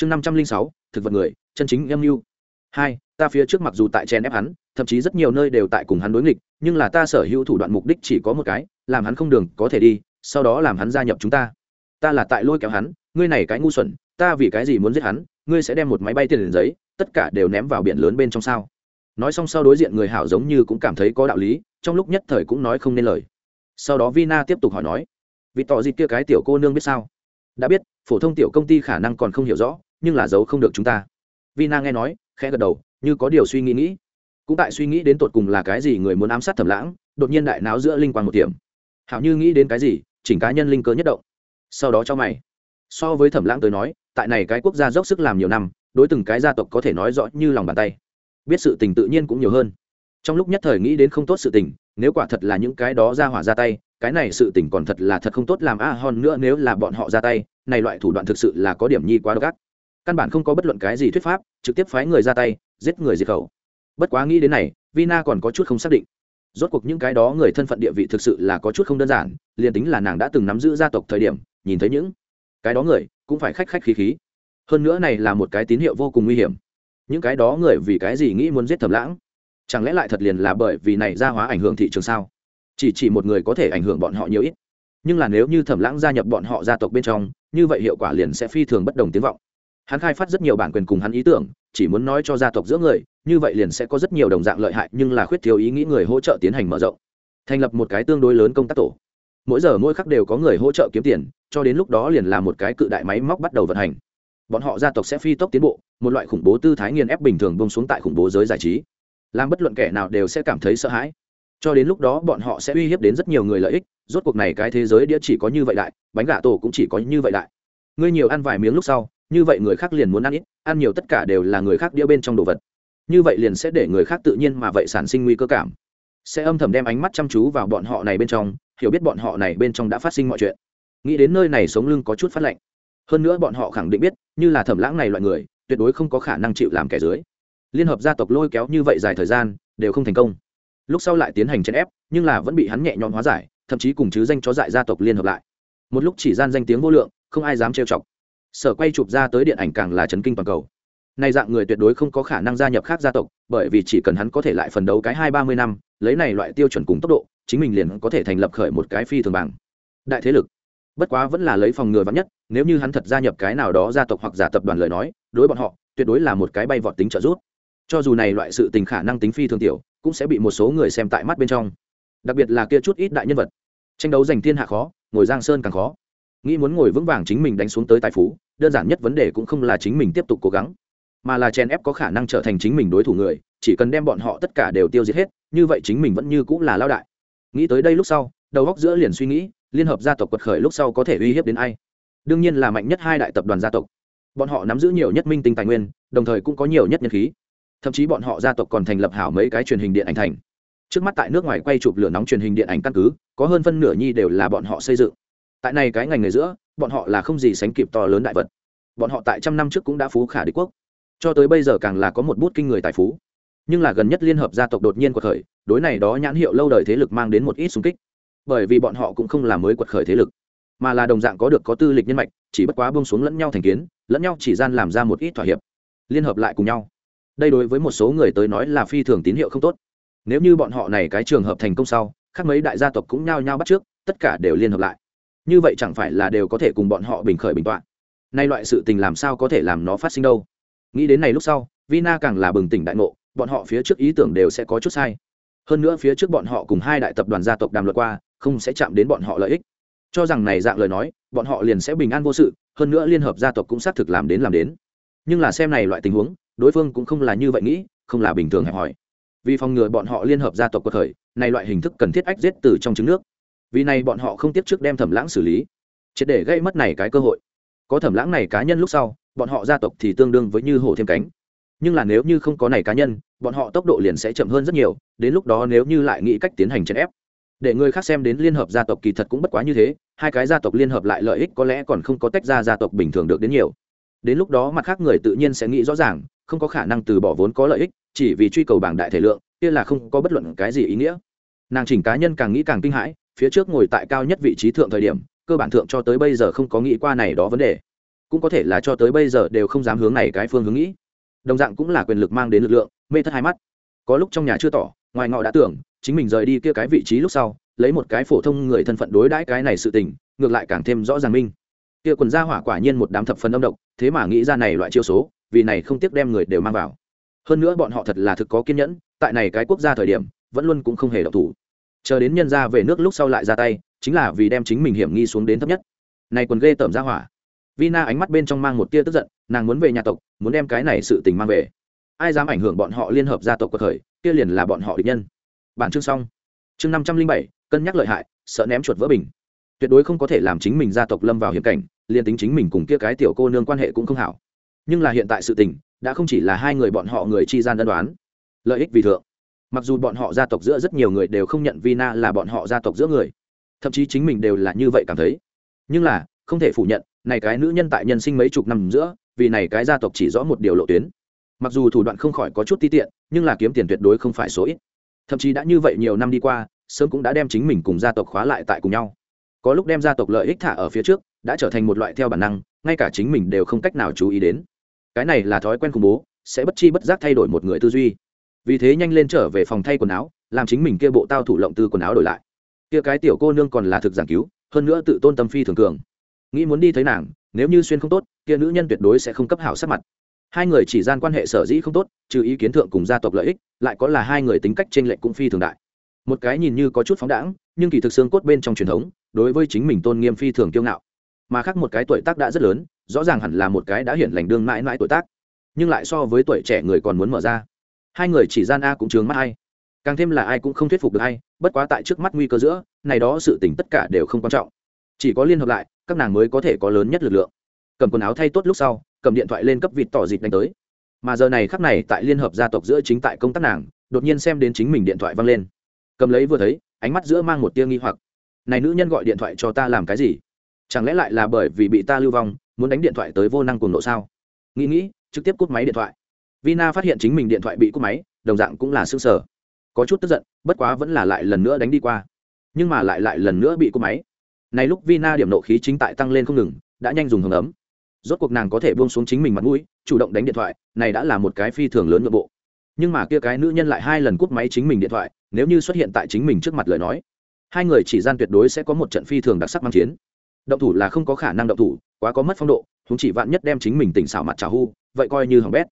chương năm trăm linh sáu, thực vật người, chân chính âm mưu hai, ta phía trước mặc dù tại chen ép hắn, thậm chí rất nhiều nơi đều tại cùng hắn đối nghịch, nhưng là ta sở hữu thủ đoạn mục đích chỉ có một cái, làm hắn không đường có thể đi, sau đó làm hắn gia nhập chúng ta. Ta là tại lôi kéo hắn, ngươi này cái ngu xuẩn, ta vì cái gì muốn giết hắn, ngươi sẽ đem một máy bay tiền giấy, tất cả đều ném vào biển lớn bên trong sao? Nói xong sau đối diện người hảo giống như cũng cảm thấy có đạo lý, trong lúc nhất thời cũng nói không nên lời. Sau đó vina tiếp tục hỏi nói vì tỏ dịp kia cái tiểu cô nương biết sao? Đã biết, phổ thông tiểu công ty khả năng còn không hiểu rõ nhưng là giấu không được chúng ta. Vina nghe nói, khẽ gật đầu, như có điều suy nghĩ nghĩ. Cũng tại suy nghĩ đến tột cùng là cái gì người muốn ám sát thẩm lãng, đột nhiên đại náo giữa linh quan một điểm. Hảo như nghĩ đến cái gì, chỉnh cá nhân linh cơ nhất động. Sau đó cho mày. So với thẩm lãng tới nói, tại này cái quốc gia dốc sức làm nhiều năm, đối từng cái gia tộc có thể nói rõ như lòng bàn tay. Biết sự tình tự nhiên cũng nhiều hơn. Trong lúc nhất thời nghĩ đến không tốt sự tình, nếu quả thật là những cái đó ra hỏa ra tay, cái này sự tình còn thật là thật không tốt làm a hon nữa nếu là bọn họ ra tay, này loại thủ đoạn thực sự là có điểm nhi quá độc ác căn bản không có bất luận cái gì thuyết pháp, trực tiếp phái người ra tay, giết người diệt khẩu. Bất quá nghĩ đến này, vina còn có chút không xác định. Rốt cuộc những cái đó người thân phận địa vị thực sự là có chút không đơn giản, liền tính là nàng đã từng nắm giữ gia tộc thời điểm, nhìn thấy những cái đó người, cũng phải khách khách khí khí. Hơn nữa này là một cái tín hiệu vô cùng nguy hiểm. Những cái đó người vì cái gì nghĩ muốn giết thẩm lãng? Chẳng lẽ lại thật liền là bởi vì này gia hóa ảnh hưởng thị trường sao? Chỉ chỉ một người có thể ảnh hưởng bọn họ nhiều ít. Nhưng là nếu như thẩm lãng gia nhập bọn họ gia tộc bên trong, như vậy hiệu quả liền sẽ phi thường bất đồng tiếng vọng hắn khai phát rất nhiều bản quyền cùng hắn ý tưởng, chỉ muốn nói cho gia tộc giữa người, như vậy liền sẽ có rất nhiều đồng dạng lợi hại, nhưng là khuyết thiếu ý nghĩ người hỗ trợ tiến hành mở rộng. Thành lập một cái tương đối lớn công tác tổ. Mỗi giờ mỗi khắc đều có người hỗ trợ kiếm tiền, cho đến lúc đó liền là một cái cự đại máy móc bắt đầu vận hành. Bọn họ gia tộc sẽ phi tốc tiến bộ, một loại khủng bố tư thái nghiền ép bình thường bông xuống tại khủng bố giới giải trí. Làm bất luận kẻ nào đều sẽ cảm thấy sợ hãi. Cho đến lúc đó bọn họ sẽ uy hiếp đến rất nhiều người lợi ích, rốt cuộc này cái thế giới đĩa chỉ có như vậy đại, bánh gà tổ cũng chỉ có như vậy đại. Ngươi nhiều ăn vài miếng lúc sau như vậy người khác liền muốn ăn ít, ăn nhiều tất cả đều là người khác đĩa bên trong đồ vật. Như vậy liền sẽ để người khác tự nhiên mà vậy sản sinh nguy cơ cảm. Sẽ âm thầm đem ánh mắt chăm chú vào bọn họ này bên trong, hiểu biết bọn họ này bên trong đã phát sinh mọi chuyện. Nghĩ đến nơi này sống lưng có chút phát lạnh. Hơn nữa bọn họ khẳng định biết, như là thẩm lãng này loại người, tuyệt đối không có khả năng chịu làm kẻ dưới. Liên hợp gia tộc lôi kéo như vậy dài thời gian, đều không thành công. Lúc sau lại tiến hành chèn ép, nhưng là vẫn bị hắn nhẹ nhõm hóa giải, thậm chí cùng chứ danh chó dại gia tộc liên hợp lại. Một lúc chỉ gian danh tiếng vô lượng, không ai dám trêu chọc sở quay chụp ra tới điện ảnh càng là chấn kinh toàn cầu. Nay dạng người tuyệt đối không có khả năng gia nhập khác gia tộc, bởi vì chỉ cần hắn có thể lại phần đấu cái hai ba mươi năm, lấy này loại tiêu chuẩn cùng tốc độ, chính mình liền có thể thành lập khởi một cái phi thường bảng. Đại thế lực. Bất quá vẫn là lấy phòng ngừa vắn nhất, nếu như hắn thật gia nhập cái nào đó gia tộc hoặc giả tập đoàn lời nói, đối bọn họ, tuyệt đối là một cái bay vọt tính trợ giúp. Cho dù này loại sự tình khả năng tính phi thường tiểu, cũng sẽ bị một số người xem tại mắt bên trong. Đặc biệt là kia chút ít đại nhân vật. Tranh đấu giành thiên hạ khó, ngồi giang sơn càng khó. Nghĩ muốn ngồi vững vàng chính mình đánh xuống tới tài phú đơn giản nhất vấn đề cũng không là chính mình tiếp tục cố gắng, mà là chèn ép có khả năng trở thành chính mình đối thủ người, chỉ cần đem bọn họ tất cả đều tiêu diệt hết, như vậy chính mình vẫn như cũng là lao đại. Nghĩ tới đây lúc sau, đầu góc giữa liền suy nghĩ, liên hợp gia tộc quật khởi lúc sau có thể uy hiếp đến ai? Đương nhiên là mạnh nhất hai đại tập đoàn gia tộc. Bọn họ nắm giữ nhiều nhất minh tinh tài nguyên, đồng thời cũng có nhiều nhất nhân khí. Thậm chí bọn họ gia tộc còn thành lập hảo mấy cái truyền hình điện ảnh thành. Trước mắt tại nước ngoài quay chụp lửa nóng truyền hình điện ảnh căn cứ, có hơn phân nửa nhi đều là bọn họ xây dựng tại này cái ngành nghề giữa, bọn họ là không gì sánh kịp to lớn đại vật. Bọn họ tại trăm năm trước cũng đã phú khả đế quốc. Cho tới bây giờ càng là có một bút kinh người tài phú. Nhưng là gần nhất liên hợp gia tộc đột nhiên quật khởi, đối này đó nhãn hiệu lâu đời thế lực mang đến một ít xung kích. Bởi vì bọn họ cũng không là mới quật khởi thế lực, mà là đồng dạng có được có tư lịch nhân mạch, chỉ bất quá bông xuống lẫn nhau thành kiến, lẫn nhau chỉ gian làm ra một ít thỏa hiệp, liên hợp lại cùng nhau. Đây đối với một số người tới nói là phi thường tín hiệu không tốt. Nếu như bọn họ này cái trường hợp thành công sau, khác mấy đại gia tộc cũng nhao nhao bắt trước, tất cả đều liên hợp lại như vậy chẳng phải là đều có thể cùng bọn họ bình khởi bình tọa. Nay loại sự tình làm sao có thể làm nó phát sinh đâu? Nghĩ đến này lúc sau, vina càng là bừng tỉnh đại ngộ, bọn họ phía trước ý tưởng đều sẽ có chút sai. Hơn nữa phía trước bọn họ cùng hai đại tập đoàn gia tộc đàm luật qua, không sẽ chạm đến bọn họ lợi ích. Cho rằng này dạng lời nói, bọn họ liền sẽ bình an vô sự, hơn nữa liên hợp gia tộc cũng xác thực làm đến làm đến. Nhưng là xem này loại tình huống, đối phương cũng không là như vậy nghĩ, không là bình thường hẹp hỏi vì phòng ngừa bọn họ liên hợp gia tộc có thời, này loại hình thức cần thiết ách giết từ trong trứng nước vì này bọn họ không tiếp trước đem thẩm lãng xử lý. Triệt để gây mất này cái cơ hội. Có thẩm lãng này cá nhân lúc sau, bọn họ gia tộc thì tương đương với như hổ thêm cánh. Nhưng là nếu như không có này cá nhân, bọn họ tốc độ liền sẽ chậm hơn rất nhiều, đến lúc đó nếu như lại nghĩ cách tiến hành chèn ép. Để người khác xem đến liên hợp gia tộc kỳ thật cũng bất quá như thế, hai cái gia tộc liên hợp lại lợi ích có lẽ còn không có tách ra gia tộc bình thường được đến nhiều. Đến lúc đó mặt khác người tự nhiên sẽ nghĩ rõ ràng, không có khả năng từ bỏ vốn có lợi ích, chỉ vì truy cầu bảng đại thể lượng, kia là không có bất luận cái gì ý nghĩa. Nàng chỉnh cá nhân càng nghĩ càng kinh hãi phía trước ngồi tại cao nhất vị trí thượng thời điểm, cơ bản thượng cho tới bây giờ không có nghĩ qua này đó vấn đề. Cũng có thể là cho tới bây giờ đều không dám hướng này cái phương hướng nghĩ. Đồng dạng cũng là quyền lực mang đến lực lượng, mê thất hai mắt. Có lúc trong nhà chưa tỏ, ngoài ngọ đã tưởng, chính mình rời đi kia cái vị trí lúc sau, lấy một cái phổ thông người thân phận đối đãi cái này sự tình, ngược lại càng thêm rõ ràng minh kia quần gia hỏa quả nhiên một đám thập phần âm độc, thế mà nghĩ ra này loại chiêu số, vì này không tiếc đem người đều mang vào. Hơn nữa bọn họ thật là thực có kiên nhẫn, tại này cái quốc gia thời điểm, vẫn luôn cũng không hề độc thủ chờ đến nhân ra về nước lúc sau lại ra tay, chính là vì đem chính mình hiểm nghi xuống đến thấp nhất. Này quần ghê tởm ra hỏa. Vina ánh mắt bên trong mang một tia tức giận, nàng muốn về nhà tộc, muốn đem cái này sự tình mang về. Ai dám ảnh hưởng bọn họ liên hợp gia tộc cuộc khởi kia liền là bọn họ địch nhân. Bản chương xong. Chương năm trăm linh bảy, cân nhắc lợi hại, sợ ném chuột vỡ bình. Tuyệt đối không có thể làm chính mình gia tộc lâm vào hiểm cảnh, liền tính chính mình cùng kia cái tiểu cô nương quan hệ cũng không hảo. Nhưng là hiện tại sự tình, đã không chỉ là hai người bọn họ người chi gian đơn đoán. Lợi ích vì thượng mặc dù bọn họ gia tộc giữa rất nhiều người đều không nhận vina là bọn họ gia tộc giữa người. Thậm chí chính mình đều là như vậy cảm thấy. Nhưng là, không thể phủ nhận, này cái nữ nhân tại nhân sinh mấy chục năm giữa, vì này cái gia tộc chỉ rõ một điều lộ tuyến. Mặc dù thủ đoạn không khỏi có chút ti tiện, nhưng là kiếm tiền tuyệt đối không phải số ít. Thậm chí đã như vậy nhiều năm đi qua, sớm cũng đã đem chính mình cùng gia tộc khóa lại tại cùng nhau. Có lúc đem gia tộc lợi ích thả ở phía trước, đã trở thành một loại theo bản năng, ngay cả chính mình đều không cách nào chú ý đến. Cái này là thói quen khủng bố, sẽ bất chi bất giác thay đổi một người tư duy vì thế nhanh lên trở về phòng thay quần áo, làm chính mình kia bộ tao thủ lộng tư quần áo đổi lại. Kia cái tiểu cô nương còn là thực giảng cứu, hơn nữa tự tôn tâm phi thường cường. Nghĩ muốn đi thấy nàng, nếu như xuyên không tốt, kia nữ nhân tuyệt đối sẽ không cấp hảo sắc mặt. Hai người chỉ gian quan hệ sở dĩ không tốt, trừ ý kiến thượng cùng gia tộc lợi ích, lại có là hai người tính cách trên lệnh cũng phi thường đại. Một cái nhìn như có chút phóng đãng, nhưng kỳ thực xương cốt bên trong truyền thống, đối với chính mình tôn nghiêm phi thường kiêu ngạo. Mà khác một cái tuổi tác đã rất lớn, rõ ràng hẳn là một cái đã hiển lành đương mãi mãi tuổi tác. Nhưng lại so với tuổi trẻ người còn muốn mở ra hai người chỉ gian a cũng chướng mắt ai. Càng thêm là ai cũng không thuyết phục được ai, bất quá tại trước mắt nguy cơ giữa, này đó sự tình tất cả đều không quan trọng. Chỉ có liên hợp lại, các nàng mới có thể có lớn nhất lực lượng. Cầm quần áo thay tốt lúc sau, cầm điện thoại lên cấp vịt tỏ dịt đánh tới. Mà giờ này khắc này tại liên hợp gia tộc giữa chính tại công tác nàng, đột nhiên xem đến chính mình điện thoại văng lên. Cầm lấy vừa thấy, ánh mắt giữa mang một tia nghi hoặc. Này nữ nhân gọi điện thoại cho ta làm cái gì? Chẳng lẽ lại là bởi vì bị ta lưu vong, muốn đánh điện thoại tới vô năng cùng nộ sao? Nghĩ nghĩ, trực tiếp cút máy điện thoại vina phát hiện chính mình điện thoại bị cúp máy, đồng dạng cũng là s ư ơ n g sở có chút tức giận, bất quá vẫn là lại lần nữa đánh đi qua. Nhưng mà lại lại lần nữa bị cúp máy. Này lúc vina điểm nộ khí chính tại tăng lên không ngừng, đã nhanh dùng hầm ấm. Rốt cuộc nàng có thể buông xuống chính mình mặt mũi, chủ động đánh điện thoại, này đã là một cái phi thường lớn nội bộ. Nhưng mà kia cái nữ nhân lại hai lần cúp máy chính mình điện thoại, nếu như xuất hiện tại chính mình trước mặt lời nói, hai người chỉ gian tuyệt đối sẽ có một trận phi thường đặc sắc mang chiến. Động thủ là không có khả năng động thủ, quá có mất phong độ chúng chỉ vạn nhất đem chính mình tỉnh xảo mặt trào hu, vậy coi như hỏng bét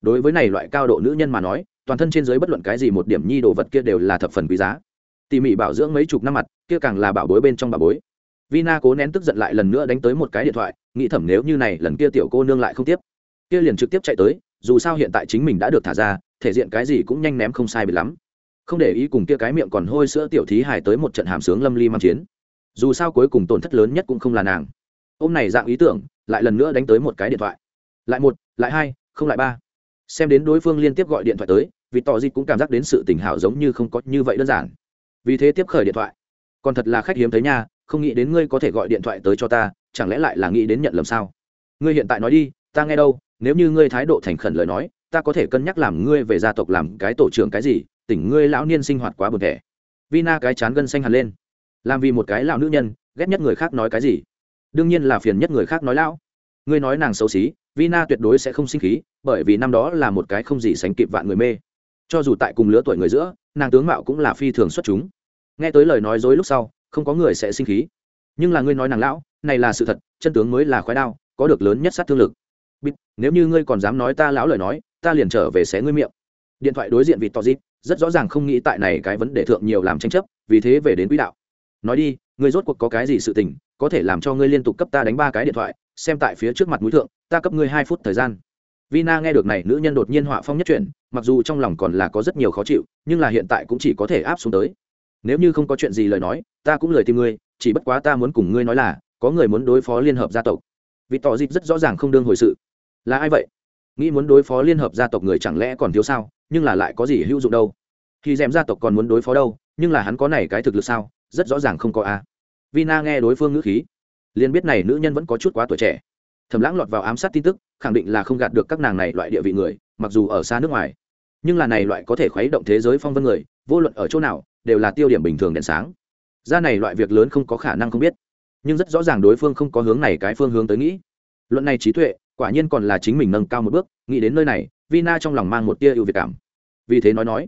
đối với này loại cao độ nữ nhân mà nói, toàn thân trên giới bất luận cái gì một điểm nhi đồ vật kia đều là thập phần quý giá. Tỉ mỉ bảo dưỡng mấy chục năm mặt, kia càng là bảo bối bên trong bảo bối. Vina cố nén tức giận lại lần nữa đánh tới một cái điện thoại, nghĩ thẩm nếu như này lần kia tiểu cô nương lại không tiếp. Kia liền trực tiếp chạy tới, dù sao hiện tại chính mình đã được thả ra, thể diện cái gì cũng nhanh ném không sai bị lắm. Không để ý cùng kia cái miệng còn hôi sữa tiểu thí hài tới một trận hàm sướng lâm ly mang chiến. Dù sao cuối cùng tổn thất lớn nhất cũng không là nàng. Hôm này dạng ý tưởng, lại lần nữa đánh tới một cái điện thoại. Lại một, lại hai, không lại ba xem đến đối phương liên tiếp gọi điện thoại tới, vì tỏ dịch cũng cảm giác đến sự tình hảo giống như không có như vậy đơn giản. Vì thế tiếp khởi điện thoại. Còn thật là khách hiếm thấy nha, không nghĩ đến ngươi có thể gọi điện thoại tới cho ta, chẳng lẽ lại là nghĩ đến nhận lầm sao? Ngươi hiện tại nói đi, ta nghe đâu, nếu như ngươi thái độ thành khẩn lời nói, ta có thể cân nhắc làm ngươi về gia tộc làm cái tổ trưởng cái gì, tỉnh ngươi lão niên sinh hoạt quá buồn thẻ. Vina cái chán gân xanh hẳn lên. Làm vì một cái lão nữ nhân, ghét nhất người khác nói cái gì? Đương nhiên là phiền nhất người khác nói lão ngươi nói nàng xấu xí, vina tuyệt đối sẽ không sinh khí, bởi vì năm đó là một cái không gì sánh kịp vạn người mê. Cho dù tại cùng lứa tuổi người giữa, nàng tướng mạo cũng là phi thường xuất chúng. Nghe tới lời nói dối lúc sau, không có người sẽ sinh khí. Nhưng là ngươi nói nàng lão, này là sự thật, chân tướng mới là khói đao, có được lớn nhất sát thương lực. Bít nếu như ngươi còn dám nói ta lão lời nói, ta liền trở về xé ngươi miệng. Điện thoại đối diện vịt to dít rất rõ ràng không nghĩ tại này cái vấn đề thượng nhiều làm tranh chấp, vì thế về đến quỹ đạo. Nói đi, ngươi rốt cuộc có cái gì sự tình có thể làm cho ngươi liên tục cấp ta đánh ba cái điện thoại, xem tại phía trước mặt mũi thượng, ta cấp ngươi hai phút thời gian. Vina nghe được này, nữ nhân đột nhiên họa phong nhất chuyển mặc dù trong lòng còn là có rất nhiều khó chịu, nhưng là hiện tại cũng chỉ có thể áp xuống tới. Nếu như không có chuyện gì lời nói, ta cũng lời tìm ngươi, chỉ bất quá ta muốn cùng ngươi nói là, có người muốn đối phó liên hợp gia tộc. Vì tỏ dịp rất rõ ràng không đương hồi sự. Là ai vậy? Nghĩ muốn đối phó liên hợp gia tộc người chẳng lẽ còn thiếu sao, nhưng là lại có gì hữu dụng đâu? Khi d gia tộc còn muốn đối phó đâu, nhưng là hắn có này cái thực lực sao, rất rõ ràng không có a vina nghe đối phương ngữ khí. Liền biết này nữ nhân vẫn có chút quá tuổi trẻ. Thầm lãng lọt vào ám sát tin tức, khẳng định là không gạt được các nàng này loại địa vị người, mặc dù ở xa nước ngoài. Nhưng là này loại có thể khuấy động thế giới phong vân người, vô luận ở chỗ nào, đều là tiêu điểm bình thường đèn sáng. Ra này loại việc lớn không có khả năng không biết. Nhưng rất rõ ràng đối phương không có hướng này cái phương hướng tới nghĩ. Luận này trí tuệ, quả nhiên còn là chính mình nâng cao một bước, nghĩ đến nơi này, vina trong lòng mang một tia ưu việt cảm. Vì thế nói nói,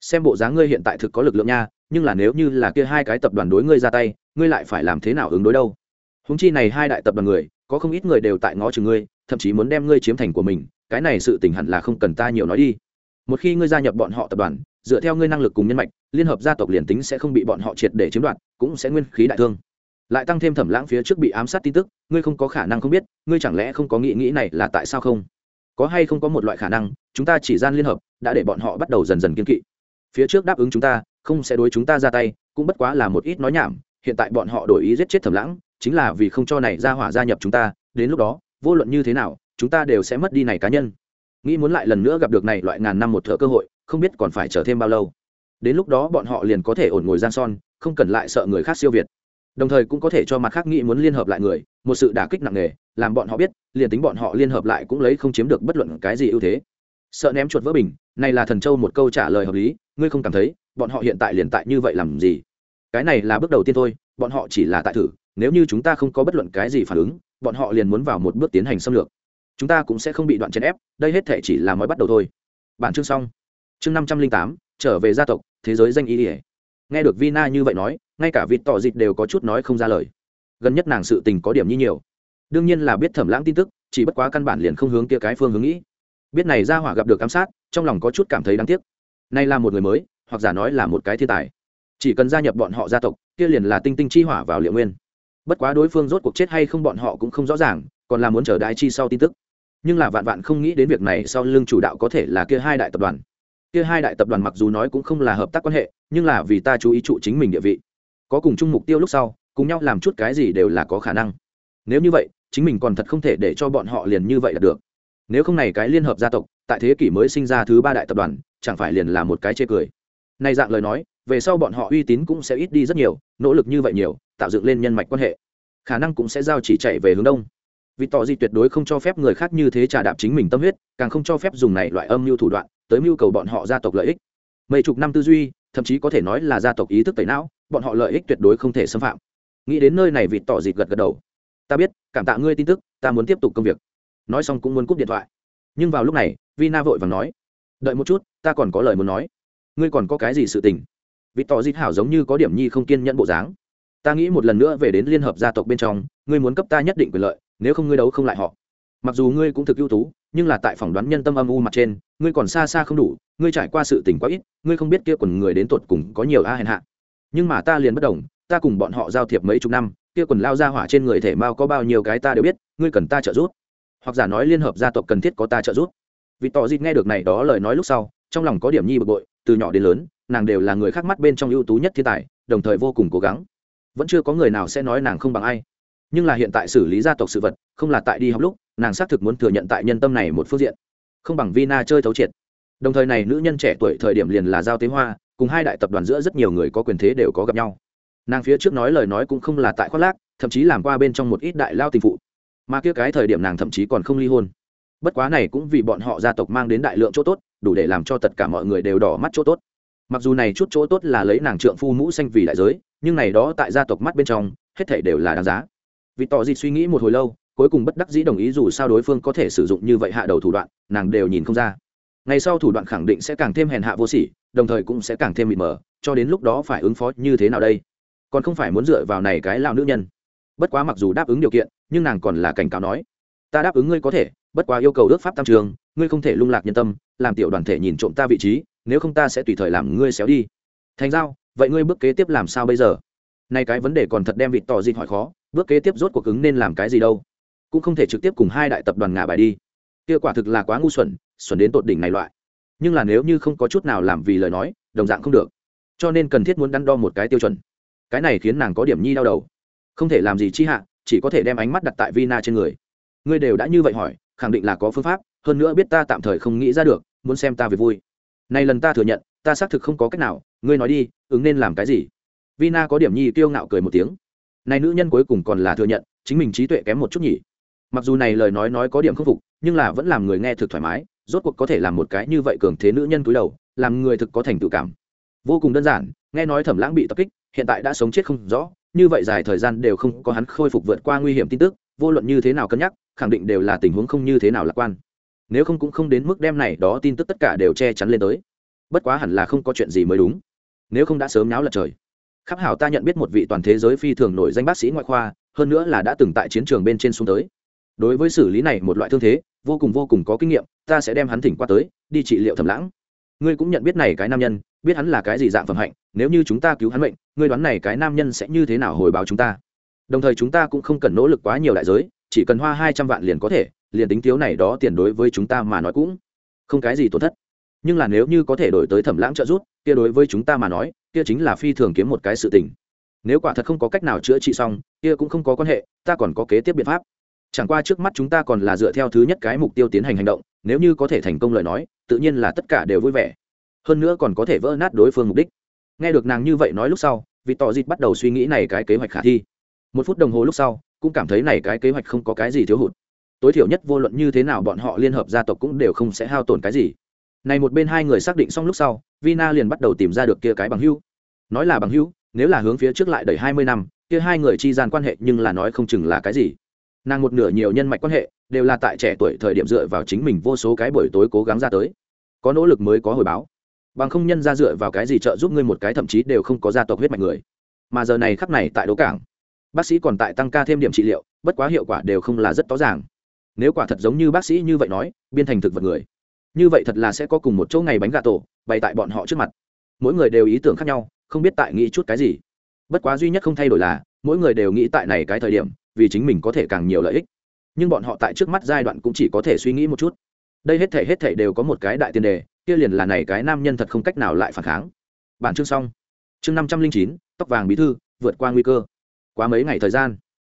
xem bộ dáng ngươi hiện tại thực có lực lượng nha, nhưng là nếu như là kia hai cái tập đoàn đối ngươi ra tay ngươi lại phải làm thế nào ứng đối đâu? Húng chi này hai đại tập đoàn người, có không ít người đều tại ngó chừng ngươi, thậm chí muốn đem ngươi chiếm thành của mình, cái này sự tình hẳn là không cần ta nhiều nói đi. Một khi ngươi gia nhập bọn họ tập đoàn, dựa theo ngươi năng lực cùng nhân mạch, liên hợp gia tộc liền tính sẽ không bị bọn họ triệt để chiếm đoạt, cũng sẽ nguyên khí đại thương. Lại tăng thêm thẩm lãng phía trước bị ám sát tin tức, ngươi không có khả năng không biết, ngươi chẳng lẽ không có nghĩ nghĩ này là tại sao không? Có hay không có một loại khả năng, chúng ta chỉ gian liên hợp, đã để bọn họ bắt đầu dần dần kiên kỵ. Phía trước đáp ứng chúng ta, không sẽ đối chúng ta ra tay, cũng bất quá là một ít nói nhảm hiện tại bọn họ đổi ý giết chết thẩm lãng, chính là vì không cho này ra hỏa gia nhập chúng ta, đến lúc đó, vô luận như thế nào, chúng ta đều sẽ mất đi này cá nhân. Nghĩ muốn lại lần nữa gặp được này loại ngàn năm một thợ cơ hội, không biết còn phải chờ thêm bao lâu. Đến lúc đó bọn họ liền có thể ổn ngồi giang son, không cần lại sợ người khác siêu việt. Đồng thời cũng có thể cho mặt khác nghĩ muốn liên hợp lại người, một sự đả kích nặng nề, làm bọn họ biết, liền tính bọn họ liên hợp lại cũng lấy không chiếm được bất luận cái gì ưu thế. Sợ ném chuột vỡ bình, này là thần châu một câu trả lời hợp lý, ngươi không cảm thấy, bọn họ hiện tại liền tại như vậy làm gì? Cái này là bước đầu tiên thôi, bọn họ chỉ là tại thử, nếu như chúng ta không có bất luận cái gì phản ứng, bọn họ liền muốn vào một bước tiến hành xâm lược. Chúng ta cũng sẽ không bị đoạn chèn ép, đây hết thể chỉ là mới bắt đầu thôi. Bản chương xong. Chương năm trăm linh tám, trở về gia tộc, thế giới danh ý ỉa nghe được vina như vậy nói, ngay cả vịt tỏ dịch đều có chút nói không ra lời. Gần nhất nàng sự tình có điểm như nhiều. Đương nhiên là biết thẩm lãng tin tức, chỉ bất quá căn bản liền không hướng kia cái phương hướng nghĩ. Biết này ra hỏa gặp được ám sát, trong lòng có chút cảm thấy đáng tiếc. Nay là một người mới, hoặc giả nói là một cái thiên tài chỉ cần gia nhập bọn họ gia tộc, kia liền là tinh tinh chi hỏa vào liệu nguyên. Bất quá đối phương rốt cuộc chết hay không bọn họ cũng không rõ ràng, còn là muốn chờ đại chi sau tin tức. Nhưng là vạn vạn không nghĩ đến việc này sau lưng chủ đạo có thể là kia hai đại tập đoàn. Kia hai đại tập đoàn mặc dù nói cũng không là hợp tác quan hệ, nhưng là vì ta chú ý trụ chính mình địa vị. Có cùng chung mục tiêu lúc sau, cùng nhau làm chút cái gì đều là có khả năng. Nếu như vậy, chính mình còn thật không thể để cho bọn họ liền như vậy là được. Nếu không này cái liên hợp gia tộc, tại thế kỷ mới sinh ra thứ ba đại tập đoàn, chẳng phải liền là một cái chê cười. Nay dạng lời nói về sau bọn họ uy tín cũng sẽ ít đi rất nhiều, nỗ lực như vậy nhiều, tạo dựng lên nhân mạch quan hệ, khả năng cũng sẽ giao chỉ chạy về hướng đông. Vì tỏ gì tuyệt đối không cho phép người khác như thế trả đạp chính mình tâm huyết, càng không cho phép dùng này loại âm mưu thủ đoạn tới mưu cầu bọn họ gia tộc lợi ích. Mấy chục năm tư duy, thậm chí có thể nói là gia tộc ý thức tẩy não, bọn họ lợi ích tuyệt đối không thể xâm phạm. Nghĩ đến nơi này vịt tỏ dịt gật gật đầu. Ta biết, cảm tạ ngươi tin tức, ta muốn tiếp tục công việc. Nói xong cũng muốn cúp điện thoại. Nhưng vào lúc này, vina vội vàng nói, đợi một chút, ta còn có lời muốn nói. Ngươi còn có cái gì sự tình? Vì tỏ dịt hảo giống như có điểm nhi không kiên nhẫn bộ dáng. Ta nghĩ một lần nữa về đến liên hợp gia tộc bên trong, ngươi muốn cấp ta nhất định quyền lợi, nếu không ngươi đấu không lại họ. Mặc dù ngươi cũng thực ưu tú, nhưng là tại phỏng đoán nhân tâm âm u mặt trên, ngươi còn xa xa không đủ, ngươi trải qua sự tình quá ít, ngươi không biết kia quần người đến tột cùng có nhiều a hèn hạ. Nhưng mà ta liền bất đồng, ta cùng bọn họ giao thiệp mấy chục năm, kia quần lao ra hỏa trên người thể mao có bao nhiêu cái ta đều biết, ngươi cần ta trợ giúp. Hoặc giả nói liên hợp gia tộc cần thiết có ta trợ giúp. Vì tỏ dịt nghe được này đó lời nói lúc sau, trong lòng có điểm nhi bực bội, từ nhỏ đến lớn nàng đều là người khác mắt bên trong ưu tú nhất thiên tài, đồng thời vô cùng cố gắng. Vẫn chưa có người nào sẽ nói nàng không bằng ai. Nhưng là hiện tại xử lý gia tộc sự vật, không là tại đi học lúc, nàng xác thực muốn thừa nhận tại nhân tâm này một phương diện. Không bằng vina chơi thấu triệt. Đồng thời này nữ nhân trẻ tuổi thời điểm liền là giao tế hoa, cùng hai đại tập đoàn giữa rất nhiều người có quyền thế đều có gặp nhau. Nàng phía trước nói lời nói cũng không là tại khoác lác, thậm chí làm qua bên trong một ít đại lao tình phụ. Mà kia cái thời điểm nàng thậm chí còn không ly hôn. Bất quá này cũng vì bọn họ gia tộc mang đến đại lượng chỗ tốt, đủ để làm cho tất cả mọi người đều đỏ mắt chỗ tốt mặc dù này chút chỗ tốt là lấy nàng trượng phu mũ xanh vì đại giới, nhưng này đó tại gia tộc mắt bên trong, hết thảy đều là đáng giá. Vì tỏ gì suy nghĩ một hồi lâu, cuối cùng bất đắc dĩ đồng ý dù sao đối phương có thể sử dụng như vậy hạ đầu thủ đoạn, nàng đều nhìn không ra. Ngày sau thủ đoạn khẳng định sẽ càng thêm hèn hạ vô sỉ, đồng thời cũng sẽ càng thêm mịt mờ, cho đến lúc đó phải ứng phó như thế nào đây? Còn không phải muốn dựa vào này cái lao nữ nhân. Bất quá mặc dù đáp ứng điều kiện, nhưng nàng còn là cảnh cáo nói, ta đáp ứng ngươi có thể, bất quá yêu cầu ước pháp tam trường, ngươi không thể lung lạc nhân tâm, làm tiểu đoàn thể nhìn trộm ta vị trí nếu không ta sẽ tùy thời làm ngươi xéo đi. Thành giao, vậy ngươi bước kế tiếp làm sao bây giờ? Nay cái vấn đề còn thật đem vịt tỏ dịt hỏi khó, bước kế tiếp rốt cuộc ứng nên làm cái gì đâu? Cũng không thể trực tiếp cùng hai đại tập đoàn ngả bài đi. Kia quả thực là quá ngu xuẩn xuẩn đến tột đỉnh này loại. Nhưng là nếu như không có chút nào làm vì lời nói, đồng dạng không được. Cho nên cần thiết muốn đắn đo một cái tiêu chuẩn. Cái này khiến nàng có điểm nhi đau đầu. Không thể làm gì chi hạ, chỉ có thể đem ánh mắt đặt tại vina trên người. Ngươi đều đã như vậy hỏi, khẳng định là có phương pháp, hơn nữa biết ta tạm thời không nghĩ ra được, muốn xem ta về vui này lần ta thừa nhận, ta xác thực không có cách nào, ngươi nói đi, ứng nên làm cái gì? Vina có điểm nhi tiêu ngạo cười một tiếng. Này nữ nhân cuối cùng còn là thừa nhận, chính mình trí tuệ kém một chút nhỉ. Mặc dù này lời nói nói có điểm khâm phục, nhưng là vẫn làm người nghe thực thoải mái, rốt cuộc có thể làm một cái như vậy cường thế nữ nhân cúi đầu, làm người thực có thành tự cảm. Vô cùng đơn giản, nghe nói thẩm lãng bị tập kích, hiện tại đã sống chết không rõ, như vậy dài thời gian đều không có hắn khôi phục vượt qua nguy hiểm tin tức, vô luận như thế nào cân nhắc, khẳng định đều là tình huống không như thế nào lạc quan nếu không cũng không đến mức đem này đó tin tức tất cả đều che chắn lên tới. Bất quá hẳn là không có chuyện gì mới đúng. Nếu không đã sớm náo lật trời. Khắc hảo ta nhận biết một vị toàn thế giới phi thường nổi danh bác sĩ ngoại khoa hơn nữa là đã từng tại chiến trường bên trên xuống tới. Đối với xử lý này một loại thương thế vô cùng vô cùng có kinh nghiệm ta sẽ đem hắn thỉnh qua tới đi trị liệu thầm lãng. Ngươi cũng nhận biết này cái nam nhân biết hắn là cái gì dạng phẩm hạnh nếu như chúng ta cứu hắn bệnh, ngươi đoán này cái nam nhân sẽ như thế nào hồi báo chúng ta? Đồng thời chúng ta cũng không cần nỗ lực quá nhiều đại giới chỉ cần hoa hai trăm vạn liền có thể liền tính thiếu này đó tiền đối với chúng ta mà nói cũng không cái gì tổn thất. Nhưng là nếu như có thể đổi tới thẩm lãng trợ giúp, kia đối với chúng ta mà nói, kia chính là phi thường kiếm một cái sự tình. Nếu quả thật không có cách nào chữa trị xong, kia cũng không có quan hệ, ta còn có kế tiếp biện pháp. Chẳng qua trước mắt chúng ta còn là dựa theo thứ nhất cái mục tiêu tiến hành hành động, nếu như có thể thành công lời nói, tự nhiên là tất cả đều vui vẻ. Hơn nữa còn có thể vỡ nát đối phương mục đích. Nghe được nàng như vậy nói lúc sau vị tỏ dịt bắt đầu suy nghĩ này cái kế hoạch khả thi. Một phút đồng hồ lúc sau, cũng cảm thấy này cái kế hoạch không có cái gì thiếu hụt tối thiểu nhất vô luận như thế nào bọn họ liên hợp gia tộc cũng đều không sẽ hao tổn cái gì. Này một bên hai người xác định xong lúc sau, vina liền bắt đầu tìm ra được kia cái bằng hữu. Nói là bằng hữu, nếu là hướng phía trước lại đẩy hai mươi năm, kia hai người chi gian quan hệ nhưng là nói không chừng là cái gì. Nàng một nửa nhiều nhân mạch quan hệ, đều là tại trẻ tuổi thời điểm dựa vào chính mình vô số cái buổi tối cố gắng ra tới. Có nỗ lực mới có hồi báo. Bằng không nhân ra dựa vào cái gì trợ giúp ngươi một cái thậm chí đều không có gia tộc huyết mạch người. Mà giờ này khắp này tại đấu cảng, bác sĩ còn tại tăng ca thêm điểm trị liệu, bất quá hiệu quả đều không là rất rõ ràng nếu quả thật giống như bác sĩ như vậy nói, biên thành thực vật người. Như vậy thật là sẽ có cùng một chỗ ngày bánh gà tổ, bày tại bọn họ trước mặt. Mỗi người đều ý tưởng khác nhau, không biết tại nghĩ chút cái gì. Bất quá duy nhất không thay đổi là, mỗi người đều nghĩ tại này cái thời điểm, vì chính mình có thể càng nhiều lợi ích. Nhưng bọn họ tại trước mắt giai đoạn cũng chỉ có thể suy nghĩ một chút. Đây hết thể hết thể đều có một cái đại tiền đề, kia liền là này cái nam nhân thật không cách nào lại phản kháng. Bản chương xong. Chương năm trăm linh chín, tóc vàng bí thư, vượt qua nguy cơ. Quá mấy ngày thời gian.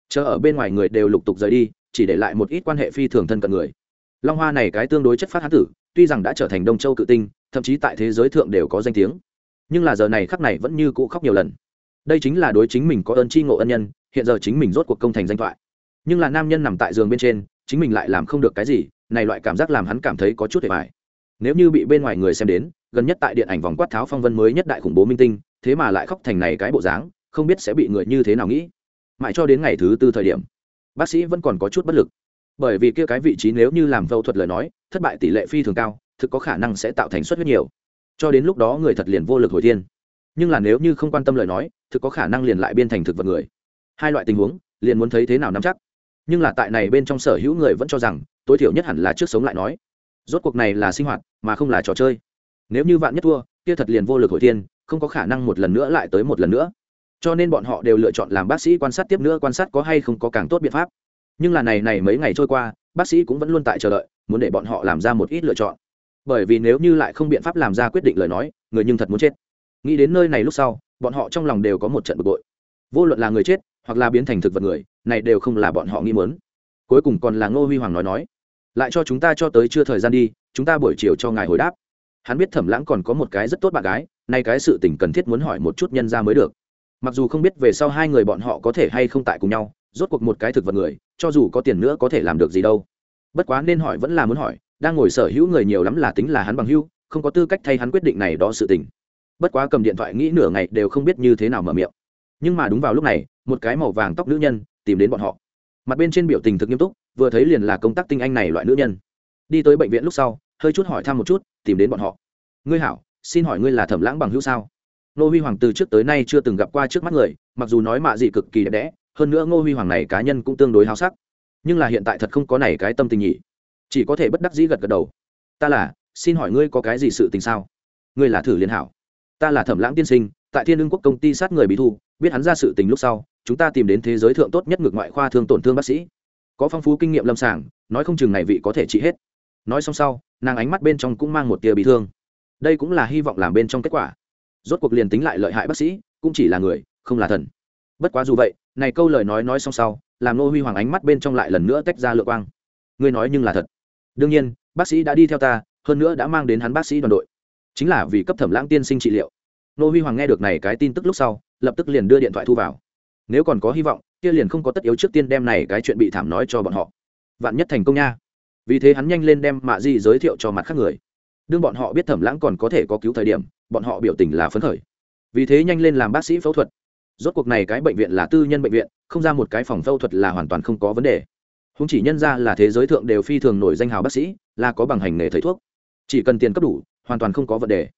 Chờ ở bên ngoài người đều lục tục rời đi chỉ để lại một ít quan hệ phi thường thân cận người. Long hoa này cái tương đối chất phát hán tử, tuy rằng đã trở thành đông châu cự tinh, thậm chí tại thế giới thượng đều có danh tiếng. Nhưng là giờ này khắc này vẫn như cũ khóc nhiều lần. Đây chính là đối chính mình có ơn tri ngộ ân nhân, hiện giờ chính mình rốt cuộc công thành danh thoại. Nhưng là nam nhân nằm tại giường bên trên, chính mình lại làm không được cái gì, này loại cảm giác làm hắn cảm thấy có chút hề vải nếu như bị bên ngoài người xem đến, gần nhất tại điện ảnh vòng quát tháo phong vân mới nhất đại khủng bố minh tinh, thế mà lại khóc thành này cái bộ dáng, không biết sẽ bị người như thế nào nghĩ. Mãi cho đến ngày thứ tư thời điểm bác sĩ vẫn còn có chút bất lực. Bởi vì kia cái vị trí nếu như làm phẫu thuật lời nói, thất bại tỷ lệ phi thường cao, thực có khả năng sẽ tạo thành suất huyết nhiều. Cho đến lúc đó người thật liền vô lực hồi thiên. Nhưng là nếu như không quan tâm lời nói, thực có khả năng liền lại biên thành thực vật người. Hai loại tình huống, liền muốn thấy thế nào nắm chắc. Nhưng là tại này bên trong sở hữu người vẫn cho rằng, tối thiểu nhất hẳn là trước sống lại nói. Rốt cuộc này là sinh hoạt, mà không là trò chơi. Nếu như vạn nhất thua, kia thật liền vô lực hồi thiên, không có khả năng một lần nữa lại tới một lần nữa cho nên bọn họ đều lựa chọn làm bác sĩ quan sát tiếp nữa, quan sát có hay không có càng tốt biện pháp. Nhưng là này này mấy ngày trôi qua, bác sĩ cũng vẫn luôn tại chờ đợi, muốn để bọn họ làm ra một ít lựa chọn. Bởi vì nếu như lại không biện pháp làm ra quyết định lời nói, người nhưng thật muốn chết. Nghĩ đến nơi này lúc sau, bọn họ trong lòng đều có một trận bực bội. Vô luận là người chết, hoặc là biến thành thực vật người, này đều không là bọn họ nghĩ muốn. Cuối cùng còn là ngô huy hoàng nói nói, lại cho chúng ta cho tới chưa thời gian đi, chúng ta buổi chiều cho ngài hồi đáp. Hắn biết thẩm lãng còn có một cái rất tốt bạn gái, nay cái sự tình cần thiết muốn hỏi một chút nhân ra mới được mặc dù không biết về sau hai người bọn họ có thể hay không tại cùng nhau, rốt cuộc một cái thực vật người, cho dù có tiền nữa có thể làm được gì đâu. Bất quá nên hỏi vẫn là muốn hỏi, đang ngồi sở hữu người nhiều lắm là tính là hắn bằng hữu không có tư cách thay hắn quyết định này đó sự tình. Bất quá cầm điện thoại nghĩ nửa ngày đều không biết như thế nào mở miệng. Nhưng mà đúng vào lúc này, một cái màu vàng tóc nữ nhân tìm đến bọn họ. Mặt bên trên biểu tình thực nghiêm túc, vừa thấy liền là công tác tinh anh này loại nữ nhân. Đi tới bệnh viện lúc sau, hơi chút hỏi thăm một chút, tìm đến bọn họ. Ngươi hảo, xin hỏi ngươi là thẩm lãng bằng hữu sao? Nô huy hoàng từ trước tới nay chưa từng gặp qua trước mắt người, mặc dù nói mạ gì cực kỳ đẹp đẽ, hơn nữa ngô huy hoàng này cá nhân cũng tương đối háo sắc. Nhưng là hiện tại thật không có này cái tâm tình nhỉ. Chỉ có thể bất đắc dĩ gật gật đầu. Ta là, xin hỏi ngươi có cái gì sự tình sao? Ngươi là thử liên hảo. Ta là thẩm lãng tiên sinh, tại thiên lương quốc công ty sát người bí thu, biết hắn ra sự tình lúc sau, chúng ta tìm đến thế giới thượng tốt nhất ngược ngoại khoa thương tổn thương bác sĩ. Có phong phú kinh nghiệm lâm sàng, nói không chừng này vị có thể trị hết. Nói xong sau, nàng ánh mắt bên trong cũng mang một tia bị thương. Đây cũng là hy vọng làm bên trong kết quả rốt cuộc liền tính lại lợi hại bác sĩ, cũng chỉ là người, không là thần. Bất quá dù vậy, này câu lời nói nói xong sau, làm nô huy hoàng ánh mắt bên trong lại lần nữa tách ra lựa quang. Ngươi nói nhưng là thật. Đương nhiên, bác sĩ đã đi theo ta, hơn nữa đã mang đến hắn bác sĩ đoàn đội. Chính là vì cấp thẩm lãng tiên sinh trị liệu. Nô huy hoàng nghe được này cái tin tức lúc sau, lập tức liền đưa điện thoại thu vào. Nếu còn có hy vọng, kia liền không có tất yếu trước tiên đem này cái chuyện bị thảm nói cho bọn họ. Vạn nhất thành công nha. Vì thế hắn nhanh lên đem mạ di giới thiệu cho mặt khác người. Đương bọn họ biết thẩm lãng còn có thể có cứu thời điểm bọn họ biểu tình là phấn khởi. Vì thế nhanh lên làm bác sĩ phẫu thuật. Rốt cuộc này cái bệnh viện là tư nhân bệnh viện, không ra một cái phòng phẫu thuật là hoàn toàn không có vấn đề. Không chỉ nhân ra là thế giới thượng đều phi thường nổi danh hào bác sĩ, là có bằng hành nghề thầy thuốc. Chỉ cần tiền cấp đủ, hoàn toàn không có vấn đề.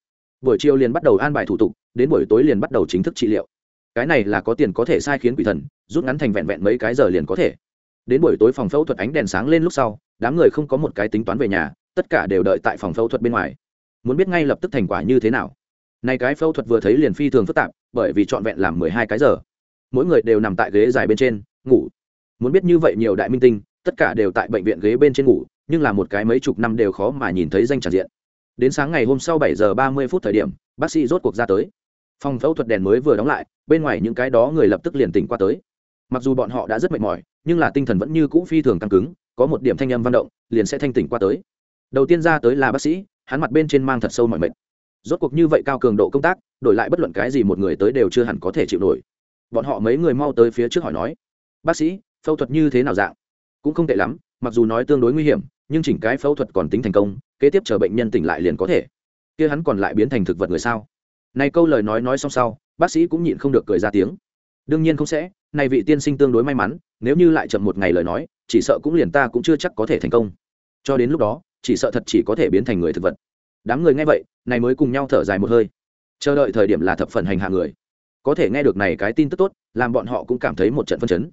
Buổi chiều liền bắt đầu an bài thủ tục, đến buổi tối liền bắt đầu chính thức trị liệu. Cái này là có tiền có thể sai khiến quỷ thần, rút ngắn thành vẹn vẹn mấy cái giờ liền có thể. Đến buổi tối phòng phẫu thuật ánh đèn sáng lên lúc sau, đám người không có một cái tính toán về nhà, tất cả đều đợi tại phòng phẫu thuật bên ngoài muốn biết ngay lập tức thành quả như thế nào. Này cái phẫu thuật vừa thấy liền phi thường phức tạp, bởi vì trọn vẹn làm mười hai cái giờ. Mỗi người đều nằm tại ghế dài bên trên, ngủ. Muốn biết như vậy nhiều đại minh tinh, tất cả đều tại bệnh viện ghế bên trên ngủ, nhưng là một cái mấy chục năm đều khó mà nhìn thấy danh tràn diện. Đến sáng ngày hôm sau bảy giờ ba mươi phút thời điểm, bác sĩ rốt cuộc ra tới. Phòng phẫu thuật đèn mới vừa đóng lại, bên ngoài những cái đó người lập tức liền tỉnh qua tới. Mặc dù bọn họ đã rất mệt mỏi, nhưng là tinh thần vẫn như cũ phi thường căng cứng, có một điểm thanh âm văn động, liền sẽ thanh tỉnh qua tới. Đầu tiên ra tới là bác sĩ hắn mặt bên trên mang thật sâu mọi mệt. Rốt cuộc như vậy cao cường độ công tác, đổi lại bất luận cái gì một người tới đều chưa hẳn có thể chịu nổi. Bọn họ mấy người mau tới phía trước hỏi nói, bác sĩ, phẫu thuật như thế nào dạng? Cũng không tệ lắm, mặc dù nói tương đối nguy hiểm, nhưng chỉnh cái phẫu thuật còn tính thành công, kế tiếp chờ bệnh nhân tỉnh lại liền có thể. Kia hắn còn lại biến thành thực vật người sao? Này câu lời nói nói xong sau, bác sĩ cũng nhịn không được cười ra tiếng. Đương nhiên không sẽ, này vị tiên sinh tương đối may mắn, nếu như lại chậm một ngày lời nói, chỉ sợ cũng liền ta cũng chưa chắc có thể thành công. Cho đến lúc đó chỉ sợ thật chỉ có thể biến thành người thực vật. Đám người nghe vậy, này mới cùng nhau thở dài một hơi. Chờ đợi thời điểm là thập phần hành hạ người. Có thể nghe được này cái tin tức tốt, làm bọn họ cũng cảm thấy một trận phân chấn.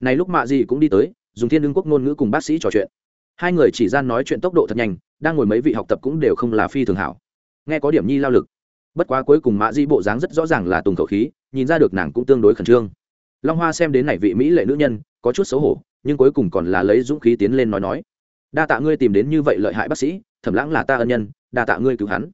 Này lúc mạ gì cũng đi tới, dùng thiên đương quốc ngôn ngữ cùng bác sĩ trò chuyện. Hai người chỉ gian nói chuyện tốc độ thật nhanh, đang ngồi mấy vị học tập cũng đều không là phi thường hảo. Nghe có điểm nhi lao lực. Bất quá cuối cùng mạ di bộ dáng rất rõ ràng là tùng khẩu khí, nhìn ra được nàng cũng tương đối khẩn trương. Long hoa xem đến này vị mỹ lệ nữ nhân, có chút xấu hổ, nhưng cuối cùng còn là lấy dũng khí tiến lên nói nói đa tạ ngươi tìm đến như vậy lợi hại bác sĩ, thẩm lãng là ta ân nhân, đa tạ ngươi cứu hắn.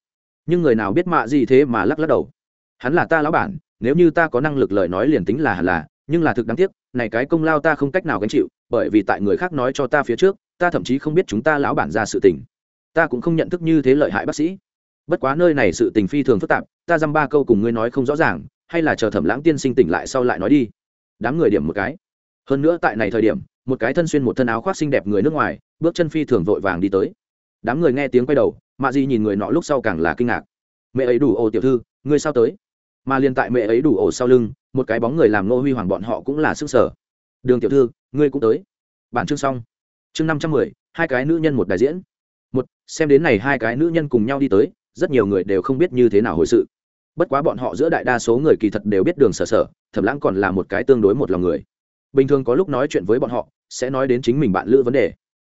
Nhưng người nào biết mạ gì thế mà lắc lắc đầu? Hắn là ta lão bản, nếu như ta có năng lực lời nói liền tính là hẳn là, nhưng là thực đáng tiếc, này cái công lao ta không cách nào gánh chịu, bởi vì tại người khác nói cho ta phía trước, ta thậm chí không biết chúng ta lão bản ra sự tình. Ta cũng không nhận thức như thế lợi hại bác sĩ. Bất quá nơi này sự tình phi thường phức tạp, ta dăm ba câu cùng ngươi nói không rõ ràng, hay là chờ thẩm lãng tiên sinh tỉnh lại sau lại nói đi. Đám người điểm một cái. Hơn nữa tại này thời điểm một cái thân xuyên một thân áo khoác xinh đẹp người nước ngoài, bước chân phi thường vội vàng đi tới. Đám người nghe tiếng quay đầu, mạ di nhìn người nọ lúc sau càng là kinh ngạc. Mẹ ấy đủ ồ tiểu thư, ngươi sao tới? Mà liền tại mẹ ấy đủ ổ sau lưng, một cái bóng người làm nô huy hoàng bọn họ cũng là sức sở. Đường tiểu thư, ngươi cũng tới. Bản chương xong. Chương năm trăm mười, hai cái nữ nhân một đại diễn. Một, xem đến này hai cái nữ nhân cùng nhau đi tới, rất nhiều người đều không biết như thế nào hồi sự. Bất quá bọn họ giữa đại đa số người kỳ thật đều biết đường sở sở thẩm lãng còn là một cái tương đối một lòng người bình thường có lúc nói chuyện với bọn họ, sẽ nói đến chính mình bạn lữ vấn đề.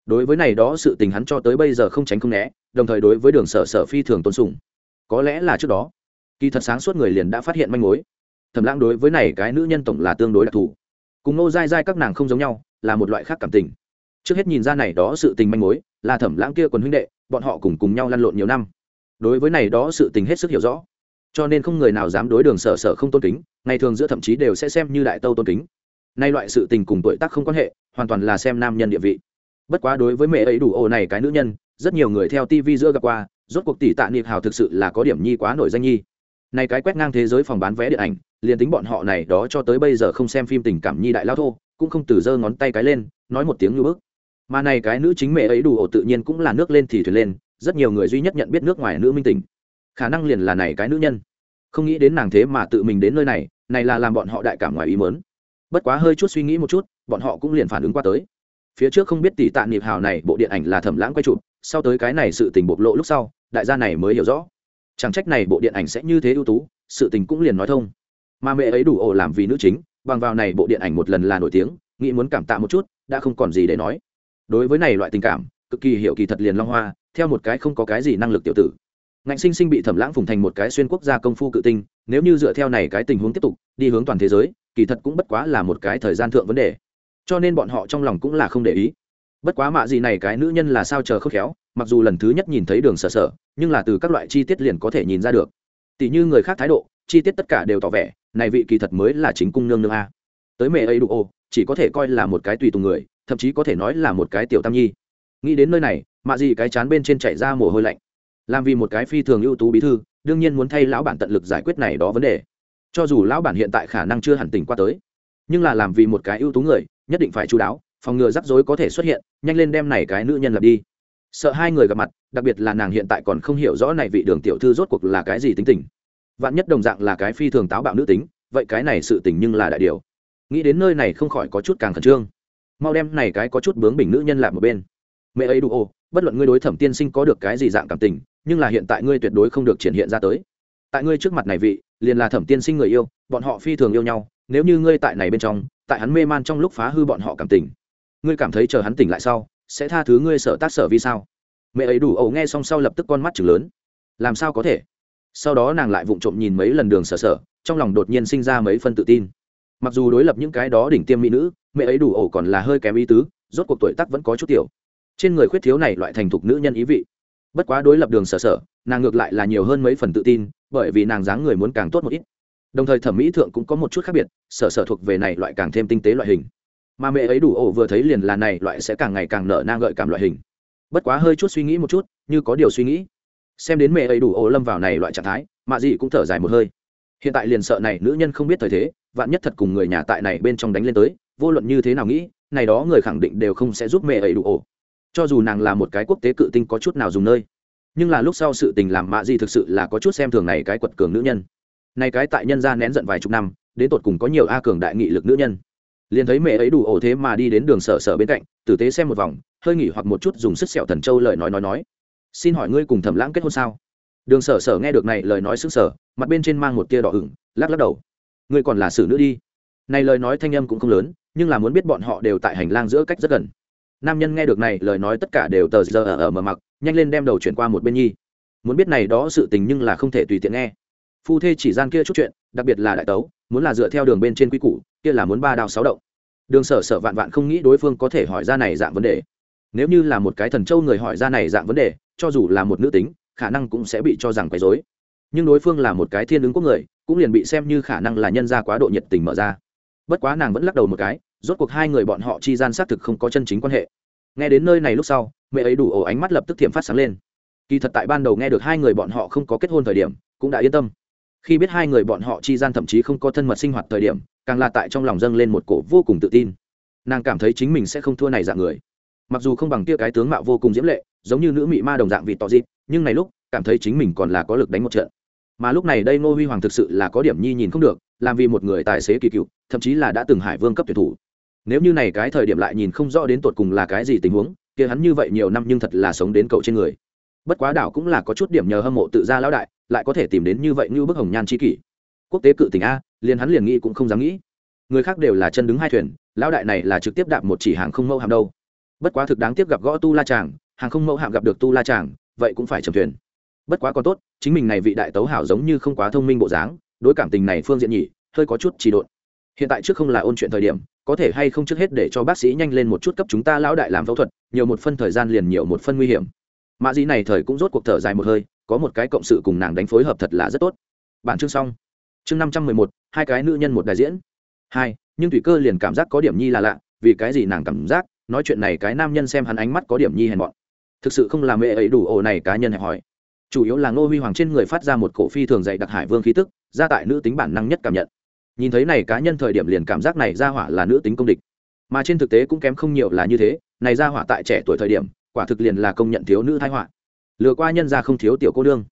Đối với này đó sự tình hắn cho tới bây giờ không tránh không né, đồng thời đối với đường sở sở phi thường tôn sùng. Có lẽ là trước đó, kỳ thật sáng suốt người liền đã phát hiện manh mối. Thẩm lãng đối với này cái nữ nhân tổng là tương đối đặc thù. Cùng nô dai dai các nàng không giống nhau, là một loại khác cảm tình. Trước hết nhìn ra này đó sự tình manh mối, là thẩm lãng kia quần huynh đệ, bọn họ cùng cùng nhau lăn lộn nhiều năm. Đối với này đó sự tình hết sức hiểu rõ. Cho nên không người nào dám đối đường sở sở không tôn kính, ngày thường giữa thậm chí đều sẽ xem như đại tâu tôn kính nay loại sự tình cùng tuổi tác không quan hệ, hoàn toàn là xem nam nhân địa vị. Bất quá đối với mẹ ấy đủ ồ này cái nữ nhân, rất nhiều người theo tv giữa gặp qua, rốt cuộc tỷ tạ niệm hào thực sự là có điểm nhi quá nổi danh nhi. Này cái quét ngang thế giới phòng bán vé điện ảnh, liền tính bọn họ này đó cho tới bây giờ không xem phim tình cảm nhi đại lao thô, cũng không từ giơ ngón tay cái lên, nói một tiếng như bước mà này cái nữ chính mẹ ấy đủ ổ tự nhiên cũng là nước lên thì thuyền lên, rất nhiều người duy nhất nhận biết nước ngoài nữ minh tình. Khả năng liền là này cái nữ nhân. Không nghĩ đến nàng thế mà tự mình đến nơi này này là làm bọn họ đại cảm ngoài ý mớn bất quá hơi chút suy nghĩ một chút, bọn họ cũng liền phản ứng qua tới. Phía trước không biết tỷ tạ niệm hào này bộ điện ảnh là thẩm lãng quay chụp, sau tới cái này sự tình bộc lộ lúc sau, đại gia này mới hiểu rõ. Chẳng trách này bộ điện ảnh sẽ như thế ưu tú, sự tình cũng liền nói thông. Mà mẹ ấy đủ ổ làm vì nữ chính, bằng vào này bộ điện ảnh một lần là nổi tiếng, nghĩ muốn cảm tạ một chút, đã không còn gì để nói. Đối với này loại tình cảm, cực kỳ hiểu kỳ thật liền long hoa, theo một cái không có cái gì năng lực tiểu tử ngạnh sinh sinh bị thẩm lãng phùng thành một cái xuyên quốc gia công phu cự tinh, nếu như dựa theo này cái tình huống tiếp tục, đi hướng toàn thế giới, kỳ thật cũng bất quá là một cái thời gian thượng vấn đề. Cho nên bọn họ trong lòng cũng là không để ý. Bất quá mạ gì này cái nữ nhân là sao chờ khớp khéo, mặc dù lần thứ nhất nhìn thấy đường sở sở, nhưng là từ các loại chi tiết liền có thể nhìn ra được. Tỷ như người khác thái độ, chi tiết tất cả đều tỏ vẻ, này vị kỳ thật mới là chính cung nương nương a. Tới mẹ ấy đủ ô, chỉ có thể coi là một cái tùy tùng người, thậm chí có thể nói là một cái tiểu tam nhi. Nghĩ đến nơi này, mạ gì cái chán bên trên chạy ra mồ hôi lạnh làm vì một cái phi thường ưu tú bí thư, đương nhiên muốn thay lão bản tận lực giải quyết này đó vấn đề. Cho dù lão bản hiện tại khả năng chưa hẳn tỉnh qua tới, nhưng là làm vì một cái ưu tú người, nhất định phải chú đáo, phòng ngừa rắc rối có thể xuất hiện, nhanh lên đem này cái nữ nhân lập đi. Sợ hai người gặp mặt, đặc biệt là nàng hiện tại còn không hiểu rõ này vị đường tiểu thư rốt cuộc là cái gì tính tình. Vạn nhất đồng dạng là cái phi thường táo bạo nữ tính, vậy cái này sự tình nhưng là đại điều. Nghĩ đến nơi này không khỏi có chút càng khẩn trương. Mau đem này cái có chút bướng bình nữ nhân lại một bên. Mẹ ấy đủ ô, bất luận ngươi đối thẩm tiên sinh có được cái gì dạng cảm tình nhưng là hiện tại ngươi tuyệt đối không được triển hiện ra tới. Tại ngươi trước mặt này vị, liền là thẩm tiên sinh người yêu, bọn họ phi thường yêu nhau, nếu như ngươi tại này bên trong, tại hắn mê man trong lúc phá hư bọn họ cảm tình, ngươi cảm thấy chờ hắn tỉnh lại sau, sẽ tha thứ ngươi sợ tác sở vì sao? Mẹ ấy đủ ẩu nghe xong sau lập tức con mắt chừng lớn. Làm sao có thể? Sau đó nàng lại vụng trộm nhìn mấy lần đường sở sở, trong lòng đột nhiên sinh ra mấy phân tự tin. Mặc dù đối lập những cái đó đỉnh tiêm mỹ nữ, mẹ ấy đủ ẩu còn là hơi kém ý tứ, rốt cuộc tuổi tắc vẫn có chút tiểu. Trên người khuyết thiếu này loại thành thục nữ nhân ý vị bất quá đối lập đường sở sở, nàng ngược lại là nhiều hơn mấy phần tự tin, bởi vì nàng dáng người muốn càng tốt một ít. Đồng thời thẩm mỹ thượng cũng có một chút khác biệt, sở sở thuộc về này loại càng thêm tinh tế loại hình. Mà mẹ ấy đủ ổ vừa thấy liền là này loại sẽ càng ngày càng nở nang gợi cảm loại hình. Bất quá hơi chút suy nghĩ một chút, như có điều suy nghĩ. Xem đến mẹ ấy đủ ổ lâm vào này loại trạng thái, mạ dị cũng thở dài một hơi. Hiện tại liền sợ này nữ nhân không biết thời thế, vạn nhất thật cùng người nhà tại này bên trong đánh lên tới, vô luận như thế nào nghĩ, này đó người khẳng định đều không sẽ giúp mẹ ấy đủ ổ cho dù nàng là một cái quốc tế cự tinh có chút nào dùng nơi, nhưng là lúc sau sự tình làm mạ Di thực sự là có chút xem thường này cái quật cường nữ nhân. Này cái tại nhân ra nén giận vài chục năm, đến tột cùng có nhiều a cường đại nghị lực nữ nhân. Liền thấy mẹ ấy đủ ổ thế mà đi đến đường sở sở bên cạnh, tử tế xem một vòng, hơi nghỉ hoặc một chút dùng sức sẹo thần châu lời nói nói nói. Xin hỏi ngươi cùng thẩm lãng kết hôn sao? Đường sở sở nghe được này lời nói sức sở mặt bên trên mang một tia đỏ ửng, lắc lắc đầu. Ngươi còn là xử nữ đi. Này lời nói thanh âm cũng không lớn, nhưng là muốn biết bọn họ đều tại hành lang giữa cách rất gần nam nhân nghe được này, lời nói tất cả đều tờ giờ ở mở mờ mặc, nhanh lên đem đầu chuyển qua một bên nhi. Muốn biết này đó sự tình nhưng là không thể tùy tiện nghe. Phu thê chỉ gian kia chút chuyện, đặc biệt là đại tấu, muốn là dựa theo đường bên trên quy củ, kia là muốn ba đao sáu động. Đường sở sở vạn vạn không nghĩ đối phương có thể hỏi ra này dạng vấn đề. Nếu như là một cái thần châu người hỏi ra này dạng vấn đề, cho dù là một nữ tính, khả năng cũng sẽ bị cho rằng quấy dối nhưng đối phương là một cái thiên ứng quốc người, cũng liền bị xem như khả năng là nhân ra quá độ nhiệt tình mở ra bất quá nàng vẫn lắc đầu một cái, rốt cuộc hai người bọn họ chi gian xác thực không có chân chính quan hệ. Nghe đến nơi này lúc sau, mẹ ấy đủ ổ ánh mắt lập tức thiểm phát sáng lên. Kỳ thật tại ban đầu nghe được hai người bọn họ không có kết hôn thời điểm, cũng đã yên tâm. Khi biết hai người bọn họ chi gian thậm chí không có thân mật sinh hoạt thời điểm, càng là tại trong lòng dâng lên một cổ vô cùng tự tin. Nàng cảm thấy chính mình sẽ không thua này dạng người. Mặc dù không bằng kia cái tướng mạo vô cùng diễm lệ, giống như nữ mị ma đồng dạng vị tỏ dịp, nhưng này lúc, cảm thấy chính mình còn là có lực đánh một trận mà lúc này đây ngô huy hoàng thực sự là có điểm nhi nhìn không được, làm vì một người tài xế kỳ cựu, thậm chí là đã từng hải vương cấp tuyển thủ. Nếu như này cái thời điểm lại nhìn không rõ đến tột cùng là cái gì tình huống, kia hắn như vậy nhiều năm nhưng thật là sống đến cậu trên người. Bất quá đảo cũng là có chút điểm nhờ hâm mộ tự ra lão đại, lại có thể tìm đến như vậy như bức hồng nhan chi kỷ. Quốc tế cự tỉnh a, liền hắn liền nghĩ cũng không dám nghĩ. Người khác đều là chân đứng hai thuyền, lão đại này là trực tiếp đạp một chỉ hàng không mẫu hạm đâu. Bất quá thực đáng tiếc gặp gõ tu la tràng, hàng không mẫu hạm gặp được tu la tràng, vậy cũng phải trầm thuyền bất quá còn tốt, chính mình này vị đại tấu hảo giống như không quá thông minh bộ dáng, đối cảm tình này phương diện nhỉ, hơi có chút trì độn. Hiện tại trước không là ôn chuyện thời điểm, có thể hay không trước hết để cho bác sĩ nhanh lên một chút cấp chúng ta lão đại làm phẫu thuật, nhiều một phân thời gian liền nhiều một phân nguy hiểm. Mạ dĩ này thời cũng rốt cuộc thở dài một hơi, có một cái cộng sự cùng nàng đánh phối hợp thật là rất tốt. Bản chương xong. Chương năm trăm mười một, hai cái nữ nhân một đại diễn. Hai, nhưng thủy cơ liền cảm giác có điểm nhi là lạ, vì cái gì nàng cảm giác, nói chuyện này cái nam nhân xem hắn ánh mắt có điểm nhi hèn bọn thực sự không làm mẹ ấy đủ ổ này cá nhân hẹp hỏi chủ yếu là ngô huy hoàng trên người phát ra một cổ phi thường dạy đặc hải vương khí tức ra tại nữ tính bản năng nhất cảm nhận. Nhìn thấy này cá nhân thời điểm liền cảm giác này ra hỏa là nữ tính công địch. Mà trên thực tế cũng kém không nhiều là như thế, này ra hỏa tại trẻ tuổi thời điểm, quả thực liền là công nhận thiếu nữ thái họa. Lừa qua nhân gia không thiếu tiểu cô đương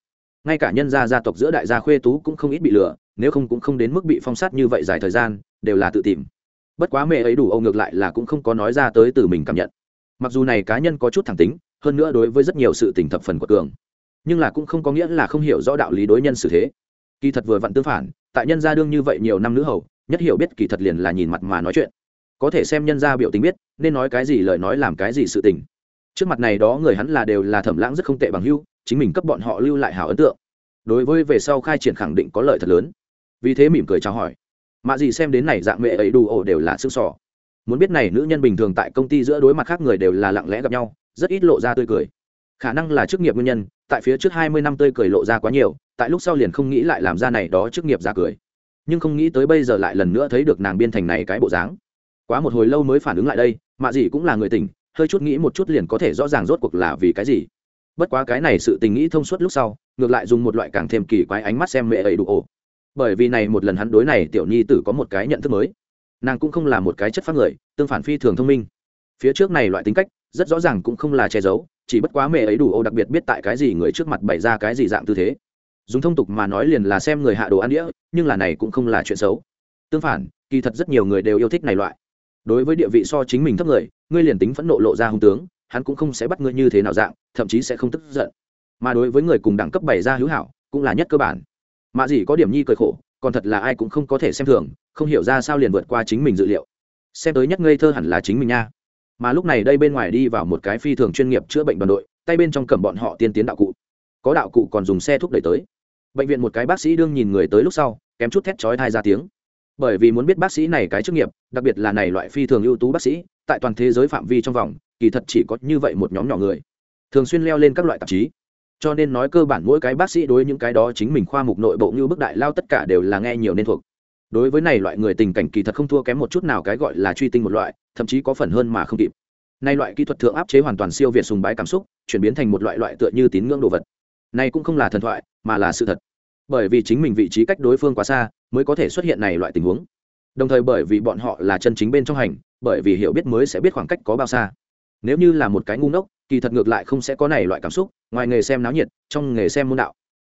ngay cả nhân gia gia tộc giữa đại gia khuê tú cũng không ít bị lừa, nếu không cũng không đến mức bị phong sát như vậy dài thời gian, đều là tự tìm. Bất quá mẹ ấy đủ âu ngược lại là cũng không có nói ra tới từ mình cảm nhận. Mặc dù này cá nhân có chút thẳng tính, hơn nữa đối với rất nhiều sự tình thập phần của cường nhưng là cũng không có nghĩa là không hiểu rõ đạo lý đối nhân xử thế. Kỳ thật vừa vặn tương phản, tại nhân gia đương như vậy nhiều năm nữ hầu, nhất hiểu biết kỳ thật liền là nhìn mặt mà nói chuyện. Có thể xem nhân gia biểu tình biết, nên nói cái gì lời nói làm cái gì sự tình. Trước mặt này đó người hắn là đều là thẩm lãng rất không tệ bằng hưu, chính mình cấp bọn họ lưu lại hảo ấn tượng. Đối với về sau khai triển khẳng định có lợi thật lớn. Vì thế mỉm cười chào hỏi. Mạ gì xem đến này dạng mẹ ấy đủ ổ đều là xương sỏ. Muốn biết này nữ nhân bình thường tại công ty giữa đối mặt khác người đều là lặng lẽ gặp nhau, rất ít lộ ra tươi cười. Khả năng là chức nghiệp nguyên nhân tại phía trước hai mươi năm tươi cười lộ ra quá nhiều, tại lúc sau liền không nghĩ lại làm ra này đó chức nghiệp giả cười. Nhưng không nghĩ tới bây giờ lại lần nữa thấy được nàng biên thành này cái bộ dáng. Quá một hồi lâu mới phản ứng lại đây, mạ gì cũng là người tỉnh, hơi chút nghĩ một chút liền có thể rõ ràng rốt cuộc là vì cái gì. Bất quá cái này sự tình nghĩ thông suốt lúc sau, ngược lại dùng một loại càng thêm kỳ quái ánh mắt xem mẹ ấy đủ ổ. Bởi vì này một lần hắn đối này tiểu nhi tử có một cái nhận thức mới. Nàng cũng không là một cái chất phát người, tương phản phi thường thông minh. Phía trước này loại tính cách, rất rõ ràng cũng không là che giấu chỉ bất quá mẹ ấy đủ ô đặc biệt biết tại cái gì người trước mặt bày ra cái gì dạng tư thế. Dùng thông tục mà nói liền là xem người hạ đồ ăn đĩa, nhưng là này cũng không là chuyện xấu. Tương phản, kỳ thật rất nhiều người đều yêu thích này loại. Đối với địa vị so chính mình thấp người, ngươi liền tính phẫn nộ lộ ra hung tướng, hắn cũng không sẽ bắt ngươi như thế nào dạng, thậm chí sẽ không tức giận. Mà đối với người cùng đẳng cấp bày ra hữu hảo, cũng là nhất cơ bản. Mà gì có điểm nhi cười khổ, còn thật là ai cũng không có thể xem thường, không hiểu ra sao liền vượt qua chính mình dự liệu. Xem tới nhất ngây thơ hẳn là chính mình nha mà lúc này đây bên ngoài đi vào một cái phi thường chuyên nghiệp chữa bệnh đoàn đội, tay bên trong cầm bọn họ tiên tiến đạo cụ. Có đạo cụ còn dùng xe thúc đẩy tới. Bệnh viện một cái bác sĩ đương nhìn người tới lúc sau, kém chút thét chói thai ra tiếng. Bởi vì muốn biết bác sĩ này cái chức nghiệp, đặc biệt là này loại phi thường ưu tú bác sĩ, tại toàn thế giới phạm vi trong vòng, kỳ thật chỉ có như vậy một nhóm nhỏ người. Thường xuyên leo lên các loại tạp chí. Cho nên nói cơ bản mỗi cái bác sĩ đối những cái đó chính mình khoa mục nội bộ như bức đại lao tất cả đều là nghe nhiều nên thuộc đối với này loại người tình cảnh kỳ thật không thua kém một chút nào cái gọi là truy tinh một loại, thậm chí có phần hơn mà không kịp. Nay loại kỹ thuật thượng áp chế hoàn toàn siêu việt sùng bái cảm xúc, chuyển biến thành một loại loại tựa như tín ngưỡng đồ vật. Này cũng không là thần thoại, mà là sự thật. Bởi vì chính mình vị trí cách đối phương quá xa, mới có thể xuất hiện này loại tình huống. Đồng thời bởi vì bọn họ là chân chính bên trong hành, bởi vì hiểu biết mới sẽ biết khoảng cách có bao xa. Nếu như là một cái ngu ngốc, kỳ thật ngược lại không sẽ có này loại cảm xúc, ngoài nghề xem náo nhiệt, trong nghề xem môn đạo.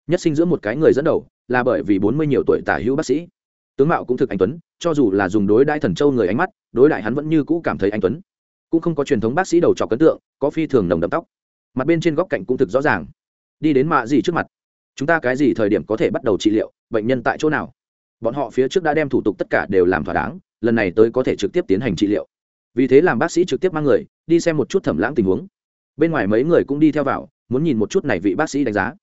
Nhất sinh giữa một cái người dẫn đầu, là bởi vì bốn mươi nhiều tuổi tả hữu bác sĩ tướng mạo cũng thực anh tuấn, cho dù là dùng đối đại thần châu người ánh mắt, đối đại hắn vẫn như cũ cảm thấy anh tuấn. Cũng không có truyền thống bác sĩ đầu trọc ấn tượng, có phi thường nồng đậm tóc. Mặt bên trên góc cạnh cũng thực rõ ràng. Đi đến mạ gì trước mặt? Chúng ta cái gì thời điểm có thể bắt đầu trị liệu, bệnh nhân tại chỗ nào? Bọn họ phía trước đã đem thủ tục tất cả đều làm thỏa đáng, lần này tới có thể trực tiếp tiến hành trị liệu. Vì thế làm bác sĩ trực tiếp mang người, đi xem một chút thẩm lãng tình huống. Bên ngoài mấy người cũng đi theo vào, muốn nhìn một chút này vị bác sĩ đánh giá.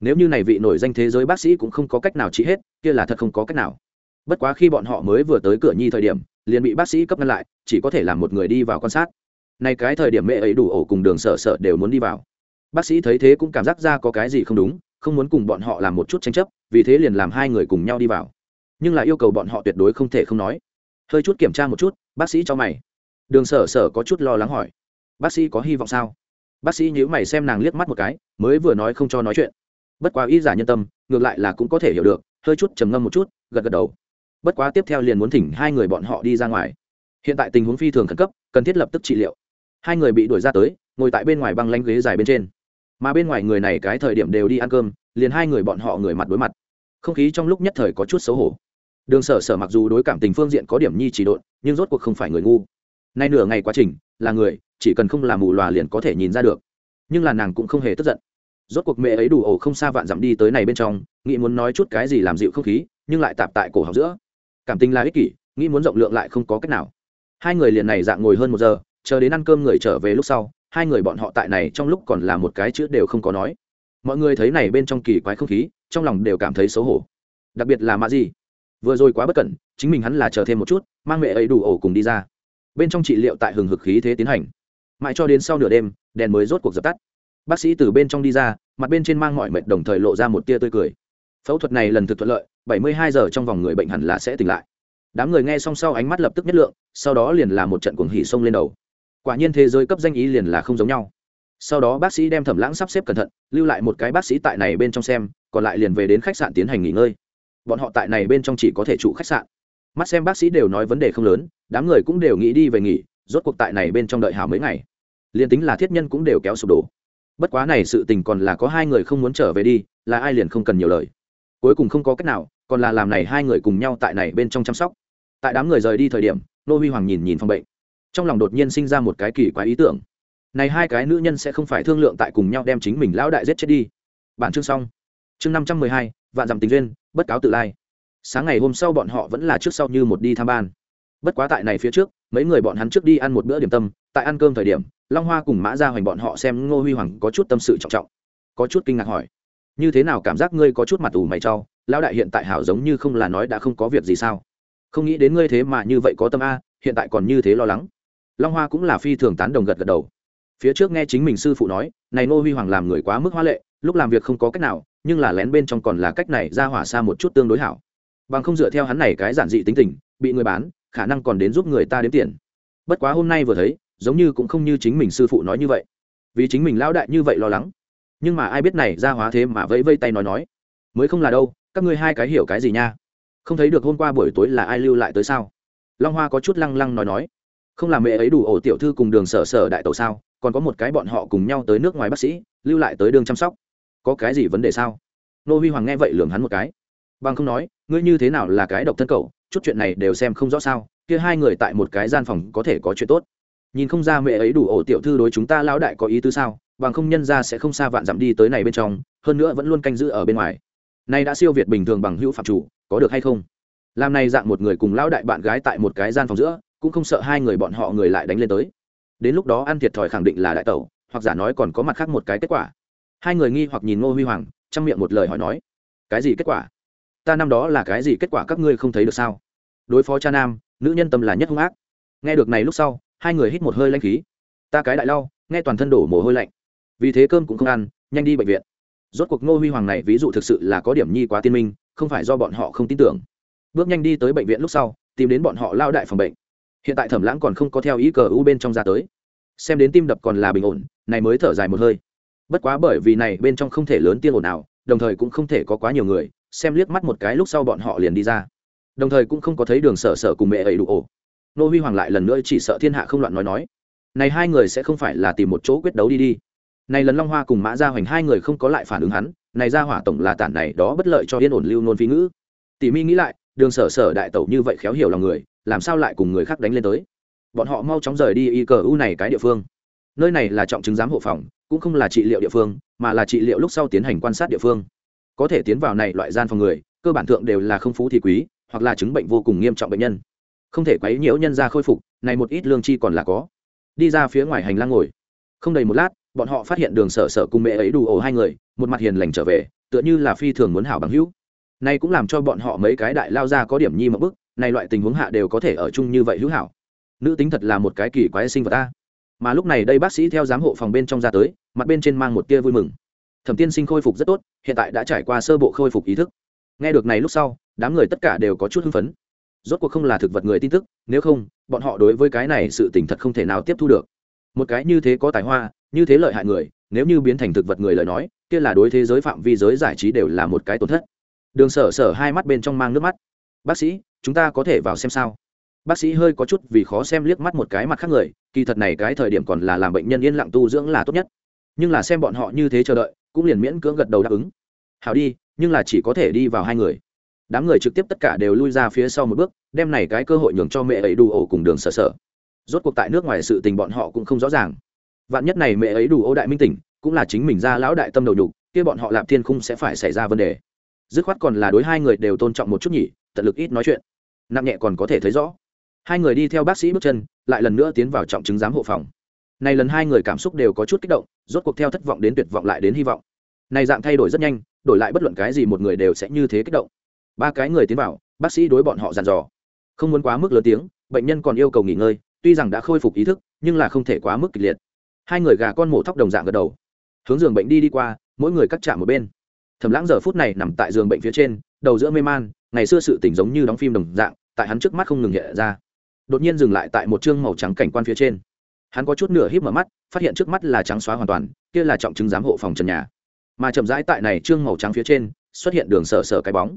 Nếu như này vị nổi danh thế giới bác sĩ cũng không có cách nào trị hết, kia là thật không có cách nào bất quá khi bọn họ mới vừa tới cửa nhi thời điểm, liền bị bác sĩ cấp ngăn lại, chỉ có thể làm một người đi vào quan sát. Nay cái thời điểm mẹ ấy đủ ổ cùng đường sở sợ đều muốn đi vào. Bác sĩ thấy thế cũng cảm giác ra có cái gì không đúng, không muốn cùng bọn họ làm một chút tranh chấp, vì thế liền làm hai người cùng nhau đi vào. Nhưng lại yêu cầu bọn họ tuyệt đối không thể không nói. Hơi chút kiểm tra một chút, bác sĩ cho mày. Đường sở sở có chút lo lắng hỏi. Bác sĩ có hy vọng sao? Bác sĩ nhíu mày xem nàng liếc mắt một cái, mới vừa nói không cho nói chuyện. Bất quá ý giả nhân tâm, ngược lại là cũng có thể hiểu được, hơi chút trầm ngâm một chút, gật gật đầu bất quá tiếp theo liền muốn thỉnh hai người bọn họ đi ra ngoài. Hiện tại tình huống phi thường khẩn cấp, cần thiết lập tức trị liệu. Hai người bị đuổi ra tới, ngồi tại bên ngoài băng lanh ghế dài bên trên. Mà bên ngoài người này cái thời điểm đều đi ăn cơm, liền hai người bọn họ người mặt đối mặt. Không khí trong lúc nhất thời có chút xấu hổ. Đường sở sở mặc dù đối cảm tình phương diện có điểm nhi chỉ độn, nhưng rốt cuộc không phải người ngu. Nay nửa ngày quá trình, là người, chỉ cần không làm mù lòa liền có thể nhìn ra được. Nhưng là nàng cũng không hề tức giận. Rốt cuộc mẹ ấy đủ ổ không xa vạn dặm đi tới này bên trong, nghĩ muốn nói chút cái gì làm dịu không khí, nhưng lại tạp tại cổ học giữa cảm tình là ích kỷ, nghĩ muốn rộng lượng lại không có cách nào. Hai người liền này dạng ngồi hơn một giờ, chờ đến ăn cơm người trở về lúc sau, hai người bọn họ tại này trong lúc còn là một cái chữ đều không có nói. Mọi người thấy này bên trong kỳ quái không khí, trong lòng đều cảm thấy xấu hổ. Đặc biệt là mạ gì vừa rồi quá bất cẩn, chính mình hắn là chờ thêm một chút, mang mẹ ấy đủ ổ cùng đi ra. Bên trong trị liệu tại hừng hực khí thế tiến hành. Mãi cho đến sau nửa đêm, đèn mới rốt cuộc dập tắt. Bác sĩ từ bên trong đi ra, mặt bên trên mang mọi mệt đồng thời lộ ra một tia tươi cười. Phẫu thuật này lần thực thuận lợi bảy mươi hai giờ trong vòng người bệnh hẳn là sẽ tỉnh lại. Đám người nghe xong sau ánh mắt lập tức nhất lượng, sau đó liền là một trận cuồng hỉ xông lên đầu. Quả nhiên thế giới cấp danh ý liền là không giống nhau. Sau đó bác sĩ đem thẩm lãng sắp xếp cẩn thận, lưu lại một cái bác sĩ tại này bên trong xem, còn lại liền về đến khách sạn tiến hành nghỉ ngơi. Bọn họ tại này bên trong chỉ có thể trụ khách sạn. Mắt xem bác sĩ đều nói vấn đề không lớn, đám người cũng đều nghĩ đi về nghỉ, rốt cuộc tại này bên trong đợi hào mấy ngày. Liền tính là thiết nhân cũng đều kéo sụp đổ. Bất quá này sự tình còn là có hai người không muốn trở về đi, là ai liền không cần nhiều lời. Cuối cùng không có cách nào còn là làm này hai người cùng nhau tại này bên trong chăm sóc. Tại đám người rời đi thời điểm, nô huy hoàng nhìn nhìn phòng bệnh. Trong lòng đột nhiên sinh ra một cái kỳ quái ý tưởng. Này hai cái nữ nhân sẽ không phải thương lượng tại cùng nhau đem chính mình lão đại giết chết đi. Bản chương xong. Chương năm trăm mười hai, vạn dặm tình duyên, bất cáo tự lai. Sáng ngày hôm sau bọn họ vẫn là trước sau như một đi tham ban. Bất quá tại này phía trước, mấy người bọn hắn trước đi ăn một bữa điểm tâm, tại ăn cơm thời điểm, long hoa cùng mã ra hoành bọn họ xem ngô huy hoàng có chút tâm sự trọng trọng. Có chút kinh ngạc hỏi, như thế nào cảm giác ngươi có chút mặt ủ mày trau lão đại hiện tại hảo giống như không là nói đã không có việc gì sao? Không nghĩ đến ngươi thế mà như vậy có tâm a, hiện tại còn như thế lo lắng. Long hoa cũng là phi thường tán đồng gật gật đầu. Phía trước nghe chính mình sư phụ nói, này ngô huy hoàng làm người quá mức hoa lệ, lúc làm việc không có cách nào, nhưng là lén bên trong còn là cách này ra hỏa xa một chút tương đối hảo. Bằng không dựa theo hắn này cái giản dị tính tình, bị người bán, khả năng còn đến giúp người ta đếm tiền. Bất quá hôm nay vừa thấy, giống như cũng không như chính mình sư phụ nói như vậy. Vì chính mình lão đại như vậy lo lắng. Nhưng mà ai biết này ra hóa thế mà vẫy vây tay nói nói. Mới không là đâu các ngươi hai cái hiểu cái gì nha? Không thấy được hôm qua buổi tối là ai lưu lại tới sao? Long hoa có chút lăng lăng nói nói. Không làm mẹ ấy đủ ổ tiểu thư cùng đường sở sở đại tàu sao? Còn có một cái bọn họ cùng nhau tới nước ngoài bác sĩ, lưu lại tới đường chăm sóc. Có cái gì vấn đề sao? Nô huy hoàng nghe vậy lường hắn một cái. Bằng không nói, ngươi như thế nào là cái độc thân cầu chút chuyện này đều xem không rõ sao? Kia hai người tại một cái gian phòng có thể có chuyện tốt. Nhìn không ra mẹ ấy đủ ổ tiểu thư đối chúng ta lão đại có ý tứ sao? Bằng không nhân ra sẽ không xa vạn dặm đi tới này bên trong, hơn nữa vẫn luôn canh giữ ở bên ngoài nay đã siêu việt bình thường bằng hữu phạm chủ, có được hay không? Làm này dạng một người cùng lão đại bạn gái tại một cái gian phòng giữa, cũng không sợ hai người bọn họ người lại đánh lên tới. Đến lúc đó ăn thiệt thòi khẳng định là đại tẩu, hoặc giả nói còn có mặt khác một cái kết quả. Hai người nghi hoặc nhìn ngô huy hoàng, trong miệng một lời hỏi nói, cái gì kết quả? Ta năm đó là cái gì kết quả các ngươi không thấy được sao? Đối phó cha nam, nữ nhân tâm là nhất hung ác. Nghe được này lúc sau, hai người hít một hơi lanh khí. Ta cái đại lau, nghe toàn thân đổ mồ hôi lạnh. Vì thế cơm cũng không ăn, nhanh đi bệnh viện rốt cuộc ngô huy hoàng này ví dụ thực sự là có điểm nhi quá tiên minh, không phải do bọn họ không tin tưởng. Bước nhanh đi tới bệnh viện lúc sau, tìm đến bọn họ lao đại phòng bệnh. Hiện tại thẩm lãng còn không có theo ý cờ u bên trong ra tới. Xem đến tim đập còn là bình ổn, này mới thở dài một hơi. Bất quá bởi vì này bên trong không thể lớn tiên ổn nào đồng thời cũng không thể có quá nhiều người, xem liếc mắt một cái lúc sau bọn họ liền đi ra. Đồng thời cũng không có thấy đường sở sở cùng mẹ ấy đủ ổ. Nô huy hoàng lại lần nữa chỉ sợ thiên hạ không loạn nói nói. Này hai người sẽ không phải là tìm một chỗ quyết đấu đi đi này lần long hoa cùng mã gia hoành hai người không có lại phản ứng hắn, này ra hỏa tổng là tản này đó bất lợi cho yên ổn lưu nôn phi ngữ. Tỷ mi nghĩ lại, đường sở sở đại tẩu như vậy khéo hiểu lòng người, làm sao lại cùng người khác đánh lên tới? Bọn họ mau chóng rời đi y cờ u này cái địa phương. Nơi này là trọng chứng giám hộ phòng, cũng không là trị liệu địa phương, mà là trị liệu lúc sau tiến hành quan sát địa phương. Có thể tiến vào này loại gian phòng người, cơ bản thượng đều là không phú thì quý, hoặc là chứng bệnh vô cùng nghiêm trọng bệnh nhân. Không thể quấy nhiễu nhân ra khôi phục, này một ít lương chi còn là có. Đi ra phía ngoài hành lang ngồi. Không đầy một lát bọn họ phát hiện đường sở sở cùng mẹ ấy đủ ổ hai người, một mặt hiền lành trở về, tựa như là phi thường muốn hảo bằng hữu. Nay cũng làm cho bọn họ mấy cái đại lao ra có điểm nhi một bức, này loại tình huống hạ đều có thể ở chung như vậy hữu hảo. Nữ tính thật là một cái kỳ quái sinh vật ta mà lúc này đây bác sĩ theo giám hộ phòng bên trong ra tới, mặt bên trên mang một tia vui mừng. Thẩm tiên sinh khôi phục rất tốt, hiện tại đã trải qua sơ bộ khôi phục ý thức. Nghe được này lúc sau, đám người tất cả đều có chút hưng phấn. Rốt cuộc không là thực vật người tin tức, nếu không, bọn họ đối với cái này sự tình thật không thể nào tiếp thu được. Một cái như thế có tài hoa như thế lợi hại người, nếu như biến thành thực vật người lời nói, kia là đối thế giới phạm vi giới giải trí đều là một cái tổn thất. Đường sở sở hai mắt bên trong mang nước mắt. Bác sĩ, chúng ta có thể vào xem sao? Bác sĩ hơi có chút vì khó xem liếc mắt một cái mặt khác người, kỳ thật này cái thời điểm còn là làm bệnh nhân yên lặng tu dưỡng là tốt nhất. Nhưng là xem bọn họ như thế chờ đợi, cũng liền miễn cưỡng gật đầu đáp ứng. Hảo đi, nhưng là chỉ có thể đi vào hai người. Đám người trực tiếp tất cả đều lui ra phía sau một bước, đem này cái cơ hội nhường cho mẹ ấy đủ ổ cùng đường sở sở. Rốt cuộc tại nước ngoài sự tình bọn họ cũng không rõ ràng vạn nhất này mẹ ấy đủ ô đại minh tỉnh, cũng là chính mình ra lão đại tâm đầu nhục, kia bọn họ lạp thiên khung sẽ phải xảy ra vấn đề. Dứt khoát còn là đối hai người đều tôn trọng một chút nhỉ, tận lực ít nói chuyện. Nặng nhẹ còn có thể thấy rõ. Hai người đi theo bác sĩ bước chân, lại lần nữa tiến vào trọng chứng giám hộ phòng. Này lần hai người cảm xúc đều có chút kích động, rốt cuộc theo thất vọng đến tuyệt vọng lại đến hy vọng. Này dạng thay đổi rất nhanh, đổi lại bất luận cái gì một người đều sẽ như thế kích động. Ba cái người tiến vào, bác sĩ đối bọn họ dàn dò. Không muốn quá mức lớn tiếng, bệnh nhân còn yêu cầu nghỉ ngơi, tuy rằng đã khôi phục ý thức, nhưng là không thể quá mức kịch liệt hai người gà con mổ thóc đồng dạng gật đầu. Hướng giường bệnh đi đi qua, mỗi người cắt chạm một bên. Thầm lãng giờ phút này nằm tại giường bệnh phía trên, đầu giữa mê man, ngày xưa sự tỉnh giống như đóng phim đồng dạng, tại hắn trước mắt không ngừng hiện ra. Đột nhiên dừng lại tại một chương màu trắng cảnh quan phía trên. Hắn có chút nửa híp mở mắt, phát hiện trước mắt là trắng xóa hoàn toàn, kia là trọng chứng giám hộ phòng trần nhà. Mà chậm rãi tại này trương màu trắng phía trên, xuất hiện đường sở sở cái bóng.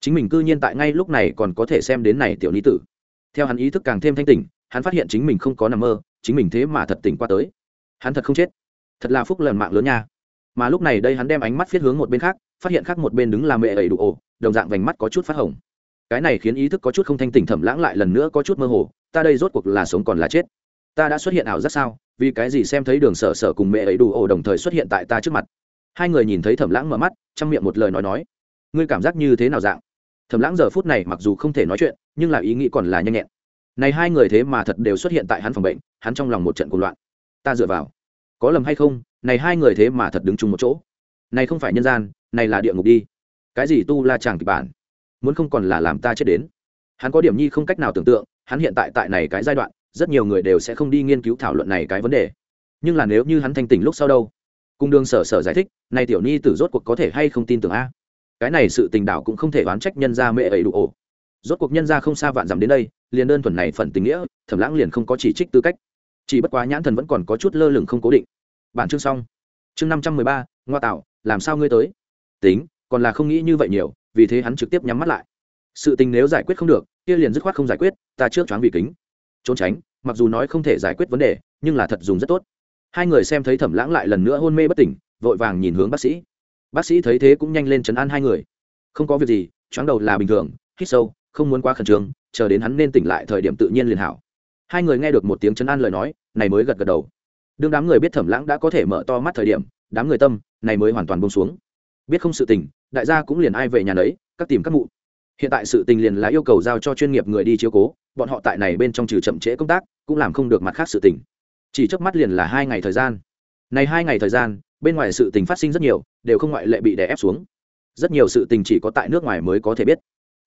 Chính mình cư nhiên tại ngay lúc này còn có thể xem đến này tiểu lý tử. Theo hắn ý thức càng thêm thanh tỉnh, hắn phát hiện chính mình không có nằm mơ, chính mình thế mà thật tỉnh qua tới hắn thật không chết. Thật là phúc lần mạng lớn nha. Mà lúc này đây hắn đem ánh mắt viết hướng một bên khác, phát hiện khác một bên đứng làm mẹ ẩy đủ ổ, đồng dạng vành mắt có chút phát hồng. Cái này khiến ý thức có chút không thanh tỉnh thẩm lãng lại lần nữa có chút mơ hồ, ta đây rốt cuộc là sống còn là chết? Ta đã xuất hiện ảo giác sao? Vì cái gì xem thấy đường sở sở cùng mẹ ấy đủ ổ đồng thời xuất hiện tại ta trước mặt? Hai người nhìn thấy thẩm lãng mở mắt, trong miệng một lời nói nói. Ngươi cảm giác như thế nào dạng? Thẩm lãng giờ phút này mặc dù không thể nói chuyện, nhưng là ý nghĩ còn là nhanh nhẹn. Này hai người thế mà thật đều xuất hiện tại hắn phòng bệnh, hắn trong lòng một trận cuộc loạn ta dựa vào. Có lầm hay không, này hai người thế mà thật đứng chung một chỗ. Này không phải nhân gian, này là địa ngục đi. Cái gì tu la chàng kịch bản? Muốn không còn là làm ta chết đến. Hắn có điểm nhi không cách nào tưởng tượng, hắn hiện tại tại này cái giai đoạn, rất nhiều người đều sẽ không đi nghiên cứu thảo luận này cái vấn đề. Nhưng là nếu như hắn thanh tỉnh lúc sau đâu? Cung đường sở sở giải thích, này tiểu nhi tử rốt cuộc có thể hay không tin tưởng a? Cái này sự tình đạo cũng không thể oán trách nhân ra mẹ ấy đủ ổ. Rốt cuộc nhân ra không xa vạn dặm đến đây, liền đơn thuần này phần tình nghĩa thẩm lãng liền không có chỉ trích tư cách chỉ bất quá nhãn thần vẫn còn có chút lơ lửng không cố định. Bản chương xong. Chương năm trăm mười ba, ngoa tạo, làm sao ngươi tới? Tính, còn là không nghĩ như vậy nhiều, vì thế hắn trực tiếp nhắm mắt lại. Sự tình nếu giải quyết không được, kia liền dứt khoát không giải quyết, ta trước choáng vì kính. Trốn tránh, mặc dù nói không thể giải quyết vấn đề, nhưng là thật dùng rất tốt. Hai người xem thấy thẩm lãng lại lần nữa hôn mê bất tỉnh, vội vàng nhìn hướng bác sĩ. Bác sĩ thấy thế cũng nhanh lên chấn an hai người. Không có việc gì, choáng đầu là bình thường, hít sâu, không muốn quá khẩn trương, chờ đến hắn nên tỉnh lại thời điểm tự nhiên liền hảo hai người nghe được một tiếng chấn an lời nói, này mới gật gật đầu. Đương đám người biết thẩm lãng đã có thể mở to mắt thời điểm, đám người tâm, này mới hoàn toàn bông xuống. Biết không sự tình, đại gia cũng liền ai về nhà đấy các tìm các mụ. Hiện tại sự tình liền là yêu cầu giao cho chuyên nghiệp người đi chiếu cố, bọn họ tại này bên trong trừ chậm trễ công tác, cũng làm không được mặt khác sự tình. Chỉ trước mắt liền là hai ngày thời gian. Này hai ngày thời gian, bên ngoài sự tình phát sinh rất nhiều, đều không ngoại lệ bị đè ép xuống. Rất nhiều sự tình chỉ có tại nước ngoài mới có thể biết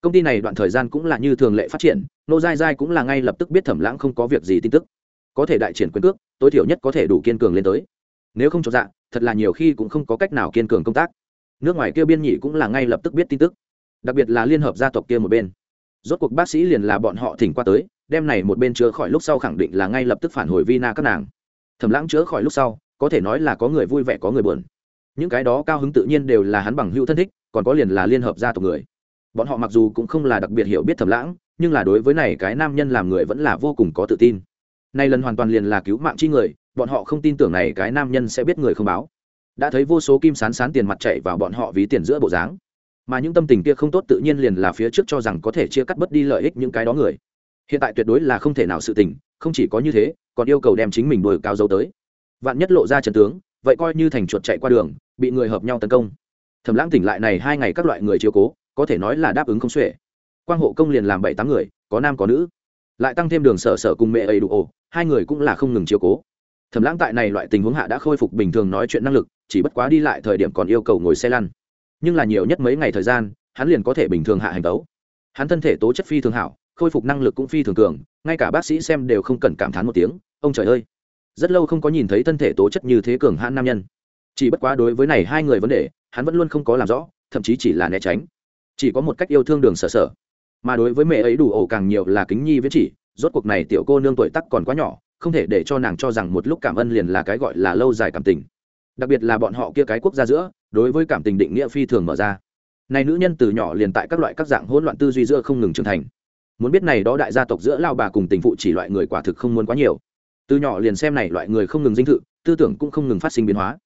công ty này đoạn thời gian cũng là như thường lệ phát triển nô dai dai cũng là ngay lập tức biết thẩm lãng không có việc gì tin tức. Có thể đại triển quyền cước, tối thiểu nhất có thể đủ kiên cường lên tới. Nếu không cho dạ thật là nhiều khi cũng không có cách nào kiên cường công tác. Nước ngoài kia biên nhị cũng là ngay lập tức biết tin tức. Đặc biệt là liên hợp gia tộc kia một bên. Rốt cuộc bác sĩ liền là bọn họ thỉnh qua tới, đem này một bên chữa khỏi lúc sau khẳng định là ngay lập tức phản hồi vina các nàng. Thẩm lãng chữa khỏi lúc sau, có thể nói là có người vui vẻ có người buồn. Những cái đó cao hứng tự nhiên đều là hắn bằng hữu thân thích, còn có liền là liên hợp gia tộc người bọn họ mặc dù cũng không là đặc biệt hiểu biết thẩm lãng, nhưng là đối với này cái nam nhân làm người vẫn là vô cùng có tự tin. Nay lần hoàn toàn liền là cứu mạng chi người, bọn họ không tin tưởng này cái nam nhân sẽ biết người không báo. Đã thấy vô số kim sán sán tiền mặt chạy vào bọn họ ví tiền giữa bộ dáng. Mà những tâm tình kia không tốt tự nhiên liền là phía trước cho rằng có thể chia cắt bớt đi lợi ích những cái đó người. Hiện tại tuyệt đối là không thể nào sự tình, không chỉ có như thế, còn yêu cầu đem chính mình đuổi cao dấu tới. Vạn nhất lộ ra trần tướng, vậy coi như thành chuột chạy qua đường, bị người hợp nhau tấn công. Thẩm lãng tỉnh lại này hai ngày các loại người chiếu cố có thể nói là đáp ứng không xuể. Quang hộ công liền làm bảy tám người, có nam có nữ. Lại tăng thêm đường sở sở cùng mẹ ấy đủ ổ, hai người cũng là không ngừng chiếu cố. Thẩm lãng tại này loại tình huống hạ đã khôi phục bình thường nói chuyện năng lực, chỉ bất quá đi lại thời điểm còn yêu cầu ngồi xe lăn. Nhưng là nhiều nhất mấy ngày thời gian, hắn liền có thể bình thường hạ hành tấu. Hắn thân thể tố chất phi thường hảo, khôi phục năng lực cũng phi thường cường, ngay cả bác sĩ xem đều không cần cảm thán một tiếng, ông trời ơi! Rất lâu không có nhìn thấy thân thể tố chất như thế cường hãn nam nhân. Chỉ bất quá đối với này hai người vấn đề, hắn vẫn luôn không có làm rõ, thậm chí chỉ là né tránh chỉ có một cách yêu thương đường sở sở. Mà đối với mẹ ấy đủ ổ càng nhiều là kính nhi với chỉ, rốt cuộc này tiểu cô nương tuổi tắc còn quá nhỏ, không thể để cho nàng cho rằng một lúc cảm ơn liền là cái gọi là lâu dài cảm tình. Đặc biệt là bọn họ kia cái quốc gia giữa, đối với cảm tình định nghĩa phi thường mở ra. Này nữ nhân từ nhỏ liền tại các loại các dạng hỗn loạn tư duy giữa không ngừng trưởng thành. Muốn biết này đó đại gia tộc giữa lao bà cùng tình phụ chỉ loại người quả thực không muốn quá nhiều. Từ nhỏ liền xem này loại người không ngừng dinh thự, tư tưởng cũng không ngừng phát sinh biến hóa.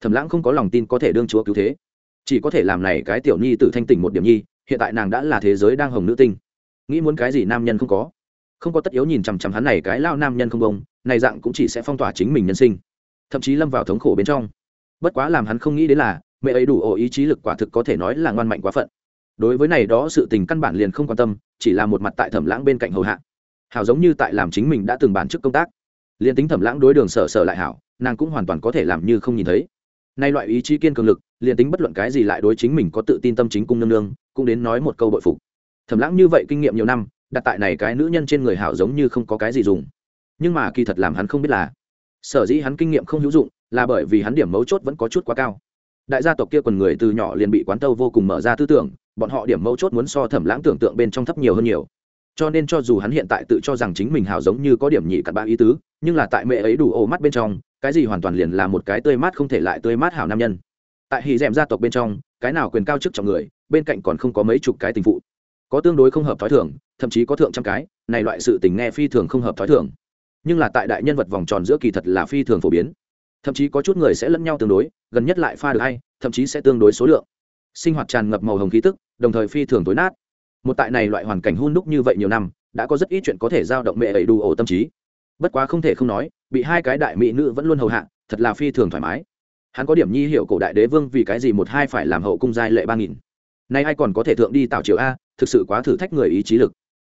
Thẩm lãng không có lòng tin có thể đương chúa cứu thế chỉ có thể làm này cái tiểu nhi tử thanh tỉnh một điểm nhi, hiện tại nàng đã là thế giới đang hồng nữ tinh. Nghĩ muốn cái gì nam nhân không có. Không có tất yếu nhìn chằm chằm hắn này cái lao nam nhân không bông, này dạng cũng chỉ sẽ phong tỏa chính mình nhân sinh. Thậm chí lâm vào thống khổ bên trong. Bất quá làm hắn không nghĩ đến là, mẹ ấy đủ ổ ý chí lực quả thực có thể nói là ngoan mạnh quá phận. Đối với này đó sự tình căn bản liền không quan tâm, chỉ là một mặt tại thẩm lãng bên cạnh hầu hạ. Hảo giống như tại làm chính mình đã từng bàn chức công tác. Liền tính thẩm lãng đối đường sở sở lại hảo, nàng cũng hoàn toàn có thể làm như không nhìn thấy nay loại ý chí kiên cường lực, liền tính bất luận cái gì lại đối chính mình có tự tin tâm chính cung nương nương, cũng đến nói một câu bội phục. Thẩm lãng như vậy kinh nghiệm nhiều năm, đặt tại này cái nữ nhân trên người hảo giống như không có cái gì dùng. Nhưng mà kỳ thật làm hắn không biết là, sở dĩ hắn kinh nghiệm không hữu dụng, là bởi vì hắn điểm mấu chốt vẫn có chút quá cao. Đại gia tộc kia quần người từ nhỏ liền bị quán tâu vô cùng mở ra tư tưởng, bọn họ điểm mấu chốt muốn so thẩm lãng tưởng tượng bên trong thấp nhiều hơn nhiều cho nên cho dù hắn hiện tại tự cho rằng chính mình hào giống như có điểm nhị cặn bã ý tứ, nhưng là tại mẹ ấy đủ ổ mắt bên trong, cái gì hoàn toàn liền là một cái tươi mát không thể lại tươi mát hảo nam nhân. Tại hì d gia tộc bên trong, cái nào quyền cao chức trọng người, bên cạnh còn không có mấy chục cái tình phụ. Có tương đối không hợp thói thường, thậm chí có thượng trăm cái, này loại sự tình nghe phi thường không hợp thói thường. Nhưng là tại đại nhân vật vòng tròn giữa kỳ thật là phi thường phổ biến. Thậm chí có chút người sẽ lẫn nhau tương đối, gần nhất lại pha được hay thậm chí sẽ tương đối số lượng. Sinh hoạt tràn ngập màu hồng khí tức, đồng thời phi thường tối nát một tại này loại hoàn cảnh hun đúc như vậy nhiều năm, đã có rất ít chuyện có thể giao động mẹ ấy đủ ổ tâm trí. Bất quá không thể không nói, bị hai cái đại mỹ nữ vẫn luôn hầu hạ, thật là phi thường thoải mái. Hắn có điểm nhi hiệu cổ đại đế vương vì cái gì một hai phải làm hậu cung giai lệ ba nghìn. Nay ai còn có thể thượng đi tạo triều a, thực sự quá thử thách người ý chí lực.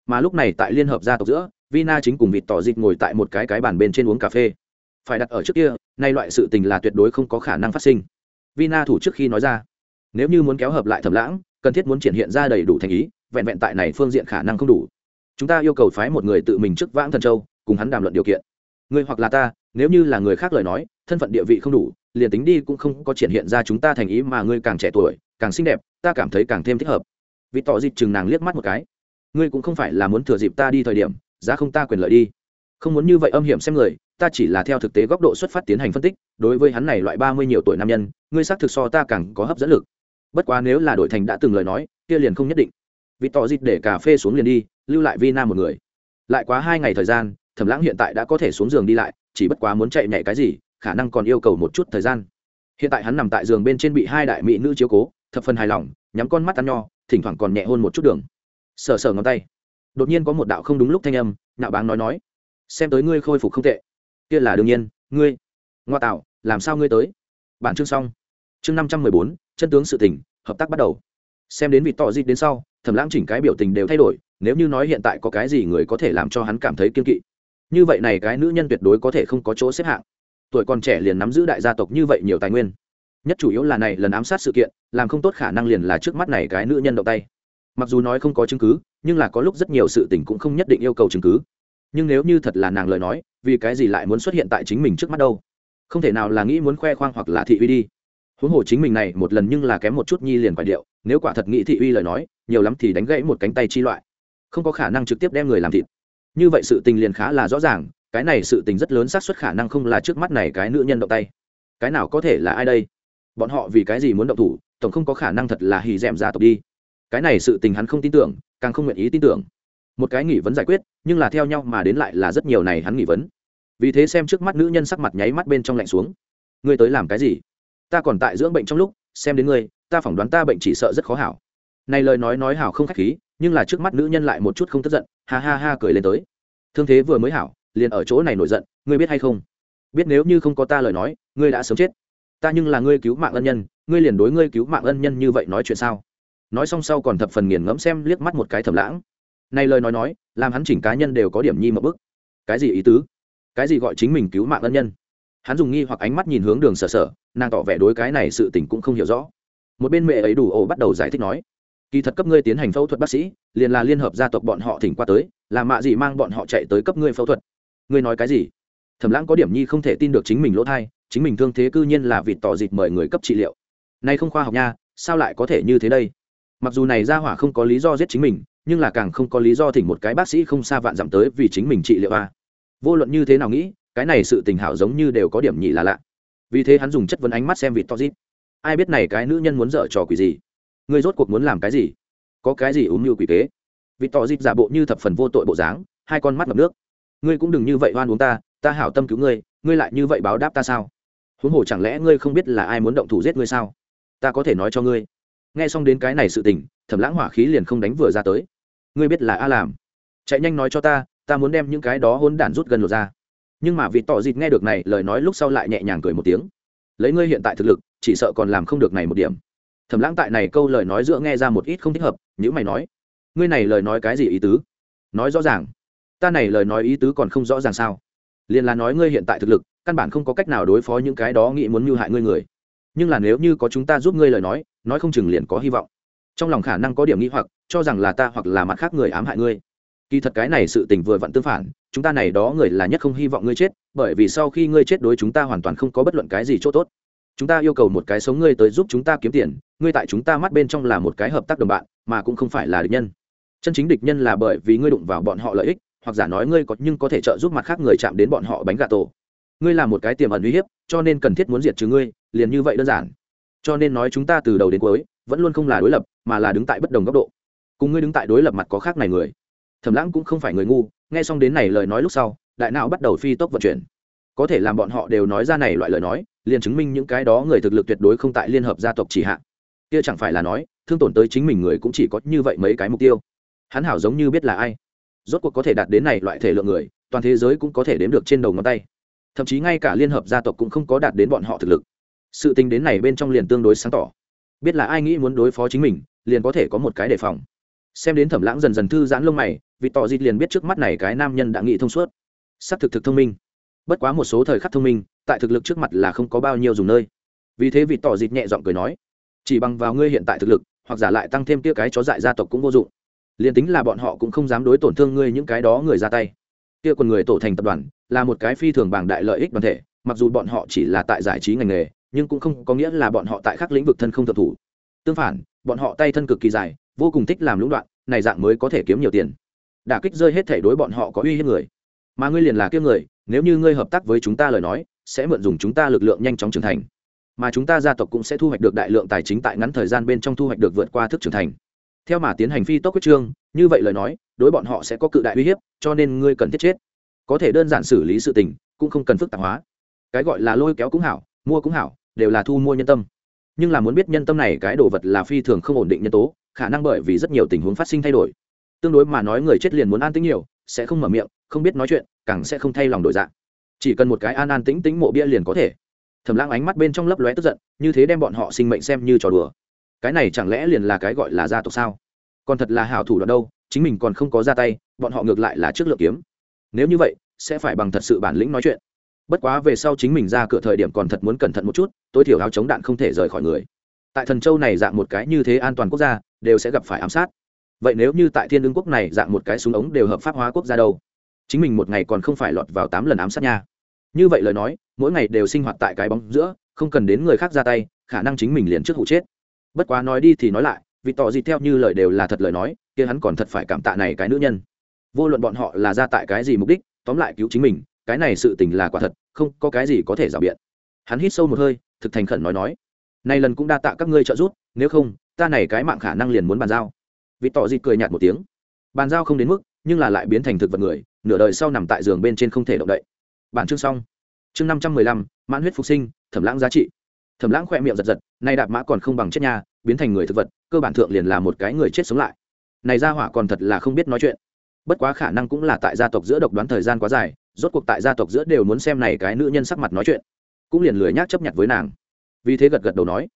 Mà lúc này tại liên hợp gia tộc giữa, vina chính cùng vịt tỏ dịp ngồi tại một cái cái bàn bên trên uống cà phê. Phải đặt ở trước kia, nay loại sự tình là tuyệt đối không có khả năng phát sinh. Vina thủ trước khi nói ra, nếu như muốn kéo hợp lại thẩm lãng, cần thiết muốn triển hiện ra đầy đủ thành ý vẹn vẹn tại này phương diện khả năng không đủ. Chúng ta yêu cầu phái một người tự mình trước vãng thần châu, cùng hắn đàm luận điều kiện. Người hoặc là ta, nếu như là người khác lời nói, thân phận địa vị không đủ, liền tính đi cũng không có triển hiện ra chúng ta thành ý mà ngươi càng trẻ tuổi, càng xinh đẹp, ta cảm thấy càng thêm thích hợp. Vì tỏ dịp chừng nàng liếc mắt một cái. Ngươi cũng không phải là muốn thừa dịp ta đi thời điểm, giá không ta quyền lợi đi. Không muốn như vậy âm hiểm xem người, ta chỉ là theo thực tế góc độ xuất phát tiến hành phân tích, đối với hắn này loại ba mươi nhiều tuổi nam nhân, ngươi xác thực so ta càng có hấp dẫn lực. Bất quá nếu là đổi thành đã từng lời nói, kia liền không nhất định vì tỏ dịt để cà phê xuống liền đi, lưu lại vi nam một người. Lại quá hai ngày thời gian, thẩm lãng hiện tại đã có thể xuống giường đi lại, chỉ bất quá muốn chạy nhảy cái gì, khả năng còn yêu cầu một chút thời gian. Hiện tại hắn nằm tại giường bên trên bị hai đại mỹ nữ chiếu cố, thập phần hài lòng, nhắm con mắt ăn nho, thỉnh thoảng còn nhẹ hôn một chút đường. Sờ sờ ngón tay. Đột nhiên có một đạo không đúng lúc thanh âm, nạo báng nói nói. Xem tới ngươi khôi phục không tệ. Kia là đương nhiên, ngươi. Ngoa tạo, làm sao ngươi tới? Bản chương xong. Chương năm trăm mười bốn, chân tướng sự tình, hợp tác bắt đầu. Xem đến vị tỏ dịp đến sau thẩm lãng chỉnh cái biểu tình đều thay đổi, nếu như nói hiện tại có cái gì người có thể làm cho hắn cảm thấy kiên kỵ. Như vậy này cái nữ nhân tuyệt đối có thể không có chỗ xếp hạng. Tuổi còn trẻ liền nắm giữ đại gia tộc như vậy nhiều tài nguyên. Nhất chủ yếu là này lần ám sát sự kiện, làm không tốt khả năng liền là trước mắt này cái nữ nhân động tay. Mặc dù nói không có chứng cứ, nhưng là có lúc rất nhiều sự tình cũng không nhất định yêu cầu chứng cứ. Nhưng nếu như thật là nàng lời nói, vì cái gì lại muốn xuất hiện tại chính mình trước mắt đâu? Không thể nào là nghĩ muốn khoe khoang hoặc là thị uy đi. Huống hồ chính mình này một lần nhưng là kém một chút nhi liền phải điệu nếu quả thật nghĩ thị uy lời nói, nhiều lắm thì đánh gãy một cánh tay chi loại. Không có khả năng trực tiếp đem người làm thịt. Như vậy sự tình liền khá là rõ ràng, cái này sự tình rất lớn xác suất khả năng không là trước mắt này cái nữ nhân động tay. Cái nào có thể là ai đây? Bọn họ vì cái gì muốn động thủ, tổng không có khả năng thật là hì d gia tộc đi. Cái này sự tình hắn không tin tưởng, càng không nguyện ý tin tưởng. Một cái nghỉ vấn giải quyết, nhưng là theo nhau mà đến lại là rất nhiều này hắn nghỉ vấn. Vì thế xem trước mắt nữ nhân sắc mặt nháy mắt bên trong lạnh xuống. Ngươi tới làm cái gì? Ta còn tại dưỡng bệnh trong lúc, xem đến ngươi ta phỏng đoán ta bệnh chỉ sợ rất khó hảo. Này lời nói nói hảo không khách khí, nhưng là trước mắt nữ nhân lại một chút không tức giận, ha ha ha cười lên tới. Thương thế vừa mới hảo, liền ở chỗ này nổi giận, ngươi biết hay không? Biết nếu như không có ta lời nói, ngươi đã sớm chết. Ta nhưng là ngươi cứu mạng ân nhân, ngươi liền đối ngươi cứu mạng ân nhân như vậy nói chuyện sao? Nói xong sau còn thập phần nghiền ngẫm xem liếc mắt một cái thầm lãng. Này lời nói nói, làm hắn chỉnh cá nhân đều có điểm nhi một bức. Cái gì ý tứ? Cái gì gọi chính mình cứu mạng ân nhân? Hắn dùng nghi hoặc ánh mắt nhìn hướng đường sở sở, nàng tỏ vẻ đối cái này sự tình cũng không hiểu rõ một bên mẹ ấy đủ ổ bắt đầu giải thích nói, kỳ thật cấp ngươi tiến hành phẫu thuật bác sĩ, liền là liên hợp gia tộc bọn họ thỉnh qua tới, là mạ gì mang bọn họ chạy tới cấp ngươi phẫu thuật. Ngươi nói cái gì? Thẩm lãng có điểm nhi không thể tin được chính mình lỗ thai, chính mình thương thế cư nhiên là vịt tỏ dịp mời người cấp trị liệu. Nay không khoa học nha, sao lại có thể như thế đây? Mặc dù này ra hỏa không có lý do giết chính mình, nhưng là càng không có lý do thỉnh một cái bác sĩ không xa vạn dặm tới vì chính mình trị liệu à? vô luận như thế nào nghĩ, cái này sự tình hảo giống như đều có điểm nhị là lạ. Vì thế hắn dùng chất vấn ánh mắt xem vịt to dít ai biết này cái nữ nhân muốn dở trò quỷ gì? Ngươi rốt cuộc muốn làm cái gì? Có cái gì ốm như quỷ kế? Vì tỏ dịp giả bộ như thập phần vô tội bộ dáng, hai con mắt ngập nước. Ngươi cũng đừng như vậy oan uống ta ta hảo tâm cứu ngươi ngươi lại như vậy báo đáp ta sao? Huống hồ chẳng lẽ ngươi không biết là ai muốn động thủ giết ngươi sao? Ta có thể nói cho ngươi. Nghe xong đến cái này sự tình, thẩm lãng hỏa khí liền không đánh vừa ra tới. Ngươi biết là a làm chạy nhanh nói cho ta ta muốn đem những cái đó hôn đản rút gần lột ra. Nhưng mà vị tỏ dịt nghe được này, lời nói lúc sau lại nhẹ nhàng cười một tiếng. Lấy ngươi hiện tại thực lực chỉ sợ còn làm không được này một điểm. Thẩm lãng tại này câu lời nói giữa nghe ra một ít không thích hợp những mày nói, ngươi này lời nói cái gì ý tứ? Nói rõ ràng. Ta này lời nói ý tứ còn không rõ ràng sao? Liền là nói ngươi hiện tại thực lực, căn bản không có cách nào đối phó những cái đó nghĩ muốn mưu hại ngươi người. Nhưng là nếu như có chúng ta giúp ngươi lời nói nói không chừng liền có hy vọng. Trong lòng khả năng có điểm nghĩ hoặc, cho rằng là ta hoặc là mặt khác người ám hại ngươi. Kỳ thật cái này sự tình vừa vặn tương phản, chúng ta này đó người là nhất không hy vọng ngươi chết, bởi vì sau khi ngươi chết đối chúng ta hoàn toàn không có bất luận cái gì chỗ tốt chúng ta yêu cầu một cái sống ngươi tới giúp chúng ta kiếm tiền, ngươi tại chúng ta mắt bên trong là một cái hợp tác đồng bạn, mà cũng không phải là địch nhân. Chân chính địch nhân là bởi vì ngươi đụng vào bọn họ lợi ích, hoặc giả nói ngươi có nhưng có thể trợ giúp mặt khác người chạm đến bọn họ bánh gà tổ. Ngươi là một cái tiềm ẩn uy hiếp, cho nên cần thiết muốn diệt trừ ngươi, liền như vậy đơn giản. Cho nên nói chúng ta từ đầu đến cuối, vẫn luôn không là đối lập, mà là đứng tại bất đồng góc độ. Cùng ngươi đứng tại đối lập mặt có khác này người. Thẩm lãng cũng không phải người ngu, nghe xong đến này lời nói lúc sau, đại não bắt đầu phi tốc vận chuyển. Có thể làm bọn họ đều nói ra này loại lời nói liền chứng minh những cái đó người thực lực tuyệt đối không tại liên hợp gia tộc chỉ hạ. Kia chẳng phải là nói, thương tổn tới chính mình người cũng chỉ có như vậy mấy cái mục tiêu. Hắn hảo giống như biết là ai. Rốt cuộc có thể đạt đến này loại thể lượng người, toàn thế giới cũng có thể đếm được trên đầu ngón tay. Thậm chí ngay cả liên hợp gia tộc cũng không có đạt đến bọn họ thực lực. Sự tình đến này bên trong liền tương đối sáng tỏ. Biết là ai nghĩ muốn đối phó chính mình, liền có thể có một cái đề phòng. Xem đến thẩm lãng dần dần thư giãn lông mày vì tỏ dịt liền biết trước mắt này cái nam nhân đã nghĩ thông suốt. Sắc thực thực thông minh. Bất quá một số thời khắc thông minh tại thực lực trước mặt là không có bao nhiêu dùng nơi. Vì thế vị tỏ dịt nhẹ giọng cười nói, chỉ bằng vào ngươi hiện tại thực lực, hoặc giả lại tăng thêm kia cái chó dại gia tộc cũng vô dụng. Liền tính là bọn họ cũng không dám đối tổn thương ngươi những cái đó người ra tay. Kia quần người tổ thành tập đoàn là một cái phi thường bảng đại lợi ích đoàn thể, mặc dù bọn họ chỉ là tại giải trí ngành nghề, nhưng cũng không có nghĩa là bọn họ tại các lĩnh vực thân không tập thủ. Tương phản, bọn họ tay thân cực kỳ dài, vô cùng thích làm lũng đoạn, này dạng mới có thể kiếm nhiều tiền. Đả kích rơi hết thể đối bọn họ có uy hiếp người. Mà ngươi liền là kiếp người, nếu như ngươi hợp tác với chúng ta lời nói sẽ mượn dùng chúng ta lực lượng nhanh chóng trưởng thành. Mà chúng ta gia tộc cũng sẽ thu hoạch được đại lượng tài chính tại ngắn thời gian bên trong thu hoạch được vượt qua thức trưởng thành. Theo mà tiến hành phi tốc quyết trương, như vậy lời nói, đối bọn họ sẽ có cự đại uy hiếp, cho nên ngươi cần thiết chết. Có thể đơn giản xử lý sự tình, cũng không cần phức tạp hóa. Cái gọi là lôi kéo cũng hảo, mua cũng hảo, đều là thu mua nhân tâm. Nhưng là muốn biết nhân tâm này cái đồ vật là phi thường không ổn định nhân tố, khả năng bởi vì rất nhiều tình huống phát sinh thay đổi. Tương đối mà nói người chết liền muốn an tĩnh nhiều, sẽ không mở miệng, không biết nói chuyện, càng sẽ không thay lòng đổi dạng chỉ cần một cái an an tĩnh tĩnh mộ bia liền có thể. Thẩm lãng ánh mắt bên trong lấp lóe tức giận, như thế đem bọn họ sinh mệnh xem như trò đùa. Cái này chẳng lẽ liền là cái gọi là gia tộc sao? Còn thật là hảo thủ đoạn đâu, chính mình còn không có ra tay, bọn họ ngược lại là trước lượng kiếm. Nếu như vậy, sẽ phải bằng thật sự bản lĩnh nói chuyện. Bất quá về sau chính mình ra cửa thời điểm còn thật muốn cẩn thận một chút, tối thiểu áo chống đạn không thể rời khỏi người. Tại thần châu này dạng một cái như thế an toàn quốc gia, đều sẽ gặp phải ám sát. Vậy nếu như tại thiên đương quốc này dạng một cái súng ống đều hợp pháp hóa quốc gia đâu? Chính mình một ngày còn không phải lọt vào tám lần ám sát nha. Như vậy lời nói, mỗi ngày đều sinh hoạt tại cái bóng giữa, không cần đến người khác ra tay, khả năng chính mình liền trước hụ chết. Bất quá nói đi thì nói lại, vì tỏ gì theo như lời đều là thật lời nói, kia hắn còn thật phải cảm tạ này cái nữ nhân. Vô luận bọn họ là ra tại cái gì mục đích, tóm lại cứu chính mình, cái này sự tình là quả thật, không có cái gì có thể rào biện. Hắn hít sâu một hơi, thực thành khẩn nói nói, nay lần cũng đa tạ các ngươi trợ giúp, nếu không, ta này cái mạng khả năng liền muốn bàn giao. Vì tỏ gì cười nhạt một tiếng, bàn giao không đến mức nhưng là lại biến thành thực vật người, nửa đời sau nằm tại giường bên trên không thể động đậy. Bản chương xong. Chương năm trăm mười lăm, mãn huyết phục sinh, thẩm lãng giá trị. Thẩm lãng khỏe miệng giật giật, nay đạp mã còn không bằng chết nha, biến thành người thực vật, cơ bản thượng liền là một cái người chết sống lại. Này ra hỏa còn thật là không biết nói chuyện. Bất quá khả năng cũng là tại gia tộc giữa độc đoán thời gian quá dài, rốt cuộc tại gia tộc giữa đều muốn xem này cái nữ nhân sắc mặt nói chuyện. Cũng liền lười nhác chấp nhận với nàng. Vì thế gật gật đầu nói,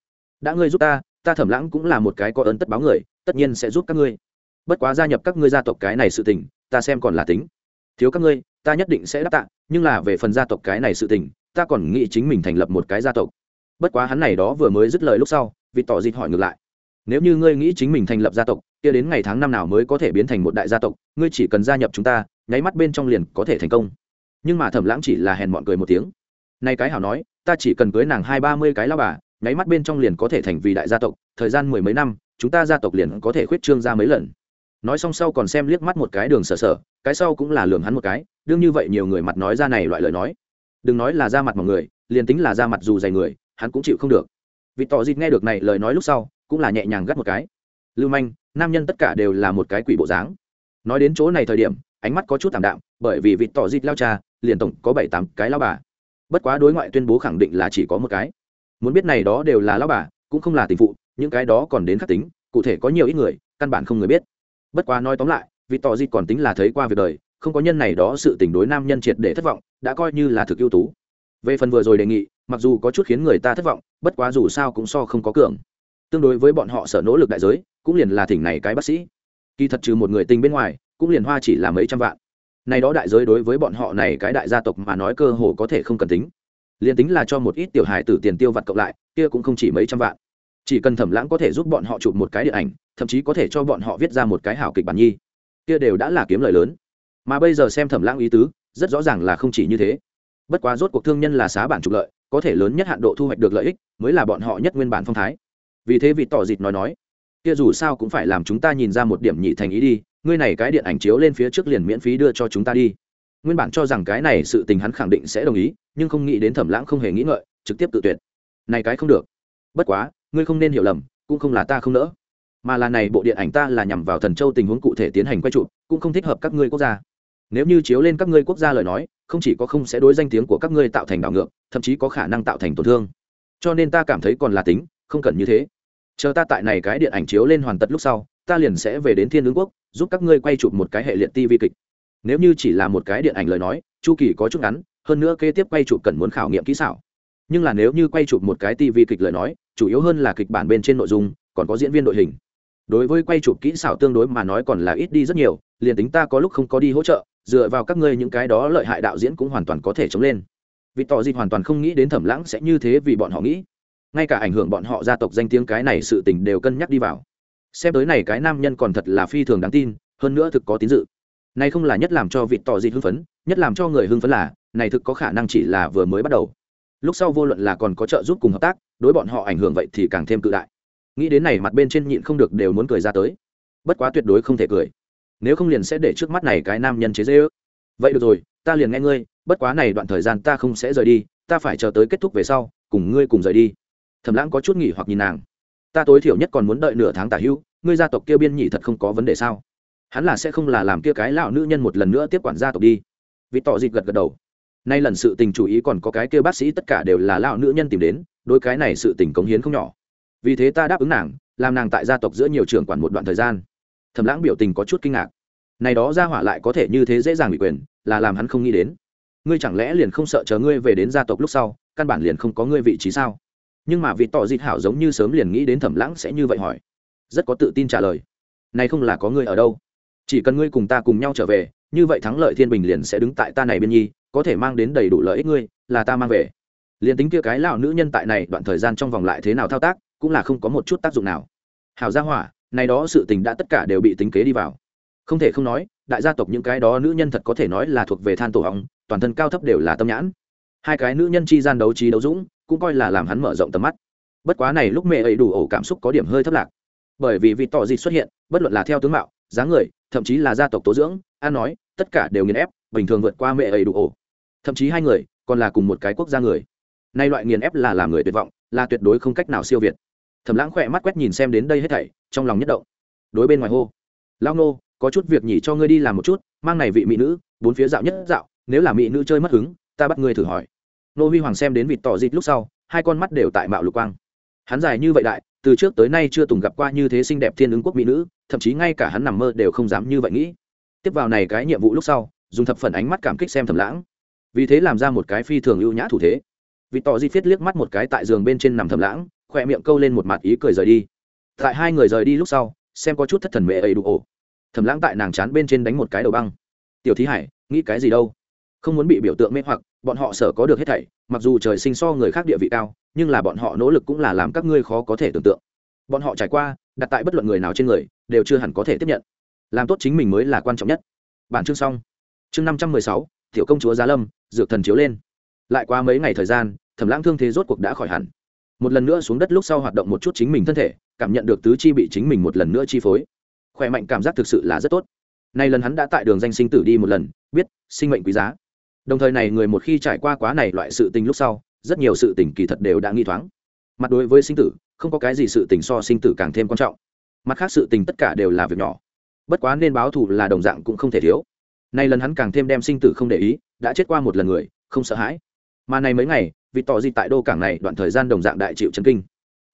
đã ngươi giúp ta ta thẩm lãng cũng là một cái có ơn tất báo người, tất nhiên sẽ giúp các ngươi bất quá gia nhập các ngươi gia tộc cái này sự tình, ta xem còn là tính. Thiếu các ngươi, ta nhất định sẽ đáp tạ, nhưng là về phần gia tộc cái này sự tình, ta còn nghĩ chính mình thành lập một cái gia tộc. Bất quá hắn này đó vừa mới dứt lời lúc sau vì tỏ dịt hỏi ngược lại. Nếu như ngươi nghĩ chính mình thành lập gia tộc, kia đến ngày tháng năm nào mới có thể biến thành một đại gia tộc, ngươi chỉ cần gia nhập chúng ta, nháy mắt bên trong liền có thể thành công. Nhưng mà thẩm lãng chỉ là hèn mọn cười một tiếng. Nay cái hảo nói, ta chỉ cần cưới nàng hai ba mươi cái lao bà, nháy mắt bên trong liền có thể thành vì đại gia tộc, thời gian mười mấy năm, chúng ta gia tộc liền có thể khuyết trương ra mấy lần nói xong sau còn xem liếc mắt một cái đường sở sở, cái sau cũng là lường hắn một cái, đương như vậy nhiều người mặt nói ra này loại lời nói. Đừng nói là ra mặt mọi người, liền tính là ra mặt dù dày người, hắn cũng chịu không được. Vì tỏ dịt nghe được này lời nói lúc sau, cũng là nhẹ nhàng gắt một cái. Lưu manh, nam nhân tất cả đều là một cái quỷ bộ dáng. Nói đến chỗ này thời điểm, ánh mắt có chút thảm đạm, bởi vì vị tỏ dịt lao cha, liền tổng có bảy tám cái lao bà. Bất quá đối ngoại tuyên bố khẳng định là chỉ có một cái. Muốn biết này đó đều là lao bà, cũng không là tình phụ, những cái đó còn đến khắc tính, cụ thể có nhiều ít người, căn bản không người biết bất quá nói tóm lại vị tỏ di còn tính là thấy qua việc đời, không có nhân này đó sự tình đối nam nhân triệt để thất vọng, đã coi như là thực ưu tú. Về phần vừa rồi đề nghị, mặc dù có chút khiến người ta thất vọng, bất quá dù sao cũng so không có cường. Tương đối với bọn họ sở nỗ lực đại giới, cũng liền là thỉnh này cái bác sĩ. Kỳ thật trừ một người tình bên ngoài, cũng liền hoa chỉ là mấy trăm vạn. Này đó đại giới đối với bọn họ này cái đại gia tộc mà nói cơ hồ có thể không cần tính. Liền tính là cho một ít tiểu hài tử tiền tiêu vặt cộng lại, kia cũng không chỉ mấy trăm vạn chỉ cần thẩm lãng có thể giúp bọn họ chụp một cái điện ảnh, thậm chí có thể cho bọn họ viết ra một cái hảo kịch bản nhi, kia đều đã là kiếm lời lớn. Mà bây giờ xem thẩm lãng ý tứ, rất rõ ràng là không chỉ như thế. Bất quá rốt cuộc thương nhân là xá bản trục lợi, có thể lớn nhất hạn độ thu hoạch được lợi ích, mới là bọn họ nhất nguyên bản phong thái. Vì thế vị tỏ dịt nói nói, kia dù sao cũng phải làm chúng ta nhìn ra một điểm nhị thành ý đi, ngươi này cái điện ảnh chiếu lên phía trước liền miễn phí đưa cho chúng ta đi. Nguyên bản cho rằng cái này sự tình hắn khẳng định sẽ đồng ý, nhưng không nghĩ đến thẩm lãng không hề nghĩ ngợi, trực tiếp tự tuyệt. Này cái không được. Bất quá ngươi không nên hiểu lầm, cũng không là ta không nỡ. Mà là này bộ điện ảnh ta là nhằm vào thần châu tình huống cụ thể tiến hành quay trụ cũng không thích hợp các ngươi quốc gia. Nếu như chiếu lên các ngươi quốc gia lời nói, không chỉ có không sẽ đối danh tiếng của các ngươi tạo thành đảo ngược, thậm chí có khả năng tạo thành tổn thương. Cho nên ta cảm thấy còn là tính, không cần như thế. Chờ ta tại này cái điện ảnh chiếu lên hoàn tật lúc sau, ta liền sẽ về đến thiên ứng quốc, giúp các ngươi quay chụp một cái hệ liệt tv kịch. Nếu như chỉ là một cái điện ảnh lời nói, chu kỳ có chút ngắn, hơn nữa kế tiếp quay chụp cần muốn khảo nghiệm kỹ xảo. Nhưng là nếu như quay chụp một cái tv kịch lời nói chủ yếu hơn là kịch bản bên trên nội dung, còn có diễn viên đội hình. Đối với quay chụp kỹ xảo tương đối mà nói còn là ít đi rất nhiều, liền tính ta có lúc không có đi hỗ trợ, dựa vào các ngươi những cái đó lợi hại đạo diễn cũng hoàn toàn có thể chống lên. Vì tỏ dịp hoàn toàn không nghĩ đến thẩm lãng sẽ như thế vì bọn họ nghĩ. Ngay cả ảnh hưởng bọn họ gia tộc danh tiếng cái này sự tình đều cân nhắc đi vào. Xem tới này cái nam nhân còn thật là phi thường đáng tin, hơn nữa thực có tín dự. Này không là nhất làm cho vị tỏ dịp hưng phấn, nhất làm cho người hưng phấn là, này thực có khả năng chỉ là vừa mới bắt đầu lúc sau vô luận là còn có trợ giúp cùng hợp tác, đối bọn họ ảnh hưởng vậy thì càng thêm cự đại. Nghĩ đến này mặt bên trên nhịn không được đều muốn cười ra tới. Bất quá tuyệt đối không thể cười. Nếu không liền sẽ để trước mắt này cái nam nhân chế dễ ước. Vậy được rồi, ta liền nghe ngươi, bất quá này đoạn thời gian ta không sẽ rời đi, ta phải chờ tới kết thúc về sau, cùng ngươi cùng rời đi. Thẩm lãng có chút nghỉ hoặc nhìn nàng. Ta tối thiểu nhất còn muốn đợi nửa tháng tả hữu ngươi gia tộc kia biên nhị thật không có vấn đề sao? Hắn là sẽ không là làm kia cái lão nữ nhân một lần nữa tiếp quản gia tộc đi. Vì tỏ dịp gật gật đầu nay lần sự tình chủ ý còn có cái kia bác sĩ tất cả đều là lão nữ nhân tìm đến đôi cái này sự tình cống hiến không nhỏ. Vì thế ta đáp ứng nàng, làm nàng tại gia tộc giữa nhiều trường quản một đoạn thời gian. Thẩm lãng biểu tình có chút kinh ngạc. Này đó ra hỏa lại có thể như thế dễ dàng bị quyền, là làm hắn không nghĩ đến. Ngươi chẳng lẽ liền không sợ chờ ngươi về đến gia tộc lúc sau, căn bản liền không có ngươi vị trí sao? Nhưng mà vị tỏ dịt hảo giống như sớm liền nghĩ đến thẩm lãng sẽ như vậy hỏi. Rất có tự tin trả lời. Này không là có ngươi ở đâu. Chỉ cần ngươi cùng ta cùng nhau trở về, như vậy thắng lợi thiên bình liền sẽ đứng tại ta này bên nhi có thể mang đến đầy đủ lợi ích ngươi, là ta mang về. Liền tính kia cái lão nữ nhân tại này, đoạn thời gian trong vòng lại thế nào thao tác, cũng là không có một chút tác dụng nào. Hảo gia hỏa, này đó sự tình đã tất cả đều bị tính kế đi vào. Không thể không nói, đại gia tộc những cái đó nữ nhân thật có thể nói là thuộc về than tổ hóng toàn thân cao thấp đều là tâm nhãn. Hai cái nữ nhân chi gian đấu trí đấu dũng, cũng coi là làm hắn mở rộng tầm mắt. Bất quá này lúc mẹ ấy đủ ổ cảm xúc có điểm hơi thấp lạc. Bởi vì vị tỏ gì xuất hiện, bất luận là theo tướng mạo, dáng người, thậm chí là gia tộc tố dưỡng an nói, tất cả đều nghiền ép, bình thường vượt qua mẹ ấy đủ ổ thậm chí hai người còn là cùng một cái quốc gia người. Nay loại nghiền ép là làm người tuyệt vọng, là tuyệt đối không cách nào siêu việt. Thẩm lãng khỏe mắt quét nhìn xem đến đây hết thảy, trong lòng nhất động. Đối bên ngoài hô lao nô, có chút việc nhỉ cho ngươi đi làm một chút, mang này vị mỹ nữ, bốn phía dạo nhất dạo, nếu là mỹ nữ chơi mất hứng, ta bắt ngươi thử hỏi. Nô huy hoàng xem đến vịt tỏ dịt lúc sau, hai con mắt đều tại mạo lục quang. Hắn dài như vậy đại, từ trước tới nay chưa từng gặp qua như thế xinh đẹp thiên ứng quốc mỹ nữ, thậm chí ngay cả hắn nằm mơ đều không dám như vậy nghĩ. Tiếp vào này cái nhiệm vụ lúc sau, dùng thập phần ánh mắt cảm kích xem thầm lãng vì thế làm ra một cái phi thường ưu nhã thủ thế. Vị tỏ di phiết liếc mắt một cái tại giường bên trên nằm thầm lãng, khỏe miệng câu lên một mặt ý cười rời đi. Tại hai người rời đi lúc sau, xem có chút thất thần mẹ ấy đủ ổ. Thầm lãng tại nàng chán bên trên đánh một cái đầu băng. Tiểu thí hải, nghĩ cái gì đâu? Không muốn bị biểu tượng mê hoặc, bọn họ sở có được hết thảy, mặc dù trời sinh so người khác địa vị cao, nhưng là bọn họ nỗ lực cũng là làm các ngươi khó có thể tưởng tượng. Bọn họ trải qua, đặt tại bất luận người nào trên người, đều chưa hẳn có thể tiếp nhận. Làm tốt chính mình mới là quan trọng nhất. Bản chương xong. Chương năm trăm mười sáu tiểu công chúa giá lâm, dược thần chiếu lên. Lại qua mấy ngày thời gian, thẩm lãng thương thế rốt cuộc đã khỏi hẳn. Một lần nữa xuống đất lúc sau hoạt động một chút chính mình thân thể, cảm nhận được tứ chi bị chính mình một lần nữa chi phối. Khỏe mạnh cảm giác thực sự là rất tốt. Nay lần hắn đã tại đường danh sinh tử đi một lần, biết, sinh mệnh quý giá. Đồng thời này người một khi trải qua quá này loại sự tình lúc sau, rất nhiều sự tình kỳ thật đều đã nghi thoáng. Mặt đối với sinh tử, không có cái gì sự tình so sinh tử càng thêm quan trọng. Mặt khác sự tình tất cả đều là việc nhỏ. Bất quá nên báo thù là đồng dạng cũng không thể thiếu nay lần hắn càng thêm đem sinh tử không để ý, đã chết qua một lần người, không sợ hãi. Mà này mấy ngày, vì tỏ gì tại đô cảng này đoạn thời gian đồng dạng đại chịu chấn kinh.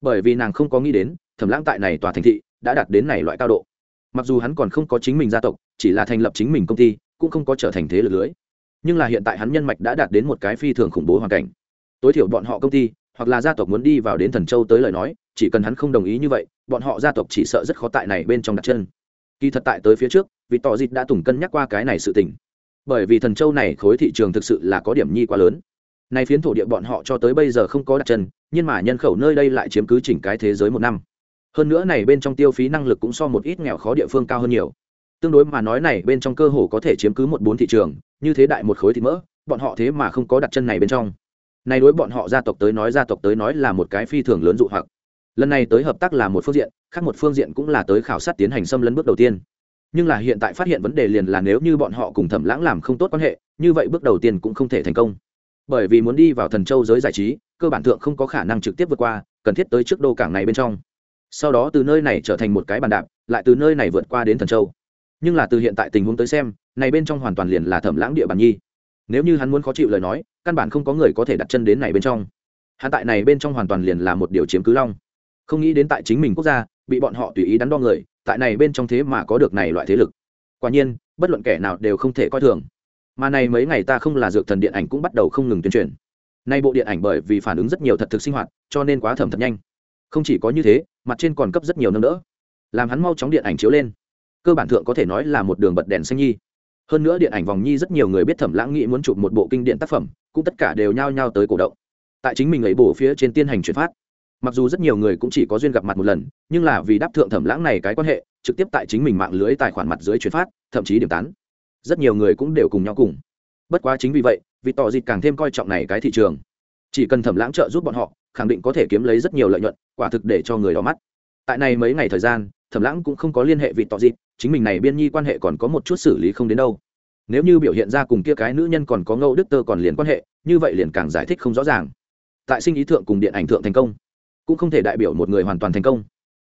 Bởi vì nàng không có nghĩ đến, thẩm lãng tại này tòa thành thị đã đạt đến này loại cao độ. Mặc dù hắn còn không có chính mình gia tộc, chỉ là thành lập chính mình công ty, cũng không có trở thành thế lực lưới. Nhưng là hiện tại hắn nhân mạch đã đạt đến một cái phi thường khủng bố hoàn cảnh. Tối thiểu bọn họ công ty, hoặc là gia tộc muốn đi vào đến thần châu tới lời nói, chỉ cần hắn không đồng ý như vậy, bọn họ gia tộc chỉ sợ rất khó tại này bên trong đặt chân. Kỳ thật tại tới phía trước vì tỏ dịch đã tùng cân nhắc qua cái này sự tình. Bởi vì thần châu này khối thị trường thực sự là có điểm nhi quá lớn. Nay phiến thổ địa bọn họ cho tới bây giờ không có đặt chân, nhưng mà nhân khẩu nơi đây lại chiếm cứ chỉnh cái thế giới một năm. Hơn nữa này bên trong tiêu phí năng lực cũng so một ít nghèo khó địa phương cao hơn nhiều. Tương đối mà nói này bên trong cơ hồ có thể chiếm cứ một bốn thị trường, như thế đại một khối thịt mỡ, bọn họ thế mà không có đặt chân này bên trong. Này đối bọn họ gia tộc tới nói, gia tộc tới nói là một cái phi thường lớn dụ hoặc. Lần này tới hợp tác là một phương diện, khác một phương diện cũng là tới khảo sát tiến hành xâm lấn bước đầu tiên nhưng là hiện tại phát hiện vấn đề liền là nếu như bọn họ cùng thẩm lãng làm không tốt quan hệ, như vậy bước đầu tiên cũng không thể thành công. Bởi vì muốn đi vào thần châu giới giải trí, cơ bản thượng không có khả năng trực tiếp vượt qua, cần thiết tới trước đô cảng này bên trong. Sau đó từ nơi này trở thành một cái bàn đạp, lại từ nơi này vượt qua đến thần châu. Nhưng là từ hiện tại tình huống tới xem, này bên trong hoàn toàn liền là thẩm lãng địa bàn nhi. Nếu như hắn muốn khó chịu lời nói, căn bản không có người có thể đặt chân đến này bên trong. Hắn tại này bên trong hoàn toàn liền là một điều chiếm cứ long. Không nghĩ đến tại chính mình quốc gia, bị bọn họ tùy ý đắn đo người tại này bên trong thế mà có được này loại thế lực. Quả nhiên, bất luận kẻ nào đều không thể coi thường. Mà này mấy ngày ta không là dược thần điện ảnh cũng bắt đầu không ngừng tuyên truyền. Nay bộ điện ảnh bởi vì phản ứng rất nhiều thật thực sinh hoạt, cho nên quá thẩm thật nhanh. Không chỉ có như thế, mặt trên còn cấp rất nhiều nâng đỡ. Làm hắn mau chóng điện ảnh chiếu lên. Cơ bản thượng có thể nói là một đường bật đèn xanh nhi. Hơn nữa điện ảnh vòng nhi rất nhiều người biết thẩm lãng nghĩ muốn chụp một bộ kinh điện tác phẩm, cũng tất cả đều nhao nhao tới cổ động. Tại chính mình ấy bổ phía trên tiên hành chuyển phát mặc dù rất nhiều người cũng chỉ có duyên gặp mặt một lần, nhưng là vì đáp thượng thẩm lãng này cái quan hệ, trực tiếp tại chính mình mạng lưới tài khoản mặt dưới chuyển phát, thậm chí điểm tán. Rất nhiều người cũng đều cùng nhau cùng. Bất quá chính vì vậy, vì tỏ dịt càng thêm coi trọng này cái thị trường. Chỉ cần thẩm lãng trợ giúp bọn họ, khẳng định có thể kiếm lấy rất nhiều lợi nhuận, quả thực để cho người đỏ mắt. Tại này mấy ngày thời gian, thẩm lãng cũng không có liên hệ vị tỏ dịt chính mình này biên nhi quan hệ còn có một chút xử lý không đến đâu. Nếu như biểu hiện ra cùng kia cái nữ nhân còn có ngẫu đức tơ còn liền quan hệ, như vậy liền càng giải thích không rõ ràng. Tại sinh ý thượng cùng điện ảnh thượng thành công cũng không thể đại biểu một người hoàn toàn thành công.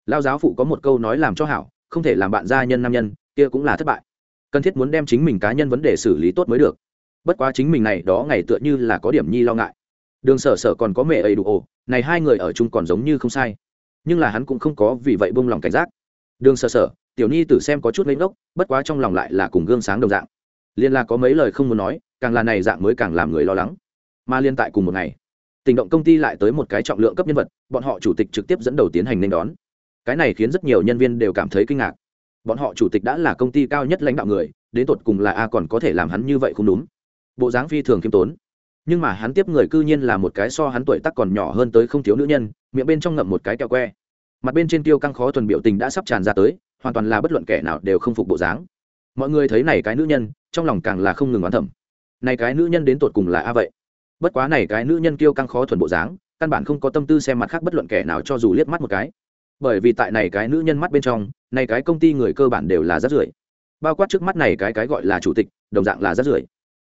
Lao giáo phụ có một câu nói làm cho hảo, không thể làm bạn gia nhân nam nhân, kia cũng là thất bại. Cần thiết muốn đem chính mình cá nhân vấn đề xử lý tốt mới được. Bất quá chính mình này đó ngày tựa như là có điểm nhi lo ngại. Đường sở sở còn có mẹ ấy đủ ồ, này hai người ở chung còn giống như không sai. Nhưng là hắn cũng không có vì vậy buông lòng cảnh giác. Đường sở sở, tiểu nhi tử xem có chút lấy ngốc, bất quá trong lòng lại là cùng gương sáng đồng dạng. Liên là có mấy lời không muốn nói, càng là này dạng mới càng làm người lo lắng. Mà liên tại cùng một ngày tình động công ty lại tới một cái trọng lượng cấp nhân vật, bọn họ chủ tịch trực tiếp dẫn đầu tiến hành nên đón. Cái này khiến rất nhiều nhân viên đều cảm thấy kinh ngạc. Bọn họ chủ tịch đã là công ty cao nhất lãnh đạo người, đến tột cùng là a còn có thể làm hắn như vậy không đúng. Bộ dáng phi thường khiêm tốn. Nhưng mà hắn tiếp người cư nhiên là một cái so hắn tuổi tác còn nhỏ hơn tới không thiếu nữ nhân, miệng bên trong ngậm một cái kẹo que. Mặt bên trên tiêu căng khó tuần biểu tình đã sắp tràn ra tới, hoàn toàn là bất luận kẻ nào đều không phục bộ dáng. Mọi người thấy này cái nữ nhân, trong lòng càng là không ngừng oán thẩm này cái nữ nhân đến tột cùng là a vậy? Bất quá này cái nữ nhân kiêu căng khó thuần bộ dáng, căn bản không có tâm tư xem mặt khác bất luận kẻ nào cho dù liếc mắt một cái. Bởi vì tại này cái nữ nhân mắt bên trong, này cái công ty người cơ bản đều là rất rưởi. Bao quát trước mắt này cái cái gọi là chủ tịch, đồng dạng là rất rưởi.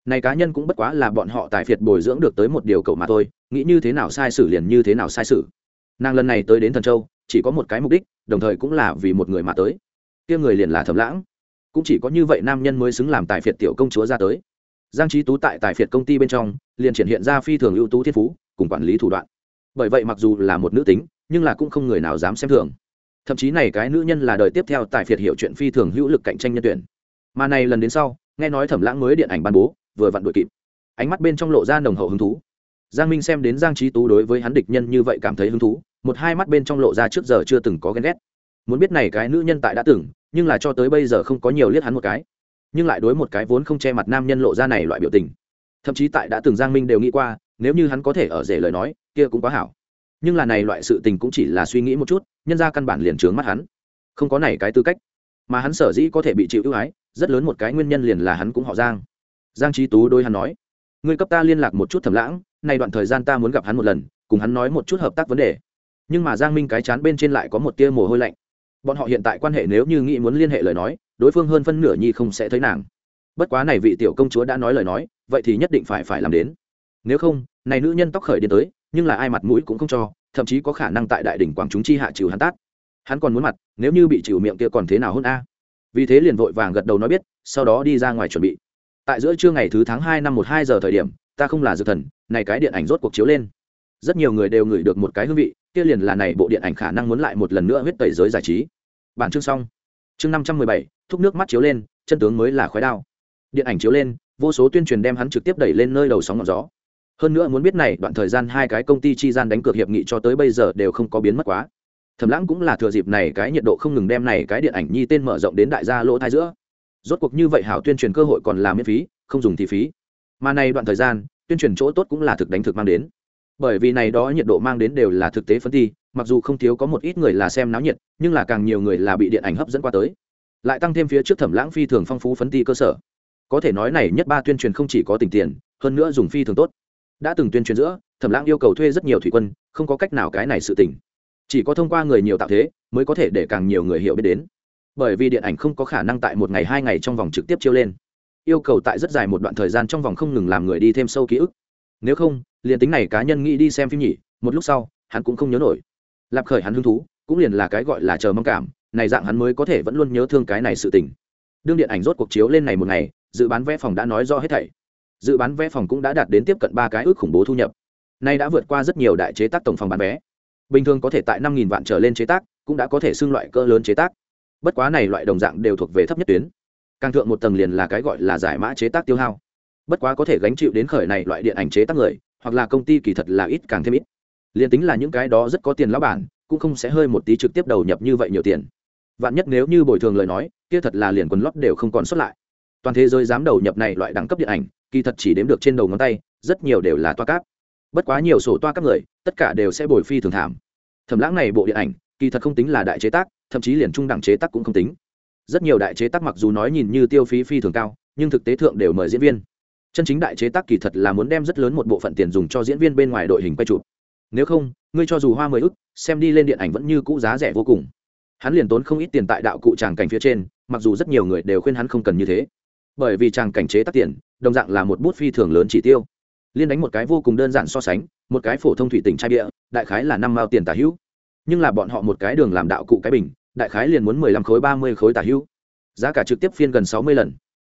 Này cá nhân cũng bất quá là bọn họ tài phiệt bồi dưỡng được tới một điều cầu mà thôi, nghĩ như thế nào sai sử liền như thế nào sai sử nàng lần này tới đến thần châu, chỉ có một cái mục đích, đồng thời cũng là vì một người mà tới. Kia người liền là thẩm lãng. Cũng chỉ có như vậy nam nhân mới xứng làm tài phiệt tiểu công chúa ra tới giang trí tú tại tài phiệt công ty bên trong, liền triển hiện ra phi thường ưu tú thiên phú, cùng quản lý thủ đoạn. Bởi vậy mặc dù là một nữ tính, nhưng là cũng không người nào dám xem thường. Thậm chí này cái nữ nhân là đời tiếp theo tài phiệt hiểu chuyện phi thường hữu lực cạnh tranh nhân tuyển. Mà này lần đến sau, nghe nói thẩm lãng mới điện ảnh ban bố, vừa vặn đuổi kịp. Ánh mắt bên trong lộ ra nồng hậu hứng thú. Giang minh xem đến giang trí tú đối với hắn địch nhân như vậy cảm thấy hứng thú, một hai mắt bên trong lộ ra trước giờ chưa từng có ghen ghét. Muốn biết này cái nữ nhân tại đã từng, nhưng là cho tới bây giờ không có nhiều liếc hắn một cái nhưng lại đối một cái vốn không che mặt nam nhân lộ ra này loại biểu tình. Thậm chí tại đã từng giang minh đều nghĩ qua, nếu như hắn có thể ở rể lời nói, kia cũng quá hảo. Nhưng là này loại sự tình cũng chỉ là suy nghĩ một chút, nhân ra căn bản liền trướng mắt hắn. Không có này cái tư cách. Mà hắn sở dĩ có thể bị chịu ưu ái, rất lớn một cái nguyên nhân liền là hắn cũng họ giang. Giang trí tú đôi hắn nói, ngươi cấp ta liên lạc một chút thầm lãng nay đoạn thời gian ta muốn gặp hắn một lần, cùng hắn nói một chút hợp tác vấn đề. Nhưng mà giang minh cái chán bên trên lại có một tia mồ hôi lạnh. Bọn họ hiện tại quan hệ nếu như nghĩ muốn liên hệ lời nói đối phương hơn phân nửa nhi không sẽ thấy nàng. Bất quá này vị tiểu công chúa đã nói lời nói, vậy thì nhất định phải phải làm đến. Nếu không, này nữ nhân tóc khởi đến tới, nhưng là ai mặt mũi cũng không cho, thậm chí có khả năng tại đại đỉnh quảng chúng chi hạ chịu hắn tát. Hắn còn muốn mặt, nếu như bị chịu miệng kia còn thế nào hơn a? Vì thế liền vội vàng gật đầu nói biết, sau đó đi ra ngoài chuẩn bị. Tại giữa trưa ngày thứ tháng hai năm một hai giờ thời điểm, ta không là dược thần, này cái điện ảnh rốt cuộc chiếu lên. Rất nhiều người đều ngửi được một cái hương vị, kia liền là này bộ điện ảnh khả năng muốn lại một lần nữa huyết tẩy giới giải trí. Bản chương xong. Chương năm trăm mười bảy thúc nước mắt chiếu lên, chân tướng mới là khói đao. Điện ảnh chiếu lên, vô số tuyên truyền đem hắn trực tiếp đẩy lên nơi đầu sóng ngọn gió. Hơn nữa muốn biết này, đoạn thời gian hai cái công ty chi gian đánh cược hiệp nghị cho tới bây giờ đều không có biến mất quá. Thầm lãng cũng là thừa dịp này cái nhiệt độ không ngừng đem này cái điện ảnh nhi tên mở rộng đến đại gia lỗ thai giữa. Rốt cuộc như vậy hảo tuyên truyền cơ hội còn là miễn phí, không dùng thì phí. Mà này đoạn thời gian, tuyên truyền chỗ tốt cũng là thực đánh thực mang đến. Bởi vì này đó nhiệt độ mang đến đều là thực tế phân thi mặc dù không thiếu có một ít người là xem náo nhiệt, nhưng là càng nhiều người là bị điện ảnh hấp dẫn qua tới lại tăng thêm phía trước thẩm lãng phi thường phong phú phấn ti cơ sở. Có thể nói này nhất ba tuyên truyền không chỉ có tình tiền, hơn nữa dùng phi thường tốt. Đã từng tuyên truyền giữa, thẩm lãng yêu cầu thuê rất nhiều thủy quân, không có cách nào cái này sự tỉnh chỉ có thông qua người nhiều tạo thế, mới có thể để càng nhiều người hiểu biết đến. Bởi vì điện ảnh không có khả năng tại một ngày hai ngày trong vòng trực tiếp chiếu lên. Yêu cầu tại rất dài một đoạn thời gian trong vòng không ngừng làm người đi thêm sâu ký ức. Nếu không, liền tính này cá nhân nghĩ đi xem phim nhỉ, một lúc sau, hắn cũng không nhớ nổi. Lạp khởi hắn hứng thú, cũng liền là cái gọi là chờ mong cảm này dạng hắn mới có thể vẫn luôn nhớ thương cái này sự tình. Đương điện ảnh rốt cuộc chiếu lên này một ngày, dự bán vé phòng đã nói rõ hết thảy. Dự bán vé phòng cũng đã đạt đến tiếp cận ba cái ước khủng bố thu nhập. Nay đã vượt qua rất nhiều đại chế tác tổng phòng bán vé. Bình thường có thể tại năm vạn trở lên chế tác, cũng đã có thể xưng loại cỡ lớn chế tác. Bất quá này loại đồng dạng đều thuộc về thấp nhất tuyến. Càng thượng một tầng liền là cái gọi là giải mã chế tác tiêu hao. Bất quá có thể gánh chịu đến khởi này loại điện ảnh chế tác người, hoặc là công ty kỳ thật là ít càng thêm ít. Liền tính là những cái đó rất có tiền lão bản, cũng không sẽ hơi một tí trực tiếp đầu nhập như vậy nhiều tiền vạn nhất nếu như bồi thường lời nói, kia thật là liền quần lót đều không còn xuất lại. Toàn thế giới dám đầu nhập này loại đẳng cấp điện ảnh, kỳ thật chỉ đếm được trên đầu ngón tay, rất nhiều đều là toa cáp. Bất quá nhiều sổ toa các người, tất cả đều sẽ bồi phi thường thảm. Thẩm lãng này bộ điện ảnh, kỳ thật không tính là đại chế tác, thậm chí liền trung đẳng chế tác cũng không tính. Rất nhiều đại chế tác mặc dù nói nhìn như tiêu phí phi thường cao, nhưng thực tế thượng đều mời diễn viên. Chân chính đại chế tác kỳ thật là muốn đem rất lớn một bộ phận tiền dùng cho diễn viên bên ngoài đội hình quay chụp. Nếu không, ngươi cho dù hoa mười ức, xem đi lên điện ảnh vẫn như cũ giá rẻ vô cùng hắn liền tốn không ít tiền tại đạo cụ tràng cảnh phía trên, mặc dù rất nhiều người đều khuyên hắn không cần như thế. Bởi vì tràng cảnh chế tác tiền, đồng dạng là một bút phi thường lớn chỉ tiêu. Liên đánh một cái vô cùng đơn giản so sánh, một cái phổ thông thủy tỉnh trai bịa đại khái là năm mao tiền tả hữu. Nhưng là bọn họ một cái đường làm đạo cụ cái bình, đại khái liền muốn mười lăm khối, ba mươi khối tả hữu. Giá cả trực tiếp phiên gần sáu mươi lần.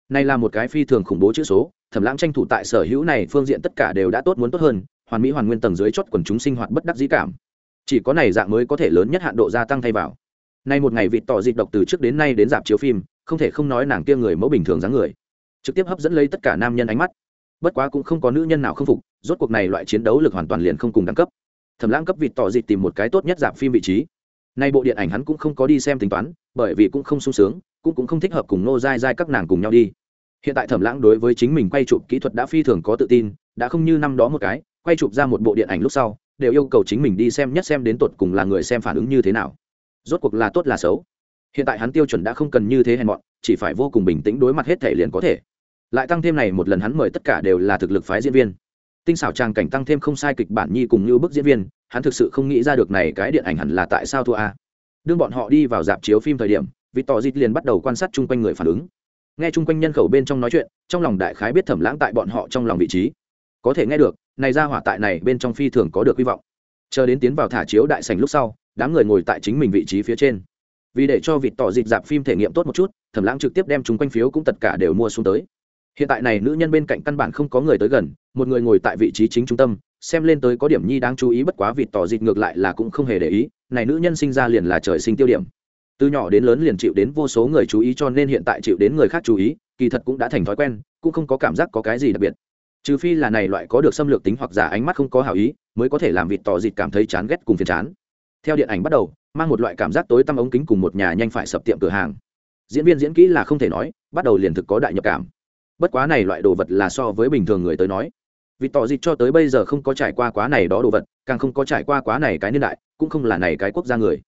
Này là một cái phi thường khủng bố chữ số, thẩm lãng tranh thủ tại sở hữu này phương diện tất cả đều đã tốt muốn tốt hơn, hoàn mỹ hoàn nguyên tầng dưới chót quần chúng sinh hoạt bất đắc dĩ cảm. Chỉ có này dạng mới có thể lớn nhất hạn độ gia tăng thay vào nay một ngày vịt tỏ dịch độc từ trước đến nay đến dạp chiếu phim, không thể không nói nàng kia người mẫu bình thường dáng người. Trực tiếp hấp dẫn lấy tất cả nam nhân ánh mắt. Bất quá cũng không có nữ nhân nào không phục, rốt cuộc này loại chiến đấu lực hoàn toàn liền không cùng đẳng cấp. Thẩm lãng cấp vịt tỏ dịch tìm một cái tốt nhất dạp phim vị trí. Nay bộ điện ảnh hắn cũng không có đi xem tính toán, bởi vì cũng không sung sướng, cũng cũng không thích hợp cùng nô dai dai các nàng cùng nhau đi. Hiện tại thẩm lãng đối với chính mình quay chụp kỹ thuật đã phi thường có tự tin, đã không như năm đó một cái, quay chụp ra một bộ điện ảnh lúc sau, đều yêu cầu chính mình đi xem nhất xem đến tột cùng là người xem phản ứng như thế nào rốt cuộc là tốt là xấu. Hiện tại hắn tiêu chuẩn đã không cần như thế hèn mọn, chỉ phải vô cùng bình tĩnh đối mặt hết thể liền có thể. Lại tăng thêm này một lần hắn mời tất cả đều là thực lực phái diễn viên. Tinh xảo trang cảnh tăng thêm không sai kịch bản nhi cùng như bức diễn viên, hắn thực sự không nghĩ ra được này cái điện ảnh hẳn là tại sao thua a. Đương bọn họ đi vào dạp chiếu phim thời điểm vị tỏ dịt liền bắt đầu quan sát chung quanh người phản ứng. Nghe chung quanh nhân khẩu bên trong nói chuyện, trong lòng đại khái biết thẩm lãng tại bọn họ trong lòng vị trí. Có thể nghe được, này ra hỏa tại này bên trong phi thường có được hy vọng. Chờ đến tiến vào thả chiếu đại sành lúc sau đám người ngồi tại chính mình vị trí phía trên. Vì để cho vịt tỏ dịp dạp phim thể nghiệm tốt một chút, thẩm lãng trực tiếp đem chúng quanh phiếu cũng tất cả đều mua xuống tới. Hiện tại này nữ nhân bên cạnh căn bản không có người tới gần, một người ngồi tại vị trí chính trung tâm, xem lên tới có điểm nhi đáng chú ý bất quá vịt tỏ dịp ngược lại là cũng không hề để ý, này nữ nhân sinh ra liền là trời sinh tiêu điểm. Từ nhỏ đến lớn liền chịu đến vô số người chú ý cho nên hiện tại chịu đến người khác chú ý, kỳ thật cũng đã thành thói quen, cũng không có cảm giác có cái gì đặc biệt. Trừ phi là này loại có được xâm lược tính hoặc giả ánh mắt không có hảo ý, mới có thể làm vịt tỏ dịt cảm thấy chán ghét cùng phiền chán theo điện ảnh bắt đầu, mang một loại cảm giác tối tăm ống kính cùng một nhà nhanh phải sập tiệm cửa hàng. Diễn viên diễn kỹ là không thể nói, bắt đầu liền thực có đại nhập cảm. Bất quá này loại đồ vật là so với bình thường người tới nói. Vì tỏ dịt cho tới bây giờ không có trải qua quá này đó đồ vật, càng không có trải qua quá này cái niên đại, cũng không là này cái quốc gia người.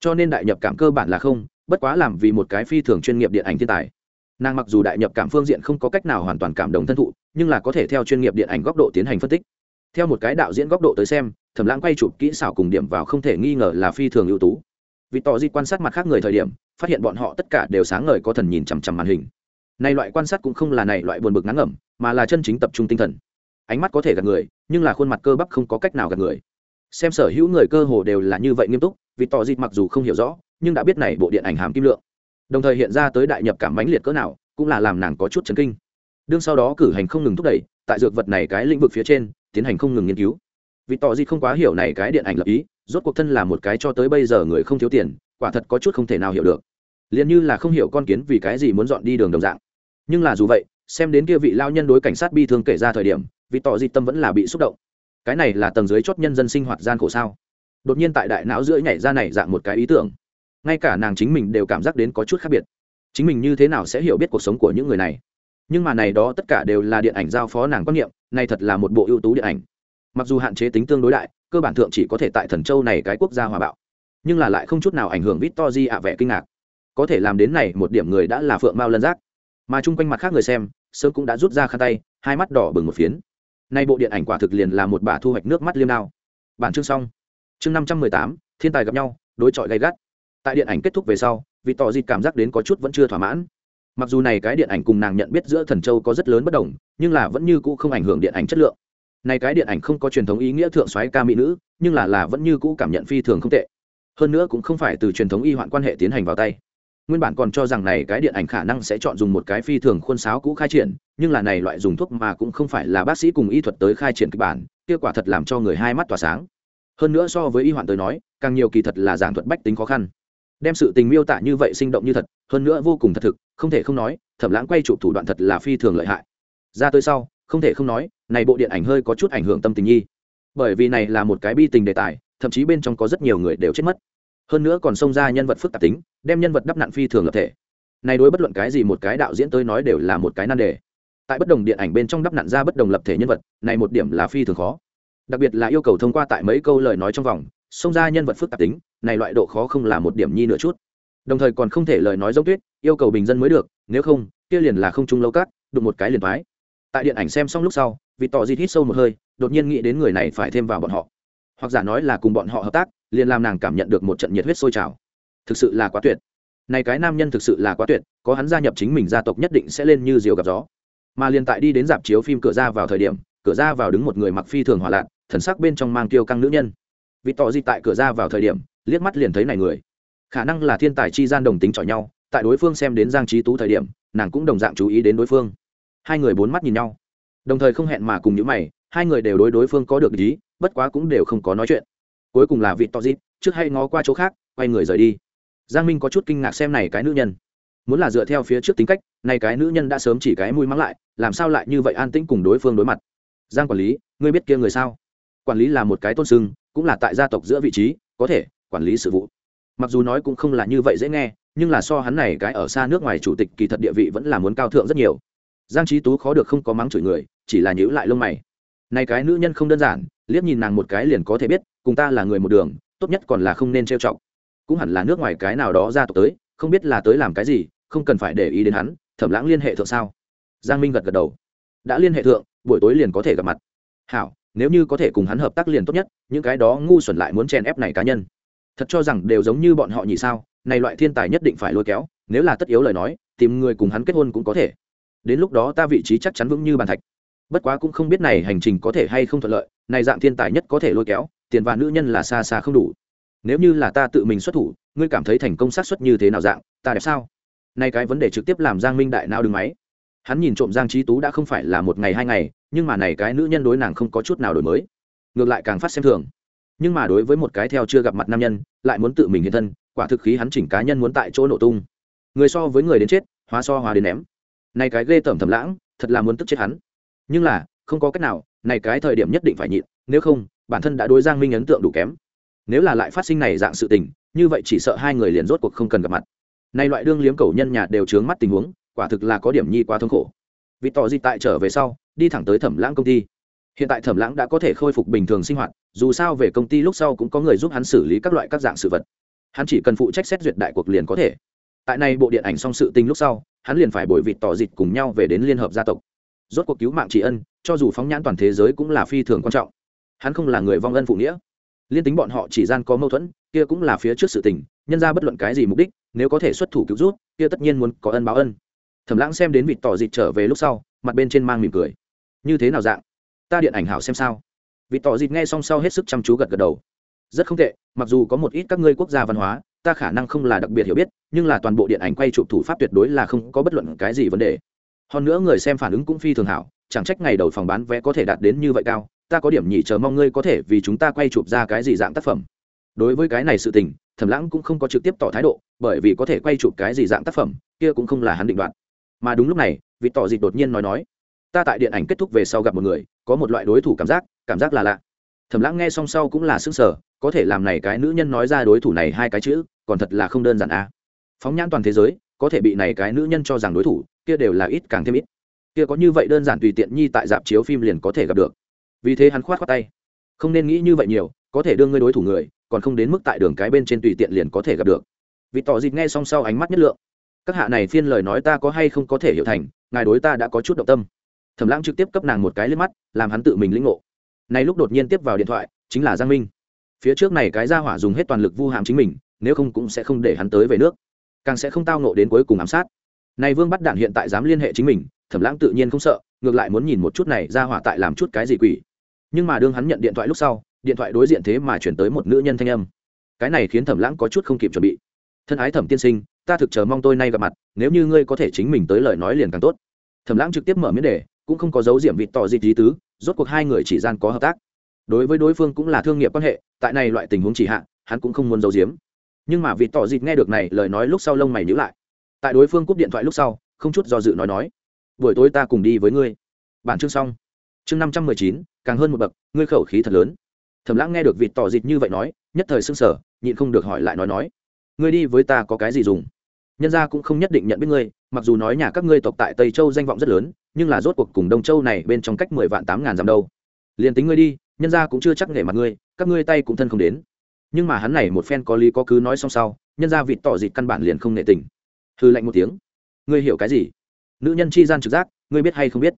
Cho nên đại nhập cảm cơ bản là không, bất quá làm vì một cái phi thường chuyên nghiệp điện ảnh thiên tài. Nàng mặc dù đại nhập cảm phương diện không có cách nào hoàn toàn cảm động thân thụ, nhưng là có thể theo chuyên nghiệp điện ảnh góc độ tiến hành phân tích theo một cái đạo diễn góc độ tới xem, thẩm lãng quay chụp kỹ xảo cùng điểm vào không thể nghi ngờ là phi thường ưu tú. Vì tỏ di quan sát mặt khác người thời điểm, phát hiện bọn họ tất cả đều sáng ngời có thần nhìn chằm chằm màn hình. Này loại quan sát cũng không là này loại buồn bực ngắn ngẩm, mà là chân chính tập trung tinh thần. Ánh mắt có thể gạt người, nhưng là khuôn mặt cơ bắp không có cách nào gạt người. Xem sở hữu người cơ hồ đều là như vậy nghiêm túc, vì tỏ di mặc dù không hiểu rõ, nhưng đã biết này bộ điện ảnh hàm kim lượng. Đồng thời hiện ra tới đại nhập cảm mãnh liệt cỡ nào, cũng là làm nàng có chút chấn kinh. Đương sau đó cử hành không ngừng thúc đẩy, tại dược vật này cái lĩnh vực phía trên tiến hành không ngừng nghiên cứu. Vì tỏ gì không quá hiểu này cái điện ảnh lập ý, rốt cuộc thân là một cái cho tới bây giờ người không thiếu tiền, quả thật có chút không thể nào hiểu được. Liền như là không hiểu con kiến vì cái gì muốn dọn đi đường đồng dạng. Nhưng là dù vậy, xem đến kia vị lao nhân đối cảnh sát bi thương kể ra thời điểm vì tỏ gì tâm vẫn là bị xúc động. Cái này là tầng dưới chót nhân dân sinh hoạt gian khổ sao? Đột nhiên tại đại não giữa nhảy ra này dạng một cái ý tưởng. Ngay cả nàng chính mình đều cảm giác đến có chút khác biệt. Chính mình như thế nào sẽ hiểu biết cuộc sống của những người này? Nhưng mà này đó tất cả đều là điện ảnh giao phó nàng quan niệm, này thật là một bộ ưu tú điện ảnh. Mặc dù hạn chế tính tương đối đại, cơ bản thượng chỉ có thể tại thần châu này cái quốc gia hòa bạo. Nhưng là lại không chút nào ảnh hưởng vít to di ạ vẻ kinh ngạc. Có thể làm đến này một điểm người đã là phượng mao lân giác. Mà chung quanh mặt khác người xem, sớm cũng đã rút ra khăn tay, hai mắt đỏ bừng một phiến. Nay bộ điện ảnh quả thực liền là một bà thu hoạch nước mắt liêm đao. Bản chương xong. Chương năm trăm mười tám, thiên tài gặp nhau, đối chọi gay gắt. Tại điện ảnh kết thúc về sau vì tỏ dịt cảm giác đến có chút vẫn chưa thỏa mãn mặc dù này cái điện ảnh cùng nàng nhận biết giữa thần châu có rất lớn bất đồng, nhưng là vẫn như cũ không ảnh hưởng điện ảnh chất lượng. Này cái điện ảnh không có truyền thống ý nghĩa thượng soái ca mỹ nữ, nhưng là là vẫn như cũ cảm nhận phi thường không tệ. Hơn nữa cũng không phải từ truyền thống y hoạn quan hệ tiến hành vào tay. Nguyên bản còn cho rằng này cái điện ảnh khả năng sẽ chọn dùng một cái phi thường khuôn sáo cũ khai triển, nhưng là này loại dùng thuốc mà cũng không phải là bác sĩ cùng y thuật tới khai triển kịch bản kết quả thật làm cho người hai mắt tỏa sáng. Hơn nữa so với y hoạn tới nói, càng nhiều kỳ thật là giảng thuật bách tính khó khăn đem sự tình miêu tả như vậy sinh động như thật, hơn nữa vô cùng thật thực, không thể không nói, thẩm lãng quay chụp thủ đoạn thật là phi thường lợi hại. Ra tới sau, không thể không nói, này bộ điện ảnh hơi có chút ảnh hưởng tâm tình nhi. Bởi vì này là một cái bi tình đề tài, thậm chí bên trong có rất nhiều người đều chết mất. Hơn nữa còn xông ra nhân vật phức tạp tính, đem nhân vật đắp nặn phi thường lập thể. Này đối bất luận cái gì một cái đạo diễn tới nói đều là một cái nan đề. Tại bất đồng điện ảnh bên trong đắp nặn ra bất đồng lập thể nhân vật, này một điểm là phi thường khó. Đặc biệt là yêu cầu thông qua tại mấy câu lời nói trong vòng xông ra nhân vật phức tạp tính, này loại độ khó không là một điểm nhi nữa chút. Đồng thời còn không thể lời nói giống tuyết, yêu cầu bình dân mới được, nếu không, kia liền là không trung lâu cát, đụng một cái liền thoái. Tại điện ảnh xem xong lúc sau, vì tỏ di hít sâu một hơi, đột nhiên nghĩ đến người này phải thêm vào bọn họ. Hoặc giả nói là cùng bọn họ hợp tác, liền làm nàng cảm nhận được một trận nhiệt huyết sôi trào. Thực sự là quá tuyệt. Này cái nam nhân thực sự là quá tuyệt, có hắn gia nhập chính mình gia tộc nhất định sẽ lên như diều gặp gió. Mà liền tại đi đến dạp chiếu phim cửa ra vào thời điểm, cửa ra vào đứng một người mặc phi thường hỏa lạc thần sắc bên trong mang tiêu căng nữ nhân vì tỏ gì tại cửa ra vào thời điểm, liếc mắt liền thấy này người. Khả năng là thiên tài chi gian đồng tính chọi nhau, tại đối phương xem đến giang trí tú thời điểm, nàng cũng đồng dạng chú ý đến đối phương. Hai người bốn mắt nhìn nhau. Đồng thời không hẹn mà cùng những mày, hai người đều đối đối phương có được ý, bất quá cũng đều không có nói chuyện. Cuối cùng là vị to dịp trước hay ngó qua chỗ khác, quay người rời đi. Giang minh có chút kinh ngạc xem này cái nữ nhân. Muốn là dựa theo phía trước tính cách, này cái nữ nhân đã sớm chỉ cái mũi mắng lại, làm sao lại như vậy an tĩnh cùng đối phương đối mặt? Giang quản lý, ngươi biết kia người sao? Quản lý là một cái tôn sưng cũng là tại gia tộc giữa vị trí, có thể quản lý sự vụ. Mặc dù nói cũng không là như vậy dễ nghe, nhưng là so hắn này cái ở xa nước ngoài chủ tịch kỳ thật địa vị vẫn là muốn cao thượng rất nhiều. Giang trí tú khó được không có mắng chửi người, chỉ là nhữ lại lông mày. Này cái nữ nhân không đơn giản, liếc nhìn nàng một cái liền có thể biết, cùng ta là người một đường, tốt nhất còn là không nên trêu chọc. Cũng hẳn là nước ngoài cái nào đó ra tộc tới, không biết là tới làm cái gì, không cần phải để ý đến hắn, thẩm lãng liên hệ thượng sao? Giang minh gật gật đầu. Đã liên hệ thượng, buổi tối liền có thể gặp mặt. Hảo nếu như có thể cùng hắn hợp tác liền tốt nhất, những cái đó ngu xuẩn lại muốn chèn ép này cá nhân. Thật cho rằng đều giống như bọn họ nhỉ sao, này loại thiên tài nhất định phải lôi kéo, nếu là tất yếu lời nói, tìm người cùng hắn kết hôn cũng có thể. Đến lúc đó ta vị trí chắc chắn vững như bàn thạch. Bất quá cũng không biết này hành trình có thể hay không thuận lợi, này dạng thiên tài nhất có thể lôi kéo, tiền và nữ nhân là xa xa không đủ. Nếu như là ta tự mình xuất thủ, ngươi cảm thấy thành công xác suất như thế nào dạng, ta đẹp sao? Nay cái vấn đề trực tiếp làm giang minh đại não đừng máy hắn nhìn trộm giang trí tú đã không phải là một ngày hai ngày, nhưng mà này cái nữ nhân đối nàng không có chút nào đổi mới. Ngược lại càng phát xem thường. Nhưng mà đối với một cái theo chưa gặp mặt nam nhân, lại muốn tự mình hiện thân, quả thực khí hắn chỉnh cá nhân muốn tại chỗ nổ tung. Người so với người đến chết, hóa so hóa đến ném. Này cái ghê tởm thầm lãng, thật là muốn tức chết hắn. Nhưng là, không có cách nào, này cái thời điểm nhất định phải nhịn, nếu không, bản thân đã đối giang minh ấn tượng đủ kém. Nếu là lại phát sinh này dạng sự tình, như vậy chỉ sợ hai người liền rốt cuộc không cần gặp mặt. Nay loại đương liếm cầu nhân nhà đều trướng mắt tình huống quả thực là có điểm nhi quá thống khổ. Vì tỏ gì tại trở về sau, đi thẳng tới thẩm lãng công ty. Hiện tại thẩm lãng đã có thể khôi phục bình thường sinh hoạt, dù sao về công ty lúc sau cũng có người giúp hắn xử lý các loại các dạng sự vật. Hắn chỉ cần phụ trách xét duyệt đại cuộc liền có thể. Tại này bộ điện ảnh xong sự tình lúc sau, hắn liền phải bồi vịt tỏ dịch cùng nhau về đến liên hợp gia tộc. Rốt cuộc cứu mạng tri ân, cho dù phóng nhãn toàn thế giới cũng là phi thường quan trọng. Hắn không là người vong ân phụ nghĩa. Liên tính bọn họ chỉ gian có mâu thuẫn, kia cũng là phía trước sự tình, nhân ra bất luận cái gì mục đích, nếu có thể xuất thủ cứu rút kia tất nhiên muốn có ân báo ân thẩm lãng xem đến vịt tỏ dịt trở về lúc sau, mặt bên trên mang mỉm cười. Như thế nào dạng? Ta điện ảnh hảo xem sao. Vịt tỏ dịt nghe xong sau hết sức chăm chú gật gật đầu. Rất không tệ, mặc dù có một ít các ngươi quốc gia văn hóa, ta khả năng không là đặc biệt hiểu biết, nhưng là toàn bộ điện ảnh quay chụp thủ pháp tuyệt đối là không có bất luận cái gì vấn đề. Hơn nữa người xem phản ứng cũng phi thường hảo, chẳng trách ngày đầu phòng bán vé có thể đạt đến như vậy cao, ta có điểm nhỉ chờ mong ngươi có thể vì chúng ta quay chụp ra cái gì dạng tác phẩm. Đối với cái này sự tình, thẩm lãng cũng không có trực tiếp tỏ thái độ, bởi vì có thể quay chụp cái gì dạng tác phẩm, kia cũng không là hắn định đoạt mà đúng lúc này, vị tỏ dịch đột nhiên nói nói, ta tại điện ảnh kết thúc về sau gặp một người, có một loại đối thủ cảm giác cảm giác là lạ. Thẩm lãng nghe xong sau cũng là sức sở có thể làm này cái nữ nhân nói ra đối thủ này hai cái chữ, còn thật là không đơn giản a à. phóng nhãn toàn thế giới, có thể bị này cái nữ nhân cho rằng đối thủ, kia đều là ít càng thêm ít. Kia có như vậy đơn giản tùy tiện nhi tại dạp chiếu phim liền có thể gặp được. Vì thế hắn khoát khoát tay. Không nên nghĩ như vậy nhiều, có thể đưa ngươi đối thủ người, còn không đến mức tại đường cái bên trên tùy tiện liền có thể gặp được. Vì tỏ dịp nghe xong sau ánh mắt nhất lượng các hạ này phiên lời nói ta có hay không có thể hiểu thành, ngài đối ta đã có chút động tâm. Thẩm lãng trực tiếp cấp nàng một cái lên mắt, làm hắn tự mình lĩnh ngộ. Nay lúc đột nhiên tiếp vào điện thoại, chính là giang minh. Phía trước này cái ra hỏa dùng hết toàn lực vu hàm chính mình, nếu không cũng sẽ không để hắn tới về nước. Càng sẽ không tao nộ đến cuối cùng ám sát. Này vương bắt đạn hiện tại dám liên hệ chính mình, thẩm lãng tự nhiên không sợ, ngược lại muốn nhìn một chút này ra hỏa tại làm chút cái gì quỷ. Nhưng mà đương hắn nhận điện thoại lúc sau, điện thoại đối diện thế mà chuyển tới một nữ nhân thanh âm. Cái này khiến thẩm lãng có chút không kịp chuẩn bị thân ái thẩm tiên sinh, ta thực chờ mong tôi nay gặp mặt, nếu như ngươi có thể chính mình tới lời nói liền càng tốt. Thẩm lãng trực tiếp mở miếng đề cũng không có dấu diệm vịt tỏ dịp lý tứ, rốt cuộc hai người chỉ gian có hợp tác. Đối với đối phương cũng là thương nghiệp quan hệ, tại này loại tình huống chỉ hạ, hắn cũng không muốn giấu giếm. Nhưng mà vịt tỏ dịp nghe được này lời nói lúc sau lông mày nhữ lại. Tại đối phương cúp điện thoại lúc sau, không chút do dự nói nói, buổi tối ta cùng đi với ngươi. Bản chương xong. Chương năm trăm mười chín, càng hơn một bậc, ngươi khẩu khí thật lớn. Thẩm lãng nghe được vịt tỏ dịp như vậy nói, nhất thời s ư n g sở nhịn không được hỏi lại nói nói ngươi đi với ta có cái gì dùng? Nhân gia cũng không nhất định nhận biết ngươi, mặc dù nói nhà các ngươi tộc tại tây châu danh vọng rất lớn, nhưng là rốt cuộc cùng đông châu này bên trong cách mười vạn tám ngàn dặm đâu. Liền tính ngươi đi, nhân gia cũng chưa chắc nể mặt ngươi, các ngươi tay cũng thân không đến. Nhưng mà hắn này một phen có lý có cứ nói xong sau, nhân gia vịt tỏ dịt căn bản liền không nệ tình. Hư lạnh một tiếng. Ngươi hiểu cái gì? Nữ nhân chi gian trực giác, ngươi biết hay không biết?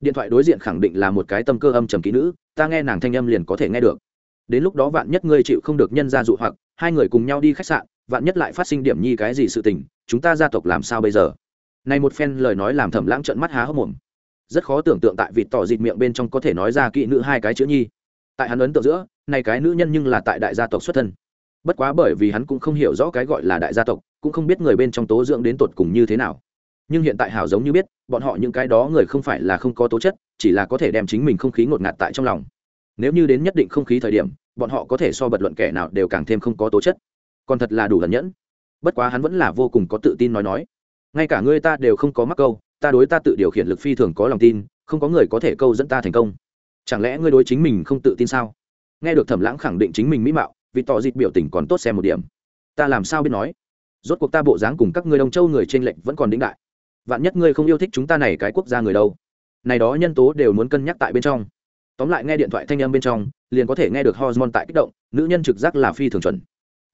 Điện thoại đối diện khẳng định là một cái tâm cơ âm trầm kỹ nữ, ta nghe nàng thanh âm liền có thể nghe được. Đến lúc đó vạn nhất ngươi chịu không được nhân ra dụ hoặc, hai người cùng nhau đi khách sạn vạn nhất lại phát sinh điểm nhi cái gì sự tình, chúng ta gia tộc làm sao bây giờ? Này một phen lời nói làm thẩm lãng trợn mắt há hốc mồm. Rất khó tưởng tượng tại vịt tỏ dịt miệng bên trong có thể nói ra kỹ nữ hai cái chữ nhi. Tại hắn ấn tượng giữa, này cái nữ nhân nhưng là tại đại gia tộc xuất thân. Bất quá bởi vì hắn cũng không hiểu rõ cái gọi là đại gia tộc, cũng không biết người bên trong tố dưỡng đến tột cùng như thế nào. Nhưng hiện tại hảo giống như biết, bọn họ những cái đó người không phải là không có tố chất, chỉ là có thể đem chính mình không khí ngột ngạt tại trong lòng. Nếu như đến nhất định không khí thời điểm, bọn họ có thể so bật luận kẻ nào đều càng thêm không có tố chất còn thật là đủ lần nhẫn. Bất quá hắn vẫn là vô cùng có tự tin nói nói. Ngay cả ngươi ta đều không có mắc câu, ta đối ta tự điều khiển lực phi thường có lòng tin, không có người có thể câu dẫn ta thành công. Chẳng lẽ ngươi đối chính mình không tự tin sao? Nghe được thẩm lãng khẳng định chính mình mỹ mạo, vì tỏ dịp biểu tình còn tốt xem một điểm. Ta làm sao biết nói? Rốt cuộc ta bộ dáng cùng các ngươi đông châu người trên lệnh vẫn còn đĩnh đại. Vạn nhất ngươi không yêu thích chúng ta này cái quốc gia người đâu. Này đó nhân tố đều muốn cân nhắc tại bên trong. Tóm lại nghe điện thoại thanh âm bên trong, liền có thể nghe được hormone tại kích động, nữ nhân trực giác là phi thường chuẩn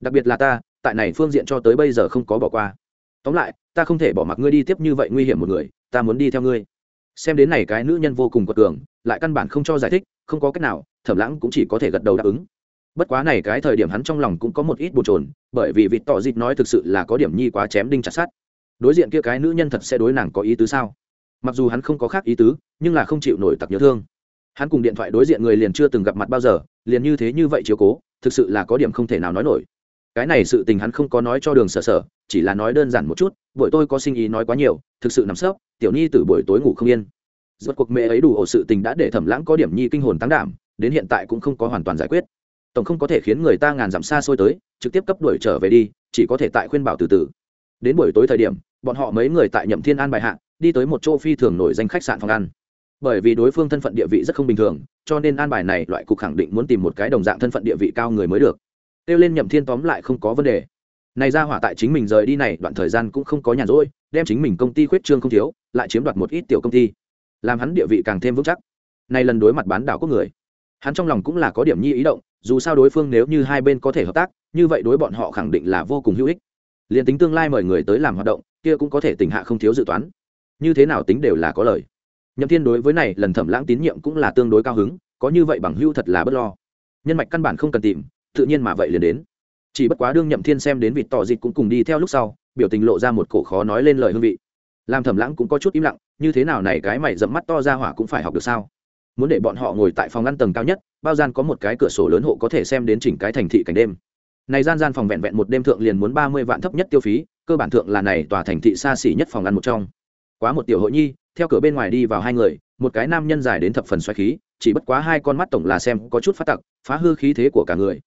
đặc biệt là ta, tại này phương diện cho tới bây giờ không có bỏ qua. Tóm lại, ta không thể bỏ mặc ngươi đi tiếp như vậy nguy hiểm một người, ta muốn đi theo ngươi. Xem đến này cái nữ nhân vô cùng quật cường, lại căn bản không cho giải thích, không có cách nào, thẩm lãng cũng chỉ có thể gật đầu đáp ứng. Bất quá này cái thời điểm hắn trong lòng cũng có một ít bồn chồn, bởi vì vịt tỏ dịt nói thực sự là có điểm nhi quá chém đinh chặt sát đối diện kia cái nữ nhân thật sẽ đối nàng có ý tứ sao? Mặc dù hắn không có khác ý tứ, nhưng là không chịu nổi tặc nhớ thương. Hắn cùng điện thoại đối diện người liền chưa từng gặp mặt bao giờ, liền như thế như vậy chiếu cố, thực sự là có điểm không thể nào nói nổi cái này sự tình hắn không có nói cho đường sở sở, chỉ là nói đơn giản một chút, buổi tôi có sinh ý nói quá nhiều, thực sự nằm sấp, tiểu nhi từ buổi tối ngủ không yên. Rốt cuộc mẹ ấy đủ ổ sự tình đã để thẩm lãng có điểm nhi kinh hồn tăng đảm, đến hiện tại cũng không có hoàn toàn giải quyết. Tổng không có thể khiến người ta ngàn dặm xa xôi tới, trực tiếp cấp đuổi trở về đi, chỉ có thể tại khuyên bảo từ từ. Đến buổi tối thời điểm, bọn họ mấy người tại nhậm thiên an bài hạ, đi tới một chỗ phi thường nổi danh khách sạn phòng ăn. Bởi vì đối phương thân phận địa vị rất không bình thường, cho nên an bài này loại cục khẳng định muốn tìm một cái đồng dạng thân phận địa vị cao người mới được kêu lên nhậm thiên tóm lại không có vấn đề. Này ra hỏa tại chính mình rời đi này, đoạn thời gian cũng không có nhàn rỗi, đem chính mình công ty khuyết trương không thiếu, lại chiếm đoạt một ít tiểu công ty. Làm hắn địa vị càng thêm vững chắc. Này lần đối mặt bán đảo quốc người. Hắn trong lòng cũng là có điểm nhi ý động, dù sao đối phương nếu như hai bên có thể hợp tác, như vậy đối bọn họ khẳng định là vô cùng hữu ích. Liền tính tương lai mời người tới làm hoạt động, kia cũng có thể tình hạ không thiếu dự toán. Như thế nào tính đều là có lời. Nhậm thiên đối với này lần thẩm lãng tín nhiệm cũng là tương đối cao hứng, có như vậy bằng hữu thật là bất lo. Nhân mạch căn bản không cần tìm tự nhiên mà vậy liền đến. Chỉ bất quá đương nhậm thiên xem đến vịt tỏ dịch cũng cùng đi theo lúc sau, biểu tình lộ ra một cổ khó nói lên lời hương vị. Làm thẩm lãng cũng có chút im lặng, như thế nào này cái mày dẫm mắt to ra hỏa cũng phải học được sao? Muốn để bọn họ ngồi tại phòng ngăn tầng cao nhất, bao gian có một cái cửa sổ lớn hộ có thể xem đến chỉnh cái thành thị cảnh đêm. Này gian gian phòng vẹn vẹn một đêm thượng liền muốn ba mươi vạn thấp nhất tiêu phí, cơ bản thượng là này tòa thành thị xa xỉ nhất phòng ăn một trong. Quá một tiểu hội nhi, theo cửa bên ngoài đi vào hai người, một cái nam nhân dài đến thập phần xoáy khí, chỉ bất quá hai con mắt tổng là xem có chút phát tặc, phá hư khí thế của cả người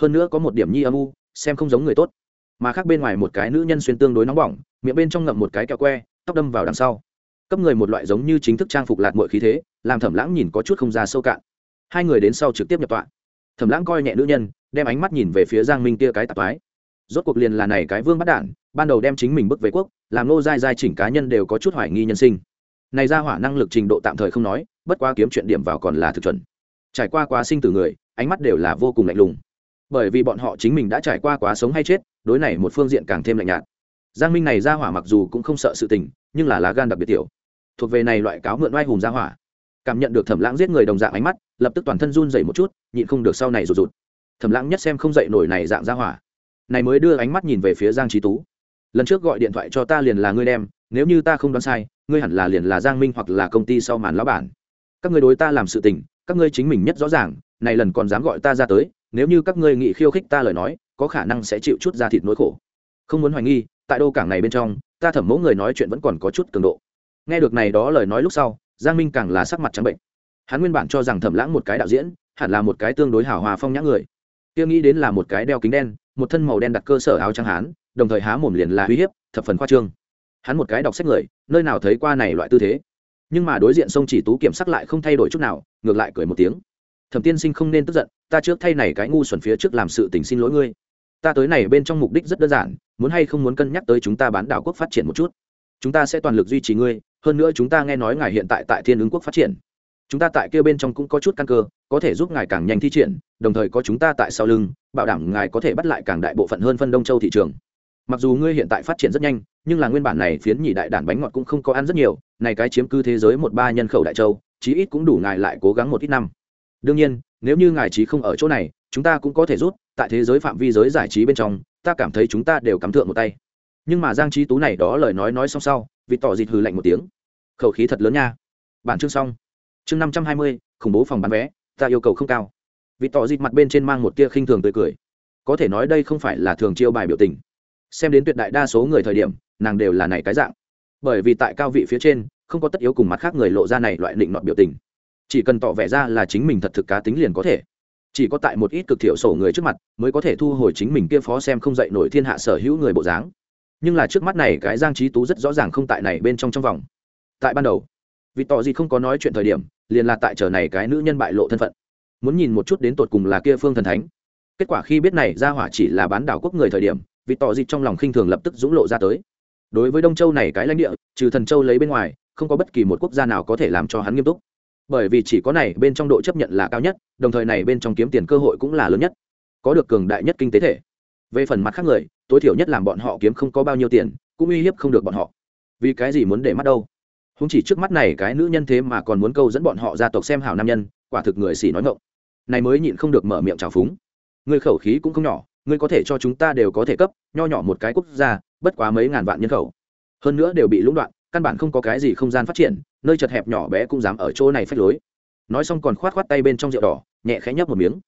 hơn nữa có một điểm nhi âm u, xem không giống người tốt. Mà khác bên ngoài một cái nữ nhân xuyên tương đối nóng bỏng, miệng bên trong ngậm một cái kẹo que, tóc đâm vào đằng sau. Cấp người một loại giống như chính thức trang phục lạt mọi khí thế, làm thẩm lãng nhìn có chút không ra sâu cạn. Hai người đến sau trực tiếp nhập tọa. Thẩm lãng coi nhẹ nữ nhân, đem ánh mắt nhìn về phía giang minh kia cái tạp ái rốt cuộc liền là này cái vương bắt đản, ban đầu đem chính mình bước về quốc, làm nô dai dai chỉnh cá nhân đều có chút hoài nghi nhân sinh. Này ra hỏa năng lực trình độ tạm thời không nói, bất quá kiếm chuyện điểm vào còn là thực chuẩn. Trải qua quá sinh từ người, ánh mắt đều là vô cùng lạnh lùng bởi vì bọn họ chính mình đã trải qua quá sống hay chết, đối này một phương diện càng thêm lạnh nhạt. Giang minh này ra hỏa mặc dù cũng không sợ sự tình, nhưng là lá gan đặc biệt tiểu. Thuộc về này loại cáo mượn oai hùng ra hỏa. Cảm nhận được thẩm lãng giết người đồng dạng ánh mắt, lập tức toàn thân run dậy một chút, nhịn không được sau này rụt rụt. Thẩm lãng nhất xem không dậy nổi này dạng ra hỏa. Này mới đưa ánh mắt nhìn về phía giang trí tú. Lần trước gọi điện thoại cho ta liền là ngươi đem, nếu như ta không đoán sai, ngươi hẳn là liền là giang minh hoặc là công ty sau màn lão bản. Các ngươi đối ta làm sự tình, các ngươi chính mình nhất rõ ràng, này lần còn dám gọi ta ra tới nếu như các ngươi nghị khiêu khích ta lời nói, có khả năng sẽ chịu chút ra thịt nỗi khổ. Không muốn hoài nghi, tại đô cảng này bên trong, ta thẩm mẫu người nói chuyện vẫn còn có chút cường độ. Nghe được này đó lời nói lúc sau, giang minh càng là sắc mặt trắng bệnh. Hắn nguyên bản cho rằng thẩm lãng một cái đạo diễn, hẳn là một cái tương đối hào hòa phong nhã người. Kia nghĩ đến là một cái đeo kính đen, một thân màu đen đặt cơ sở áo trắng hán, đồng thời há mồm liền là uy hiếp, thập phần khoa trương. Hắn một cái đọc sách người, nơi nào thấy qua này loại tư thế. Nhưng mà đối diện sông chỉ tú kiểm sắc lại không thay đổi chút nào, ngược lại cười một tiếng thẩm tiên sinh không nên tức giận, ta trước thay này cái ngu xuẩn phía trước làm sự tình xin lỗi ngươi. Ta tới này bên trong mục đích rất đơn giản, muốn hay không muốn cân nhắc tới chúng ta bán đảo quốc phát triển một chút. Chúng ta sẽ toàn lực duy trì ngươi, hơn nữa chúng ta nghe nói ngài hiện tại tại thiên ứng quốc phát triển. Chúng ta tại kia bên trong cũng có chút căn cơ, có thể giúp ngài càng nhanh thi triển, đồng thời có chúng ta tại sau lưng, bảo đảm ngài có thể bắt lại càng đại bộ phận hơn phân đông châu thị trường. Mặc dù ngươi hiện tại phát triển rất nhanh, nhưng là nguyên bản này phiến nhị đại đản bánh ngọt cũng không có ăn rất nhiều, này cái chiếm cư thế giới một ba nhân khẩu đại châu, chí ít cũng đủ ngài lại cố gắng một ít năm đương nhiên, nếu như ngài trí không ở chỗ này, chúng ta cũng có thể rút, tại thế giới phạm vi giới giải trí bên trong, ta cảm thấy chúng ta đều cắm thượng một tay. Nhưng mà giang trí tú này đó lời nói nói xong sau, vì tỏ dịt hừ lạnh một tiếng. Khẩu khí thật lớn nha. Bản chương xong. Chương năm trăm hai mươi, khủng bố phòng bán vé, ta yêu cầu không cao. Vì tỏ dịt mặt bên trên mang một tia khinh thường tươi cười. Có thể nói đây không phải là thường chiêu bài biểu tình. Xem đến tuyệt đại đa số người thời điểm, nàng đều là này cái dạng. Bởi vì tại cao vị phía trên, không có tất yếu cùng mặt khác người lộ ra này loại định nọt biểu tình chỉ cần tỏ vẻ ra là chính mình thật thực cá tính liền có thể. Chỉ có tại một ít cực thiểu sổ người trước mặt mới có thể thu hồi chính mình kia phó xem không dậy nổi thiên hạ sở hữu người bộ dáng. Nhưng là trước mắt này cái giang trí tú rất rõ ràng không tại này bên trong trong vòng. Tại ban đầu, vì tỏ gì không có nói chuyện thời điểm, liền là tại chờ này cái nữ nhân bại lộ thân phận. Muốn nhìn một chút đến tột cùng là kia phương thần thánh. Kết quả khi biết này ra hỏa chỉ là bán đảo quốc người thời điểm, vì tỏ gì trong lòng khinh thường lập tức dũng lộ ra tới. Đối với đông châu này cái lãnh địa, trừ thần châu lấy bên ngoài, không có bất kỳ một quốc gia nào có thể làm cho hắn nghiêm túc bởi vì chỉ có này bên trong độ chấp nhận là cao nhất, đồng thời này bên trong kiếm tiền cơ hội cũng là lớn nhất, có được cường đại nhất kinh tế thể. Về phần mặt khác người, tối thiểu nhất làm bọn họ kiếm không có bao nhiêu tiền, cũng uy hiếp không được bọn họ. Vì cái gì muốn để mắt đâu? Không chỉ trước mắt này cái nữ nhân thế mà còn muốn câu dẫn bọn họ ra tộc xem hảo nam nhân, quả thực người xỉ nói ngộng này mới nhịn không được mở miệng trào phúng. Người khẩu khí cũng không nhỏ, người có thể cho chúng ta đều có thể cấp, nho nhỏ một cái quốc gia, bất quá mấy ngàn vạn nhân khẩu. Hơn nữa đều bị lũng đoạn, căn bản không có cái gì không gian phát triển nơi chật hẹp nhỏ bé cũng dám ở chỗ này phách lối. Nói xong còn khoát khoát tay bên trong rượu đỏ, nhẹ khẽ nhấp một miếng.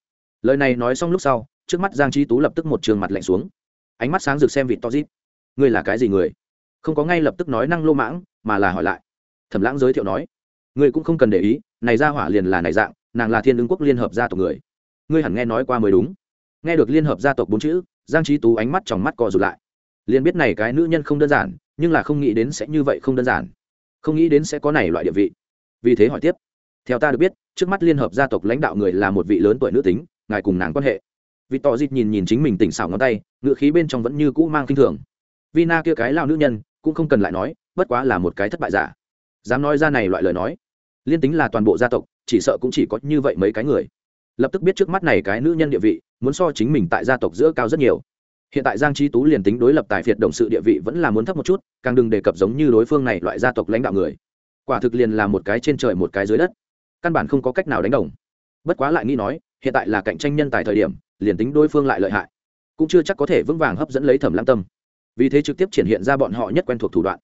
Lời này nói xong lúc sau, trước mắt giang trí tú lập tức một trường mặt lạnh xuống. Ánh mắt sáng rực xem vịt to dít ngươi là cái gì người? Không có ngay lập tức nói năng lô mãng, mà là hỏi lại. Thẩm lãng giới thiệu nói. Ngươi cũng không cần để ý, này ra hỏa liền là này dạng, nàng là thiên ứng quốc liên hợp gia tộc người. Ngươi hẳn nghe nói qua mới đúng. Nghe được liên hợp gia tộc bốn chữ, giang trí tú ánh mắt trong mắt co rụt lại. Liền biết này cái nữ nhân không đơn giản, nhưng là không nghĩ đến sẽ như vậy không đơn giản không nghĩ đến sẽ có này loại địa vị. Vì thế hỏi tiếp. Theo ta được biết, trước mắt liên hợp gia tộc lãnh đạo người là một vị lớn tuổi nữ tính, ngài cùng nàng quan hệ. Vị tỏ dịt nhìn nhìn chính mình tỉnh xảo ngón tay ngựa khí bên trong vẫn như cũ mang kinh thường. Vina kia cái lao nữ nhân, cũng không cần lại nói, bất quá là một cái thất bại giả. Dám nói ra này loại lời nói. Liên tính là toàn bộ gia tộc, chỉ sợ cũng chỉ có như vậy mấy cái người. Lập tức biết trước mắt này cái nữ nhân địa vị, muốn so chính mình tại gia tộc giữa cao rất nhiều hiện tại giang trí tú liền tính đối lập tài phiệt động sự địa vị vẫn là muốn thấp một chút, càng đừng đề cập giống như đối phương này loại gia tộc lãnh đạo người. Quả thực liền là một cái trên trời một cái dưới đất. Căn bản không có cách nào đánh đồng. Bất quá lại nghĩ nói, hiện tại là cạnh tranh nhân tài thời điểm, liền tính đối phương lại lợi hại, cũng chưa chắc có thể vững vàng hấp dẫn lấy thẩm lãng tâm. Vì thế trực tiếp triển hiện ra bọn họ nhất quen thuộc thủ đoạn.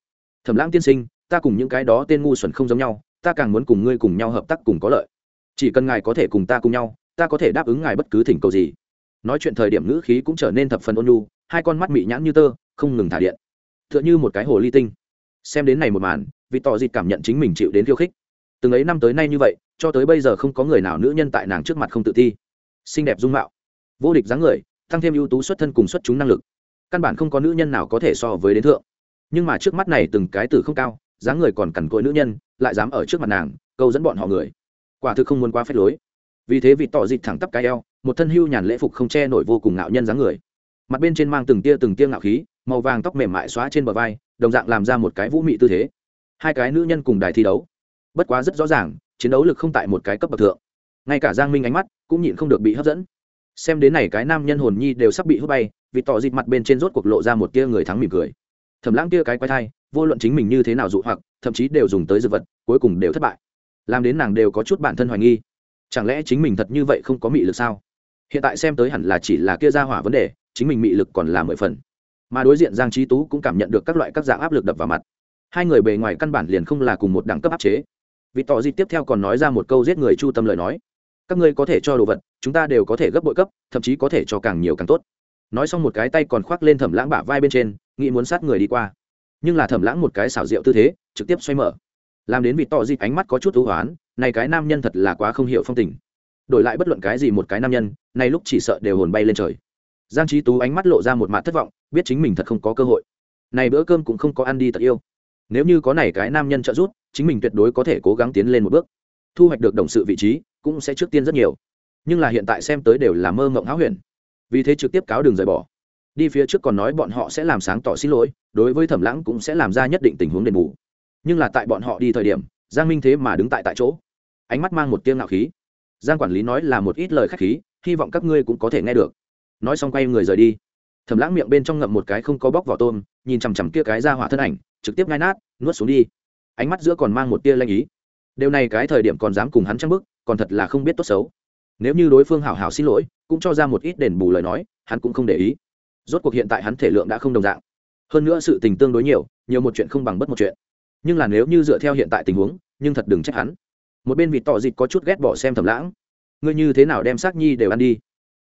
Thẩm lãng tiên sinh, ta cùng những cái đó tên ngu xuẩn không giống nhau, ta càng muốn cùng ngươi cùng nhau hợp tác cùng có lợi. Chỉ cần ngài có thể cùng ta cùng nhau, ta có thể đáp ứng ngài bất cứ thỉnh cầu gì nói chuyện thời điểm ngữ khí cũng trở nên thập phần ôn nhu hai con mắt mị nhãn như tơ không ngừng thả điện. T h ư ợ n h ư một cái hồ ly tinh. Xem đến này một màn vì tỏ dịt cảm nhận chính mình chịu đến khiêu khích. Từng ấy năm tới nay như vậy cho tới bây giờ không có người nào nữ nhân tại nàng trước mặt không tự thi, xinh đẹp dung mạo. Vô địch dáng người tăng thêm ưu tú xuất thân cùng xuất chúng năng lực. Căn bản không có nữ nhân nào có thể so với đến thượng. Nhưng mà trước mắt này từng cái từ không cao dáng người còn cằn cỗi nữ nhân lại dám ở trước mặt nàng câu dẫn bọn họ người. Quả thực không muốn qua phép lối. Vì thế vị tỏ dịt thẳng tắp cái eo một thân hưu nhàn lễ phục không che nổi vô cùng ngạo nhân dáng người. Mặt bên trên mang từng tia từng tia ngạo khí, màu vàng tóc mềm mại xóa trên bờ vai, đồng dạng làm ra một cái vũ mị tư thế. Hai cái nữ nhân cùng đài thi đấu. Bất quá rất rõ ràng, chiến đấu lực không tại một cái cấp bậc thượng. Ngay cả giang minh ánh mắt cũng nhịn không được bị hấp dẫn. Xem đến này cái nam nhân hồn nhi đều sắp bị hút bay, vì tỏ dịt mặt bên trên rốt cuộc lộ ra một tia người thắng mỉm cười. Thầm lãng tia cái quái thai, vô luận chính mình như thế nào dụ hoặc, thậm chí đều dùng tới dư vật, cuối cùng đều thất bại. Làm đến nàng đều có chút bản thân hoài nghi. Chẳng lẽ chính mình thật như vậy không có mị lực sao? Hiện tại xem tới hẳn là chỉ là kia ra hỏa vấn đề, chính mình mị lực còn là mười phần. Mà đối diện giang trí tú cũng cảm nhận được các loại các dạng áp lực đập vào mặt. Hai người bề ngoài căn bản liền không là cùng một đẳng cấp áp chế. Vị tỏ Di tiếp theo còn nói ra một câu giết người chu tâm lời nói. Các ngươi có thể cho đồ vật, chúng ta đều có thể gấp bội cấp, thậm chí có thể cho càng nhiều càng tốt. Nói xong một cái tay còn khoác lên thẩm lãng bả vai bên trên, nghĩ muốn sát người đi qua. Nhưng là thẩm lãng một cái xảo diệu tư thế, trực tiếp xoay mở. Làm đến vị tỏ dịp ánh mắt có chút thú hoán, này cái nam nhân thật là quá không hiểu phong tình đổi lại bất luận cái gì một cái nam nhân, nay lúc chỉ sợ đều hồn bay lên trời. Giang trí tú ánh mắt lộ ra một mặt thất vọng, biết chính mình thật không có cơ hội. Này bữa cơm cũng không có ăn đi thật yêu. Nếu như có này cái nam nhân trợ giúp, chính mình tuyệt đối có thể cố gắng tiến lên một bước. Thu hoạch được đồng sự vị trí, cũng sẽ trước tiên rất nhiều. Nhưng là hiện tại xem tới đều là mơ mộng háo huyền. Vì thế trực tiếp cáo đường rời bỏ. Đi phía trước còn nói bọn họ sẽ làm sáng tỏ xin lỗi, đối với thẩm lãng cũng sẽ làm ra nhất định tình huống đền bù. Nhưng là tại bọn họ đi thời điểm, giang minh thế mà đứng tại tại chỗ. Ánh mắt mang một tiếng ngạo khí giang quản lý nói là một ít lời k h á c h khí, hy vọng các ngươi cũng có thể nghe được. Nói xong quay người rời đi. Thầm lãng miệng bên trong ngậm một cái không có bóc vỏ tôm, nhìn chằm chằm kia cái ra hỏa thân ảnh, trực tiếp ngai nát, nuốt xuống đi. Ánh mắt giữa còn mang một tia lanh ý. Điều này cái thời điểm còn dám cùng hắn trăng bức, còn thật là không biết tốt xấu. Nếu như đối phương hảo hảo xin lỗi, cũng cho ra một ít đền bù lời nói, hắn cũng không để ý. Rốt cuộc hiện tại hắn thể lượng đã không đồng dạng. Hơn nữa sự tình tương đối nhiều nhiều một chuyện không bằng bất một chuyện. Nhưng là nếu như dựa theo hiện tại tình huống, nhưng thật đừng trách hắn một bên vịt tỏ dịt có chút ghét bỏ xem thầm lãng. Ngươi như thế nào đem xác nhi đều ăn đi?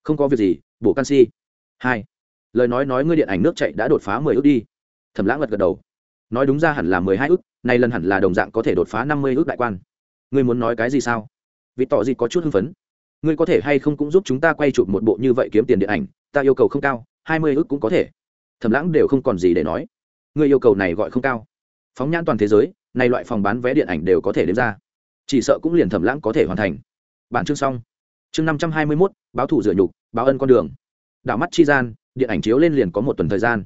Không có việc gì, bổ canxi. Hai. Lời nói nói ngươi điện ảnh nước chạy đã đột phá mười ước đi. Thầm lãng gật gật đầu. Nói đúng ra hẳn là mười hai ước, nay lần hẳn là đồng dạng có thể đột phá năm mươi ước đại quan. Ngươi muốn nói cái gì sao? Vịt tỏ dịt có chút hưng phấn. Ngươi có thể hay không cũng giúp chúng ta quay chụp một bộ như vậy kiếm tiền điện ảnh, ta yêu cầu không cao, hai mươi ước cũng có thể. Thầm lãng đều không còn gì để nói. Ngươi yêu cầu này gọi không cao. Phóng nhãn toàn thế giới, này loại phòng bán vé điện ảnh đều có thể đếm ra chỉ sợ cũng liền thẩm lãng có thể hoàn thành. Bản chương xong. Chương năm trăm hai mươi mốt, báo thủ rửa nhục, báo ân con đường. Đảo mắt chi gian, điện ảnh chiếu lên liền có một tuần thời gian.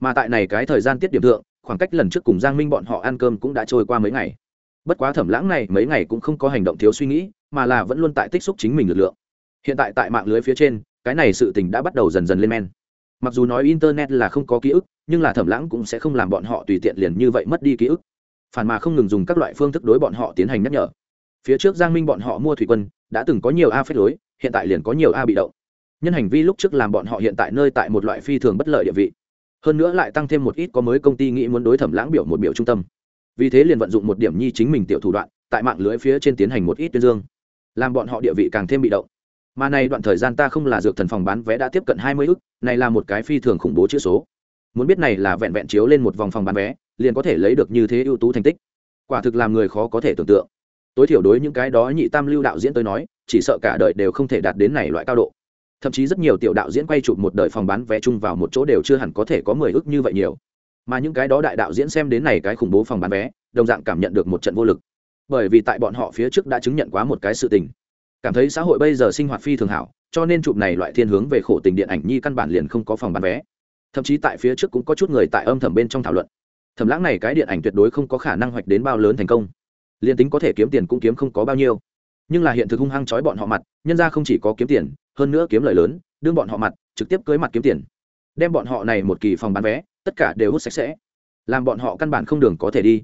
Mà tại này cái thời gian tiết điểm thượng, khoảng cách lần trước cùng giang minh bọn họ ăn cơm cũng đã trôi qua mấy ngày. Bất quá thẩm lãng này mấy ngày cũng không có hành động thiếu suy nghĩ, mà là vẫn luôn tại tích xúc chính mình lực lượng. Hiện tại tại mạng lưới phía trên, cái này sự tình đã bắt đầu dần dần lên men. Mặc dù nói internet là không có ký ức, nhưng là thẩm lãng cũng sẽ không làm bọn họ tùy tiện liền như vậy mất đi ký ức phản mà không ngừng dùng các loại phương thức đối bọn họ tiến hành nhắc nhở. Phía trước giang minh bọn họ mua thủy quân, đã từng có nhiều a phép lối, hiện tại liền có nhiều a bị động. Nhân hành vi lúc trước làm bọn họ hiện tại nơi tại một loại phi thường bất lợi địa vị. Hơn nữa lại tăng thêm một ít có mới công ty nghĩ muốn đối thẩm lãng biểu một biểu trung tâm. Vì thế liền vận dụng một điểm nhi chính mình tiểu thủ đoạn, tại mạng lưới phía trên tiến hành một ít tuyên dương. Làm bọn họ địa vị càng thêm bị động. Mà này đoạn thời gian ta không là dược thần phòng bán vé đã tiếp cận hai mươi ức, này là một cái phi thường khủng bố chữ số. Muốn biết này là vẹn vẹn chiếu lên một vòng phòng bán vé liền có thể lấy được như thế ưu tú thành tích. Quả thực làm người khó có thể tưởng tượng. Tối thiểu đối những cái đó nhị tam lưu đạo diễn tới nói, chỉ sợ cả đời đều không thể đạt đến này loại cao độ. Thậm chí rất nhiều tiểu đạo diễn quay chụp một đời phòng bán vé chung vào một chỗ đều chưa hẳn có thể có mười ước như vậy nhiều. Mà những cái đó đại đạo diễn xem đến này cái khủng bố phòng bán vé, đồng dạng cảm nhận được một trận vô lực. Bởi vì tại bọn họ phía trước đã chứng nhận quá một cái sự tình. Cảm thấy xã hội bây giờ sinh hoạt phi thường hảo, cho nên chụp này loại thiên hướng về khổ tình điện ảnh nhi căn bản liền không có phòng bán vé. Thậm chí tại phía trước cũng có chút người tại âm thầm bên trong thảo luận thẩm lãng này cái điện ảnh tuyệt đối không có khả năng hoạch đến bao lớn thành công. Liền tính có thể kiếm tiền cũng kiếm không có bao nhiêu. Nhưng là hiện thực hung hăng trói bọn họ mặt, nhân ra không chỉ có kiếm tiền, hơn nữa kiếm lời lớn, đương bọn họ mặt, trực tiếp cưới mặt kiếm tiền. Đem bọn họ này một kỳ phòng bán vé, tất cả đều hút sạch sẽ. Làm bọn họ căn bản không đường có thể đi.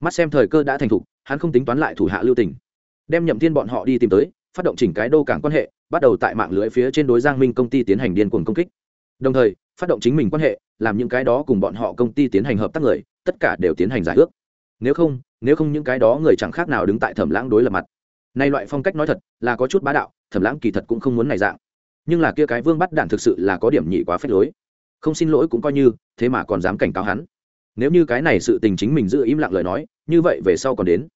Mắt xem thời cơ đã thành thục, hắn không tính toán lại thủ hạ lưu tình. Đem nhậm thiên bọn họ đi tìm tới, phát động chỉnh cái đô cảng quan hệ, bắt đầu tại mạng lưới phía trên đối giang minh công ty tiến hành điên cuồng công kích. Đồng thời, phát động chính mình quan hệ, làm những cái đó cùng bọn họ công ty tiến hành hợp tác người tất cả đều tiến hành giải ước. Nếu không nếu không những cái đó người chẳng khác nào đứng tại thẩm lãng đối lập mặt. Nay loại phong cách nói thật là có chút bá đạo, thẩm lãng kỳ thật cũng không muốn này dạng. Nhưng là kia cái vương bắt đạn thực sự là có điểm nhị quá phép lối. Không xin lỗi cũng coi như, thế mà còn dám cảnh cáo hắn. Nếu như cái này sự tình chính mình giữ im lặng lời nói, như vậy về sau còn đến.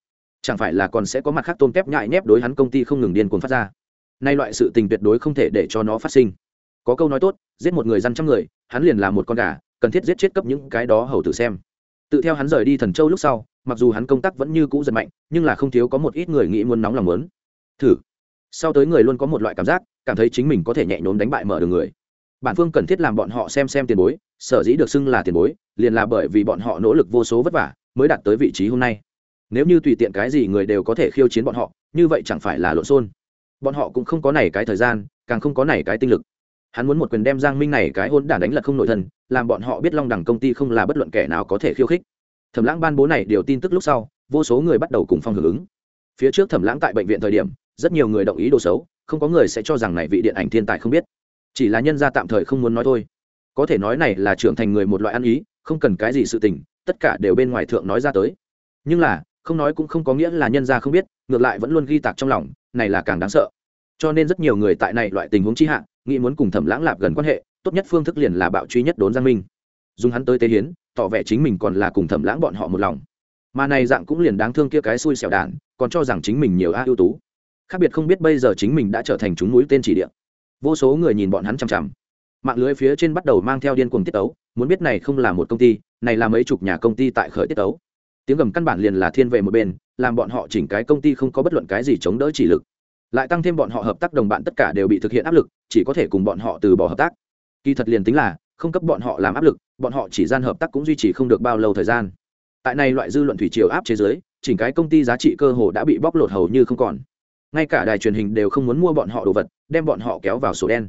Chẳng phải là còn sẽ có mặt khác tôm tép nhại nhép đối hắn công ty không ngừng điên cuồng phát ra. Nay loại sự tình tuyệt đối không thể để cho nó phát sinh. Có câu nói tốt, giết một người dân trăm người, hắn liền là một con gà, cần thiết giết chết cấp những cái đó hầu tử xem tự theo hắn rời đi thần châu lúc sau, mặc dù hắn công tác vẫn như cũ giật mạnh, nhưng là không thiếu có một ít người nghĩ muốn nóng lòng muốn. Thử. Sau tới người luôn có một loại cảm giác, cảm thấy chính mình có thể nhẹ nhõm đánh bại mở đường người. Bản phương cần thiết làm bọn họ xem xem tiền bối, sở dĩ được xưng là tiền bối, liền là bởi vì bọn họ nỗ lực vô số vất vả, mới đạt tới vị trí hôm nay. Nếu như tùy tiện cái gì người đều có thể khiêu chiến bọn họ, như vậy chẳng phải là lộn xôn bọn họ cũng không có này cái thời gian, càng không có này cái tinh lực hắn muốn một quyền đem giang minh này cái hôn đản đánh lật không nội thân, làm bọn họ biết long đẳng công ty không là bất luận kẻ nào có thể khiêu khích. Thẩm lãng ban bố này điều tin tức lúc sau, vô số người bắt đầu cùng phong hưởng ứng. Phía trước thẩm lãng tại bệnh viện thời điểm, rất nhiều người đồng ý đồ xấu, không có người sẽ cho rằng này vị điện ảnh thiên tài không biết. Chỉ là nhân gia tạm thời không muốn nói thôi. Có thể nói này là trưởng thành người một loại ăn ý, không cần cái gì sự tình, tất cả đều bên ngoài thượng nói ra tới. Nhưng là, không nói cũng không có nghĩa là nhân gia không biết, ngược lại vẫn luôn ghi tạc trong lòng, này là càng đáng sợ. Cho nên rất nhiều người tại này loại tình huống chi hạ nghĩ muốn cùng thẩm lãng lạp gần quan hệ, tốt nhất phương thức liền là bạo truy nhất đốn giang minh. Dùng hắn tới tế hiến, tỏ vẻ chính mình còn là cùng thẩm lãng bọn họ một lòng. Mà này dạng cũng liền đáng thương kia cái xui xẻo đản, còn cho rằng chính mình nhiều a ưu tú. Khác biệt không biết bây giờ chính mình đã trở thành chúng núi tên chỉ địa. Vô số người nhìn bọn hắn chằm chằm. Mạng lưới phía trên bắt đầu mang theo điên cuồng tiết tấu, muốn biết này không là một công ty, này là mấy chục nhà công ty tại khởi tiết tấu. Tiếng gầm căn bản liền là thiên về một bên, làm bọn họ chỉnh cái công ty không có bất luận cái gì chống đỡ chỉ lực lại tăng thêm bọn họ hợp tác đồng bạn tất cả đều bị thực hiện áp lực, chỉ có thể cùng bọn họ từ bỏ hợp tác. Kỳ thật liền tính là, không cấp bọn họ làm áp lực, bọn họ chỉ gian hợp tác cũng duy trì không được bao lâu thời gian. Tại này loại dư luận thủy triều áp chế giới chỉnh cái công ty giá trị cơ hồ đã bị bóc lột hầu như không còn. Ngay cả đài truyền hình đều không muốn mua bọn họ đồ vật, đem bọn họ kéo vào sổ đen.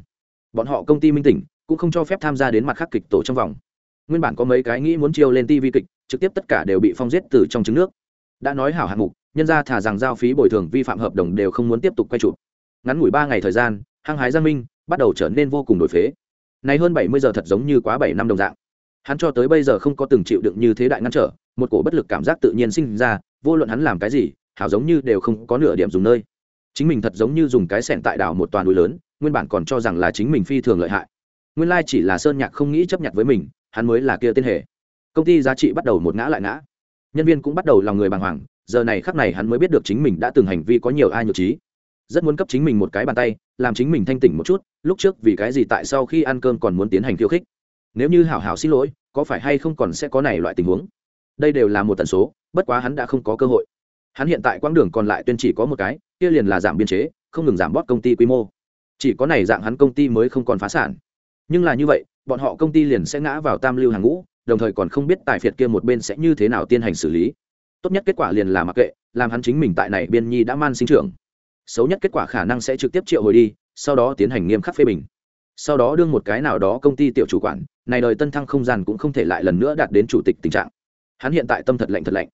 Bọn họ công ty minh tỉnh, cũng không cho phép tham gia đến mặt khắc kịch tổ trong vòng. Nguyên bản có mấy cái nghĩ muốn chiêu lên tv kịch, trực tiếp tất cả đều bị phong giết từ trong trứng nước. Đã nói hảo hạng mục nhân ra thả rằng giao phí bồi thường vi phạm hợp đồng đều không muốn tiếp tục quay chụp. Ngắn ngủi ba ngày thời gian, hăng hái giang minh bắt đầu trở nên vô cùng đổi phế. Này hơn bảy mươi giờ thật giống như quá bảy năm đồng dạng. Hắn cho tới bây giờ không có từng chịu đựng như thế đại ngăn trở, một cổ bất lực cảm giác tự nhiên sinh ra, vô luận hắn làm cái gì, hảo giống như đều không có nửa điểm dùng nơi. Chính mình thật giống như dùng cái sẻn tại đảo một toàn núi lớn, nguyên bản còn cho rằng là chính mình phi thường lợi hại. Nguyên lai chỉ là sơn nhạc không nghĩ chấp nhận với mình, hắn mới là kia tên hệ công ty giá trị bắt đầu một ngã lại ngã. Nhân viên cũng bắt đầu lòng người bàng hoàng giờ này khắc này hắn mới biết được chính mình đã từng hành vi có nhiều ai nhược trí. Rất muốn cấp chính mình một cái bàn tay, làm chính mình thanh tỉnh một chút, lúc trước vì cái gì tại sau khi ăn cơm còn muốn tiến hành khiêu khích. Nếu như hảo hảo xin lỗi, có phải hay không còn sẽ có này loại tình huống? Đây đều là một tần số, bất quá hắn đã không có cơ hội. Hắn hiện tại quãng đường còn lại tuyên chỉ có một cái, kia liền là giảm biên chế, không ngừng giảm bót công ty quy mô. Chỉ có này dạng hắn công ty mới không còn phá sản. Nhưng là như vậy, bọn họ công ty liền sẽ ngã vào tam lưu hàng ngũ, đồng thời còn không biết tài phiệt kia một bên sẽ như thế nào tiến hành xử lý tốt nhất kết quả liền là mặc kệ, làm hắn chính mình tại này biên nhi đã man sinh trưởng. Xấu nhất kết quả khả năng sẽ trực tiếp triệu hồi đi, sau đó tiến hành nghiêm khắc phê bình. Sau đó đương một cái nào đó công ty tiểu chủ quản, này đời tân thăng không gian cũng không thể lại lần nữa đạt đến chủ tịch tình trạng. Hắn hiện tại tâm thật lạnh thật lạnh.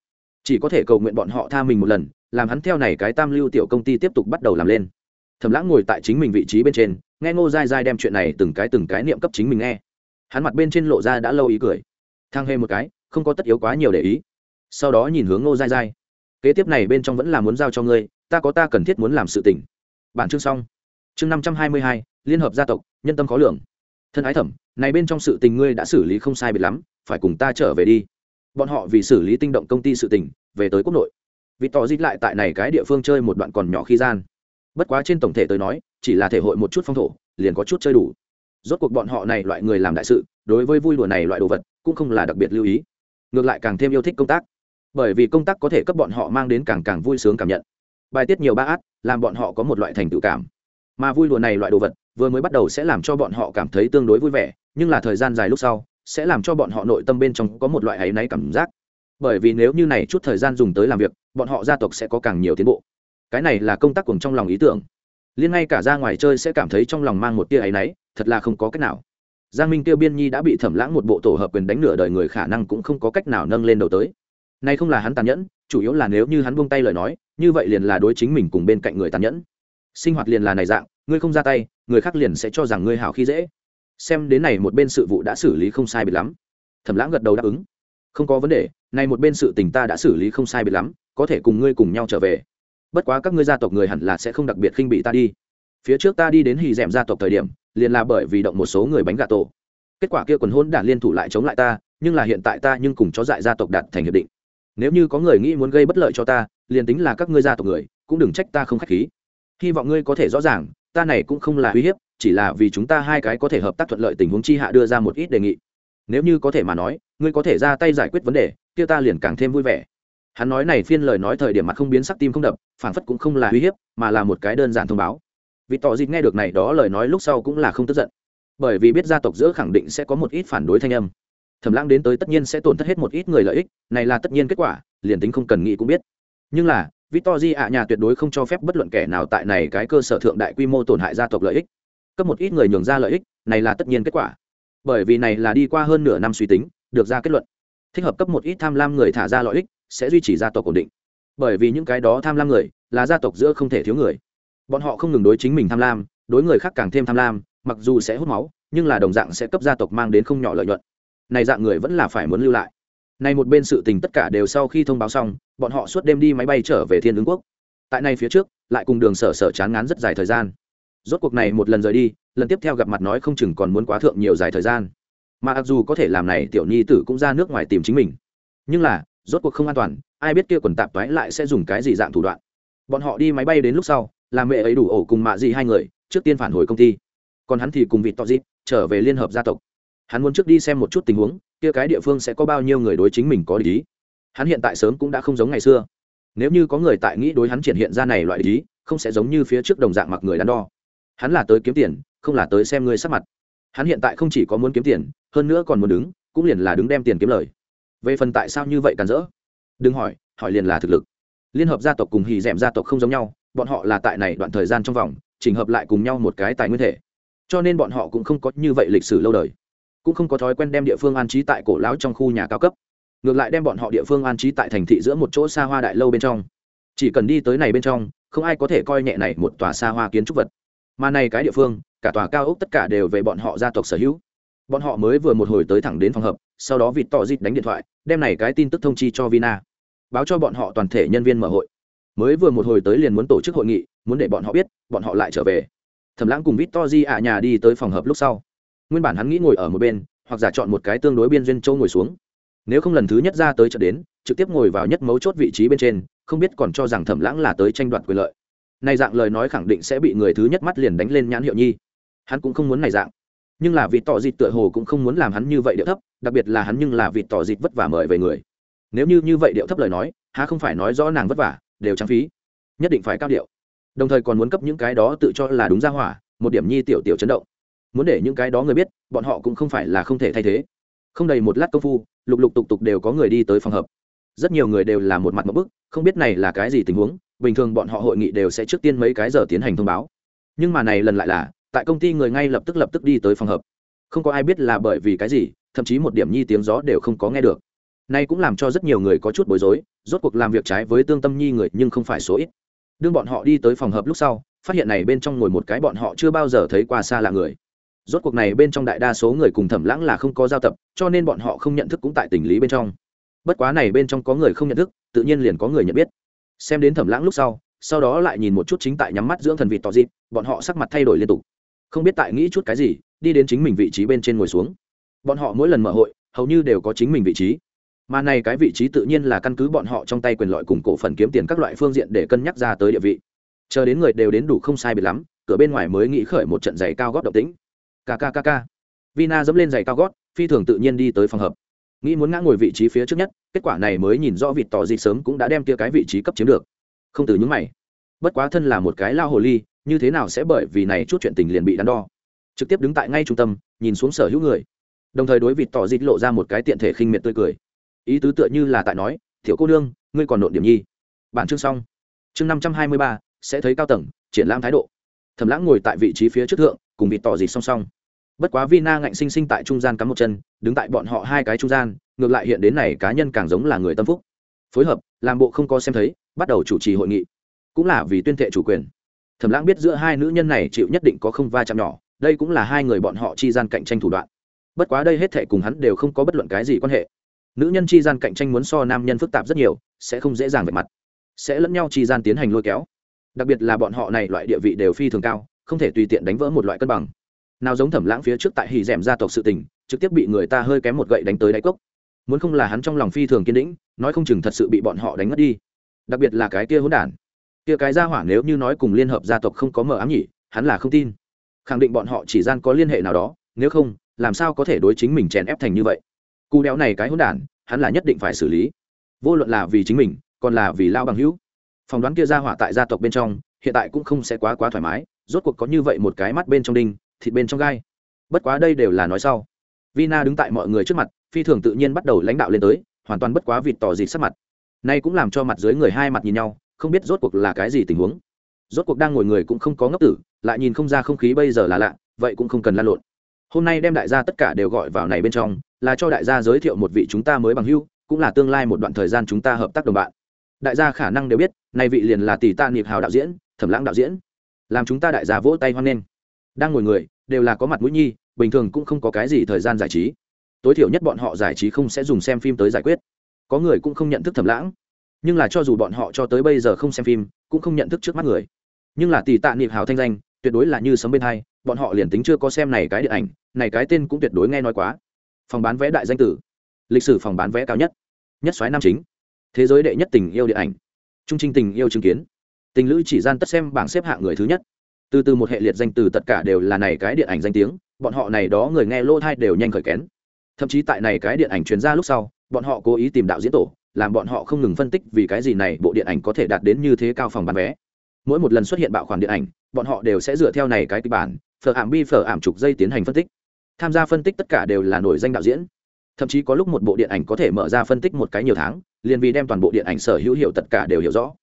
Chỉ có thể cầu nguyện bọn họ tha mình một lần, làm hắn theo này cái tam lưu tiểu công ty tiếp tục bắt đầu làm lên. Thầm lãng ngồi tại chính mình vị trí bên trên, nghe ngô dai dai đem chuyện này từng cái từng cái niệm cấp chính mình nghe. Hắn mặt bên trên lộ ra đã lâu ý cười. Thang hê một cái, không có tất yếu quá nhiều để ý sau đó nhìn hướng ngô dai dai kế tiếp này bên trong vẫn là muốn giao cho ngươi, ta có ta cần thiết muốn làm sự tỉnh bản chương xong. Chương năm trăm hai mươi hai, liên hợp gia tộc, nhân tâm khó lường. Thân ái thẩm, này bên trong sự tình ngươi đã xử lý không sai biệt lắm, phải cùng ta trở về đi. Bọn họ vì xử lý tinh động công ty sự tình, về tới quốc nội. Vì tỏ dít lại tại này cái địa phương chơi một đoạn còn nhỏ khi gian. Bất quá trên tổng thể tới nói, chỉ là thể hội một chút phong thổ, liền có chút chơi đủ. Rốt cuộc bọn họ này loại người làm đại sự, đối với vui đùa này loại đồ vật, cũng không là đặc biệt lưu ý. Ngược lại càng thêm yêu thích công tác bởi vì công tác có thể cấp bọn họ mang đến càng càng vui sướng cảm nhận. Bài tiết nhiều ba át, làm bọn họ có một loại thành tựu cảm. Mà vui đùa này loại đồ vật, vừa mới bắt đầu sẽ làm cho bọn họ cảm thấy tương đối vui vẻ, nhưng là thời gian dài lúc sau, sẽ làm cho bọn họ nội tâm bên trong có một loại áy náy cảm giác. Bởi vì nếu như này chút thời gian dùng tới làm việc, bọn họ gia tộc sẽ có càng nhiều tiến bộ. Cái này là công tác cùng trong lòng ý tưởng. Liên ngay cả ra ngoài chơi sẽ cảm thấy trong lòng mang một tia áy náy, thật là không có cách nào. Giang minh tiêu biên nhi đã bị thẩm lãng một bộ tổ hợp quyền đánh nửa đời người khả năng cũng không có cách nào nâng lên đầu tới nay không là hắn tàn nhẫn, chủ yếu là nếu như hắn buông tay lời nói, như vậy liền là đối chính mình cùng bên cạnh người tàn nhẫn. Sinh hoạt liền là này dạng, ngươi không ra tay, người khác liền sẽ cho rằng ngươi hảo khi dễ. Xem đến này một bên sự vụ đã xử lý không sai biệt lắm. Thẩm lãng gật đầu đáp ứng. Không có vấn đề, này một bên sự tình ta đã xử lý không sai biệt lắm, có thể cùng ngươi cùng nhau trở về. Bất quá các ngươi gia tộc người hẳn là sẽ không đặc biệt khinh bị ta đi. Phía trước ta đi đến hì d gia tộc thời điểm, liền là bởi vì động một số người bánh gà tổ. Kết quả kia quần hôn đản liên thủ lại chống lại ta, nhưng là hiện tại ta nhưng cùng chó dại gia tộc đạt thành hiệp định nếu như có người nghĩ muốn gây bất lợi cho ta, liền tính là các ngươi gia tộc người, cũng đừng trách ta không k h á c h khí. Hy vọng ngươi có thể rõ ràng, ta này cũng không là uy hiếp, chỉ là vì chúng ta hai cái có thể hợp tác thuận lợi tình huống chi hạ đưa ra một ít đề nghị. Nếu như có thể mà nói, ngươi có thể ra tay giải quyết vấn đề, kia ta liền càng thêm vui vẻ. Hắn nói này phiên lời nói thời điểm mặt không biến sắc tim không đập phản phất cũng không là uy hiếp, mà là một cái đơn giản thông báo. Vì tỏ dịp nghe được này đó lời nói lúc sau cũng là không tức giận. Bởi vì biết gia tộc giữa khẳng định sẽ có một ít phản đối thanh âm thẩm lãng đến tới tất nhiên sẽ tổn thất hết một ít người lợi ích, này là tất nhiên kết quả, liền tính không cần nghĩ cũng biết. Nhưng là, victor ạ nhà tuyệt đối không cho phép bất luận kẻ nào tại này cái cơ sở thượng đại quy mô tổn hại gia tộc lợi ích. Cấp một ít người nhường ra lợi ích, này là tất nhiên kết quả. Bởi vì này là đi qua hơn nửa năm suy tính, được ra kết luận. Thích hợp cấp một ít tham lam người thả ra lợi ích, sẽ duy trì gia tộc ổn định. Bởi vì những cái đó tham lam người, là gia tộc giữa không thể thiếu người. Bọn họ không ngừng đối chính mình tham lam, đối người khác càng thêm tham lam, mặc dù sẽ hút máu, nhưng là đồng dạng sẽ cấp gia tộc mang đến không nhỏ lợi nhuận này dạng người vẫn là phải muốn lưu lại. Này một bên sự tình tất cả đều sau khi thông báo xong, bọn họ suốt đêm đi máy bay trở về thiên ứng quốc. Tại này phía trước, lại cùng đường sở sở chán ngán rất dài thời gian. Rốt cuộc này một lần rời đi, lần tiếp theo gặp mặt nói không chừng còn muốn quá thượng nhiều dài thời gian. Mà mặc dù có thể làm này tiểu nhi tử cũng ra nước ngoài tìm chính mình. Nhưng là, rốt cuộc không an toàn, ai biết kia quần tạp toái lại sẽ dùng cái gì dạng thủ đoạn. Bọn họ đi máy bay đến lúc sau làm mẹ ấy đủ ổ cùng mạ gì hai người, trước tiên phản hồi công ty. Còn hắn thì cùng vị tọ dịp, trở về liên hợp gia tộc hắn muốn trước đi xem một chút tình huống, kia cái địa phương sẽ có bao nhiêu người đối chính mình có lý hắn hiện tại sớm cũng đã không giống ngày xưa. Nếu như có người tại nghĩ đối hắn triển hiện ra này loại lý không sẽ giống như phía trước đồng dạng mặc người đắn đo. Hắn là tới kiếm tiền, không là tới xem người sắc mặt. Hắn hiện tại không chỉ có muốn kiếm tiền, hơn nữa còn muốn đứng, cũng liền là đứng đem tiền kiếm lời. Về phần tại sao như vậy càn rỡ? Đừng hỏi hỏi liền là thực lực. Liên hợp gia tộc cùng hì d gia tộc không giống nhau, bọn họ là tại này đoạn thời gian trong vòng, chỉnh hợp lại cùng nhau một cái tài nguyên thể. Cho nên bọn họ cũng không có như vậy lịch sử lâu đời cũng không có thói quen đem địa phương an trí tại cổ lão trong khu nhà cao cấp. Ngược lại đem bọn họ địa phương an trí tại thành thị giữa một chỗ xa hoa đại lâu bên trong. Chỉ cần đi tới này bên trong, không ai có thể coi nhẹ này một tòa xa hoa kiến trúc vật. Mà này cái địa phương, cả tòa cao ốc tất cả đều về bọn họ gia tộc sở hữu. Bọn họ mới vừa một hồi tới thẳng đến phòng hợp sau đó vịt tỏ dịt đánh điện thoại, đem này cái tin tức thông chi cho vina, báo cho bọn họ toàn thể nhân viên mở hội. Mới vừa một hồi tới liền muốn tổ chức hội nghị, muốn để bọn họ biết, bọn họ lại trở về. Thẩm lãng cùng vít to di ạ nhà đi tới phòng hợp lúc sau nguyên bản hắn nghĩ ngồi ở một bên, hoặc giả chọn một cái tương đối biên duyên châu ngồi xuống. Nếu không lần thứ nhất ra tới chợ đến, trực tiếp ngồi vào nhất mấu chốt vị trí bên trên, không biết còn cho rằng thẩm lãng là tới tranh đoạt quyền lợi. Này dạng lời nói khẳng định sẽ bị người thứ nhất mắt liền đánh lên nhãn hiệu nhi. Hắn cũng không muốn này dạng. Nhưng là vị tỏ dịt tựa hồ cũng không muốn làm hắn như vậy điệu thấp, đặc biệt là hắn nhưng là vị tỏ dịt vất vả mời về người. Nếu như như vậy điệu thấp lời nói, há không phải nói rõ nàng vất vả, đều trang phí. Nhất định phải cao điệu. Đồng thời còn muốn cấp những cái đó tự cho là đúng ra hỏa, một điểm nhi tiểu tiểu chấn động muốn để những cái đó người biết, bọn họ cũng không phải là không thể thay thế. Không đầy một lát công phu, lục lục tục tục đều có người đi tới phòng hợp rất nhiều người đều là một mặt một bức, không biết này là cái gì tình huống, bình thường bọn họ hội nghị đều sẽ trước tiên mấy cái giờ tiến hành thông báo. Nhưng mà này lần lại là, tại công ty người ngay lập tức lập tức đi tới phòng hợp không có ai biết là bởi vì cái gì, thậm chí một điểm nhi tiếng gió đều không có nghe được. Nay cũng làm cho rất nhiều người có chút bối rối, rốt cuộc làm việc trái với tương tâm nhi người nhưng không phải số ít. Đương bọn họ đi tới phòng hợp lúc sau, phát hiện này bên trong ngồi một cái bọn họ chưa bao giờ thấy qua xa là người rốt cuộc này bên trong đại đa số người cùng thẩm lãng là không có giao tập, cho nên bọn họ không nhận thức cũng tại tình lý bên trong. Bất quá này bên trong có người không nhận thức, tự nhiên liền có người nhận biết. Xem đến thẩm lãng lúc sau sau đó lại nhìn một chút chính tại nhắm mắt dưỡng thần vịt tỏ dịp, bọn họ sắc mặt thay đổi liên tục. Không biết tại nghĩ chút cái gì, đi đến chính mình vị trí bên trên ngồi xuống. Bọn họ mỗi lần mở hội, hầu như đều có chính mình vị trí. Mà này cái vị trí tự nhiên là căn cứ bọn họ trong tay quyền lợi cùng cổ phần kiếm tiền các loại phương diện để cân nhắc ra tới địa vị. Chờ đến người đều đến đủ không sai biệt lắm, cửa bên ngoài mới nghĩ khởi một trận giày cao góp động tĩnh kkkk vina dẫm lên giày cao gót, phi thường tự nhiên đi tới phòng hợp nghĩ muốn ngã ngồi vị trí phía trước nhất, kết quả này mới nhìn rõ vịt tỏ dị sớm cũng đã đem kia cái vị trí cấp chiếm được. Không từ những mày. Bất quá thân là một cái lao hồ ly, như thế nào sẽ bởi vì này chút chuyện tình liền bị đắn đo? Trực tiếp đứng tại ngay trung tâm, nhìn xuống sở hữu người. Đồng thời đối vịt tỏ dịt lộ ra một cái tiện thể khinh miệt tươi cười. Ý tứ tựa như là tại nói thiểu cô nương, ngươi còn nộn điểm nhi. Bản chương xong. Chương năm trăm hai mươi ba, sẽ thấy cao tầng, triển lãm thái độ. Thầm lãng ngồi tại vị trí phía trước thượng, cùng vịt tỏ dịt song song bất quá vina ngạnh sinh sinh tại trung gian cắm một chân, đứng tại bọn họ hai cái trung gian, ngược lại hiện đến này cá nhân càng giống là người tâm phúc. Phối hợp, làm bộ không có xem thấy, bắt đầu chủ trì hội nghị. Cũng là vì tuyên thệ chủ quyền. Thẩm lãng biết giữa hai nữ nhân này chịu nhất định có không va chạm nhỏ, đây cũng là hai người bọn họ chi gian cạnh tranh thủ đoạn. Bất quá đây hết thệ cùng hắn đều không có bất luận cái gì quan hệ. Nữ nhân chi gian cạnh tranh muốn so nam nhân phức tạp rất nhiều, sẽ không dễ dàng về mặt. Sẽ lẫn nhau chi gian tiến hành lôi kéo. Đặc biệt là bọn họ này loại địa vị đều phi thường cao, không thể tùy tiện đánh vỡ một loại cân bằng nào giống thẩm lãng phía trước tại hì rèm gia tộc sự tình, trực tiếp bị người ta hơi kém một gậy đánh tới đáy cốc. Muốn không là hắn trong lòng phi thường kiên định, nói không chừng thật sự bị bọn họ đánh mất đi. Đặc biệt là cái kia hỗn đản. Kia cái gia hỏa nếu như nói cùng liên hợp gia tộc không có mờ ám nhỉ, hắn là không tin. Khẳng định bọn họ chỉ gian có liên hệ nào đó, nếu không, làm sao có thể đối chính mình chèn ép thành như vậy? Cù đéo này cái hỗn đản, hắn là nhất định phải xử lý. Vô luận là vì chính mình, còn là vì lao bằng hữu. Phỏng đoán kia gia hỏa tại gia tộc bên trong, hiện tại cũng không sẽ quá quá thoải mái, rốt cuộc có như vậy một cái mắt bên trong đinh thịt bên trong gai. Bất quá đây đều là nói sau. Vina đứng tại mọi người trước mặt, phi thường tự nhiên bắt đầu lãnh đạo lên tới, hoàn toàn bất quá vịt tỏ dịt sắc mặt. Nay cũng làm cho mặt dưới người hai mặt nhìn nhau, không biết rốt cuộc là cái gì tình huống. Rốt cuộc đang ngồi người cũng không có ngốc tử, lại nhìn không ra không khí bây giờ là lạ, vậy cũng không cần lan lộn. Hôm nay đem đại gia tất cả đều gọi vào này bên trong, là cho đại gia giới thiệu một vị chúng ta mới bằng hưu, cũng là tương lai một đoạn thời gian chúng ta hợp tác đồng bạn. Đại gia khả năng đều biết, nay vị liền là tỷ ta niệm hào đạo diễn, thẩm lãng đạo diễn. Làm chúng ta đại gia vỗ tay hoan nghênh đang ngồi người, đều là có mặt mũi nhi, bình thường cũng không có cái gì thời gian giải trí. Tối thiểu nhất bọn họ giải trí không sẽ dùng xem phim tới giải quyết. Có người cũng không nhận thức thẩm lãng. Nhưng là cho dù bọn họ cho tới bây giờ không xem phim, cũng không nhận thức trước mắt người. Nhưng là tỷ tạ niệm hào thanh danh, tuyệt đối là như sấm bên hai, bọn họ liền tính chưa có xem này cái điện ảnh, này cái tên cũng tuyệt đối nghe nói quá. Phòng bán vé đại danh tử. Lịch sử phòng bán vé cao nhất. Nhất soái nam chính. Thế giới đệ nhất tình yêu điện ảnh. Trung trinh tình yêu chứng kiến. Tình lữ chỉ gian tất xem bảng xếp hạng người thứ nhất từ từ một hệ liệt danh từ tất cả đều là này cái điện ảnh danh tiếng, bọn họ này đó người nghe lỗ thai đều nhanh khởi kén. Thậm chí tại này cái điện ảnh truyền ra lúc sau, bọn họ cố ý tìm đạo diễn tổ, làm bọn họ không ngừng phân tích vì cái gì này bộ điện ảnh có thể đạt đến như thế cao phòng bán vé. Mỗi một lần xuất hiện bạo khoản điện ảnh, bọn họ đều sẽ dựa theo này cái kịch bản, phở ảm bi phở ảm trục dây tiến hành phân tích. Tham gia phân tích tất cả đều là nổi danh đạo diễn. Thậm chí có lúc một bộ điện ảnh có thể mở ra phân tích một cái nhiều tháng, liền vì đem toàn bộ điện ảnh sở hữu hiệu tất cả đều hiểu rõ.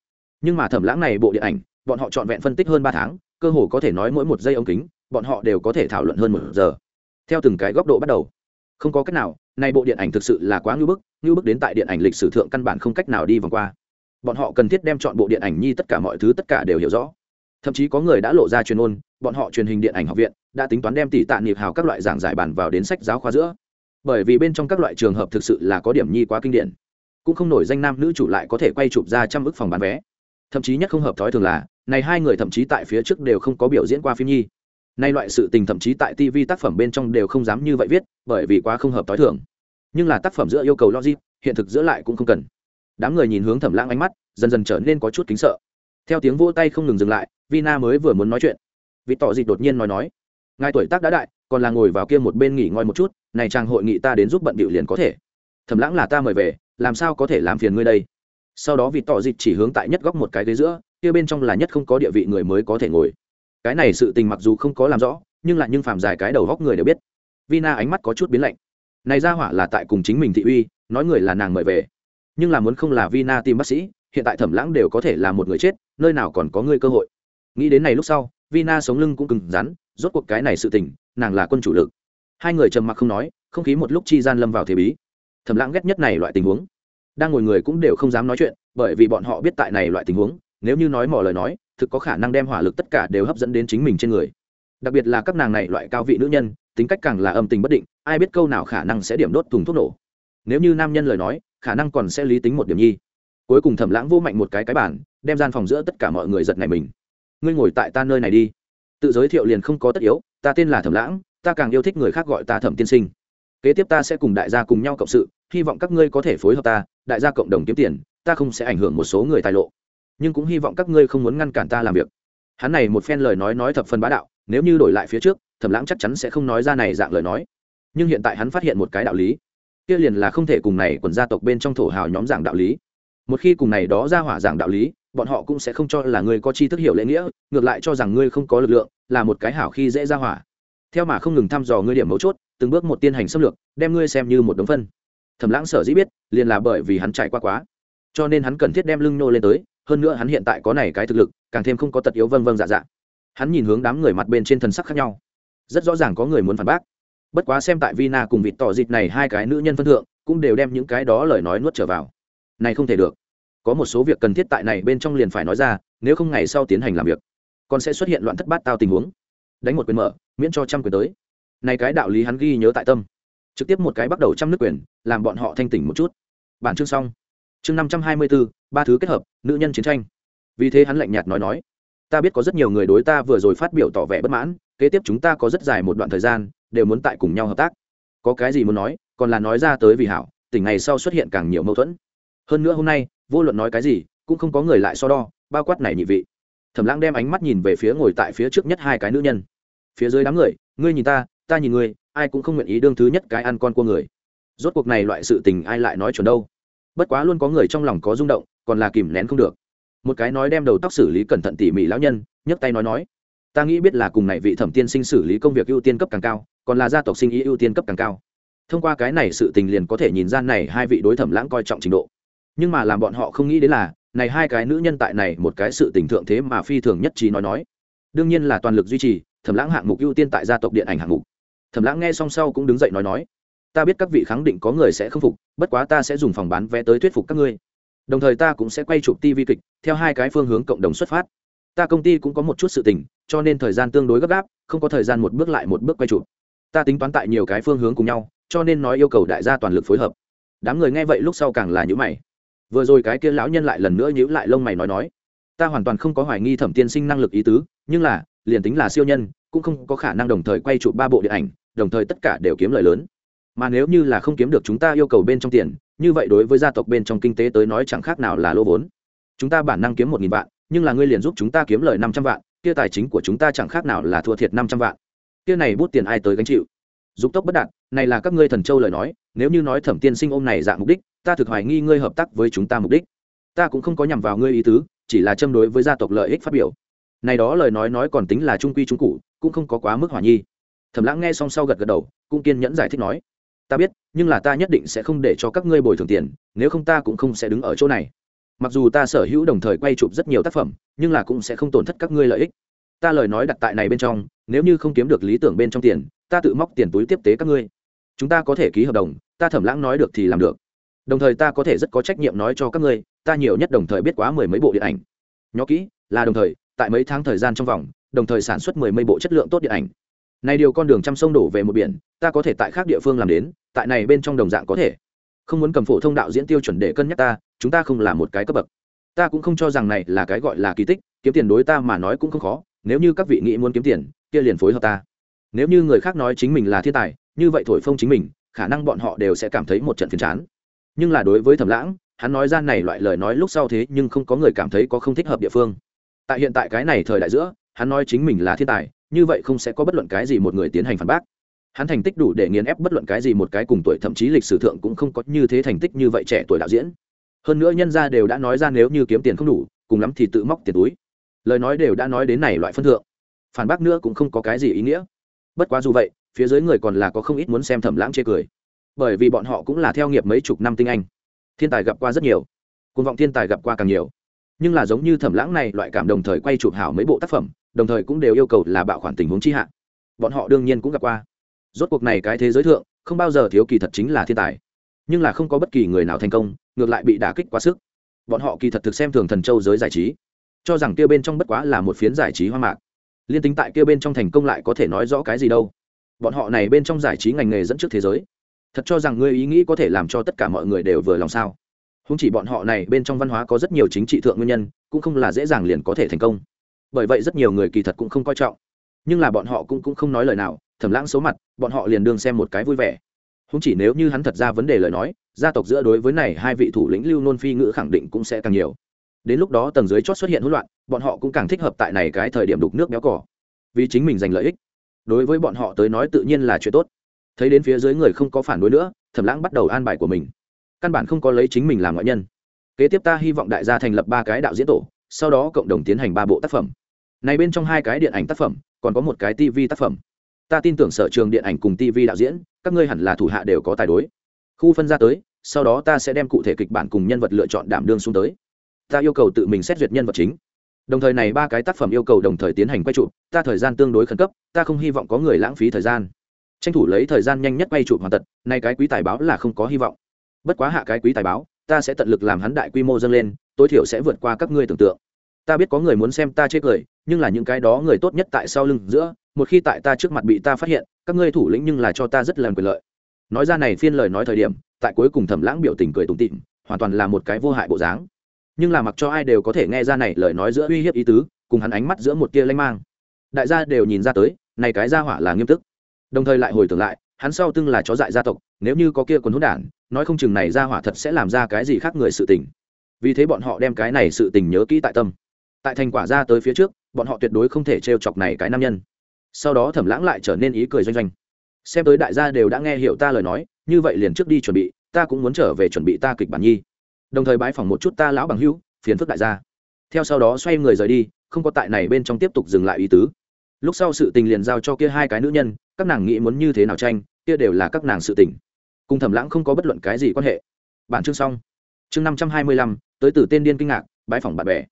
Nhưng mà thẩm lãng này bộ điện ảnh, bọn họ trọn vẹn phân tích hơn ba tháng cơ hồ có thể nói mỗi một giây ống kính, bọn họ đều có thể thảo luận hơn một giờ. Theo từng cái góc độ bắt đầu, không có cách nào, nay bộ điện ảnh thực sự là quá ngưỡng bức ngưỡng bức đến tại điện ảnh lịch sử thượng căn bản không cách nào đi vòng qua. Bọn họ cần thiết đem chọn bộ điện ảnh nhi tất cả mọi thứ tất cả đều hiểu rõ. Thậm chí có người đã lộ ra truyền ôn bọn họ truyền hình điện ảnh học viện đã tính toán đem tỷ tạ nghiệp hào các loại giảng giải bản vào đến sách giáo khoa giữa. Bởi vì bên trong các loại trường hợp thực sự là có điểm nhi quá kinh điển. Cũng không nổi danh nam nữ chủ lại có thể quay chụp ra trăm ức phòng bán vé thậm chí nhất không hợp thói thường là, này hai người thậm chí tại phía trước đều không có biểu diễn qua phim nhi. Nay loại sự tình thậm chí tại tv tác phẩm bên trong đều không dám như vậy viết, bởi vì quá không hợp thói thường. Nhưng là tác phẩm giữa yêu cầu logic, hiện thực giữa lại cũng không cần. Đám người nhìn hướng thẩm lãng ánh mắt, dần dần trở nên có chút kính sợ. Theo tiếng vỗ tay không ngừng dừng lại, vina mới vừa muốn nói chuyện. Vị tỏ dịch đột nhiên nói nói, ngài tuổi tác đã đại, còn là ngồi vào kia một bên nghỉ ngơi một chút, này trang hội nghị ta đến giúp bận bịu liền có thể. Thẩm lãng là ta mời về, làm sao có thể làm phiền ngươi đây? Sau đó vì tỏ dịch chỉ hướng tại nhất góc một cái ghế giữa, kia bên trong là nhất không có địa vị người mới có thể ngồi. Cái này sự tình mặc dù không có làm rõ, nhưng lại nhưng phàm dài cái đầu góc người đều biết. Vina ánh mắt có chút biến lạnh. Này ra hỏa là tại cùng chính mình thị uy, nói người là nàng mời về. Nhưng là muốn không là vina tìm bác sĩ, hiện tại thẩm lãng đều có thể là một người chết, nơi nào còn có ngươi cơ hội. Nghĩ đến này lúc sau, vina sống lưng cũng cứng rắn, rốt cuộc cái này sự tình, nàng là quân chủ lực. Hai người trầm mặc không nói, không khí một lúc chi gian lâm vào thế bí. Thẩm lãng ghét nhất này loại tình huống đang ngồi người cũng đều không dám nói chuyện, bởi vì bọn họ biết tại này loại tình huống, nếu như nói mỏ lời nói, thực có khả năng đem hỏa lực tất cả đều hấp dẫn đến chính mình trên người. Đặc biệt là các nàng này loại cao vị nữ nhân, tính cách càng là âm tình bất định, ai biết câu nào khả năng sẽ điểm đốt thùng thuốc nổ. Nếu như nam nhân lời nói, khả năng còn sẽ lý tính một điểm nhi. Cuối cùng thẩm lãng vô mạnh một cái cái bản đem gian phòng giữa tất cả mọi người giật này mình. Ngươi ngồi tại ta nơi này đi. Tự giới thiệu liền không có tất yếu, ta tên là thẩm lãng, ta càng yêu thích người khác gọi ta thẩm tiên sinh. Kế tiếp ta sẽ cùng đại gia cùng nhau cộng sự, hy vọng các ngươi có thể phối hợp ta đại gia cộng đồng kiếm tiền, ta không sẽ ảnh hưởng một số người tài lộ. Nhưng cũng hy vọng các ngươi không muốn ngăn cản ta làm việc. Hắn này một phen lời nói nói thập phần bá đạo, nếu như đổi lại phía trước, thẩm lãng chắc chắn sẽ không nói ra này dạng lời nói. Nhưng hiện tại hắn phát hiện một cái đạo lý, kia liền là không thể cùng này quần gia tộc bên trong thổ hào nhóm giảng đạo lý. Một khi cùng này đó ra hỏa giảng đạo lý, bọn họ cũng sẽ không cho là ngươi có chi thức hiểu lễ nghĩa, ngược lại cho rằng ngươi không có lực lượng, là một cái hảo khi dễ ra hỏa. Theo mà không ngừng thăm dò ngươi điểm mấu chốt, từng bước một tiên hành xâm lược, đem ngươi xem như một đống phân thẩm lãng sở dĩ biết, liền là bởi vì hắn trải qua quá. Cho nên hắn cần thiết đem lưng nô lên tới, hơn nữa hắn hiện tại có này cái thực lực, càng thêm không có tật yếu vâng vâng dạ dạ. Hắn nhìn hướng đám người mặt bên trên thần sắc khác nhau. Rất rõ ràng có người muốn phản bác. Bất quá xem tại vina cùng vịt tỏ dịt này hai cái nữ nhân phân thượng, cũng đều đem những cái đó lời nói nuốt trở vào. Này không thể được. Có một số việc cần thiết tại này bên trong liền phải nói ra, nếu không ngày sau tiến hành làm việc, còn sẽ xuất hiện loạn thất bát tao tình huống. Đánh một quyền mở, miễn cho trăm quyền tới. Này cái đạo lý hắn ghi nhớ tại tâm trực tiếp một cái bắt đầu trăm nước quyền, làm bọn họ thanh tỉnh một chút. Bản chương xong. Chương năm trăm hai mươi bốn ba thứ kết hợp, nữ nhân chiến tranh. Vì thế hắn lạnh nhạt nói nói, ta biết có rất nhiều người đối ta vừa rồi phát biểu tỏ vẻ bất mãn, kế tiếp chúng ta có rất dài một đoạn thời gian, đều muốn tại cùng nhau hợp tác. Có cái gì muốn nói, còn là nói ra tới vì hảo, tỉnh ngày sau xuất hiện càng nhiều mâu thuẫn. Hơn nữa hôm nay, vô luận nói cái gì, cũng không có người lại so đo, bao quát này nhị vị. Thẩm lãng đem ánh mắt nhìn về phía ngồi tại phía trước nhất hai cái nữ nhân. Phía dưới đám người, ngươi nhìn ta ta nhìn ngươi ai cũng không nguyện ý đương thứ nhất cái ăn con của người. Rốt cuộc này loại sự tình ai lại nói chuẩn đâu? Bất quá luôn có người trong lòng có rung động, còn là kìm nén không được. Một cái nói đem đầu tóc xử lý cẩn thận tỉ mỉ lão nhân, nhấc tay nói nói, ta nghĩ biết là cùng này vị thẩm tiên sinh xử lý công việc ưu tiên cấp càng cao, còn là gia tộc sinh ý ưu tiên cấp càng cao. Thông qua cái này sự tình liền có thể nhìn ra này hai vị đối thẩm lãng coi trọng trình độ. Nhưng mà làm bọn họ không nghĩ đến là, này hai cái nữ nhân tại này một cái sự tình thượng thế mà phi thường nhất trí nói nói. Đương nhiên là toàn lực duy trì, thẩm lãng hạng mục ưu tiên tại gia tộc điện ảnh hạng mục thẩm lãng nghe xong sau cũng đứng dậy nói nói, ta biết các vị khẳng định có người sẽ không phục, bất quá ta sẽ dùng phòng bán vé tới thuyết phục các ngươi. Đồng thời ta cũng sẽ quay chụp tv kịch, theo hai cái phương hướng cộng đồng xuất phát. Ta công ty cũng có một chút sự tình, cho nên thời gian tương đối gấp gáp, không có thời gian một bước lại một bước quay chụp. Ta tính toán tại nhiều cái phương hướng cùng nhau, cho nên nói yêu cầu đại gia toàn lực phối hợp. Đám người nghe vậy lúc sau càng là nhữ mày. Vừa rồi cái kia lão nhân lại lần nữa nhữ lại lông mày nói nói, ta hoàn toàn không có hoài nghi thẩm tiên sinh năng lực ý tứ, nhưng là, liền tính là siêu nhân, cũng không có khả năng đồng thời quay chụp ba bộ điện ảnh đồng thời tất cả đều kiếm lời lớn. Mà nếu như là không kiếm được chúng ta yêu cầu bên trong tiền, như vậy đối với gia tộc bên trong kinh tế tới nói chẳng khác nào là lô vốn. Chúng ta bản năng kiếm một nghìn vạn, nhưng là ngươi liền giúp chúng ta kiếm lời năm trăm vạn, kia tài chính của chúng ta chẳng khác nào là thua thiệt năm trăm vạn. Kia này bút tiền ai tới gánh chịu? Dục tốc bất đạt, này là các ngươi thần châu lời nói, nếu như nói thẩm tiên sinh ôm này dạng mục đích, ta thực hoài nghi ngươi hợp tác với chúng ta mục đích. Ta cũng không có nhằm vào ngươi ý tứ, chỉ là châm đối với gia tộc lợi ích phát biểu. Này đó lời nói nói còn tính là trung quy trung cụ, cũng không có quá mức hỏa nhi thẩm lãng nghe xong sau gật gật đầu, cũng kiên nhẫn giải thích nói, ta biết, nhưng là ta nhất định sẽ không để cho các ngươi bồi thường tiền, nếu không ta cũng không sẽ đứng ở chỗ này. Mặc dù ta sở hữu đồng thời quay chụp rất nhiều tác phẩm, nhưng là cũng sẽ không tổn thất các ngươi lợi ích. Ta lời nói đặt tại này bên trong, nếu như không kiếm được lý tưởng bên trong tiền, ta tự móc tiền túi tiếp tế các ngươi. Chúng ta có thể ký hợp đồng, ta thẩm lãng nói được thì làm được. Đồng thời ta có thể rất có trách nhiệm nói cho các ngươi, ta nhiều nhất đồng thời biết quá mười mấy bộ điện ảnh. Nhó kỹ, là đồng thời, tại mấy tháng thời gian trong vòng, đồng thời sản xuất mười mấy bộ chất lượng tốt điện ảnh này điều con đường trăm sông đổ về một biển, ta có thể tại khác địa phương làm đến, tại này bên trong đồng dạng có thể. Không muốn cầm phổ thông đạo diễn tiêu chuẩn để cân nhắc ta, chúng ta không là một cái cấp bậc. Ta cũng không cho rằng này là cái gọi là kỳ tích, kiếm tiền đối ta mà nói cũng không khó, nếu như các vị nghĩ muốn kiếm tiền, kia liền phối hợp ta. Nếu như người khác nói chính mình là thiên tài, như vậy thổi phông chính mình, khả năng bọn họ đều sẽ cảm thấy một trận phiền chán. Nhưng là đối với thẩm lãng, hắn nói ra này loại lời nói lúc sau thế nhưng không có người cảm thấy có không thích hợp địa phương. Tại hiện tại cái này thời đại giữa, hắn nói chính mình là thiên tài như vậy không sẽ có bất luận cái gì một người tiến hành phản bác. Hắn thành tích đủ để nghiền ép bất luận cái gì một cái cùng tuổi, thậm chí lịch sử thượng cũng không có như thế thành tích như vậy trẻ tuổi đạo diễn. Hơn nữa nhân gia đều đã nói ra nếu như kiếm tiền không đủ, cùng lắm thì tự móc tiền túi. Lời nói đều đã nói đến này loại phân thượng. Phản bác nữa cũng không có cái gì ý nghĩa. Bất quá dù vậy, phía dưới người còn là có không ít muốn xem thẩm lãng chê cười. Bởi vì bọn họ cũng là theo nghiệp mấy chục năm tinh anh. Thiên tài gặp qua rất nhiều. Cuồng vọng thiên tài gặp qua càng nhiều. Nhưng là giống như thẩm lãng này, loại cảm đồng thời quay chụp hảo mấy bộ tác phẩm đồng thời cũng đều yêu cầu là bạo khoản tình huống chi hạn bọn họ đương nhiên cũng gặp qua. Rốt cuộc này cái thế giới thượng, không bao giờ thiếu kỳ thật chính là thiên tài. Nhưng là không có bất kỳ người nào thành công, ngược lại bị đả kích quá sức. Bọn họ kỳ thật thực xem thường thần châu giới giải trí. Cho rằng kia bên trong bất quá là một phiến giải trí hoa mạc. Liên tính tại kia bên trong thành công lại có thể nói rõ cái gì đâu. Bọn họ này bên trong giải trí ngành nghề dẫn trước thế giới. Thật cho rằng ngươi ý nghĩ có thể làm cho tất cả mọi người đều vừa lòng sao? Không chỉ bọn họ này bên trong văn hóa có rất nhiều chính trị thượng nguyên nhân, cũng không là dễ dàng liền có thể thành công bởi vậy rất nhiều người kỳ thật cũng không coi trọng. Nhưng là bọn họ cũng, cũng không nói lời nào thẩm lãng số mặt bọn họ liền đương xem một cái vui vẻ. Không chỉ nếu như hắn thật ra vấn đề lời nói gia tộc giữa đối với này hai vị thủ lĩnh lưu nôn phi ngữ khẳng định cũng sẽ càng nhiều. Đến lúc đó tầng dưới chót xuất hiện hỗn loạn bọn họ cũng càng thích hợp tại này cái thời điểm đục nước béo cỏ. Vì chính mình giành lợi ích. Đối với bọn họ tới nói tự nhiên là chuyện tốt. Thấy đến phía dưới người không có phản đối nữa thẩm lãng bắt đầu an bài của mình. Căn bản không có lấy chính mình làm ngoại nhân. Kế tiếp ta hy vọng đại gia thành lập ba cái đạo diễn tổ sau đó cộng đồng tiến hành ba bộ tác phẩm này bên trong hai cái điện ảnh tác phẩm, còn có một cái tv tác phẩm. Ta tin tưởng sở trường điện ảnh cùng tv đạo diễn, các ngươi hẳn là thủ hạ đều có tài đối. Khu phân ra tới, sau đó ta sẽ đem cụ thể kịch bản cùng nhân vật lựa chọn đảm đương xuống tới. Ta yêu cầu tự mình xét duyệt nhân vật chính. Đồng thời này ba cái tác phẩm yêu cầu đồng thời tiến hành quay chụp, ta thời gian tương đối khẩn cấp, ta không hy vọng có người lãng phí thời gian. Tranh thủ lấy thời gian nhanh nhất quay chụp hoàn tật nay cái quý tài báo là không có hy vọng. Bất quá hạ cái quý tài báo, ta sẽ tận lực làm hắn đại quy mô dâng lên, tối thiểu sẽ vượt qua các ngươi tưởng tượng ta biết có người muốn xem ta chê cười nhưng là những cái đó người tốt nhất tại sau lưng giữa một khi tại ta trước mặt bị ta phát hiện các ngươi thủ lĩnh nhưng là cho ta rất lần quyền lợi. Nói ra này phiên lời nói thời điểm tại cuối cùng thẩm lãng biểu tình cười tủm tỉm, hoàn toàn là một cái vô hại bộ dáng. Nhưng là mặc cho ai đều có thể nghe ra này lời nói giữa uy hiếp ý tứ cùng hắn ánh mắt giữa một tia lanh mang. Đại gia đều nhìn ra tới này cái gia hỏa là nghiêm túc. Đồng thời lại hồi tưởng lại hắn sau tưng là chó dại gia tộc nếu như có kia quần hút đản nói không chừng này gia hỏa thật sẽ làm ra cái gì khác người sự tình. Vì thế bọn họ đem cái này sự tình nhớ kỹ tại tâm tại thành quả ra tới phía trước, bọn họ tuyệt đối không thể trêu chọc này cái nam nhân. Sau đó thẩm lãng lại trở nên ý cười doanh doanh. Xem tới đại gia đều đã nghe hiểu ta lời nói, như vậy liền trước đi chuẩn bị, ta cũng muốn trở về chuẩn bị ta kịch bản nhi. Đồng thời bái phỏng một chút ta lão bằng hữu, phiền phức đại gia. Theo sau đó xoay người rời đi, không có tại này bên trong tiếp tục dừng lại ý tứ. Lúc sau sự tình liền giao cho kia hai cái nữ nhân, các nàng nghĩ muốn như thế nào tranh, kia đều là các nàng sự tình. Cùng thẩm lãng không có bất luận cái gì quan hệ. Bản chương xong. Chương năm trăm hai mươi lăm, tới từ tên điên kinh ngạc, bái phỏng bạn bè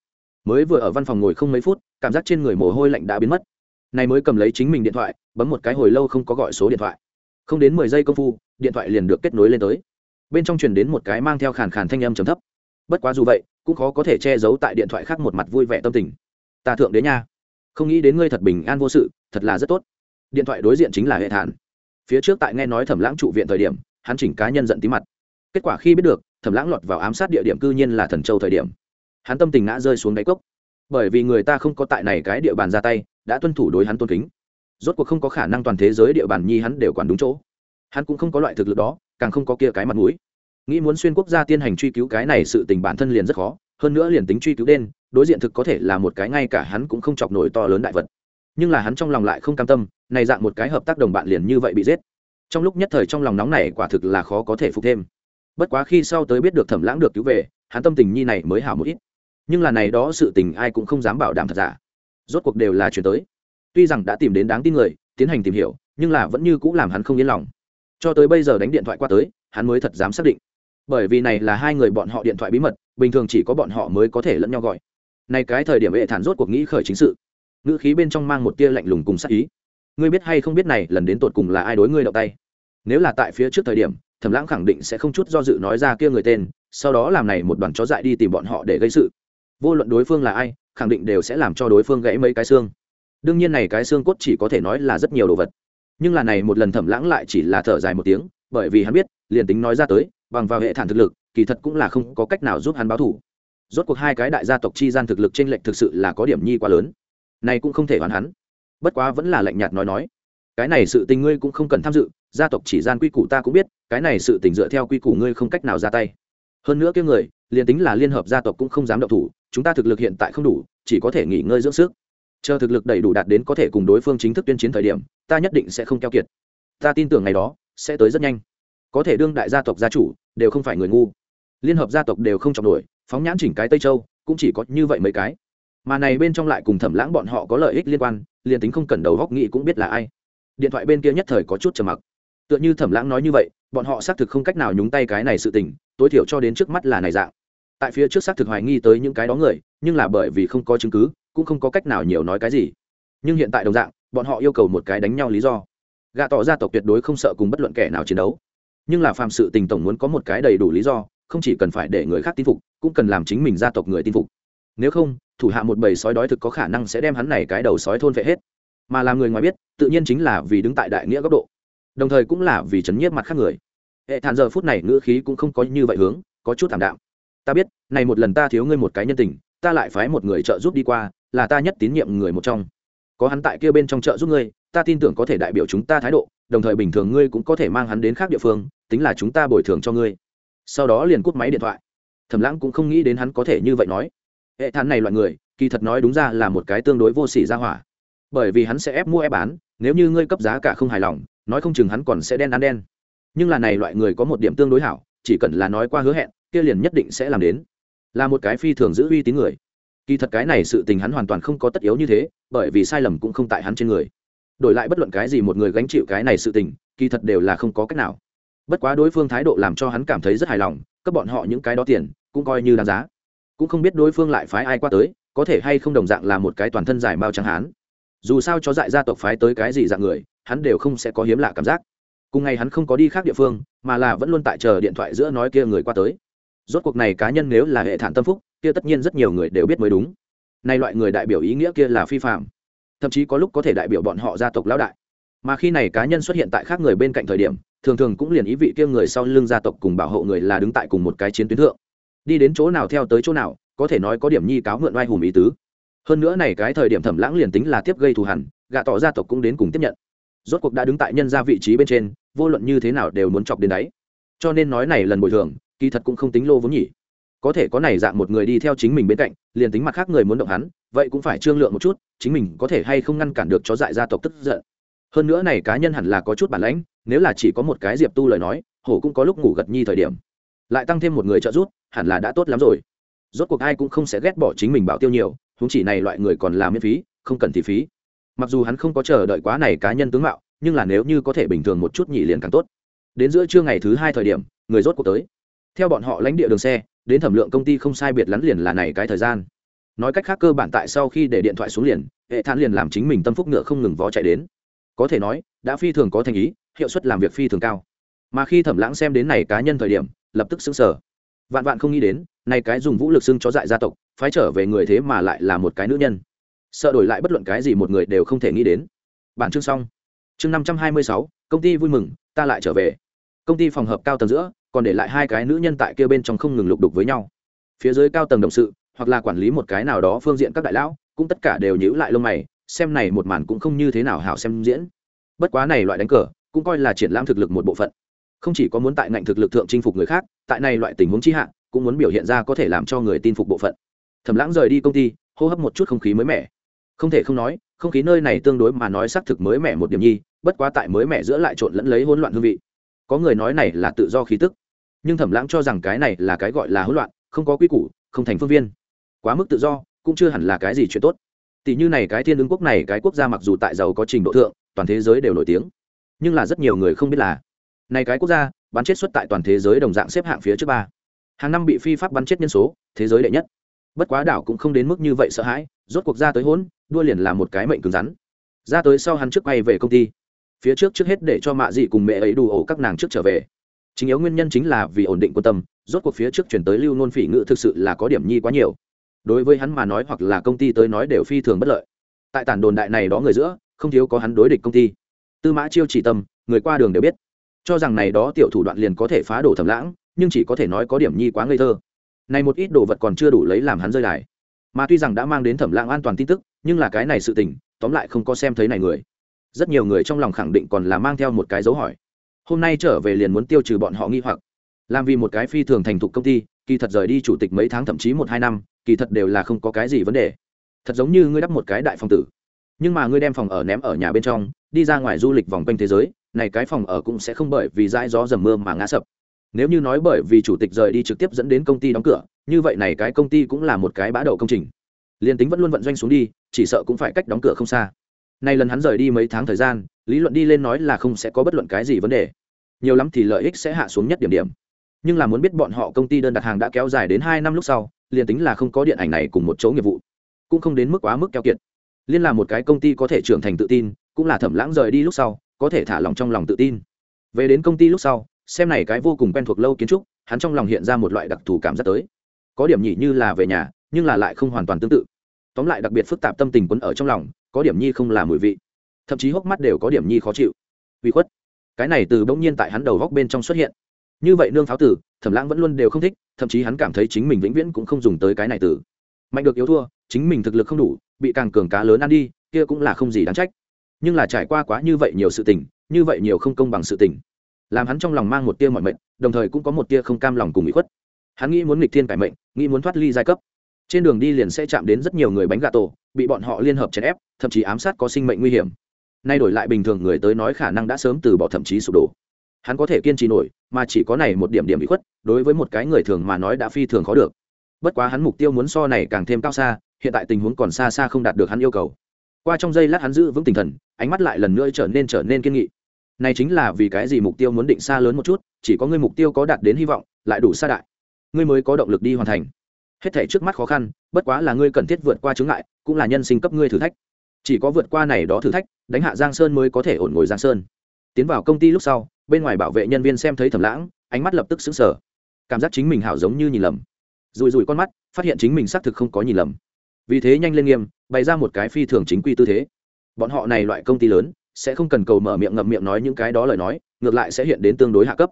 mới vừa ở văn phòng ngồi không mấy phút, cảm giác trên người mồ hôi lạnh đã biến mất. Này mới cầm lấy chính mình điện thoại, bấm một cái hồi lâu không có gọi số điện thoại. Không đến mười giây công phu, điện thoại liền được kết nối lên tới. Bên trong truyền đến một cái mang theo khàn khàn thanh âm trầm thấp. Bất quá dù vậy, cũng khó có thể che giấu tại điện thoại khác một mặt vui vẻ tâm tình. Ta thượng đế nha. Không nghĩ đến ngươi thật bình an vô sự, thật là rất tốt. Điện thoại đối diện chính là hệ thản. Phía trước tại nghe nói thẩm lãng trụ viện thời điểm, hắn chỉnh cá nhân giận tí mặt. Kết quả khi biết được, thẩm lãng lọt vào ám sát địa điểm cư nhiên là thần châu thời điểm hắn tâm tình ngã rơi xuống đáy cốc. Bởi vì người ta không có tại này cái địa bàn ra tay, đã tuân thủ đối hắn tôn kính. Rốt cuộc không có khả năng toàn thế giới địa bàn nhi hắn đều quản đúng chỗ. Hắn cũng không có loại thực lực đó, càng không có kia cái mặt mũi. Nghĩ muốn xuyên quốc gia tiên hành truy cứu cái này sự tình bản thân liền rất khó, hơn nữa liền tính truy cứu đen, đối diện thực có thể là một cái ngay cả hắn cũng không chọc nổi to lớn đại vật. Nhưng là hắn trong lòng lại không cam tâm, này dạng một cái hợp tác đồng bạn liền như vậy bị giết. Trong lúc nhất thời trong lòng nóng này quả thực là khó có thể phục thêm. Bất quá khi sau tới biết được thẩm lãng được cứu về, hắn tâm tình nhi này mới hảo một ít nhưng là này đó sự tình ai cũng không dám bảo đảm thật giả. Rốt cuộc đều là chuyển tới. Tuy rằng đã tìm đến đáng tin người, tiến hành tìm hiểu, nhưng là vẫn như cũng làm hắn không yên lòng. Cho tới bây giờ đánh điện thoại qua tới, hắn mới thật dám xác định. Bởi vì này là hai người bọn họ điện thoại bí mật, bình thường chỉ có bọn họ mới có thể lẫn nhau gọi. Này cái thời điểm hệ thản rốt cuộc nghĩ khởi chính sự. Ngữ khí bên trong mang một tia lạnh lùng cùng sắc ý. Ngươi biết hay không biết này lần đến tột cùng là ai đối ngươi động tay? Nếu là tại phía trước thời điểm, thẩm lãng khẳng định sẽ không chút do dự nói ra kia người tên, sau đó làm này một đoàn chó dại đi tìm bọn họ để gây sự vô luận đối phương là ai, khẳng định đều sẽ làm cho đối phương gãy mấy cái xương. Đương nhiên này cái xương cốt chỉ có thể nói là rất nhiều đồ vật. Nhưng là này một lần thẩm lãng lại chỉ là thở dài một tiếng, bởi vì hắn biết, liền tính nói ra tới, bằng vào hệ thản thực lực, kỳ thật cũng là không có cách nào giúp hắn báo thủ rốt cuộc hai cái đại gia tộc chi gian thực lực trên lệnh thực sự là có điểm nhi quá lớn. Này cũng không thể hoàn hắn. Bất quá vẫn là lạnh nhạt nói nói. Cái này sự tình ngươi cũng không cần tham dự, gia tộc chỉ gian quy củ ta cũng biết, cái này sự tình dựa theo quy củ ngươi không cách nào ra tay hơn nữa kia người, liền tính là liên hợp gia tộc cũng không dám động thủ, chúng ta thực lực hiện tại không đủ, chỉ có thể nghỉ ngơi dưỡng sức. Chờ thực lực đầy đủ đạt đến có thể cùng đối phương chính thức tuyên chiến thời điểm, ta nhất định sẽ không keo kiệt. Ta tin tưởng ngày đó, sẽ tới rất nhanh. Có thể đương đại gia tộc gia chủ, đều không phải người ngu. Liên hợp gia tộc đều không chọc nổi, phóng nhãn chỉnh cái tây châu, cũng chỉ có như vậy mấy cái. Mà này bên trong lại cùng thẩm lãng bọn họ có lợi ích liên quan, liền tính không cần đầu góc nghĩ cũng biết là ai. Điện thoại bên kia nhất thời có chút trầm mặc. Tựa như thẩm lãng nói như vậy, bọn họ xác thực không cách nào nhúng tay cái này sự tình tối thiểu cho đến trước mắt là này dạng. Tại phía trước xác thực hoài nghi tới những cái đó người, nhưng là bởi vì không có chứng cứ, cũng không có cách nào nhiều nói cái gì. Nhưng hiện tại đồng dạng, bọn họ yêu cầu một cái đánh nhau lý do. Gạ tỏ gia tộc tuyệt đối không sợ cùng bất luận kẻ nào chiến đấu. Nhưng là phàm sự tình tổng muốn có một cái đầy đủ lý do, không chỉ cần phải để người khác tin phục, cũng cần làm chính mình gia tộc người tin phục. Nếu không, thủ hạ một bầy sói đói thực có khả năng sẽ đem hắn này cái đầu sói thôn vệ hết. Mà làm người ngoài biết, tự nhiên chính là vì đứng tại đại nghĩa góc độ. Đồng thời cũng là vì chấn nhiếp mặt khác người hệ thản giờ phút này ngữ khí cũng không có như vậy hướng, có chút thảm đạm. Ta biết, này một lần ta thiếu ngươi một cái nhân tình, ta lại phái một người trợ giúp đi qua, là ta nhất tín nhiệm người một trong. Có hắn tại kia bên trong trợ giúp ngươi, ta tin tưởng có thể đại biểu chúng ta thái độ, đồng thời bình thường ngươi cũng có thể mang hắn đến khác địa phương, tính là chúng ta bồi thường cho ngươi. Sau đó liền cút máy điện thoại. Thẩm lãng cũng không nghĩ đến hắn có thể như vậy nói. Hệ thản này loại người, kỳ thật nói đúng ra là một cái tương đối vô sỉ ra hỏa. Bởi vì hắn sẽ ép mua ép bán, nếu như ngươi cấp giá cả không hài lòng, nói không chừng hắn còn sẽ đen ăn đen nhưng là này loại người có một điểm tương đối hảo, chỉ cần là nói qua hứa hẹn, kia liền nhất định sẽ làm đến. Là một cái phi thường giữ uy tín người. Kỳ thật cái này sự tình hắn hoàn toàn không có tất yếu như thế, bởi vì sai lầm cũng không tại hắn trên người. Đổi lại bất luận cái gì một người gánh chịu cái này sự tình, kỳ thật đều là không có cách nào. Bất quá đối phương thái độ làm cho hắn cảm thấy rất hài lòng, cấp bọn họ những cái đó tiền, cũng coi như đáng giá. Cũng không biết đối phương lại phái ai qua tới, có thể hay không đồng dạng là một cái toàn thân dài mao trắng hán. Dù sao cho dại gia tộc phái tới cái gì dạng người, hắn đều không sẽ có hiếm lạ cảm giác cùng ngày hắn không có đi khác địa phương, mà là vẫn luôn tại chờ điện thoại giữa nói kia người qua tới. Rốt cuộc này cá nhân nếu là hệ thản tâm phúc, kia tất nhiên rất nhiều người đều biết mới đúng. Nay loại người đại biểu ý nghĩa kia là phi phạm. Thậm chí có lúc có thể đại biểu bọn họ gia tộc lão đại. Mà khi này cá nhân xuất hiện tại khác người bên cạnh thời điểm, thường thường cũng liền ý vị kia người sau lưng gia tộc cùng bảo hộ người là đứng tại cùng một cái chiến tuyến thượng. Đi đến chỗ nào theo tới chỗ nào, có thể nói có điểm nhi cáo mượn oai hùng ý tứ. Hơn nữa này cái thời điểm thẩm lãng liền tính là tiếp gây thù hẳn gạ tỏ gia tộc cũng đến cùng tiếp nhận. Rốt cuộc đã đứng tại nhân ra vị trí bên trên vô luận như thế nào đều muốn chọc đến đáy. Cho nên nói này lần bồi thường, kỳ thật cũng không tính lô vốn nhỉ. Có thể có này dạng một người đi theo chính mình bên cạnh, liền tính mặt khác người muốn động hắn, vậy cũng phải trương lượng một chút, chính mình có thể hay không ngăn cản được cho dại gia tộc tức giận. Hơn nữa này cá nhân hẳn là có chút bản lãnh, nếu là chỉ có một cái diệp tu lời nói, hổ cũng có lúc ngủ gật nhi thời điểm. Lại tăng thêm một người trợ giúp, hẳn là đã tốt lắm rồi. Rốt cuộc ai cũng không sẽ ghét bỏ chính mình bảo tiêu nhiều chúng chỉ này loại người còn làm miễn phí, không cần thì phí. Mặc dù hắn không có chờ đợi quá này cá nhân tướng mạo nhưng là nếu như có thể bình thường một chút nhị liền càng tốt. Đến giữa trưa ngày thứ hai thời điểm, người rốt cuộc tới. Theo bọn họ lãnh địa đường xe, đến thẩm lượng công ty không sai biệt lắn liền là này cái thời gian. Nói cách khác cơ bản tại sau khi để điện thoại xuống liền, hệ thản liền làm chính mình tâm phúc ngựa không ngừng vó chạy đến. Có thể nói, đã phi thường có thành ý, hiệu suất làm việc phi thường cao. Mà khi thẩm lãng xem đến này cá nhân thời điểm, lập tức xứng sở vạn vạn không nghĩ đến, này cái dùng vũ lực xưng chó dại gia tộc, phái trở về người thế mà lại là một cái nữ nhân. Sợ đổi lại bất luận cái gì một người đều không thể nghĩ đến. Bản chương xong chương năm trăm hai mươi sáu, công ty vui mừng, ta lại trở về. Công ty phòng hợp cao tầng giữa, còn để lại hai cái nữ nhân tại kia bên trong không ngừng lục đục với nhau. Phía dưới cao tầng động sự, hoặc là quản lý một cái nào đó phương diện các đại lão, cũng tất cả đều nhíu lại lông mày, xem này một màn cũng không như thế nào hảo xem diễn. Bất quá này loại đánh cờ, cũng coi là triển lãm thực lực một bộ phận. Không chỉ có muốn tại ngạnh thực lực thượng chinh phục người khác, tại này loại tình huống chi hạ, cũng muốn biểu hiện ra có thể làm cho người tin phục bộ phận. Thẩm lãng rời đi công ty, hô hấp một chút không khí mới mẻ. Không thể không nói không khí nơi này tương đối mà nói xác thực mới mẻ một điểm nhi, bất quá tại mới mẻ giữa lại trộn lẫn lấy hỗn loạn hương vị. Có người nói này là tự do khí tức, nhưng thẩm lãng cho rằng cái này là cái gọi là hỗn loạn, không có quy củ, không thành phương viên. Quá mức tự do, cũng chưa hẳn là cái gì chuyện tốt. Tỷ như này cái thiên ứng quốc này, cái quốc gia mặc dù tại giàu có trình độ thượng, toàn thế giới đều nổi tiếng, nhưng là rất nhiều người không biết là, này cái quốc gia, bắn chết xuất tại toàn thế giới đồng dạng xếp hạng phía trước ba. Hàng năm bị phi pháp bắn chết nhân số, thế giới đệ nhất bất quá đảo cũng không đến mức như vậy sợ hãi, rốt cuộc ra tới hỗn đua liền là một cái mệnh cứng rắn. Ra tới sau hắn trước quay về công ty. Phía trước trước hết để cho mạ dị cùng mẹ ấy đủ ổ các nàng trước trở về. Chính yếu nguyên nhân chính là vì ổn định quan tâm, rốt cuộc phía trước chuyển tới lưu nôn phỉ ngự thực sự là có điểm nhi quá nhiều. Đối với hắn mà nói hoặc là công ty tới nói đều phi thường bất lợi. Tại tản đồn đại này đó người giữa, không thiếu có hắn đối địch công ty. Tư mã chiêu chỉ tâm, người qua đường đều biết. Cho rằng này đó tiểu thủ đoạn liền có thể phá đổ thầm lãng, nhưng chỉ có thể nói có điểm nhi quá ngây thơ này một ít đồ vật còn chưa đủ lấy làm hắn rơi đài. Mà tuy rằng đã mang đến thẩm lãng an toàn tin tức, nhưng là cái này sự tình, tóm lại không có xem thấy này người. Rất nhiều người trong lòng khẳng định còn là mang theo một cái dấu hỏi. Hôm nay trở về liền muốn tiêu trừ bọn họ nghi hoặc. Làm vì một cái phi thường thành thục công ty, kỳ thật rời đi chủ tịch mấy tháng thậm chí một hai năm, kỳ thật đều là không có cái gì vấn đề. Thật giống như ngươi đắp một cái đại phòng tử. Nhưng mà ngươi đem phòng ở ném ở nhà bên trong, đi ra ngoài du lịch vòng quanh thế giới, này cái phòng ở cũng sẽ không bởi vì dãi gió dầm mưa mà ngã sập nếu như nói bởi vì chủ tịch rời đi trực tiếp dẫn đến công ty đóng cửa, như vậy này cái công ty cũng là một cái bã đậu công trình. Liên tính vẫn luôn vận doanh xuống đi, chỉ sợ cũng phải cách đóng cửa không xa. Nay lần hắn rời đi mấy tháng thời gian, lý luận đi lên nói là không sẽ có bất luận cái gì vấn đề. Nhiều lắm thì lợi ích sẽ hạ xuống nhất điểm điểm. Nhưng là muốn biết bọn họ công ty đơn đặt hàng đã kéo dài đến hai năm lúc sau, liền tính là không có điện ảnh này cùng một chỗ nghiệp vụ, cũng không đến mức quá mức keo kiệt. Liên là một cái công ty có thể trưởng thành tự tin, cũng là thẩm lãng rời đi lúc sau, có thể thả lòng trong lòng tự tin. Về đến công ty lúc sau xem này cái vô cùng quen thuộc lâu kiến trúc, hắn trong lòng hiện ra một loại đặc thù cảm giác tới. Có điểm nhỉ như là về nhà, nhưng là lại không hoàn toàn tương tự. Tóm lại đặc biệt phức tạp tâm tình quấn ở trong lòng, có điểm nhi không là mùi vị. Thậm chí hốc mắt đều có điểm nhi khó chịu. Uy khuất. Cái này từ bỗng nhiên tại hắn đầu góc bên trong xuất hiện. Như vậy nương pháo tử, thẩm lãng vẫn luôn đều không thích, thậm chí hắn cảm thấy chính mình vĩnh viễn cũng không dùng tới cái này từ mạnh được yếu thua, chính mình thực lực không đủ, bị càng cường cá lớn ăn đi, kia cũng là không gì đáng trách. Nhưng là trải qua quá như vậy nhiều sự tình, như vậy nhiều không công bằng sự tình làm hắn trong lòng mang một tia mọi mệnh, đồng thời cũng có một tia không cam lòng cùng bị khuất. Hắn nghĩ muốn nghịch thiên cải mệnh, nghĩ muốn thoát ly giai cấp. Trên đường đi liền sẽ chạm đến rất nhiều người bánh gà tổ, bị bọn họ liên hợp chèn ép, thậm chí ám sát có sinh mệnh nguy hiểm. Nay đổi lại bình thường người tới nói khả năng đã sớm từ bỏ thậm chí sụp đổ. Hắn có thể kiên trì nổi, mà chỉ có này một điểm điểm bị khuất, đối với một cái người thường mà nói đã phi thường khó được. Bất quá hắn mục tiêu muốn so này càng thêm cao xa, hiện tại tình huống còn xa xa không đạt được hắn yêu cầu. Qua trong giây lát hắn giữ vững tinh thần, ánh mắt lại lần nữa trở nên trở nên kiên nghị này chính là vì cái gì mục tiêu muốn định xa lớn một chút, chỉ có ngươi mục tiêu có đạt đến hy vọng, lại đủ xa đại. Ngươi mới có động lực đi hoàn thành. Hết thể trước mắt khó khăn, bất quá là ngươi cần thiết vượt qua chướng ngại, cũng là nhân sinh cấp ngươi thử thách. Chỉ có vượt qua này đó thử thách, đánh hạ giang sơn mới có thể ổn ngồi giang sơn. Tiến vào công ty lúc sau, bên ngoài bảo vệ nhân viên xem thấy thẩm lãng, ánh mắt lập tức xứng sở cảm giác chính mình hảo giống như nhìn lầm. Rùi rùi con mắt, phát hiện chính mình xác thực không có nhìn lầm. Vì thế nhanh lên nghiêm, bày ra một cái phi thường chính quy tư thế. Bọn họ này loại công ty lớn sẽ không cần cầu mở miệng ngậm miệng nói những cái đó lời nói, ngược lại sẽ hiện đến tương đối hạ cấp.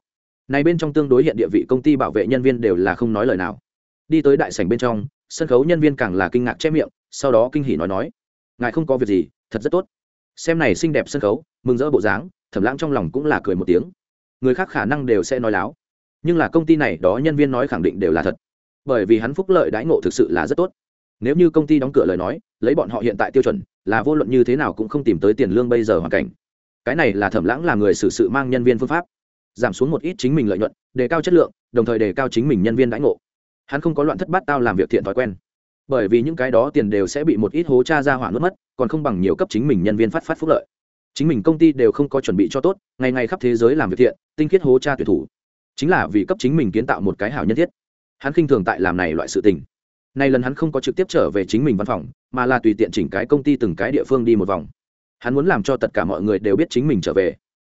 Này bên trong tương đối hiện địa vị công ty bảo vệ nhân viên đều là không nói lời nào. Đi tới đại sảnh bên trong, sân khấu nhân viên càng là kinh ngạc che miệng, sau đó kinh hỉ nói nói, ngài không có việc gì, thật rất tốt. Xem này xinh đẹp sân khấu, mừng rỡ bộ dáng thẩm lãng trong lòng cũng là cười một tiếng. Người khác khả năng đều sẽ nói láo. Nhưng là công ty này đó nhân viên nói khẳng định đều là thật. Bởi vì hắn phúc lợi đãi ngộ thực sự là rất tốt. Nếu như công ty đóng cửa lời nói, lấy bọn họ hiện tại tiêu chuẩn là vô luận như thế nào cũng không tìm tới tiền lương bây giờ hoàn cảnh. Cái này là thẩm lãng là người xử sự mang nhân viên phương pháp. Giảm xuống một ít chính mình lợi nhuận, đề cao chất lượng, đồng thời đề cao chính mình nhân viên đãi ngộ. Hắn không có loạn thất bát tao làm việc thiện thói quen. Bởi vì những cái đó tiền đều sẽ bị một ít hố cha ra hỏa nuốt mất, còn không bằng nhiều cấp chính mình nhân viên phát phát phúc lợi. Chính mình công ty đều không có chuẩn bị cho tốt, ngày ngày khắp thế giới làm việc thiện, tinh khiết hố cha tuyển thủ. Chính là vì cấp chính mình kiến tạo một cái hảo nhân thiết. Hắn khinh thường tại làm này loại sự tình nay lần hắn không có trực tiếp trở về chính mình văn phòng, mà là tùy tiện chỉnh cái công ty từng cái địa phương đi một vòng. Hắn muốn làm cho tất cả mọi người đều biết chính mình trở về.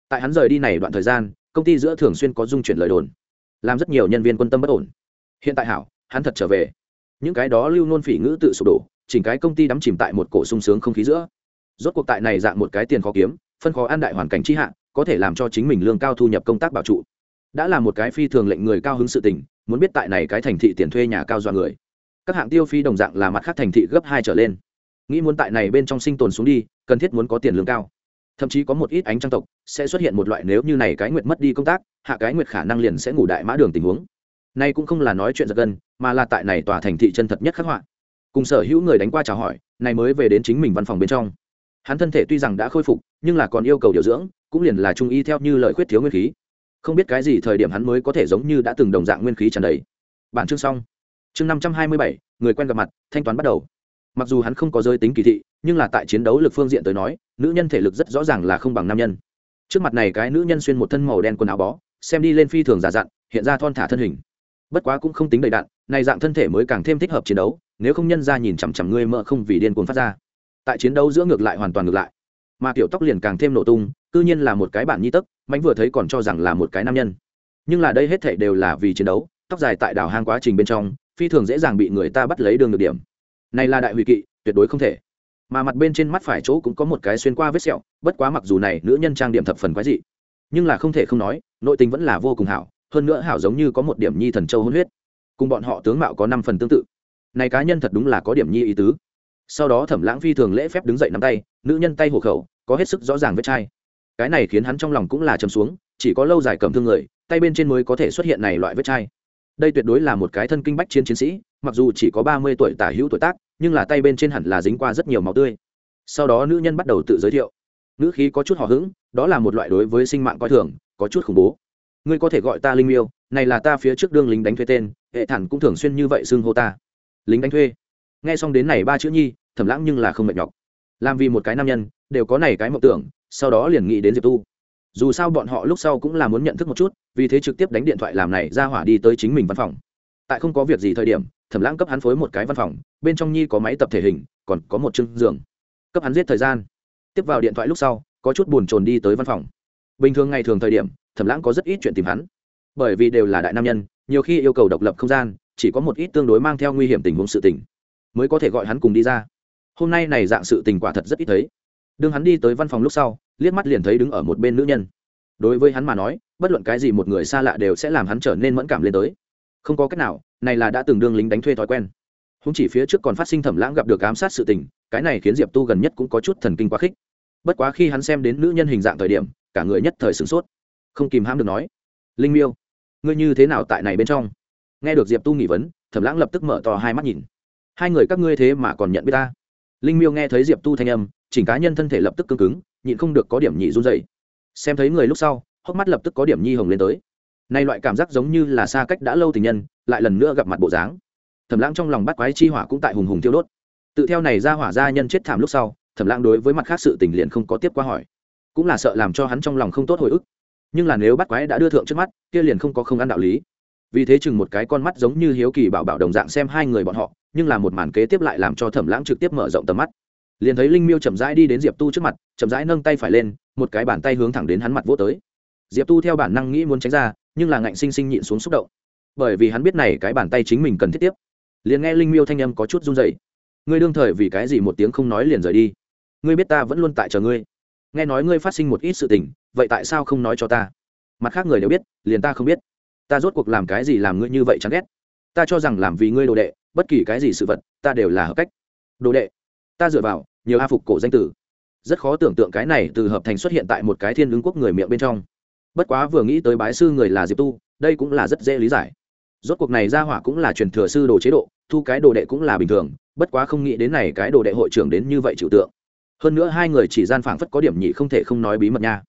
Tại hắn rời đi này đoạn thời gian, công ty giữa thường xuyên có dung chuyển lời đồn. Làm rất nhiều nhân viên quan tâm bất ổn. Hiện tại hảo, hắn thật trở về. Những cái đó lưu nôn phỉ ngữ tự sụp đổ, chỉnh cái công ty đắm chìm tại một cổ sung sướng không khí giữa. Rốt cuộc tại này dạng một cái tiền khó kiếm, phân khó an đại hoàn cảnh chi hạ, có thể làm cho chính mình lương cao thu nhập công tác bảo trụ. Đã là một cái phi thường lệnh người cao hứng sự tình, muốn biết tại này cái thành thị tiền thuê nhà cao dọa người các hạng tiêu phi đồng dạng là mặt khác thành thị gấp hai trở lên. Nghĩ muốn tại này bên trong sinh tồn xuống đi, cần thiết muốn có tiền lương cao. Thậm chí có một ít ánh trang tộc sẽ xuất hiện một loại nếu như này cái nguyệt mất đi công tác, hạ cái nguyệt khả năng liền sẽ ngủ đại mã đường tình huống. Nay cũng không là nói chuyện giật gân, mà là tại này tòa thành thị chân thật nhất khắc họa. Cùng sở hữu người đánh qua chào hỏi, này mới về đến chính mình văn phòng bên trong. Hắn thân thể tuy rằng đã khôi phục, nhưng là còn yêu cầu điều dưỡng, cũng liền là trung y theo như lời khuyết thiếu nguyên khí. Không biết cái gì thời điểm hắn mới có thể giống như đã từng đồng dạng nguyên khí tràn đầy. Bản chương xong chương năm trăm hai mươi bảy, người quen gặp mặt, thanh toán bắt đầu. Mặc dù hắn không có giới tính kỳ thị, nhưng là tại chiến đấu lực phương diện tới nói, nữ nhân thể lực rất rõ ràng là không bằng nam nhân. Trước mặt này cái nữ nhân xuyên một thân màu đen quần áo bó, xem đi lên phi thường giả dặn hiện ra thon thả thân hình. Bất quá cũng không tính đầy đạn, này dạng thân thể mới càng thêm thích hợp chiến đấu, nếu không nhân ra nhìn chằm chằm ngươi mỡ không vì điên cuồng phát ra. Tại chiến đấu giữa ngược lại hoàn toàn ngược lại. Mà kiểu tóc liền càng thêm nổ tung, cư nhiên là một cái bản nhi tấc mánh vừa thấy còn cho rằng là một cái nam nhân. Nhưng là đây hết thể đều là vì chiến đấu, tóc dài tại đảo hang quá trình bên trong phi thường dễ dàng bị người ta bắt lấy đường được điểm. Này là đại hủy kỵ, tuyệt đối không thể. Mà mặt bên trên mắt phải chỗ cũng có một cái xuyên qua vết sẹo, bất quá mặc dù này, nữ nhân trang điểm thập phần quái dị. Nhưng là không thể không nói, nội tình vẫn là vô cùng hảo, hơn nữa hảo giống như có một điểm nhi thần châu hôn huyết. Cùng bọn họ tướng mạo có năm phần tương tự. Này cá nhân thật đúng là có điểm nhi ý tứ. Sau đó thẩm lãng phi thường lễ phép đứng dậy nắm tay, nữ nhân tay hộ khẩu, có hết sức rõ ràng vết chai. Cái này khiến hắn trong lòng cũng là chấm xuống, chỉ có lâu dài cầm thương người, tay bên trên mới có thể xuất hiện này loại vết chai đây tuyệt đối là một cái thân kinh bách chiến chiến sĩ, mặc dù chỉ có ba mươi tuổi tả hữu tuổi tác, nhưng là tay bên trên hẳn là dính qua rất nhiều máu tươi. Sau đó nữ nhân bắt đầu tự giới thiệu. Nữ khí có chút hò hững, đó là một loại đối với sinh mạng coi thường, có chút khủng bố. Ngươi có thể gọi ta linh miêu, này là ta phía trước đương lính đánh thuê tên, hệ thản cũng thường xuyên như vậy xưng hô ta. Lính đánh thuê. Nghe xong đến này ba chữ nhi thẩm lãng nhưng là không mệt nhọc. Làm vì một cái nam nhân, đều có này cái mộng tưởng, sau đó liền nghĩ đến diệp tu dù sao bọn họ lúc sau cũng là muốn nhận thức một chút, vì thế trực tiếp đánh điện thoại làm này ra hỏa đi tới chính mình văn phòng. Tại không có việc gì thời điểm, thẩm lãng cấp hắn phối một cái văn phòng, bên trong nhi có máy tập thể hình, còn có một chương giường. Cấp hắn giết thời gian. Tiếp vào điện thoại lúc sau, có chút buồn chồn đi tới văn phòng. Bình thường ngày thường thời điểm, thẩm lãng có rất ít chuyện tìm hắn. Bởi vì đều là đại nam nhân, nhiều khi yêu cầu độc lập không gian, chỉ có một ít tương đối mang theo nguy hiểm tình huống sự tình, mới có thể gọi hắn cùng đi ra. Hôm nay này dạng sự tình quả thật rất ít thấy. Đương hắn đi tới văn phòng lúc sau liếc mắt liền thấy đứng ở một bên nữ nhân. Đối với hắn mà nói, bất luận cái gì một người xa lạ đều sẽ làm hắn trở nên mẫn cảm lên tới. Không có cách nào, này là đã từng đương lính đánh thuê thói quen. Không chỉ phía trước còn phát sinh thẩm lãng gặp được ám sát sự tình, cái này khiến diệp tu gần nhất cũng có chút thần kinh quá khích. Bất quá khi hắn xem đến nữ nhân hình dạng thời điểm, cả người nhất thời sửng sốt. Không kìm hãm được nói, linh miêu, ngươi như thế nào tại này bên trong? Nghe được diệp tu nghỉ vấn, thẩm lãng lập tức mở to hai mắt nhìn. Hai người các ngươi thế mà còn nhận biết ta? Linh miêu nghe thấy diệp tu thanh âm, chỉnh cá nhân thân thể lập tức cứng cứng nhịn không được có điểm nhị run dậy xem thấy người lúc sau, hốc mắt lập tức có điểm nhi hồng lên tới. Nay loại cảm giác giống như là xa cách đã lâu tình nhân, lại lần nữa gặp mặt bộ dáng. Thẩm lãng trong lòng bắt quái chi hỏa cũng tại hùng hùng thiêu đốt. Tự theo này ra hỏa gia nhân chết thảm lúc sau, thẩm lãng đối với mặt khác sự tình liền không có tiếp qua hỏi. Cũng là sợ làm cho hắn trong lòng không tốt hồi ức. Nhưng là nếu bắt quái đã đưa thượng trước mắt, kia liền không có không ăn đạo lý. Vì thế chừng một cái con mắt giống như hiếu kỳ bảo bảo đồng dạng xem hai người bọn họ, nhưng là một màn kế tiếp lại làm cho thẩm lãng trực tiếp mở rộng tầm mắt liền thấy linh miêu chậm rãi đi đến diệp tu trước mặt chậm rãi nâng tay phải lên một cái bàn tay hướng thẳng đến hắn mặt vỗ tới diệp tu theo bản năng nghĩ muốn tránh ra nhưng là ngạnh sinh sinh nhịn xuống xúc động bởi vì hắn biết này cái bàn tay chính mình cần thiết tiếp liền nghe linh miêu thanh âm có chút run dậy ngươi đương thời vì cái gì một tiếng không nói liền rời đi ngươi biết ta vẫn luôn tại chờ ngươi nghe nói ngươi phát sinh một ít sự tình vậy tại sao không nói cho ta mặt khác người đều biết liền ta không biết ta rốt cuộc làm cái gì làm ngươi như vậy chán ghét ta cho rằng làm vì ngươi đồ đệ bất kỳ cái gì sự vật ta đều là hợp cách đồ đệ ta dựa vào nhiều a phục cổ danh tử. Rất khó tưởng tượng cái này từ hợp thành xuất hiện tại một cái thiên ứng quốc người miệng bên trong. Bất quá vừa nghĩ tới bái sư người là diệp tu, đây cũng là rất dễ lý giải. Rốt cuộc này ra hỏa cũng là truyền thừa sư đồ chế độ, thu cái đồ đệ cũng là bình thường, bất quá không nghĩ đến này cái đồ đệ hội trưởng đến như vậy chịu tượng. Hơn nữa hai người chỉ gian phảng phất có điểm nhị không thể không nói bí mật nha.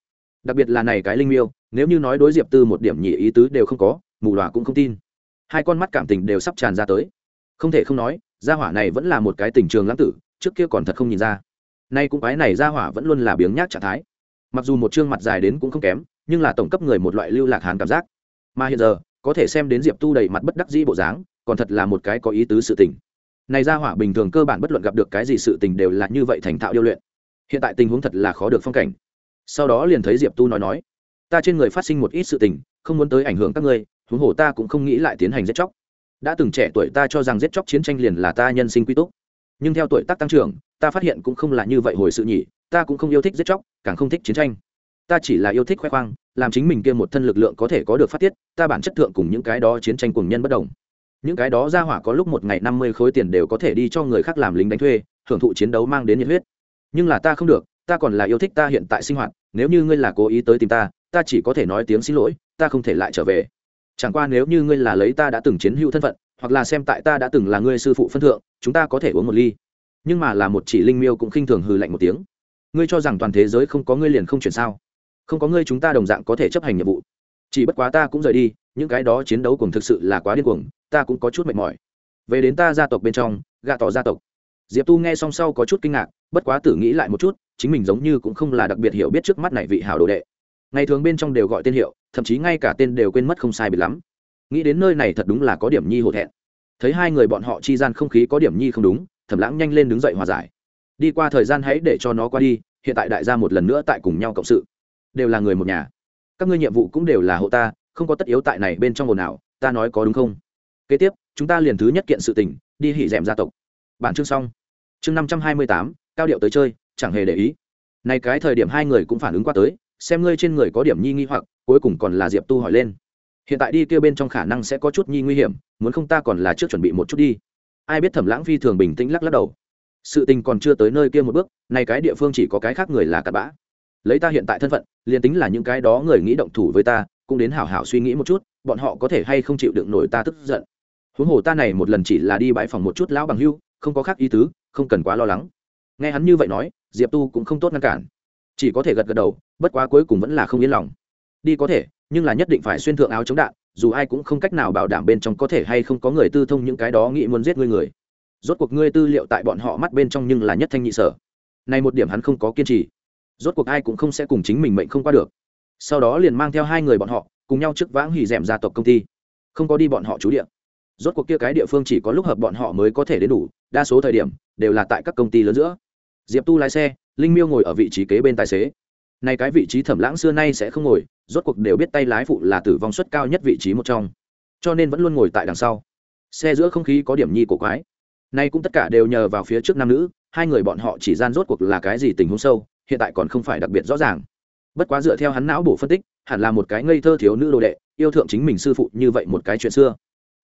Đặc biệt là này cái linh miêu, nếu như nói đối diệp tư một điểm nhị ý tứ đều không có, mù loà cũng không tin. Hai con mắt cảm tình đều sắp tràn ra tới. Không thể không nói, gia hỏa này vẫn là một cái tình trường lãng tử trước kia còn thật không nhìn ra. Nay cũng cái này gia hỏa vẫn luôn là biếng nhác trạng thái. Mặc dù một chương mặt dài đến cũng không kém, nhưng là tổng cấp người một loại lưu lạc hàn cảm giác. Mà hiện giờ, có thể xem đến diệp tu đầy mặt bất đắc dĩ bộ dáng, còn thật là một cái có ý tứ sự tình. Này gia hỏa bình thường cơ bản bất luận gặp được cái gì sự tình đều là như vậy thành thạo điêu luyện. Hiện tại tình huống thật là khó được phong cảnh. Sau đó liền thấy diệp tu nói nói, ta trên người phát sinh một ít sự tình, không muốn tới ảnh hưởng các ngươi, huống hồ ta cũng không nghĩ lại tiến hành giết chóc. Đã từng trẻ tuổi ta cho rằng giết chóc chiến tranh liền là ta nhân sinh quy túc nhưng theo tuổi tác tăng trưởng, ta phát hiện cũng không là như vậy hồi sự nhỉ, ta cũng không yêu thích giết chóc, càng không thích chiến tranh. Ta chỉ là yêu thích khoe khoang, làm chính mình kia một thân lực lượng có thể có được phát tiết, ta bản chất thượng cùng những cái đó chiến tranh cùng nhân bất đồng. Những cái đó ra hỏa có lúc một ngày năm mươi khối tiền đều có thể đi cho người khác làm lính đánh thuê, hưởng thụ chiến đấu mang đến nhiệt huyết. Nhưng là ta không được, ta còn là yêu thích ta hiện tại sinh hoạt, nếu như ngươi là cố ý tới tìm ta ta chỉ có thể nói tiếng xin lỗi, ta không thể lại trở về. Chẳng qua nếu như ngươi là lấy ta đã từng chiến hữu thân phận hoặc là xem tại ta đã từng là ngươi sư phụ phân thượng, chúng ta có thể uống một ly. Nhưng mà là một chỉ linh miêu cũng khinh thường hừ lạnh một tiếng. Ngươi cho rằng toàn thế giới không có ngươi liền không chuyển sao? Không có ngươi chúng ta đồng dạng có thể chấp hành nhiệm vụ. Chỉ bất quá ta cũng rời đi, những cái đó chiến đấu cùng thực sự là quá điên cuồng, ta cũng có chút mệt mỏi. Về đến ta gia tộc bên trong, gạ tỏ gia tộc. Diệp tu nghe xong sau có chút kinh ngạc, bất quá tử nghĩ lại một chút, chính mình giống như cũng không là đặc biệt hiểu biết trước mắt này vị hảo đồ đệ. Ngày thường bên trong đều gọi tên hiệu, thậm chí ngay cả tên đều quên mất không sai biệt lắm nghĩ đến nơi này thật đúng là có điểm nhi hổ thẹn. Thấy hai người bọn họ chi gian không khí có điểm nhi không đúng, thẩm lãng nhanh lên đứng dậy hòa giải. Đi qua thời gian hãy để cho nó qua đi, hiện tại đại gia một lần nữa tại cùng nhau cộng sự. Đều là người một nhà. Các ngươi nhiệm vụ cũng đều là hộ ta, không có tất yếu tại này bên trong ồn nào ta nói có đúng không? Kế tiếp, chúng ta liền thứ nhất kiện sự tình, đi hỉ d gia tộc. Bản chương xong. Chương năm trăm hai mươi tám, cao điệu tới chơi, chẳng hề để ý. Này cái thời điểm hai người cũng phản ứng qua tới, xem ngươi trên người có điểm nhi nghi hoặc, cuối cùng còn là diệp tu hỏi lên hiện tại đi kia bên trong khả năng sẽ có chút nhi nguy hiểm, muốn không ta còn là trước chuẩn bị một chút đi. Ai biết thẩm lãng phi thường bình tĩnh lắc lắc đầu. Sự tình còn chưa tới nơi kia một bước, nay cái địa phương chỉ có cái khác người là cặn bã. Lấy ta hiện tại thân phận, liền tính là những cái đó người nghĩ động thủ với ta, cũng đến hảo hảo suy nghĩ một chút, bọn họ có thể hay không chịu đựng nổi ta tức giận. Huống hồ ta này một lần chỉ là đi bãi phòng một chút lão bằng hưu, không có khác ý tứ, không cần quá lo lắng. Nghe hắn như vậy nói, diệp tu cũng không tốt ngăn cản. Chỉ có thể gật gật đầu, bất quá cuối cùng vẫn là không yên lòng đi có thể, nhưng là nhất định phải xuyên thượng áo chống đạn, dù ai cũng không cách nào bảo đảm bên trong có thể hay không có người tư thông những cái đó nghĩ muốn giết ngươi người. Rốt cuộc ngươi tư liệu tại bọn họ mắt bên trong nhưng là nhất thanh nhị sở. Này một điểm hắn không có kiên trì. Rốt cuộc ai cũng không sẽ cùng chính mình mệnh không qua được. Sau đó liền mang theo hai người bọn họ, cùng nhau trước vãng hỉ dẻm gia tộc công ty. Không có đi bọn họ trú địa. Rốt cuộc kia cái địa phương chỉ có lúc hợp bọn họ mới có thể đến đủ, đa số thời điểm, đều là tại các công ty lớn giữa. Diệp tu lái xe, linh miêu ngồi ở vị trí kế bên tài xế. Nay cái vị trí thẩm lãng xưa nay sẽ không ngồi rốt cuộc đều biết tay lái phụ là tử vong suất cao nhất vị trí một trong. Cho nên vẫn luôn ngồi tại đằng sau. Xe giữa không khí có điểm nhi của quái. Nay cũng tất cả đều nhờ vào phía trước nam nữ, hai người bọn họ chỉ gian rốt cuộc là cái gì tình huống sâu, hiện tại còn không phải đặc biệt rõ ràng. Bất quá dựa theo hắn não bổ phân tích, hẳn là một cái ngây thơ thiếu nữ đồ đệ, yêu thượng chính mình sư phụ như vậy một cái chuyện xưa.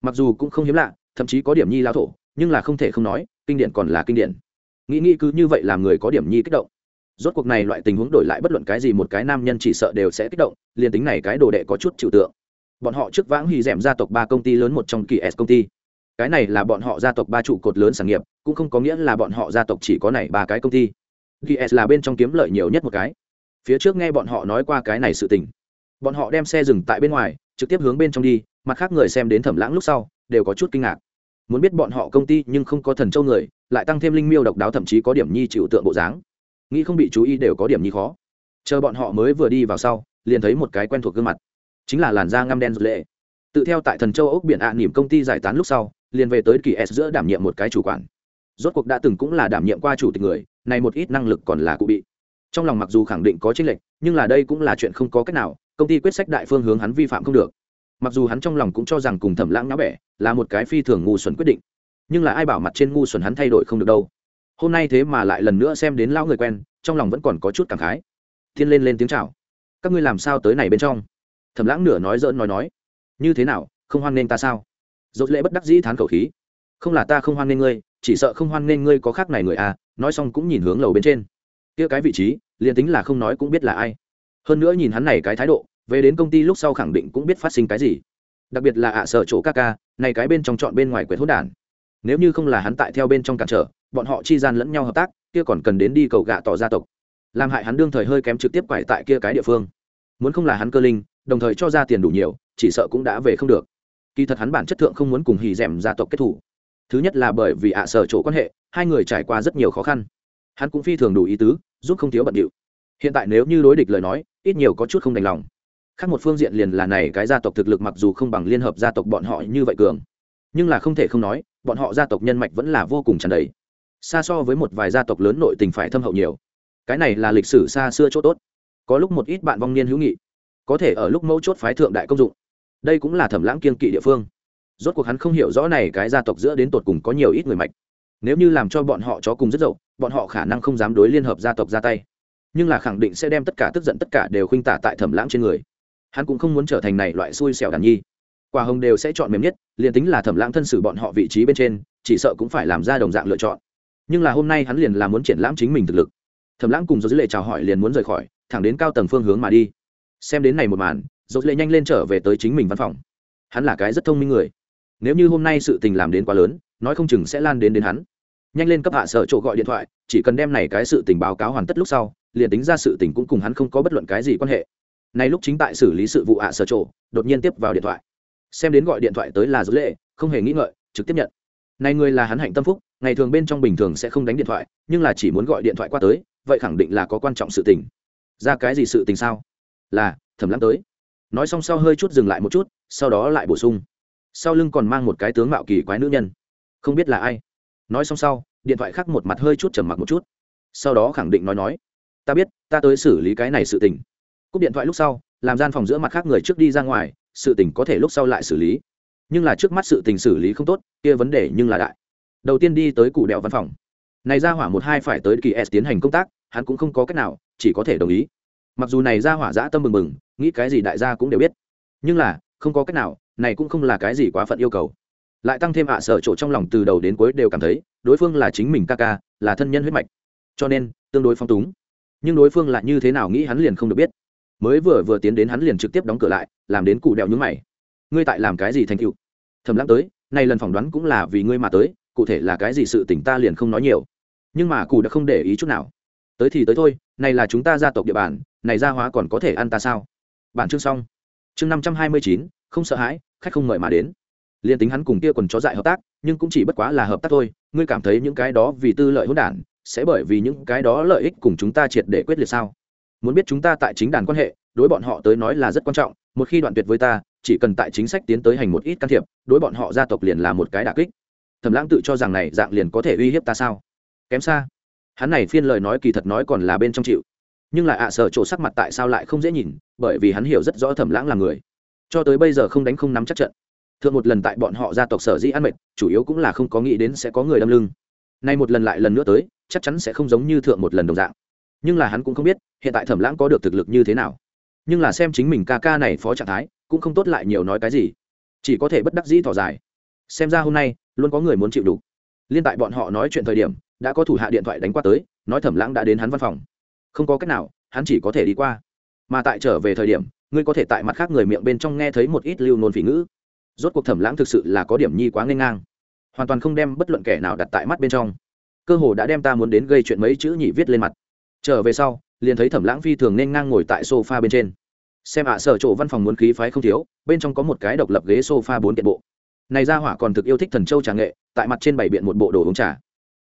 Mặc dù cũng không hiếm lạ, thậm chí có điểm nhi lao thổ, nhưng là không thể không nói, kinh điển còn là kinh điển. Nghĩ nghĩ cứ như vậy làm người có điểm nhi kích động rốt cuộc này loại tình huống đổi lại bất luận cái gì một cái nam nhân chỉ sợ đều sẽ kích động, liền tính này cái đồ đệ có chút chịu tượng. Bọn họ trước vãng hì d gia tộc ba công ty lớn một trong kỳ s công ty. Cái này là bọn họ gia tộc ba trụ cột lớn sản nghiệp, cũng không có nghĩa là bọn họ gia tộc chỉ có này ba cái công ty. Kỳ s là bên trong kiếm lợi nhiều nhất một cái. Phía trước nghe bọn họ nói qua cái này sự tình. Bọn họ đem xe dừng tại bên ngoài, trực tiếp hướng bên trong đi, mặt khác người xem đến thẩm lãng lúc sau, đều có chút kinh ngạc. Muốn biết bọn họ công ty nhưng không có thần châu người, lại tăng thêm linh miêu độc đáo thậm chí có điểm nhi chịu tượng bộ dáng nghĩ không bị chú ý đều có điểm nhi khó. Chờ bọn họ mới vừa đi vào sau liền thấy một cái quen thuộc gương mặt. Chính là làn da ngăm đen rực lệ. Tự theo tại thần châu ốc biển ạ à, nỉm công ty giải tán lúc sau liền về tới kỳ s giữa đảm nhiệm một cái chủ quản. Rốt cuộc đã từng cũng là đảm nhiệm qua chủ tịch người này một ít năng lực còn là cụ bị. Trong lòng mặc dù khẳng định có chênh lệch nhưng là đây cũng là chuyện không có cách nào công ty quyết sách đại phương hướng hắn vi phạm không được. Mặc dù hắn trong lòng cũng cho rằng cùng thẩm lãng náo bẻ là một cái phi thường ngu xuẩn quyết định nhưng là ai bảo mặt trên ngu xuẩn hắn thay đổi không được đâu hôm nay thế mà lại lần nữa xem đến lão người quen, trong lòng vẫn còn có chút cảm khái. Thiên lên lên tiếng chào. Các ngươi làm sao tới này bên trong? Thẩm lãng nửa nói dỡn nói nói. Như thế nào, không hoan nghênh ta sao? Dốt lễ bất đắc dĩ thán khẩu khí. Không là ta không hoan nghênh ngươi, chỉ sợ không hoan nghênh ngươi có khác này người à nói xong cũng nhìn hướng lầu bên trên. Kia cái vị trí, liền tính là không nói cũng biết là ai. Hơn nữa nhìn hắn này cái thái độ, về đến công ty lúc sau khẳng định cũng biết phát sinh cái gì. Đặc biệt là ạ sợ chỗ ca ca, này cái bên trong chọn bên ngoài quyển hốt đản. Nếu như không là hắn tại theo bên trong cản trở bọn họ chi gian lẫn nhau hợp tác, kia còn cần đến đi cầu gạ tỏ gia tộc. Làm hại hắn đương thời hơi kém trực tiếp quải tại kia cái địa phương. Muốn không là hắn cơ linh, đồng thời cho ra tiền đủ nhiều, chỉ sợ cũng đã về không được. Kỳ thật hắn bản chất thượng không muốn cùng hì d gia tộc kết thủ. Thứ nhất là bởi vì ạ sở chỗ quan hệ, hai người trải qua rất nhiều khó khăn. Hắn cũng phi thường đủ ý tứ, giúp không thiếu bận điệu. Hiện tại nếu như đối địch lời nói, ít nhiều có chút không đành lòng. Khác một phương diện liền là này cái gia tộc thực lực mặc dù không bằng liên hợp gia tộc bọn họ như vậy cường. Nhưng là không thể không nói, bọn họ gia tộc nhân mạch vẫn là vô cùng tràn đầy xa so với một vài gia tộc lớn nội tình phải thâm hậu nhiều. Cái này là lịch sử xa xưa chỗ tốt. Có lúc một ít bạn vong niên hữu nghị, có thể ở lúc mẫu chốt phái thượng đại công dụng. Đây cũng là thẩm lãng kiên kỵ địa phương. Rốt cuộc hắn không hiểu rõ này cái gia tộc giữa đến tột cùng có nhiều ít người mạch. Nếu như làm cho bọn họ chó cùng rất dậu, bọn họ khả năng không dám đối liên hợp gia tộc ra tay. Nhưng là khẳng định sẽ đem tất cả tức giận tất cả đều khuynh tả tại thẩm lãng trên người. Hắn cũng không muốn trở thành này loại xui xẻo đàn nhi. Quả hồng đều sẽ chọn mềm nhất, liền tính là thẩm lãng thân xử bọn họ vị trí bên trên, chỉ sợ cũng phải làm ra đồng dạng lựa chọn nhưng là hôm nay hắn liền là muốn triển lãm chính mình thực lực. Thẩm lãng cùng dỗ dữ lệ chào hỏi liền muốn rời khỏi, thẳng đến cao tầng phương hướng mà đi. Xem đến này một màn dỗ lệ nhanh lên trở về tới chính mình văn phòng. Hắn là cái rất thông minh người. Nếu như hôm nay sự tình làm đến quá lớn, nói không chừng sẽ lan đến đến hắn. Nhanh lên cấp hạ sở chỗ gọi điện thoại, chỉ cần đem này cái sự tình báo cáo hoàn tất lúc sau, liền tính ra sự tình cũng cùng hắn không có bất luận cái gì quan hệ. Này lúc chính tại xử lý sự vụ hạ sở chỗ, đột nhiên tiếp vào điện thoại. Xem đến gọi điện thoại tới là dỗ lệ không hề nghĩ ngợi, trực tiếp nhận. Này người là hắn hạnh tâm phúc ngày thường bên trong bình thường sẽ không đánh điện thoại, nhưng là chỉ muốn gọi điện thoại qua tới, vậy khẳng định là có quan trọng sự tình. Ra cái gì sự tình sao? Là thẩm lãng tới. Nói xong sau hơi chút dừng lại một chút, sau đó lại bổ sung. Sau lưng còn mang một cái tướng mạo kỳ quái nữ nhân. Không biết là ai. Nói xong sau, điện thoại khác một mặt hơi chút trầm mặc một chút. Sau đó khẳng định nói nói. Ta biết, ta tới xử lý cái này sự tình. Cúp điện thoại lúc sau, làm gian phòng giữa mặt khác người trước đi ra ngoài, sự tình có thể lúc sau lại xử lý. Nhưng là trước mắt sự tình xử lý không tốt, kia vấn đề nhưng là đại đầu tiên đi tới cụ đèo văn phòng. Này ra hỏa một hai phải tới kỳ s tiến hành công tác, hắn cũng không có cách nào, chỉ có thể đồng ý. Mặc dù này ra hỏa dã tâm mừng mừng, nghĩ cái gì đại gia cũng đều biết. Nhưng là, không có cách nào, này cũng không là cái gì quá phận yêu cầu. Lại tăng thêm ạ sở chỗ trong lòng từ đầu đến cuối đều cảm thấy, đối phương là chính mình ca ca, là thân nhân huyết mạch. Cho nên, tương đối phong túng. Nhưng đối phương lại như thế nào nghĩ hắn liền không được biết. Mới vừa vừa tiến đến hắn liền trực tiếp đóng cửa lại, làm đến cụ đèo nhúng mày. Ngươi tại làm cái gì thành cựu thầm lắng tới nay lần phỏng đoán cũng là vì ngươi mà tới cụ thể là cái gì sự tỉnh ta liền không nói nhiều. Nhưng mà cụ đã không để ý chút nào. Tới thì tới thôi, này là chúng ta gia tộc địa bàn, này gia hóa còn có thể ăn ta sao? Bản chương xong. Chương năm trăm hai mươi chín, không sợ hãi, khách không mời mà đến. Liền tính hắn cùng kia quần chó dại hợp tác, nhưng cũng chỉ bất quá là hợp tác thôi, ngươi cảm thấy những cái đó vì tư lợi hỗn đản, sẽ bởi vì những cái đó lợi ích cùng chúng ta triệt để quyết liệt sao? Muốn biết chúng ta tại chính đàn quan hệ, đối bọn họ tới nói là rất quan trọng, một khi đoạn tuyệt với ta, chỉ cần tại chính sách tiến tới hành một ít can thiệp, đối bọn họ gia tộc liền là một cái đà kích thẩm lãng tự cho rằng này dạng liền có thể uy hiếp ta sao? Kém xa. Hắn này phiên lời nói kỳ thật nói còn là bên trong chịu. Nhưng lại ạ à sở chỗ sắc mặt tại sao lại không dễ nhìn, bởi vì hắn hiểu rất rõ thẩm lãng là người. Cho tới bây giờ không đánh không nắm chắc trận. Thượng một lần tại bọn họ gia tộc sở dĩ ăn mệt, chủ yếu cũng là không có nghĩ đến sẽ có người đâm lưng. Nay một lần lại lần nữa tới, chắc chắn sẽ không giống như thượng một lần đồng dạng. Nhưng là hắn cũng không biết, hiện tại thẩm lãng có được thực lực như thế nào. Nhưng là xem chính mình ca ca này phó trạng thái, cũng không tốt lại nhiều nói cái gì. Chỉ có thể bất đắc dĩ thỏ dài xem ra hôm nay luôn có người muốn chịu đủ. Liên tại bọn họ nói chuyện thời điểm, đã có thủ hạ điện thoại đánh qua tới, nói thẩm lãng đã đến hắn văn phòng. Không có cách nào, hắn chỉ có thể đi qua. Mà tại trở về thời điểm, ngươi có thể tại mặt khác người miệng bên trong nghe thấy một ít lưu nôn phỉ ngữ. Rốt cuộc thẩm lãng thực sự là có điểm nhi quá n g h ê n ngang. Hoàn toàn không đem bất luận kẻ nào đặt tại mắt bên trong. Cơ hồ đã đem ta muốn đến gây chuyện mấy chữ nhị viết lên mặt. Trở về sau, liền thấy thẩm lãng phi thường nên ngang ngồi tại s o f a bên trên. Xem ạ, sở chỗ văn phòng muốn khí phái không thiếu, bên trong có một cái độc lập ghế s o f a bốn kiện bộ này ra hỏa còn thực yêu thích thần châu trà nghệ tại mặt trên bảy biện một bộ đồ uống trà.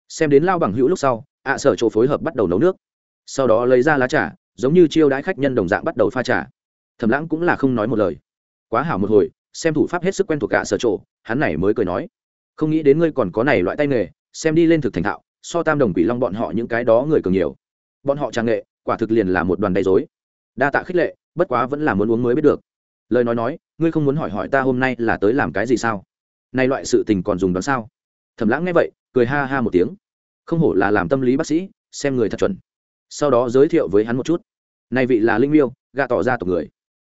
Xem đến lao bằng hữu lúc sau ạ sở chỗ phối hợp bắt đầu nấu nước. Sau đó lấy ra lá trà giống như chiêu đãi khách nhân đồng dạng bắt đầu pha trà. Thẩm lãng cũng là không nói một lời. Quá hảo một hồi xem thủ pháp hết sức quen thuộc cả sở chỗ, hắn này mới cười nói. Không nghĩ đến ngươi còn có này loại tay nghề xem đi lên thực thành thạo so tam đồng quỷ long bọn họ những cái đó người cường nhiều. Bọn họ trà nghệ quả thực liền là một đoàn đầy dối đa tạ khích lệ bất quá vẫn là muốn uống mới biết được. Lời nói nói ngươi không muốn hỏi hỏi ta hôm nay là tới làm cái gì sao? Nay loại sự tình còn dùng đoán sao? Thẩm lãng nghe vậy, cười ha ha một tiếng. Không hổ là làm tâm lý bác sĩ, xem người thật chuẩn. Sau đó giới thiệu với hắn một chút. Này vị là linh miêu, gạ tỏ ra tộc người.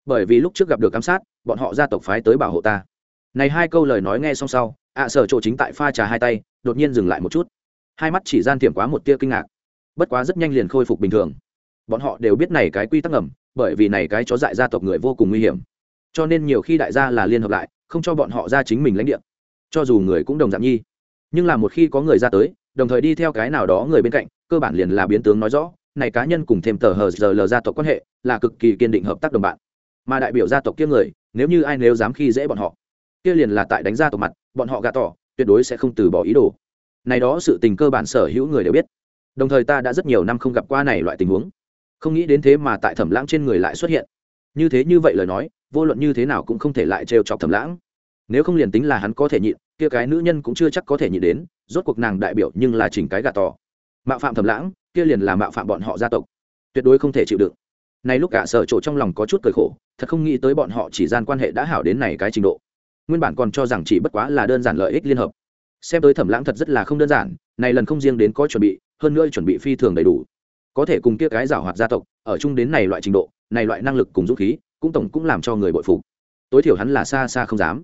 Bởi vì lúc trước gặp được ám sát, bọn họ gia tộc phái tới bảo hộ ta. Này hai câu lời nói nghe xong sau, ạ sở chỗ chính tại pha trà hai tay, đột nhiên dừng lại một chút. Hai mắt chỉ gian tiệm quá một tia kinh ngạc. Bất quá rất nhanh liền khôi phục bình thường. Bọn họ đều biết này cái quy tắc ngầm, bởi vì này cái chó dại gia tộc người vô cùng nguy hiểm. Cho nên nhiều khi đại gia là liên hợp lại, không cho bọn họ ra chính mình lãnh địa cho dù người cũng đồng dạng nhi. Nhưng là một khi có người ra tới, đồng thời đi theo cái nào đó người bên cạnh, cơ bản liền là biến tướng nói rõ, này cá nhân cùng thêm tờ hờ giờ lờ gia tộc quan hệ là cực kỳ kiên định hợp tác đồng bạn. Mà đại biểu gia tộc kia người, nếu như ai nếu dám khi dễ bọn họ, kia liền là tại đánh gia tộc mặt, bọn họ gạ tỏ, tuyệt đối sẽ không từ bỏ ý đồ. Này đó sự tình cơ bản sở hữu người đều biết. Đồng thời ta đã rất nhiều năm không gặp qua này loại tình huống. Không nghĩ đến thế mà tại thẩm lãng trên người lại xuất hiện. Như thế như vậy lời nói, vô luận như thế nào cũng không thể lại trêu chọc thẩm lãng nếu không liền tính là hắn có thể nhịn kia cái nữ nhân cũng chưa chắc có thể nhịn đến rốt cuộc nàng đại biểu nhưng là chỉnh cái gà tò, mạo phạm thẩm lãng kia liền là mạo phạm bọn họ gia tộc. Tuyệt đối không thể chịu đựng. Nay lúc cả sở chỗ trong lòng có chút cười khổ thật không nghĩ tới bọn họ chỉ gian quan hệ đã hảo đến này cái trình độ. Nguyên bản còn cho rằng chỉ bất quá là đơn giản lợi ích liên hợp. Xem tới thẩm lãng thật rất là không đơn giản này lần không riêng đến có chuẩn bị hơn nữa chuẩn bị phi thường đầy đủ. Có thể cùng kia cái giảo hoạt gia tộc ở chung đến này loại trình độ này loại năng lực cùng dũng khí cũng tổng cũng làm cho người bội phục. Tối thiểu hắn là xa xa không dám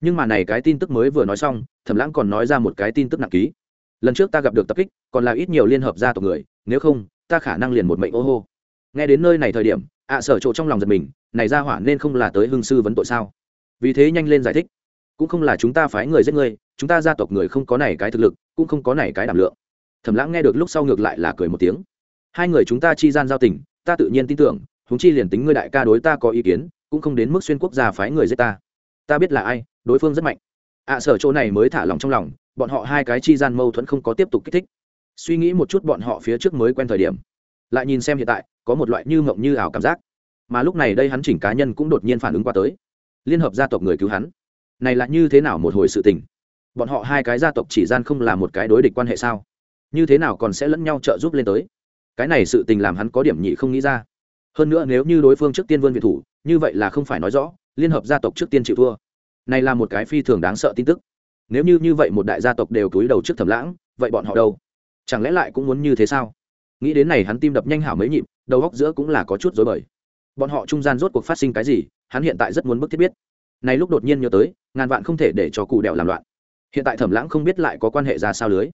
nhưng mà này cái tin tức mới vừa nói xong, thẩm lãng còn nói ra một cái tin tức nặng ký. Lần trước ta gặp được tập kích, còn là ít nhiều liên hợp gia tộc người, nếu không, ta khả năng liền một mệnh ô hô. Nghe đến nơi này thời điểm, ạ sở trộ trong lòng giật mình, này ra hỏa nên không là tới hương sư vấn tội sao? Vì thế nhanh lên giải thích. Cũng không là chúng ta phái người giết người, chúng ta gia tộc người không có này cái thực lực, cũng không có này cái đảm lượng. Thẩm lãng nghe được lúc sau ngược lại là cười một tiếng. Hai người chúng ta chi gian giao tình, ta tự nhiên tin tưởng, huống chi liền tính ngươi đại ca đối ta có ý kiến, cũng không đến mức xuyên quốc gia phái người giết ta. Ta biết là ai đối phương rất mạnh. Ạ sở chỗ này mới thả lòng trong lòng, bọn họ hai cái chi gian mâu thuẫn không có tiếp tục kích thích. Suy nghĩ một chút bọn họ phía trước mới quen thời điểm. Lại nhìn xem hiện tại, có một loại như mộng như ảo cảm giác. Mà lúc này đây hắn chỉnh cá nhân cũng đột nhiên phản ứng qua tới. Liên hợp gia tộc người cứu hắn. Này là như thế nào một hồi sự tình? Bọn họ hai cái gia tộc chỉ gian không là một cái đối địch quan hệ sao? Như thế nào còn sẽ lẫn nhau trợ giúp lên tới? Cái này sự tình làm hắn có điểm nhị không nghĩ ra. Hơn nữa nếu như đối phương trước tiên vươn việt thủ, như vậy là không phải nói rõ, liên hợp gia tộc trước tiên chịu thua này là một cái phi thường đáng sợ tin tức. Nếu như như vậy một đại gia tộc đều cúi đầu trước thẩm lãng, vậy bọn họ đâu? Chẳng lẽ lại cũng muốn như thế sao? Nghĩ đến này hắn tim đập nhanh hảo mấy nhịp, đầu góc giữa cũng là có chút dối bời. Bọn họ trung gian rốt cuộc phát sinh cái gì, hắn hiện tại rất muốn bức thiết biết. Này lúc đột nhiên nhớ tới, ngàn vạn không thể để cho cụ đèo làm loạn. Hiện tại thẩm lãng không biết lại có quan hệ ra sao lưới.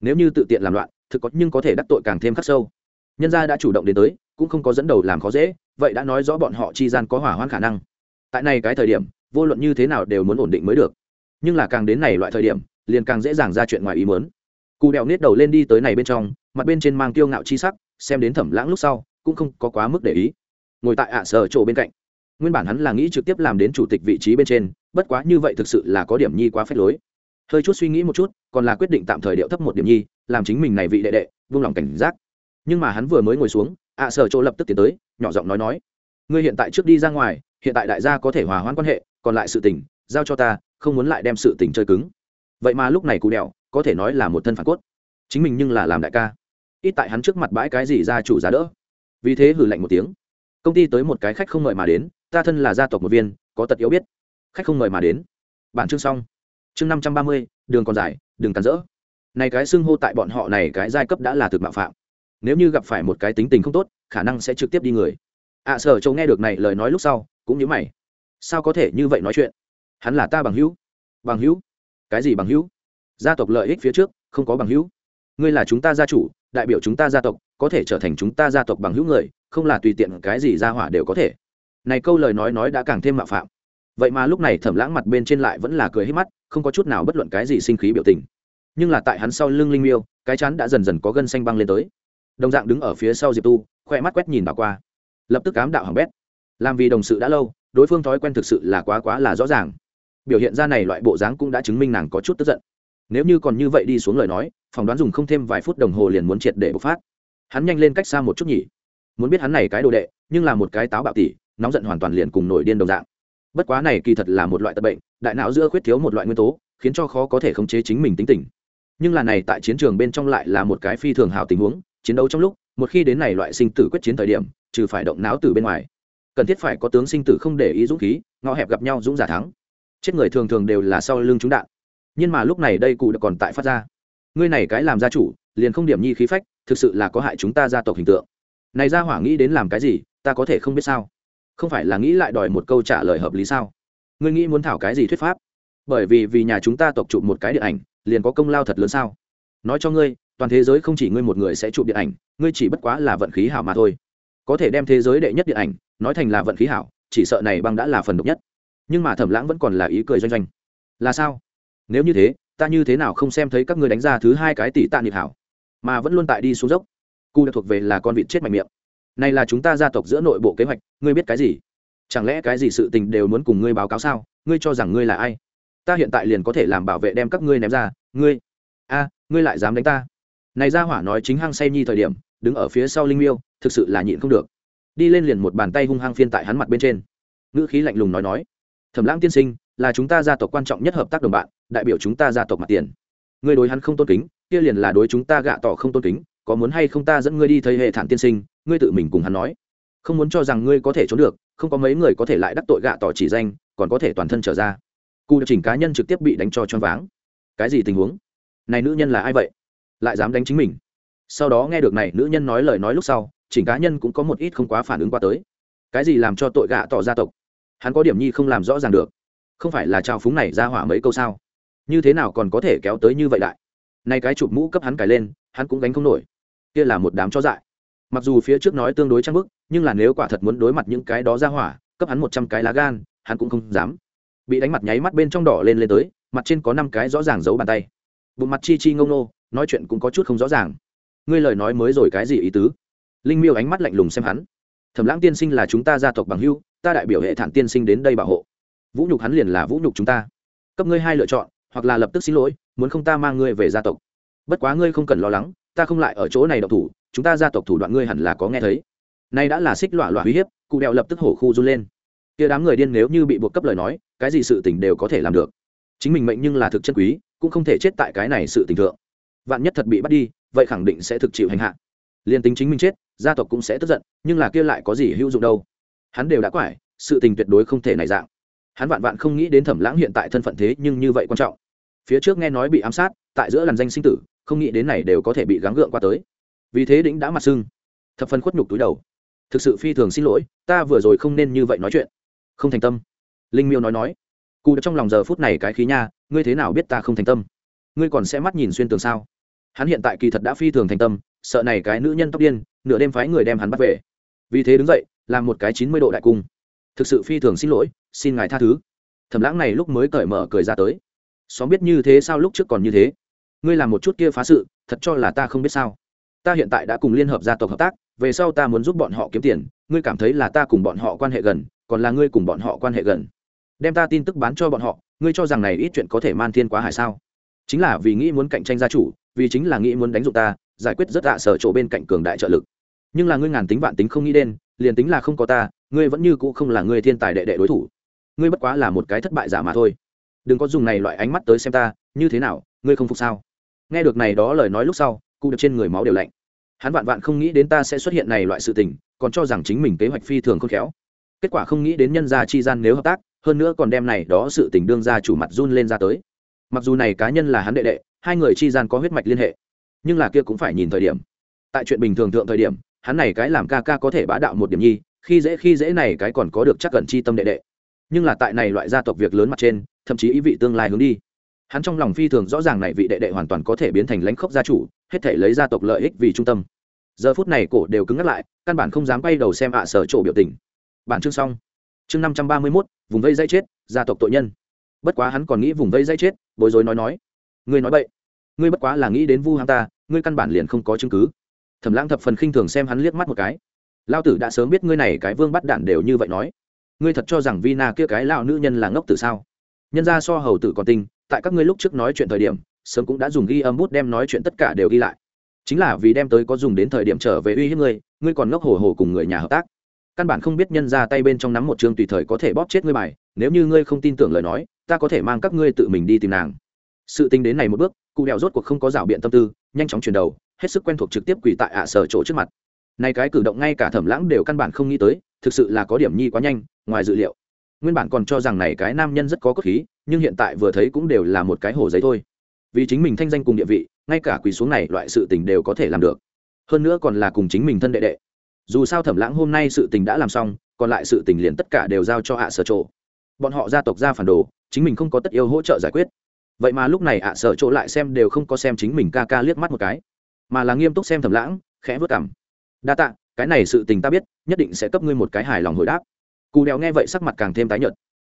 Nếu như tự tiện làm loạn, thực có nhưng có thể đắc tội càng thêm khắc sâu. Nhân gia đã chủ động đến tới, cũng không có dẫn đầu làm khó dễ, vậy đã nói rõ bọn họ chi gian có hỏa hoạn khả năng. Tại này cái thời điểm vô luận như thế nào đều muốn ổn định mới được. Nhưng là càng đến này loại thời điểm, liền càng dễ dàng ra chuyện ngoài ý muốn. Cụ đèo nết đầu lên đi tới này bên trong, mặt bên trên mang kiêu ngạo chi sắc, xem đến thẩm lãng lúc sau, cũng không có quá mức để ý. Ngồi tại ạ sở chỗ bên cạnh. Nguyên bản hắn là nghĩ trực tiếp làm đến chủ tịch vị trí bên trên, bất quá như vậy thực sự là có điểm nhi quá phép lối. Hơi chút suy nghĩ một chút, còn là quyết định tạm thời điệu thấp một điểm nhi, làm chính mình này vị đệ đệ, vung lòng cảnh giác. Nhưng mà hắn vừa mới ngồi xuống, ạ sở chỗ lập tức tiến tới, nhỏ giọng nói nói. Ngươi hiện tại trước đi ra ngoài, hiện tại đại gia có thể hòa hoãn quan hệ còn lại sự tình giao cho ta không muốn lại đem sự tình chơi cứng. Vậy mà lúc này cụ đèo có thể nói là một thân phản cốt. Chính mình nhưng là làm đại ca. Ít tại hắn trước mặt bãi cái gì ra chủ giá đỡ. Vì thế hử lạnh một tiếng. Công ty tới một cái khách không mời mà đến ta thân là gia tộc một viên có tật yếu biết. Khách không mời mà đến. Bản chương xong. Chương năm trăm ba mươi đường còn dài đừng cắn rỡ. Này cái xưng hô tại bọn họ này cái giai cấp đã là thực mạo phạm. Nếu như gặp phải một cái tính tình không tốt khả năng sẽ trực tiếp đi người. Ạ à, sở châu nghe được này lời nói lúc sau cũng như mày sao có thể như vậy nói chuyện? Hắn là ta bằng hữu. Bằng hữu? Cái gì bằng hữu? Gia tộc lợi ích phía trước, không có bằng hữu. Ngươi là chúng ta gia chủ, đại biểu chúng ta gia tộc, có thể trở thành chúng ta gia tộc bằng hữu người, không là tùy tiện cái gì ra hỏa đều có thể. Này câu lời nói nói đã càng thêm mạo phạm. Vậy mà lúc này thẩm lãng mặt bên trên lại vẫn là cười hết mắt, không có chút nào bất luận cái gì sinh khí biểu tình. Nhưng là tại hắn sau lưng linh miêu, cái chán đã dần dần có gân xanh băng lên tới. Đồng dạng đứng ở phía sau diệp tu, khoe mắt quét nhìn bà qua. Lập tức cám đạo hỏng bét. Làm vì đồng sự đã lâu đối phương thói quen thực sự là quá quá là rõ ràng. Biểu hiện ra này loại bộ dáng cũng đã chứng minh nàng có chút tức giận. Nếu như còn như vậy đi xuống lời nói, phỏng đoán dùng không thêm vài phút đồng hồ liền muốn triệt để bộc phát. Hắn nhanh lên cách xa một chút nhỉ. Muốn biết hắn này cái đồ đệ, nhưng là một cái táo bạo tỉ, nóng giận hoàn toàn liền cùng nổi điên đồng dạng. Bất quá này kỳ thật là một loại tật bệnh, đại não giữa khuyết thiếu một loại nguyên tố, khiến cho khó có thể khống chế chính mình tính tình. Nhưng là này tại chiến trường bên trong lại là một cái phi thường hào tình huống, chiến đấu trong lúc, một khi đến này loại sinh tử quyết chiến thời điểm, trừ phải động não từ bên ngoài cần thiết phải có tướng sinh tử không để ý dũng khí, ngõ hẹp gặp nhau dũng giả thắng. Chết người thường thường đều là sau lưng trúng đạn. Nhưng mà lúc này đây cụ đã còn tại phát ra. Ngươi này cái làm gia chủ, liền không điểm nhi khí phách, thực sự là có hại chúng ta gia tộc hình tượng. Này gia hỏa nghĩ đến làm cái gì, ta có thể không biết sao? Không phải là nghĩ lại đòi một câu trả lời hợp lý sao? Ngươi nghĩ muốn thảo cái gì thuyết pháp? Bởi vì vì nhà chúng ta tộc chụp một cái điện ảnh, liền có công lao thật lớn sao? Nói cho ngươi, toàn thế giới không chỉ ngươi một người sẽ chụp điện ảnh, ngươi chỉ bất quá là vận khí hảo mà thôi. Có thể đem thế giới đệ nhất điện ảnh nói thành là vận khí hảo, chỉ sợ này băng đã là phần độc nhất. Nhưng mà thẩm lãng vẫn còn là ý cười doanh doanh. Là sao? Nếu như thế, ta như thế nào không xem thấy các ngươi đánh ra thứ hai cái tỷ tạ niệm hảo? Mà vẫn luôn tại đi xuống dốc. Cụ đã thuộc về là con vịt chết mạnh miệng. Này là chúng ta gia tộc giữa nội bộ kế hoạch, ngươi biết cái gì? Chẳng lẽ cái gì sự tình đều muốn cùng ngươi báo cáo sao? Ngươi cho rằng ngươi là ai? Ta hiện tại liền có thể làm bảo vệ đem các ngươi ném ra. Ngươi? A, ngươi lại dám đánh ta? Này ra hỏa nói chính hăng say nhi thời điểm, đứng ở phía sau linh miêu, thực sự là nhịn không được đi lên liền một bàn tay hung hăng phiên tại hắn mặt bên trên. Ngữ khí lạnh lùng nói nói, thẩm lãng tiên sinh, là chúng ta gia tộc quan trọng nhất hợp tác đồng bạn, đại biểu chúng ta gia tộc mặt tiền. Ngươi đối hắn không tôn kính, kia liền là đối chúng ta gạ tỏ không tôn kính, có muốn hay không ta dẫn ngươi đi thấy hệ thản tiên sinh, ngươi tự mình cùng hắn nói. Không muốn cho rằng ngươi có thể trốn được, không có mấy người có thể lại đắc tội gạ tỏ chỉ danh, còn có thể toàn thân trở ra. Cụ điều chỉnh cá nhân trực tiếp bị đánh cho choáng váng. Cái gì tình huống? Này nữ nhân là ai vậy? Lại dám đánh chính mình? Sau đó nghe được này nữ nhân nói lời nói lúc sau chỉnh cá nhân cũng có một ít không quá phản ứng qua tới. Cái gì làm cho tội gạ tỏ gia tộc? Hắn có điểm nhi không làm rõ ràng được. Không phải là trao phúng này ra hỏa mấy câu sao? Như thế nào còn có thể kéo tới như vậy đại nay cái chụp mũ cấp hắn cài lên, hắn cũng gánh không nổi. Kia là một đám cho dại. Mặc dù phía trước nói tương đối trang bức, nhưng là nếu quả thật muốn đối mặt những cái đó ra hỏa, cấp hắn một trăm cái lá gan, hắn cũng không dám. Bị đánh mặt nháy mắt bên trong đỏ lên lên tới, mặt trên có năm cái rõ ràng giấu bàn tay. Bụng mặt chi chi ngông nô, nói chuyện cũng có chút không rõ ràng. Ngươi lời nói mới rồi cái gì ý tứ? Linh miêu ánh mắt lạnh lùng xem hắn. Thẩm lãng tiên sinh là chúng ta gia tộc bằng hưu ta đại biểu hệ thản tiên sinh đến đây bảo hộ. Vũ nhục hắn liền là vũ nhục chúng ta. Cấp ngươi hai lựa chọn, hoặc là lập tức xin lỗi, muốn không ta mang ngươi về gia tộc. Bất quá ngươi không cần lo lắng, ta không lại ở chỗ này độc thủ, chúng ta gia tộc thủ đoạn ngươi hẳn là có nghe thấy. Nay đã là xích loạ loạ uy hiếp, cụ đèo lập tức hổ khu run lên. Kia đám người điên nếu như bị buộc cấp lời nói, cái gì sự tình đều có thể làm được. Chính mình mệnh nhưng là thực chân quý, cũng không thể chết tại cái này sự tình thượng. Vạn nhất thật bị bắt đi, vậy khẳng định sẽ thực chịu hành hạ. Liên tính chính mình chết gia tộc cũng sẽ tức giận, nhưng là kia lại có gì hữu dụng đâu? Hắn đều đã quải, sự tình tuyệt đối không thể này dạng. Hắn vạn vạn không nghĩ đến thẩm lãng hiện tại thân phận thế nhưng như vậy quan trọng. Phía trước nghe nói bị ám sát, tại giữa làn danh sinh tử, không nghĩ đến này đều có thể bị gắng gượng qua tới. Vì thế đĩnh đã mặt sưng, thập phần khuất nhục túi đầu. Thực sự phi thường xin lỗi, ta vừa rồi không nên như vậy nói chuyện. Không thành tâm. Linh miêu nói nói. Cụ trong lòng giờ phút này cái khí nha, ngươi thế nào biết ta không thành tâm? Ngươi còn sẽ mắt nhìn xuyên tường sao? Hắn hiện tại kỳ thật đã phi thường thành tâm, sợ này cái nữ nhân tóc điên nửa đêm phái người đem hắn bắt về. Vì thế đứng dậy, làm một cái chín mươi độ đại cung. Thực sự phi thường xin lỗi, xin ngài tha thứ. Thẩm lãng này lúc mới cởi mở cười ra tới. Xóm biết như thế sao lúc trước còn như thế? Ngươi làm một chút kia phá sự, thật cho là ta không biết sao. Ta hiện tại đã cùng liên hợp gia tộc hợp tác, về sau ta muốn giúp bọn họ kiếm tiền, ngươi cảm thấy là ta cùng bọn họ quan hệ gần, còn là ngươi cùng bọn họ quan hệ gần. Đem ta tin tức bán cho bọn họ, ngươi cho rằng này ít chuyện có thể man thiên quá hải sao? Chính là vì nghĩ muốn cạnh tranh gia chủ, vì chính là nghĩ muốn đánh dụng ta, giải quyết rất ạ sở chỗ bên cạnh cường đại trợ lực nhưng là ngươi ngàn tính vạn tính không nghĩ đến liền tính là không có ta, ngươi vẫn như cũ không là ngươi thiên tài đệ đệ đối thủ. Ngươi bất quá là một cái thất bại giả mà thôi. Đừng có dùng này loại ánh mắt tới xem ta, như thế nào, ngươi không phục sao? Nghe được này đó lời nói lúc sau, cụ được trên người máu đều lạnh. Hắn vạn vạn không nghĩ đến ta sẽ xuất hiện này loại sự tình, còn cho rằng chính mình kế hoạch phi thường khôn khéo. Kết quả không nghĩ đến nhân gia chi gian nếu hợp tác, hơn nữa còn đem này đó sự tình đương ra chủ mặt run lên ra tới. Mặc dù này cá nhân là hắn đệ đệ, hai người chi gian có huyết mạch liên hệ, nhưng là kia cũng phải nhìn thời điểm. Tại chuyện bình thường thượng thời điểm hắn này cái làm ca ca có thể bá đạo một điểm nhi, khi dễ khi dễ này cái còn có được chắc gần chi tâm đệ đệ. Nhưng là tại này loại gia tộc việc lớn mặt trên, thậm chí ý vị tương lai hướng đi. Hắn trong lòng phi thường rõ ràng này vị đệ đệ hoàn toàn có thể biến thành lãnh khốc gia chủ, hết thể lấy gia tộc lợi ích vì trung tâm. Giờ phút này cổ đều cứng ngắt lại, căn bản không dám quay đầu xem ạ sở chỗ biểu tình. Bản chương xong. Chương năm trăm ba mươi mốt, vùng vây dây chết, gia tộc tội nhân. Bất quá hắn còn nghĩ vùng vây dây chết, bối rối nói nói. Ngươi nói vậy ngươi bất quá là nghĩ đến vu hăng ta, ngươi căn bản liền không có chứng cứ thẩm lãng thập phần khinh thường xem hắn liếc mắt một cái. Lao tử đã sớm biết ngươi này cái vương bắt đạn đều như vậy nói. Ngươi thật cho rằng vi na kia cái lao nữ nhân là ngốc tử sao? Nhân ra so hầu tử còn tinh, tại các ngươi lúc trước nói chuyện thời điểm, sớm cũng đã dùng ghi âm bút đem nói chuyện tất cả đều ghi lại. Chính là vì đem tới có dùng đến thời điểm trở về uy hiếp ngươi ngươi còn ngốc hồ hồ cùng người nhà hợp tác. Căn bản không biết nhân ra tay bên trong nắm một chương tùy thời có thể bóp chết ngươi bài, nếu như ngươi không tin tưởng lời nói, ta có thể mang các ngươi tự mình đi tìm nàng. Sự tính đến này một bước, cụ đèo rốt cuộc không có rảo biện tâm tư nhanh chóng chuyển đầu, hết sức quen thuộc trực tiếp quỳ tại ạ sở chỗ trước mặt. Này cái cử động ngay cả thẩm lãng đều căn bản không nghĩ tới, thực sự là có điểm nhi quá nhanh, ngoài dự liệu. Nguyên bản còn cho rằng này cái nam nhân rất có cốt khí, nhưng hiện tại vừa thấy cũng đều là một cái hồ giấy thôi. Vì chính mình thanh danh cùng địa vị, ngay cả quỳ xuống này loại sự tình đều có thể làm được. Hơn nữa còn là cùng chính mình thân đệ đệ. Dù sao thẩm lãng hôm nay sự tình đã làm xong, còn lại sự tình liền tất cả đều giao cho ạ sở chỗ. Bọn họ gia tộc ra phản đồ, chính mình không có tất yêu hỗ trợ giải quyết vậy mà lúc này ạ sợ chỗ lại xem đều không có xem chính mình ca ca liếc mắt một cái, mà là nghiêm túc xem thầm lãng, khẽ vớt cảm đa tạ, cái này sự tình ta biết, nhất định sẽ cấp ngươi một cái hài lòng hồi đáp. Cù đèo nghe vậy sắc mặt càng thêm tái nhợt.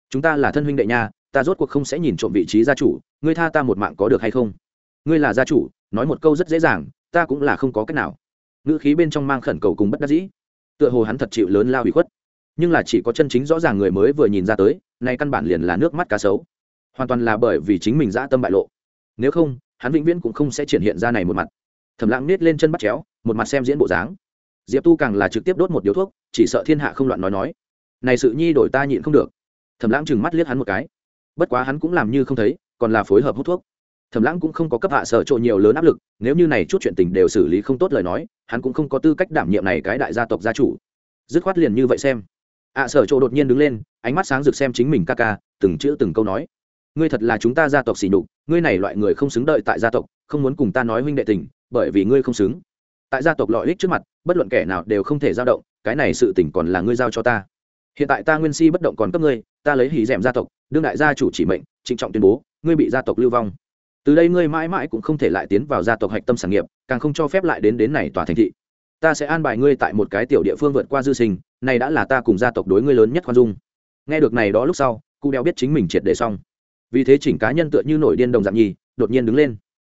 Chúng ta là thân huynh đệ nha, ta rốt cuộc không sẽ nhìn trộm vị trí gia chủ, ngươi tha ta một mạng có được hay không? Ngươi là gia chủ, nói một câu rất dễ dàng, ta cũng là không có cách nào. Ngữ khí bên trong mang khẩn cầu cùng bất đắc dĩ. Tựa hồ hắn thật chịu lớn lao bị khuất. Nhưng là chỉ có chân chính rõ ràng người mới vừa nhìn ra tới nay căn bản liền là nước mắt cá sấu hoàn toàn là bởi vì chính mình dã tâm bại lộ. Nếu không, hắn vĩnh viễn cũng không sẽ triển hiện ra này một mặt. Thẩm lãng nết lên chân bắt chéo, một mặt xem diễn bộ dáng. Diệp tu càng là trực tiếp đốt một điếu thuốc, chỉ sợ thiên hạ không loạn nói nói. Này sự nhi đổi ta nhịn không được. Thẩm lãng chừng mắt liếc hắn một cái. Bất quá hắn cũng làm như không thấy, còn là phối hợp hút thuốc. Thẩm lãng cũng không có cấp hạ sở trộ nhiều lớn áp lực, nếu như này chút chuyện tình đều xử lý không tốt lời nói, hắn cũng không có tư cách đảm nhiệm này cái đại gia tộc gia chủ. Dứt khoát liền như vậy xem. Ạ sở trộ đột nhiên đứng lên, ánh mắt sáng rực xem chính mình ca ca, từng chữ từng câu nói ngươi thật là chúng ta gia tộc xỉ nhục, ngươi này loại người không xứng đợi tại gia tộc, không muốn cùng ta nói huynh đệ tình, bởi vì ngươi không xứng. Tại gia tộc lợi ích trước mặt, bất luận kẻ nào đều không thể giao động, cái này sự tỉnh còn là ngươi giao cho ta. Hiện tại ta nguyên si bất động còn cấp ngươi, ta lấy hỉ rèm gia tộc, đương đại gia chủ chỉ mệnh, trịnh trọng tuyên bố, ngươi bị gia tộc lưu vong. Từ đây ngươi mãi mãi cũng không thể lại tiến vào gia tộc hạch tâm sản nghiệp, càng không cho phép lại đến đến này tòa thành thị. Ta sẽ an bài ngươi tại một cái tiểu địa phương vượt qua dư sinh, này đã là ta cùng gia tộc đối ngươi lớn nhất khoan dung. Nghe được này đó lúc sau, cụ đeo biết chính mình triệt để xong vì thế chỉnh cá nhân tựa như nổi điên đồng dạng nhi đột nhiên đứng lên.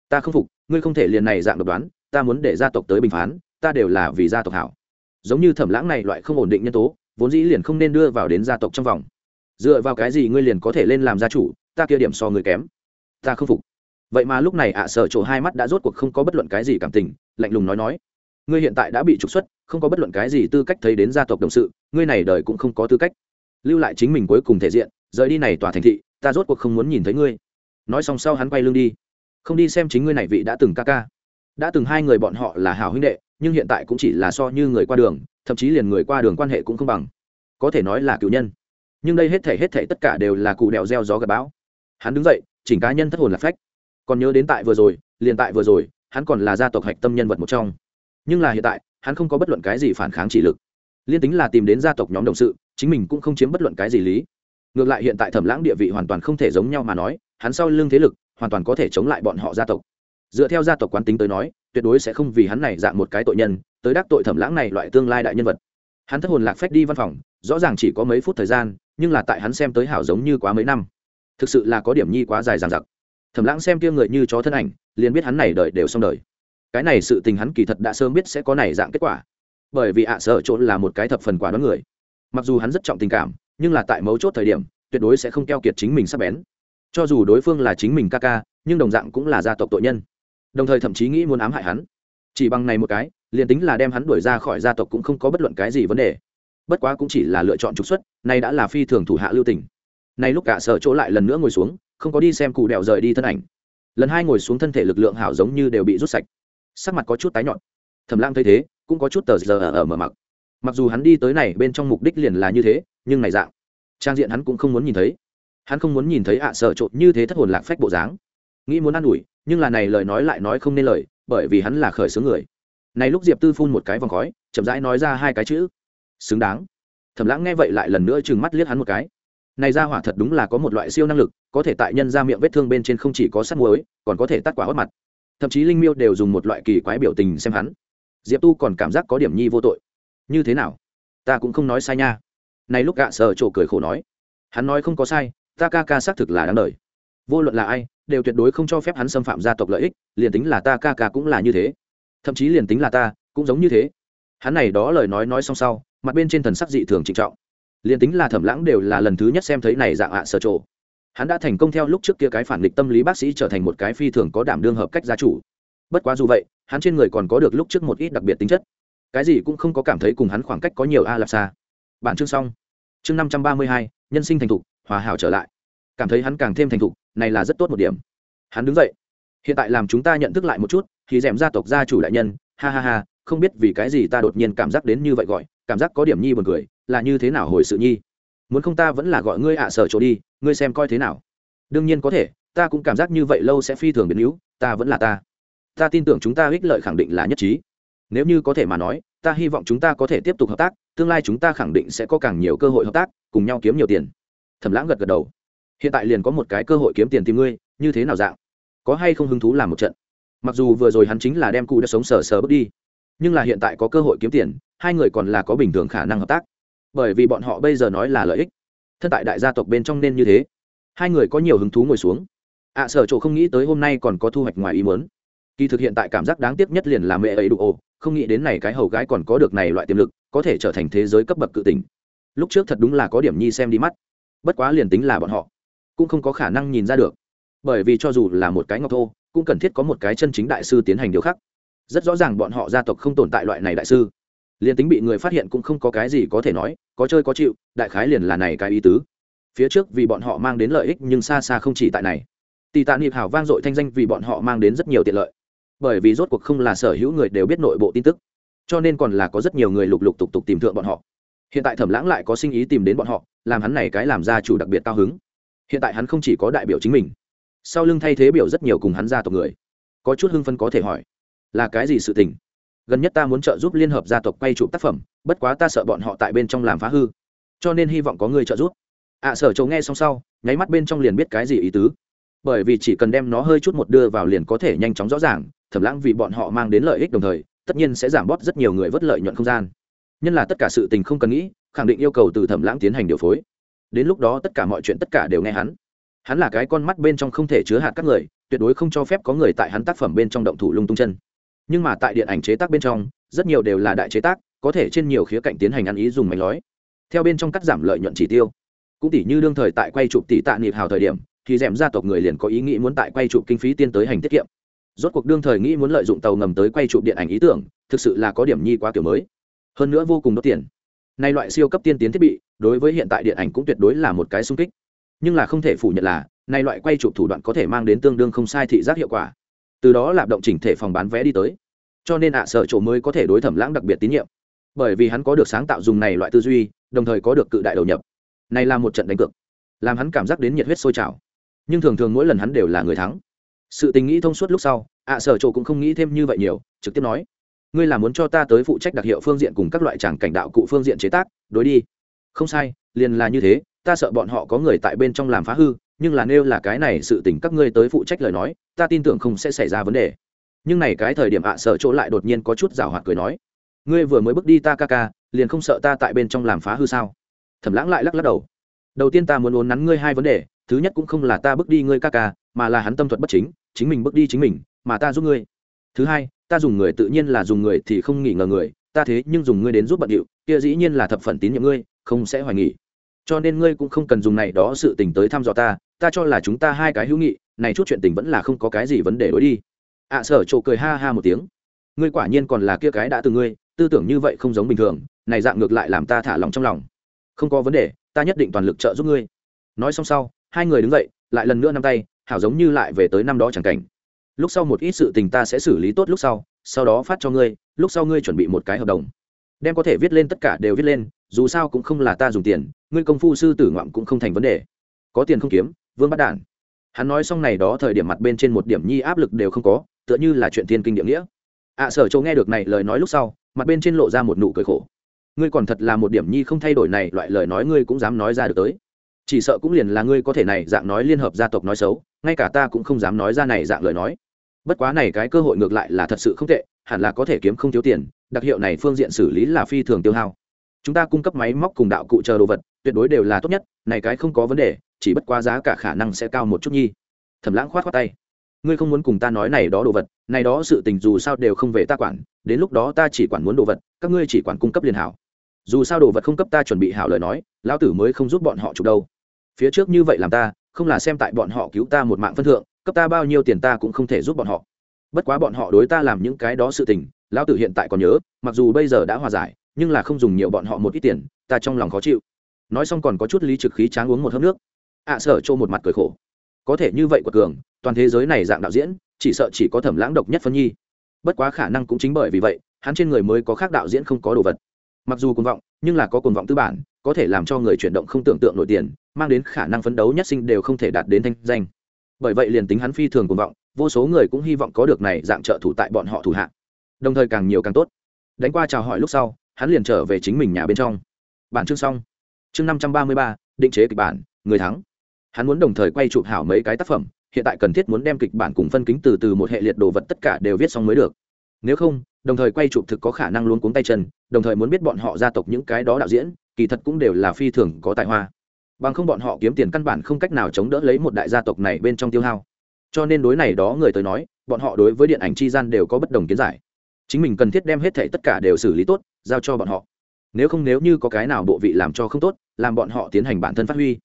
Ta không phục, ngươi không thể liền này dạng độc đoán, ta muốn để gia tộc tới bình phán, ta đều là vì gia tộc hảo. Giống như thẩm lãng này loại không ổn định nhân tố, vốn dĩ liền không nên đưa vào đến gia tộc trong vòng. Dựa vào cái gì ngươi liền có thể lên làm gia chủ, ta kia điểm so người kém. Ta không phục. Vậy mà lúc này ạ sở chỗ hai mắt đã rốt cuộc không có bất luận cái gì cảm tình, lạnh lùng nói nói. Ngươi hiện tại đã bị trục xuất, không có bất luận cái gì tư cách thấy đến gia tộc đồng sự, ngươi này đời cũng không có tư cách. Lưu lại chính mình cuối cùng thể diện, rời đi này tòa thành thị ta rốt cuộc không muốn nhìn thấy ngươi. Nói xong sau hắn quay lưng đi. Không đi xem chính ngươi này vị đã từng ca ca. Đã từng hai người bọn họ là hảo huynh đệ, nhưng hiện tại cũng chỉ là so như người qua đường, thậm chí liền người qua đường quan hệ cũng không bằng. Có thể nói là cựu nhân. Nhưng đây hết thể hết thể tất cả đều là cụ đèo gieo gió gặp bão. Hắn đứng dậy, chỉnh cá nhân thất hồn lạc phách. Còn nhớ đến tại vừa rồi, liền tại vừa rồi, hắn còn là gia tộc hạch tâm nhân vật một trong. Nhưng là hiện tại, hắn không có bất luận cái gì phản kháng chỉ lực. Liên tính là tìm đến gia tộc nhóm đồng sự, chính mình cũng không chiếm bất luận cái gì lý ngược lại hiện tại thẩm lãng địa vị hoàn toàn không thể giống nhau mà nói, hắn sau lưng thế lực, hoàn toàn có thể chống lại bọn họ gia tộc. Dựa theo gia tộc quán tính tới nói, tuyệt đối sẽ không vì hắn này dạng một cái tội nhân, tới đắc tội thẩm lãng này loại tương lai đại nhân vật. Hắn thất hồn lạc phép đi văn phòng, rõ ràng chỉ có mấy phút thời gian, nhưng là tại hắn xem tới hảo giống như quá mấy năm. Thực sự là có điểm nhi quá dài dằng dặc. Thẩm lãng xem kia người như chó thân ảnh, liền biết hắn này đợi đều xong đời. Cái này sự tình hắn kỳ thật đã sớm biết sẽ có này dạng kết quả. Bởi vì ạ, sợ trộn là một cái thập phần quả đoán người. Mặc dù hắn rất trọng tình cảm nhưng là tại mấu chốt thời điểm, tuyệt đối sẽ không keo kiệt chính mình sắp bén. Cho dù đối phương là chính mình ca ca, nhưng đồng dạng cũng là gia tộc tội nhân. Đồng thời thậm chí nghĩ muốn ám hại hắn. Chỉ bằng này một cái, liền tính là đem hắn đuổi ra khỏi gia tộc cũng không có bất luận cái gì vấn đề. Bất quá cũng chỉ là lựa chọn trục xuất, nay đã là phi thường thủ hạ lưu tình. Nay lúc cả sở chỗ lại lần nữa ngồi xuống, không có đi xem cụ đèo rời đi thân ảnh. Lần hai ngồi xuống thân thể lực lượng hảo giống như đều bị rút sạch. Sắc mặt có chút tái nhọn thầm lang thấy thế, cũng có chút tờ giờ ở mở mặc mặc dù hắn đi tới này bên trong mục đích liền là như thế, nhưng này dạng, trang diện hắn cũng không muốn nhìn thấy. Hắn không muốn nhìn thấy ạ sợ trộn như thế thất hồn lạc phách bộ dáng. Nghĩ muốn an ủi, nhưng là này lời nói lại nói không nên lời, bởi vì hắn là khởi xướng người. Này lúc diệp tư phun một cái vòng khói, chậm rãi nói ra hai cái chữ. Xứng đáng. Thẩm lãng nghe vậy lại lần nữa trừng mắt liếc hắn một cái. Này ra hỏa thật đúng là có một loại siêu năng lực, có thể tại nhân ra miệng vết thương bên trên không chỉ có sắt muối, còn có thể tắt quả hót mặt. Thậm chí linh miêu đều dùng một loại kỳ quái biểu tình xem hắn. Diệp tu còn cảm giác có điểm nhi vô tội như thế nào? Ta cũng không nói sai nha. Này lúc gạ sở trổ cười khổ nói, hắn nói không có sai, ta ca ca xác thực là đáng đời. Vô luận là ai, đều tuyệt đối không cho phép hắn xâm phạm gia tộc lợi ích, liền tính là ta ca ca cũng là như thế. Thậm chí liền tính là ta, cũng giống như thế. Hắn này đó lời nói nói xong sau, mặt bên trên thần sắc dị thường trịnh trọng. Liền tính là thẩm lãng đều là lần thứ nhất xem thấy này dạng ạ à sở trộ hắn đã thành công theo lúc trước kia cái phản nghịch tâm lý bác sĩ trở thành một cái phi thường có đảm đương hợp cách gia chủ. Bất quá dù vậy, hắn trên người còn có được lúc trước một ít đặc biệt tính chất cái gì cũng không có cảm thấy cùng hắn khoảng cách có nhiều a lạp xa bản chương xong. Chương năm trăm ba mươi hai, nhân sinh thành thục, hòa hảo trở lại. Cảm thấy hắn càng thêm thành thục, này là rất tốt một điểm. Hắn đứng dậy. Hiện tại làm chúng ta nhận thức lại một chút, thì d gia tộc gia chủ đại nhân, ha ha ha, không biết vì cái gì ta đột nhiên cảm giác đến như vậy gọi, cảm giác có điểm nhi buồn cười, là như thế nào hồi sự nhi? Muốn không ta vẫn là gọi ngươi ạ sở chỗ đi, ngươi xem coi thế nào. Đương nhiên có thể, ta cũng cảm giác như vậy lâu sẽ phi thường biến yếu, ta vẫn là ta. Ta tin tưởng chúng ta ích lợi khẳng định là nhất trí nếu như có thể mà nói, ta hy vọng chúng ta có thể tiếp tục hợp tác, tương lai chúng ta khẳng định sẽ có càng nhiều cơ hội hợp tác, cùng nhau kiếm nhiều tiền. Thẩm lãng gật gật đầu. Hiện tại liền có một cái cơ hội kiếm tiền tìm ngươi, như thế nào dạng? Có hay không hứng thú làm một trận? Mặc dù vừa rồi hắn chính là đem cụ đã sống sờ sờ bước đi, nhưng là hiện tại có cơ hội kiếm tiền, hai người còn là có bình thường khả năng hợp tác. Bởi vì bọn họ bây giờ nói là lợi ích. Thân tại đại gia tộc bên trong nên như thế. Hai người có nhiều hứng thú ngồi xuống. Ạ sở chỗ không nghĩ tới hôm nay còn có thu hoạch ngoài ý muốn kỳ thực hiện tại cảm giác đáng tiếc nhất liền là mẹ ấy đủ ồ không nghĩ đến này cái hầu gái còn có được này loại tiềm lực, có thể trở thành thế giới cấp bậc cự tỉnh lúc trước thật đúng là có điểm nhi xem đi mắt. Bất quá liền tính là bọn họ, cũng không có khả năng nhìn ra được. Bởi vì cho dù là một cái ngọc thô, cũng cần thiết có một cái chân chính đại sư tiến hành điều khác rất rõ ràng bọn họ gia tộc không tồn tại loại này đại sư. Liền tính bị người phát hiện cũng không có cái gì có thể nói, có chơi có chịu, đại khái liền là này cái ý tứ. Phía trước vì bọn họ mang đến lợi ích nhưng xa xa không chỉ tại này. Tỷ tạ niệm hảo vang dội thanh danh vì bọn họ mang đến rất nhiều tiện lợi bởi vì rốt cuộc không là sở hữu người đều biết nội bộ tin tức cho nên còn là có rất nhiều người lục lục tục tục tìm thượng bọn họ. Hiện tại thẩm lãng lại có sinh ý tìm đến bọn họ làm hắn này cái làm gia chủ đặc biệt cao hứng. Hiện tại hắn không chỉ có đại biểu chính mình sau lưng thay thế biểu rất nhiều cùng hắn gia tộc người. Có chút hưng phân có thể hỏi là cái gì sự tình? Gần nhất ta muốn trợ giúp liên hợp gia tộc quay chụp tác phẩm bất quá ta sợ bọn họ tại bên trong làm phá hư cho nên hy vọng có người trợ giúp. Ạ à, sở châu nghe xong sau nháy mắt bên trong liền biết cái gì ý tứ. Bởi vì chỉ cần đem nó hơi chút một đưa vào liền có thể nhanh chóng rõ ràng thẩm lãng vì bọn họ mang đến lợi ích đồng thời, tất nhiên sẽ giảm bớt rất nhiều người vất lợi nhuận không gian. Nhân là tất cả sự tình không cần nghĩ, khẳng định yêu cầu từ thẩm lãng tiến hành điều phối. Đến lúc đó tất cả mọi chuyện tất cả đều nghe hắn. Hắn là cái con mắt bên trong không thể chứa hạt các người, tuyệt đối không cho phép có người tại hắn tác phẩm bên trong động thủ lung tung chân. Nhưng mà tại điện ảnh chế tác bên trong, rất nhiều đều là đại chế tác, có thể trên nhiều khía cạnh tiến hành ăn ý dùng mạch lói. Theo bên trong cắt giảm lợi nhuận chỉ tiêu. Cũng tỷ như đương thời tại quay chụp tỷ tạ niệm hào thời điểm, thì d gia tộc người liền có ý nghĩ muốn tại quay chụp kinh phí tiên tới hành tiết kiệm rốt cuộc đương thời nghĩ muốn lợi dụng tàu ngầm tới quay chụp điện ảnh ý tưởng, thực sự là có điểm nhi quá kiểu mới. Hơn nữa vô cùng đốt tiền. Nay loại siêu cấp tiên tiến thiết bị, đối với hiện tại điện ảnh cũng tuyệt đối là một cái sung kích. Nhưng là không thể phủ nhận là, nay loại quay chụp thủ đoạn có thể mang đến tương đương không sai thị giác hiệu quả. Từ đó lạp động chỉnh thể phòng bán vé đi tới. Cho nên ạ à sợ chỗ mới có thể đối thẩm lãng đặc biệt tín nhiệm. Bởi vì hắn có được sáng tạo dùng này loại tư duy, đồng thời có được cự đại đầu nhập. Này là một trận đánh cược, làm hắn cảm giác đến nhiệt huyết sôi trào. Nhưng thường thường mỗi lần hắn đều là người thắng sự tình nghĩ thông suốt lúc sau, ạ à sở chỗ cũng không nghĩ thêm như vậy nhiều, trực tiếp nói, ngươi là muốn cho ta tới phụ trách đặc hiệu phương diện cùng các loại tràng cảnh đạo cụ phương diện chế tác, đối đi. Không sai, liền là như thế, ta sợ bọn họ có người tại bên trong làm phá hư, nhưng là nêu là cái này sự tình các ngươi tới phụ trách lời nói, ta tin tưởng không sẽ xảy ra vấn đề. Nhưng này cái thời điểm ạ sở chỗ lại đột nhiên có chút rào hoạt cười nói, ngươi vừa mới bước đi ta ca ca, liền không sợ ta tại bên trong làm phá hư sao? Thẩm lãng lại lắc lắc đầu đầu tiên ta muốn uốn nắn ngươi hai vấn đề, thứ nhất cũng không là ta bước đi ngươi ca ca, mà là hắn tâm thuật bất chính chính mình bước đi chính mình mà ta giúp ngươi. Thứ hai ta dùng người tự nhiên là dùng người thì không nghỉ ngờ người ta thế nhưng dùng ngươi đến giúp bận điệu kia dĩ nhiên là thập phần tín nhiệm ngươi không sẽ hoài nghỉ cho nên ngươi cũng không cần dùng này đó sự tình tới thăm dò ta ta cho là chúng ta hai cái hữu nghị này chút chuyện tình vẫn là không có cái gì vấn đề đối đi. Ạ à, sở trộ cười ha ha một tiếng. Ngươi quả nhiên còn là kia cái đã từ ngươi tư tưởng như vậy không giống bình thường này dạng ngược lại làm ta thả lòng trong lòng. Không có vấn đề ta nhất định toàn lực trợ giúp ngươi. Nói xong sau hai người đứng dậy lại lần nữa nắm tay hảo giống như lại về tới năm đó chẳng cảnh. Lúc sau một ít sự tình ta sẽ xử lý tốt lúc sau sau đó phát cho ngươi lúc sau ngươi chuẩn bị một cái hợp đồng. Đem có thể viết lên tất cả đều viết lên dù sao cũng không là ta dùng tiền ngươi công phu sư tử ngoạm cũng không thành vấn đề. Có tiền không kiếm vương bắt đản. Hắn nói xong này đó thời điểm mặt bên trên một điểm nhi áp lực đều không có tựa như là chuyện thiên kinh địa nghĩa. Ạ à, sở châu nghe được này lời nói lúc sau mặt bên trên lộ ra một nụ cười khổ. Ngươi còn thật là một điểm nhi không thay đổi này loại lời nói ngươi cũng dám nói ra được tới chỉ sợ cũng liền là ngươi có thể này dạng nói liên hợp gia tộc nói xấu, ngay cả ta cũng không dám nói ra này dạng lời nói. Bất quá này cái cơ hội ngược lại là thật sự không tệ, hẳn là có thể kiếm không thiếu tiền, đặc hiệu này phương diện xử lý là phi thường tiêu hao. Chúng ta cung cấp máy móc cùng đạo cụ chờ đồ vật, tuyệt đối đều là tốt nhất, này cái không có vấn đề, chỉ bất quá giá cả khả năng sẽ cao một chút nhi. Thẩm lãng khoát khoát tay. Ngươi không muốn cùng ta nói này đó đồ vật, này đó sự tình dù sao đều không về ta quản, đến lúc đó ta chỉ quản muốn đồ vật, các ngươi chỉ quản cung cấp liền hảo. Dù sao đồ vật không cấp ta chuẩn bị hảo lời nói, lão tử mới không giúp bọn họ chụp đâu phía trước như vậy làm ta không là xem tại bọn họ cứu ta một mạng phân thượng cấp ta bao nhiêu tiền ta cũng không thể giúp bọn họ. Bất quá bọn họ đối ta làm những cái đó sự tình lão tử hiện tại còn nhớ mặc dù bây giờ đã hòa giải nhưng là không dùng nhiều bọn họ một ít tiền ta trong lòng khó chịu. Nói xong còn có chút lý trực khí tráng uống một hớp nước. Ạ à, sở trô một mặt cười khổ. Có thể như vậy của cường toàn thế giới này dạng đạo diễn chỉ sợ chỉ có thẩm lãng độc nhất phân nhi. Bất quá khả năng cũng chính bởi vì vậy hắn trên người mới có khác đạo diễn không có đồ vật. Mặc dù cuồng vọng nhưng là có cuồng vọng tư bản có thể làm cho người chuyển động không tưởng tượng nổi tiền, mang đến khả năng phấn đấu nhất sinh đều không thể đạt đến thanh danh. Bởi vậy liền tính hắn phi thường cuồng vọng, vô số người cũng hy vọng có được này dạng trợ thủ tại bọn họ thủ hạ. Đồng thời càng nhiều càng tốt. Đánh qua chào hỏi lúc sau, hắn liền trở về chính mình nhà bên trong. Bản chương xong. Chương năm trăm ba mươi ba, định chế kịch bản, người thắng. Hắn muốn đồng thời quay chụp hảo mấy cái tác phẩm, hiện tại cần thiết muốn đem kịch bản cùng phân kính từ từ một hệ liệt đồ vật tất cả đều viết xong mới được. Nếu không, đồng thời quay chụp thực có khả năng luôn cuống tay chân, đồng thời muốn biết bọn họ gia tộc những cái đó đạo diễn kỳ thật cũng đều là phi thường có tài hoa. Bằng không bọn họ kiếm tiền căn bản không cách nào chống đỡ lấy một đại gia tộc này bên trong tiêu hao. Cho nên đối này đó người tới nói, bọn họ đối với điện ảnh chi gian đều có bất đồng kiến giải. Chính mình cần thiết đem hết thể tất cả đều xử lý tốt, giao cho bọn họ. Nếu không nếu như có cái nào bộ vị làm cho không tốt, làm bọn họ tiến hành bản thân phát huy.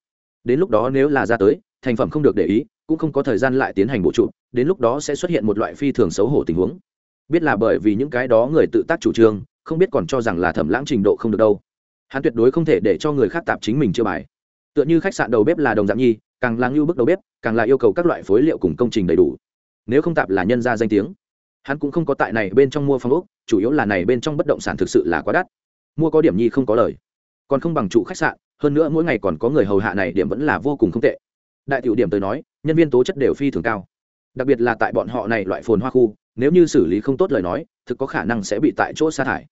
Đến lúc đó nếu là ra tới, thành phẩm không được để ý, cũng không có thời gian lại tiến hành bổ trụ, đến lúc đó sẽ xuất hiện một loại phi thường xấu hổ tình huống. Biết là bởi vì những cái đó người tự tác chủ trương, không biết còn cho rằng là thẩm lãng trình độ không được đâu hắn tuyệt đối không thể để cho người khác tạp chính mình chưa bài. Tựa như khách sạn đầu bếp là đồng dạng nhi, càng là ngưu bức đầu bếp, càng là yêu cầu các loại phối liệu cùng công trình đầy đủ. Nếu không tạp là nhân ra danh tiếng. Hắn cũng không có tại này bên trong mua phòng ốc, chủ yếu là này bên trong bất động sản thực sự là quá đắt. Mua có điểm nhi không có lời. Còn không bằng trụ khách sạn, hơn nữa mỗi ngày còn có người hầu hạ này điểm vẫn là vô cùng không tệ. Đại tiểu điểm tới nói, nhân viên tố chất đều phi thường cao. Đặc biệt là tại bọn họ này loại phồn hoa khu, nếu như xử lý không tốt lời nói, thực có khả năng sẽ bị tại chỗ sa thải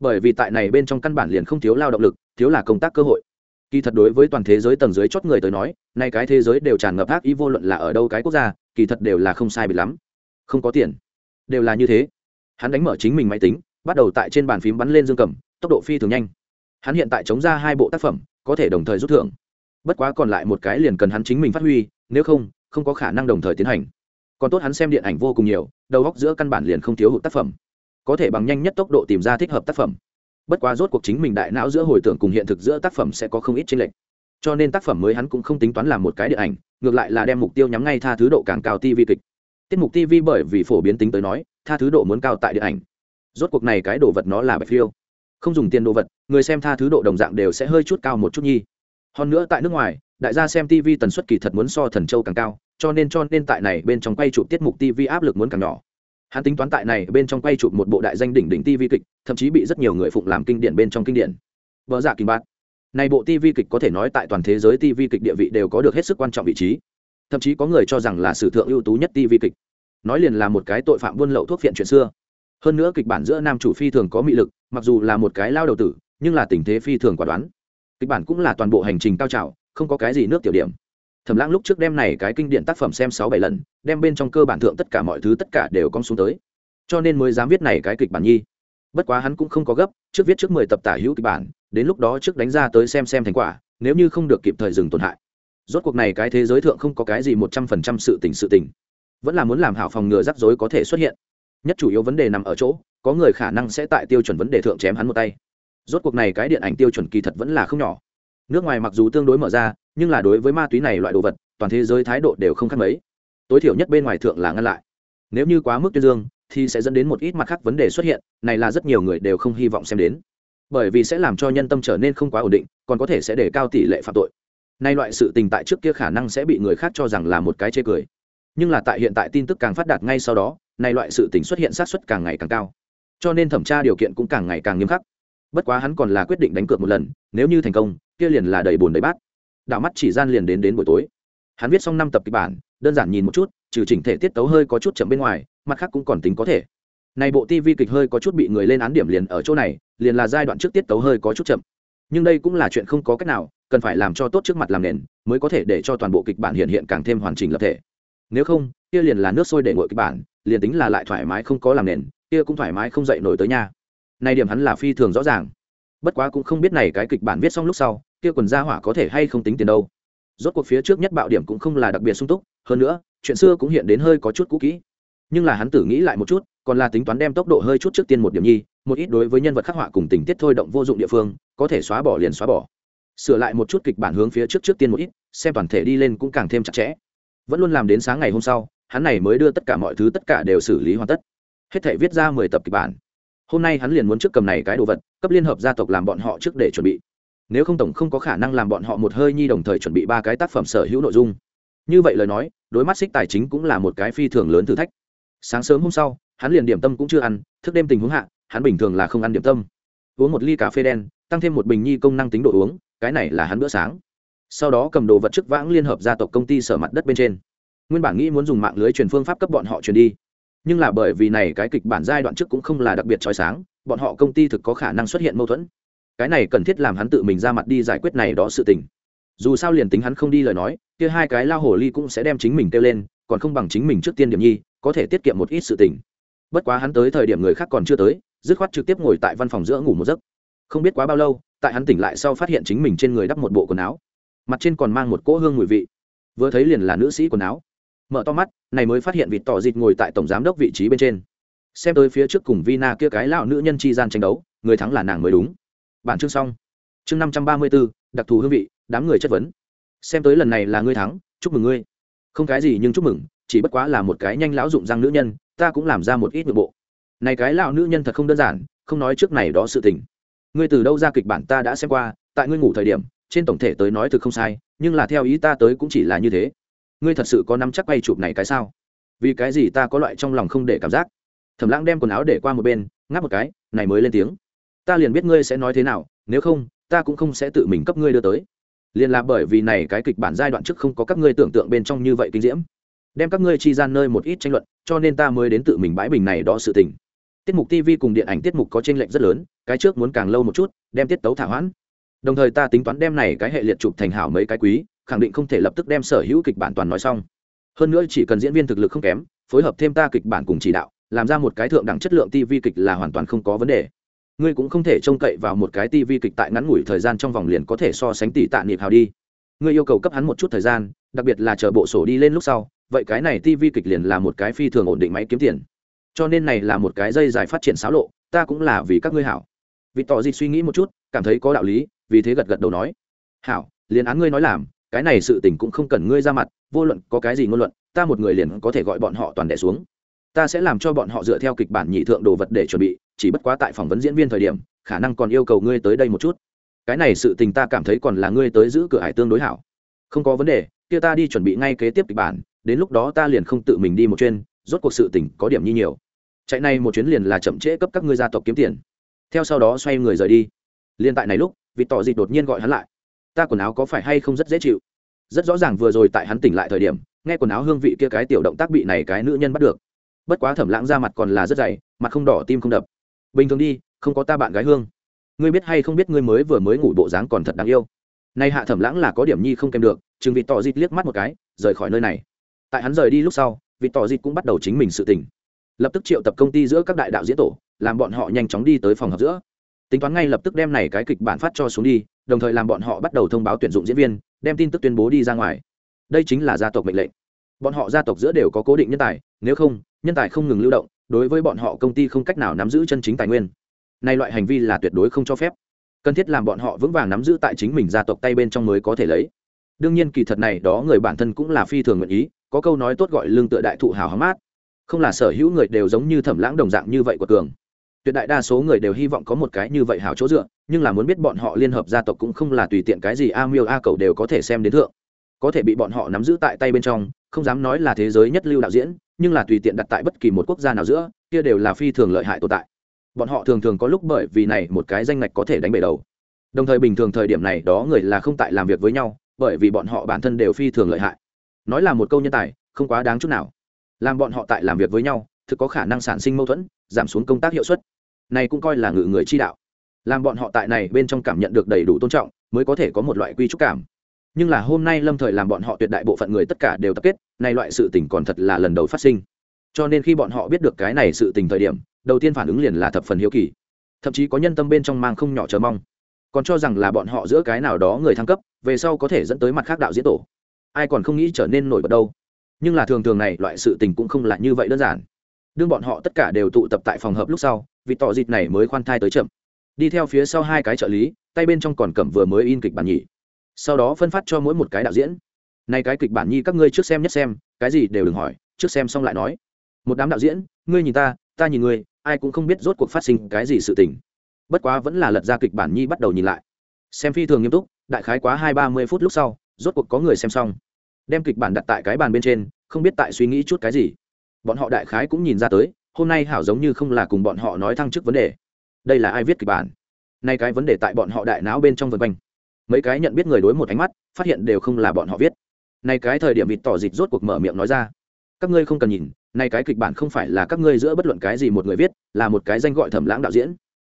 bởi vì tại này bên trong căn bản liền không thiếu lao động lực, thiếu là công tác cơ hội. Kỳ thật đối với toàn thế giới tầng dưới chót người tới nói, nay cái thế giới đều tràn ngập ác ý vô luận là ở đâu cái quốc gia, kỳ thật đều là không sai bị lắm. Không có tiền. Đều là như thế. Hắn đánh mở chính mình máy tính, bắt đầu tại trên bàn phím bắn lên dương cầm, tốc độ phi thường nhanh. Hắn hiện tại chống ra hai bộ tác phẩm, có thể đồng thời rút thưởng. Bất quá còn lại một cái liền cần hắn chính mình phát huy, nếu không không có khả năng đồng thời tiến hành. Còn tốt hắn xem điện ảnh vô cùng nhiều, đầu góc giữa căn bản liền không thiếu hụt tác phẩm có thể bằng nhanh nhất tốc độ tìm ra thích hợp tác phẩm. Bất quá rốt cuộc chính mình đại não giữa hồi tưởng cùng hiện thực giữa tác phẩm sẽ có không ít tranh lệch. Cho nên tác phẩm mới hắn cũng không tính toán làm một cái điện ảnh, ngược lại là đem mục tiêu nhắm ngay tha thứ độ càng cao tv kịch. Tiết mục tv bởi vì phổ biến tính tới nói, tha thứ độ muốn cao tại điện ảnh. Rốt cuộc này cái đồ vật nó là bạch phiêu. Không dùng tiền đồ vật, người xem tha thứ độ đồng dạng đều sẽ hơi chút cao một chút nhi. Hơn nữa tại nước ngoài, đại gia xem tv tần suất kỳ thật muốn so thần châu càng cao, cho nên cho nên tại này bên trong quay chụp tiết mục tv áp lực muốn càng nhỏ hắn tính toán tại này bên trong quay chụp một bộ đại danh đỉnh đỉnh tv kịch, thậm chí bị rất nhiều người phụng làm kinh điển bên trong kinh điển. Vợ dạ kinh bát. Này bộ tv kịch có thể nói tại toàn thế giới tv kịch địa vị đều có được hết sức quan trọng vị trí. Thậm chí có người cho rằng là sử thượng ưu tú nhất tv kịch. Nói liền là một cái tội phạm buôn lậu thuốc phiện chuyện xưa. Hơn nữa kịch bản giữa nam chủ phi thường có mị lực, mặc dù là một cái lao đầu tử, nhưng là tình thế phi thường quả đoán. Kịch bản cũng là toàn bộ hành trình cao trào, không có cái gì nước tiểu điểm thẩm lãng lúc trước đem này cái kinh điển tác phẩm xem sáu bảy lần, đem bên trong cơ bản thượng tất cả mọi thứ tất cả đều cong xuống tới. Cho nên mới dám viết này cái kịch bản nhi. Bất quá hắn cũng không có gấp, trước viết trước mười tập tả hữu kịch bản, đến lúc đó trước đánh ra tới xem xem thành quả, nếu như không được kịp thời dừng tổn hại. Rốt cuộc này cái thế giới thượng không có cái gì một trăm phần trăm sự tình sự tình. Vẫn là muốn làm hảo phòng ngừa rắc rối có thể xuất hiện. Nhất chủ yếu vấn đề nằm ở chỗ, có người khả năng sẽ tại tiêu chuẩn vấn đề thượng chém hắn một tay. Rốt cuộc này cái điện ảnh tiêu chuẩn kỳ thật vẫn là không nhỏ nước ngoài mặc dù tương đối mở ra, nhưng là đối với ma túy này loại đồ vật, toàn thế giới thái độ đều không khác mấy. Tối thiểu nhất bên ngoài thượng là ngăn lại. Nếu như quá mức tuyên dương, thì sẽ dẫn đến một ít mặt khác vấn đề xuất hiện, này là rất nhiều người đều không hy vọng xem đến. Bởi vì sẽ làm cho nhân tâm trở nên không quá ổn định, còn có thể sẽ để cao tỷ lệ phạm tội. Nay loại sự tình tại trước kia khả năng sẽ bị người khác cho rằng là một cái chê cười. Nhưng là tại hiện tại tin tức càng phát đạt ngay sau đó, nay loại sự tình xuất hiện sát xuất càng ngày càng cao. Cho nên thẩm tra điều kiện cũng càng ngày càng nghiêm khắc. Bất quá hắn còn là quyết định đánh cược một lần, nếu như thành công kia liền là đầy bùn đầy bát. Đạo mắt chỉ gian liền đến đến buổi tối. Hắn viết xong năm tập kịch bản, đơn giản nhìn một chút, trừ chỉnh thể tiết tấu hơi có chút chậm bên ngoài, mặt khác cũng còn tính có thể. Này bộ TV kịch hơi có chút bị người lên án điểm liền ở chỗ này, liền là giai đoạn trước tiết tấu hơi có chút chậm. Nhưng đây cũng là chuyện không có cách nào, cần phải làm cho tốt trước mặt làm nền, mới có thể để cho toàn bộ kịch bản hiện hiện càng thêm hoàn chỉnh lập thể. Nếu không, kia liền là nước sôi để nguội kịch bản, liền tính là lại thoải mái không có làm nền, kia cũng thoải mái không dậy nổi tới nha. Này điểm hắn là phi thường rõ ràng bất quá cũng không biết này cái kịch bản viết xong lúc sau, kia quần gia hỏa có thể hay không tính tiền đâu. Rốt cuộc phía trước nhất bạo điểm cũng không là đặc biệt sung túc, hơn nữa, chuyện xưa cũng hiện đến hơi có chút cũ kỹ. Nhưng là hắn tử nghĩ lại một chút, còn là tính toán đem tốc độ hơi chút trước tiên một điểm nhi, một ít đối với nhân vật khắc họa cùng tình tiết thôi động vô dụng địa phương, có thể xóa bỏ liền xóa bỏ. Sửa lại một chút kịch bản hướng phía trước trước tiên một ít, xem toàn thể đi lên cũng càng thêm chặt chẽ. Vẫn luôn làm đến sáng ngày hôm sau, hắn này mới đưa tất cả mọi thứ tất cả đều xử lý hoàn tất. Hết thể viết ra mười tập kịch bản. Hôm nay hắn liền muốn trước cầm này cái đồ vật cấp liên hợp gia tộc làm bọn họ trước để chuẩn bị. Nếu không tổng không có khả năng làm bọn họ một hơi nhi đồng thời chuẩn bị ba cái tác phẩm sở hữu nội dung. Như vậy lời nói, đối mắt xích tài chính cũng là một cái phi thường lớn thử thách. Sáng sớm hôm sau, hắn liền điểm tâm cũng chưa ăn, thức đêm tình huống hạ, hắn bình thường là không ăn điểm tâm. Uống một ly cà phê đen, tăng thêm một bình nhi công năng tính đồ uống, cái này là hắn bữa sáng. Sau đó cầm đồ vật chức vãng liên hợp gia tộc công ty sở mặt đất bên trên. Nguyên bản nghĩ muốn dùng mạng lưới truyền phương pháp cấp bọn họ truyền đi. Nhưng là bởi vì này cái kịch bản giai đoạn trước cũng không là đặc biệt trói sáng bọn họ công ty thực có khả năng xuất hiện mâu thuẫn. Cái này cần thiết làm hắn tự mình ra mặt đi giải quyết này đó sự tình. Dù sao liền tính hắn không đi lời nói, kia hai cái lao hồ ly cũng sẽ đem chính mình kêu lên, còn không bằng chính mình trước tiên điểm nhi, có thể tiết kiệm một ít sự tình. Bất quá hắn tới thời điểm người khác còn chưa tới, dứt khoát trực tiếp ngồi tại văn phòng giữa ngủ một giấc. Không biết quá bao lâu, tại hắn tỉnh lại sau phát hiện chính mình trên người đắp một bộ quần áo. Mặt trên còn mang một cỗ hương mùi vị. Vừa thấy liền là nữ sĩ quần áo. Mở to mắt, này mới phát hiện vịt tỏ dịt ngồi tại tổng giám đốc vị trí bên trên xem tới phía trước cùng vina kia cái lão nữ nhân chi gian tranh đấu, người thắng là nàng mới đúng. Bản chương xong. Chương năm trăm ba mươi bốn đặc thù hương vị, đám người chất vấn. Xem tới lần này là ngươi thắng, chúc mừng ngươi. Không cái gì nhưng chúc mừng, chỉ bất quá là một cái nhanh lão dụng răng nữ nhân, ta cũng làm ra một ít nội bộ. Này cái lão nữ nhân thật không đơn giản, không nói trước này đó sự tình. Ngươi từ đâu ra kịch bản ta đã xem qua, tại ngươi ngủ thời điểm, trên tổng thể tới nói thực không sai, nhưng là theo ý ta tới cũng chỉ là như thế. Ngươi thật sự có nắm chắc quay chụp này cái sao? Vì cái gì ta có loại trong lòng không để cảm giác? Thẩm lãng đem quần áo để qua một bên, ngáp một cái, này mới lên tiếng. Ta liền biết ngươi sẽ nói thế nào, nếu không, ta cũng không sẽ tự mình cấp ngươi đưa tới. Liền là bởi vì này cái kịch bản giai đoạn trước không có các ngươi tưởng tượng bên trong như vậy kinh diễm. Đem các ngươi chi gian nơi một ít tranh luận, cho nên ta mới đến tự mình bãi bình này đó sự tình. Tiết mục tv cùng điện ảnh tiết mục có tranh lệch rất lớn, cái trước muốn càng lâu một chút, đem tiết tấu thả hoãn. Đồng thời ta tính toán đem này cái hệ liệt chụp thành hảo mấy cái quý, khẳng định không thể lập tức đem sở hữu kịch bản toàn nói xong. Hơn nữa chỉ cần diễn viên thực lực không kém, phối hợp thêm ta kịch bản cùng chỉ đạo làm ra một cái thượng đẳng chất lượng tv kịch là hoàn toàn không có vấn đề. Ngươi cũng không thể trông cậy vào một cái tv kịch tại ngắn ngủi thời gian trong vòng liền có thể so sánh tỷ tạ niệm hào đi. Ngươi yêu cầu cấp hắn một chút thời gian, đặc biệt là chờ bộ sổ đi lên lúc sau, vậy cái này tv kịch liền là một cái phi thường ổn định máy kiếm tiền. Cho nên này là một cái dây dài phát triển xáo lộ, ta cũng là vì các ngươi hảo. Vì tỏ gì suy nghĩ một chút, cảm thấy có đạo lý, vì thế gật gật đầu nói. Hảo, liền án ngươi nói làm, cái này sự tình cũng không cần ngươi ra mặt, vô luận có cái gì ngôn luận, ta một người liền có thể gọi bọn họ toàn đẻ xuống ta sẽ làm cho bọn họ dựa theo kịch bản nhị thượng đồ vật để chuẩn bị, chỉ bất quá tại phỏng vấn diễn viên thời điểm, khả năng còn yêu cầu ngươi tới đây một chút. Cái này sự tình ta cảm thấy còn là ngươi tới giữ cửa hải tương đối hảo. Không có vấn đề, kia ta đi chuẩn bị ngay kế tiếp kịch bản, đến lúc đó ta liền không tự mình đi một chuyên rốt cuộc sự tình có điểm nhi nhiều. Chạy này một chuyến liền là chậm trễ cấp các ngươi gia tộc kiếm tiền. Theo sau đó xoay người rời đi. Liên tại này lúc vị tỏ dịch đột nhiên gọi hắn lại. Ta quần áo có phải hay không rất dễ chịu? Rất rõ ràng vừa rồi tại hắn tỉnh lại thời điểm, nghe quần áo hương vị kia cái tiểu động tác bị này cái nữ nhân bắt được bất quá thẩm lãng ra mặt còn là rất dày, mặt không đỏ tim không đập. Bình thường đi, không có ta bạn gái hương. Ngươi biết hay không biết ngươi mới vừa mới ngủ bộ dáng còn thật đáng yêu. Nay hạ thẩm lãng là có điểm nhi không kèm được chừng vị tỏ dịt liếc mắt một cái, rời khỏi nơi này. Tại hắn rời đi lúc sau vị tỏ dịt cũng bắt đầu chính mình sự tỉnh lập tức triệu tập công ty giữa các đại đạo diễn tổ, làm bọn họ nhanh chóng đi tới phòng họp giữa. Tính toán ngay lập tức đem này cái kịch bản phát cho xuống đi, đồng thời làm bọn họ bắt đầu thông báo tuyển dụng diễn viên, đem tin tức tuyên bố đi ra ngoài. Đây chính là gia tộc mệnh lệnh bọn họ gia tộc giữa đều có cố định nhân tài, nếu không, nhân tài không ngừng lưu động, đối với bọn họ công ty không cách nào nắm giữ chân chính tài nguyên. Nay loại hành vi là tuyệt đối không cho phép. Cần thiết làm bọn họ vững vàng nắm giữ tại chính mình gia tộc tay bên trong mới có thể lấy. Đương nhiên kỳ thật này đó người bản thân cũng là phi thường nguyện ý, có câu nói tốt gọi lương tựa đại thụ hào hóm mát. Không là sở hữu người đều giống như thẩm lãng đồng dạng như vậy của cường. Tuyệt đại đa số người đều hy vọng có một cái như vậy hảo chỗ dựa, nhưng là muốn biết bọn họ liên hợp gia tộc cũng không là tùy tiện cái gì a miêu a cầu đều có thể xem đến thượng có thể bị bọn họ nắm giữ tại tay bên trong, không dám nói là thế giới nhất lưu đạo diễn, nhưng là tùy tiện đặt tại bất kỳ một quốc gia nào giữa, kia đều là phi thường lợi hại tồn tại. Bọn họ thường thường có lúc bởi vì này một cái danh ngạch có thể đánh bể đầu. Đồng thời bình thường thời điểm này đó người là không tại làm việc với nhau, bởi vì bọn họ bản thân đều phi thường lợi hại. Nói là một câu nhân tài, không quá đáng chút nào. Làm bọn họ tại làm việc với nhau, thực có khả năng sản sinh mâu thuẫn, giảm xuống công tác hiệu suất. Này cũng coi là ngự người chi đạo. Làm bọn họ tại này bên trong cảm nhận được đầy đủ tôn trọng, mới có thể có một loại quy trúc cảm nhưng là hôm nay lâm thời làm bọn họ tuyệt đại bộ phận người tất cả đều tập kết, nay loại sự tình còn thật là lần đầu phát sinh. Cho nên khi bọn họ biết được cái này sự tình thời điểm, đầu tiên phản ứng liền là thập phần hiếu kỳ. Thậm chí có nhân tâm bên trong mang không nhỏ chờ mong. Còn cho rằng là bọn họ giữa cái nào đó người thăng cấp, về sau có thể dẫn tới mặt khác đạo diễn tổ. Ai còn không nghĩ trở nên nổi bật đâu. Nhưng là thường thường này loại sự tình cũng không là như vậy đơn giản. Đương bọn họ tất cả đều tụ tập tại phòng hợp lúc sau vì tỏ dịt này mới khoan thai tới chậm. Đi theo phía sau hai cái trợ lý, tay bên trong còn cầm vừa mới in kịch bản nhỉ sau đó phân phát cho mỗi một cái đạo diễn. Nay cái kịch bản nhi các ngươi trước xem nhất xem, cái gì đều đừng hỏi, trước xem xong lại nói. Một đám đạo diễn, ngươi nhìn ta ta nhìn ngươi, ai cũng không biết rốt cuộc phát sinh cái gì sự tình. Bất quá vẫn là lật ra kịch bản nhi bắt đầu nhìn lại. Xem phi thường nghiêm túc, đại khái quá hai ba mươi phút lúc sau, rốt cuộc có người xem xong. Đem kịch bản đặt tại cái bàn bên trên, không biết tại suy nghĩ chút cái gì. Bọn họ đại khái cũng nhìn ra tới, hôm nay hảo giống như không là cùng bọn họ nói thăng chức vấn đề. Đây là ai viết kịch bản? Nay cái vấn đề tại bọn họ đại não bên trong vân quanh mấy cái nhận biết người đối một ánh mắt, phát hiện đều không là bọn họ viết. Nay cái thời điểm vịt tỏ dịch rốt cuộc mở miệng nói ra. Các ngươi không cần nhìn nay cái kịch bản không phải là các ngươi giữa bất luận cái gì một người viết, là một cái danh gọi thẩm lãng đạo diễn.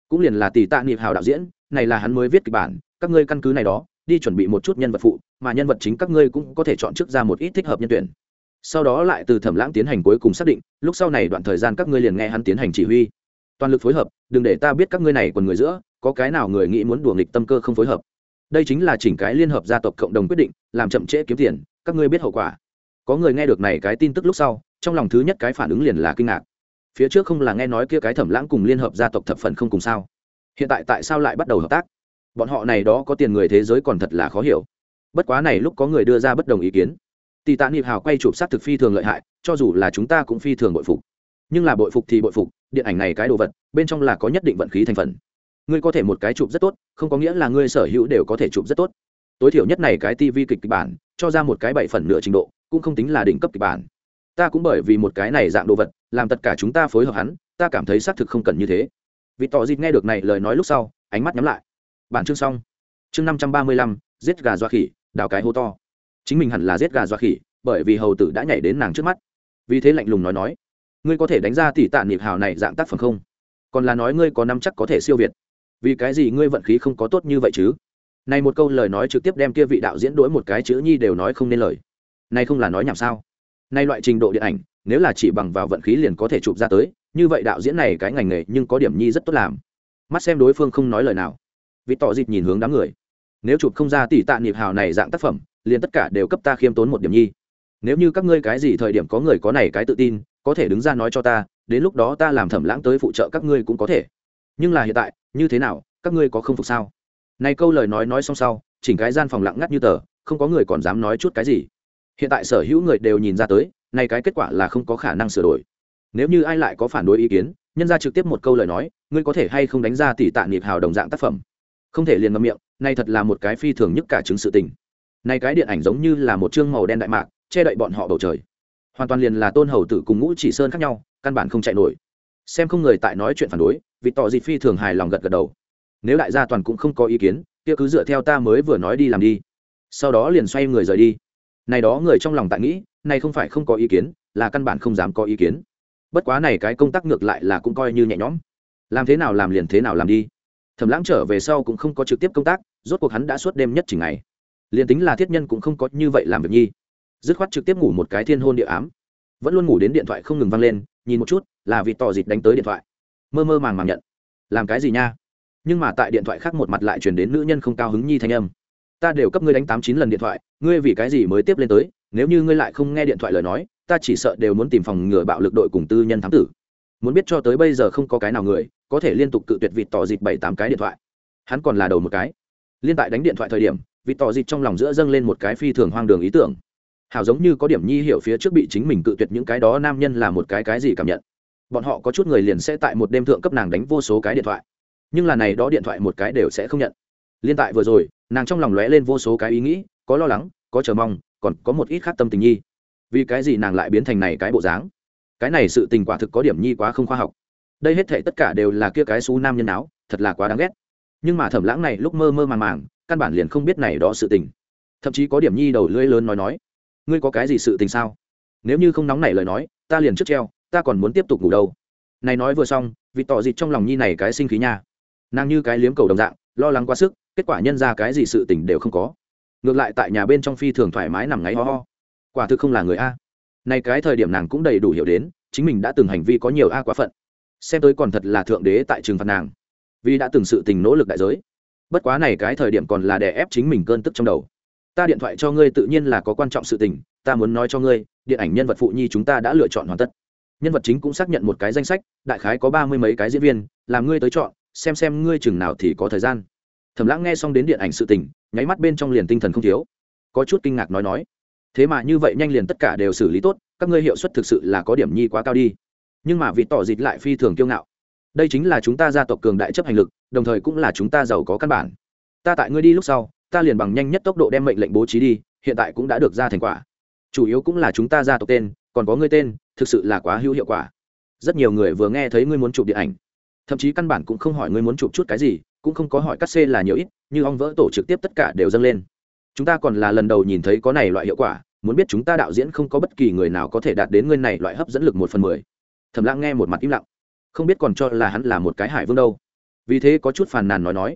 Cũng liền là tỷ tạ niệm hào đạo diễn, này là hắn mới viết kịch bản, các ngươi căn cứ này đó, đi chuẩn bị một chút nhân vật phụ, mà nhân vật chính các ngươi cũng có thể chọn trước ra một ít thích hợp nhân tuyển. Sau đó lại từ thẩm lãng tiến hành cuối cùng xác định, lúc sau này đoạn thời gian các ngươi liền nghe hắn tiến hành chỉ huy. Toàn lực phối hợp, đừng để ta biết các ngươi này còn người giữa, có cái nào người nghĩ muốn đùa nghịch tâm cơ không phối hợp đây chính là chỉnh cái liên hợp gia tộc cộng đồng quyết định, làm chậm trễ kiếm tiền, các ngươi biết hậu quả. Có người nghe được này cái tin tức lúc sau, trong lòng thứ nhất cái phản ứng liền là kinh ngạc. Phía trước không là nghe nói kia cái thẩm lãng cùng liên hợp gia tộc thập phần không cùng sao? Hiện tại tại sao lại bắt đầu hợp tác? Bọn họ này đó có tiền người thế giới còn thật là khó hiểu. Bất quá này lúc có người đưa ra bất đồng ý kiến. Tỷ tạ niệm hào quay chụp sát thực phi thường lợi hại, cho dù là chúng ta cũng phi thường bội phục. Nhưng là bội phục thì bội phục, điện ảnh này cái đồ vật, bên trong là có nhất định vận khí thành phần ngươi có thể một cái chụp rất tốt, không có nghĩa là ngươi sở hữu đều có thể chụp rất tốt. Tối thiểu nhất này cái tv kịch kịch bản, cho ra một cái bảy phần nửa trình độ, cũng không tính là đỉnh cấp kịch bản. Ta cũng bởi vì một cái này dạng đồ vật, làm tất cả chúng ta phối hợp hắn, ta cảm thấy xác thực không cần như thế. Vì tỏ dịp nghe được này lời nói lúc sau, ánh mắt nhắm lại. Bản chương xong. Chương năm trăm ba mươi lăm, giết gà doa khỉ, đào cái hô to. Chính mình hẳn là giết gà doa khỉ, bởi vì hầu tử đã nhảy đến nàng trước mắt. Vì thế lạnh lùng nói nói, ngươi có thể đánh ra tỷ tạ niệm hào này dạng tác phẩm không? Còn là nói ngươi có năm chắc có thể siêu việt vì cái gì ngươi vận khí không có tốt như vậy chứ? Này một câu lời nói trực tiếp đem kia vị đạo diễn đối một cái chữ nhi đều nói không nên lời. Này không là nói nhảm sao? Nay loại trình độ điện ảnh, nếu là chỉ bằng vào vận khí liền có thể chụp ra tới, như vậy đạo diễn này cái ngành nghề nhưng có điểm nhi rất tốt làm. Mắt xem đối phương không nói lời nào. Vì tỏ dịp nhìn hướng đám người. Nếu chụp không ra tỷ tạ niệm hào này dạng tác phẩm, liền tất cả đều cấp ta khiêm tốn một điểm nhi. Nếu như các ngươi cái gì thời điểm có người có này cái tự tin, có thể đứng ra nói cho ta, đến lúc đó ta làm thẩm lãng tới phụ trợ các ngươi cũng có thể nhưng là hiện tại, như thế nào, các ngươi có không phục sao? Này câu lời nói nói xong sau, chỉnh cái gian phòng lặng ngắt như tờ, không có người còn dám nói chút cái gì. Hiện tại sở hữu người đều nhìn ra tới, này cái kết quả là không có khả năng sửa đổi. Nếu như ai lại có phản đối ý kiến, nhân ra trực tiếp một câu lời nói, ngươi có thể hay không đánh ra tỷ tạ niệm hào đồng dạng tác phẩm? Không thể liền ngậm miệng, này thật là một cái phi thường nhất cả chứng sự tình. Này cái điện ảnh giống như là một chương màu đen đại mạc, che đậy bọn họ bầu trời. Hoàn toàn liền là tôn hầu tử cùng ngũ chỉ sơn khác nhau, căn bản không chạy nổi xem không người tại nói chuyện phản đối vì tỏ dịp phi thường hài lòng gật gật đầu. Nếu đại gia toàn cũng không có ý kiến, kia cứ dựa theo ta mới vừa nói đi làm đi. Sau đó liền xoay người rời đi. Này đó người trong lòng tại nghĩ, này không phải không có ý kiến, là căn bản không dám có ý kiến. Bất quá này cái công tác ngược lại là cũng coi như nhẹ nhõm. Làm thế nào làm liền thế nào làm đi. Thẩm lãng trở về sau cũng không có trực tiếp công tác, rốt cuộc hắn đã suốt đêm nhất chỉnh ngày. Liền tính là thiết nhân cũng không có như vậy làm việc nhi. Dứt khoát trực tiếp ngủ một cái thiên hôn địa ám vẫn luôn ngủ đến điện thoại không ngừng văng lên, nhìn một chút, là vì tỏ dịt đánh tới điện thoại. Mơ mơ màng màng nhận. Làm cái gì nha? Nhưng mà tại điện thoại khác một mặt lại chuyển đến nữ nhân không cao hứng nhi thanh âm. Ta đều cấp ngươi đánh tám chín lần điện thoại, ngươi vì cái gì mới tiếp lên tới, nếu như ngươi lại không nghe điện thoại lời nói, ta chỉ sợ đều muốn tìm phòng ngừa bạo lực đội cùng tư nhân thám tử. Muốn biết cho tới bây giờ không có cái nào người, có thể liên tục cự tuyệt vịt tỏ dịt bảy tám cái điện thoại. Hắn còn là đầu một cái. Liên tại đánh điện thoại thời điểm, vịt tỏ dịt trong lòng giữa dâng lên một cái phi thường hoang đường ý tưởng hảo giống như có điểm nhi hiểu phía trước bị chính mình cự tuyệt những cái đó nam nhân là một cái cái gì cảm nhận. Bọn họ có chút người liền sẽ tại một đêm thượng cấp nàng đánh vô số cái điện thoại. Nhưng là này đó điện thoại một cái đều sẽ không nhận. Liên tại vừa rồi, nàng trong lòng lóe lên vô số cái ý nghĩ, có lo lắng, có chờ mong, còn có một ít khác tâm tình nhi. Vì cái gì nàng lại biến thành này cái bộ dáng? Cái này sự tình quả thực có điểm nhi quá không khoa học. Đây hết thể tất cả đều là kia cái xú nam nhân áo, thật là quá đáng ghét. Nhưng mà thẩm lãng này lúc mơ mơ màng màng, căn bản liền không biết này đó sự tình. Thậm chí có điểm nhi đầu lưỡi lớn nói nói ngươi có cái gì sự tình sao? Nếu như không nóng nảy lời nói, ta liền trước treo, ta còn muốn tiếp tục ngủ đâu. Này nói vừa xong vì tỏ dịt trong lòng nhi này cái sinh khí nha. Nàng như cái liếm cầu đồng dạng, lo lắng quá sức, kết quả nhân ra cái gì sự tình đều không có. Ngược lại tại nhà bên trong phi thường thoải mái nằm ngáy ho ho. Quả thực không là người a. Này cái thời điểm nàng cũng đầy đủ hiểu đến, chính mình đã từng hành vi có nhiều a quá phận. Xem tới còn thật là thượng đế tại trường phạt nàng. Vì đã từng sự tình nỗ lực đại giới. Bất quá này cái thời điểm còn là đè ép chính mình cơn tức trong đầu ta điện thoại cho ngươi tự nhiên là có quan trọng sự tình, ta muốn nói cho ngươi, điện ảnh nhân vật phụ nhi chúng ta đã lựa chọn hoàn tất. Nhân vật chính cũng xác nhận một cái danh sách, đại khái có ba mươi mấy cái diễn viên, làm ngươi tới chọn, xem xem ngươi chừng nào thì có thời gian. Thẩm lãng nghe xong đến điện ảnh sự tình, nháy mắt bên trong liền tinh thần không thiếu. Có chút kinh ngạc nói nói, thế mà như vậy nhanh liền tất cả đều xử lý tốt, các ngươi hiệu suất thực sự là có điểm nhi quá cao đi. Nhưng mà vì tỏ dịch lại phi thường kiêu ngạo. Đây chính là chúng ta gia tộc cường đại chấp hành lực, đồng thời cũng là chúng ta giàu có căn bản. Ta tại ngươi đi lúc sau ta liền bằng nhanh nhất tốc độ đem mệnh lệnh bố trí đi, hiện tại cũng đã được ra thành quả. Chủ yếu cũng là chúng ta ra tộc tên, còn có ngươi tên, thực sự là quá hữu hiệu quả. Rất nhiều người vừa nghe thấy ngươi muốn chụp điện ảnh, thậm chí căn bản cũng không hỏi ngươi muốn chụp chút cái gì, cũng không có hỏi cắt xê là nhiều ít, như ong vỡ tổ trực tiếp tất cả đều dâng lên. Chúng ta còn là lần đầu nhìn thấy có này loại hiệu quả, muốn biết chúng ta đạo diễn không có bất kỳ người nào có thể đạt đến ngươi này loại hấp dẫn lực một phần mười. Thầm lãng nghe một mặt im lặng, không biết còn cho là hắn là một cái hải vương đâu. Vì thế có chút phàn nàn nói nói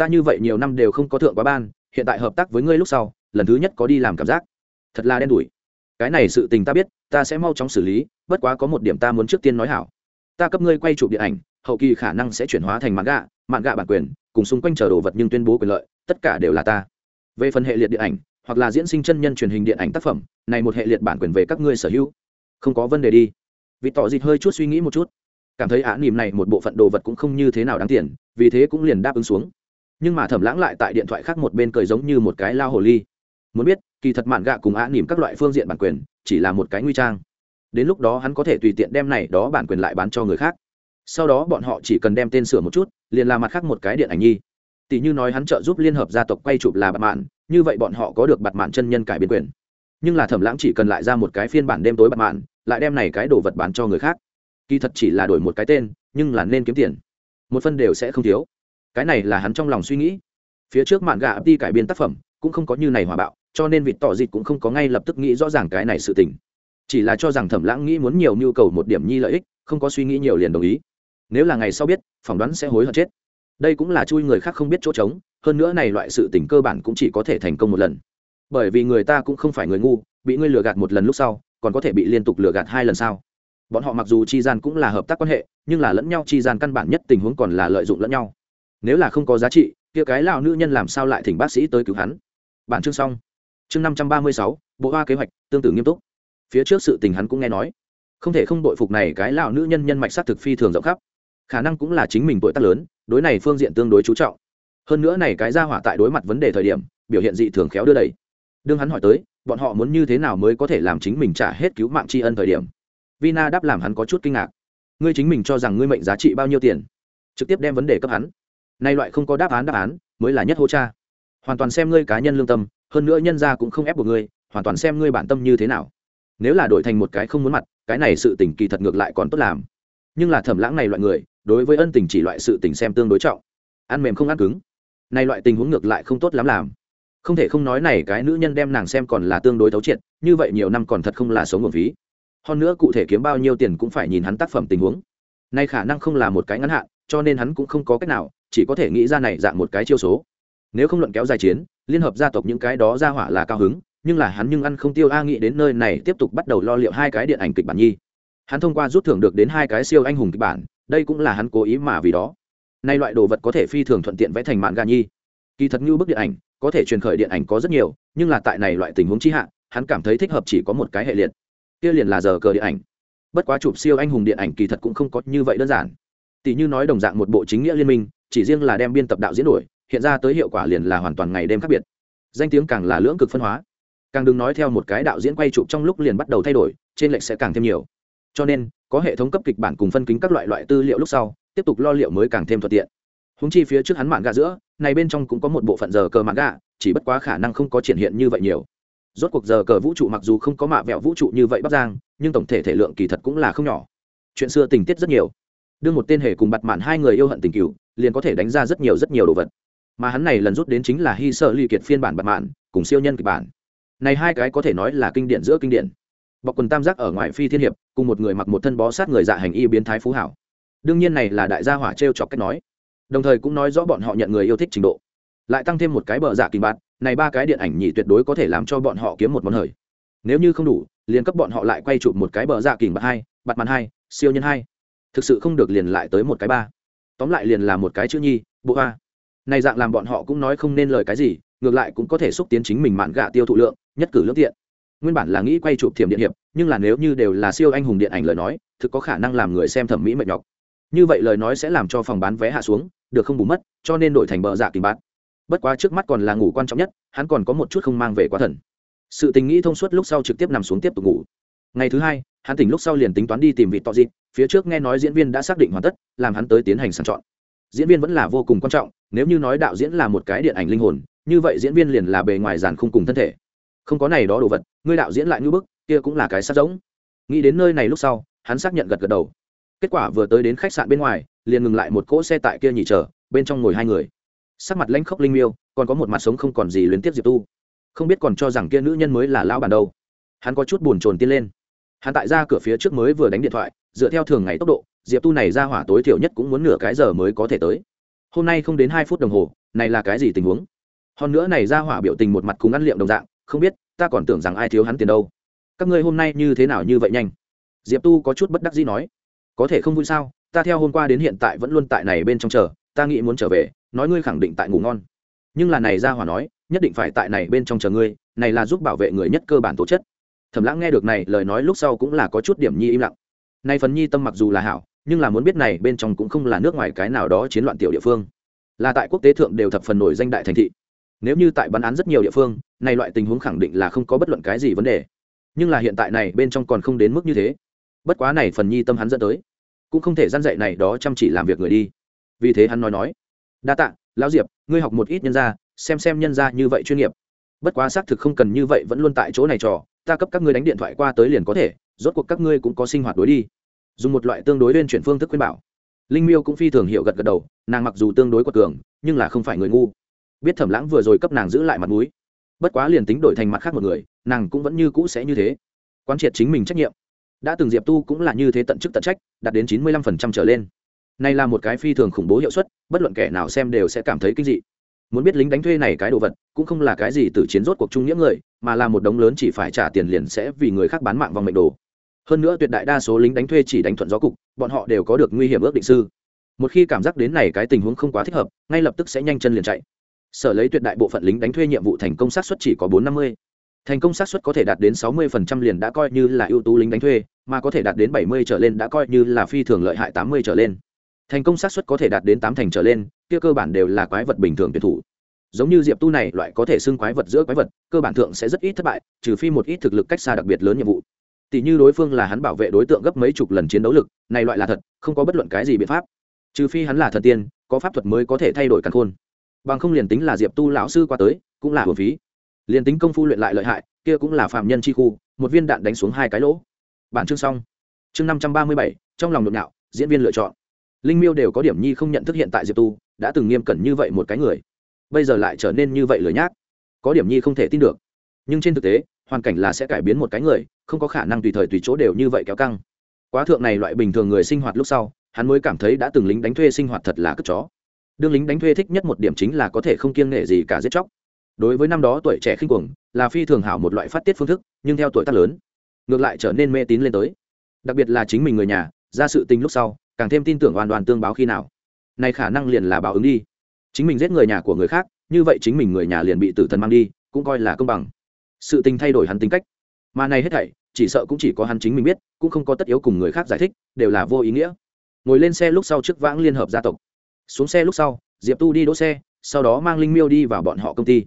ta như vậy nhiều năm đều không có thượng quá ban, hiện tại hợp tác với ngươi lúc sau, lần thứ nhất có đi làm cảm giác. Thật là đen đủi. Cái này sự tình ta biết, ta sẽ mau chóng xử lý, bất quá có một điểm ta muốn trước tiên nói hảo. Ta cấp ngươi quay chụp điện ảnh, hậu kỳ khả năng sẽ chuyển hóa thành mạng gạ mạng gạ bản quyền, cùng xung quanh chờ đồ vật nhưng tuyên bố quyền lợi, tất cả đều là ta. Về phần hệ liệt điện ảnh, hoặc là diễn sinh chân nhân truyền hình điện ảnh tác phẩm, này một hệ liệt bản quyền về các ngươi sở hữu. Không có vấn đề đi. Vì tỏ dịt hơi chút suy nghĩ một chút. Cảm thấy ả nỉm này một bộ phận đồ vật cũng không như thế nào đáng tiền, vì thế cũng liền đáp ứng xuống nhưng mà thẩm lãng lại tại điện thoại khác một bên cười giống như một cái lao hồ ly. Muốn biết, kỳ thật mạn gạ cùng ả nỉm các loại phương diện bản quyền, chỉ là một cái nguy trang. Đến lúc đó hắn có thể tùy tiện đem này đó bản quyền lại bán cho người khác. Sau đó bọn họ chỉ cần đem tên sửa một chút, liền làm mặt khác một cái điện ảnh nhi. Tỷ như nói hắn trợ giúp liên hợp gia tộc quay chụp là bạt mạn, như vậy bọn họ có được bạt mạn chân nhân cải biến quyền. Nhưng là thẩm lãng chỉ cần lại ra một cái phiên bản đêm tối bạt mạn, lại đem này cái đồ vật bán cho người khác. Kỳ thật chỉ là đổi một cái tên, nhưng là nên kiếm tiền. Một phân đều sẽ không thiếu cái này là hắn trong lòng suy nghĩ. Phía trước mạn gà đi cải biên tác phẩm, cũng không có như này hòa bạo, cho nên vịt tỏ dịt cũng không có ngay lập tức nghĩ rõ ràng cái này sự tình. Chỉ là cho rằng thẩm lãng nghĩ muốn nhiều nhu cầu một điểm nhi lợi ích, không có suy nghĩ nhiều liền đồng ý. Nếu là ngày sau biết, phỏng đoán sẽ hối hận chết. Đây cũng là chui người khác không biết chỗ trống, hơn nữa này loại sự tình cơ bản cũng chỉ có thể thành công một lần. Bởi vì người ta cũng không phải người ngu, bị ngươi lừa gạt một lần lúc sau, còn có thể bị liên tục lừa gạt hai lần sau bọn họ mặc dù chi gian cũng là hợp tác quan hệ, nhưng là lẫn nhau chi gian căn bản nhất tình huống còn là lợi dụng lẫn nhau nếu là không có giá trị, kia cái lão nữ nhân làm sao lại thỉnh bác sĩ tới cứu hắn? Bản chương xong. Chương năm trăm ba mươi sáu, bộ hoa kế hoạch, tương tự nghiêm túc. Phía trước sự tình hắn cũng nghe nói. Không thể không đội phục này cái lão nữ nhân nhân mạch sát thực phi thường rộng khắp. Khả năng cũng là chính mình tuổi tác lớn, đối này phương diện tương đối chú trọng. Hơn nữa này cái ra hỏa tại đối mặt vấn đề thời điểm, biểu hiện dị thường khéo đưa đẩy. Đương hắn hỏi tới, bọn họ muốn như thế nào mới có thể làm chính mình trả hết cứu mạng tri ân thời điểm? Vina đáp làm hắn có chút kinh ngạc. Ngươi chính mình cho rằng ngươi mệnh giá trị bao nhiêu tiền? Trực tiếp đem vấn đề cấp hắn nay loại không có đáp án đáp án, mới là nhất hô cha. Hoàn toàn xem ngươi cá nhân lương tâm, hơn nữa nhân ra cũng không ép buộc ngươi, hoàn toàn xem ngươi bản tâm như thế nào. Nếu là đổi thành một cái không muốn mặt, cái này sự tình kỳ thật ngược lại còn tốt làm. Nhưng là thẩm lãng này loại người, đối với ân tình chỉ loại sự tình xem tương đối trọng. Ăn mềm không ăn cứng. Nay loại tình huống ngược lại không tốt lắm làm. Không thể không nói này cái nữ nhân đem nàng xem còn là tương đối thấu triệt, như vậy nhiều năm còn thật không là sống nguồn phí hơn nữa cụ thể kiếm bao nhiêu tiền cũng phải nhìn hắn tác phẩm tình huống. Nay khả năng không là một cái ngắn hạn, cho nên hắn cũng không có cách nào chỉ có thể nghĩ ra này dạng một cái chiêu số. Nếu không luận kéo dài chiến, liên hợp gia tộc những cái đó ra hỏa là cao hứng, nhưng là hắn nhưng ăn không tiêu a nghĩ đến nơi này tiếp tục bắt đầu lo liệu hai cái điện ảnh kịch bản nhi. Hắn thông qua rút thưởng được đến hai cái siêu anh hùng kịch bản, đây cũng là hắn cố ý mà vì đó. Nay loại đồ vật có thể phi thường thuận tiện vẽ thành mạn gà nhi. Kỳ thật như bức điện ảnh, có thể truyền khởi điện ảnh có rất nhiều, nhưng là tại này loại tình huống chi hạ, hắn cảm thấy thích hợp chỉ có một cái hệ liệt. Kia liền là giờ cờ điện ảnh. Bất quá chụp siêu anh hùng điện ảnh kỳ thật cũng không có như vậy đơn giản. Tỷ như nói đồng dạng một bộ chính nghĩa liên minh chỉ riêng là đem biên tập đạo diễn đổi, hiện ra tới hiệu quả liền là hoàn toàn ngày đêm khác biệt. Danh tiếng càng là lưỡng cực phân hóa. Càng đừng nói theo một cái đạo diễn quay chụp trong lúc liền bắt đầu thay đổi, trên lệch sẽ càng thêm nhiều. Cho nên, có hệ thống cấp kịch bản cùng phân kính các loại loại tư liệu lúc sau, tiếp tục lo liệu mới càng thêm thuận tiện. Húng chi phía trước hắn mạng gà giữa, này bên trong cũng có một bộ phận giờ cờ mạng gà chỉ bất quá khả năng không có triển hiện như vậy nhiều. Rốt cuộc giờ cờ vũ trụ mặc dù không có mạ vẹo vũ trụ như vậy bắc giang, nhưng tổng thể thể lượng kỳ thật cũng là không nhỏ. Chuyện xưa tình tiết rất nhiều đương một tên hề cùng bặt mạn hai người yêu hận tình cựu, liền có thể đánh ra rất nhiều rất nhiều đồ vật. Mà hắn này lần rút đến chính là hy sợ ly kiệt phiên bản bặt mạn, cùng siêu nhân kịch bản. Này hai cái có thể nói là kinh điển giữa kinh điển. Bọc quần tam giác ở ngoài phi thiên hiệp, cùng một người mặc một thân bó sát người dạ hành y biến thái phú hảo. Đương nhiên này là đại gia hỏa t r e o chọc cách nói. Đồng thời cũng nói rõ bọn họ nhận người yêu thích trình độ. Lại tăng thêm một cái bờ dạ kinh bạt, này ba cái điện ảnh nhị tuyệt đối có thể làm cho bọn họ kiếm một món hời. Nếu như không đủ, liền cấp bọn họ lại quay chụp một cái bờ dạ kinh bạt hai, bạt màn hai, siêu nhân hai thực sự không được liền lại tới một cái ba. Tóm lại liền là một cái chữ nhi, bộ a này dạng làm bọn họ cũng nói không nên lời cái gì, ngược lại cũng có thể xúc tiến chính mình mạn gạ tiêu thụ lượng, nhất cử lương tiện. Nguyên bản là nghĩ quay chụp thiểm điện hiệp, nhưng là nếu như đều là siêu anh hùng điện ảnh lời nói, thực có khả năng làm người xem thẩm mỹ mệt nhọc. Như vậy lời nói sẽ làm cho phòng bán vé hạ xuống, được không bù mất, cho nên đổi thành bờ dạ kỳ bát bất quá trước mắt còn là ngủ quan trọng nhất, hắn còn có một chút không mang về quá thần. Sự tình nghĩ thông suốt lúc sau trực tiếp nằm xuống tiếp tục ngủ. Ngày thứ hai hắn tỉnh lúc sau liền tính toán đi tìm vị tọ dịp phía trước nghe nói diễn viên đã xác định hoàn tất, làm hắn tới tiến hành sàng chọn. Diễn viên vẫn là vô cùng quan trọng, nếu như nói đạo diễn là một cái điện ảnh linh hồn, như vậy diễn viên liền là bề ngoài giàn khung cùng thân thể. Không có này đó đồ vật, ngươi đạo diễn lại như bức, kia cũng là cái sát giống. Nghĩ đến nơi này lúc sau, hắn xác nhận gật gật đầu. Kết quả vừa tới đến khách sạn bên ngoài, liền ngừng lại một cỗ xe tại kia nhỉ chờ, bên trong ngồi hai người. Sắc mặt lãnh khốc linh miêu, còn có một mặt sống không còn gì luyến tiếp diệp tu. Không biết còn cho rằng kia nữ nhân mới là lão bản đâu. Hắn có chút buồn chồn tiên lên hắn tại ra cửa phía trước mới vừa đánh điện thoại, dựa theo thường ngày tốc độ, diệp tu này ra hỏa tối thiểu nhất cũng muốn nửa cái giờ mới có thể tới. Hôm nay không đến hai phút đồng hồ, này là cái gì tình huống? Hơn nữa này ra hỏa biểu tình một mặt cùng ăn liệm đồng dạng, không biết, ta còn tưởng rằng ai thiếu hắn tiền đâu. Các ngươi hôm nay như thế nào như vậy nhanh? Diệp tu có chút bất đắc dĩ nói. Có thể không vui sao? Ta theo hôm qua đến hiện tại vẫn luôn tại này bên trong chờ, ta nghĩ muốn trở về, nói ngươi khẳng định tại ngủ ngon. Nhưng là này ra hỏa nói, nhất định phải tại này bên trong chờ ngươi, này là giúp bảo vệ người nhất cơ bản tổ chất thẩm lãng nghe được này lời nói lúc sau cũng là có chút điểm nhi im lặng. Nay phần nhi tâm mặc dù là hảo, nhưng là muốn biết này bên trong cũng không là nước ngoài cái nào đó chiến loạn tiểu địa phương. Là tại quốc tế thượng đều thập phần nổi danh đại thành thị. Nếu như tại bắn án rất nhiều địa phương, này loại tình huống khẳng định là không có bất luận cái gì vấn đề. Nhưng là hiện tại này bên trong còn không đến mức như thế. Bất quá này phần nhi tâm hắn dẫn tới, cũng không thể gian dạy này đó chăm chỉ làm việc người đi. Vì thế hắn nói nói, đa tạ, lão diệp, ngươi học một ít nhân gia, xem xem nhân gia như vậy chuyên nghiệp. Bất quá xác thực không cần như vậy vẫn luôn tại chỗ này trò ta cấp các ngươi đánh điện thoại qua tới liền có thể, rốt cuộc các ngươi cũng có sinh hoạt đối đi. Dùng một loại tương đối liên chuyển phương thức khuyên bảo. Linh miêu cũng phi thường hiểu gật gật đầu, nàng mặc dù tương đối quật cường, nhưng là không phải người ngu. Biết thẩm lãng vừa rồi cấp nàng giữ lại mặt mũi. Bất quá liền tính đổi thành mặt khác một người, nàng cũng vẫn như cũ sẽ như thế. Quán triệt chính mình trách nhiệm. Đã từng diệp tu cũng là như thế tận chức tận trách, đạt đến chín mươi lăm phần trăm trở lên. Này là một cái phi thường khủng bố hiệu suất, bất luận kẻ nào xem đều sẽ cảm thấy kinh dị muốn biết lính đánh thuê này cái đồ vật, cũng không là cái gì từ chiến rốt cuộc trung nghĩa người, mà là một đống lớn chỉ phải trả tiền liền sẽ vì người khác bán mạng vòng mệnh đồ. Hơn nữa tuyệt đại đa số lính đánh thuê chỉ đánh thuận gió cục, bọn họ đều có được nguy hiểm ước định sư. Một khi cảm giác đến này cái tình huống không quá thích hợp, ngay lập tức sẽ nhanh chân liền chạy. Sở lấy tuyệt đại bộ phận lính đánh thuê nhiệm vụ thành công sát xuất chỉ có bốn năm mươi. Thành công sát xuất có thể đạt đến sáu mươi phần trăm liền đã coi như là ưu tú lính đánh thuê, mà có thể đạt đến bảy mươi trở lên đã coi như là phi thường lợi hại tám mươi trở lên thành công sát xuất có thể đạt đến tám thành trở lên, kia cơ bản đều là quái vật bình thường tuyển thủ. Giống như diệp tu này loại có thể xưng quái vật giữa quái vật, cơ bản thượng sẽ rất ít thất bại, trừ phi một ít thực lực cách xa đặc biệt lớn nhiệm vụ. Tỷ như đối phương là hắn bảo vệ đối tượng gấp mấy chục lần chiến đấu lực, này loại là thật, không có bất luận cái gì biện pháp. Trừ phi hắn là thần tiên, có pháp thuật mới có thể thay đổi căn khôn. Bằng không liền tính là diệp tu lão sư qua tới, cũng là hồn phí. Liền tính công phu luyện lại lợi hại, kia cũng là phạm nhân chi khu, một viên đạn đánh xuống hai cái lỗ. Bản chương xong. Chương năm trăm ba mươi bảy, trong lòng nhộn nhạo, diễn viên lựa chọn linh miêu đều có điểm nhi không nhận thức hiện tại diệp tu, đã từng nghiêm cẩn như vậy một cái người. Bây giờ lại trở nên như vậy lười nhác. Có điểm nhi không thể tin được. Nhưng trên thực tế, hoàn cảnh là sẽ cải biến một cái người, không có khả năng tùy thời tùy chỗ đều như vậy kéo căng. Quá thượng này loại bình thường người sinh hoạt lúc sau, hắn mới cảm thấy đã từng lính đánh thuê sinh hoạt thật là cất chó. Đương lính đánh thuê thích nhất một điểm chính là có thể không kiêng nghệ gì cả giết chóc. Đối với năm đó tuổi trẻ khinh cuồng, là phi thường hảo một loại phát tiết phương thức, nhưng theo tuổi tác lớn, ngược lại trở nên mê tín lên tới. Đặc biệt là chính mình người nhà, ra sự tình lúc sau càng thêm tin tưởng hoàn toàn tương báo khi nào. Này khả năng liền là báo ứng đi. Chính mình giết người nhà của người khác, như vậy chính mình người nhà liền bị tử thần mang đi, cũng coi là công bằng. Sự tình thay đổi hắn tính cách. Mà này hết thảy, chỉ sợ cũng chỉ có hắn chính mình biết, cũng không có tất yếu cùng người khác giải thích, đều là vô ý nghĩa. Ngồi lên xe lúc sau trước vãng liên hợp gia tộc. Xuống xe lúc sau, diệp tu đi đỗ xe, sau đó mang linh miêu đi vào bọn họ công ty.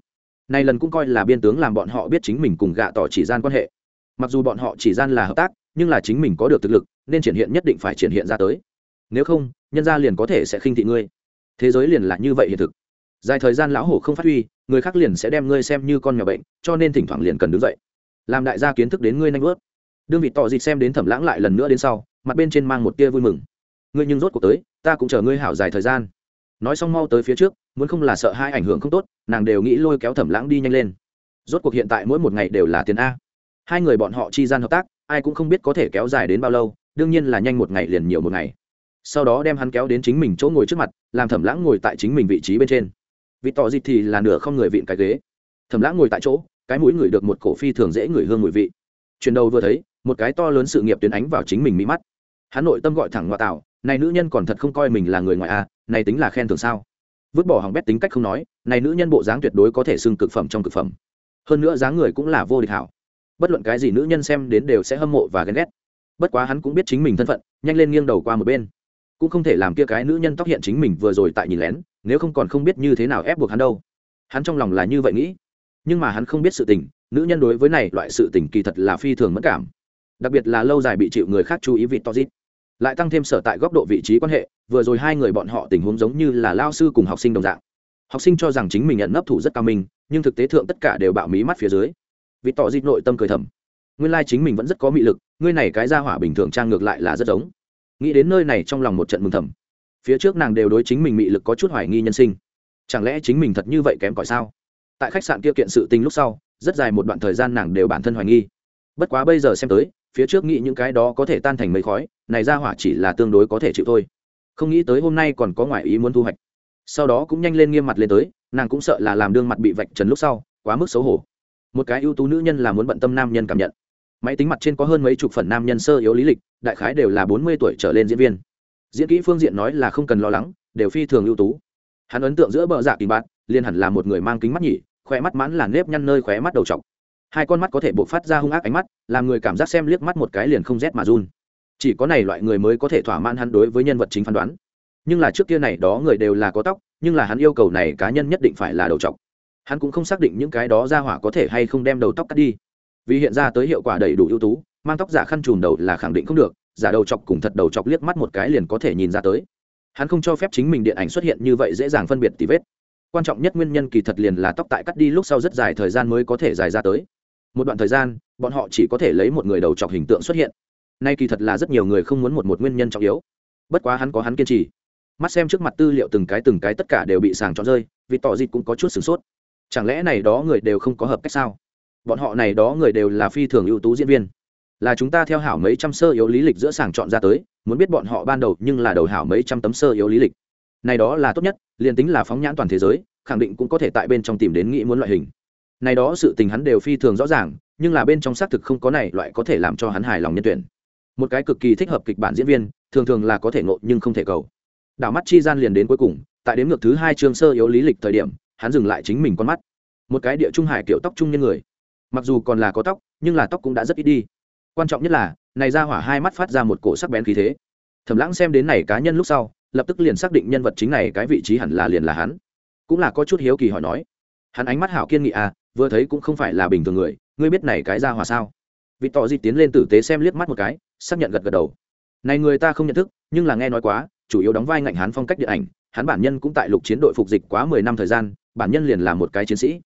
Này lần cũng coi là biên tướng làm bọn họ biết chính mình cùng gạ tỏ chỉ gian quan hệ. Mặc dù bọn họ chỉ gian là hợp tác, nhưng là chính mình có được thực lực, nên triển hiện nhất định phải triển hiện ra tới nếu không, nhân gia liền có thể sẽ khinh thị ngươi. Thế giới liền là như vậy hiện thực. Dài thời gian lão hổ không phát huy, người khác liền sẽ đem ngươi xem như con nhỏ bệnh, cho nên thỉnh thoảng liền cần đứng dậy. Làm đại gia kiến thức đến ngươi nanh vớt. Đương vị tỏ dịt xem đến thẩm lãng lại lần nữa đến sau, mặt bên trên mang một tia vui mừng. Ngươi nhưng rốt cuộc tới, ta cũng chờ ngươi hảo dài thời gian. Nói xong mau tới phía trước, muốn không là sợ hai ảnh hưởng không tốt, nàng đều nghĩ lôi kéo thẩm lãng đi nhanh lên. Rốt cuộc hiện tại mỗi một ngày đều là tiền a. Hai người bọn họ chi gian hợp tác, ai cũng không biết có thể kéo dài đến bao lâu, đương nhiên là nhanh một ngày liền nhiều một ngày sau đó đem hắn kéo đến chính mình chỗ ngồi trước mặt làm thẩm lãng ngồi tại chính mình vị trí bên trên. Vị tỏ dịt thì là nửa không người vịn cái ghế. Thẩm lãng ngồi tại chỗ cái mũi ngửi được một cổ phi thường dễ ngửi hương mùi vị. Chuyển đầu vừa thấy một cái to lớn sự nghiệp tuyến ánh vào chính mình mỹ mắt. Hắn nội tâm gọi thẳng ngoại tạo này nữ nhân còn thật không coi mình là người ngoài a à, này tính là khen thường sao? Vứt bỏ hỏng bét tính cách không nói này nữ nhân bộ dáng tuyệt đối có thể xưng cực phẩm trong cực phẩm. Hơn nữa dáng người cũng là vô địch hảo. Bất luận cái gì nữ nhân xem đến đều sẽ hâm mộ và ghen ghét. Bất quá hắn cũng biết chính mình thân phận nhanh lên nghiêng đầu qua một bên cũng không thể làm kia cái nữ nhân tóc hiện chính mình vừa rồi tại nhìn lén, nếu không còn không biết như thế nào ép buộc hắn đâu. Hắn trong lòng là như vậy nghĩ. Nhưng mà hắn không biết sự tình, nữ nhân đối với này loại sự tình kỳ thật là phi thường mất cảm. Đặc biệt là lâu dài bị chịu người khác chú ý vị to dít lại tăng thêm sở tại góc độ vị trí quan hệ, vừa rồi hai người bọn họ tình huống giống như là lao sư cùng học sinh đồng dạng. Học sinh cho rằng chính mình nhận nấp thủ rất cao minh, nhưng thực tế thượng tất cả đều bạo mí mắt phía dưới. Vị tỏ dịp nội tâm cười thầm. Nguyên lai chính mình vẫn rất có mị lực, ngươi này cái ra hỏa bình thường trang ngược lại là rất giống nghĩ đến nơi này trong lòng một trận mừng thầm. Phía trước nàng đều đối chính mình mị lực có chút hoài nghi nhân sinh. Chẳng lẽ chính mình thật như vậy kém cỏi sao? Tại khách sạn kia kiện sự tình lúc sau, rất dài một đoạn thời gian nàng đều bản thân hoài nghi. Bất quá bây giờ xem tới, phía trước nghĩ những cái đó có thể tan thành mấy khói, này ra hỏa chỉ là tương đối có thể chịu thôi. Không nghĩ tới hôm nay còn có ngoại ý muốn thu hoạch. Sau đó cũng nhanh lên nghiêm mặt lên tới, nàng cũng sợ là làm đương mặt bị vạch trần lúc sau, quá mức xấu hổ. Một cái ưu tú nữ nhân là muốn bận tâm nam nhân cảm nhận máy tính mặt trên có hơn mấy chục phần nam nhân sơ yếu lý lịch, đại khái đều là bốn mươi tuổi trở lên diễn viên. Diễn kỹ phương diện nói là không cần lo lắng, đều phi thường ưu tú. Hắn ấn tượng giữa bờ dạ kỳ bát liên hẳn là một người mang kính mắt nhỉ, khóe mắt mãn là nếp nhăn nơi khóe mắt đầu t hai con mắt có thể buộc phát ra hung ác ánh mắt, làm người cảm giác xem liếc mắt một cái liền không rét mà run. Chỉ có này loại người mới có thể thỏa mãn hắn đối với nhân vật chính phán đoán. Nhưng là trước kia này đó người đều là có tóc, nhưng là hắn yêu cầu này cá nhân nhất định phải là đầu t hắn cũng không xác định những cái đó ra hỏa có thể hay không đem đầu tóc cắt đi vì hiện ra tới hiệu quả đầy đủ ưu tú, mang tóc giả khăn trùm đầu là khẳng định không được, giả đầu chọc cùng thật đầu chọc liếc mắt một cái liền có thể nhìn ra tới. Hắn không cho phép chính mình điện ảnh xuất hiện như vậy dễ dàng phân biệt tì vết. Quan trọng nhất nguyên nhân kỳ thật liền là tóc tại cắt đi lúc sau rất dài thời gian mới có thể dài ra tới. Một đoạn thời gian, bọn họ chỉ có thể lấy một người đầu chọc hình tượng xuất hiện. Nay kỳ thật là rất nhiều người không muốn một một nguyên nhân trọng yếu. Bất quá hắn có hắn kiên trì. Mắt xem trước mặt tư liệu từng cái từng cái tất cả đều bị sàng trọn rơi, vì tỏ dịt cũng có chút sửng sốt. Chẳng lẽ này đó người đều không có hợp cách sao? Bọn họ này đó người đều là phi thường ưu tú diễn viên. Là chúng ta theo hảo mấy trăm sơ yếu lý lịch giữa sàng chọn ra tới, muốn biết bọn họ ban đầu nhưng là đầu hảo mấy trăm tấm sơ yếu lý lịch. Này đó là tốt nhất, liền tính là phóng nhãn toàn thế giới, khẳng định cũng có thể tại bên trong tìm đến nghĩ muốn loại hình. Này đó sự tình hắn đều phi thường rõ ràng, nhưng là bên trong xác thực không có này loại có thể làm cho hắn hài lòng nhân tuyển. Một cái cực kỳ thích hợp kịch bản diễn viên, thường thường là có thể ngộ nhưng không thể cầu. Đảo mắt chi gian liền đến cuối cùng, tại đến ngược thứ hai chương sơ yếu lý lịch thời điểm, hắn dừng lại chính mình con mắt. Một cái địa trung hải kiểu tóc trung nhân người mặc dù còn là có tóc, nhưng là tóc cũng đã rất ít đi. Quan trọng nhất là, này ra hỏa hai mắt phát ra một cổ sắc bén khí thế. Thẩm lãng xem đến này cá nhân lúc sau, lập tức liền xác định nhân vật chính này cái vị trí hẳn là liền là hắn. Cũng là có chút hiếu kỳ hỏi nói, hắn ánh mắt hảo kiên nghị à vừa thấy cũng không phải là bình thường người, ngươi biết này cái ra hỏa sao? Vị tỏ di tiến lên tử tế xem liếc mắt một cái, xác nhận gật gật đầu. Này người ta không nhận thức, nhưng là nghe nói quá, chủ yếu đóng vai ngạnh hắn phong cách điện ảnh, hắn bản nhân cũng tại lục chiến đội phục dịch quá mười năm thời gian, bản nhân liền là một cái chiến sĩ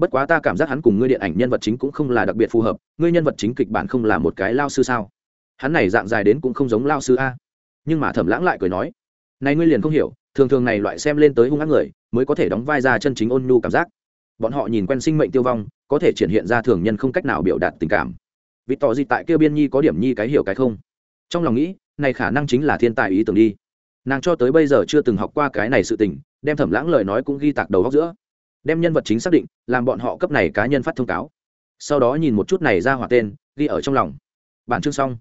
bất quá ta cảm giác hắn cùng ngươi điện ảnh nhân vật chính cũng không là đặc biệt phù hợp, ngươi nhân vật chính kịch bản không là một cái lao sư sao? Hắn này dạng dài đến cũng không giống lao sư a. Nhưng mà thẩm lãng lại cười nói, này ngươi liền không hiểu, thường thường này loại xem lên tới hung ác người, mới có thể đóng vai ra chân chính ôn nhu cảm giác. Bọn họ nhìn quen sinh mệnh tiêu vong, có thể triển hiện ra thường nhân không cách nào biểu đạt tình cảm. Vì tỏ gì tại kia biên nhi có điểm nhi cái hiểu cái không? Trong lòng nghĩ, này khả năng chính là thiên tài ý tưởng đi. Nàng cho tới bây giờ chưa từng học qua cái này sự tình, đem thẩm lãng lời nói cũng ghi tạc đầu góc giữa đem nhân vật chính xác định, làm bọn họ cấp này cá nhân phát thông cáo. Sau đó nhìn một chút này ra hỏa tên, ghi ở trong lòng. Bản chương xong.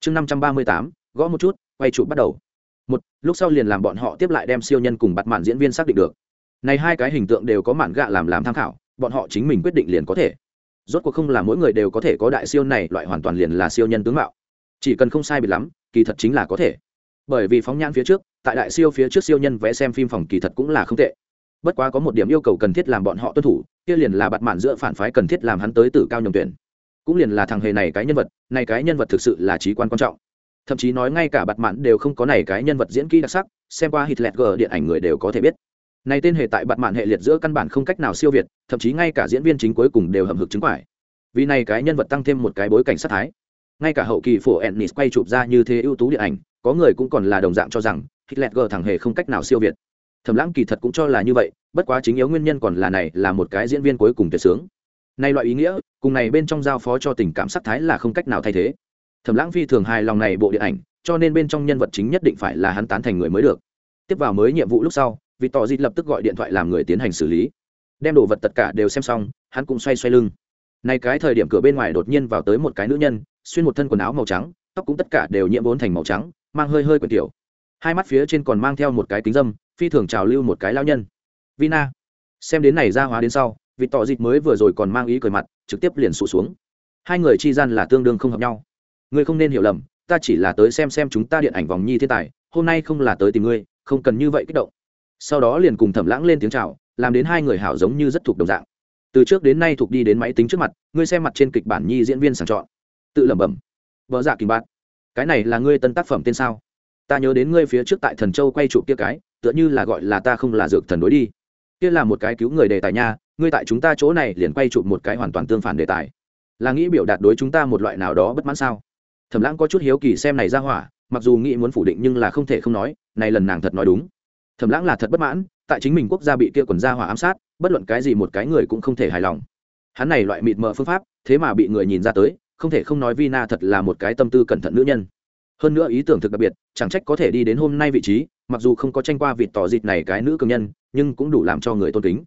Chương năm trăm ba mươi tám, gõ một chút, quay trụ bắt đầu. Một, lúc sau liền làm bọn họ tiếp lại đem siêu nhân cùng bắt mạn diễn viên xác định được. Này hai cái hình tượng đều có mạn gạ làm làm tham khảo, bọn họ chính mình quyết định liền có thể. Rốt cuộc không là mỗi người đều có thể có đại siêu này, loại hoàn toàn liền là siêu nhân tướng mạo. Chỉ cần không sai bị lắm, kỳ thật chính là có thể. Bởi vì phóng nhãn phía trước, tại đại siêu phía trước siêu nhân vẽ xem phim phòng kỳ thật cũng là không tệ bất quá có một điểm yêu cầu cần thiết làm bọn họ tuân thủ, kia liền là bặt mạn giữa phản phái cần thiết làm hắn tới tử cao nhầm tuyển. Cũng liền là thằng hề này cái nhân vật, này cái nhân vật thực sự là trí quan quan trọng. Thậm chí nói ngay cả bặt mạn đều không có này cái nhân vật diễn kỹ đặc sắc, xem qua hitler g điện ảnh người đều có thể biết. Này tên hề tại bặt mạn hệ liệt giữa căn bản không cách nào siêu việt, thậm chí ngay cả diễn viên chính cuối cùng đều hầm hực chứng quải. Vì này cái nhân vật tăng thêm một cái bối cảnh sát thái. Ngay cả hậu kỳ phổ ennis quay chụp ra như thế ưu tú điện ảnh, có người cũng còn là đồng dạng cho rằng hitler g thằng hề không cách nào siêu việt thẩm lãng kỳ thật cũng cho là như vậy, bất quá chính yếu nguyên nhân còn là này, là một cái diễn viên cuối cùng tuyệt sướng. Nay loại ý nghĩa, cùng này bên trong giao phó cho tình cảm sắc thái là không cách nào thay thế. Thẩm lãng phi thường hài lòng này bộ điện ảnh, cho nên bên trong nhân vật chính nhất định phải là hắn tán thành người mới được. Tiếp vào mới nhiệm vụ lúc sau vị tỏ dịt lập tức gọi điện thoại làm người tiến hành xử lý. Đem đồ vật tất cả đều xem xong, hắn cũng xoay xoay lưng. Nay cái thời điểm cửa bên ngoài đột nhiên vào tới một cái nữ nhân, xuyên một thân quần áo màu trắng, tóc cũng tất cả đều nhiễm vốn thành màu trắng, mang hơi hơi quần tiểu hai mắt phía trên còn mang theo một cái kính dâm, phi thường trào lưu một cái lao nhân. Vina, xem đến này ra hóa đến sau vị tỏ dịt mới vừa rồi còn mang ý cười mặt, trực tiếp liền sụt xuống. Hai người chi gian là tương đương không hợp nhau. Ngươi không nên hiểu lầm, ta chỉ là tới xem xem chúng ta điện ảnh vòng nhi thiên tài, hôm nay không là tới tìm ngươi, không cần như vậy kích động. Sau đó liền cùng thẩm lãng lên tiếng chào, làm đến hai người hảo giống như rất thuộc đồng dạng. Từ trước đến nay thuộc đi đến máy tính trước mặt, ngươi xem mặt trên kịch bản nhi diễn viên sàng chọn. Tự lẩm bẩm, vợ dạ kìm bạn, cái này là ngươi tân tác phẩm tên sao? Ta nhớ đến ngươi phía trước tại thần châu quay trụ kia cái, tựa như là gọi là ta không là dược thần đối đi. Kia là một cái cứu người đề tài nha, ngươi tại chúng ta chỗ này liền quay trụ một cái hoàn toàn tương phản đề tài. Là nghĩ biểu đạt đối chúng ta một loại nào đó bất mãn sao? Thẩm lãng có chút hiếu kỳ xem này ra hỏa, mặc dù nghĩ muốn phủ định nhưng là không thể không nói, này lần nàng thật nói đúng. Thẩm lãng là thật bất mãn, tại chính mình quốc gia bị kia quần gia hỏa ám sát, bất luận cái gì một cái người cũng không thể hài lòng. Hắn này loại mịt mờ phương pháp, thế mà bị người nhìn ra tới, không thể không nói vina thật là một cái tâm tư cẩn thận nữ nhân hơn nữa ý tưởng thực đặc biệt, chẳng trách có thể đi đến hôm nay vị trí, mặc dù không có tranh qua vịt tỏ dịt này cái nữ cường nhân, nhưng cũng đủ làm cho người tôn kính.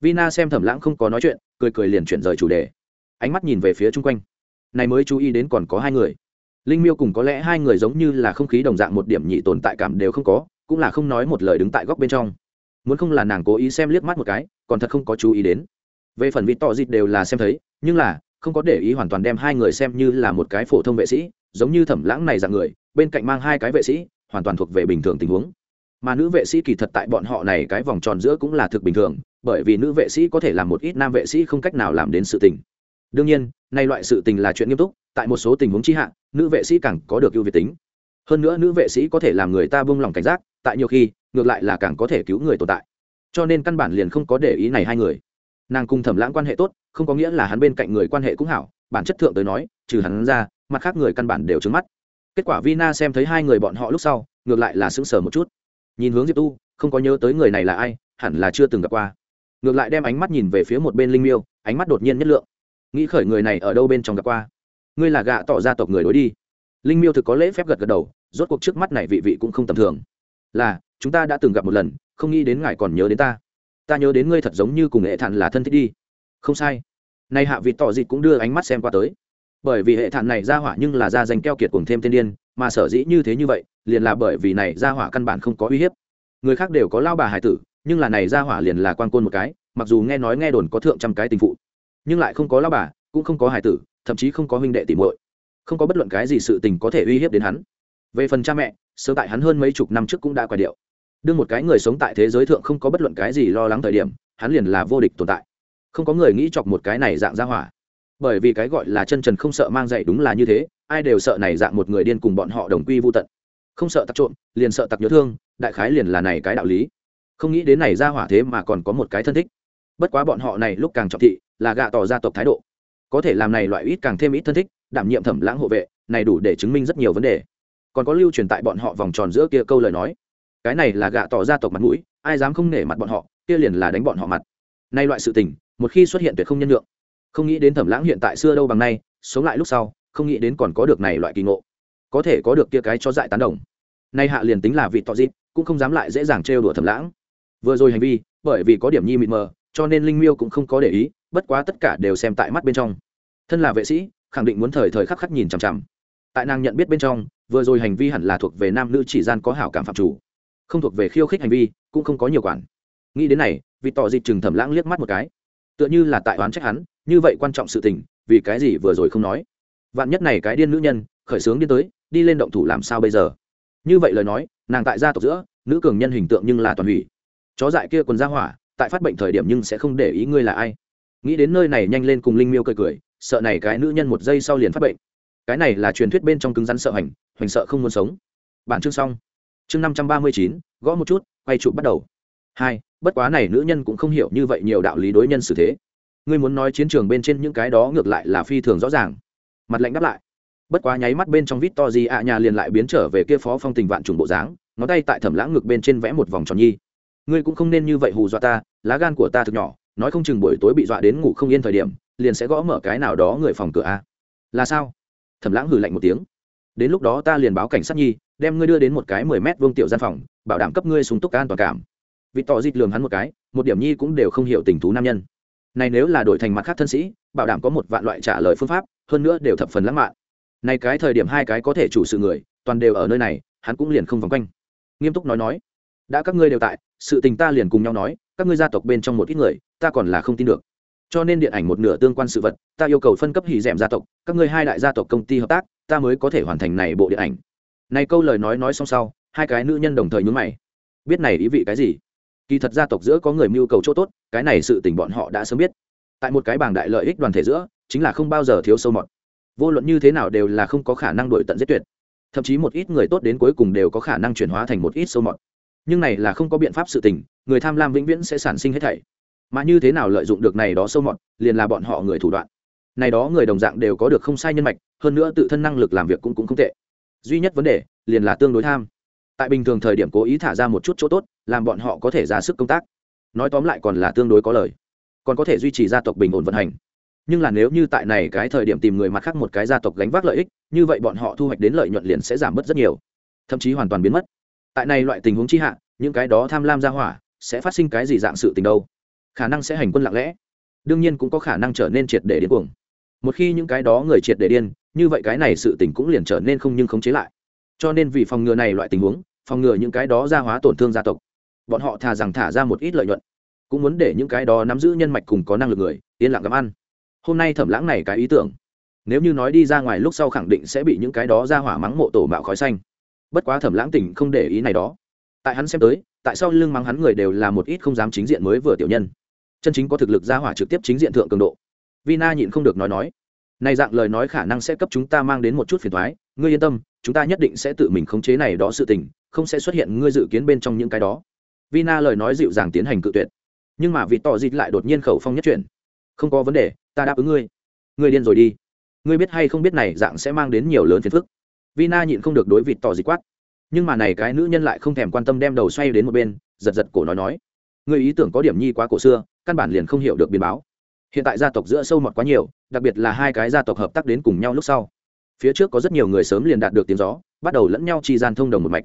Vina xem thẩm lãng không có nói chuyện, cười cười liền chuyển rời chủ đề. Ánh mắt nhìn về phía chung quanh. Này mới chú ý đến còn có hai người. Linh miêu cùng có lẽ hai người giống như là không khí đồng dạng một điểm nhị tồn tại cảm đều không có, cũng là không nói một lời đứng tại góc bên trong. Muốn không là nàng cố ý xem liếc mắt một cái, còn thật không có chú ý đến. Về phần vịt tỏ dịt đều là xem thấy, nhưng là, không có để ý hoàn toàn đem hai người xem như là một cái phổ thông vệ sĩ giống như thẩm lãng này dạng người, bên cạnh mang hai cái vệ sĩ, hoàn toàn thuộc về bình thường tình huống. Mà nữ vệ sĩ kỳ thật tại bọn họ này cái vòng tròn giữa cũng là thực bình thường, bởi vì nữ vệ sĩ có thể làm một ít nam vệ sĩ không cách nào làm đến sự tình. Đương nhiên, nay loại sự tình là chuyện nghiêm túc, tại một số tình huống chi hạn nữ vệ sĩ càng có được ưu việt tính. Hơn nữa nữ vệ sĩ có thể làm người ta buông lòng cảnh giác, tại nhiều khi, ngược lại là càng có thể cứu người tồn tại. Cho nên căn bản liền không có để ý này hai người. Nàng cùng thẩm lãng quan hệ tốt, không có nghĩa là hắn bên cạnh người quan hệ cũng hảo, bản chất thượng tới nói, trừ hắn ra mặt khác người căn bản đều trứng mắt. Kết quả vina xem thấy hai người bọn họ lúc sau, ngược lại là sững sờ một chút. Nhìn hướng diệp tu, không có nhớ tới người này là ai, hẳn là chưa từng gặp qua. Ngược lại đem ánh mắt nhìn về phía một bên linh miêu, ánh mắt đột nhiên nhất lượng. Nghĩ khởi người này ở đâu bên trong gặp qua? Ngươi là gạ tỏ ra tộc người đối đi. Linh miêu thực có lễ phép gật gật đầu, rốt cuộc trước mắt này vị vị cũng không tầm thường. Là, chúng ta đã từng gặp một lần, không nghĩ đến ngài còn nhớ đến ta. Ta nhớ đến ngươi thật giống như cùng hệ thản là thân thích đi. Không sai. Nay hạ vị tỏ dịt cũng đưa ánh mắt xem qua tới bởi vì hệ thản này ra hỏa nhưng là ra danh keo kiệt cùng thêm tên điên, mà sở dĩ như thế như vậy, liền là bởi vì này ra hỏa căn bản không có uy hiếp. Người khác đều có lao bà hải tử, nhưng là này ra hỏa liền là quan côn một cái, mặc dù nghe nói nghe đồn có thượng trăm cái tình phụ, nhưng lại không có lao bà, cũng không có hải tử, thậm chí không có huynh đệ tìm muội. Không có bất luận cái gì sự tình có thể uy hiếp đến hắn. Về phần cha mẹ, sớm tại hắn hơn mấy chục năm trước cũng đã quay điệu. Đương một cái người sống tại thế giới thượng không có bất luận cái gì lo lắng thời điểm, hắn liền là vô địch tồn tại. Không có người nghĩ chọc một cái này dạng ra hỏa bởi vì cái gọi là chân trần không sợ mang dạy đúng là như thế, ai đều sợ này dạng một người điên cùng bọn họ đồng quy vô tận. Không sợ tặc trộm, liền sợ tặc nhớ thương, đại khái liền là này cái đạo lý. Không nghĩ đến này ra hỏa thế mà còn có một cái thân thích. Bất quá bọn họ này lúc càng trọng thị, là gạ tỏ gia tộc thái độ. Có thể làm này loại ít càng thêm ít thân thích, đảm nhiệm thẩm lãng hộ vệ, này đủ để chứng minh rất nhiều vấn đề. Còn có lưu truyền tại bọn họ vòng tròn giữa kia câu lời nói. Cái này là gạ tỏ gia tộc mặt mũi, ai dám không nể mặt bọn họ, kia liền là đánh bọn họ mặt. Nay loại sự tình, một khi xuất hiện tuyệt không nhân lượng không nghĩ đến thẩm lãng hiện tại xưa đâu bằng nay, sống lại lúc sau, không nghĩ đến còn có được này loại kỳ ngộ. Có thể có được kia cái cho dại tán đồng. Nay hạ liền tính là vị tọ dịp, cũng không dám lại dễ dàng trêu đùa thẩm lãng. Vừa rồi hành vi, bởi vì có điểm nhi mịt mờ, cho nên linh miêu cũng không có để ý, bất quá tất cả đều xem tại mắt bên trong. Thân là vệ sĩ, khẳng định muốn thời thời khắc khắc nhìn chằm chằm. Tại nàng nhận biết bên trong, vừa rồi hành vi hẳn là thuộc về nam nữ chỉ gian có hảo cảm phạm chủ. Không thuộc về khiêu khích hành vi, cũng không có nhiều quản. Nghĩ đến này, vị tỏ dịp chừng thẩm lãng liếc mắt một cái. Tựa như là tại oán trách hắn như vậy quan trọng sự tình, vì cái gì vừa rồi không nói? Vạn nhất này cái điên nữ nhân, khởi sướng điên tới, đi lên động thủ làm sao bây giờ? Như vậy lời nói, nàng tại gia tộc giữa, nữ cường nhân hình tượng nhưng là toàn hủy. Chó dại kia quần ra hỏa, tại phát bệnh thời điểm nhưng sẽ không để ý ngươi là ai. Nghĩ đến nơi này nhanh lên cùng linh miêu cười cười, sợ này cái nữ nhân một giây sau liền phát bệnh. Cái này là truyền thuyết bên trong cứng rắn sợ hành, hoành sợ không muốn sống. Bản chương xong. Chương năm trăm ba mươi chín, gõ một chút, quay chụp bắt đầu. Hai, bất quá này nữ nhân cũng không hiểu như vậy nhiều đạo lý đối nhân xử thế ngươi muốn nói chiến trường bên trên những cái đó ngược lại là phi thường rõ ràng. Mặt lạnh đáp lại. Bất quá nháy mắt bên trong vít to gì ạ nhà liền lại biến trở về kia phó phong tình vạn trùng bộ dáng, ngón tay tại thẩm lãng ngực bên trên vẽ một vòng tròn nhi. Ngươi cũng không nên như vậy hù dọa ta, lá gan của ta thực nhỏ, nói không chừng buổi tối bị dọa đến ngủ không yên thời điểm, liền sẽ gõ mở cái nào đó người phòng cửa a. Là sao? Thẩm lãng hừ lạnh một tiếng. Đến lúc đó ta liền báo cảnh sát nhi, đem ngươi đưa đến một cái mười mét vuông tiểu gian phòng, bảo đảm cấp ngươi súng túc an toàn cảm. Vị tỏ dịt lường hắn một cái, một điểm nhi cũng đều không hiểu tình thú nam nhân này nếu là đổi thành mặt khác thân sĩ, bảo đảm có một vạn loại trả lời phương pháp, hơn nữa đều thập phần lãng mạn. Này cái thời điểm hai cái có thể chủ sự người, toàn đều ở nơi này, hắn cũng liền không vòng quanh. Nghiêm túc nói nói, đã các ngươi đều tại, sự tình ta liền cùng nhau nói, các ngươi gia tộc bên trong một ít người, ta còn là không tin được. Cho nên điện ảnh một nửa tương quan sự vật, ta yêu cầu phân cấp hỉ d gia tộc, các ngươi hai đại gia tộc công ty hợp tác, ta mới có thể hoàn thành này bộ điện ảnh. Này câu lời nói nói xong sau, hai cái nữ nhân đồng thời nhún mày. Biết này ý vị cái gì? Kỳ thật gia tộc giữa có người mưu cầu chỗ tốt, cái này sự tình bọn họ đã sớm biết. Tại một cái bảng đại lợi ích đoàn thể giữa, chính là không bao giờ thiếu sâu mọt. Vô luận như thế nào đều là không có khả năng đổi tận giết tuyệt. Thậm chí một ít người tốt đến cuối cùng đều có khả năng chuyển hóa thành một ít sâu mọt. Nhưng này là không có biện pháp sự tình, người tham lam vĩnh viễn sẽ sản sinh hết thảy. Mà như thế nào lợi dụng được này đó sâu mọt, liền là bọn họ người thủ đoạn. Này đó người đồng dạng đều có được không sai nhân mạch, hơn nữa tự thân năng lực làm việc cũng cũng không tệ. Duy nhất vấn đề, liền là tương đối tham tại bình thường thời điểm cố ý thả ra một chút chỗ tốt, làm bọn họ có thể ra sức công tác. Nói tóm lại còn là tương đối có lời. Còn có thể duy trì gia tộc bình ổn vận hành. Nhưng là nếu như tại này cái thời điểm tìm người mặt khác một cái gia tộc gánh vác lợi ích, như vậy bọn họ thu hoạch đến lợi nhuận liền sẽ giảm bớt rất nhiều. Thậm chí hoàn toàn biến mất. Tại này loại tình huống chi hạ, những cái đó tham lam ra hỏa, sẽ phát sinh cái gì dạng sự tình đâu? Khả năng sẽ hành quân lặng lẽ. Đương nhiên cũng có khả năng trở nên triệt để điên cuồng. Một khi những cái đó người triệt để điên, như vậy cái này sự tình cũng liền trở nên không nhưng khống chế lại. Cho nên vì phòng ngừa này loại tình huống phòng ngừa những cái đó gia hóa tổn thương gia tộc. Bọn họ thà rằng thả ra một ít lợi nhuận, cũng muốn để những cái đó nắm giữ nhân mạch cùng có năng lực người, yên lặng gặm ăn. Hôm nay thẩm lãng này cái ý tưởng, nếu như nói đi ra ngoài lúc sau khẳng định sẽ bị những cái đó ra hỏa mắng mộ tổ mạo khói xanh. Bất quá thẩm lãng tỉnh không để ý này đó. Tại hắn xem tới, tại sao lưng mắng hắn người đều là một ít không dám chính diện mới vừa tiểu nhân? Chân chính có thực lực ra hỏa trực tiếp chính diện thượng cường độ. Vina nhịn không được nói nói. Này dạng lời nói khả năng sẽ cấp chúng ta mang đến một chút phiền thoái ngươi yên tâm, chúng ta nhất định sẽ tự mình khống chế này đó sự tình không sẽ xuất hiện ngươi dự kiến bên trong những cái đó. Vina lời nói dịu dàng tiến hành cự tuyệt. Nhưng mà vị tỏ dịch lại đột nhiên khẩu phong nhất chuyển. Không có vấn đề, ta đáp ứng ngươi. Ngươi điên rồi đi. Ngươi biết hay không biết này dạng sẽ mang đến nhiều lớn phiền phức. Vina nhịn không được đối vịt tỏ dịch quát. Nhưng mà này cái nữ nhân lại không thèm quan tâm đem đầu xoay đến một bên, giật giật cổ nói nói. Ngươi ý tưởng có điểm nhi quá cổ xưa, căn bản liền không hiểu được biến báo. Hiện tại gia tộc giữa sâu mọt quá nhiều, đặc biệt là hai cái gia tộc hợp tác đến cùng nhau lúc sau. Phía trước có rất nhiều người sớm liền đạt được tiếng gió, bắt đầu lẫn nhau chi gian thông đồng một mạch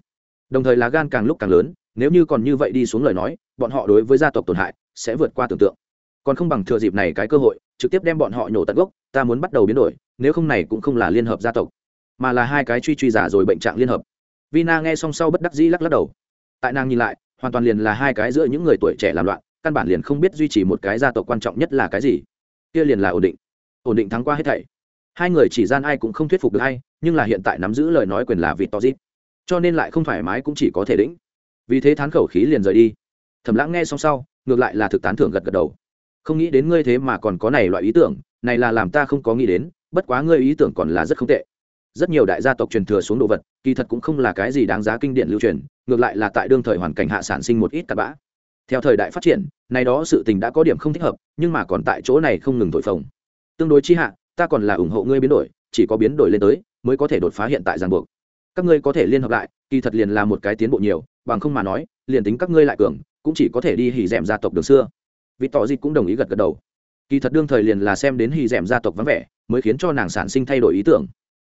đồng thời lá gan càng lúc càng lớn, nếu như còn như vậy đi xuống lời nói, bọn họ đối với gia tộc tổn hại sẽ vượt qua tưởng tượng. Còn không bằng thừa dịp này cái cơ hội, trực tiếp đem bọn họ nhổ tận gốc, ta muốn bắt đầu biến đổi, nếu không này cũng không là liên hợp gia tộc, mà là hai cái truy truy giả rồi bệnh trạng liên hợp. Vina nghe xong sau bất đắc dĩ lắc lắc đầu. Tại nàng nhìn lại, hoàn toàn liền là hai cái giữa những người tuổi trẻ làm loạn, căn bản liền không biết duy trì một cái gia tộc quan trọng nhất là cái gì. Kia liền là ổn định. Ổn định thắng qua hết thảy. Hai người chỉ gian ai cũng không thuyết phục được hay nhưng là hiện tại nắm giữ lời nói quyền là vịt to zip cho nên lại không thoải mái cũng chỉ có thể đĩnh. Vì thế thán khẩu khí liền rời đi. Thầm lãng nghe xong sau, ngược lại là thực tán thưởng gật gật đầu. Không nghĩ đến ngươi thế mà còn có này loại ý tưởng, này là làm ta không có nghĩ đến, bất quá ngươi ý tưởng còn là rất không tệ. Rất nhiều đại gia tộc truyền thừa xuống đồ vật, kỳ thật cũng không là cái gì đáng giá kinh điển lưu truyền, ngược lại là tại đương thời hoàn cảnh hạ sản sinh một ít cặn bã. Theo thời đại phát triển, này đó sự tình đã có điểm không thích hợp, nhưng mà còn tại chỗ này không ngừng thổi phồng. Tương đối chi hạ, ta còn là ủng hộ ngươi biến đổi, chỉ có biến đổi lên tới, mới có thể đột phá hiện tại ràng buộc các ngươi có thể liên hợp lại, kỳ thật liền là một cái tiến bộ nhiều, bằng không mà nói, liền tính các ngươi lại cường, cũng chỉ có thể đi hỉ d gia tộc đường xưa. Vì tỏ dịt cũng đồng ý gật gật đầu. Kỳ thật đương thời liền là xem đến hỉ d gia tộc vắng vẻ, mới khiến cho nàng sản sinh thay đổi ý tưởng.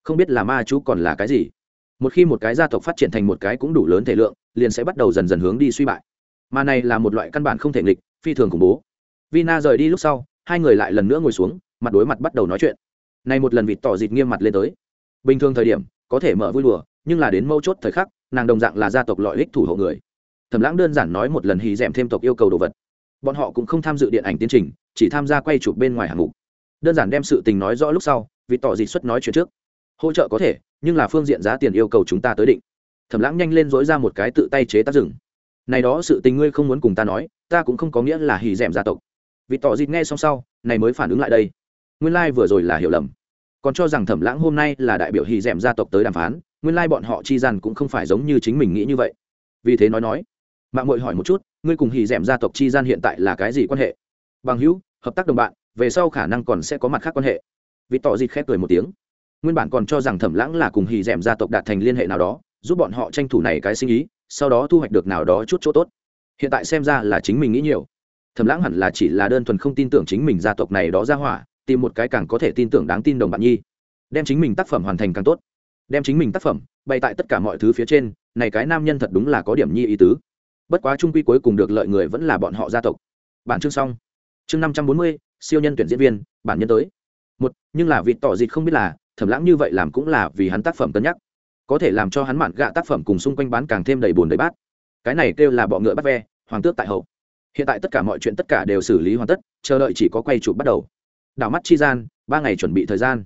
Không biết là ma chú còn là cái gì. Một khi một cái gia tộc phát triển thành một cái cũng đủ lớn thể lượng, liền sẽ bắt đầu dần dần hướng đi suy bại. Mà này là một loại căn bản không thể nghịch, phi thường khủng bố. Vina rời đi lúc sau, hai người lại lần nữa ngồi xuống, mặt đối mặt bắt đầu nói chuyện. Này một lần vịt tỏ dịt nghiêm mặt lên tới. Bình thường thời điểm có thể mở vui đùa, nhưng là đến mâu chốt thời khắc, nàng đồng dạng là gia tộc lợi ích thủ hộ người. Thẩm lãng đơn giản nói một lần hì rèm thêm tộc yêu cầu đồ vật. Bọn họ cũng không tham dự điện ảnh tiến trình, chỉ tham gia quay chụp bên ngoài hạng mục. Đơn giản đem sự tình nói rõ lúc sau, vì tỏ dị xuất nói chuyện trước. Hỗ trợ có thể, nhưng là phương diện giá tiền yêu cầu chúng ta tới định. Thẩm lãng nhanh lên dối ra một cái tự tay chế tác rừng. Này đó sự tình ngươi không muốn cùng ta nói, ta cũng không có nghĩa là hì rèm gia tộc. Vì tỏ dịt nghe xong sau, này mới phản ứng lại đây. Nguyên lai、like、vừa rồi là hiểu lầm còn cho rằng thẩm lãng hôm nay là đại biểu hì d gia tộc tới đàm phán, nguyên lai bọn họ chi rằng cũng không phải giống như chính mình nghĩ như vậy. Vì thế nói nói, mạng mội hỏi một chút, ngươi cùng hì d gia tộc chi gian hiện tại là cái gì quan hệ? Bằng hữu, hợp tác đồng bạn, về sau khả năng còn sẽ có mặt khác quan hệ. Vì tỏ dịt khép cười một tiếng. Nguyên bản còn cho rằng thẩm lãng là cùng hì d gia tộc đạt thành liên hệ nào đó, giúp bọn họ tranh thủ này cái sinh ý, sau đó thu hoạch được nào đó chút chỗ tốt. Hiện tại xem ra là chính mình nghĩ nhiều. Thẩm lãng hẳn là chỉ là đơn thuần không tin tưởng chính mình gia tộc này đó ra hỏa tìm một cái càng có thể tin tưởng đáng tin đồng bạn nhi. Đem chính mình tác phẩm hoàn thành càng tốt. Đem chính mình tác phẩm bày tại tất cả mọi thứ phía trên, này cái nam nhân thật đúng là có điểm nhi ý tứ. Bất quá trung quy cuối cùng được lợi người vẫn là bọn họ gia tộc. Bản chương xong. Chương năm trăm bốn mươi, siêu nhân tuyển diễn viên, bản nhân tới. Một, nhưng là vịt tỏ dịch không biết là thẩm lãng như vậy làm cũng là vì hắn tác phẩm cân nhắc. Có thể làm cho hắn mạn gạ tác phẩm cùng xung quanh bán càng thêm đầy bùn đầy bát. Cái này kêu là bọ ngựa bắt ve, hoàng tước tại hậu. Hiện tại tất cả mọi chuyện tất cả đều xử lý hoàn tất, chờ đợi chỉ có quay chụp bắt đầu đảo mắt chi gian, ba ngày chuẩn bị thời gian.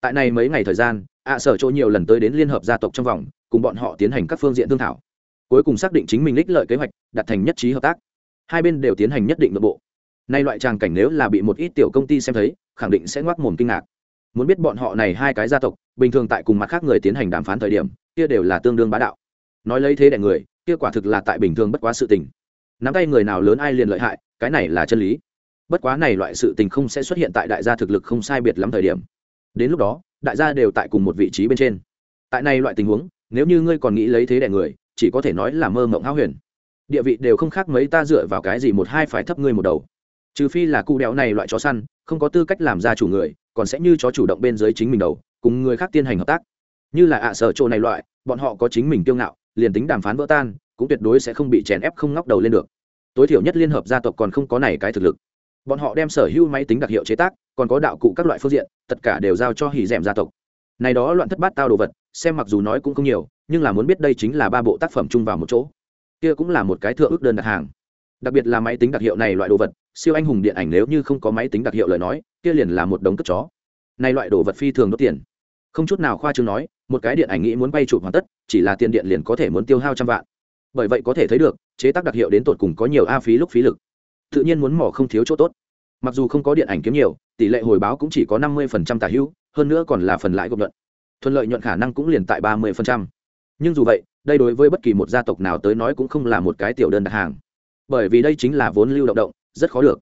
Tại này mấy ngày thời gian, ạ sở chỗ nhiều lần tới đến liên hợp gia tộc trong vòng, cùng bọn họ tiến hành các phương diện thương thảo. Cuối cùng xác định chính mình lích lợi kế hoạch đặt thành nhất trí hợp tác. Hai bên đều tiến hành nhất định nội bộ. Nay loại tràng cảnh nếu là bị một ít tiểu công ty xem thấy, khẳng định sẽ ngoác mồm kinh ngạc. Muốn biết bọn họ này hai cái gia tộc, bình thường tại cùng mặt khác người tiến hành đàm phán thời điểm, kia đều là tương đương bá đạo. Nói lấy thế đại người, kia quả thực là tại bình thường bất quá sự tình. Nắm tay người nào lớn ai liền lợi hại, cái này là chân lý bất quá này loại sự tình không sẽ xuất hiện tại đại gia thực lực không sai biệt lắm thời điểm. Đến lúc đó, đại gia đều tại cùng một vị trí bên trên. Tại này loại tình huống, nếu như ngươi còn nghĩ lấy thế đẻ người, chỉ có thể nói là mơ mộng háo huyền. Địa vị đều không khác mấy ta dựa vào cái gì một hai phải thấp ngươi một đầu. Trừ phi là cụ đéo này loại chó săn, không có tư cách làm ra chủ người, còn sẽ như chó chủ động bên dưới chính mình đầu, cùng người khác tiến hành hợp tác. Như là ạ sở chỗ này loại, bọn họ có chính mình kiêu ngạo, liền tính đàm phán vỡ tan, cũng tuyệt đối sẽ không bị chèn ép không ngóc đầu lên được. Tối thiểu nhất liên hợp gia tộc còn không có này cái thực lực bọn họ đem sở hữu máy tính đặc hiệu chế tác, còn có đạo cụ các loại phương diện, tất cả đều giao cho hỉ d gia tộc. Này đó loạn thất bát tao đồ vật, xem mặc dù nói cũng không nhiều, nhưng là muốn biết đây chính là ba bộ tác phẩm chung vào một chỗ. Kia cũng là một cái thượng ước đơn đặt hàng. Đặc biệt là máy tính đặc hiệu này loại đồ vật, siêu anh hùng điện ảnh nếu như không có máy tính đặc hiệu lời nói, kia liền là một đống cất chó. Này loại đồ vật phi thường đốt tiền. Không chút nào khoa trương nói, một cái điện ảnh nghĩ muốn bay chụp hoàn tất, chỉ là tiền điện liền có thể muốn tiêu hao trăm vạn. Bởi vậy có thể thấy được, chế tác đặc hiệu đến tột cùng có nhiều a phí lúc phí lực tự nhiên muốn mỏ không thiếu chỗ tốt. Mặc dù không có điện ảnh kiếm nhiều, tỷ lệ hồi báo cũng chỉ có năm mươi phần trăm tả hữu, hơn nữa còn là phần lãi gộp nhuận. Thuận lợi nhuận khả năng cũng liền tại ba mươi phần trăm. Nhưng dù vậy, đây đối với bất kỳ một gia tộc nào tới nói cũng không là một cái tiểu đơn đặt hàng. Bởi vì đây chính là vốn lưu động động, rất khó được.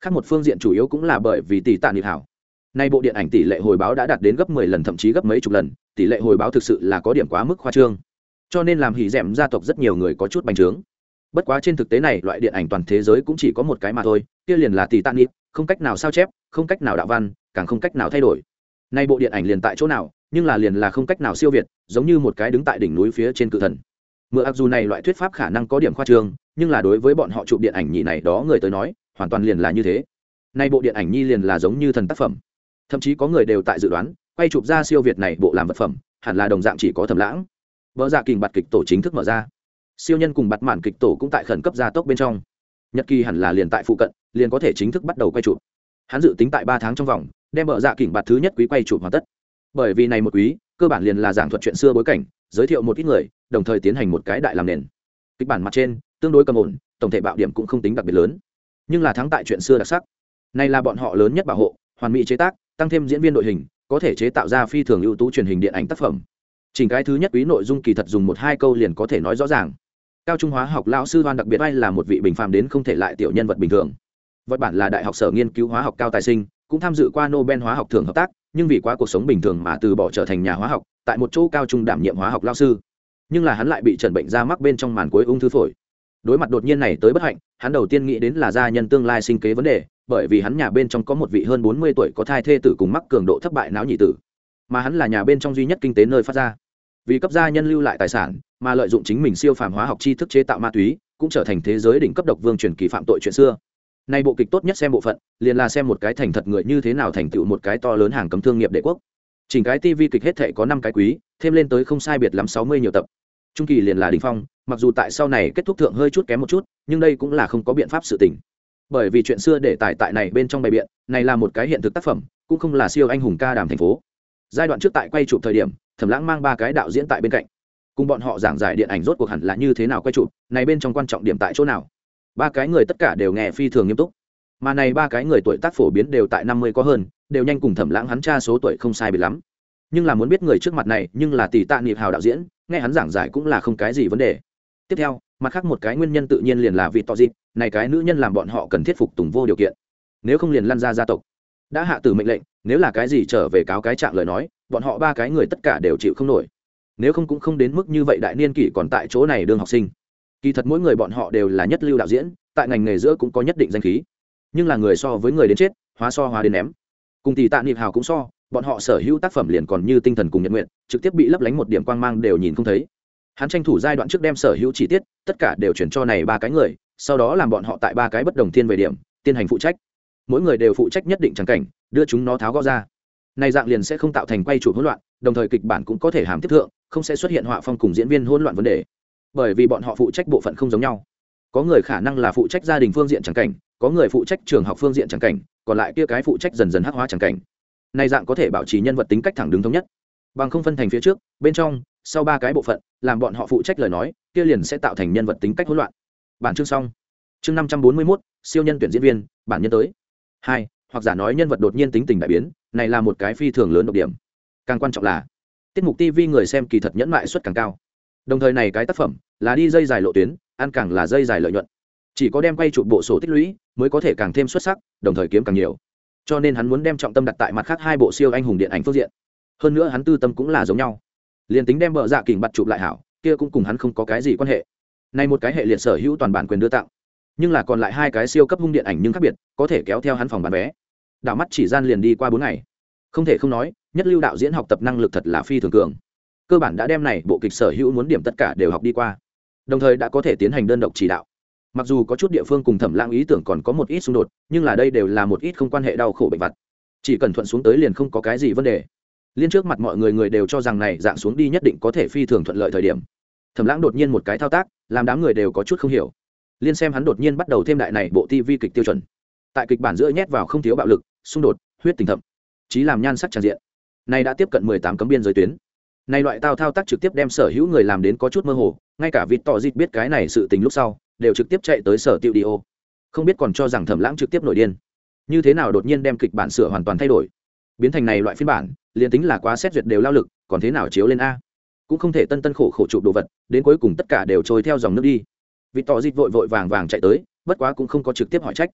Khác một phương diện chủ yếu cũng là bởi vì tỷ tạ niệm hảo. Nay bộ điện ảnh tỷ lệ hồi báo đã đạt đến gấp mười lần, thậm chí gấp mấy chục lần, tỷ lệ hồi báo thực sự là có điểm quá mức khoa trương. Cho nên làm hỉ d gia tộc rất nhiều người có chút bành trướng bất quá trên thực tế này, loại điện ảnh toàn thế giới cũng chỉ có một cái mà thôi, kia liền là tỷ tạ nịp không cách nào sao chép, không cách nào đạo văn, càng không cách nào thay đổi. Nay bộ điện ảnh liền tại chỗ nào, nhưng là liền là không cách nào siêu việt, giống như một cái đứng tại đỉnh núi phía trên cự thần. Mượn ác dù này loại thuyết pháp khả năng có điểm khoa trương, nhưng là đối với bọn họ chụp điện ảnh nhị này đó người tới nói, hoàn toàn liền là như thế. Nay bộ điện ảnh nhi liền là giống như thần tác phẩm. Thậm chí có người đều tại dự đoán, quay chụp ra siêu việt này bộ làm vật phẩm, hẳn là đồng dạng chỉ có thầm lãng. Vợ dạ kình bạt kịch tổ chính thức mở ra siêu nhân cùng bặt mạn kịch tổ cũng tại khẩn cấp gia tốc bên trong. Nhật kỳ hẳn là liền tại phụ cận, liền có thể chính thức bắt đầu quay chụp. Hắn dự tính tại ba tháng trong vòng, đem vợ dạ kỉnh bạt thứ nhất quý quay chụp hoàn tất. Bởi vì này một quý, cơ bản liền là giảng thuật chuyện xưa bối cảnh, giới thiệu một ít người, đồng thời tiến hành một cái đại làm nền. Kịch bản mặt trên, tương đối cầm ổn, tổng thể bạo điểm cũng không tính đặc biệt lớn. Nhưng là thắng tại chuyện xưa đặc sắc. Này là bọn họ lớn nhất bảo hộ, hoàn mỹ chế tác, tăng thêm diễn viên đội hình, có thể chế tạo ra phi thường ưu tú truyền hình điện ảnh tác phẩm. Chỉnh cái thứ nhất quý nội dung kỳ thật dùng một hai câu liền có thể nói rõ ràng cao trung hóa học lão sư đoan đặc biệt ai là một vị bình phàm đến không thể lại tiểu nhân vật bình thường. Vật bản là đại học sở nghiên cứu hóa học cao tài sinh, cũng tham dự qua nobel hóa học thường hợp tác, nhưng vì quá cuộc sống bình thường mà từ bỏ trở thành nhà hóa học, tại một chỗ cao trung đảm nhiệm hóa học lao sư. Nhưng là hắn lại bị trần bệnh ra mắc bên trong màn cuối ung thư phổi. Đối mặt đột nhiên này tới bất hạnh, hắn đầu tiên nghĩ đến là gia nhân tương lai sinh kế vấn đề, bởi vì hắn nhà bên trong có một vị hơn bốn mươi tuổi có thai thê tử cùng mắc cường độ thất bại não nhị tử. Mà hắn là nhà bên trong duy nhất kinh tế nơi phát ra. Vì cấp gia nhân lưu lại tài sản mà lợi dụng chính mình siêu phàm hóa học tri thức chế tạo ma túy, cũng trở thành thế giới đỉnh cấp độc vương truyền kỳ phạm tội chuyện xưa. Nay bộ kịch tốt nhất xem bộ phận, liền là xem một cái thành thật người như thế nào thành tựu một cái to lớn hàng cấm thương nghiệp đệ quốc. Chỉnh cái tv kịch hết thệ có năm cái quý, thêm lên tới không sai biệt lắm sáu mươi nhiều tập. Trung kỳ liền là đình phong, mặc dù tại sau này kết thúc thượng hơi chút kém một chút, nhưng đây cũng là không có biện pháp sự tình. Bởi vì chuyện xưa để tài tại này bên trong bài biện, này là một cái hiện thực tác phẩm, cũng không là siêu anh hùng ca đàm thành phố. Giai đoạn trước tại quay chụp thời điểm, thẩm lãng mang ba cái đạo diễn tại bên cạnh cùng bọn họ giảng giải điện ảnh rốt cuộc hẳn là như thế nào quay chụp, này bên trong quan trọng điểm tại chỗ nào? Ba cái người tất cả đều nghe phi thường nghiêm túc. Mà này ba cái người tuổi tác phổ biến đều tại năm mươi có hơn, đều nhanh cùng thẩm lãng hắn cha số tuổi không sai biệt lắm. Nhưng là muốn biết người trước mặt này, nhưng là tỷ tạ niệm hào đạo diễn, nghe hắn giảng giải cũng là không cái gì vấn đề. Tiếp theo, mặt khác một cái nguyên nhân tự nhiên liền là vị tọa dịp, này cái nữ nhân làm bọn họ cần thiết phục tùng vô điều kiện. Nếu không liền lăn ra gia tộc. Đã hạ tử mệnh lệnh, nếu là cái gì trở về cáo cái trạng lời nói, bọn họ ba cái người tất cả đều chịu không nổi nếu không cũng không đến mức như vậy đại niên kỷ còn tại chỗ này đương học sinh. Kỳ thật mỗi người bọn họ đều là nhất lưu đạo diễn, tại ngành nghề giữa cũng có nhất định danh khí. Nhưng là người so với người đến chết, hóa so hóa đến ném. Cùng tỷ tạ niệm hào cũng so, bọn họ sở hữu tác phẩm liền còn như tinh thần cùng nhật nguyện, trực tiếp bị lấp lánh một điểm quang mang đều nhìn không thấy. Hắn tranh thủ giai đoạn trước đem sở hữu chi tiết, tất cả đều chuyển cho này ba cái người, sau đó làm bọn họ tại ba cái bất đồng thiên về điểm tiến hành phụ trách. Mỗi người đều phụ trách nhất định trắng cảnh, đưa chúng nó tháo gó ra. Này dạng liền sẽ không tạo thành quay chủ hỗn loạn, đồng thời kịch bản cũng có thể hàm tiếp thượng không sẽ xuất hiện họa phong cùng diễn viên hỗn loạn vấn đề. Bởi vì bọn họ phụ trách bộ phận không giống nhau. Có người khả năng là phụ trách gia đình phương diện trắng cảnh, có người phụ trách trường học phương diện trắng cảnh, còn lại kia cái phụ trách dần dần hắc hóa trắng cảnh. Này dạng có thể bảo trì nhân vật tính cách thẳng đứng thống nhất. Bằng không phân thành phía trước, bên trong, sau ba cái bộ phận, làm bọn họ phụ trách lời nói, kia liền sẽ tạo thành nhân vật tính cách hỗn loạn. Bản chương xong. Chương năm trăm bốn mươi mốt, siêu nhân tuyển diễn viên, bản nhân tới. Hai, hoặc giả nói nhân vật đột nhiên tính tình đại biến, này là một cái phi thường lớn độc điểm. Càng quan trọng là tiết mục tv người xem kỳ thật nhẫn mại suất càng cao. Đồng thời này cái tác phẩm là đi dây dài lộ tuyến, ăn càng là dây dài lợi nhuận. Chỉ có đem quay chụp bộ sổ tích lũy mới có thể càng thêm xuất sắc, đồng thời kiếm càng nhiều. Cho nên hắn muốn đem trọng tâm đặt tại mặt khác hai bộ siêu anh hùng điện ảnh phương diện. Hơn nữa hắn tư tâm cũng là giống nhau. Liền tính đem vợ dạ kình bắt chụp lại hảo, kia cũng cùng hắn không có cái gì quan hệ. Nay một cái hệ liệt sở hữu toàn bản quyền đưa tặng. Nhưng là còn lại hai cái siêu cấp hung điện ảnh nhưng khác biệt, có thể kéo theo hắn phòng bán vé. Đạo mắt chỉ gian liền đi qua bốn ngày không thể không nói, nhất lưu đạo diễn học tập năng lực thật là phi thường cường. Cơ bản đã đem này bộ kịch sở hữu muốn điểm tất cả đều học đi qua. Đồng thời đã có thể tiến hành đơn độc chỉ đạo. Mặc dù có chút địa phương cùng thẩm lãng ý tưởng còn có một ít xung đột, nhưng là đây đều là một ít không quan hệ đau khổ bệnh vặt. Chỉ cần thuận xuống tới liền không có cái gì vấn đề. Liên trước mặt mọi người người đều cho rằng này dạng xuống đi nhất định có thể phi thường thuận lợi thời điểm. Thẩm lãng đột nhiên một cái thao tác, làm đám người đều có chút không hiểu. Liên xem hắn đột nhiên bắt đầu thêm đại này bộ tv kịch tiêu chuẩn. Tại kịch bản giữa nhét vào không thiếu bạo lực, xung đột, huyết tình thậm chí làm nhan sắc tràn diện. Này đã tiếp cận mười tám cấm biên giới tuyến. Này loại tao thao tác trực tiếp đem sở hữu người làm đến có chút mơ hồ, ngay cả vịt tỏ dịt biết cái này sự tình lúc sau, đều trực tiếp chạy tới sở tiệu đi ô. Không biết còn cho rằng thẩm lãng trực tiếp nổi điên. Như thế nào đột nhiên đem kịch bản sửa hoàn toàn thay đổi? Biến thành này loại phiên bản, liền tính là quá xét duyệt đều lao lực, còn thế nào chiếu lên a? Cũng không thể tân tân khổ khổ chụp đồ vật, đến cuối cùng tất cả đều trôi theo dòng nước đi. Vị tỏ dịt vội vội vàng vàng chạy tới, bất quá cũng không có trực tiếp hỏi trách,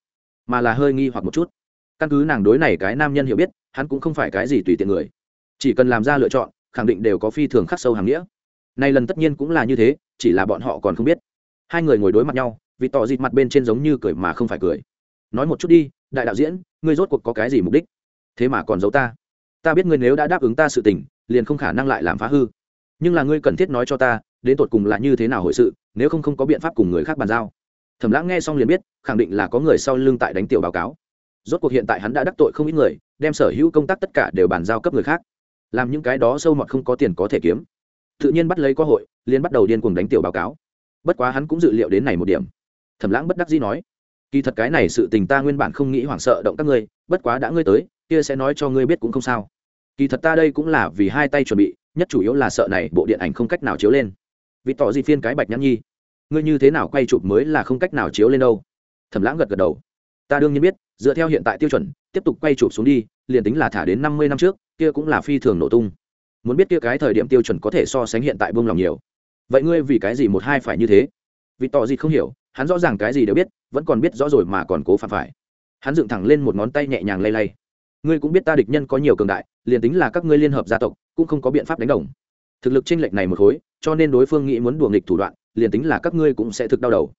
mà là hơi nghi hoặc một chút. Căn cứ nàng đối này cái nam nhân hiểu biết hắn cũng không phải cái gì tùy tiện người. Chỉ cần làm ra lựa chọn, khẳng định đều có phi thường khắc sâu hàng nghĩa. Nay lần tất nhiên cũng là như thế, chỉ là bọn họ còn không biết. Hai người ngồi đối mặt nhau, vì tỏ dịt mặt bên trên giống như cười mà không phải cười. Nói một chút đi, đại đạo diễn, ngươi rốt cuộc có cái gì mục đích? Thế mà còn giấu ta. Ta biết ngươi nếu đã đáp ứng ta sự tình, liền không khả năng lại làm phá hư. Nhưng là ngươi cần thiết nói cho ta, đến tột cùng là như thế nào hội sự, nếu không không có biện pháp cùng người khác bàn giao. Thẩm lãng nghe xong liền biết, khẳng định là có người sau lưng tại đánh tiểu báo cáo rốt cuộc hiện tại hắn đã đắc tội không ít người, đem sở hữu công tác tất cả đều bàn giao cấp người khác. Làm những cái đó sâu mọt không có tiền có thể kiếm. Tự nhiên bắt lấy cơ hội, liền bắt đầu điên cuồng đánh tiểu báo cáo. Bất quá hắn cũng dự liệu đến này một điểm. Thẩm lãng bất đắc dĩ nói, kỳ thật cái này sự tình ta nguyên bản không nghĩ hoảng sợ động các ngươi, bất quá đã ngươi tới, kia sẽ nói cho ngươi biết cũng không sao. Kỳ thật ta đây cũng là vì hai tay chuẩn bị, nhất chủ yếu là sợ này bộ điện ảnh không cách nào chiếu lên. Vì tỏ gì phiên cái bạch nhãn nhi, ngươi như thế nào quay chụp mới là không cách nào chiếu lên đâu. Thẩm lãng gật gật đầu ta đương nhiên biết, dựa theo hiện tại tiêu chuẩn, tiếp tục quay chụp xuống đi, liền tính là thả đến năm mươi năm trước, kia cũng là phi thường nổ tung. Muốn biết kia cái thời điểm tiêu chuẩn có thể so sánh hiện tại bông lòng nhiều. Vậy ngươi vì cái gì một hai phải như thế? Vì tỏ gì không hiểu, hắn rõ ràng cái gì đều biết, vẫn còn biết rõ rồi mà còn cố phạm phải. Hắn dựng thẳng lên một ngón tay nhẹ nhàng lay lay. Ngươi cũng biết ta địch nhân có nhiều cường đại, liền tính là các ngươi liên hợp gia tộc, cũng không có biện pháp đánh đồng. Thực lực chênh lệch này một khối, cho nên đối phương nghĩ muốn đùa nghịch thủ đoạn, liền tính là các ngươi cũng sẽ thực đau đầu.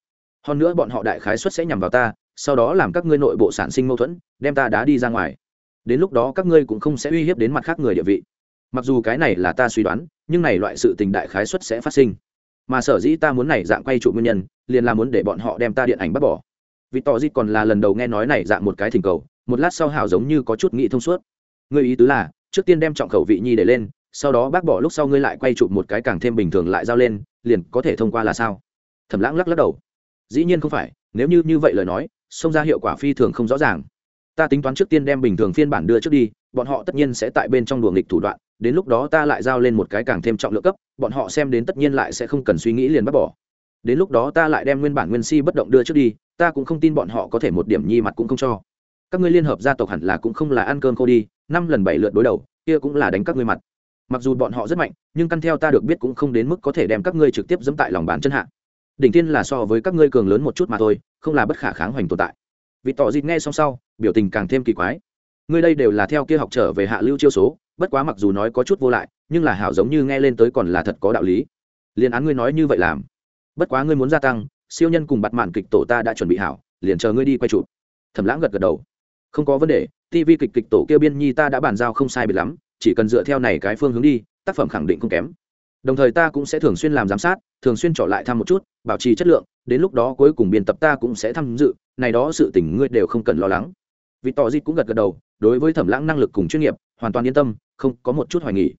Hơn nữa bọn họ đại khái suất sẽ nhằm vào ta sau đó làm các ngươi nội bộ sản sinh mâu thuẫn, đem ta đá đi ra ngoài. Đến lúc đó các ngươi cũng không sẽ uy hiếp đến mặt khác người địa vị. Mặc dù cái này là ta suy đoán, nhưng này loại sự tình đại khái suất sẽ phát sinh. Mà sở dĩ ta muốn này dạng quay trụ nguyên nhân, liền là muốn để bọn họ đem ta điện ảnh bắt bỏ. Vì tỏ dịt còn là lần đầu nghe nói này dạng một cái thỉnh cầu, một lát sau hảo giống như có chút nghĩ thông suốt. Người ý tứ là, trước tiên đem trọng khẩu vị nhi để lên, sau đó bác bỏ lúc sau ngươi lại quay chụp một cái càng thêm bình thường lại giao lên, liền có thể thông qua là sao? Thẩm lãng lắc lắc đầu. Dĩ nhiên không phải, nếu như như vậy lời nói xông ra hiệu quả phi thường không rõ ràng. Ta tính toán trước tiên đem bình thường phiên bản đưa trước đi, bọn họ tất nhiên sẽ tại bên trong đùa nghịch thủ đoạn, đến lúc đó ta lại giao lên một cái càng thêm trọng lượng cấp, bọn họ xem đến tất nhiên lại sẽ không cần suy nghĩ liền bắt bỏ. Đến lúc đó ta lại đem nguyên bản nguyên si bất động đưa trước đi, ta cũng không tin bọn họ có thể một điểm nhi mặt cũng không cho. Các ngươi liên hợp gia tộc hẳn là cũng không là ăn cơm khô đi, năm lần bảy lượt đối đầu, kia cũng là đánh các ngươi mặt. Mặc dù bọn họ rất mạnh, nhưng căn theo ta được biết cũng không đến mức có thể đem các ngươi trực tiếp dẫm tại lòng bàn chân hạ đỉnh tiên là so với các ngươi cường lớn một chút mà thôi, không là bất khả kháng hoành tồn tại. Vị tỏ dịt nghe xong sau, biểu tình càng thêm kỳ quái. Ngươi đây đều là theo kia học trở về hạ lưu chiêu số, bất quá mặc dù nói có chút vô lại, nhưng là hảo giống như nghe lên tới còn là thật có đạo lý. Liền án ngươi nói như vậy làm. Bất quá ngươi muốn gia tăng, siêu nhân cùng bặt mạn kịch tổ ta đã chuẩn bị hảo, liền chờ ngươi đi quay chụp. Thẩm lãng gật gật đầu. Không có vấn đề tv kịch kịch tổ kêu biên nhi ta đã bàn giao không sai biệt lắm, chỉ cần dựa theo này cái phương hướng đi, tác phẩm khẳng định không kém đồng thời ta cũng sẽ thường xuyên làm giám sát, thường xuyên trỏ lại thăm một chút, bảo trì chất lượng, đến lúc đó cuối cùng biên tập ta cũng sẽ tham dự, này đó sự tình ngươi đều không cần lo lắng. Vì tỏ dịt cũng gật gật đầu, đối với thẩm lãng năng lực cùng chuyên nghiệp, hoàn toàn yên tâm, không có một chút hoài nghỉ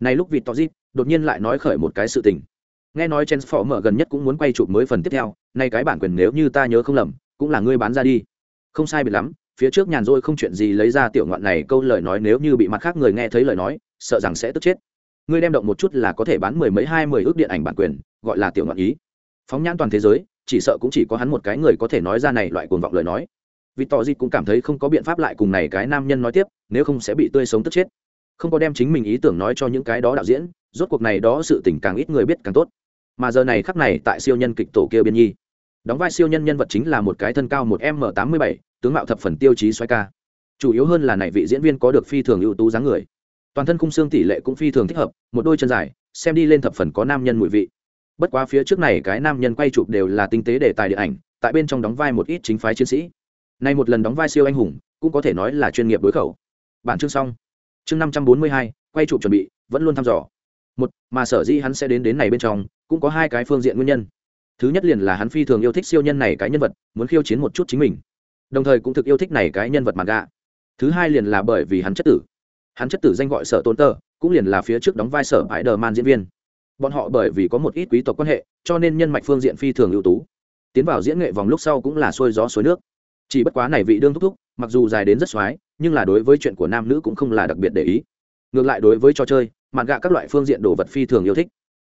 này lúc vị tỏ dịp đột nhiên lại nói khởi một cái sự tình. Nghe nói mở gần nhất cũng muốn quay chụp mới phần tiếp theo nay cái bản quyền nếu như ta nhớ không lầm, cũng là ngươi bán ra đi. Không sai biệt lắm, phía trước nhàn rỗi không chuyện gì lấy ra tiểu ngoạn này câu lời nói nếu như bị mặt khác người nghe thấy lời nói, sợ rằng sẽ tức chết ngươi đem động một chút là có thể bán mười mấy, hai mười ước điện ảnh bản quyền, gọi là tiểu ngọn ý. Phóng nhãn toàn thế giới, chỉ sợ cũng chỉ có hắn một cái người có thể nói ra này loại cuồng vọng lời nói. Vì tỏ gì cũng cảm thấy không có biện pháp lại cùng này cái nam nhân nói tiếp, nếu không sẽ bị tươi sống tức chết. Không có đem chính mình ý tưởng nói cho những cái đó đạo diễn, rốt cuộc này đó sự tình càng ít người biết càng tốt. Mà giờ này khắc này tại siêu nhân kịch tổ kia biên nhi. Đóng vai siêu nhân nhân vật chính là một cái thân cao một m tám mươi bảy, tướng mạo thập phần tiêu chí xoay ca. Chủ yếu hơn là này vị diễn viên có được phi thường ưu tú dáng người toàn thân khung xương tỷ lệ cũng phi thường thích hợp, một đôi chân dài, xem đi lên thập phần có nam nhân mùi vị. Bất quá phía trước này cái nam nhân quay chụp đều là tinh tế đề tài điện ảnh, tại bên trong đóng vai một ít chính phái chiến sĩ. Nay một lần đóng vai siêu anh hùng, cũng có thể nói là chuyên nghiệp đối khẩu. Bản chương xong. Chương năm trăm bốn mươi hai, quay chụp chuẩn bị, vẫn luôn thăm dò. Một, mà sở dĩ hắn sẽ đến đến này bên trong, cũng có hai cái phương diện nguyên nhân. Thứ nhất liền là hắn phi thường yêu thích siêu nhân này cái nhân vật, muốn khiêu chiến một chút chính mình. Đồng thời cũng thực yêu thích này cái nhân vật mặt gạ. Thứ hai liền là bởi vì hắn chất tử hắn chất tử danh gọi sở tôn tơ cũng liền là phía trước đóng vai sở bãi đờ man diễn viên. Bọn họ bởi vì có một ít quý tộc quan hệ, cho nên nhân mạch phương diện phi thường ưu tú. Tiến vào diễn nghệ vòng lúc sau cũng là xuôi gió suối nước. Chỉ bất quá này vị đương thúc thúc, mặc dù dài đến rất x nhưng là đối với chuyện của nam nữ cũng không là đặc biệt để ý. Ngược lại đối với trò chơi, mạn gạ các loại phương diện đồ vật phi thường yêu thích.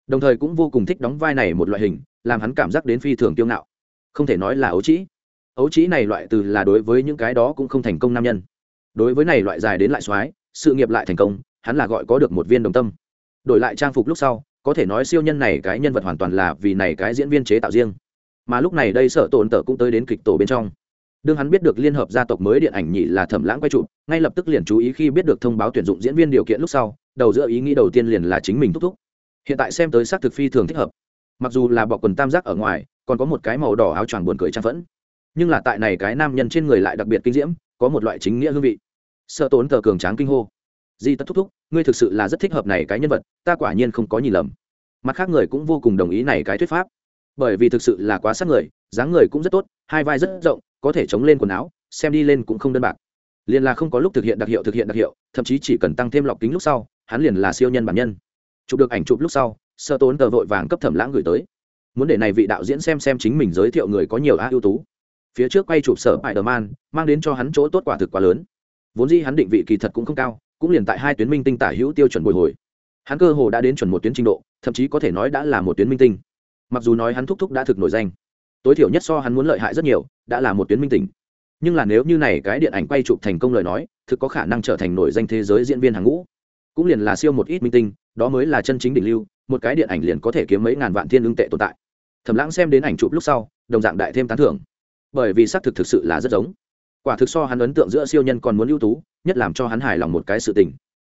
Đồng thời cũng vô cùng thích đóng vai này một loại hình, làm hắn cảm giác đến phi thường kiêu ngạo. Không thể nói là ấu trĩ. Ấu trĩ này loại từ là đối với những cái đó cũng không thành công nam nhân. Đối với này loại dài đến lại soái sự nghiệp lại thành công, hắn là gọi có được một viên đồng tâm. Đổi lại trang phục lúc sau, có thể nói siêu nhân này cái nhân vật hoàn toàn là vì này cái diễn viên chế tạo riêng. Mà lúc này đây sợ tổn tở cũng tới đến kịch tổ bên trong. Đương hắn biết được liên hợp gia tộc mới điện ảnh nhị là thẩm lãng quay trụ ngay lập tức liền chú ý khi biết được thông báo tuyển dụng diễn viên điều kiện lúc sau, đầu giữa ý nghĩ đầu tiên liền là chính mình thúc thúc. Hiện tại xem tới xác thực phi thường thích hợp. Mặc dù là bọc quần tam giác ở ngoài, còn có một cái màu đỏ áo choàng buồn cười trang phẫn. Nhưng là tại này cái nam nhân trên người lại đặc biệt kinh diễm, có một loại chính nghĩa hương vị sợ tốn tờ cường tráng kinh hô. Di tất thúc thúc, ngươi thực sự là rất thích hợp này cái nhân vật, ta quả nhiên không có nhìn lầm. Mặt khác người cũng vô cùng đồng ý này cái thuyết pháp. Bởi vì thực sự là quá sát người, dáng người cũng rất tốt, hai vai rất rộng, có thể chống lên quần áo, xem đi lên cũng không đơn bạc. Liền là không có lúc thực hiện đặc hiệu, thực hiện đặc hiệu, thậm chí chỉ cần tăng thêm lọc kính lúc sau, hắn liền là siêu nhân bản nhân. Chụp được ảnh chụp lúc sau, sợ tốn tờ vội vàng cấp thẩm lãng gửi tới. Muốn để này vị đạo diễn xem xem chính mình giới thiệu người có nhiều a ưu tú. Phía trước quay chụp sở bại man mang đến cho hắn chỗ tốt quả thực quá lớn vốn dĩ hắn định vị kỳ thật cũng không cao, cũng liền tại hai tuyến minh tinh tả hữu tiêu chuẩn bồi hồi. Hắn cơ hồ đã đến chuẩn một tuyến trình độ, thậm chí có thể nói đã là một tuyến minh tinh. Mặc dù nói hắn thúc thúc đã thực nổi danh, tối thiểu nhất so hắn muốn lợi hại rất nhiều, đã là một tuyến minh tinh. Nhưng là nếu như này cái điện ảnh quay chụp thành công lời nói, thực có khả năng trở thành nổi danh thế giới diễn viên hàng ngũ. Cũng liền là siêu một ít minh tinh, đó mới là chân chính đỉnh lưu, một cái điện ảnh liền có thể kiếm mấy ngàn vạn thiên lương tệ tồn tại. Thẩm lãng xem đến ảnh chụp lúc sau, đồng dạng đại thêm tán thưởng. Bởi vì xác thực thực sự là rất giống quả thực so hắn ấn tượng giữa siêu nhân còn muốn ưu tú, nhất làm cho hắn hài lòng một cái sự tình.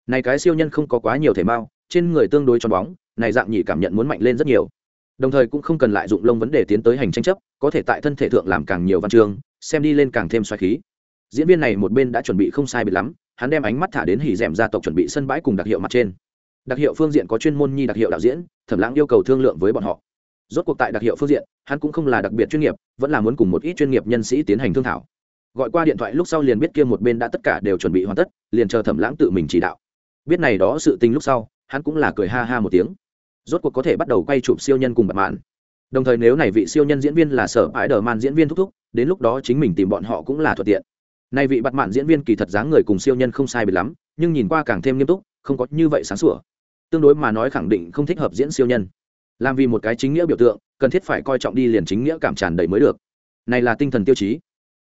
Này cái siêu nhân không có quá nhiều thể mao trên người tương đối cho bóng, này dạng nhị cảm nhận muốn mạnh lên rất nhiều. Đồng thời cũng không cần lại dụng lông vấn đề tiến tới hành tranh chấp, có thể tại thân thể thượng làm càng nhiều văn chương, xem đi lên càng thêm xoáy khí. Diễn viên này một bên đã chuẩn bị không sai bị lắm, hắn đem ánh mắt thả đến hỉ rèm gia tộc chuẩn bị sân bãi cùng đặc hiệu mặt trên. Đặc hiệu phương diện có chuyên môn nhi đặc hiệu đạo diễn, thẩm lãng yêu cầu thương lượng với bọn họ. Rốt cuộc tại đặc hiệu phương diện, hắn cũng không là đặc biệt chuyên nghiệp, vẫn là muốn cùng một ít chuyên nghiệp nhân sĩ tiến hành thương thảo gọi qua điện thoại lúc sau liền biết kia một bên đã tất cả đều chuẩn bị hoàn tất, liền chờ thẩm lãng tự mình chỉ đạo. Biết này đó sự tình lúc sau, hắn cũng là cười ha ha một tiếng. Rốt cuộc có thể bắt đầu quay chụp siêu nhân cùng bặt mạn đồng thời nếu này vị siêu nhân diễn viên là sở ái đờ man diễn viên thúc thúc, đến lúc đó chính mình tìm bọn họ cũng là thuận tiện. Nay vị bặt mạn diễn viên kỳ thật dáng người cùng siêu nhân không sai biệt lắm, nhưng nhìn qua càng thêm nghiêm túc, không có như vậy sáng sủa. Tương đối mà nói khẳng định không thích hợp diễn siêu nhân. Làm vì một cái chính nghĩa biểu tượng, cần thiết phải coi trọng đi liền chính nghĩa cảm tràn đầy mới được. Này là tinh thần tiêu chí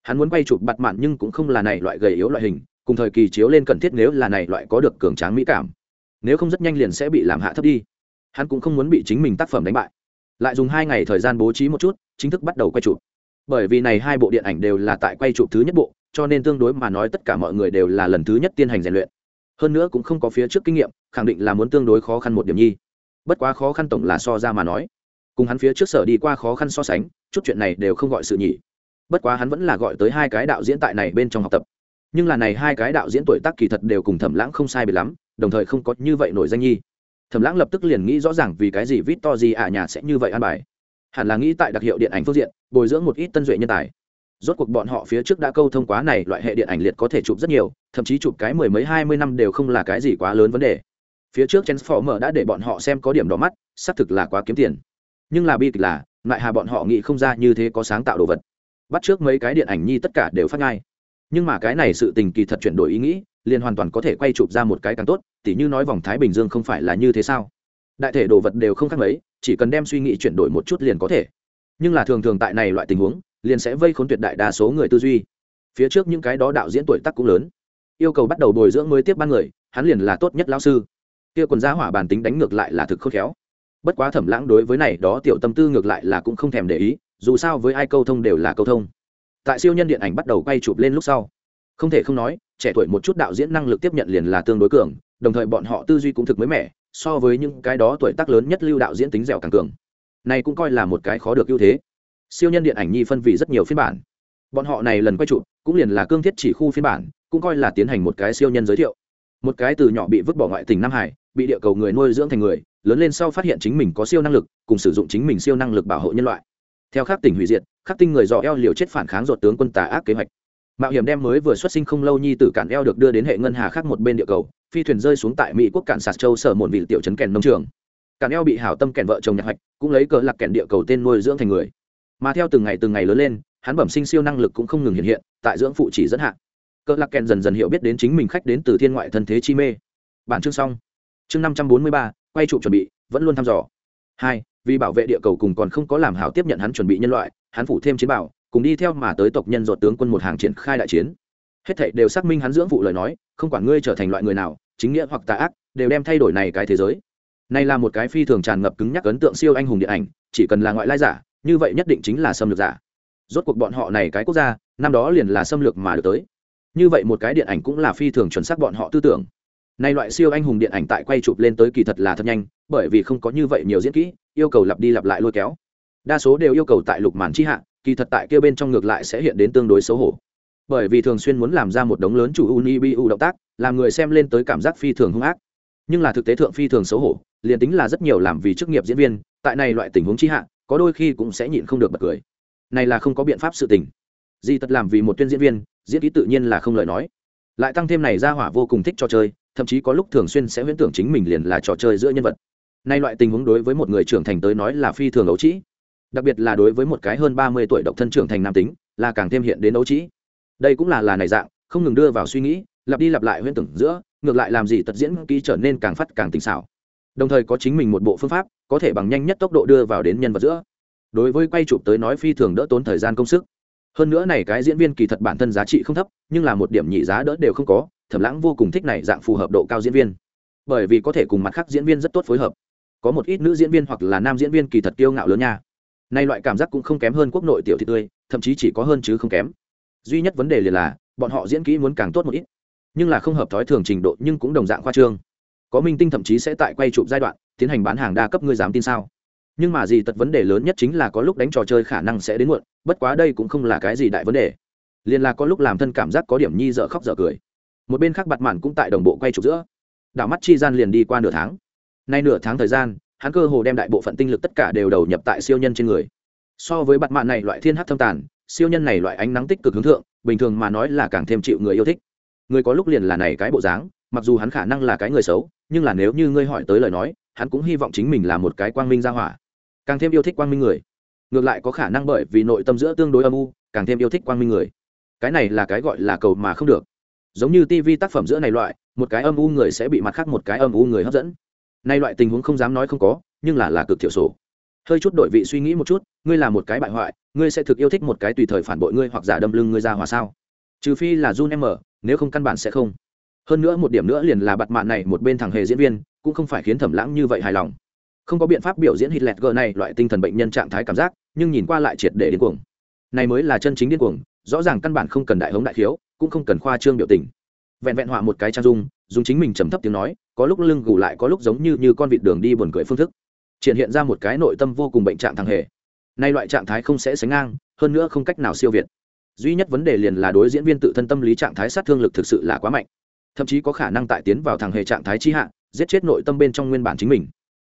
hắn muốn quay chụp bặt mạn nhưng cũng không là này loại gầy yếu loại hình, cùng thời kỳ chiếu lên cần thiết nếu là này loại có được cường tráng mỹ cảm. Nếu không rất nhanh liền sẽ bị làm hạ thấp đi. Hắn cũng không muốn bị chính mình tác phẩm đánh bại. Lại dùng hai ngày thời gian bố trí một chút, chính thức bắt đầu quay chụp. Bởi vì này hai bộ điện ảnh đều là tại quay chụp thứ nhất bộ, cho nên tương đối mà nói tất cả mọi người đều là lần thứ nhất tiên hành rèn luyện. Hơn nữa cũng không có phía trước kinh nghiệm, khẳng định là muốn tương đối khó khăn một điểm nhi. Bất quá khó khăn tổng là so ra mà nói. Cùng hắn phía trước sở đi qua khó khăn so sánh, chút chuyện này đều không gọi sự nhỉ bất quá hắn vẫn là gọi tới hai cái đạo diễn tại này bên trong học tập. Nhưng là này hai cái đạo diễn tuổi tác kỳ thật đều cùng thẩm lãng không sai biệt lắm, đồng thời không có như vậy nổi danh nhi. Thẩm lãng lập tức liền nghĩ rõ ràng vì cái gì vít to gì ả nhà sẽ như vậy an bài. Hẳn là nghĩ tại đặc hiệu điện ảnh phương diện, bồi dưỡng một ít tân duệ nhân tài. Rốt cuộc bọn họ phía trước đã câu thông quá này loại hệ điện ảnh liệt có thể chụp rất nhiều, thậm chí chụp cái mười mấy hai mươi năm đều không là cái gì quá lớn vấn đề. Phía trước transformer đã để bọn họ xem có điểm đỏ mắt, xác thực là quá kiếm tiền. Nhưng là bi kịch là lại hà bọn họ nghĩ không ra như thế có sáng tạo đồ vật bắt trước mấy cái điện ảnh nhi tất cả đều phát ngay. Nhưng mà cái này sự tình kỳ thật chuyển đổi ý nghĩ, liền hoàn toàn có thể quay chụp ra một cái càng tốt, tỉ như nói vòng thái bình dương không phải là như thế sao? Đại thể đồ vật đều không khác mấy, chỉ cần đem suy nghĩ chuyển đổi một chút liền có thể. Nhưng là thường thường tại này loại tình huống, liền sẽ vây khốn tuyệt đại đa số người tư duy. Phía trước những cái đó đạo diễn tuổi tác cũng lớn. Yêu cầu bắt đầu bồi dưỡng mới tiếp ban người, hắn liền là tốt nhất lão sư. Kia quần giá hỏa bản tính đánh ngược lại là thực khôn khéo. Bất quá thẩm lãng đối với này đó tiểu tâm tư ngược lại là cũng không thèm để ý dù sao với ai câu thông đều là câu thông. Tại siêu nhân điện ảnh bắt đầu quay chụp lên lúc sau, không thể không nói, trẻ tuổi một chút đạo diễn năng lực tiếp nhận liền là tương đối cường, đồng thời bọn họ tư duy cũng thực mới mẻ, so với những cái đó tuổi tác lớn nhất lưu đạo diễn tính dẻo càng cường. Này cũng coi là một cái khó được ưu thế. Siêu nhân điện ảnh nhi phân vì rất nhiều phiên bản. Bọn họ này lần quay chụp cũng liền là cương thiết chỉ khu phiên bản, cũng coi là tiến hành một cái siêu nhân giới thiệu. Một cái từ nhỏ bị vứt bỏ ngoại tỉnh nam hải, bị địa cầu người nuôi dưỡng thành người, lớn lên sau phát hiện chính mình có siêu năng lực, cùng sử dụng chính mình siêu năng lực bảo hộ nhân loại theo khắc tỉnh hủy diệt, khắc tinh người dò eo liều chết phản kháng ruột tướng quân tà ác kế hoạch. Mạo hiểm đem mới vừa xuất sinh không lâu nhi tử cản eo được đưa đến hệ ngân hà khác một bên địa cầu, phi thuyền rơi xuống tại mỹ quốc cản sạt châu sở một vị tiểu trấn kèn nông trường. Cản eo bị hảo tâm kèn vợ chồng nhạc hoạch, cũng lấy cờ lạc kèn địa cầu tên nuôi dưỡng thành người. Mà theo từng ngày từng ngày lớn lên, hắn bẩm sinh siêu năng lực cũng không ngừng hiện hiện, tại dưỡng phụ chỉ dẫn hạn cờ lạc kèn dần dần hiểu biết đến chính mình khách đến từ thiên ngoại thân thế chi mê. Bản chương xong. Chương năm trăm bốn mươi ba, quay trụ chuẩn bị, vẫn luôn thăm dò. Hai vì bảo vệ địa cầu cùng còn không có làm hảo tiếp nhận hắn chuẩn bị nhân loại, hắn phủ thêm chiến bảo, cùng đi theo mà tới tộc nhân dột tướng quân một hàng triển khai đại chiến. Hết thảy đều xác minh hắn dưỡng phụ lời nói, không quản ngươi trở thành loại người nào, chính nghĩa hoặc tà ác, đều đem thay đổi này cái thế giới. Này là một cái phi thường tràn ngập cứng nhắc ấn tượng siêu anh hùng điện ảnh, chỉ cần là ngoại lai giả, như vậy nhất định chính là xâm lược giả. Rốt cuộc bọn họ này cái quốc gia, năm đó liền là xâm lược mà được tới. Như vậy một cái điện ảnh cũng là phi thường chuẩn xác bọn họ tư tưởng. Nay loại siêu anh hùng điện ảnh tại quay chụp lên tới kỳ thật là thật nhanh, bởi vì không có như vậy nhiều diễn kỹ yêu cầu lặp đi lặp lại lôi kéo. Đa số đều yêu cầu tại lục màn chi hạ, kỳ thật tại kia bên trong ngược lại sẽ hiện đến tương đối xấu hổ. Bởi vì thường xuyên muốn làm ra một đống lớn chủ unibu động tác, làm người xem lên tới cảm giác phi thường hung ác. Nhưng là thực tế thượng phi thường xấu hổ, liền tính là rất nhiều làm vì chức nghiệp diễn viên, tại này loại tình huống chi hạ, có đôi khi cũng sẽ nhịn không được bật cười. Này là không có biện pháp sự tình. Di tật làm vì một tuyên diễn viên, diễn ký tự nhiên là không lời nói. Lại tăng thêm này ra hỏa vô cùng thích trò chơi, thậm chí có lúc thường xuyên sẽ huyễn tưởng chính mình liền là trò chơi giữa nhân vật nay loại tình huống đối với một người trưởng thành tới nói là phi thường ấu trĩ. Đặc biệt là đối với một cái hơn ba mươi tuổi độc thân trưởng thành nam tính, là càng thêm hiện đến ấu trĩ. Đây cũng là là này dạng, không ngừng đưa vào suy nghĩ, lặp đi lặp lại huyễn tưởng giữa, ngược lại làm gì tật diễn ký trở nên càng phát càng tinh xảo. Đồng thời có chính mình một bộ phương pháp, có thể bằng nhanh nhất tốc độ đưa vào đến nhân vật giữa. Đối với quay chụp tới nói phi thường đỡ tốn thời gian công sức. Hơn nữa này cái diễn viên kỳ thật bản thân giá trị không thấp, nhưng là một điểm nhị giá đỡ đều không có, thẩm lãng vô cùng thích này dạng phù hợp độ cao diễn viên. Bởi vì có thể cùng mặt khác diễn viên rất tốt phối hợp có một ít nữ diễn viên hoặc là nam diễn viên kỳ thật kiêu ngạo lớn nha. Nay loại cảm giác cũng không kém hơn quốc nội tiểu thị tươi, thậm chí chỉ có hơn chứ không kém. Duy nhất vấn đề liền là, bọn họ diễn kỹ muốn càng tốt một ít. Nhưng là không hợp thói thường trình độ nhưng cũng đồng dạng khoa trương. Có minh tinh thậm chí sẽ tại quay chụp giai đoạn, tiến hành bán hàng đa cấp ngươi dám tin sao? Nhưng mà gì tật vấn đề lớn nhất chính là có lúc đánh trò chơi khả năng sẽ đến muộn, bất quá đây cũng không là cái gì đại vấn đề. Liền là có lúc làm thân cảm giác có điểm nhi dở khóc dở cười. Một bên khác bặt mạn cũng tại đồng bộ quay chụp giữa. Đảo mắt chi gian liền đi qua nửa tháng nay nửa tháng thời gian, hắn cơ hồ đem đại bộ phận tinh lực tất cả đều đầu nhập tại siêu nhân trên người. So với bặt mạn này loại thiên hát thâm tàn, siêu nhân này loại ánh nắng tích cực hướng thượng, bình thường mà nói là càng thêm chịu người yêu thích. Người có lúc liền là này cái bộ dáng, mặc dù hắn khả năng là cái người xấu, nhưng là nếu như ngươi hỏi tới lời nói, hắn cũng hy vọng chính mình là một cái quang minh ra hỏa. Càng thêm yêu thích quang minh người. Ngược lại có khả năng bởi vì nội tâm giữa tương đối âm u, càng thêm yêu thích quang minh người. Cái này là cái gọi là cầu mà không được. Giống như tv tác phẩm giữa này loại, một cái âm u người sẽ bị mặt khác một cái âm u người hấp dẫn nay loại tình huống không dám nói không có, nhưng là là cực thiểu số hơi chút đội vị suy nghĩ một chút, ngươi là một cái bại hoại, ngươi sẽ thực yêu thích một cái tùy thời phản bội ngươi hoặc giả đâm lưng ngươi ra hòa sao? Trừ phi là jun em nếu không căn bản sẽ không. Hơn nữa một điểm nữa liền là bặt mạn này một bên thằng hề diễn viên, cũng không phải khiến thẩm lãng như vậy hài lòng. Không có biện pháp biểu diễn hít lẹt gờ này loại tinh thần bệnh nhân trạng thái cảm giác, nhưng nhìn qua lại triệt để điên cuồng. Này mới là chân chính điên cuồng, rõ ràng căn bản không cần đại hống đại khiếu, cũng không cần khoa trương biểu tình. Vẹn vẹn họa một cái trang dung dùng chính mình trầm thấp tiếng nói, có lúc lưng gù lại có lúc giống như như con vịt đường đi buồn cười phương thức. Triển hiện ra một cái nội tâm vô cùng bệnh trạng thằng hề. Nay loại trạng thái không sẽ sánh ngang, hơn nữa không cách nào siêu việt. Duy nhất vấn đề liền là đối diễn viên tự thân tâm lý trạng thái sát thương lực thực sự là quá mạnh. Thậm chí có khả năng tại tiến vào thằng hề trạng thái chi hạ, giết chết nội tâm bên trong nguyên bản chính mình.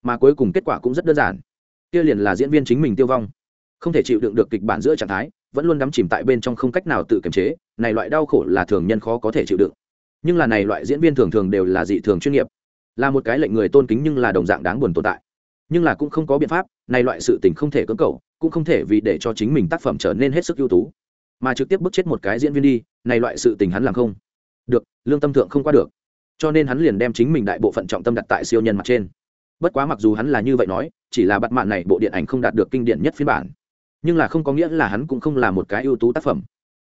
Mà cuối cùng kết quả cũng rất đơn giản. Kia liền là diễn viên chính mình tiêu vong. Không thể chịu đựng được kịch bản giữa trạng thái, vẫn luôn đắm chìm tại bên trong không cách nào tự kiềm chế, này loại đau khổ là thường nhân khó có thể chịu đựng nhưng là này loại diễn viên thường thường đều là dị thường chuyên nghiệp, là một cái lệnh người tôn kính nhưng là đồng dạng đáng buồn tồn tại. Nhưng là cũng không có biện pháp, này loại sự tình không thể cưỡng cầu, cũng không thể vì để cho chính mình tác phẩm trở nên hết sức ưu tú. Mà trực tiếp bức chết một cái diễn viên đi, này loại sự tình hắn làm không được, lương tâm thượng không qua được. Cho nên hắn liền đem chính mình đại bộ phận trọng tâm đặt tại siêu nhân mặt trên. Bất quá mặc dù hắn là như vậy nói, chỉ là bắt mạn này bộ điện ảnh không đạt được kinh điển nhất phiên bản. Nhưng là không có nghĩa là hắn cũng không là một cái ưu tú tác phẩm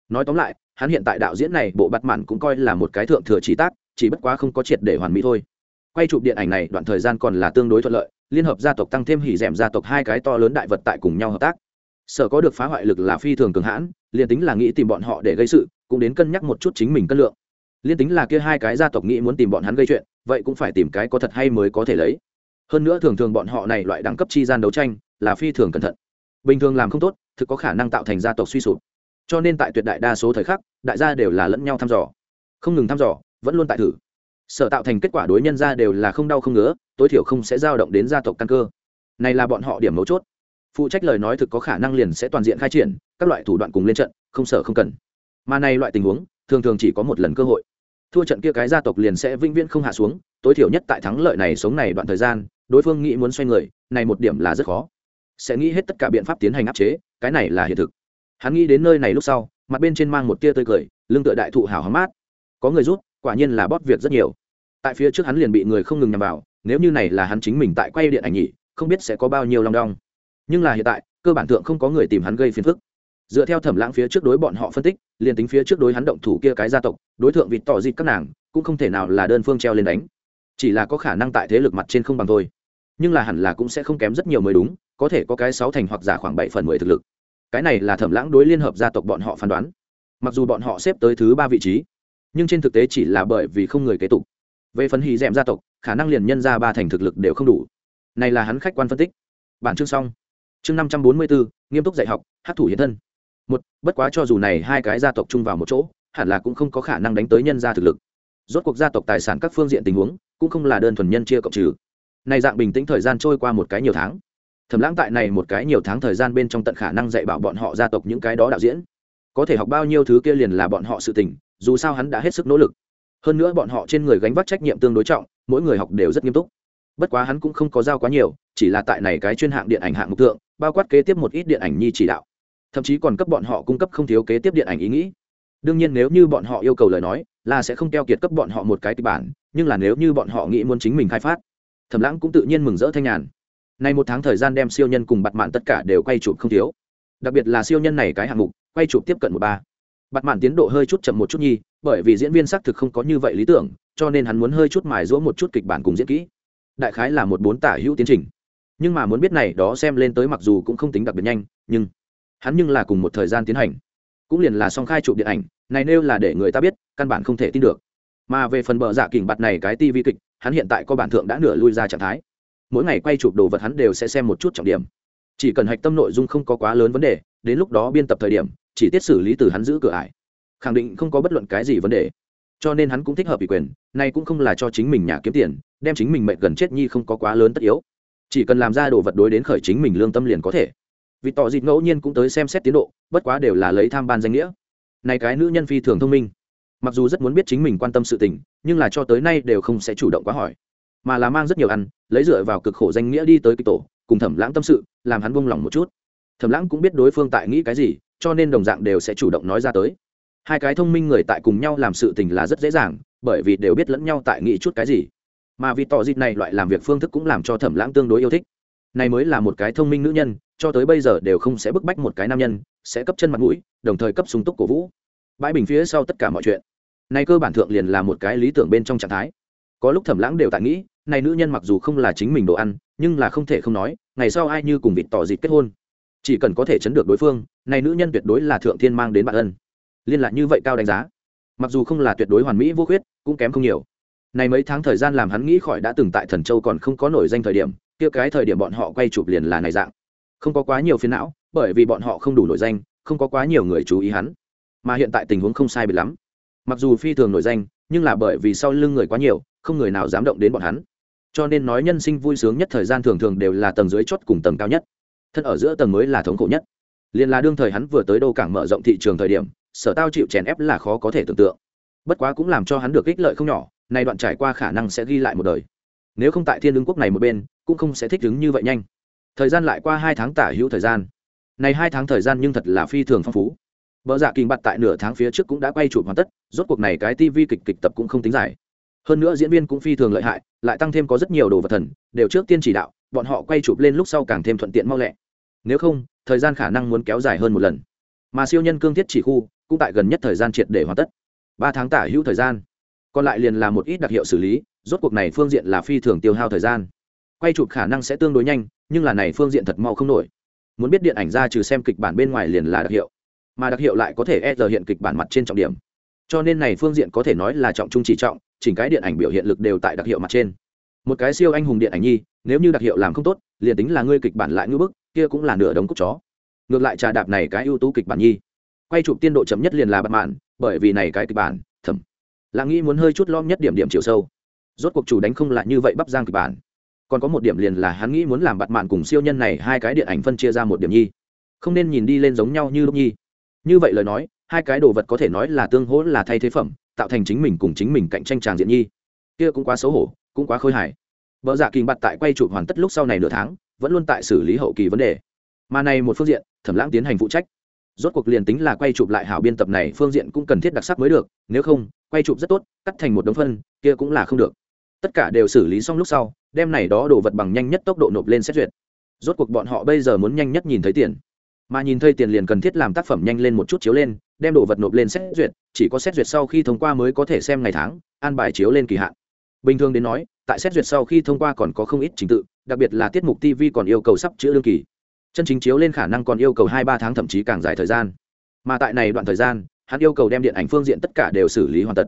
nói tóm lại, hắn hiện tại đạo diễn này bộ bắt mạn cũng coi là một cái thượng thừa chỉ tác, chỉ bất quá không có triệt để hoàn mỹ thôi. Quay chụp điện ảnh này, đoạn thời gian còn là tương đối thuận lợi, liên hợp gia tộc tăng thêm hỉ d gia tộc hai cái to lớn đại vật tại cùng nhau hợp tác. Sở có được phá hoại lực là phi thường cường hãn, liền tính là nghĩ tìm bọn họ để gây sự, cũng đến cân nhắc một chút chính mình cân lượng. Liên tính là kia hai cái gia tộc nghĩ muốn tìm bọn hắn gây chuyện, vậy cũng phải tìm cái có thật hay mới có thể lấy. Hơn nữa thường thường bọn họ này loại đẳng cấp chi gian đấu tranh, là phi thường cẩn thận. Bình thường làm không tốt, thực có khả năng tạo thành gia tộc suy sụp cho nên tại tuyệt đại đa số thời khắc, đại gia đều là lẫn nhau thăm dò. Không ngừng thăm dò, vẫn luôn tại thử. Sở tạo thành kết quả đối nhân ra đều là không đau không ngứa, tối thiểu không sẽ dao động đến gia tộc căn cơ. Này là bọn họ điểm mấu chốt. Phụ trách lời nói thực có khả năng liền sẽ toàn diện khai triển, các loại thủ đoạn cùng lên trận, không sợ không cần. Mà này loại tình huống, thường thường chỉ có một lần cơ hội. Thua trận kia cái gia tộc liền sẽ vĩnh viễn không hạ xuống, tối thiểu nhất tại thắng lợi này sống này đoạn thời gian, đối phương nghĩ muốn xoay người, này một điểm là rất khó. Sẽ nghĩ hết tất cả biện pháp tiến hành áp chế, cái này là hiện thực hắn nghĩ đến nơi này lúc sau, mặt bên trên mang một tia tươi cười, lưng tựa đại thụ hào hóm mát. Có người rút, quả nhiên là bóp việc rất nhiều. Tại phía trước hắn liền bị người không ngừng nhằm vào, nếu như này là hắn chính mình tại quay điện ảnh nhỉ, không biết sẽ có bao nhiêu long đong. Nhưng là hiện tại, cơ bản thượng không có người tìm hắn gây phiền phức. Dựa theo thẩm lãng phía trước đối bọn họ phân tích, liền tính phía trước đối hắn động thủ kia cái gia tộc, đối tượng vịt tỏ dịp các nàng, cũng không thể nào là đơn phương treo lên đánh. Chỉ là có khả năng tại thế lực mặt trên không bằng thôi. Nhưng là hẳn là cũng sẽ không kém rất nhiều mới đúng, có thể có cái sáu thành hoặc giả khoảng bảy phần mười thực lực cái này là thẩm lãng đối liên hợp gia tộc bọn họ phán đoán. Mặc dù bọn họ xếp tới thứ ba vị trí, nhưng trên thực tế chỉ là bởi vì không người kế tục. Về phần hì d gia tộc, khả năng liền nhân ra ba thành thực lực đều không đủ. Này là hắn khách quan phân tích. Bản chương xong. Chương năm trăm bốn mươi bốn nghiêm túc dạy học, hát thủ hiện thân. Một, bất quá cho dù này hai cái gia tộc chung vào một chỗ, hẳn là cũng không có khả năng đánh tới nhân gia thực lực. Rốt cuộc gia tộc tài sản các phương diện tình huống, cũng không là đơn thuần nhân chia cộng trừ. Này dạng bình tĩnh thời gian trôi qua một cái nhiều tháng thẩm lãng tại này một cái nhiều tháng thời gian bên trong tận khả năng dạy bảo bọn họ gia tộc những cái đó đạo diễn. Có thể học bao nhiêu thứ kia liền là bọn họ sự tình, dù sao hắn đã hết sức nỗ lực. Hơn nữa bọn họ trên người gánh vác trách nhiệm tương đối trọng, mỗi người học đều rất nghiêm túc. Bất quá hắn cũng không có giao quá nhiều, chỉ là tại này cái chuyên hạng điện ảnh hạng mục tượng bao quát kế tiếp một ít điện ảnh nhi chỉ đạo. Thậm chí còn cấp bọn họ cung cấp không thiếu kế tiếp điện ảnh ý nghĩ. Đương nhiên nếu như bọn họ yêu cầu lời nói, là sẽ không keo kiệt cấp bọn họ một cái kịch bản, nhưng là nếu như bọn họ nghĩ muốn chính mình khai phát, thẩm lãng cũng tự nhiên mừng rỡ thanh nhàn nay một tháng thời gian đem siêu nhân cùng Bạt mạn tất cả đều quay chụp không thiếu. Đặc biệt là siêu nhân này cái hạng mục, quay chụp tiếp cận một ba. Bặt mạn tiến độ hơi chút chậm một chút nhi bởi vì diễn viên xác thực không có như vậy lý tưởng, cho nên hắn muốn hơi chút mài giũa một chút kịch bản cùng diễn kỹ. Đại khái là một bốn tả hữu tiến trình. Nhưng mà muốn biết này đó xem lên tới mặc dù cũng không tính đặc biệt nhanh, nhưng hắn nhưng là cùng một thời gian tiến hành. Cũng liền là song khai chụp điện ảnh, này nêu là để người ta biết, căn bản không thể tin được. Mà về phần bờ dạ kình bạt này cái tivi kịch, hắn hiện tại có bản thượng đã nửa lui ra trạng thái mỗi ngày quay chụp đồ vật hắn đều sẽ xem một chút trọng điểm. Chỉ cần hạch tâm nội dung không có quá lớn vấn đề, đến lúc đó biên tập thời điểm, chỉ tiết xử lý từ hắn giữ cửa ải. Khẳng định không có bất luận cái gì vấn đề. Cho nên hắn cũng thích hợp ủy quyền này cũng không là cho chính mình nhà kiếm tiền, đem chính mình mệnh gần chết nhi không có quá lớn tất yếu. Chỉ cần làm ra đồ vật đối đến khởi chính mình lương tâm liền có thể. Vì tỏ dịt ngẫu nhiên cũng tới xem xét tiến độ, bất quá đều là lấy tham ban danh nghĩa. Này cái nữ nhân phi thường thông minh. Mặc dù rất muốn biết chính mình quan tâm sự tình, nhưng là cho tới nay đều không sẽ chủ động quá hỏi mà là mang rất nhiều ăn, lấy dựa vào cực khổ danh nghĩa đi tới kịch tổ, cùng thẩm lãng tâm sự, làm hắn buông lòng một chút. Thẩm lãng cũng biết đối phương tại nghĩ cái gì, cho nên đồng dạng đều sẽ chủ động nói ra tới. Hai cái thông minh người tại cùng nhau làm sự tình là rất dễ dàng, bởi vì đều biết lẫn nhau tại nghĩ chút cái gì. Mà vì tỏ dịp này loại làm việc phương thức cũng làm cho thẩm lãng tương đối yêu thích. Này mới là một cái thông minh nữ nhân, cho tới bây giờ đều không sẽ bức bách một cái nam nhân, sẽ cấp chân mặt mũi, đồng thời cấp súng túc cổ vũ. Bãi bình phía sau tất cả mọi chuyện. Này cơ bản thượng liền là một cái lý tưởng bên trong trạng thái. Có lúc thẩm lãng đều tại nghĩ này nữ nhân mặc dù không là chính mình đồ ăn, nhưng là không thể không nói, ngày sau ai như cùng vịt tỏ dịt kết hôn, chỉ cần có thể chấn được đối phương, này nữ nhân tuyệt đối là thượng thiên mang đến bạn ân. Liên lạc như vậy cao đánh giá, mặc dù không là tuyệt đối hoàn mỹ vô khuyết, cũng kém không nhiều. Này mấy tháng thời gian làm hắn nghĩ khỏi đã từng tại thần châu còn không có nổi danh thời điểm, kia cái thời điểm bọn họ quay chụp liền là này dạng. Không có quá nhiều phiền não, bởi vì bọn họ không đủ nổi danh, không có quá nhiều người chú ý hắn. Mà hiện tại tình huống không sai biệt lắm. Mặc dù phi thường nổi danh, nhưng là bởi vì sau lưng người quá nhiều, không người nào dám động đến bọn hắn cho nên nói nhân sinh vui sướng nhất thời gian thường thường đều là tầng dưới chót cùng tầng cao nhất. Thân ở giữa tầng mới là thống khổ nhất. Liền là đương thời hắn vừa tới đô cảng mở rộng thị trường thời điểm, sở tao chịu chèn ép là khó có thể tưởng tượng. Bất quá cũng làm cho hắn được ích lợi không nhỏ, nay đoạn trải qua khả năng sẽ ghi lại một đời. Nếu không tại thiên ứng quốc này một bên, cũng không sẽ thích ứng như vậy nhanh. Thời gian lại qua hai tháng tả hữu thời gian. Này hai tháng thời gian nhưng thật là phi thường phong phú. Vợ dạ kinh bặt tại nửa tháng phía trước cũng đã quay chụp hoàn tất, rốt cuộc này cái tv kịch kịch tập cũng không tính dài hơn nữa diễn viên cũng phi thường lợi hại, lại tăng thêm có rất nhiều đồ vật thần, đều trước tiên chỉ đạo, bọn họ quay chụp lên lúc sau càng thêm thuận tiện mau lẹ. Nếu không, thời gian khả năng muốn kéo dài hơn một lần. Mà siêu nhân cương thiết chỉ khu, cũng tại gần nhất thời gian triệt để hoàn tất. Ba tháng tả hữu thời gian. Còn lại liền là một ít đặc hiệu xử lý, rốt cuộc này phương diện là phi thường tiêu hao thời gian. Quay chụp khả năng sẽ tương đối nhanh, nhưng là này phương diện thật mau không nổi. Muốn biết điện ảnh ra trừ xem kịch bản bên ngoài liền là đặc hiệu. Mà đặc hiệu lại có thể e giờ hiện kịch bản mặt trên trọng điểm. Cho nên này phương diện có thể nói là trọng trung chỉ trọng chỉnh cái điện ảnh biểu hiện lực đều tại đặc hiệu mặt trên. Một cái siêu anh hùng điện ảnh nhi, nếu như đặc hiệu làm không tốt, liền tính là ngươi kịch bản lại ngưỡng bức, kia cũng là nửa đống cúc chó. Ngược lại trà đạp này cái ưu tú kịch bản nhi. Quay chụp tiên độ chậm nhất liền là bật mạn, bởi vì này cái kịch bản, thầm. Là nghĩ muốn hơi chút lom nhất điểm điểm chiều sâu. Rốt cuộc chủ đánh không lại như vậy bắp giang kịch bản. Còn có một điểm liền là hắn nghĩ muốn làm bặt mạn cùng siêu nhân này hai cái điện ảnh phân chia ra một điểm nhi. Không nên nhìn đi lên giống nhau như lúc nhi. Như vậy lời nói, hai cái đồ vật có thể nói là tương hỗ là thay thế phẩm tạo thành chính mình cùng chính mình cạnh tranh tràng diện nhi. Kia cũng quá xấu hổ, cũng quá khôi hài. Vợ dạ kỳ bặt tại quay chụp hoàn tất lúc sau này nửa tháng, vẫn luôn tại xử lý hậu kỳ vấn đề. Mà này một phương diện, thẩm lãng tiến hành phụ trách. Rốt cuộc liền tính là quay chụp lại hảo biên tập này, phương diện cũng cần thiết đặc sắc mới được, nếu không, quay chụp rất tốt, cắt thành một đống phân, kia cũng là không được. Tất cả đều xử lý xong lúc sau, đem này đó đổ vật bằng nhanh nhất tốc độ nộp lên xét duyệt. Rốt cuộc bọn họ bây giờ muốn nhanh nhất nhìn thấy tiền. Mà nhìn thấy tiền liền cần thiết làm tác phẩm nhanh lên một chút chiếu lên đem đồ vật nộp lên xét duyệt, chỉ có xét duyệt sau khi thông qua mới có thể xem ngày tháng, an bài chiếu lên kỳ hạn. Bình thường đến nói, tại xét duyệt sau khi thông qua còn có không ít trình tự, đặc biệt là tiết mục tv còn yêu cầu sắp chữa lương kỳ. Chân chính chiếu lên khả năng còn yêu cầu hai ba tháng thậm chí càng dài thời gian. Mà tại này đoạn thời gian, hắn yêu cầu đem điện ảnh phương diện tất cả đều xử lý hoàn tất.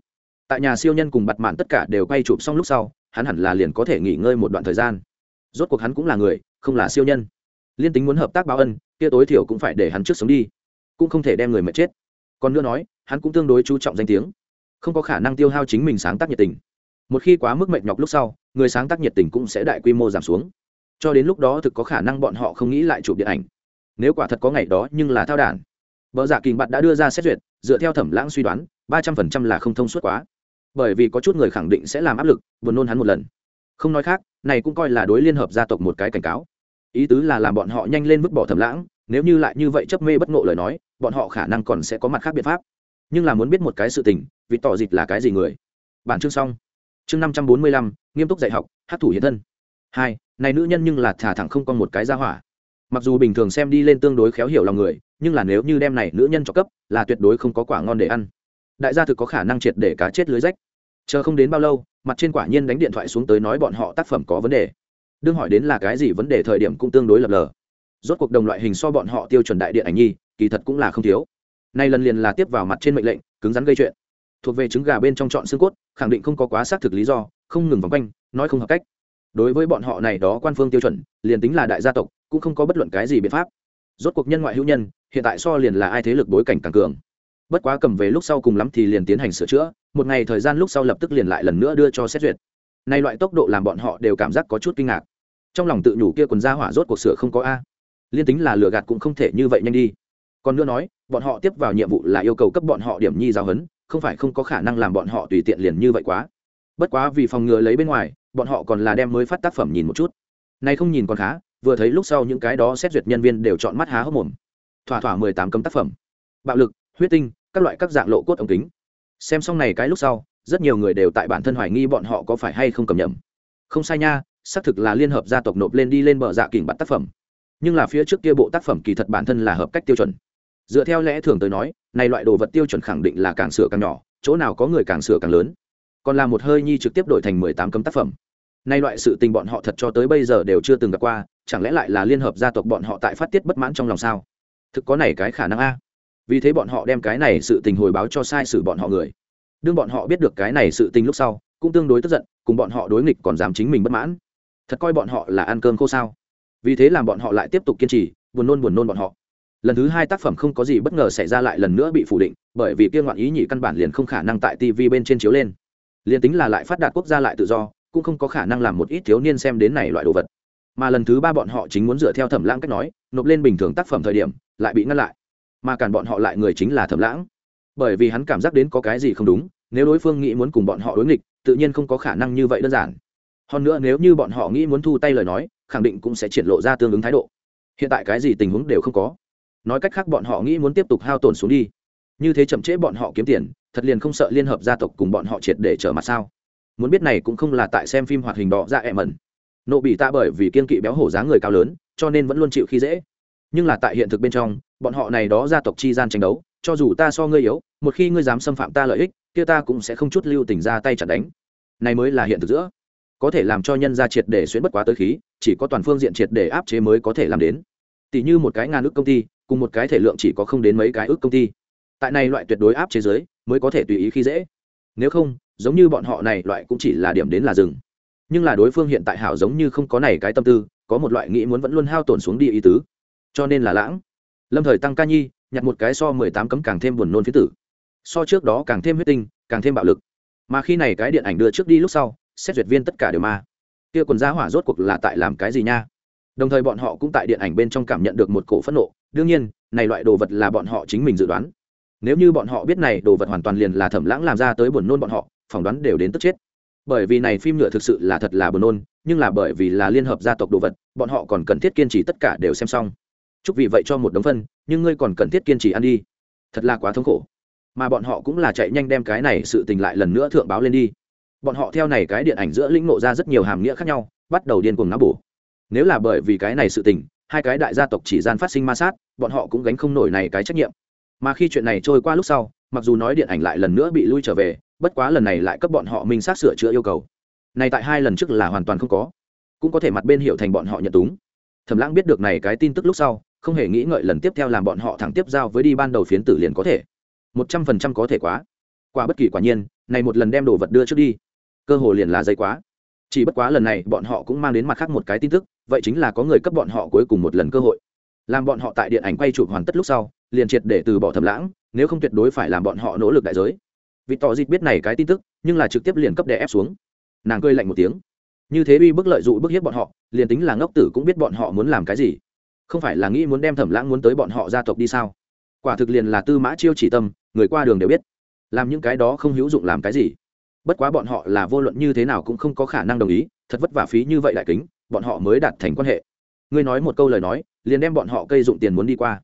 Tại nhà siêu nhân cùng bặt mạn tất cả đều quay chụp xong lúc sau, hắn hẳn là liền có thể nghỉ ngơi một đoạn thời gian. Rốt cuộc hắn cũng là người, không là siêu nhân. Liên tính muốn hợp tác báo ân, kia tối thiểu cũng phải để hắn trước sống đi. Cũng không thể đem người mệt chết còn nữa nói, hắn cũng tương đối chú trọng danh tiếng. Không có khả năng tiêu hao chính mình sáng tác nhiệt tình. Một khi quá mức mệt nhọc lúc sau, người sáng tác nhiệt tình cũng sẽ đại quy mô giảm xuống. Cho đến lúc đó thực có khả năng bọn họ không nghĩ lại chụp điện ảnh. Nếu quả thật có ngày đó nhưng là thao đản. Vợ giả dạ kình bạn đã đưa ra xét duyệt, dựa theo thẩm lãng suy đoán, ba trăm phần trăm là không thông suốt quá. Bởi vì có chút người khẳng định sẽ làm áp lực, buồn nôn hắn một lần. Không nói khác, này cũng coi là đối liên hợp gia tộc một cái cảnh cáo. Ý tứ là làm bọn họ nhanh lên vứt bỏ thẩm lãng nếu như lại như vậy chấp mê bất ngộ lời nói, bọn họ khả năng còn sẽ có mặt khác biện pháp. Nhưng là muốn biết một cái sự tình, vì tỏ dịch là cái gì người? Bản chương xong. Chương năm trăm bốn mươi lăm, nghiêm túc dạy học, hát thủ hiện thân. Hai, này nữ nhân nhưng là thả thẳng không còn một cái ra hỏa. Mặc dù bình thường xem đi lên tương đối khéo hiểu lòng người, nhưng là nếu như đem này nữ nhân cho cấp, là tuyệt đối không có quả ngon để ăn. Đại gia thực có khả năng triệt để cá chết lưới rách. Chờ không đến bao lâu, mặt trên quả nhiên đánh điện thoại xuống tới nói bọn họ tác phẩm có vấn đề. Đương hỏi đến là cái gì vấn đề thời điểm cũng tương đối lập lờ rốt cuộc đồng loại hình so bọn họ tiêu chuẩn đại điện ảnh nhi, kỳ thật cũng là không thiếu. Nay lần liền là tiếp vào mặt trên mệnh lệnh, cứng rắn gây chuyện. Thuộc về trứng gà bên trong chọn xương cốt, khẳng định không có quá xác thực lý do, không ngừng vòng quanh, nói không hợp cách. Đối với bọn họ này đó quan phương tiêu chuẩn, liền tính là đại gia tộc, cũng không có bất luận cái gì biện pháp. Rốt cuộc nhân ngoại hữu nhân, hiện tại so liền là ai thế lực bối cảnh càng cường. Bất quá cầm về lúc sau cùng lắm thì liền tiến hành sửa chữa, một ngày thời gian lúc sau lập tức liền lại lần nữa đưa cho xét duyệt. Nay loại tốc độ làm bọn họ đều cảm giác có chút kinh ngạc. Trong lòng tự nhủ kia quần gia hỏa rốt cuộc sửa không có a liên tính là lừa gạt cũng không thể như vậy nhanh đi. Còn nữa nói, bọn họ tiếp vào nhiệm vụ là yêu cầu cấp bọn họ điểm nhi giáo huấn, không phải không có khả năng làm bọn họ tùy tiện liền như vậy quá. Bất quá vì phòng ngừa lấy bên ngoài, bọn họ còn là đem mới phát tác phẩm nhìn một chút. Này không nhìn còn khá, vừa thấy lúc sau những cái đó xét duyệt nhân viên đều chọn mắt há hốc mồm. Thỏa thỏa mười tám cấm tác phẩm. Bạo lực, huyết tinh, các loại các dạng lộ cốt ống kính. Xem xong này cái lúc sau, rất nhiều người đều tại bản thân hoài nghi bọn họ có phải hay không cầm nhầm. Không sai nha, xác thực là liên hợp gia tộc nộp lên đi lên bờ dạ kỉnh bản tác phẩm nhưng là phía trước kia bộ tác phẩm kỳ thật bản thân là hợp cách tiêu chuẩn. Dựa theo lẽ thường tới nói, này loại đồ vật tiêu chuẩn khẳng định là càng sửa càng nhỏ, chỗ nào có người càng sửa càng lớn. Còn là một hơi nhi trực tiếp đổi thành mười tám cấm tác phẩm. Nay loại sự tình bọn họ thật cho tới bây giờ đều chưa từng gặp qua, chẳng lẽ lại là liên hợp gia tộc bọn họ tại phát tiết bất mãn trong lòng sao? Thực có này cái khả năng a. Vì thế bọn họ đem cái này sự tình hồi báo cho sai sử bọn họ người. Đương bọn họ biết được cái này sự tình lúc sau, cũng tương đối tức giận, cùng bọn họ đối nghịch còn dám chính mình bất mãn. Thật coi bọn họ là ăn cơm khô sao? Vì thế làm bọn họ lại tiếp tục kiên trì, buồn nôn buồn nôn bọn họ. Lần thứ hai tác phẩm không có gì bất ngờ xảy ra lại lần nữa bị phủ định, bởi vì kia ngoạn ý nhị căn bản liền không khả năng tại tv bên trên chiếu lên. Liền tính là lại phát đạt quốc gia lại tự do, cũng không có khả năng làm một ít thiếu niên xem đến này loại đồ vật. Mà lần thứ ba bọn họ chính muốn dựa theo thẩm lãng cách nói, nộp lên bình thường tác phẩm thời điểm, lại bị ngăn lại. Mà cản bọn họ lại người chính là thẩm lãng. Bởi vì hắn cảm giác đến có cái gì không đúng, nếu đối phương nghĩ muốn cùng bọn họ đối nghịch, tự nhiên không có khả năng như vậy đơn giản. Hơn nữa nếu như bọn họ nghĩ muốn thu tay lời nói khẳng định cũng sẽ triển lộ ra tương ứng thái độ. Hiện tại cái gì tình huống đều không có. Nói cách khác bọn họ nghĩ muốn tiếp tục hao tổn xuống đi. Như thế chậm trễ bọn họ kiếm tiền, thật liền không sợ liên hợp gia tộc cùng bọn họ triệt để trở mặt sao? Muốn biết này cũng không là tại xem phim hoạt hình đỏ ra ẹ mẩn nộ bị ta bởi vì kiên kỵ béo hổ dáng người cao lớn, cho nên vẫn luôn chịu khi dễ. Nhưng là tại hiện thực bên trong, bọn họ này đó gia tộc chi gian tranh đấu, cho dù ta so ngươi yếu, một khi ngươi dám xâm phạm ta lợi ích, kia ta cũng sẽ không chút lưu tình ra tay chặt đánh. Này mới là hiện thực giữa có thể làm cho nhân gia triệt để xuyên bất quá tới khí, chỉ có toàn phương diện triệt để áp chế mới có thể làm đến. Tỷ như một cái ngàn ước công ty, cùng một cái thể lượng chỉ có không đến mấy cái ước công ty. Tại này loại tuyệt đối áp chế giới mới có thể tùy ý khi dễ. Nếu không, giống như bọn họ này loại cũng chỉ là điểm đến là rừng nhưng là đối phương hiện tại hảo giống như không có này cái tâm tư, có một loại nghĩ muốn vẫn luôn hao tổn xuống đi ý tứ. Cho nên là lãng. Lâm thời tăng ca nhi, nhặt một cái so mười tám cấm càng thêm buồn nôn phía tử. So trước đó càng thêm huyết tinh, càng thêm bạo lực. Mà khi này cái điện ảnh đưa trước đi lúc sau xét duyệt viên tất cả đều ma. Kia quần giá hỏa rốt cuộc là tại làm cái gì nha? Đồng thời bọn họ cũng tại điện ảnh bên trong cảm nhận được một cổ phẫn nộ. Đương nhiên, này loại đồ vật là bọn họ chính mình dự đoán. Nếu như bọn họ biết này đồ vật hoàn toàn liền là thẩm lãng làm ra tới buồn nôn bọn họ, phỏng đoán đều đến tức chết. Bởi vì này phim nhựa thực sự là thật là buồn nôn, nhưng là bởi vì là liên hợp gia tộc đồ vật, bọn họ còn cần thiết kiên trì tất cả đều xem xong. Chúc vì vậy cho một đống phân, nhưng ngươi còn cần thiết kiên trì ăn đi. Thật là quá thống khổ. Mà bọn họ cũng là chạy nhanh đem cái này sự tình lại lần nữa thượng báo lên đi bọn họ theo này cái điện ảnh giữa lĩnh nộ ra rất nhiều hàm nghĩa khác nhau, bắt đầu điên cuồng náo bổ. Nếu là bởi vì cái này sự tình, hai cái đại gia tộc chỉ gian phát sinh ma sát, bọn họ cũng gánh không nổi này cái trách nhiệm. Mà khi chuyện này trôi qua lúc sau, mặc dù nói điện ảnh lại lần nữa bị lui trở về, bất quá lần này lại cấp bọn họ minh sát sửa chữa yêu cầu. Này tại hai lần trước là hoàn toàn không có. Cũng có thể mặt bên hiểu thành bọn họ nhận túng. Thẩm lãng biết được này cái tin tức lúc sau, không hề nghĩ ngợi lần tiếp theo làm bọn họ thẳng tiếp giao với đi ban đầu phiến tử liền có thể. Một trăm phần trăm có thể quá. Qua bất kỳ quả nhiên, này một lần đem đồ vật đưa trước đi cơ hội liền là dây quá. Chỉ bất quá lần này bọn họ cũng mang đến mặt khác một cái tin tức, vậy chính là có người cấp bọn họ cuối cùng một lần cơ hội. Làm bọn họ tại điện ảnh quay chụp hoàn tất lúc sau, liền triệt để từ bỏ thầm lãng, nếu không tuyệt đối phải làm bọn họ nỗ lực đại giới. Vì tỏ dịp biết này cái tin tức, nhưng là trực tiếp liền cấp đè ép xuống. Nàng cười lạnh một tiếng. Như thế uy bức lợi dụ bức hiếp bọn họ, liền tính là ngốc tử cũng biết bọn họ muốn làm cái gì. Không phải là nghĩ muốn đem thẩm lãng muốn tới bọn họ gia tộc đi sao? Quả thực liền là tư mã chiêu chỉ tâm, người qua đường đều biết. Làm những cái đó không hữu dụng làm cái gì bất quá bọn họ là vô luận như thế nào cũng không có khả năng đồng ý, thật vất vả phí như vậy đại kính, bọn họ mới đạt thành quan hệ. Ngươi nói một câu lời nói, liền đem bọn họ cây dụng tiền muốn đi qua.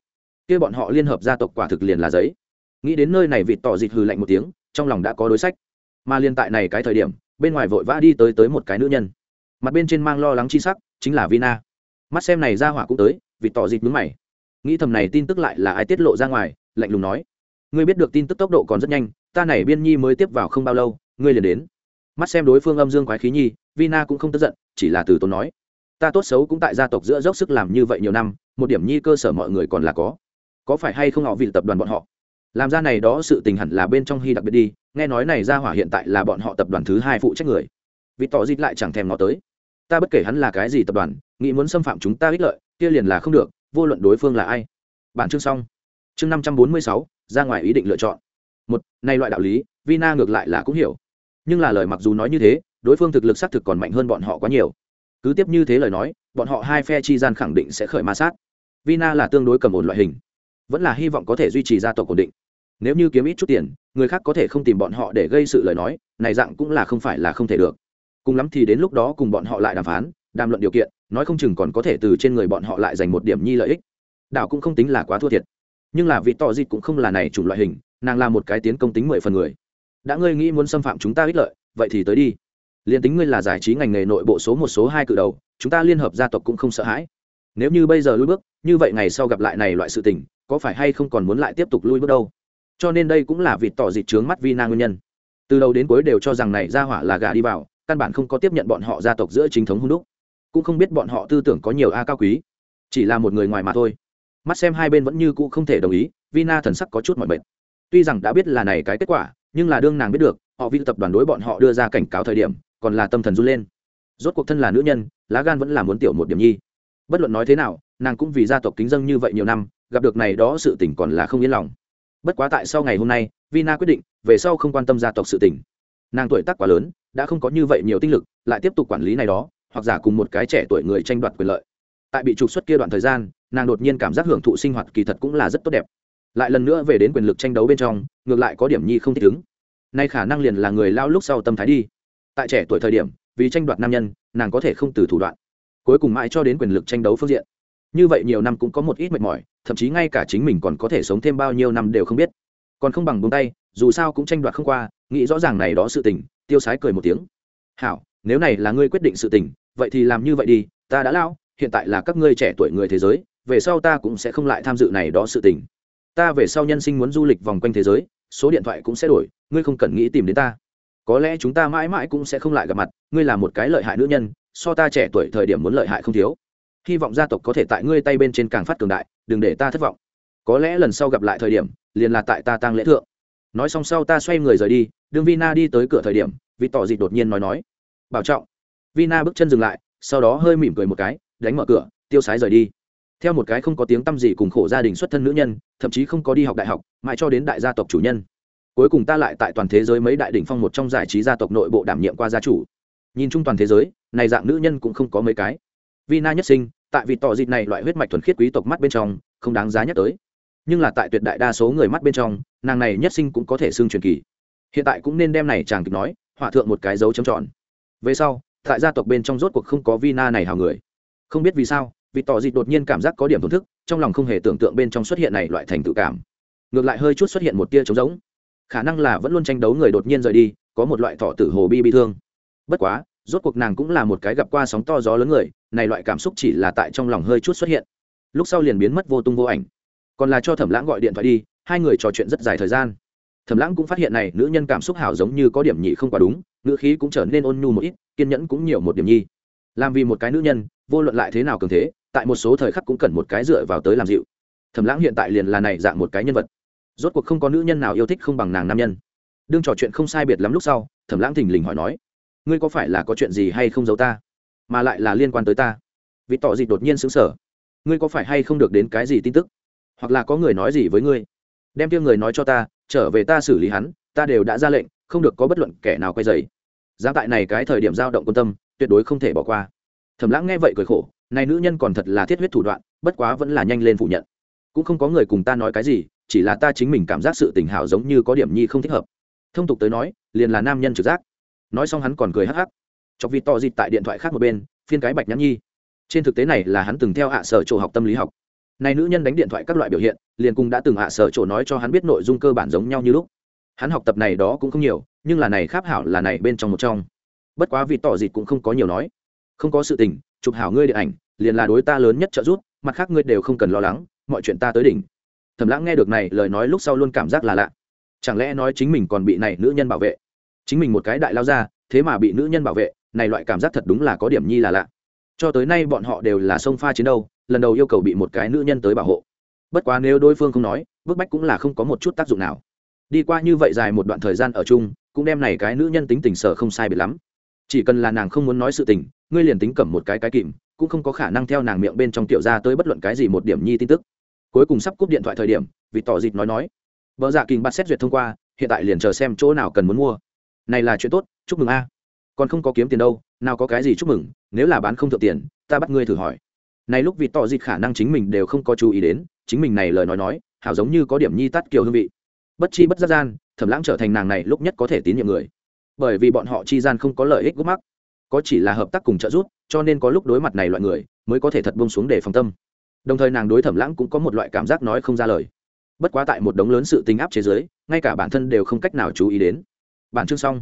Kia bọn họ liên hợp gia tộc quả thực liền là giấy. Nghĩ đến nơi này vịt tỏ dịt hừ lạnh một tiếng, trong lòng đã có đối sách. Mà liên tại này cái thời điểm, bên ngoài vội vã đi tới tới một cái nữ nhân. Mặt bên trên mang lo lắng chi sắc, chính là vina. Mắt xem này ra hỏa cũng tới, vịt tỏ dịt mướn mày. Nghĩ thầm này tin tức lại là ai tiết lộ ra ngoài, lạnh lùng nói. Ngươi biết được tin tức tốc độ còn rất nhanh, ta này biên nhi mới tiếp vào không bao lâu ngươi liền đến. Mắt xem đối phương âm dương quái khí nhi, vina cũng không tức giận, chỉ là từ tốn nói, ta tốt xấu cũng tại gia tộc giữa dốc sức làm như vậy nhiều năm, một điểm nhi cơ sở mọi người còn là có. Có phải hay không họ vì tập đoàn bọn họ? Làm ra này đó sự tình hẳn là bên trong hy đặc biệt đi, nghe nói này ra hỏa hiện tại là bọn họ tập đoàn thứ hai phụ trách người. Vì tỏ dịt lại chẳng thèm nó tới. Ta bất kể hắn là cái gì tập đoàn, nghĩ muốn xâm phạm chúng ta ích lợi, kia liền là không được, vô luận đối phương là ai. Bản chương xong. Chương năm trăm bốn mươi sáu, ra ngoài ý định lựa chọn. Một nay loại đạo lý, vina ngược lại là cũng hiểu nhưng là lời mặc dù nói như thế, đối phương thực lực xác thực còn mạnh hơn bọn họ quá nhiều. Cứ tiếp như thế lời nói, bọn họ hai phe chi gian khẳng định sẽ khởi ma sát. Vina là tương đối cầm ổn loại hình, vẫn là hy vọng có thể duy trì gia tộc ổn định. Nếu như kiếm ít chút tiền, người khác có thể không tìm bọn họ để gây sự lời nói, này dạng cũng là không phải là không thể được. Cùng lắm thì đến lúc đó cùng bọn họ lại đàm phán, đàm luận điều kiện, nói không chừng còn có thể từ trên người bọn họ lại giành một điểm nhi lợi ích. Đảo cũng không tính là quá thua thiệt. Nhưng là vị tỏ dịch cũng không là này chủng loại hình, nàng là một cái tiến công tính mười phần người đã ngươi nghĩ muốn xâm phạm chúng ta ích lợi, vậy thì tới đi. Liền tính ngươi là giải trí ngành nghề nội bộ số một, số hai cự đầu, chúng ta liên hợp gia tộc cũng không sợ hãi. Nếu như bây giờ lui bước, như vậy ngày sau gặp lại này loại sự tình, có phải hay không còn muốn lại tiếp tục lui bước đâu? Cho nên đây cũng là vịt tỏ dịt trướng mắt Vi Na nguyên nhân. Từ đầu đến cuối đều cho rằng này ra hỏa là gà đi vào, căn bản không có tiếp nhận bọn họ gia tộc giữa chính thống hung đúc. Cũng không biết bọn họ tư tưởng có nhiều a cao quý. Chỉ là một người ngoài mà thôi. Mắt xem hai bên vẫn như cũ không thể đồng ý, vina thần sắc có chút mọi mệt. Tuy rằng đã biết là này cái kết quả nhưng là đương nàng biết được, họ vị tập đoàn đối bọn họ đưa ra cảnh cáo thời điểm, còn là tâm thần run lên. Rốt cuộc thân là nữ nhân, lá gan vẫn là muốn tiểu một điểm nhi. Bất luận nói thế nào, nàng cũng vì gia tộc kính dân như vậy nhiều năm, gặp được này đó sự tỉnh còn là không yên lòng. Bất quá tại sau ngày hôm nay, vina quyết định, về sau không quan tâm gia tộc sự tỉnh nàng tuổi tác quá lớn, đã không có như vậy nhiều tinh lực, lại tiếp tục quản lý này đó, hoặc giả cùng một cái trẻ tuổi người tranh đoạt quyền lợi. Tại bị trục xuất kia đoạn thời gian, nàng đột nhiên cảm giác hưởng thụ sinh hoạt kỳ thật cũng là rất tốt đẹp lại lần nữa về đến quyền lực tranh đấu bên trong, ngược lại có điểm nhi không thích ứng. Nay khả năng liền là người lao lúc sau tâm thái đi. Tại trẻ tuổi thời điểm, vì tranh đoạt nam nhân, nàng có thể không từ thủ đoạn. Cuối cùng mãi cho đến quyền lực tranh đấu phương diện. Như vậy nhiều năm cũng có một ít mệt mỏi, thậm chí ngay cả chính mình còn có thể sống thêm bao nhiêu năm đều không biết. Còn không bằng buông tay, dù sao cũng tranh đoạt không qua, nghĩ rõ ràng này đó sự tình, tiêu sái cười một tiếng. Hảo, nếu này là ngươi quyết định sự tình, vậy thì làm như vậy đi, ta đã lao, hiện tại là các ngươi trẻ tuổi người thế giới, về sau ta cũng sẽ không lại tham dự này đó sự tình ta về sau nhân sinh muốn du lịch vòng quanh thế giới, số điện thoại cũng sẽ đổi, ngươi không cần nghĩ tìm đến ta. Có lẽ chúng ta mãi mãi cũng sẽ không lại gặp mặt, ngươi là một cái lợi hại nữ nhân, so ta trẻ tuổi thời điểm muốn lợi hại không thiếu. Hy vọng gia tộc có thể tại ngươi tay bên trên càng phát cường đại, đừng để ta thất vọng. Có lẽ lần sau gặp lại thời điểm, liền là tại ta tăng lễ thượng. Nói xong sau ta xoay người rời đi, đương vina đi tới cửa thời điểm vì tỏ dịch đột nhiên nói nói, bảo trọng. Vina bước chân dừng lại, sau đó hơi mỉm cười một cái, đánh mở cửa, tiêu sái rời đi theo một cái không có tiếng tăm gì cùng khổ gia đình xuất thân nữ nhân, thậm chí không có đi học đại học, mãi cho đến đại gia tộc chủ nhân. Cuối cùng ta lại tại toàn thế giới mấy đại đ ỉ n h phong một trong giải trí gia tộc nội bộ đảm nhiệm qua gia chủ. Nhìn chung toàn thế giới, này dạng nữ nhân cũng không có mấy cái. Vina nhất sinh, tại vì tỏ dịp này loại huyết mạch thuần khiết quý tộc mắt bên trong, không đáng giá nhắc tới. Nhưng là tại tuyệt đại đa số người mắt bên trong, nàng này nhất sinh cũng có thể xưng truyền kỳ. Hiện tại cũng nên đem này chàng kịp nói hỏa thượng một cái dấu chấm tròn. Về sau, tại gia tộc bên trong rốt cuộc không có vina này hào người. Không biết vì sao vì tỏ dịt đột nhiên cảm giác có điểm thổn thức, trong lòng không hề tưởng tượng bên trong xuất hiện này loại thành tự cảm. Ngược lại hơi chút xuất hiện một tia trống rỗng. Khả năng là vẫn luôn tranh đấu người đột nhiên rời đi, có một loại thọ tử hồ bi bi thương. Bất quá, rốt cuộc nàng cũng là một cái gặp qua sóng to gió lớn người, này loại cảm xúc chỉ là tại trong lòng hơi chút xuất hiện. Lúc sau liền biến mất vô tung vô ảnh. Còn là cho thẩm lãng gọi điện thoại đi, hai người trò chuyện rất dài thời gian. Thẩm lãng cũng phát hiện này nữ nhân cảm xúc hảo giống như có điểm nhị không quá đúng, ngữ khí cũng trở nên ôn nhu một ít, kiên nhẫn cũng nhiều một điểm nhi. Làm vì một cái nữ nhân, vô luận lại thế nào cường thế tại một số thời khắc cũng cần một cái dựa vào tới làm dịu. Thẩm lãng hiện tại liền là này dạng một cái nhân vật. Rốt cuộc không có nữ nhân nào yêu thích không bằng nàng nam nhân. Đương trò chuyện không sai biệt lắm lúc sau, thẩm lãng thình lình hỏi nói, ngươi có phải là có chuyện gì hay không giấu ta, mà lại là liên quan tới ta? Vì tỏ gì đột nhiên xứng sở ngươi có phải hay không được đến cái gì tin tức? Hoặc là có người nói gì với ngươi? Đem tiêu người nói cho ta, trở về ta xử lý hắn, ta đều đã ra lệnh, không được có bất luận kẻ nào quay dày. Giá tại này cái thời điểm giao động quan tâm, tuyệt đối không thể bỏ qua. Thẩm lãng nghe vậy cười khổ này nữ nhân còn thật là thiết huyết thủ đoạn, bất quá vẫn là nhanh lên phủ nhận. Cũng không có người cùng ta nói cái gì, chỉ là ta chính mình cảm giác sự tình hảo giống như có điểm nhi không thích hợp. Thông tục tới nói, liền là nam nhân trực giác. Nói xong hắn còn cười hắc hắc. Chọc vịt to dịt tại điện thoại khác một bên, phiên cái bạch nhắn nhi. Trên thực tế này là hắn từng theo hạ sở chỗ học tâm lý học. Này nữ nhân đánh điện thoại các loại biểu hiện, liền cùng đã từng hạ sở chỗ nói cho hắn biết nội dung cơ bản giống nhau như lúc. Hắn học tập này đó cũng không nhiều, nhưng là này khác hảo là này bên trong một trong. Bất quá vịt to dịt cũng không có nhiều nói. Không có sự tình, chụp hảo ngươi điện ảnh liền là đối ta lớn nhất trợ giúp, mặt khác ngươi đều không cần lo lắng, mọi chuyện ta tới đỉnh. Thẩm lãng nghe được này lời nói lúc sau luôn cảm giác là lạ. Chẳng lẽ nói chính mình còn bị này nữ nhân bảo vệ? Chính mình một cái đại lao ra, thế mà bị nữ nhân bảo vệ, này loại cảm giác thật đúng là có điểm nhi là lạ. Cho tới nay bọn họ đều là sông pha chiến đâu lần đầu yêu cầu bị một cái nữ nhân tới bảo hộ. Bất quá nếu đối phương không nói, bức bách cũng là không có một chút tác dụng nào. Đi qua như vậy dài một đoạn thời gian ở chung, cũng đem này cái nữ nhân tính tình sở không sai biệt lắm. Chỉ cần là nàng không muốn nói sự tình, ngươi liền tính cầm một cái cái kìm cũng không có khả năng theo nàng miệng bên trong tiểu ra tới bất luận cái gì một điểm nhi tin tức. Cuối cùng sắp cúp điện thoại thời điểm vì tỏ dịt nói nói vợ dạ kinh bắt xét duyệt thông qua, hiện tại liền chờ xem chỗ nào cần muốn mua. Này là chuyện tốt, chúc mừng a. Còn không có kiếm tiền đâu, nào có cái gì chúc mừng, nếu là bán không thượng tiền, ta bắt ngươi thử hỏi. Này lúc vì tỏ dịt khả năng chính mình đều không có chú ý đến, chính mình này lời nói nói, hảo giống như có điểm nhi tắt kiều hương vị. Bất chi bất giác gian thẩm lãng trở thành nàng này lúc nhất có thể tín nhiệm người. Bởi vì bọn họ chi gian không có lợi ích gút mắc có chỉ là hợp tác cùng trợ giúp, cho nên có lúc đối mặt này loại người, mới có thể thật bông xuống để phòng tâm. Đồng thời nàng đối thẩm lãng cũng có một loại cảm giác nói không ra lời. Bất quá tại một đống lớn sự tính áp chế giới ngay cả bản thân đều không cách nào chú ý đến. Bản chương xong.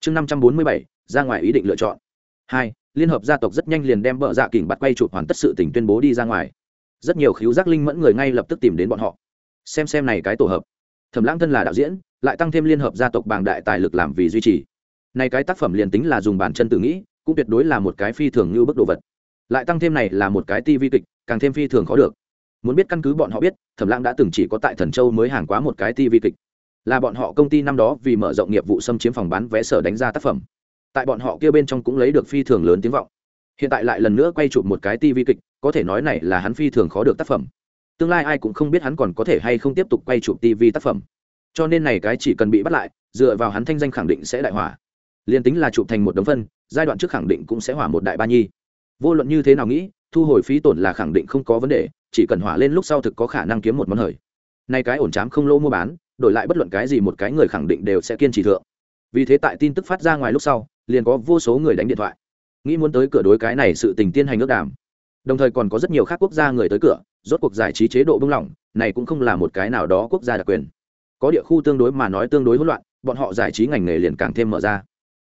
Chương năm trăm bốn mươi bảy, ra ngoài ý định lựa chọn. Hai, liên hợp gia tộc rất nhanh liền đem bợ dạ kỉnh bạt quay chụp hoàn tất sự tình tuyên bố đi ra ngoài. Rất nhiều khiếu giác linh mẫn người ngay lập tức tìm đến bọn họ. Xem xem này cái tổ hợp. Thẩm lãng thân là đạo diễn, lại tăng thêm liên hợp gia tộc bàng đại tài lực làm vì duy trì này cái tác phẩm liền tính là dùng bản chân tự nghĩ, cũng tuyệt đối là một cái phi thường như bức đồ vật. Lại tăng thêm này là một cái ti vi kịch, càng thêm phi thường khó được. Muốn biết căn cứ bọn họ biết, thẩm lãng đã từng chỉ có tại thần châu mới hàng quá một cái ti vi kịch. Là bọn họ công ty năm đó vì mở rộng nghiệp vụ xâm chiếm phòng bán vé sở đánh ra tác phẩm. Tại bọn họ kia bên trong cũng lấy được phi thường lớn tiếng vọng. Hiện tại lại lần nữa quay chụp một cái ti vi kịch, có thể nói này là hắn phi thường khó được tác phẩm. Tương lai ai cũng không biết hắn còn có thể hay không tiếp tục quay chụp tv tác phẩm. Cho nên này cái chỉ cần bị bắt lại, dựa vào hắn thanh danh khẳng định sẽ đại hỏa liền tính là chụp thành một đống phân, giai đoạn trước khẳng định cũng sẽ hỏa một đại ba nhi. Vô luận như thế nào nghĩ, thu hồi phí tổn là khẳng định không có vấn đề, chỉ cần hỏa lên lúc sau thực có khả năng kiếm một món hời. Nay cái ổn chám không lỗ mua bán, đổi lại bất luận cái gì một cái người khẳng định đều sẽ kiên trì thượng. Vì thế tại tin tức phát ra ngoài lúc sau, liền có vô số người đánh điện thoại. Nghĩ muốn tới cửa đối cái này sự tình tiên hành ước đàm. Đồng thời còn có rất nhiều khác quốc gia người tới cửa, rốt cuộc giải trí chế độ bung lỏng, này cũng không là một cái nào đó quốc gia đặc quyền. Có địa khu tương đối mà nói tương đối hỗn loạn, bọn họ giải trí ngành nghề liền càng thêm mở ra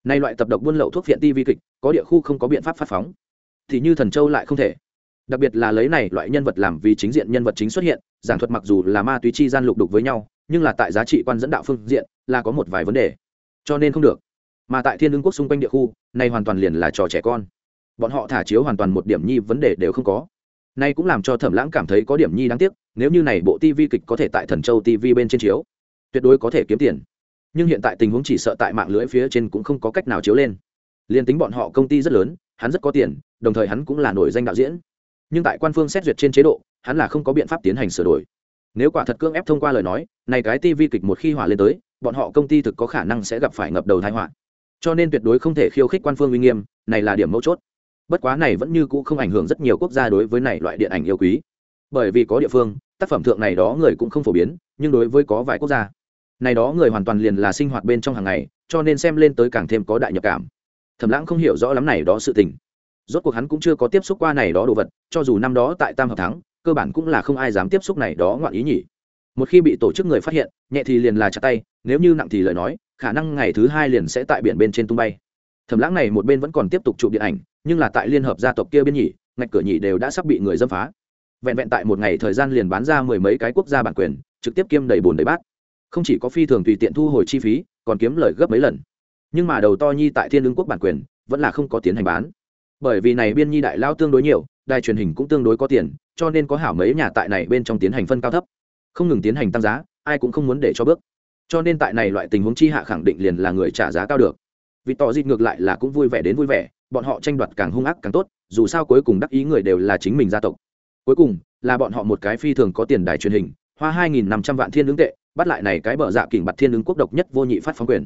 nay loại tập độc buôn lậu thuốc viện ti vi kịch, có địa khu không có biện pháp phát phóng. Thì như thần châu lại không thể. Đặc biệt là lấy này loại nhân vật làm vì chính diện nhân vật chính xuất hiện, giảng thuật mặc dù là ma túy chi gian lục đục với nhau, nhưng là tại giá trị quan dẫn đạo phương diện, là có một vài vấn đề. Cho nên không được. Mà tại thiên lương quốc xung quanh địa khu, này hoàn toàn liền là trò trẻ con. Bọn họ thả chiếu hoàn toàn một điểm nhi vấn đề đều không có. Nay cũng làm cho thẩm lãng cảm thấy có điểm nhi đáng tiếc, nếu như này bộ tv kịch có thể tại thần châu tv bên trên chiếu, tuyệt đối có thể kiếm tiền nhưng hiện tại tình huống chỉ sợ tại mạng lưới phía trên cũng không có cách nào chiếu lên. Liền tính bọn họ công ty rất lớn, hắn rất có tiền, đồng thời hắn cũng là nổi danh đạo diễn. Nhưng tại quan phương xét duyệt trên chế độ, hắn là không có biện pháp tiến hành sửa đổi. Nếu quả thật cưỡng ép thông qua lời nói, này cái tv kịch một khi hỏa lên tới, bọn họ công ty thực có khả năng sẽ gặp phải ngập đầu thái họa. Cho nên tuyệt đối không thể khiêu khích quan phương uy nghiêm, này là điểm mấu chốt. Bất quá này vẫn như cũ không ảnh hưởng rất nhiều quốc gia đối với này loại điện ảnh yêu quý. Bởi vì có địa phương, tác phẩm thượng này đó người cũng không phổ biến, nhưng đối với có vài quốc gia này đó người hoàn toàn liền là sinh hoạt bên trong hàng ngày, cho nên xem lên tới càng thêm có đại nhập cảm. Thẩm lãng không hiểu rõ lắm này đó sự tình. Rốt cuộc hắn cũng chưa có tiếp xúc qua này đó đồ vật, cho dù năm đó tại tam hợp thắng, cơ bản cũng là không ai dám tiếp xúc này đó ngoạn ý nhỉ. Một khi bị tổ chức người phát hiện, nhẹ thì liền là chặt tay, nếu như nặng thì lời nói, khả năng ngày thứ hai liền sẽ tại biển bên trên tung bay. Thẩm lãng này một bên vẫn còn tiếp tục chụp điện ảnh, nhưng là tại liên hợp gia tộc kia bên nhỉ, ngạch cửa nhỉ đều đã sắp bị người dâm phá. Vẹn vẹn tại một ngày thời gian liền bán ra mười mấy cái quốc gia bản quyền, trực tiếp kiêm đầy bồn đầy bát không chỉ có phi thường tùy tiện thu hồi chi phí, còn kiếm lời gấp mấy lần. Nhưng mà đầu to nhi tại thiên lương quốc bản quyền, vẫn là không có tiến hành bán. Bởi vì này biên nhi đại lao tương đối nhiều, đài truyền hình cũng tương đối có tiền, cho nên có hảo mấy nhà tại này bên trong tiến hành phân cao thấp. Không ngừng tiến hành tăng giá, ai cũng không muốn để cho bước. Cho nên tại này loại tình huống chi hạ khẳng định liền là người trả giá cao được. Vì tỏ dịt ngược lại là cũng vui vẻ đến vui vẻ, bọn họ tranh đoạt càng hung ác càng tốt, dù sao cuối cùng đắc ý người đều là chính mình gia tộc. Cuối cùng, là bọn họ một cái phi thường có tiền đài truyền hình, hoa hai nghìn năm trăm vạn thiên lương tệ bắt lại này cái bờ dạ kình bặt thiên ứng quốc độc nhất vô nhị phát phóng quyền.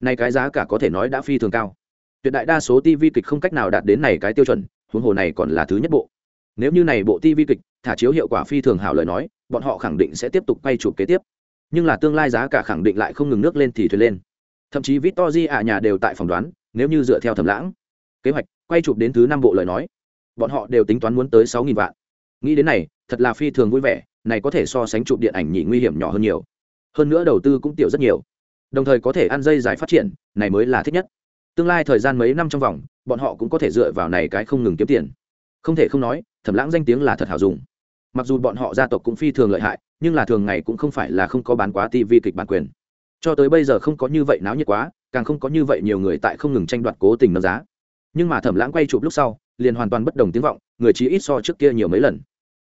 Này cái giá cả có thể nói đã phi thường cao. Tuyệt đại đa số tv kịch không cách nào đạt đến này cái tiêu chuẩn, huống hồ này còn là thứ nhất bộ. Nếu như này bộ tv kịch thả chiếu hiệu quả phi thường hảo lời nói, bọn họ khẳng định sẽ tiếp tục quay chụp kế tiếp. Nhưng là tương lai giá cả khẳng định lại không ngừng nước lên thì thuyền lên. Thậm chí victor ạ nhà đều tại phỏng đoán, nếu như dựa theo thẩm lãng, kế hoạch, quay chụp đến thứ năm bộ lời nói, bọn họ đều tính toán muốn tới sáu nghìn vạn. Nghĩ đến này, thật là phi thường vui vẻ, này có thể so sánh chụp điện ảnh nhị nguy hiểm nhỏ hơn nhiều hơn nữa đầu tư cũng tiểu rất nhiều. Đồng thời có thể ăn dây dài phát triển, này mới là thích nhất. Tương lai thời gian mấy năm trong vòng, bọn họ cũng có thể dựa vào này cái không ngừng kiếm tiền. Không thể không nói, thẩm lãng danh tiếng là thật hảo dùng. Mặc dù bọn họ gia tộc cũng phi thường lợi hại, nhưng là thường ngày cũng không phải là không có bán quá tv kịch bản quyền. Cho tới bây giờ không có như vậy náo nhiệt quá, càng không có như vậy nhiều người tại không ngừng tranh đoạt cố tình nâng giá. Nhưng mà thẩm lãng quay chụp lúc sau, liền hoàn toàn bất đồng tiếng vọng, người chí ít so trước kia nhiều mấy lần.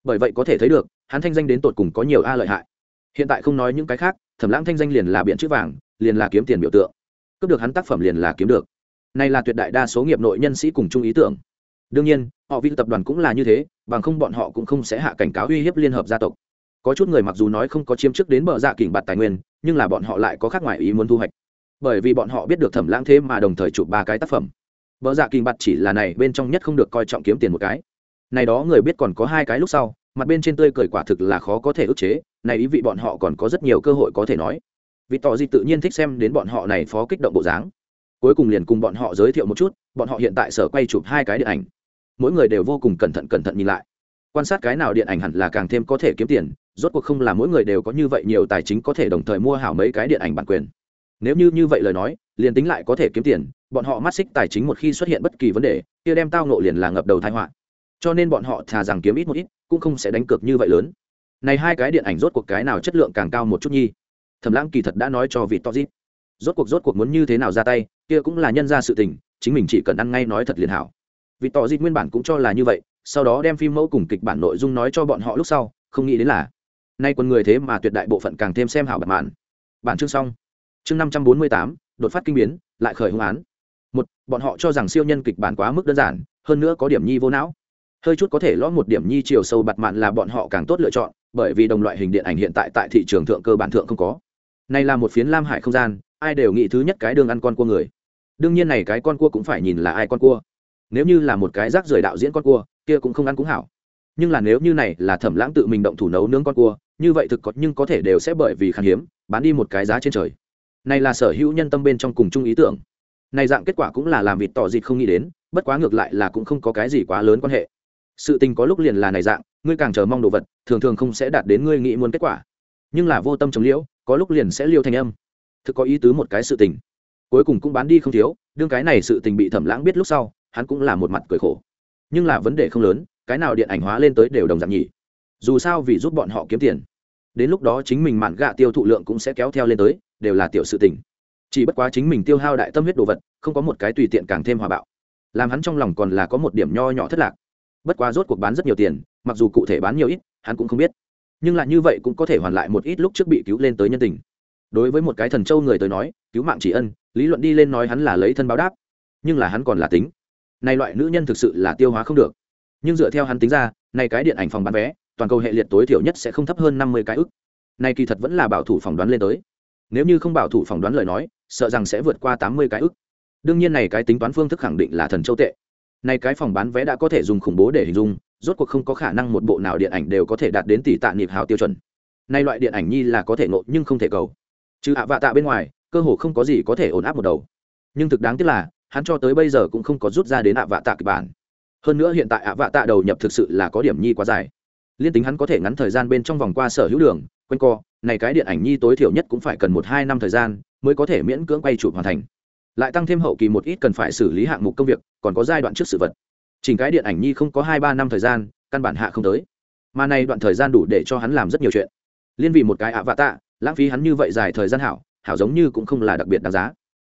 Bởi vậy có thể thấy được, hắn thanh danh đến tột cùng có nhiều a lợi hại hiện tại không nói những cái khác, thẩm lãng thanh danh liền là biện chữ vàng, liền là kiếm tiền biểu tượng. Cướp được hắn tác phẩm liền là kiếm được. Này là tuyệt đại đa số nghiệp nội nhân sĩ cùng chung ý tưởng. Đương nhiên, họ vi tập đoàn cũng là như thế, bằng không bọn họ cũng không sẽ hạ cảnh cáo uy hiếp liên hợp gia tộc. Có chút người mặc dù nói không có chiếm chức đến bờ dạ kỉnh bạt tài nguyên, nhưng là bọn họ lại có khác ngoài ý muốn thu hoạch. Bởi vì bọn họ biết được thẩm lãng thế mà đồng thời chụp ba cái tác phẩm. Bờ dạ kỉnh bạt chỉ là này bên trong nhất không được coi trọng kiếm tiền một cái. Này đó người biết còn có hai cái lúc sau mặt bên trên tươi cười quả thực là khó có thể ức chế, này ý vị bọn họ còn có rất nhiều cơ hội có thể nói. Vì tỏ gì tự nhiên thích xem đến bọn họ này phó kích động bộ dáng. Cuối cùng liền cùng bọn họ giới thiệu một chút, bọn họ hiện tại sở quay chụp hai cái điện ảnh. Mỗi người đều vô cùng cẩn thận cẩn thận nhìn lại. Quan sát cái nào điện ảnh hẳn là càng thêm có thể kiếm tiền, rốt cuộc không là mỗi người đều có như vậy nhiều tài chính có thể đồng thời mua hảo mấy cái điện ảnh bản quyền. Nếu như như vậy lời nói, liền tính lại có thể kiếm tiền, bọn họ mắt xích tài chính một khi xuất hiện bất kỳ vấn đề, kia đem tao nộ liền là ngập đầu thái họa cho nên bọn họ thà rằng kiếm ít một ít, cũng không sẽ đánh cược như vậy lớn. Này hai cái điện ảnh rốt cuộc cái nào chất lượng càng cao một chút nhi? Thẩm lãng kỳ thật đã nói cho vị to dít rốt cuộc rốt cuộc muốn như thế nào ra tay, kia cũng là nhân ra sự tình, chính mình chỉ cần ăn ngay nói thật liền hảo. Vị to di nguyên bản cũng cho là như vậy, sau đó đem phim mẫu cùng kịch bản nội dung nói cho bọn họ lúc sau, không nghĩ đến là nay quân người thế mà tuyệt đại bộ phận càng thêm xem hảo bản mạn. Bản chương xong. Chương năm trăm bốn mươi tám, đột phát kinh biến, lại khởi hung án. Một, bọn họ cho rằng siêu nhân kịch bản quá mức đơn giản, hơn nữa có điểm nhi vô não hơi chút có thể lót một điểm nhi chiều sâu bặt mạn là bọn họ càng tốt lựa chọn, bởi vì đồng loại hình điện ảnh hiện tại tại thị trường thượng cơ bản thượng không có. Này là một phiến lam hải không gian, ai đều nghĩ thứ nhất cái đường ăn con cua người. Đương nhiên này cái con cua cũng phải nhìn là ai con cua. Nếu như là một cái rác rưởi đạo diễn con cua, kia cũng không ăn cũng hảo. Nhưng là nếu như này là thẩm lãng tự mình động thủ nấu nướng con cua, như vậy thực có, nhưng có thể đều sẽ bởi vì khan hiếm, bán đi một cái giá trên trời. Này là sở hữu nhân tâm bên trong cùng chung ý tưởng. Này dạng kết quả cũng là làm vịt tỏ dịt không nghĩ đến, bất quá ngược lại là cũng không có cái gì quá lớn quan hệ sự tình có lúc liền là này dạng, ngươi càng chờ mong đồ vật, thường thường không sẽ đạt đến ngươi nghĩ muốn kết quả. Nhưng là vô tâm chống liễu, có lúc liền sẽ liêu thành âm. Thực có ý tứ một cái sự tình. Cuối cùng cũng bán đi không thiếu, đương cái này sự tình bị thẩm lãng biết lúc sau, hắn cũng là một mặt cười khổ. Nhưng là vấn đề không lớn, cái nào điện ảnh hóa lên tới đều đồng dạng nhỉ? Dù sao vì giúp bọn họ kiếm tiền. Đến lúc đó chính mình mạn gạ tiêu thụ lượng cũng sẽ kéo theo lên tới, đều là tiểu sự tình. Chỉ bất quá chính mình tiêu hao đại tâm huyết đồ vật, không có một cái tùy tiện càng thêm hòa bạo. Làm hắn trong lòng còn là có một điểm nho nhỏ thất lạc bất quá rốt cuộc bán rất nhiều tiền, mặc dù cụ thể bán nhiều ít, hắn cũng không biết. Nhưng lại như vậy cũng có thể hoàn lại một ít lúc trước bị cứu lên tới nhân tình. Đối với một cái thần châu người tới nói, cứu mạng chỉ ân, lý luận đi lên nói hắn là lấy thân báo đáp. Nhưng là hắn còn là tính. Nay loại nữ nhân thực sự là tiêu hóa không được. Nhưng dựa theo hắn tính ra nay cái điện ảnh phòng bán vé, toàn cầu hệ liệt tối thiểu nhất sẽ không thấp hơn năm mươi cái ức. Nay kỳ thật vẫn là bảo thủ phỏng đoán lên tới. Nếu như không bảo thủ phỏng đoán lời nói, sợ rằng sẽ vượt qua tám mươi cái ức. Đương nhiên này cái tính toán phương thức khẳng định là thần châu tệ nay cái phòng bán vé đã có thể dùng khủng bố để hình dung, rốt cuộc không có khả năng một bộ nào điện ảnh đều có thể đạt đến tỷ tạ nhịp hào tiêu chuẩn. Nay loại điện ảnh nhi là có thể nộ nhưng không thể cầu. Trừ ạ vạ tạ bên ngoài, cơ hồ không có gì có thể ổn áp một đầu. Nhưng thực đáng tiếc là, hắn cho tới bây giờ cũng không có rút ra đến ạ vạ tạ kịch bản. Hơn nữa hiện tại ạ vạ tạ đầu nhập thực sự là có điểm nhi quá dài. Liên tính hắn có thể ngắn thời gian bên trong vòng qua sở hữu đường, quanh co, này cái điện ảnh nhi tối thiểu nhất cũng phải cần một hai năm thời gian mới có thể miễn cưỡng quay chụp hoàn thành lại tăng thêm hậu kỳ một ít cần phải xử lý hạng mục công việc, còn có giai đoạn trước sự vật. Chỉnh cái điện ảnh nhi không có hai ba năm thời gian, căn bản hạ không tới. Mà này đoạn thời gian đủ để cho hắn làm rất nhiều chuyện. Liên vì một cái ạ vạ tạ, lãng phí hắn như vậy dài thời gian hảo hảo giống như cũng không là đặc biệt đáng giá.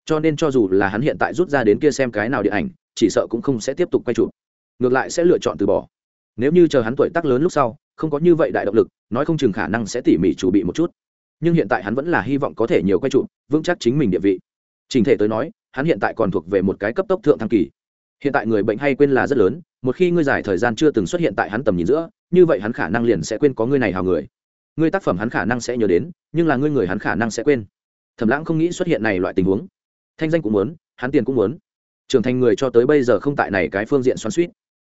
Cho nên cho dù là hắn hiện tại rút ra đến kia xem cái nào điện ảnh, chỉ sợ cũng không sẽ tiếp tục quay chụp. Ngược lại sẽ lựa chọn từ bỏ. Nếu như chờ hắn tuổi tác lớn lúc sau, không có như vậy đại động lực, nói không chừng khả năng sẽ tỉ mỉ chủ bị một chút. Nhưng hiện tại hắn vẫn là hy vọng có thể nhiều quay chụp, vững chắc chính mình địa vị trình thể tới nói, hắn hiện tại còn thuộc về một cái cấp tốc thượng thăng kỳ. Hiện tại người bệnh hay quên là rất lớn, một khi ngươi dài thời gian chưa từng xuất hiện tại hắn tầm nhìn giữa, như vậy hắn khả năng liền sẽ quên có ngươi này hào người. Ngươi tác phẩm hắn khả năng sẽ nhớ đến, nhưng là ngươi người hắn khả năng sẽ quên. Thẩm lãng không nghĩ xuất hiện này loại tình huống. Thanh danh cũng muốn, hắn tiền cũng muốn. Trưởng thành người cho tới bây giờ không tại này cái phương diện xoắn suýt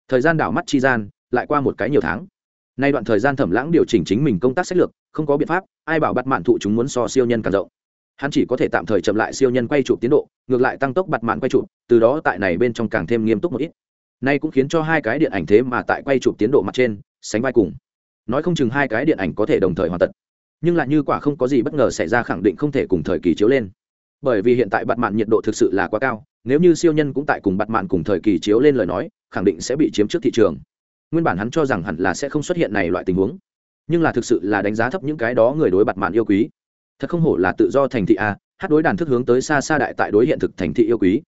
thời gian đảo mắt chi gian, lại qua một cái nhiều tháng. Nay đoạn thời gian thẩm lãng điều chỉnh chính mình công tác sách lược, không có biện pháp, ai bảo bắt mạn thụ chúng muốn so siêu nhân càng rộng hắn chỉ có thể tạm thời chậm lại siêu nhân quay chụp tiến độ, ngược lại tăng tốc bặt mạn quay chụp, từ đó tại này bên trong càng thêm nghiêm túc một ít. Nay cũng khiến cho hai cái điện ảnh thế mà tại quay chụp tiến độ mặt trên, sánh vai cùng. Nói không chừng hai cái điện ảnh có thể đồng thời hoàn tật nhưng lại như quả không có gì bất ngờ xảy ra khẳng định không thể cùng thời kỳ chiếu lên. Bởi vì hiện tại bặt mạn nhiệt độ thực sự là quá cao, nếu như siêu nhân cũng tại cùng bặt mạn cùng thời kỳ chiếu lên lời nói, khẳng định sẽ bị chiếm trước thị trường. Nguyên bản hắn cho rằng hẳn là sẽ không xuất hiện này loại tình huống. Nhưng là thực sự là đánh giá thấp những cái đó người đối bặt mạn yêu quý thật không hổ là tự do thành thị a, hát đối đàn thức hướng tới xa xa đại tại đối hiện thực thành thị yêu quý.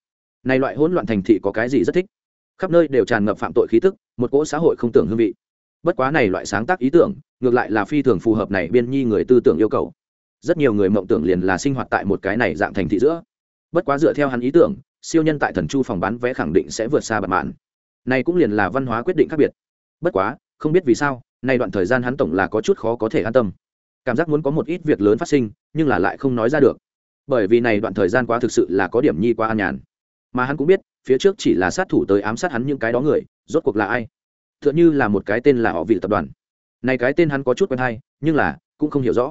Này loại hỗn loạn thành thị có cái gì rất thích? Khắp nơi đều tràn ngập phạm tội khí tức, một cỗ xã hội không tưởng hương vị. Bất quá này loại sáng tác ý tưởng, ngược lại là phi thường phù hợp này biên nhi người tư tưởng yêu cầu. Rất nhiều người mộng tưởng liền là sinh hoạt tại một cái này dạng thành thị giữa. Bất quá dựa theo hắn ý tưởng, siêu nhân tại thần chu phòng bán vé khẳng định sẽ vượt xa bật mạn. Này cũng liền là văn hóa quyết định khác biệt. Bất quá, không biết vì sao nay đoạn thời gian hắn tổng là có chút khó có thể an tâm cảm giác muốn có một ít việc lớn phát sinh, nhưng là lại không nói ra được. Bởi vì này đoạn thời gian quá thực sự là có điểm nhi qua an nhàn. Mà hắn cũng biết, phía trước chỉ là sát thủ tới ám sát hắn những cái đó người, rốt cuộc là ai? T h ư ợ n h ư là một cái tên là họ vị tập đoàn. Này cái tên hắn có chút quen hay, nhưng là, cũng không hiểu rõ.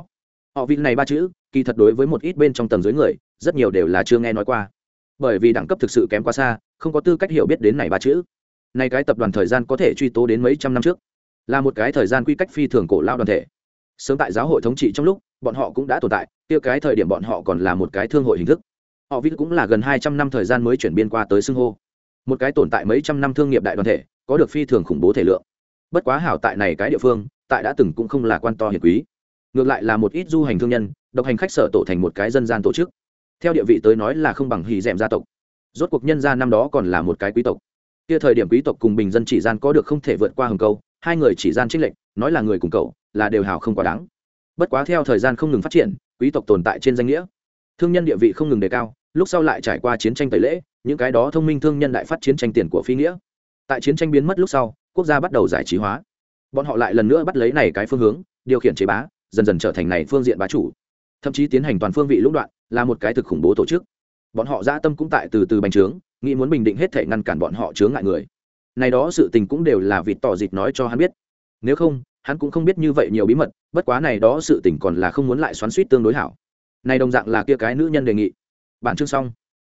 Họ vị này ba chữ, kỳ thật đối với một ít bên trong tầng dưới người, rất nhiều đều là chưa nghe nói qua. Bởi vì đẳng cấp thực sự kém quá xa, không có tư cách hiểu biết đến này ba chữ. Này cái tập đoàn thời gian có thể truy tố đến mấy trăm năm trước. Là một cái thời gian quy cách phi thường cổ lao đoàn thể sớm tại giáo hội thống trị trong lúc, bọn họ cũng đã tồn tại tiêu cái thời điểm bọn họ còn là một cái thương hội hình thức. Họ viết cũng là gần hai trăm năm thời gian mới chuyển biên qua tới xưng hô. Một cái tồn tại mấy trăm năm thương nghiệp đại đoàn thể, có được phi thường khủng bố thể lượng. Bất quá hảo tại này cái địa phương, tại đã từng cũng không là quan to hiền quý. Ngược lại là một ít du hành thương nhân, độc hành khách sở tổ thành một cái dân gian tổ chức. Theo địa vị tới nói là không bằng hì d gia tộc. Rốt cuộc nhân gia năm đó còn là một cái quý tộc. Kia thời điểm quý tộc cùng bình dân chỉ gian có được không thể vượt qua hầm câu hai người chỉ gian trích lệnh nói là người cùng cậu, là đều hào không quá đáng. Bất quá theo thời gian không ngừng phát triển, quý tộc tồn tại trên danh nghĩa. Thương nhân địa vị không ngừng đề cao, lúc sau lại trải qua chiến tranh tẩy lễ, những cái đó thông minh thương nhân đại phát chiến tranh tiền của phi nghĩa. Tại chiến tranh biến mất lúc sau, quốc gia bắt đầu giải trí hóa. Bọn họ lại lần nữa bắt lấy này cái phương hướng, điều khiển chế bá, dần dần trở thành này phương diện bá chủ. Thậm chí tiến hành toàn phương vị lũng đoạn, là một cái thực khủng bố tổ chức. Bọn họ gia tâm cũng tại từ từ bành trướng, nghĩ muốn bình định hết thể ngăn cản bọn họ chướng ngại người này đó sự tình cũng đều là vịt tỏ dịt nói cho hắn biết. Nếu không, hắn cũng không biết như vậy nhiều bí mật, bất quá này đó sự tình còn là không muốn lại xoắn suýt tương đối hảo. Này đồng dạng là kia cái nữ nhân đề nghị. Bản chương xong.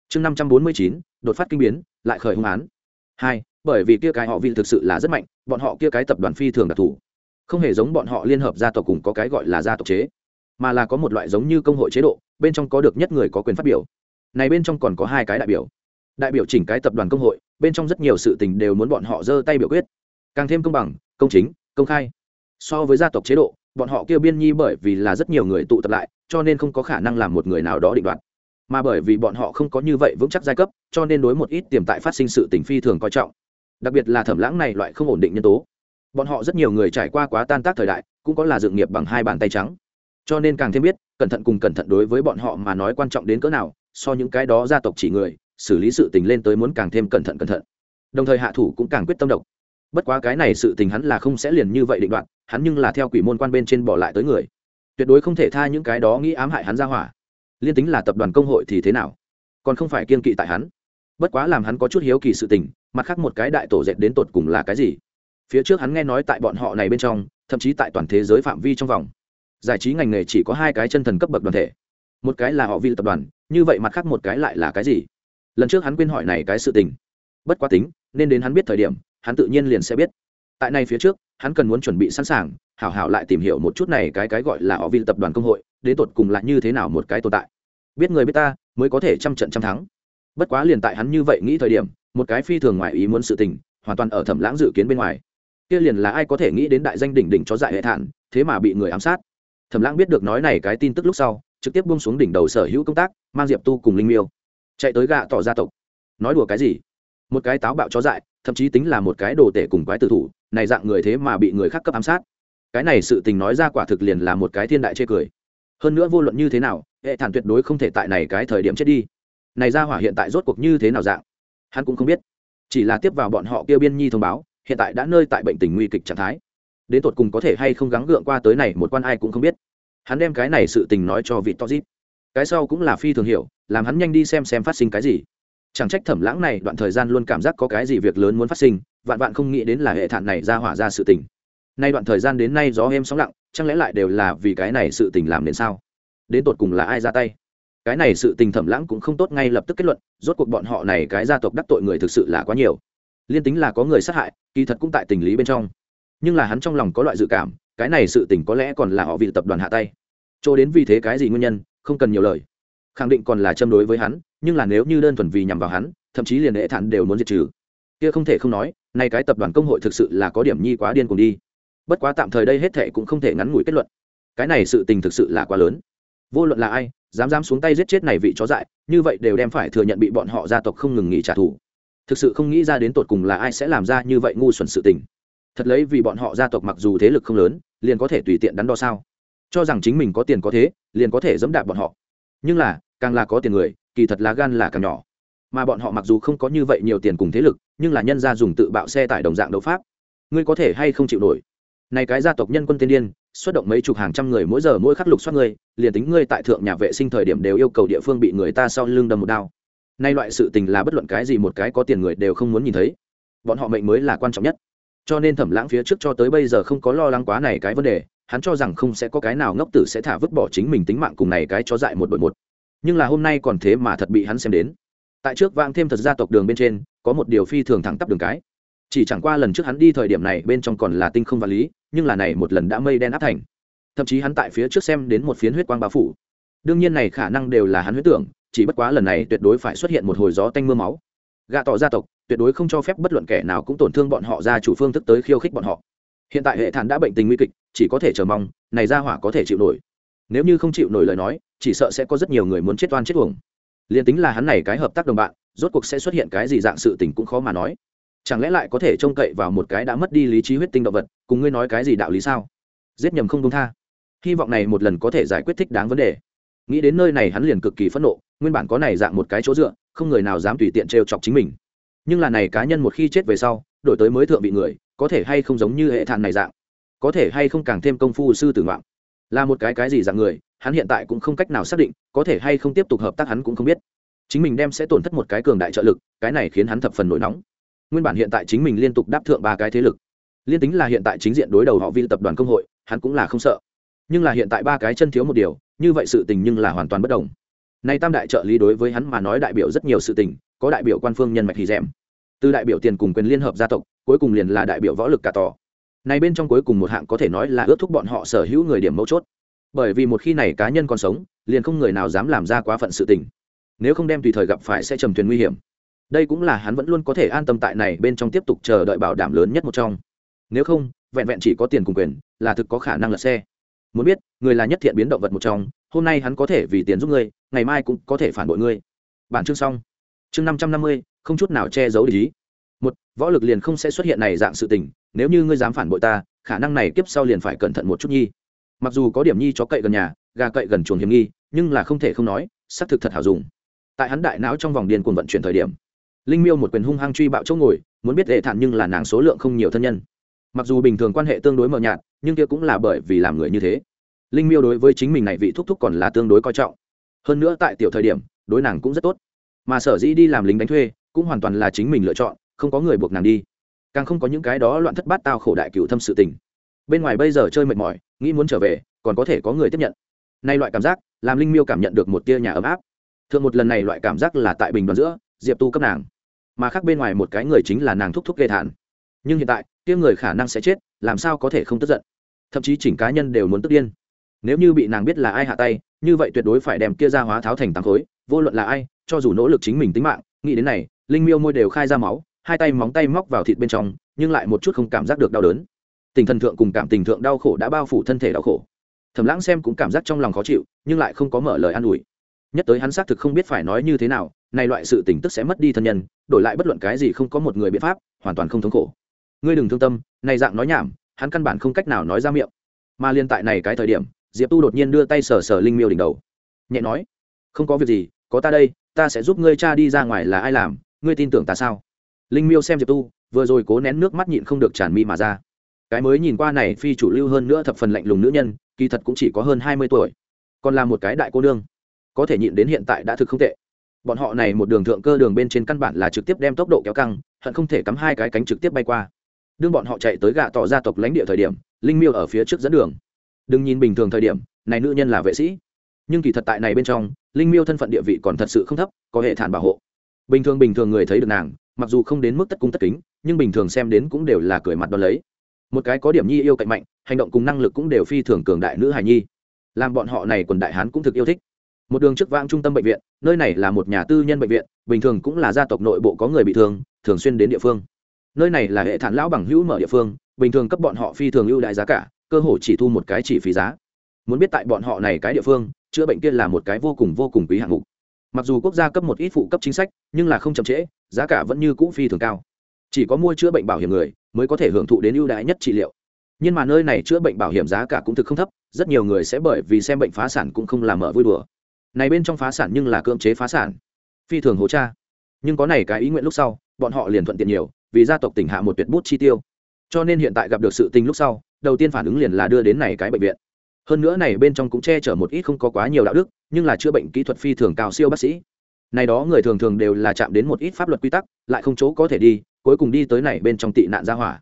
Chương năm trăm bốn mươi chín, đột phát kinh biến, lại khởi hung án. Hai, bởi vì kia cái họ vị thực sự là rất mạnh, bọn họ kia cái tập đoàn phi thường đặc thù. Không hề giống bọn họ liên hợp gia tộc cùng có cái gọi là gia tộc chế, mà là có một loại giống như công hội chế độ, bên trong có được nhất người có quyền phát biểu. Này bên trong còn có hai cái đại biểu. Đại biểu chỉnh cái tập đoàn công hội bên trong rất nhiều sự tình đều muốn bọn họ giơ tay biểu quyết. Càng thêm công bằng, công chính, công khai. So với gia tộc chế độ, bọn họ kêu biên nhi bởi vì là rất nhiều người tụ tập lại, cho nên không có khả năng làm một người nào đó định đoạt. Mà bởi vì bọn họ không có như vậy vững chắc giai cấp, cho nên đối một ít tiềm tại phát sinh sự tình phi thường coi trọng. Đặc biệt là thẩm lãng này loại không ổn định nhân tố. Bọn họ rất nhiều người trải qua quá tan tác thời đại, cũng có là dự nghiệp bằng hai bàn tay trắng. Cho nên càng thêm biết, cẩn thận cùng cẩn thận đối với bọn họ mà nói quan trọng đến cỡ nào, so những cái đó gia tộc chỉ người xử lý sự tình lên tới muốn càng thêm cẩn thận cẩn thận. Đồng thời hạ thủ cũng càng quyết tâm độc. Bất quá cái này sự tình hắn là không sẽ liền như vậy định đoạn hắn nhưng là theo quỷ môn quan bên trên bỏ lại tới người. Tuyệt đối không thể tha những cái đó nghĩ ám hại hắn ra hỏa. Liên tính là tập đoàn công hội thì thế nào? Còn không phải kiên kỵ tại hắn. Bất quá làm hắn có chút hiếu kỳ sự tình, mặt khác một cái đại tổ dệt đến tột cùng là cái gì? Phía trước hắn nghe nói tại bọn họ này bên trong, thậm chí tại toàn thế giới phạm vi trong vòng, giải trí ngành nghề chỉ có hai cái chân thần cấp bậc đoàn thể. Một cái là họ vi tập đoàn, như vậy mặt khác một cái lại là cái gì? Lần trước hắn quên hỏi này cái sự tình. Bất quá tính, nên đến hắn biết thời điểm, hắn tự nhiên liền sẽ biết. Tại này phía trước, hắn cần muốn chuẩn bị sẵn sàng, hảo hảo lại tìm hiểu một chút này cái cái gọi là họ viên tập đoàn công hội, đến tột cùng lại như thế nào một cái tồn tại. Biết người biết ta, mới có thể trăm trận trăm thắng. Bất quá liền tại hắn như vậy nghĩ thời điểm, một cái phi thường ngoài ý muốn sự tình, hoàn toàn ở thẩm lãng dự kiến bên ngoài. Kia liền là ai có thể nghĩ đến đại danh đỉnh đỉnh cho dại hệ thản, thế mà bị người ám sát. Thẩm lãng biết được nói này cái tin tức lúc sau, trực tiếp buông xuống đỉnh đầu sở hữu công tác, mang diệp tu cùng linh miêu chạy tới gạ tỏ gia tộc. Nói đùa cái gì? Một cái táo bạo chó dại, thậm chí tính là một cái đồ tể cùng quái tử thủ, này dạng người thế mà bị người khác cấp ám sát. Cái này sự tình nói ra quả thực liền là một cái thiên đại chê cười. Hơn nữa vô luận như thế nào, hệ thản tuyệt đối không thể tại này cái thời điểm chết đi. Này ra hỏa hiện tại rốt cuộc như thế nào dạng? Hắn cũng không biết. Chỉ là tiếp vào bọn họ kêu biên nhi thông báo, hiện tại đã nơi tại bệnh tình nguy kịch trạng thái. Đến tột cùng có thể hay không gắng gượng qua tới này, một quan ai cũng không biết. Hắn đem cái này sự tình nói cho vị to dip cái sau cũng là phi thường hiểu, làm hắn nhanh đi xem xem phát sinh cái gì. Chẳng trách thẩm lãng này đoạn thời gian luôn cảm giác có cái gì việc lớn muốn phát sinh, vạn vạn không nghĩ đến là hệ thản này ra hỏa ra sự tình. Nay đoạn thời gian đến nay gió êm sóng lặng, chẳng lẽ lại đều là vì cái này sự tình làm đến sao? Đến tột cùng là ai ra tay? Cái này sự tình thẩm lãng cũng không tốt ngay lập tức kết luận, rốt cuộc bọn họ này cái gia tộc đắc tội người thực sự là quá nhiều. Liên tính là có người sát hại, kỳ thật cũng tại tình lý bên trong. Nhưng là hắn trong lòng có loại dự cảm, cái này sự tình có lẽ còn là họ vì tập đoàn hạ tay. Chỗ đến vì thế cái gì nguyên nhân không cần nhiều lời. Khẳng định còn là châm đối với hắn, nhưng là nếu như đơn thuần vì nhằm vào hắn, thậm chí liền hệ thản đều muốn diệt trừ. Kia không thể không nói, nay cái tập đoàn công hội thực sự là có điểm nhi quá điên cùng đi. Bất quá tạm thời đây hết thệ cũng không thể ngắn ngủi kết luận. Cái này sự tình thực sự là quá lớn. Vô luận là ai, dám dám xuống tay giết chết này vị chó dại, như vậy đều đem phải thừa nhận bị bọn họ gia tộc không ngừng nghỉ trả thù. Thực sự không nghĩ ra đến tột cùng là ai sẽ làm ra như vậy ngu xuẩn sự tình. Thật lấy vì bọn họ gia tộc mặc dù thế lực không lớn, liền có thể tùy tiện đắn đo sao? Cho rằng chính mình có tiền có thế, liền có thể dẫm đạp bọn họ. Nhưng là, càng là có tiền người, kỳ thật là gan là càng nhỏ. Mà bọn họ mặc dù không có như vậy nhiều tiền cùng thế lực, nhưng là nhân gia dùng tự bạo xe tải đồng dạng đấu pháp. Ngươi có thể hay không chịu nổi? Này cái gia tộc nhân quân tiên điên, xuất động mấy chục hàng trăm người mỗi giờ mỗi khắc lục soát ngươi, liền tính ngươi tại thượng nhà vệ sinh thời điểm đều yêu cầu địa phương bị người ta sau lưng đâm một đao. Nay loại sự tình là bất luận cái gì một cái có tiền người đều không muốn nhìn thấy. Bọn họ mệnh mới là quan trọng nhất. Cho nên thẩm lãng phía trước cho tới bây giờ không có lo lắng quá này cái vấn đề hắn cho rằng không sẽ có cái nào ngốc tử sẽ thả vứt bỏ chính mình tính mạng cùng này cái chó dại một đội một. Nhưng là hôm nay còn thế mà thật bị hắn xem đến. Tại trước vang thêm thật gia tộc đường bên trên, có một điều phi thường thẳng tắp đường cái. Chỉ chẳng qua lần trước hắn đi thời điểm này bên trong còn là tinh không vật lý, nhưng là này một lần đã mây đen áp thành. Thậm chí hắn tại phía trước xem đến một phiến huyết quang bao phủ. Đương nhiên này khả năng đều là hắn huyết tưởng, chỉ bất quá lần này tuyệt đối phải xuất hiện một hồi gió tanh mưa máu. Gạ tỏ gia tộc, tuyệt đối không cho phép bất luận kẻ nào cũng tổn thương bọn họ ra chủ phương thức tới khiêu khích bọn họ. Hiện tại hệ thản đã bệnh tình nguy kịch chỉ có thể chờ mong, này ra hỏa có thể chịu nổi. Nếu như không chịu nổi lời nói, chỉ sợ sẽ có rất nhiều người muốn chết oan chết uổng. Liền tính là hắn này cái hợp tác đồng bạn, rốt cuộc sẽ xuất hiện cái gì dạng sự tình cũng khó mà nói. Chẳng lẽ lại có thể trông cậy vào một cái đã mất đi lý trí huyết tinh động vật, cùng ngươi nói cái gì đạo lý sao? Giết nhầm không công tha. Hy vọng này một lần có thể giải quyết thích đáng vấn đề. Nghĩ đến nơi này hắn liền cực kỳ phẫn nộ, nguyên bản có này dạng một cái chỗ dựa, không người nào dám tùy tiện trêu chọc chính mình. Nhưng là này cá nhân một khi chết về sau, đổi tới mới thượng vị người, có thể hay không giống như hệ thản này dạng? Có thể hay không càng thêm công phu sư tử ngoạn. Là một cái cái gì dạng người, hắn hiện tại cũng không cách nào xác định, có thể hay không tiếp tục hợp tác hắn cũng không biết. Chính mình đem sẽ tổn thất một cái cường đại trợ lực, cái này khiến hắn thập phần nổi nóng. Nguyên bản hiện tại chính mình liên tục đáp thượng ba cái thế lực. Liên tính là hiện tại chính diện đối đầu họ vi tập đoàn công hội, hắn cũng là không sợ. Nhưng là hiện tại ba cái chân thiếu một điều, như vậy sự tình nhưng là hoàn toàn bất đồng. Nay tam đại trợ lý đối với hắn mà nói đại biểu rất nhiều sự tình, có đại biểu quan phương nhân mạch thì rèm. Từ đại biểu tiền cùng quyền liên hợp gia tộc, cuối cùng liền là đại biểu võ lực cả tỏ này bên trong cuối cùng một hạng có thể nói là ước thúc bọn họ sở hữu người điểm mấu chốt. Bởi vì một khi này cá nhân còn sống, liền không người nào dám làm ra quá phận sự tình. Nếu không đem tùy thời gặp phải sẽ trầm thuyền nguy hiểm. Đây cũng là hắn vẫn luôn có thể an tâm tại này bên trong tiếp tục chờ đợi bảo đảm lớn nhất một trong. Nếu không, vẹn vẹn chỉ có tiền cùng quyền, là thực có khả năng lật xe. Muốn biết, người là nhất thiện biến động vật một trong, hôm nay hắn có thể vì tiền giúp ngươi, ngày mai cũng có thể phản bội ngươi. Bản chương xong. Chương năm trăm năm mươi, không chút nào che giấu lý một, võ lực liền không sẽ xuất hiện này dạng sự tình nếu như ngươi dám phản bội ta, khả năng này kiếp sau liền phải cẩn thận một chút nhi. Mặc dù có điểm nhi chó cậy gần nhà, gà cậy gần chuồng hiểm nghi, nhưng là không thể không nói, xác thực thật hảo dùng. Tại hắn đại não trong vòng điền cuồng vận chuyển thời điểm, linh miêu một quyền hung hăng truy bạo chỗ ngồi, muốn biết hệ thản nhưng là nàng số lượng không nhiều thân nhân. Mặc dù bình thường quan hệ tương đối mờ nhạt, nhưng kia cũng là bởi vì làm người như thế. Linh miêu đối với chính mình này vị thúc thúc còn là tương đối coi trọng. Hơn nữa tại tiểu thời điểm, đối nàng cũng rất tốt. Mà sở dĩ đi làm lính đánh thuê, cũng hoàn toàn là chính mình lựa chọn, không có người buộc nàng đi càng không có những cái đó loạn thất bát tao khổ đại cựu thâm sự tình. Bên ngoài bây giờ chơi mệt mỏi, nghĩ muốn trở về, còn có thể có người tiếp nhận. Nay loại cảm giác, làm linh miêu cảm nhận được một tia nhà ấm áp. Thường một lần này loại cảm giác là tại bình đoàn giữa, diệp tu cấp nàng. Mà khác bên ngoài một cái người chính là nàng thúc thúc gây thản nhưng hiện tại tia người khả năng sẽ chết, làm sao có thể không tức giận? Thậm chí chỉnh cá nhân đều muốn tức điên. Nếu như bị nàng biết là ai hạ tay, như vậy tuyệt đối phải đem kia ra hóa tháo thành tám khối, vô luận là ai, cho dù nỗ lực chính mình tính mạng, nghĩ đến này, linh miêu môi đều khai ra máu hai tay móng tay móc vào thịt bên trong, nhưng lại một chút không cảm giác được đau đớn. Tình thần thượng cùng cảm tình thượng đau khổ đã bao phủ thân thể đau khổ. Thầm lãng xem cũng cảm giác trong lòng khó chịu, nhưng lại không có mở lời an ủi. Nhất tới hắn xác thực không biết phải nói như thế nào, này loại sự tình tức sẽ mất đi thân nhân, đổi lại bất luận cái gì không có một người biện pháp, hoàn toàn không thống khổ. Ngươi đừng thương tâm, này dạng nói nhảm, hắn căn bản không cách nào nói ra miệng. Mà liên tại này cái thời điểm, diệp tu đột nhiên đưa tay sờ sờ linh miêu đỉnh đầu. Nhẹ nói, không có việc gì, có ta đây, ta sẽ giúp ngươi cha đi ra ngoài là ai làm, ngươi tin tưởng ta sao? Linh miêu xem diệp tu, vừa rồi cố nén nước mắt nhịn không được tràn mi mà ra. Cái mới nhìn qua này phi chủ lưu hơn nữa thập phần lạnh lùng nữ nhân, kỳ thật cũng chỉ có hơn hai mươi tuổi. Còn là một cái đại cô nương. Có thể nhịn đến hiện tại đã thực không tệ. Bọn họ này một đường thượng cơ đường bên trên căn bản là trực tiếp đem tốc độ kéo căng, hận không thể cắm hai cái cánh trực tiếp bay qua. Đương bọn họ chạy tới gạ tỏ gia tộc lãnh địa thời điểm, linh miêu ở phía trước dẫn đường. Đừng nhìn bình thường thời điểm, này nữ nhân là vệ sĩ. Nhưng kỳ thật tại này bên trong, linh miêu thân phận địa vị còn thật sự không thấp, có hệ thản bảo hộ. Bình thường bình thường người thấy được nàng mặc dù không đến mức tất cung tất kính, nhưng bình thường xem đến cũng đều là cười mặt đ ó lấy. Một cái có điểm nhi yêu cạnh mạnh, hành động cùng năng lực cũng đều phi thường cường đại nữ hài nhi. Làm bọn họ này quần đại hán cũng thực yêu thích. Một đường trước vãng trung tâm bệnh viện, nơi này là một nhà tư nhân bệnh viện, bình thường cũng là gia tộc nội bộ có người bị thương, thường xuyên đến địa phương. Nơi này là hệ thản lão bằng hữu mở địa phương, bình thường cấp bọn họ phi thường ưu đại giá cả, cơ hội chỉ thu một cái chỉ phí giá. Muốn biết tại bọn họ này cái địa phương, chữa bệnh kia là một cái vô cùng vô cùng quý hạng mục. Mặc dù quốc gia cấp một ít phụ cấp chính sách, nhưng là không chậm trễ giá cả vẫn như cũ phi thường cao. Chỉ có mua chữa bệnh bảo hiểm người mới có thể hưởng thụ đến ưu đãi nhất trị liệu. Nhưng mà nơi này chữa bệnh bảo hiểm giá cả cũng thực không thấp, rất nhiều người sẽ bởi vì xem bệnh phá sản cũng không làm mở vui đùa. Này bên trong phá sản nhưng là cưỡng chế phá sản. Phi thường hố cha. Nhưng có này cái ý nguyện lúc sau, bọn họ liền thuận tiện nhiều, vì gia tộc tỉnh hạ một tuyệt bút chi tiêu. Cho nên hiện tại gặp được sự tình lúc sau, đầu tiên phản ứng liền là đưa đến này cái bệnh viện. Hơn nữa này bên trong cũng che chở một ít không có quá nhiều đạo đức, nhưng là chữa bệnh kỹ thuật phi thường cao siêu bác sĩ này đó người thường thường đều là chạm đến một ít pháp luật quy tắc, lại không chỗ có thể đi, cuối cùng đi tới này bên trong tị nạn ra hỏa.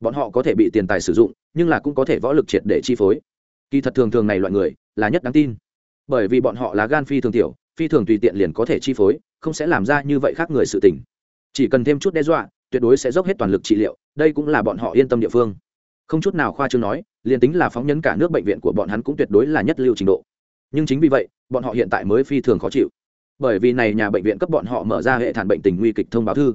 Bọn họ có thể bị tiền tài sử dụng, nhưng là cũng có thể võ lực triệt để chi phối. Kỳ thật thường thường này loại người, là nhất đáng tin. Bởi vì bọn họ là gan phi thường tiểu, phi thường tùy tiện liền có thể chi phối, không sẽ làm ra như vậy khác người sự tình. Chỉ cần thêm chút đe dọa, tuyệt đối sẽ dốc hết toàn lực trị liệu, đây cũng là bọn họ yên tâm địa phương. Không chút nào khoa trương nói, liền tính là phóng nhấn cả nước bệnh viện của bọn hắn cũng tuyệt đối là nhất lưu trình độ. Nhưng chính vì vậy, bọn họ hiện tại mới phi thường khó chịu bởi vì này nhà bệnh viện cấp bọn họ mở ra hệ thản bệnh tình nguy kịch thông báo thư.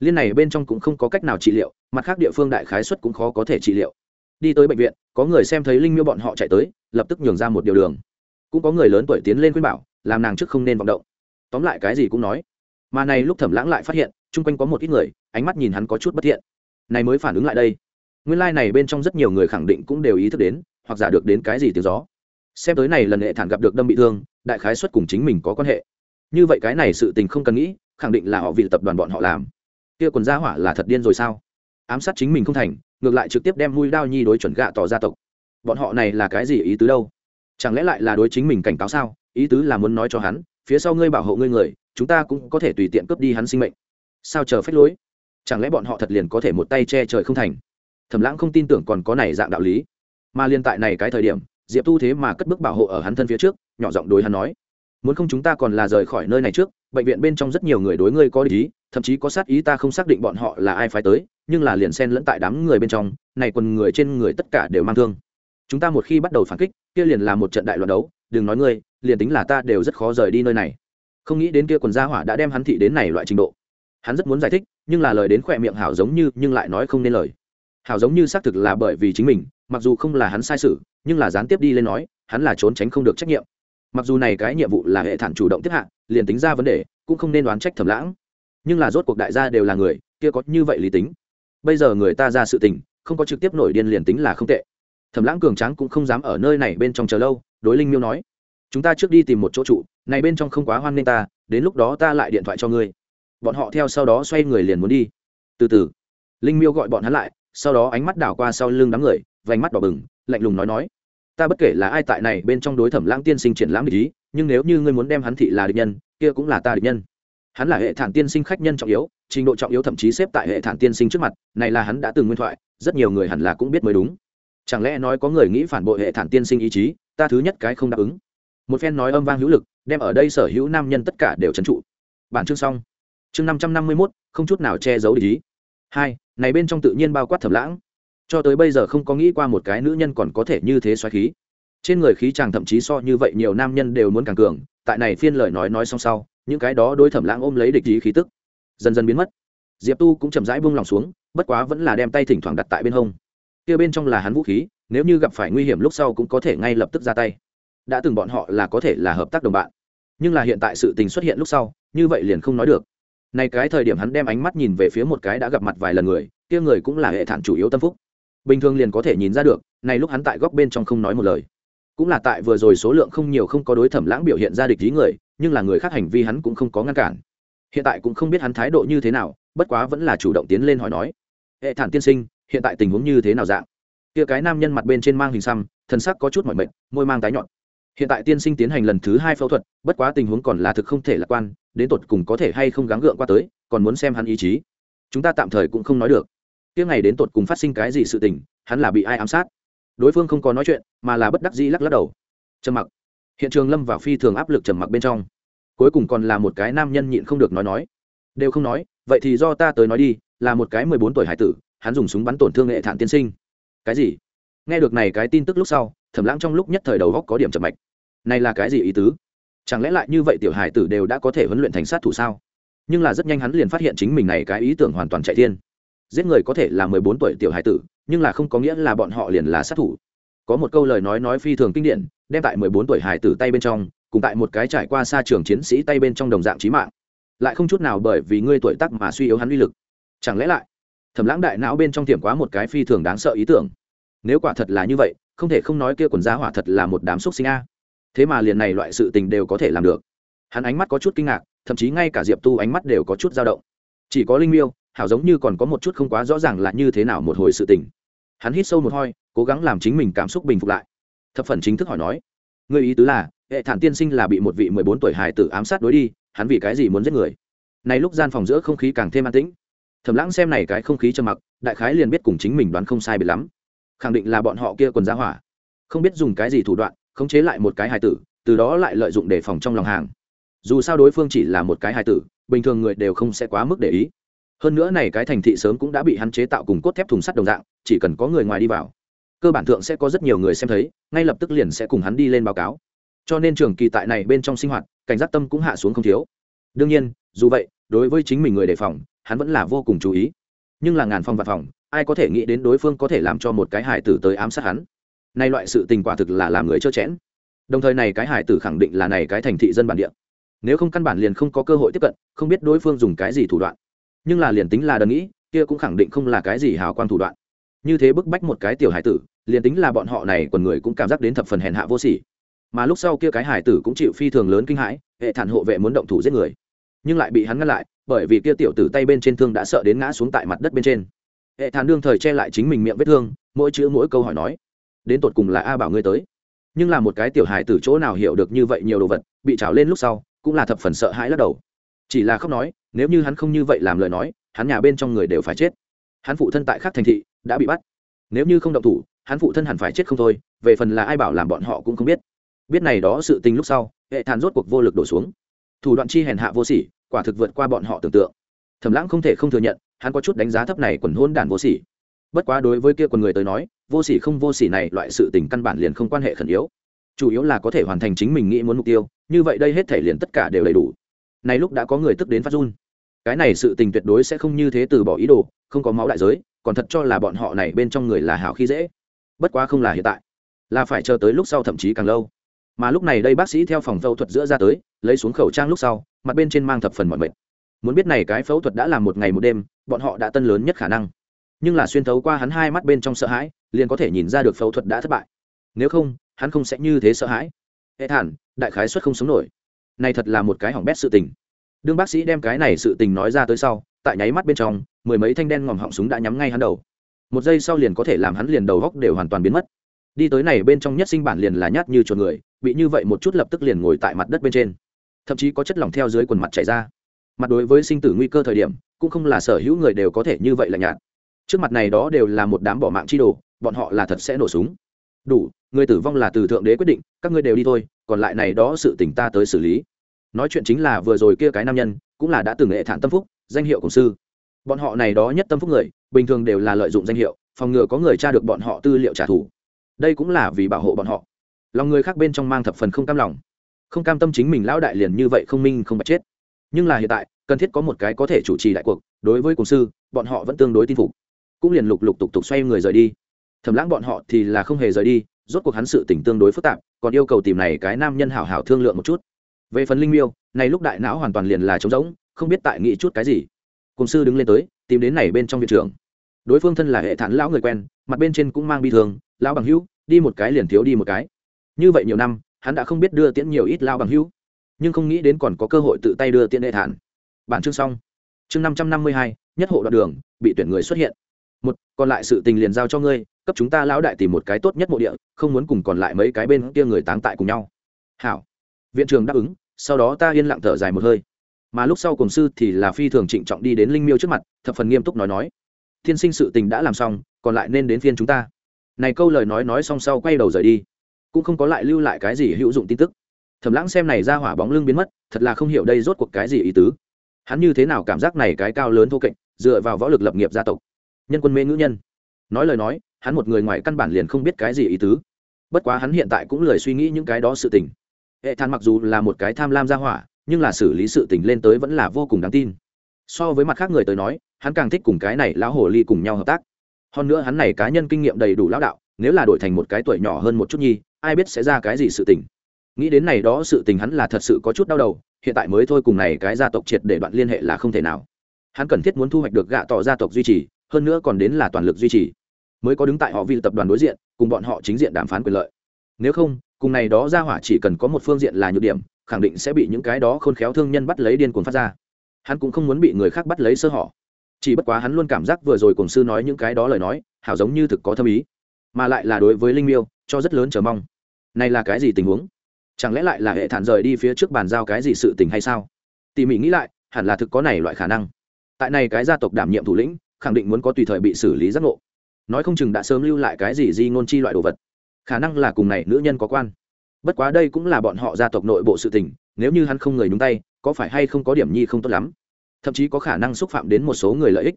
Liên này bên trong cũng không có cách nào trị liệu, mặt khác địa phương đại khái xuất cũng khó có thể trị liệu. Đi tới bệnh viện, có người xem thấy linh miêu bọn họ chạy tới, lập tức nhường ra một điều đường. Cũng có người lớn tuổi tiến lên khuyên bảo, làm nàng trước không nên vọng động. Tóm lại cái gì cũng nói. Mà này lúc thẩm lãng lại phát hiện, chung quanh có một ít người, ánh mắt nhìn hắn có chút bất thiện. Này mới phản ứng lại đây. Nguyên lai、like、này bên trong rất nhiều người khẳng định cũng đều ý thức đến, hoặc giả được đến cái gì tiếng gió. Xem tới này lần hệ thản gặp được đâm bị thương, đại khái xuất cùng chính mình có quan hệ như vậy cái này sự tình không cần nghĩ, khẳng định là họ vì tập đoàn bọn họ làm. Kia quần gia hỏa là thật điên rồi sao? Ám sát chính mình không thành, ngược lại trực tiếp đem mũi đao nhi đối chuẩn gạ tỏ gia tộc. Bọn họ này là cái gì ý tứ đâu? Chẳng lẽ lại là đối chính mình cảnh cáo sao? Ý tứ là muốn nói cho hắn, phía sau ngươi bảo hộ ngươi người, chúng ta cũng có thể tùy tiện cướp đi hắn sinh mệnh. Sao chờ phép lối? Chẳng lẽ bọn họ thật liền có thể một tay che trời không thành? Thẩm lãng không tin tưởng còn có này dạng đạo lý. Mà liên tại này cái thời điểm, diệp tu thế mà cất bước bảo hộ ở hắn thân phía trước, nhỏ giọng đối hắn nói muốn không chúng ta còn là rời khỏi nơi này trước, bệnh viện bên trong rất nhiều người đối ngươi có ý, thậm chí có sát ý ta không xác định bọn họ là ai phái tới, nhưng là liền xen lẫn tại đám người bên trong, này quần người trên người tất cả đều mang thương. Chúng ta một khi bắt đầu phản kích, kia liền là một trận đại loạn đấu, đừng nói ngươi, liền tính là ta đều rất khó rời đi nơi này. Không nghĩ đến kia quần gia hỏa đã đem hắn thị đến này loại trình độ. Hắn rất muốn giải thích, nhưng là lời đến khỏe miệng hảo giống như, nhưng lại nói không nên lời. Hảo giống như xác thực là bởi vì chính mình, mặc dù không là hắn sai sự, nhưng là gián tiếp đi lên nói, hắn là trốn tránh không được trách nhiệm mặc dù này cái nhiệm vụ là hệ thản chủ động tiếp hạ, liền tính ra vấn đề, cũng không nên đoán trách thầm lãng. Nhưng là rốt cuộc đại gia đều là người, kia có như vậy lý tính? Bây giờ người ta ra sự tình, không có trực tiếp nổi điên liền tính là không tệ. Thẩm lãng cường tráng cũng không dám ở nơi này bên trong chờ lâu, đối linh miêu nói, chúng ta trước đi tìm một chỗ trụ, này bên trong không quá hoan nghênh ta, đến lúc đó ta lại điện thoại cho ngươi. Bọn họ theo sau đó xoay người liền muốn đi. Từ từ, linh miêu gọi bọn hắn lại, sau đó ánh mắt đảo qua sau lưng đám người, vành mắt đỏ bừng, lạnh lùng nói nói ta bất kể là ai tại này bên trong đối thẩm lãng tiên sinh triển lãm địch ý, nhưng nếu như ngươi muốn đem hắn thị là địch nhân, kia cũng là ta địch nhân. Hắn là hệ thản tiên sinh khách nhân trọng yếu, trình độ trọng yếu thậm chí xếp tại hệ thản tiên sinh trước mặt, này là hắn đã từng nguyên thoại, rất nhiều người hẳn là cũng biết mới đúng. Chẳng lẽ nói có người nghĩ phản bội hệ thản tiên sinh ý chí, ta thứ nhất cái không đáp ứng. Một phen nói âm vang hữu lực, đem ở đây sở hữu nam nhân tất cả đều trấn trụ. Bản chương xong. Chương năm trăm năm mươi mốt, không chút nào che giấu ý. Hai, này bên trong tự nhiên bao quát thẩm lãng cho tới bây giờ không có nghĩ qua một cái nữ nhân còn có thể như thế xoáy khí. Trên người khí chàng thậm chí so như vậy nhiều nam nhân đều muốn càng cường, tại này phiên lời nói nói xong sau, những cái đó đối thẩm lãng ôm lấy địch ý khí tức dần dần biến mất. Diệp tu cũng chậm rãi buông lòng xuống, bất quá vẫn là đem tay thỉnh thoảng đặt tại bên hông. Kia bên trong là hắn vũ khí, nếu như gặp phải nguy hiểm lúc sau cũng có thể ngay lập tức ra tay. Đã từng bọn họ là có thể là hợp tác đồng bạn, nhưng là hiện tại sự tình xuất hiện lúc sau, như vậy liền không nói được. Này cái thời điểm hắn đem ánh mắt nhìn về phía một cái đã gặp mặt vài lần người, kia người cũng là hệ thản chủ yếu tâm phúc bình thường liền có thể nhìn ra được, này lúc hắn tại góc bên trong không nói một lời. Cũng là tại vừa rồi số lượng không nhiều không có đối thẩm lãng biểu hiện ra địch ý người, nhưng là người khác hành vi hắn cũng không có ngăn cản. Hiện tại cũng không biết hắn thái độ như thế nào, bất quá vẫn là chủ động tiến lên hỏi nói. Hệ thản tiên sinh, hiện tại tình huống như thế nào dạng? Kia cái nam nhân mặt bên trên mang hình xăm, thân sắc có chút mỏi mệt, môi mang tái nhọn. Hiện tại tiên sinh tiến hành lần thứ hai phẫu thuật, bất quá tình huống còn là thực không thể lạc quan, đến tột cùng có thể hay không gắng gượng qua tới, còn muốn xem hắn ý chí. Chúng ta tạm thời cũng không nói được tiếng ngày đến tột cùng phát sinh cái gì sự tình, hắn là bị ai ám sát? Đối phương không có nói chuyện, mà là bất đắc dĩ lắc lắc đầu. Trầm mặc. Hiện trường lâm vào phi thường áp lực trầm mặc bên trong. Cuối cùng còn là một cái nam nhân nhịn không được nói nói. Đều không nói, vậy thì do ta tới nói đi, là một cái mười bốn tuổi hải tử, hắn dùng súng bắn tổn thương nghệ thản tiên sinh. Cái gì? Nghe được này cái tin tức lúc sau, thẩm lãng trong lúc nhất thời đầu góc có điểm chậm mạch. Này là cái gì ý tứ? Chẳng lẽ lại như vậy tiểu hải tử đều đã có thể huấn luyện thành sát thủ sao? Nhưng là rất nhanh hắn liền phát hiện chính mình này cái ý tưởng hoàn toàn chạy thiên giết người có thể là mười bốn tuổi tiểu hải tử, nhưng là không có nghĩa là bọn họ liền là sát thủ. Có một câu lời nói nói phi thường kinh điển, đem tại mười bốn tuổi hải tử tay bên trong, cùng tại một cái trải qua xa trường chiến sĩ tay bên trong đồng dạng trí mạng. Lại không chút nào bởi vì ngươi tuổi tác mà suy yếu hắn uy lực. Chẳng lẽ lại, thẩm lãng đại não bên trong tiềm quá một cái phi thường đáng sợ ý tưởng? Nếu quả thật là như vậy, không thể không nói kia quần giá hỏa thật là một đám xúc sinh a. Thế mà liền này loại sự tình đều có thể làm được. Hắn ánh mắt có chút kinh ngạc, thậm chí ngay cả diệp tu ánh mắt đều có chút dao động. Chỉ có linh miêu hảo giống như còn có một chút không quá rõ ràng là như thế nào một hồi sự tình. Hắn hít sâu một hoi cố gắng làm chính mình cảm xúc bình phục lại. Thập phần chính thức hỏi nói người ý tứ là, hệ thản tiên sinh là bị một vị mười bốn tuổi hài tử ám sát đối đi, hắn vì cái gì muốn giết người? Này lúc gian phòng giữa không khí càng thêm an tĩnh. Thầm lãng xem này cái không khí trầm mặc, đại khái liền biết cùng chính mình đoán không sai biệt lắm. Khẳng định là bọn họ kia còn ra hỏa. Không biết dùng cái gì thủ đoạn, khống chế lại một cái hài tử, từ đó lại lợi dụng đề phòng trong lòng hàng. Dù sao đối phương chỉ là một cái hài tử, bình thường người đều không sẽ quá mức để ý hơn nữa này cái thành thị sớm cũng đã bị hắn chế tạo cùng cốt thép thùng sắt đồng dạng, chỉ cần có người ngoài đi vào, cơ bản thượng sẽ có rất nhiều người xem thấy, ngay lập tức liền sẽ cùng hắn đi lên báo cáo. Cho nên trường kỳ tại này bên trong sinh hoạt, cảnh giác tâm cũng hạ xuống không thiếu. Đương nhiên, dù vậy, đối với chính mình người đề phòng, hắn vẫn là vô cùng chú ý. Nhưng là ngàn phòng vạn phòng, ai có thể nghĩ đến đối phương có thể làm cho một cái hải tử tới ám sát hắn? Nay loại sự tình quả thực là làm người trơ chẽn đồng thời này cái hải tử khẳng định là này cái thành thị dân bản địa. Nếu không căn bản liền không có cơ hội tiếp cận, không biết đối phương dùng cái gì thủ đoạn nhưng là liền tính là đần nghĩ, kia cũng khẳng định không là cái gì hào quang thủ đoạn. Như thế bức bách một cái tiểu hải tử, liền tính là bọn họ này còn người cũng cảm giác đến thập phần hèn hạ vô sỉ. Mà lúc sau kia cái hải tử cũng chịu phi thường lớn kinh hãi, hệ thản hộ vệ muốn động thủ giết người. Nhưng lại bị hắn ngăn lại, bởi vì kia tiểu tử tay bên trên thương đã sợ đến ngã xuống tại mặt đất bên trên. Hệ thản đương thời che lại chính mình miệng vết thương, mỗi chữ mỗi câu hỏi nói, đến tột cùng là a bảo ngươi tới? Nhưng là một cái tiểu hài từ chỗ nào hiểu được như vậy nhiều đồ vật, bị trào lên lúc sau, cũng là thập phần sợ hãi lắc đầu. Chỉ là khóc nói nếu như hắn không như vậy làm lời nói, hắn nhà bên trong người đều phải chết. Hắn phụ thân tại khắc thành thị, đã bị bắt. Nếu như không động thủ, hắn phụ thân hẳn phải chết không thôi, về phần là ai bảo làm bọn họ cũng không biết. Biết này đó sự tình lúc sau, hệ thàn rốt cuộc vô lực đổ xuống. Thủ đoạn chi hèn hạ vô sỉ, quả thực vượt qua bọn họ tưởng tượng. Thẩm lãng không thể không thừa nhận, hắn có chút đánh giá thấp này quần hôn đản vô sỉ. Bất quá đối với kia quần người tới nói, vô sỉ không vô sỉ này loại sự tình căn bản liền không quan hệ khẩn yếu. Chủ yếu là có thể hoàn thành chính mình nghĩ muốn mục tiêu, như vậy đây hết thể liền tất cả đều đầy đủ. Này lúc đã có người tức đến phát run cái này sự tình tuyệt đối sẽ không như thế từ bỏ ý đồ, không có máu đại giới, còn thật cho là bọn họ này bên trong người là hảo khi dễ. Bất quá không là hiện tại, là phải chờ tới lúc sau thậm chí càng lâu. Mà lúc này đây bác sĩ theo phòng phẫu thuật giữa ra tới, lấy xuống khẩu trang lúc sau, mặt bên trên mang thập phần mọi mệt. Muốn biết này cái phẫu thuật đã làm một ngày một đêm, bọn họ đã tân lớn nhất khả năng. Nhưng là xuyên thấu qua hắn hai mắt bên trong sợ hãi, liền có thể nhìn ra được phẫu thuật đã thất bại. Nếu không, hắn không sẽ như thế sợ hãi. Hệ thản, đại khái xuất không sống nổi. Này thật là một cái hỏng bét sự tình đương bác sĩ đem cái này sự tình nói ra tới sau, tại nháy mắt bên trong, mười mấy thanh đen ngòm họng súng đã nhắm ngay hắn đầu. Một giây sau liền có thể làm hắn liền đầu góc đều hoàn toàn biến mất. Đi tới này bên trong nhất sinh bản liền là nhát như chuột người, bị như vậy một chút lập tức liền ngồi tại mặt đất bên trên. Thậm chí có chất lỏng theo dưới quần mặt chảy ra. Mặt đối với sinh tử nguy cơ thời điểm, cũng không là sở hữu người đều có thể như vậy là nhạt. Trước mặt này đó đều là một đám bỏ mạng chi đồ, bọn họ là thật sẽ nổ súng. Đủ, người tử vong là từ thượng đế quyết định, các ngươi đều đi thôi, còn lại này đó sự tỉnh ta tới xử lý nói chuyện chính là vừa rồi kia cái nam nhân, cũng là đã từng hệ thản tâm phúc, danh hiệu cổng sư. Bọn họ này đó nhất tâm phúc người, bình thường đều là lợi dụng danh hiệu, phòng ngừa có người tra được bọn họ tư liệu trả thù. Đây cũng là vì bảo hộ bọn họ. Lòng người khác bên trong mang thập phần không cam lòng. Không cam tâm chính mình lão đại liền như vậy không minh không bạch chết. Nhưng là hiện tại, cần thiết có một cái có thể chủ trì đại cuộc, đối với cổng sư, bọn họ vẫn tương đối tin phục. Cũng liền lục lục tục tục xoay người rời đi. Thầm lãng bọn họ thì là không hề rời đi, rốt cuộc hắn sự tình tương đối phức tạp, còn yêu cầu tìm này cái nam nhân hảo hảo thương lượng một chút về phần linh miêu, này lúc đại não hoàn toàn liền là trống rỗng, không biết tại nghĩ chút cái gì. Cùng sư đứng lên tới, tìm đến này bên trong viện trưởng. Đối phương thân là hệ thản lão người quen, mặt bên trên cũng mang bi thương, lão bằng hữu, đi một cái liền thiếu đi một cái. Như vậy nhiều năm, hắn đã không biết đưa tiễn nhiều ít lao bằng hữu. Nhưng không nghĩ đến còn có cơ hội tự tay đưa tiễn hệ thản. Bản chương xong. Chương năm trăm năm mươi hai, nhất hộ đoạn đường, bị tuyển người xuất hiện. Một, còn lại sự tình liền giao cho ngươi, cấp chúng ta lão đại tìm một cái tốt nhất mộ địa, không muốn cùng còn lại mấy cái bên kia người táng tại cùng nhau. Hảo viện trưởng đáp ứng, sau đó ta yên lặng thở dài một hơi. Mà lúc sau cùng sư thì là phi thường trịnh trọng đi đến linh miêu trước mặt, thập phần nghiêm túc nói nói, thiên sinh sự tình đã làm xong, còn lại nên đến phiên chúng ta. Này câu lời nói nói xong sau quay đầu rời đi, cũng không có lại lưu lại cái gì hữu dụng tin tức. Thầm lãng xem này ra hỏa bóng lưng biến mất, thật là không hiểu đây rốt cuộc cái gì ý tứ. Hắn như thế nào cảm giác này cái cao lớn thô kệch, dựa vào võ lực lập nghiệp gia tộc, nhân quân mê ngữ nhân. Nói lời nói, hắn một người ngoài căn bản liền không biết cái gì ý tứ. Bất quá hắn hiện tại cũng lười suy nghĩ những cái đó sự tình hệ than mặc dù là một cái tham lam gia hỏa, nhưng là xử lý sự tình lên tới vẫn là vô cùng đáng tin. So với mặt khác người tới nói, hắn càng thích cùng cái này lão hồ ly cùng nhau hợp tác. Hơn nữa hắn này cá nhân kinh nghiệm đầy đủ lão đạo, nếu là đổi thành một cái tuổi nhỏ hơn một chút nhi, ai biết sẽ ra cái gì sự tình. Nghĩ đến này đó sự tình hắn là thật sự có chút đau đầu, hiện tại mới thôi cùng này cái gia tộc triệt để đoạn liên hệ là không thể nào. Hắn cần thiết muốn thu hoạch được gạ tỏ gia tộc duy trì, hơn nữa còn đến là toàn lực duy trì. Mới có đứng tại họ vì tập đoàn đối diện, cùng bọn họ chính diện đàm phán quyền lợi. Nếu không cùng này đó ra hỏa chỉ cần có một phương diện là nhược điểm, khẳng định sẽ bị những cái đó khôn khéo thương nhân bắt lấy điên cuồng phát ra. Hắn cũng không muốn bị người khác bắt lấy sơ hỏ chỉ bất quá hắn luôn cảm giác vừa rồi cùng sư nói những cái đó lời nói, hảo giống như thực có thâm ý. Mà lại là đối với linh miêu, cho rất lớn chờ mong. Này là cái gì tình huống? Chẳng lẽ lại là hệ thản rời đi phía trước bàn giao cái gì sự tình hay sao? Tỉ mỉ nghĩ lại, hẳn là thực có này loại khả năng. Tại này cái gia tộc đảm nhiệm thủ lĩnh, khẳng định muốn có tùy thời bị xử lý giác ngộ. Nói không chừng đã sớm lưu lại cái gì di ngôn chi loại đồ vật khả năng là cùng này nữ nhân có quan. Bất quá đây cũng là bọn họ gia tộc nội bộ sự tình, nếu như hắn không người nhúng tay, có phải hay không có điểm nhi không tốt lắm? Thậm chí có khả năng xúc phạm đến một số người lợi ích.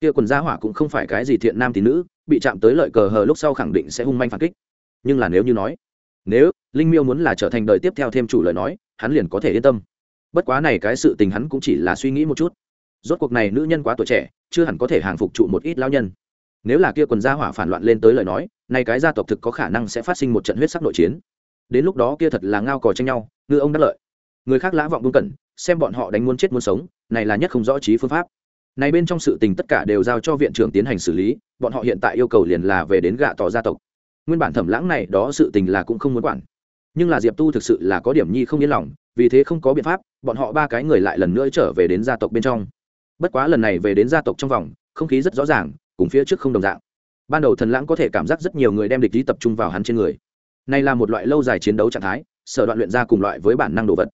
Kia quần gia hỏa cũng không phải cái gì thiện nam tín nữ, bị chạm tới lợi cờ hờ lúc sau khẳng định sẽ hung manh phản kích. Nhưng là nếu như nói, nếu linh miêu muốn là trở thành đời tiếp theo thêm chủ lời nói, hắn liền có thể yên tâm. Bất quá này cái sự tình hắn cũng chỉ là suy nghĩ một chút. Rốt cuộc này nữ nhân quá tuổi trẻ, chưa hẳn có thể hàng phục trụ một ít lao nhân nếu là kia quần gia hỏa phản loạn lên tới lời nói, nay cái gia tộc thực có khả năng sẽ phát sinh một trận huyết sắc nội chiến. Đến lúc đó kia thật là ngao cò tranh nhau, ngư ông đắc lợi. Người khác lã vọng buông cẩn, xem bọn họ đánh muốn chết muốn sống, này là nhất không rõ trí phương pháp. Này bên trong sự tình tất cả đều giao cho viện trưởng tiến hành xử lý, bọn họ hiện tại yêu cầu liền là về đến gạ tỏ gia tộc. Nguyên bản thẩm lãng này đó sự tình là cũng không muốn quản. Nhưng là diệp tu thực sự là có điểm nhi không yên lòng, vì thế không có biện pháp, bọn họ ba cái người lại lần nữa trở về đến gia tộc bên trong. Bất quá lần này về đến gia tộc trong vòng, không khí rất rõ ràng cùng phía trước không đồng dạng. Ban đầu thần lãng có thể cảm giác rất nhiều người đem địch lý tập trung vào hắn trên người. Này là một loại lâu dài chiến đấu trạng thái, sở đoạn luyện ra cùng loại với bản năng đồ vật.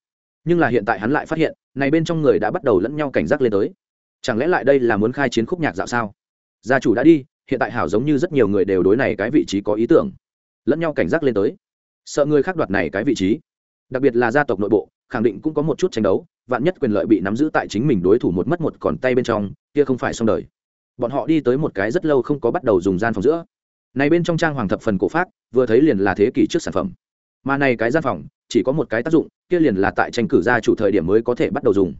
Nhưng là hiện tại hắn lại phát hiện, này bên trong người đã bắt đầu lẫn nhau cảnh giác lên tới. Chẳng lẽ lại đây là muốn khai chiến khúc nhạc dạo sao? Gia chủ đã đi, hiện tại hảo giống như rất nhiều người đều đối này cái vị trí có ý tưởng. Lẫn nhau cảnh giác lên tới. Sợ người khác đoạt này cái vị trí. Đặc biệt là gia tộc nội bộ, khẳng định cũng có một chút tranh đấu, vạn nhất quyền lợi bị nắm giữ tại chính mình đối thủ một mất một còn tay bên trong, kia không phải xong đời bọn họ đi tới một cái rất lâu không có bắt đầu dùng gian phòng giữa. Này bên trong trang hoàng thập phần cổ pháp vừa thấy liền là thế kỷ trước sản phẩm. Mà này cái gian phòng, chỉ có một cái tác dụng, kia liền là tại tranh cử gia chủ thời điểm mới có thể bắt đầu dùng.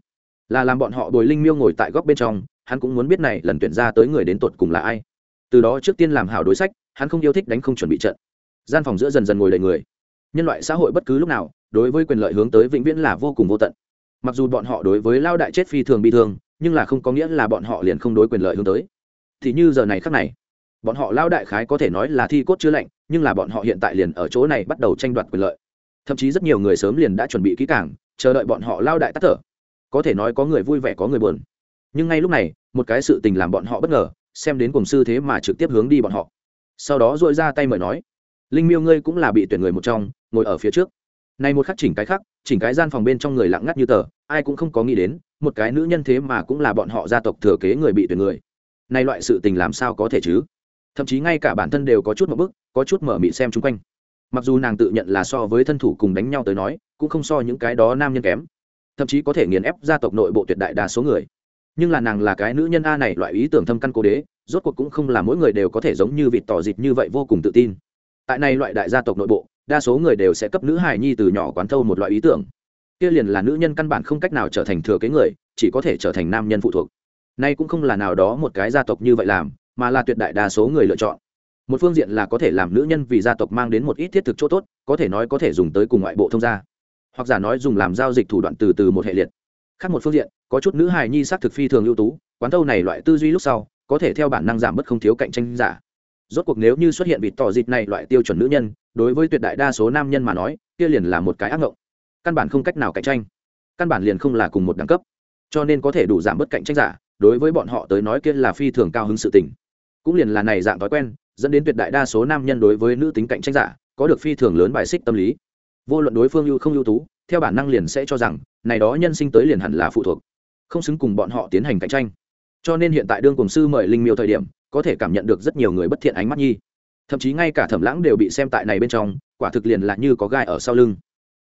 Là làm bọn họ bồi linh miêu ngồi tại góc bên trong, hắn cũng muốn biết này lần tuyển ra tới người đến tột cùng là ai. Từ đó trước tiên làm hảo đối sách, hắn không yêu thích đánh không chuẩn bị trận. Gian phòng giữa dần dần ngồi đầy người. Nhân loại xã hội bất cứ lúc nào, đối với quyền lợi hướng tới vĩnh viễn là vô cùng vô tận. Mặc dù bọn họ đối với lao đại chết phi thường bị thương nhưng là không có nghĩa là bọn họ liền không đối quyền lợi hướng tới. Thì như giờ này khắc này, bọn họ lao đại khái có thể nói là thi cốt chứa lạnh, nhưng là bọn họ hiện tại liền ở chỗ này bắt đầu tranh đoạt quyền lợi. Thậm chí rất nhiều người sớm liền đã chuẩn bị kỹ càng, chờ đợi bọn họ lao đại tắt thở. Có thể nói có người vui vẻ, có người buồn. Nhưng ngay lúc này, một cái sự tình làm bọn họ bất ngờ, xem đến cùng sư thế mà trực tiếp hướng đi bọn họ. Sau đó dội ra tay mời nói, linh miêu ngươi cũng là bị tuyển người một trong, ngồi ở phía trước này một khắc chỉnh cái khắc, chỉnh cái gian phòng bên trong người lặng ngắt như tờ, ai cũng không có nghĩ đến, một cái nữ nhân thế mà cũng là bọn họ gia tộc thừa kế người bị tuyển người. Này loại sự tình làm sao có thể chứ? Thậm chí ngay cả bản thân đều có chút một bức, có chút mở mị xem chung quanh. Mặc dù nàng tự nhận là so với thân thủ cùng đánh nhau tới nói, cũng không so những cái đó nam nhân kém. Thậm chí có thể nghiền ép gia tộc nội bộ tuyệt đại đa số người. Nhưng là nàng là cái nữ nhân a này loại ý tưởng thâm căn cố đế, rốt cuộc cũng không là mỗi người đều có thể giống như vịt tỏ dịt như vậy vô cùng tự tin. Tại này loại đại gia tộc nội bộ đa số người đều sẽ cấp nữ hài nhi từ nhỏ quán thâu một loại ý tưởng. Kia liền là nữ nhân căn bản không cách nào trở thành thừa kế người, chỉ có thể trở thành nam nhân phụ thuộc. Nay cũng không là nào đó một cái gia tộc như vậy làm, mà là tuyệt đại đa số người lựa chọn. Một phương diện là có thể làm nữ nhân vì gia tộc mang đến một ít thiết thực chỗ tốt, có thể nói có thể dùng tới cùng ngoại bộ thông gia, hoặc giả nói dùng làm giao dịch thủ đoạn từ từ một hệ liệt. Khác một phương diện, có chút nữ hài nhi s ắ c thực phi thường ưu tú, quán thâu này loại tư duy lúc sau, có thể theo bản năng giảm bớt không thiếu cạnh tranh giả rốt cuộc nếu như xuất hiện vịt tỏ dịt này loại tiêu chuẩn nữ nhân, đối với tuyệt đại đa số nam nhân mà nói, kia liền là một cái ác ngộng. Căn bản không cách nào cạnh tranh. Căn bản liền không là cùng một đẳng cấp. Cho nên có thể đủ giảm bớt cạnh tranh giả, đối với bọn họ tới nói kia là phi thường cao hứng sự tình. Cũng liền là này dạng thói quen, dẫn đến tuyệt đại đa số nam nhân đối với nữ tính cạnh tranh giả, có được phi thường lớn bài xích tâm lý. Vô luận đối phương ưu không ưu tú, theo bản năng liền sẽ cho rằng, này đó nhân sinh tới liền hẳn là phụ thuộc, không xứng cùng bọn họ tiến hành cạnh tranh. Cho nên hiện tại đương cùng sư mời linh miêu thời điểm có thể cảm nhận được rất nhiều người bất thiện ánh mắt nhi. Thậm chí ngay cả thẩm lãng đều bị xem tại này bên trong, quả thực liền là như có gai ở sau lưng.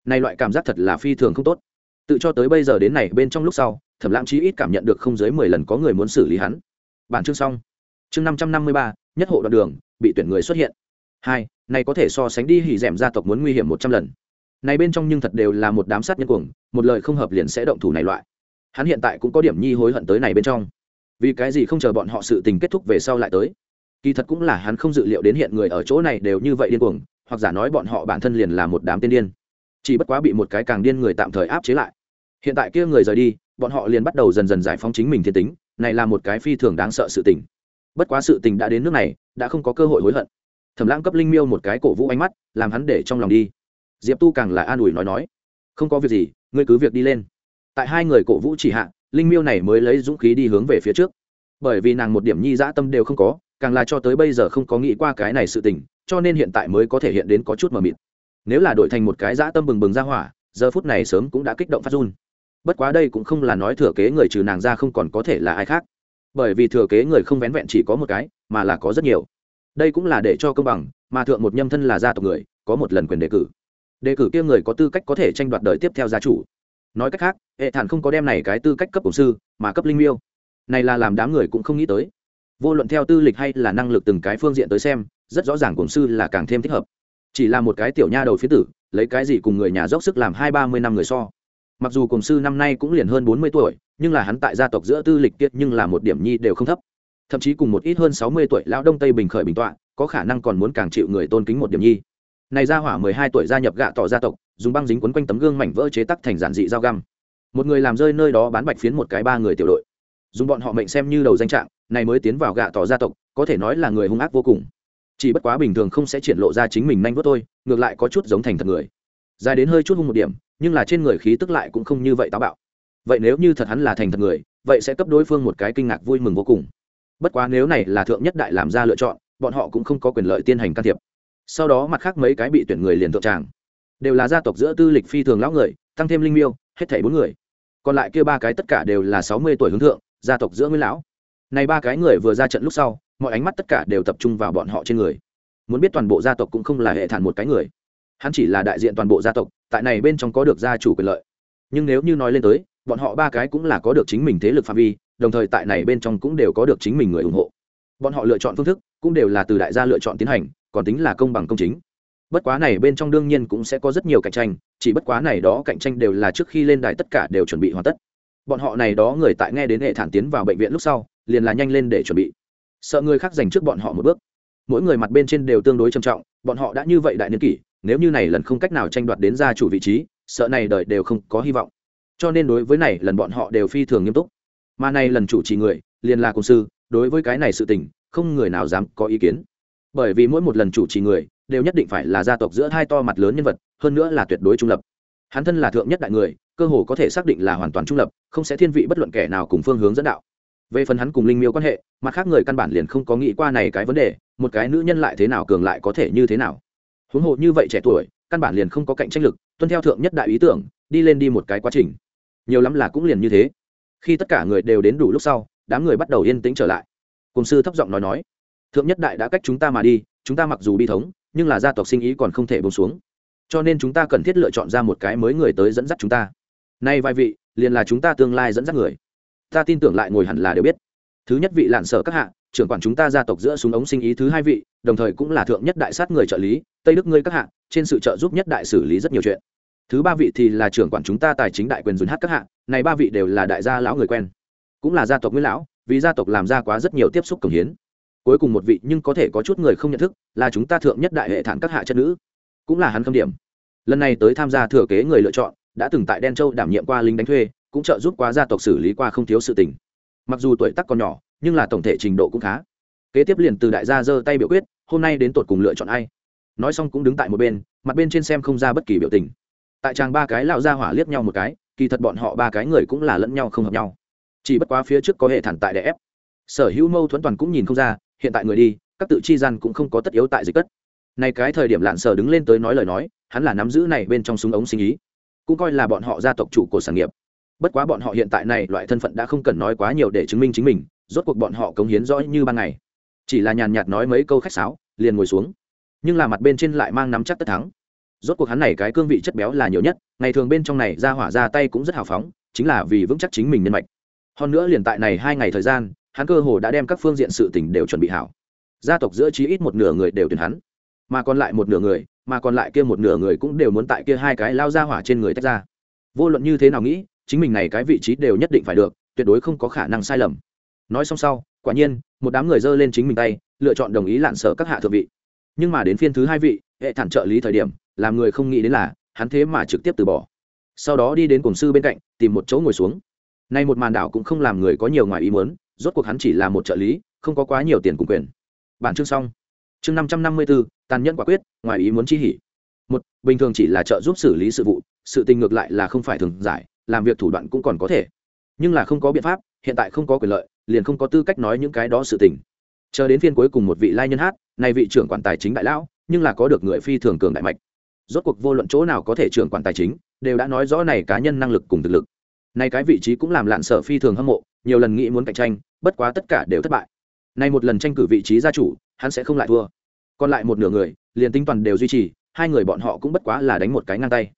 Này loại cảm giác thật là phi thường không tốt. Tự cho tới bây giờ đến này bên trong lúc sau, thẩm lãng chí ít cảm nhận được không dưới mười lần có người muốn xử lý hắn. Bản chương xong. Chương năm trăm năm mươi ba, nhất hộ đoạn đường, bị tuyển người xuất hiện. Hai, này có thể so sánh đi hỉ d gia tộc muốn nguy hiểm một trăm lần. Này bên trong nhưng thật đều là một đám sát nhân cuồng, một lời không hợp liền sẽ động thủ này loại. Hắn hiện tại cũng có điểm nhi hối hận tới này bên trong vì cái gì không chờ bọn họ sự tình kết thúc về sau lại tới? Kỳ thật cũng là hắn không dự liệu đến hiện người ở chỗ này đều như vậy điên cuồng, hoặc giả nói bọn họ bản thân liền là một đám tiên điên. Chỉ bất quá bị một cái càng điên người tạm thời áp chế lại. Hiện tại kia người rời đi, bọn họ liền bắt đầu dần dần giải phóng chính mình thiên tính, này là một cái phi thường đáng sợ sự tình. Bất quá sự tình đã đến nước này, đã không có cơ hội hối hận. Thẩm lãng cấp linh miêu một cái cổ vũ ánh mắt, làm hắn để trong lòng đi. Diệp tu càng là an ủi nói nói, không có việc gì, ngươi cứ việc đi lên. Tại hai người cổ vũ chỉ hạ linh miêu này mới lấy dũng khí đi hướng về phía trước. Bởi vì nàng một điểm nhi dã tâm đều không có, càng là cho tới bây giờ không có nghĩ qua cái này sự tình, cho nên hiện tại mới có thể hiện đến có chút mờ mịt. Nếu là đổi thành một cái dã tâm bừng bừng ra hỏa, giờ phút này sớm cũng đã kích động phát run. Bất quá đây cũng không là nói thừa kế người trừ nàng ra không còn có thể là ai khác. Bởi vì thừa kế người không vén vẹn chỉ có một cái, mà là có rất nhiều. Đây cũng là để cho công bằng, mà thượng một nhâm thân là gia tộc người, có một lần quyền đề cử. Đề cử kia người có tư cách có thể tranh đoạt đời tiếp theo gia chủ nói cách khác, hệ thản không có đem này cái tư cách cấp cổng sư, mà cấp linh miêu. Này là làm đám người cũng không nghĩ tới. Vô luận theo tư lịch hay là năng lực từng cái phương diện tới xem, rất rõ ràng cổng sư là càng thêm thích hợp. Chỉ là một cái tiểu nha đầu phía tử, lấy cái gì cùng người nhà dốc sức làm hai ba mươi năm người so. Mặc dù cổng sư năm nay cũng liền hơn bốn mươi tuổi, nhưng là hắn tại gia tộc giữa tư lịch tiết nhưng là một điểm nhi đều không thấp. Thậm chí cùng một ít hơn sáu mươi tuổi lão đông tây bình khởi bình tọa, có khả năng còn muốn càng chịu người tôn kính một điểm nhi này ra hỏa mười hai tuổi gia nhập gạ tỏ gia tộc, dùng băng dính quấn quanh tấm gương mảnh vỡ chế tắc thành giản dị dao găm. Một người làm rơi nơi đó bán bạch phiến một cái ba người tiểu đội. Dùng bọn họ mệnh xem như đầu danh trạng, này mới tiến vào gạ tỏ gia tộc, có thể nói là người hung ác vô cùng. Chỉ bất quá bình thường không sẽ triển lộ ra chính mình nhanh vớt thôi, ngược lại có chút giống thành thật người. Dài đến hơi chút hung một điểm, nhưng là trên người khí tức lại cũng không như vậy táo bạo. Vậy nếu như thật hắn là thành thật người, vậy sẽ cấp đối phương một cái kinh ngạc vui mừng vô cùng. Bất quá nếu này là thượng nhất đại làm ra lựa chọn, bọn họ cũng không có quyền lợi tiên hành can thiệp sau đó mặt khác mấy cái bị tuyển người liền thượng tràng. Đều là gia tộc giữa tư lịch phi thường lão người, tăng thêm linh miêu, hết thảy bốn người. Còn lại kia ba cái tất cả đều là sáu mươi tuổi hướng thượng, gia tộc giữa nguyên lão. Này ba cái người vừa ra trận lúc sau, mọi ánh mắt tất cả đều tập trung vào bọn họ trên người. Muốn biết toàn bộ gia tộc cũng không là hệ thản một cái người. Hắn chỉ là đại diện toàn bộ gia tộc, tại này bên trong có được gia chủ quyền lợi. Nhưng nếu như nói lên tới, bọn họ ba cái cũng là có được chính mình thế lực phạm vi, đồng thời tại này bên trong cũng đều có được chính mình người ủng hộ. Bọn họ lựa chọn phương thức cũng đều là từ đại gia lựa chọn tiến hành còn tính là công bằng công chính. Bất quá này bên trong đương nhiên cũng sẽ có rất nhiều cạnh tranh, chỉ bất quá này đó cạnh tranh đều là trước khi lên đài tất cả đều chuẩn bị hoàn tất. Bọn họ này đó người tại nghe đến hệ thản tiến vào bệnh viện lúc sau, liền là nhanh lên để chuẩn bị. Sợ người khác giành trước bọn họ một bước. Mỗi người mặt bên trên đều tương đối trầm trọng, bọn họ đã như vậy đại niên kỷ, nếu như này lần không cách nào tranh đoạt đến gia chủ vị trí, sợ này đời đều không có hy vọng. Cho nên đối với này lần bọn họ đều phi thường nghiêm túc. Mà này lần chủ trì người, liền là công sư, đối với cái này sự tình, không người nào dám có ý kiến bởi vì mỗi một lần chủ trì người đều nhất định phải là gia tộc giữa hai to mặt lớn nhân vật, hơn nữa là tuyệt đối trung lập. Hắn thân là thượng nhất đại người, cơ hồ có thể xác định là hoàn toàn trung lập, không sẽ thiên vị bất luận kẻ nào cùng phương hướng dẫn đạo. Về phần hắn cùng linh miêu quan hệ, mặt khác người căn bản liền không có nghĩ qua này cái vấn đề, một cái nữ nhân lại thế nào cường lại có thể như thế nào. Huống hồ như vậy trẻ tuổi, căn bản liền không có cạnh tranh lực, tuân theo thượng nhất đại ý tưởng, đi lên đi một cái quá trình. Nhiều lắm là cũng liền như thế. Khi tất cả người đều đến đủ lúc sau, đám người bắt đầu yên tĩnh trở lại. Cùng sư thấp giọng nói nói thượng nhất đại đã cách chúng ta mà đi, chúng ta mặc dù bi thống, nhưng là gia tộc sinh ý còn không thể bông xuống. Cho nên chúng ta cần thiết lựa chọn ra một cái mới người tới dẫn dắt chúng ta. Nay vài vị, liền là chúng ta tương lai dẫn dắt người. Ta tin tưởng lại ngồi hẳn là đều biết. Thứ nhất vị lạn sở các hạ, trưởng quản chúng ta gia tộc giữa súng ống sinh ý thứ hai vị, đồng thời cũng là thượng nhất đại sát người trợ lý, tây đức ngươi các hạ, trên sự trợ giúp nhất đại xử lý rất nhiều chuyện. Thứ ba vị thì là trưởng quản chúng ta tài chính đại quyền dùn hát các hạ, này ba vị đều là đại gia lão người quen. Cũng là gia tộc nguyên lão, vì gia tộc làm ra quá rất nhiều tiếp xúc cống hiến cuối cùng một vị nhưng có thể có chút người không nhận thức, là chúng ta thượng nhất đại hệ thản các hạ chất nữ. Cũng là hắn khâm điểm. Lần này tới tham gia thừa kế người lựa chọn, đã từng tại đen châu đảm nhiệm qua lính đánh thuê, cũng trợ giúp quá gia tộc xử lý qua không thiếu sự tình. Mặc dù tuổi tác còn nhỏ, nhưng là tổng thể trình độ cũng khá. Kế tiếp liền từ đại gia giơ tay biểu quyết, hôm nay đến tột cùng lựa chọn ai? Nói xong cũng đứng tại một bên, mặt bên trên xem không ra bất kỳ biểu tình. Tại chàng ba cái lão gia hỏa liếc nhau một cái, kỳ thật bọn họ ba cái người cũng là lẫn nhau không hợp nhau. Chỉ bất quá phía trước có hệ thản tại đè ép. Sở hữu mâu thuẫn toàn cũng nhìn không ra hiện tại người đi, các tự chi gian cũng không có tất yếu tại dịch cất. Này cái thời điểm lạn sở đứng lên tới nói lời nói, hắn là nắm giữ này bên trong súng ống sinh ý, cũng coi là bọn họ gia tộc chủ của sản nghiệp. Bất quá bọn họ hiện tại này loại thân phận đã không cần nói quá nhiều để chứng minh chính mình, rốt cuộc bọn họ cống hiến rõ như ban ngày. Chỉ là nhàn nhạt nói mấy câu khách sáo, liền ngồi xuống. Nhưng là mặt bên trên lại mang nắm chắc tất thắng. Rốt cuộc hắn này cái cương vị chất béo là nhiều nhất, ngày thường bên trong này ra hỏa ra tay cũng rất hào phóng, chính là vì vững chắc chính mình nhân mạch. Hơn nữa liền tại này hai ngày thời gian hắn cơ hồ đã đem các phương diện sự tình đều chuẩn bị hảo. Gia tộc giữa chí ít một nửa người đều tuyển hắn, mà còn lại một nửa người, mà còn lại kia một nửa người cũng đều muốn tại kia hai cái lao ra hỏa trên người tách ra. Vô luận như thế nào nghĩ, chính mình này cái vị trí đều nhất định phải được, tuyệt đối không có khả năng sai lầm. Nói xong sau, quả nhiên, một đám người giơ lên chính mình tay, lựa chọn đồng ý lạn sở các hạ thượng vị. Nhưng mà đến phiên thứ hai vị, hệ thản trợ lý thời điểm, làm người không nghĩ đến là, hắn thế mà trực tiếp từ bỏ. Sau đó đi đến cổng sư bên cạnh, tìm một chỗ ngồi xuống. Nay một màn đảo cũng không làm người có nhiều ngoài ý muốn rốt cuộc hắn chỉ là một trợ lý, không có quá nhiều tiền cùng quyền. Bản chương xong. Chương năm trăm năm mươi bốn tàn nhẫn quả quyết, ngoài ý muốn chi hỉ. Một, bình thường chỉ là trợ giúp xử lý sự vụ, sự tình ngược lại là không phải thường giải, làm việc thủ đoạn cũng còn có thể. Nhưng là không có biện pháp, hiện tại không có quyền lợi, liền không có tư cách nói những cái đó sự tình. Chờ đến phiên cuối cùng một vị lai nhân hát, này vị trưởng quản tài chính đại lão, nhưng là có được người phi thường cường đại mạch. Rốt cuộc vô luận chỗ nào có thể trưởng quản tài chính, đều đã nói rõ này cá nhân năng lực cùng thực lực này cái vị trí cũng làm lạn sở phi thường hâm mộ, nhiều lần nghĩ muốn cạnh tranh, bất quá tất cả đều thất bại. Nay một lần tranh cử vị trí gia chủ, hắn sẽ không lại thua. Còn lại một nửa người, liền tinh toàn đều duy trì, hai người bọn họ cũng bất quá là đánh một cái ngang tay.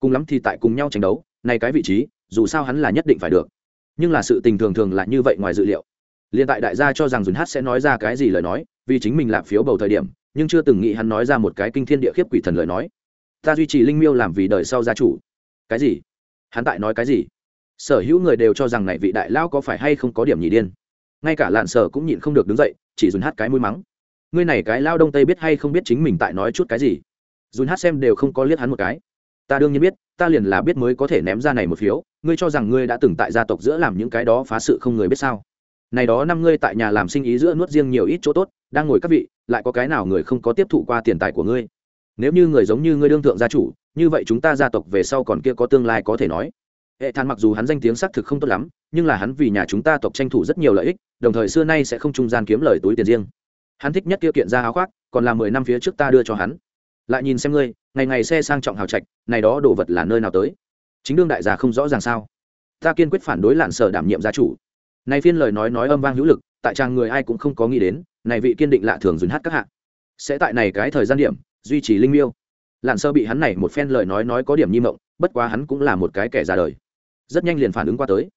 Cùng lắm thì tại cùng nhau tranh đấu này cái vị trí, dù sao hắn là nhất định phải được. Nhưng là sự tình thường thường là như vậy ngoài dự liệu. Liền tại đại gia cho rằng dùn hát sẽ nói ra cái gì lời nói, vì chính mình làm phiếu bầu thời điểm, nhưng chưa từng nghĩ hắn nói ra một cái kinh thiên địa khiếp quỷ thần lời nói. Ta duy trì linh miêu làm vì đời sau gia chủ. Cái gì? Hắn tại nói cái gì? Sở hữu người đều cho rằng này vị đại lao có phải hay không có điểm nhị điên. Ngay cả lạn sở cũng nhịn không được đứng dậy, chỉ dùn hát cái mũi mắng. Ngươi này cái lao đông tây biết hay không biết chính mình tại nói chút cái gì? Dùn hát xem đều không có liếc hắn một cái. Ta đương nhiên biết, ta liền là biết mới có thể ném ra này một phiếu, ngươi cho rằng ngươi đã từng tại gia tộc giữa làm những cái đó phá sự không người biết sao? Này đó năm ngươi tại nhà làm sinh ý giữa nuốt riêng nhiều ít chỗ tốt, đang ngồi các vị, lại có cái nào người không có tiếp thụ qua tiền tài của ngươi? Nếu như người giống như ngươi đương thượng gia chủ, như vậy chúng ta gia tộc về sau còn kia có tương lai có thể nói hệ than mặc dù hắn danh tiếng xác thực không tốt lắm, nhưng là hắn vì nhà chúng ta tộc tranh thủ rất nhiều lợi ích, đồng thời xưa nay sẽ không trung gian kiếm lời túi tiền riêng. Hắn thích nhất kia kiện ra áo khoác, còn là mười năm phía trước ta đưa cho hắn. Lại nhìn xem ngươi, ngày ngày xe sang trọng hào trạch, này đó đồ vật là nơi nào tới? Chính đương đại gia không rõ ràng sao? Ta kiên quyết phản đối lạn sở đảm nhiệm gia chủ. Này phiên lời nói nói âm vang hữu lực, tại trang người ai cũng không có nghĩ đến, này vị kiên định lạ thường dùn hát các hạng sẽ tại này cái thời gian điểm, duy trì linh miêu. Lạn sơ bị hắn này một phen lời nói nói có điểm nhi mộng, bất quá hắn cũng là một cái kẻ ra đời rất nhanh liền phản ứng qua tới.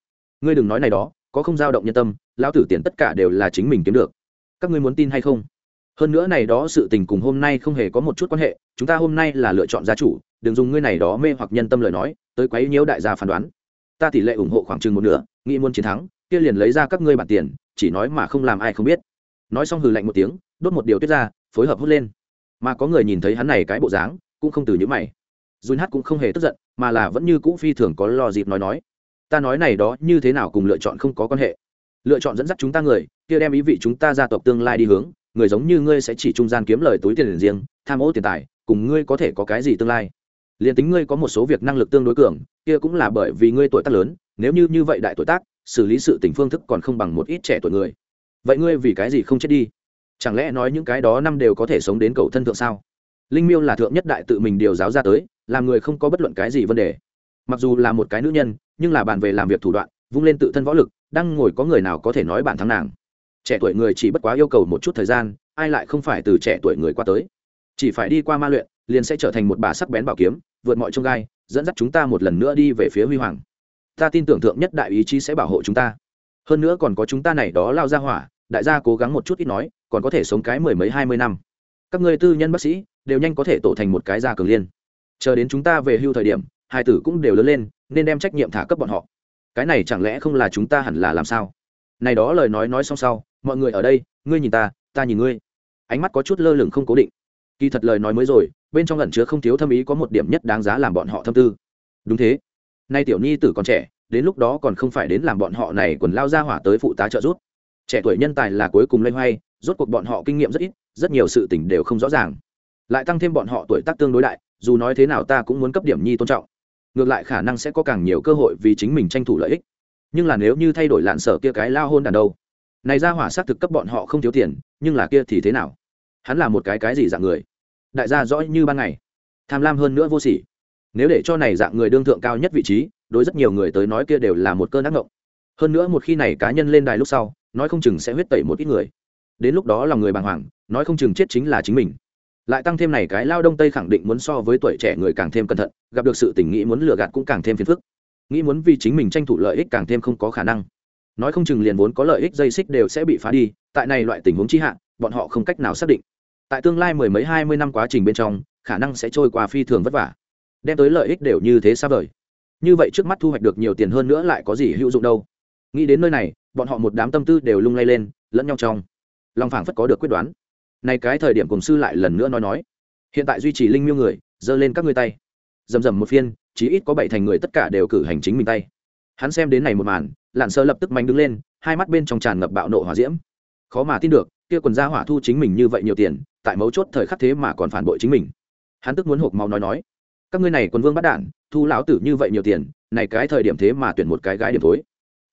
Ngươi đừng nói này đó, có không dao động nhân tâm, lão tử tiền tất cả đều là chính mình kiếm được. Các ngươi muốn tin hay không? Hơn nữa này đó sự tình cùng hôm nay không hề có một chút quan hệ, chúng ta hôm nay là lựa chọn gia chủ, đừng dùng ngươi này đó mê hoặc nhân tâm lời nói, tới quấy nhiễu đại gia phán đoán. Ta tỷ lệ ủng hộ khoảng chừng một nửa, nghĩ muốn chiến thắng, kia liền lấy ra các ngươi bản tiền, chỉ nói mà không làm ai không biết. Nói xong hừ lạnh một tiếng, đốt một điều tuyết ra, phối hợp hút lên. Mà có người nhìn thấy hắn này cái bộ dáng, cũng không từ những mày. Dùn hát cũng không hề tức giận mà là vẫn như cũ phi thường có lo dịp nói nói. Ta nói này đó như thế nào cùng lựa chọn không có quan hệ. Lựa chọn dẫn dắt chúng ta người, kia đem ý vị chúng ta gia tộc tương lai đi hướng, người giống như ngươi sẽ chỉ trung gian kiếm lời túi tiền riêng, tham ô tiền tài, cùng ngươi có thể có cái gì tương lai. Liền tính ngươi có một số việc năng lực tương đối cường, kia cũng là bởi vì ngươi tuổi tác lớn, nếu như như vậy đại tuổi tác, xử lý sự tình phương thức còn không bằng một ít trẻ tuổi người. Vậy ngươi vì cái gì không chết đi? Chẳng lẽ nói những cái đó năm đều có thể sống đến cầu thân thượng sao? Linh miêu là thượng nhất đại tự mình điều giáo ra tới làm người không có bất luận cái gì vấn đề. Mặc dù là một cái nữ nhân, nhưng là bàn về làm việc thủ đoạn, vung lên tự thân võ lực, đang ngồi có người nào có thể nói bản thắng nàng. Trẻ tuổi người chỉ bất quá yêu cầu một chút thời gian, ai lại không phải từ trẻ tuổi người qua tới. Chỉ phải đi qua ma luyện, liền sẽ trở thành một bà sắc bén bảo kiếm, vượt mọi trông gai, dẫn dắt chúng ta một lần nữa đi về phía huy hoàng. Ta tin tưởng thượng nhất đại ý chí sẽ bảo hộ chúng ta. Hơn nữa còn có chúng ta này đó lao ra hỏa, đại gia cố gắng một chút ít nói, còn có thể sống cái mười mấy hai mươi năm. Các người tư nhân bác sĩ, đều nhanh có thể tổ thành một cái gia cường liên chờ đến chúng ta về hưu thời điểm, hai tử cũng đều lớn lên, nên đem trách nhiệm thả cấp bọn họ. Cái này chẳng lẽ không là chúng ta hẳn là làm sao? Này đó lời nói nói xong sau, mọi người ở đây, ngươi nhìn ta ta nhìn ngươi. Ánh mắt có chút lơ lửng không cố định. Kỳ thật lời nói mới rồi, bên trong ẩn chứa không thiếu thâm ý có một điểm nhất đáng giá làm bọn họ thâm tư. Đúng thế. Nay tiểu nhi tử còn trẻ, đến lúc đó còn không phải đến làm bọn họ này quần lao ra hỏa tới phụ tá trợ giúp. Trẻ tuổi nhân tài là cuối cùng lây hoay, rốt cuộc bọn họ kinh nghiệm rất ít, rất nhiều sự tình đều không rõ ràng. Lại tăng thêm bọn họ tuổi tác tương đối đại dù nói thế nào ta cũng muốn cấp điểm nhi tôn trọng. Ngược lại khả năng sẽ có càng nhiều cơ hội vì chính mình tranh thủ lợi ích. Nhưng là nếu như thay đổi lạn sở kia cái lao hôn đàn đâu? Này ra hỏa xác thực cấp bọn họ không thiếu tiền, nhưng là kia thì thế nào? Hắn là một cái cái gì dạng người? Đại gia rõ như ban ngày. Tham lam hơn nữa vô sỉ. Nếu để cho này dạng người đương thượng cao nhất vị trí, đối rất nhiều người tới nói kia đều là một cơn ác ngộng. Hơn nữa một khi này cá nhân lên đài lúc sau, nói không chừng sẽ huyết tẩy một ít người. Đến lúc đó lòng người bàng hoàng, nói không chừng chết chính là chính mình lại tăng thêm này cái lao đông tây khẳng định muốn so với tuổi trẻ người càng thêm cẩn thận, gặp được sự tình nghĩ muốn lừa gạt cũng càng thêm phiền phức. Nghĩ muốn vì chính mình tranh thủ lợi ích càng thêm không có khả năng. Nói không chừng liền vốn có lợi ích dây xích đều sẽ bị phá đi, tại này loại tình huống chi hạn bọn họ không cách nào xác định. Tại tương lai mười mấy hai mươi năm quá trình bên trong, khả năng sẽ trôi qua phi thường vất vả, đem tới lợi ích đều như thế xa vời. Như vậy trước mắt thu hoạch được nhiều tiền hơn nữa lại có gì hữu dụng đâu. Nghĩ đến nơi này, bọn họ một đám tâm tư đều lung lay lên, lẫn nhau trong. Lòng phảng phất có được quyết đoán nay cái thời điểm cùng sư lại lần nữa nói nói. Hiện tại duy trì linh miêu người, giơ lên các ngươi tay. Rầm rầm một phiên, chí ít có bảy thành người tất cả đều cử hành chính mình tay. Hắn xem đến này một màn lặn sơ lập tức mạnh đứng lên, hai mắt bên trong tràn ngập bạo nộ hỏa diễm. Khó mà tin được, kia quần gia hỏa thu chính mình như vậy nhiều tiền, tại mấu chốt thời khắc thế mà còn phản bội chính mình. Hắn tức muốn hộp máu nói nói. Các ngươi này quần vương bắt đản thu lão tử như vậy nhiều tiền, này cái thời điểm thế mà tuyển một cái gái điểm tối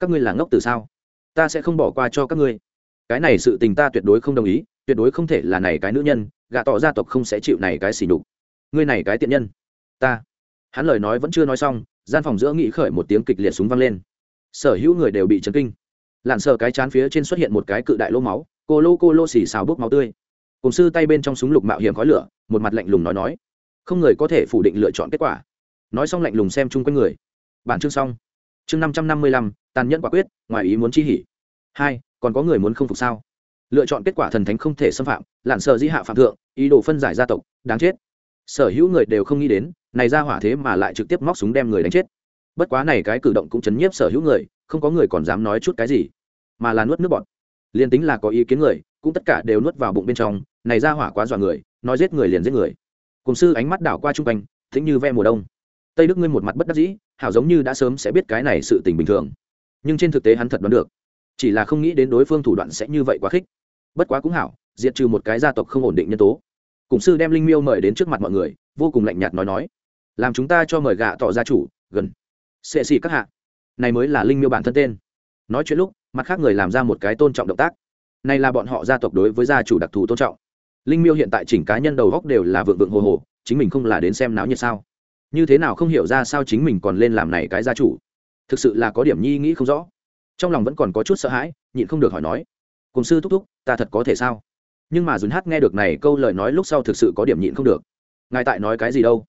các ngươi là ngốc từ sao? Ta sẽ không bỏ qua cho các ngươi cái này sự tình ta tuyệt đối không đồng ý, tuyệt đối không thể là này cái nữ nhân, gạ tỏ gia tộc không sẽ chịu này cái xỉ đục ngươi này cái tiện nhân. Ta. Hắn lời nói vẫn chưa nói xong, gian phòng giữa nghĩ khởi một tiếng kịch liệt súng vang lên. Sở hữu người đều bị chấn kinh. Lặn sờ cái chán phía trên xuất hiện một cái cự đại lỗ máu, cô lô cô lô xì xào bốc máu tươi. Cùng sư tay bên trong súng lục mạo hiểm khói lửa, một mặt lạnh lùng nói nói. Không người có thể phủ định lựa chọn kết quả. Nói xong lạnh lùng xem chung quanh người. Bản chương xong. Chương năm trăm năm mươi lăm, tàn nhẫn quả quyết, ngoài ý muốn chi hỉ. Hai còn có người muốn không phục sao? Lựa chọn kết quả thần thánh không thể xâm phạm lặn sợ di hạ phạm thượng, ý đồ phân giải gia tộc, đáng chết. Sở hữu người đều không nghĩ đến, này ra hỏa thế mà lại trực tiếp móc súng đem người đánh chết. Bất quá này cái cử động cũng chấn nhiếp sở hữu người, không có người còn dám nói chút cái gì, mà là nuốt nước bọt. Liền tính là có ý kiến người, cũng tất cả đều nuốt vào bụng bên trong, này ra hỏa quá dọa người, nói giết người liền giết người. Cùng sư ánh mắt đảo qua chung quanh, thính như ve mùa đông. Tây đức ngươi một mặt bất đắc dĩ, hảo giống như đã sớm sẽ biết cái này sự tình bình thường. Nhưng trên thực tế hắn thật đoán được chỉ là không nghĩ đến đối phương thủ đoạn sẽ như vậy quá khích. Bất quá cũng hảo, diệt trừ một cái gia tộc không ổn định nhân tố. Cùng sư đem linh miêu mời đến trước mặt mọi người, vô cùng lạnh nhạt nói nói. Làm chúng ta cho mời gạ tỏ gia chủ, gần. Xệ xì các hạ. Này mới là linh miêu bản thân tên. Nói chuyện lúc, mặt khác người làm ra một cái tôn trọng động tác. Này là bọn họ gia tộc đối với gia chủ đặc thù tôn trọng. Linh miêu hiện tại chỉnh cá nhân đầu góc đều là vượng vượng hồ hồ, chính mình không là đến xem náo nhiệt sao? Như thế nào không hiểu ra sao chính mình còn lên làm này cái gia chủ? Thực sự là có điểm nhi nghĩ không rõ trong lòng vẫn còn có chút sợ hãi nhịn không được hỏi nói cùng sư thúc thúc ta thật có thể sao nhưng mà dùn hát nghe được này câu lời nói lúc sau thực sự có điểm nhịn không được ngài tại nói cái gì đâu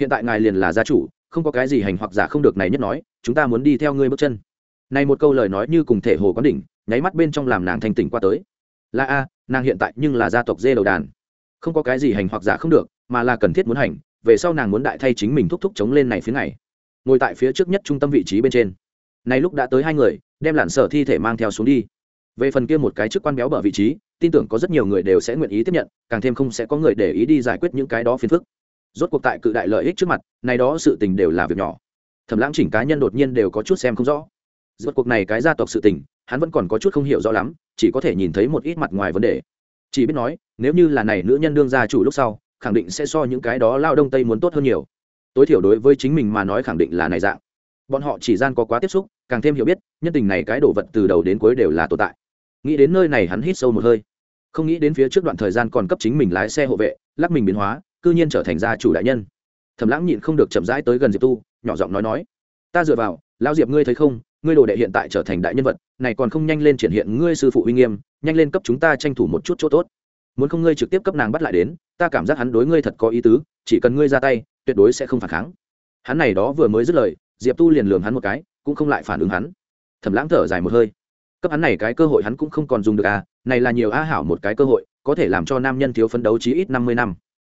hiện tại ngài liền là gia chủ không có cái gì hành hoặc giả không được này nhất nói chúng ta muốn đi theo ngươi bước chân này một câu lời nói như cùng thể hồ quán đỉnh nháy mắt bên trong làm nàng thanh tỉnh qua tới là a nàng hiện tại nhưng là gia tộc dê đầu đàn không có cái gì hành hoặc giả không được mà là cần thiết muốn hành về sau nàng muốn đại thay chính mình thúc thúc chống lên này phía này ngồi tại phía trước nhất trung tâm vị trí bên trên này lúc đã tới hai người, đem lặn sở thi thể mang theo xuống đi. Về phần kia một cái chức quan béo bở vị trí, tin tưởng có rất nhiều người đều sẽ nguyện ý tiếp nhận, càng thêm không sẽ có người để ý đi giải quyết những cái đó phiền phức. Rốt cuộc tại cự đại lợi ích trước mặt này đó sự tình đều là việc nhỏ. Thẩm lãng chỉnh cá nhân đột nhiên đều có chút xem không rõ. Rốt cuộc này cái gia tộc sự tình, hắn vẫn còn có chút không hiểu rõ lắm, chỉ có thể nhìn thấy một ít mặt ngoài vấn đề. Chỉ biết nói, nếu như là này nữ nhân đương gia chủ lúc sau, khẳng định sẽ so những cái đó lao đông tây muốn tốt hơn nhiều. Tối thiểu đối với chính mình mà nói khẳng định là này dạng. Bọn họ chỉ gian có quá tiếp xúc càng thêm hiểu biết, nhân tình này cái đồ vật từ đầu đến cuối đều là tồn tại. Nghĩ đến nơi này hắn hít sâu một hơi. Không nghĩ đến phía trước đoạn thời gian còn cấp chính mình lái xe hộ vệ, lắc mình biến hóa, cư nhiên trở thành gia chủ đại nhân. Thầm lãng nhịn không được chậm rãi tới gần diệp tu, nhỏ giọng nói nói, ta dựa vào, lão diệp ngươi thấy không, ngươi đồ đệ hiện tại trở thành đại nhân vật, này còn không nhanh lên triển hiện ngươi sư phụ uy nghiêm, nhanh lên cấp chúng ta tranh thủ một chút chỗ tốt. Muốn không ngươi trực tiếp cấp nàng bắt lại đến, ta cảm giác hắn đối ngươi thật có ý tứ, chỉ cần ngươi ra tay, tuyệt đối sẽ không phản kháng. Hắn này đó vừa mới dứt lời, diệp tu liền lường hắn một cái cũng không lại phản ứng hắn. Thẩm lãng thở dài một hơi. Cấp hắn này cái cơ hội hắn cũng không còn dùng được à này là nhiều a hảo một cái cơ hội, có thể làm cho nam nhân thiếu phấn đấu chí ít năm mươi năm.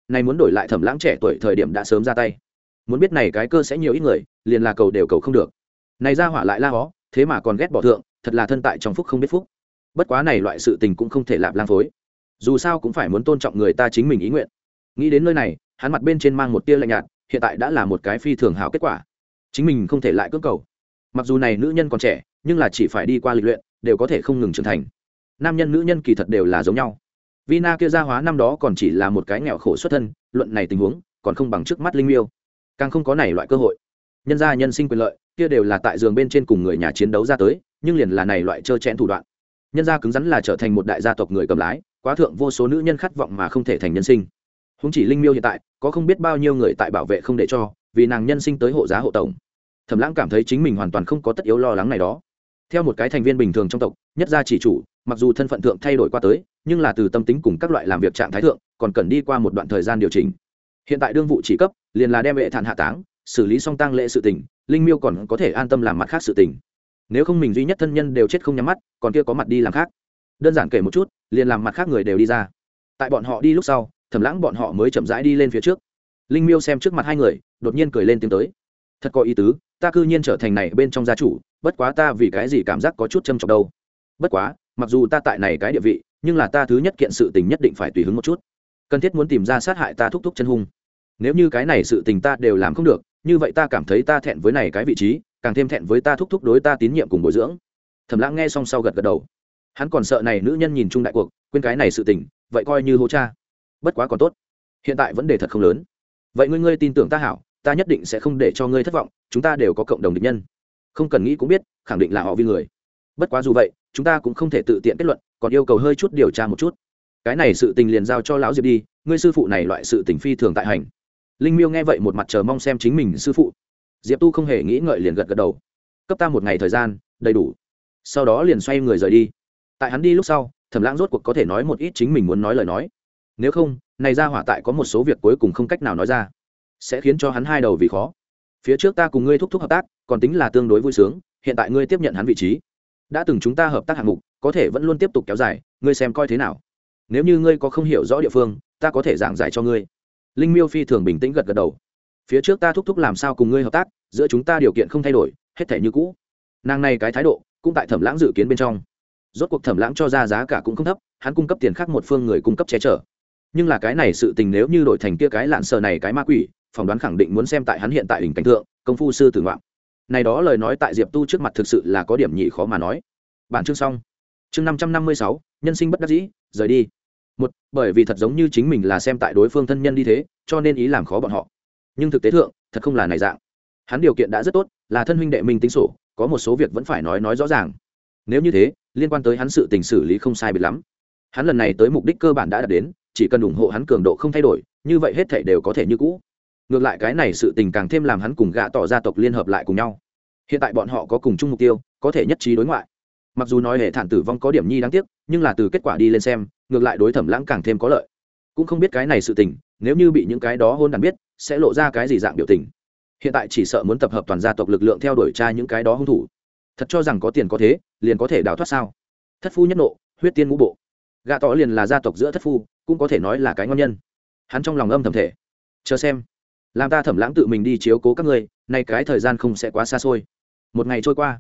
Này muốn đổi lại thẩm lãng trẻ tuổi thời điểm đã sớm ra tay. Muốn biết này cái cơ sẽ nhiều ít người, liền là cầu đều cầu không được. Này ra hỏa lại la hó, thế mà còn ghét bỏ thượng, thật là thân tại trong phúc không biết phúc. Bất quá này loại sự tình cũng không thể lạp lang phối. Dù sao cũng phải muốn tôn trọng người ta chính mình ý nguyện. Nghĩ đến nơi này, hắn mặt bên trên mang một tia lạnh nhạt, hiện tại đã là một cái phi thường hảo kết quả. Chính mình không thể lại cưỡng cầu mặc dù này nữ nhân còn trẻ, nhưng là chỉ phải đi qua lịch luyện, đều có thể không ngừng trưởng thành. Nam nhân nữ nhân kỳ thật đều là giống nhau. Vina kia gia hóa năm đó còn chỉ là một cái nghèo khổ xuất thân, luận này tình huống, còn không bằng trước mắt linh miêu. Càng không có này loại cơ hội. Nhân gia nhân sinh quyền lợi, kia đều là tại giường bên trên cùng người nhà chiến đấu ra tới, nhưng liền là này loại trơ chẽn thủ đoạn. Nhân gia cứng rắn là trở thành một đại gia tộc người cầm lái, quá thượng vô số nữ nhân khát vọng mà không thể thành nhân sinh. Húng chỉ linh miêu hiện tại, có không biết bao nhiêu người tại bảo vệ không để cho, vì nàng nhân sinh tới hộ giá hộ tổng thẩm lãng cảm thấy chính mình hoàn toàn không có tất yếu lo lắng này đó. Theo một cái thành viên bình thường trong tộc, nhất gia chỉ chủ, mặc dù thân phận thượng thay đổi qua tới, nhưng là từ tâm tính cùng các loại làm việc trạng thái thượng, còn cần đi qua một đoạn thời gian điều chỉnh. Hiện tại đương vụ chỉ cấp, liền là đem hệ thản hạ táng, xử lý xong tăng lễ sự tình, linh miêu còn có thể an tâm làm mặt khác sự tình. Nếu không mình duy nhất thân nhân đều chết không nhắm mắt, còn kia có mặt đi làm khác. Đơn giản kể một chút, liền làm mặt khác người đều đi ra. Tại bọn họ đi lúc sau, thẩm lãng bọn họ mới chậm rãi đi lên phía trước. Linh miêu xem trước mặt hai người, đột nhiên cười lên tiếng tới. Thật có ý tứ ta cư nhiên trở thành này bên trong gia chủ, bất quá ta vì cái gì cảm giác có chút châm trọng đâu. Bất quá, mặc dù ta tại này cái địa vị, nhưng là ta thứ nhất kiện sự tình nhất định phải tùy hứng một chút. Cần thiết muốn tìm ra sát hại ta thúc thúc chân hung. Nếu như cái này sự tình ta đều làm không được, như vậy ta cảm thấy ta thẹn với này cái vị trí, càng thêm thẹn với ta thúc thúc đối ta tín nhiệm cùng bồi dưỡng. Thẩm lãng nghe xong sau gật gật đầu. Hắn còn sợ này nữ nhân nhìn chung đại cuộc, quên cái này sự tình, vậy coi như hô cha. Bất quá còn tốt. Hiện tại vấn đề thật không lớn. Vậy ngươi ngươi tin tưởng ta hảo ta nhất định sẽ không để cho ngươi thất vọng, chúng ta đều có cộng đồng địch nhân. Không cần nghĩ cũng biết, khẳng định là họ vì người. Bất quá dù vậy, chúng ta cũng không thể tự tiện kết luận, còn yêu cầu hơi chút điều tra một chút. Cái này sự tình liền giao cho lão diệp đi, ngươi sư phụ này loại sự tình phi thường tại hành. Linh miêu nghe vậy một mặt chờ mong xem chính mình sư phụ. Diệp tu không hề nghĩ ngợi liền gật gật đầu. Cấp ta một ngày thời gian, đầy đủ. Sau đó liền xoay người rời đi. Tại hắn đi lúc sau, thẩm lãng rốt cuộc có thể nói một ít chính mình muốn nói lời nói. Nếu không, này ra hỏa tại có một số việc cuối cùng không cách nào nói ra sẽ khiến cho hắn hai đầu vì khó. Phía trước ta cùng ngươi thúc thúc hợp tác, còn tính là tương đối vui sướng, hiện tại ngươi tiếp nhận hắn vị trí. Đã từng chúng ta hợp tác hạng mục, có thể vẫn luôn tiếp tục kéo dài, ngươi xem coi thế nào? Nếu như ngươi có không hiểu rõ địa phương, ta có thể giảng giải cho ngươi. Linh miêu phi thường bình tĩnh gật gật đầu. Phía trước ta thúc thúc làm sao cùng ngươi hợp tác, giữa chúng ta điều kiện không thay đổi, hết thể như cũ. Nàng này cái thái độ, cũng tại thẩm lãng dự kiến bên trong. Rốt cuộc thẩm lãng cho ra giá cả cũng không thấp, hắn cung cấp tiền khác một phương người cung cấp che chở. Nhưng là cái này sự tình nếu như đổi thành kia cái lạn sờ này cái ma quỷ phỏng đoán khẳng định muốn xem tại hắn hiện tại hình cảnh tượng, công phu sư tử ngoạn này đó lời nói tại diệp tu trước mặt thực sự là có điểm nhị khó mà nói. Bản chương xong. Chương năm trăm năm mươi sáu, nhân sinh bất đắc dĩ, rời đi. Một, bởi vì thật giống như chính mình là xem tại đối phương thân nhân đi thế, cho nên ý làm khó bọn họ. Nhưng thực tế thượng, thật không là này dạng. Hắn điều kiện đã rất tốt, là thân huynh đệ minh tính sổ, có một số việc vẫn phải nói nói rõ ràng. Nếu như thế, liên quan tới hắn sự tình xử lý không sai biệt lắm. Hắn lần này tới mục đích cơ bản đã đạt đến, chỉ cần ủng hộ hắn cường độ không thay đổi, như vậy hết thảy đều có thể như cũ ngược lại cái này sự tình càng thêm làm hắn cùng gạ tỏ gia tộc liên hợp lại cùng nhau. Hiện tại bọn họ có cùng chung mục tiêu, có thể nhất trí đối ngoại. Mặc dù nói hệ thản tử vong có điểm nhi đáng tiếc, nhưng là từ kết quả đi lên xem, ngược lại đối thẩm lãng càng thêm có lợi. Cũng không biết cái này sự tình, nếu như bị những cái đó hôn đàn biết, sẽ lộ ra cái gì dạng biểu tình. Hiện tại chỉ sợ muốn tập hợp toàn gia tộc lực lượng theo đuổi tra những cái đó hung thủ. Thật cho rằng có tiền có thế, liền có thể đào thoát sao? Thất phu nhất nộ, huyết tiên ngũ bộ. Gạ tỏ liền là gia tộc giữa thất phu, cũng có thể nói là cái ngon nhân. Hắn trong lòng âm thầm thể chờ xem làm ta thẩm lãng tự mình đi chiếu cố các ngươi, nay cái thời gian không sẽ quá xa xôi. Một ngày trôi qua,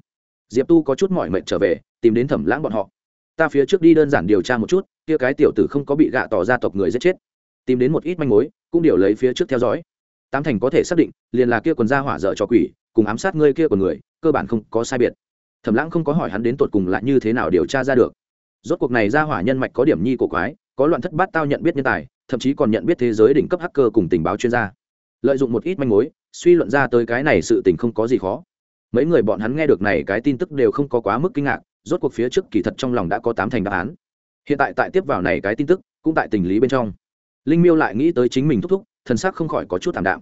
diệp tu có chút mỏi mệt trở về, tìm đến thẩm lãng bọn họ. Ta phía trước đi đơn giản điều tra một chút, kia cái tiểu tử không có bị gạ tỏ gia tộc người giết chết. Tìm đến một ít manh mối, cũng điều lấy phía trước theo dõi. Tám thành có thể xác định, liền là kia quần gia hỏa dở cho quỷ, cùng ám sát ngươi kia của người, cơ bản không có sai biệt. Thẩm lãng không có hỏi hắn đến tột cùng lại như thế nào điều tra ra được. Rốt cuộc này gia hỏa nhân mạch có điểm nhi cổ quái, có loạn thất bát tao nhận biết nhân tài, thậm chí còn nhận biết thế giới đỉnh cấp hacker cùng tình báo chuyên gia lợi dụng một ít manh mối, suy luận ra tới cái này sự tình không có gì khó. Mấy người bọn hắn nghe được này cái tin tức đều không có quá mức kinh ngạc, rốt cuộc phía trước kỳ thật trong lòng đã có tám thành đáp án. Hiện tại tại tiếp vào này cái tin tức, cũng tại tình lý bên trong. Linh miêu lại nghĩ tới chính mình thúc thúc, thần sắc không khỏi có chút thảm đạm.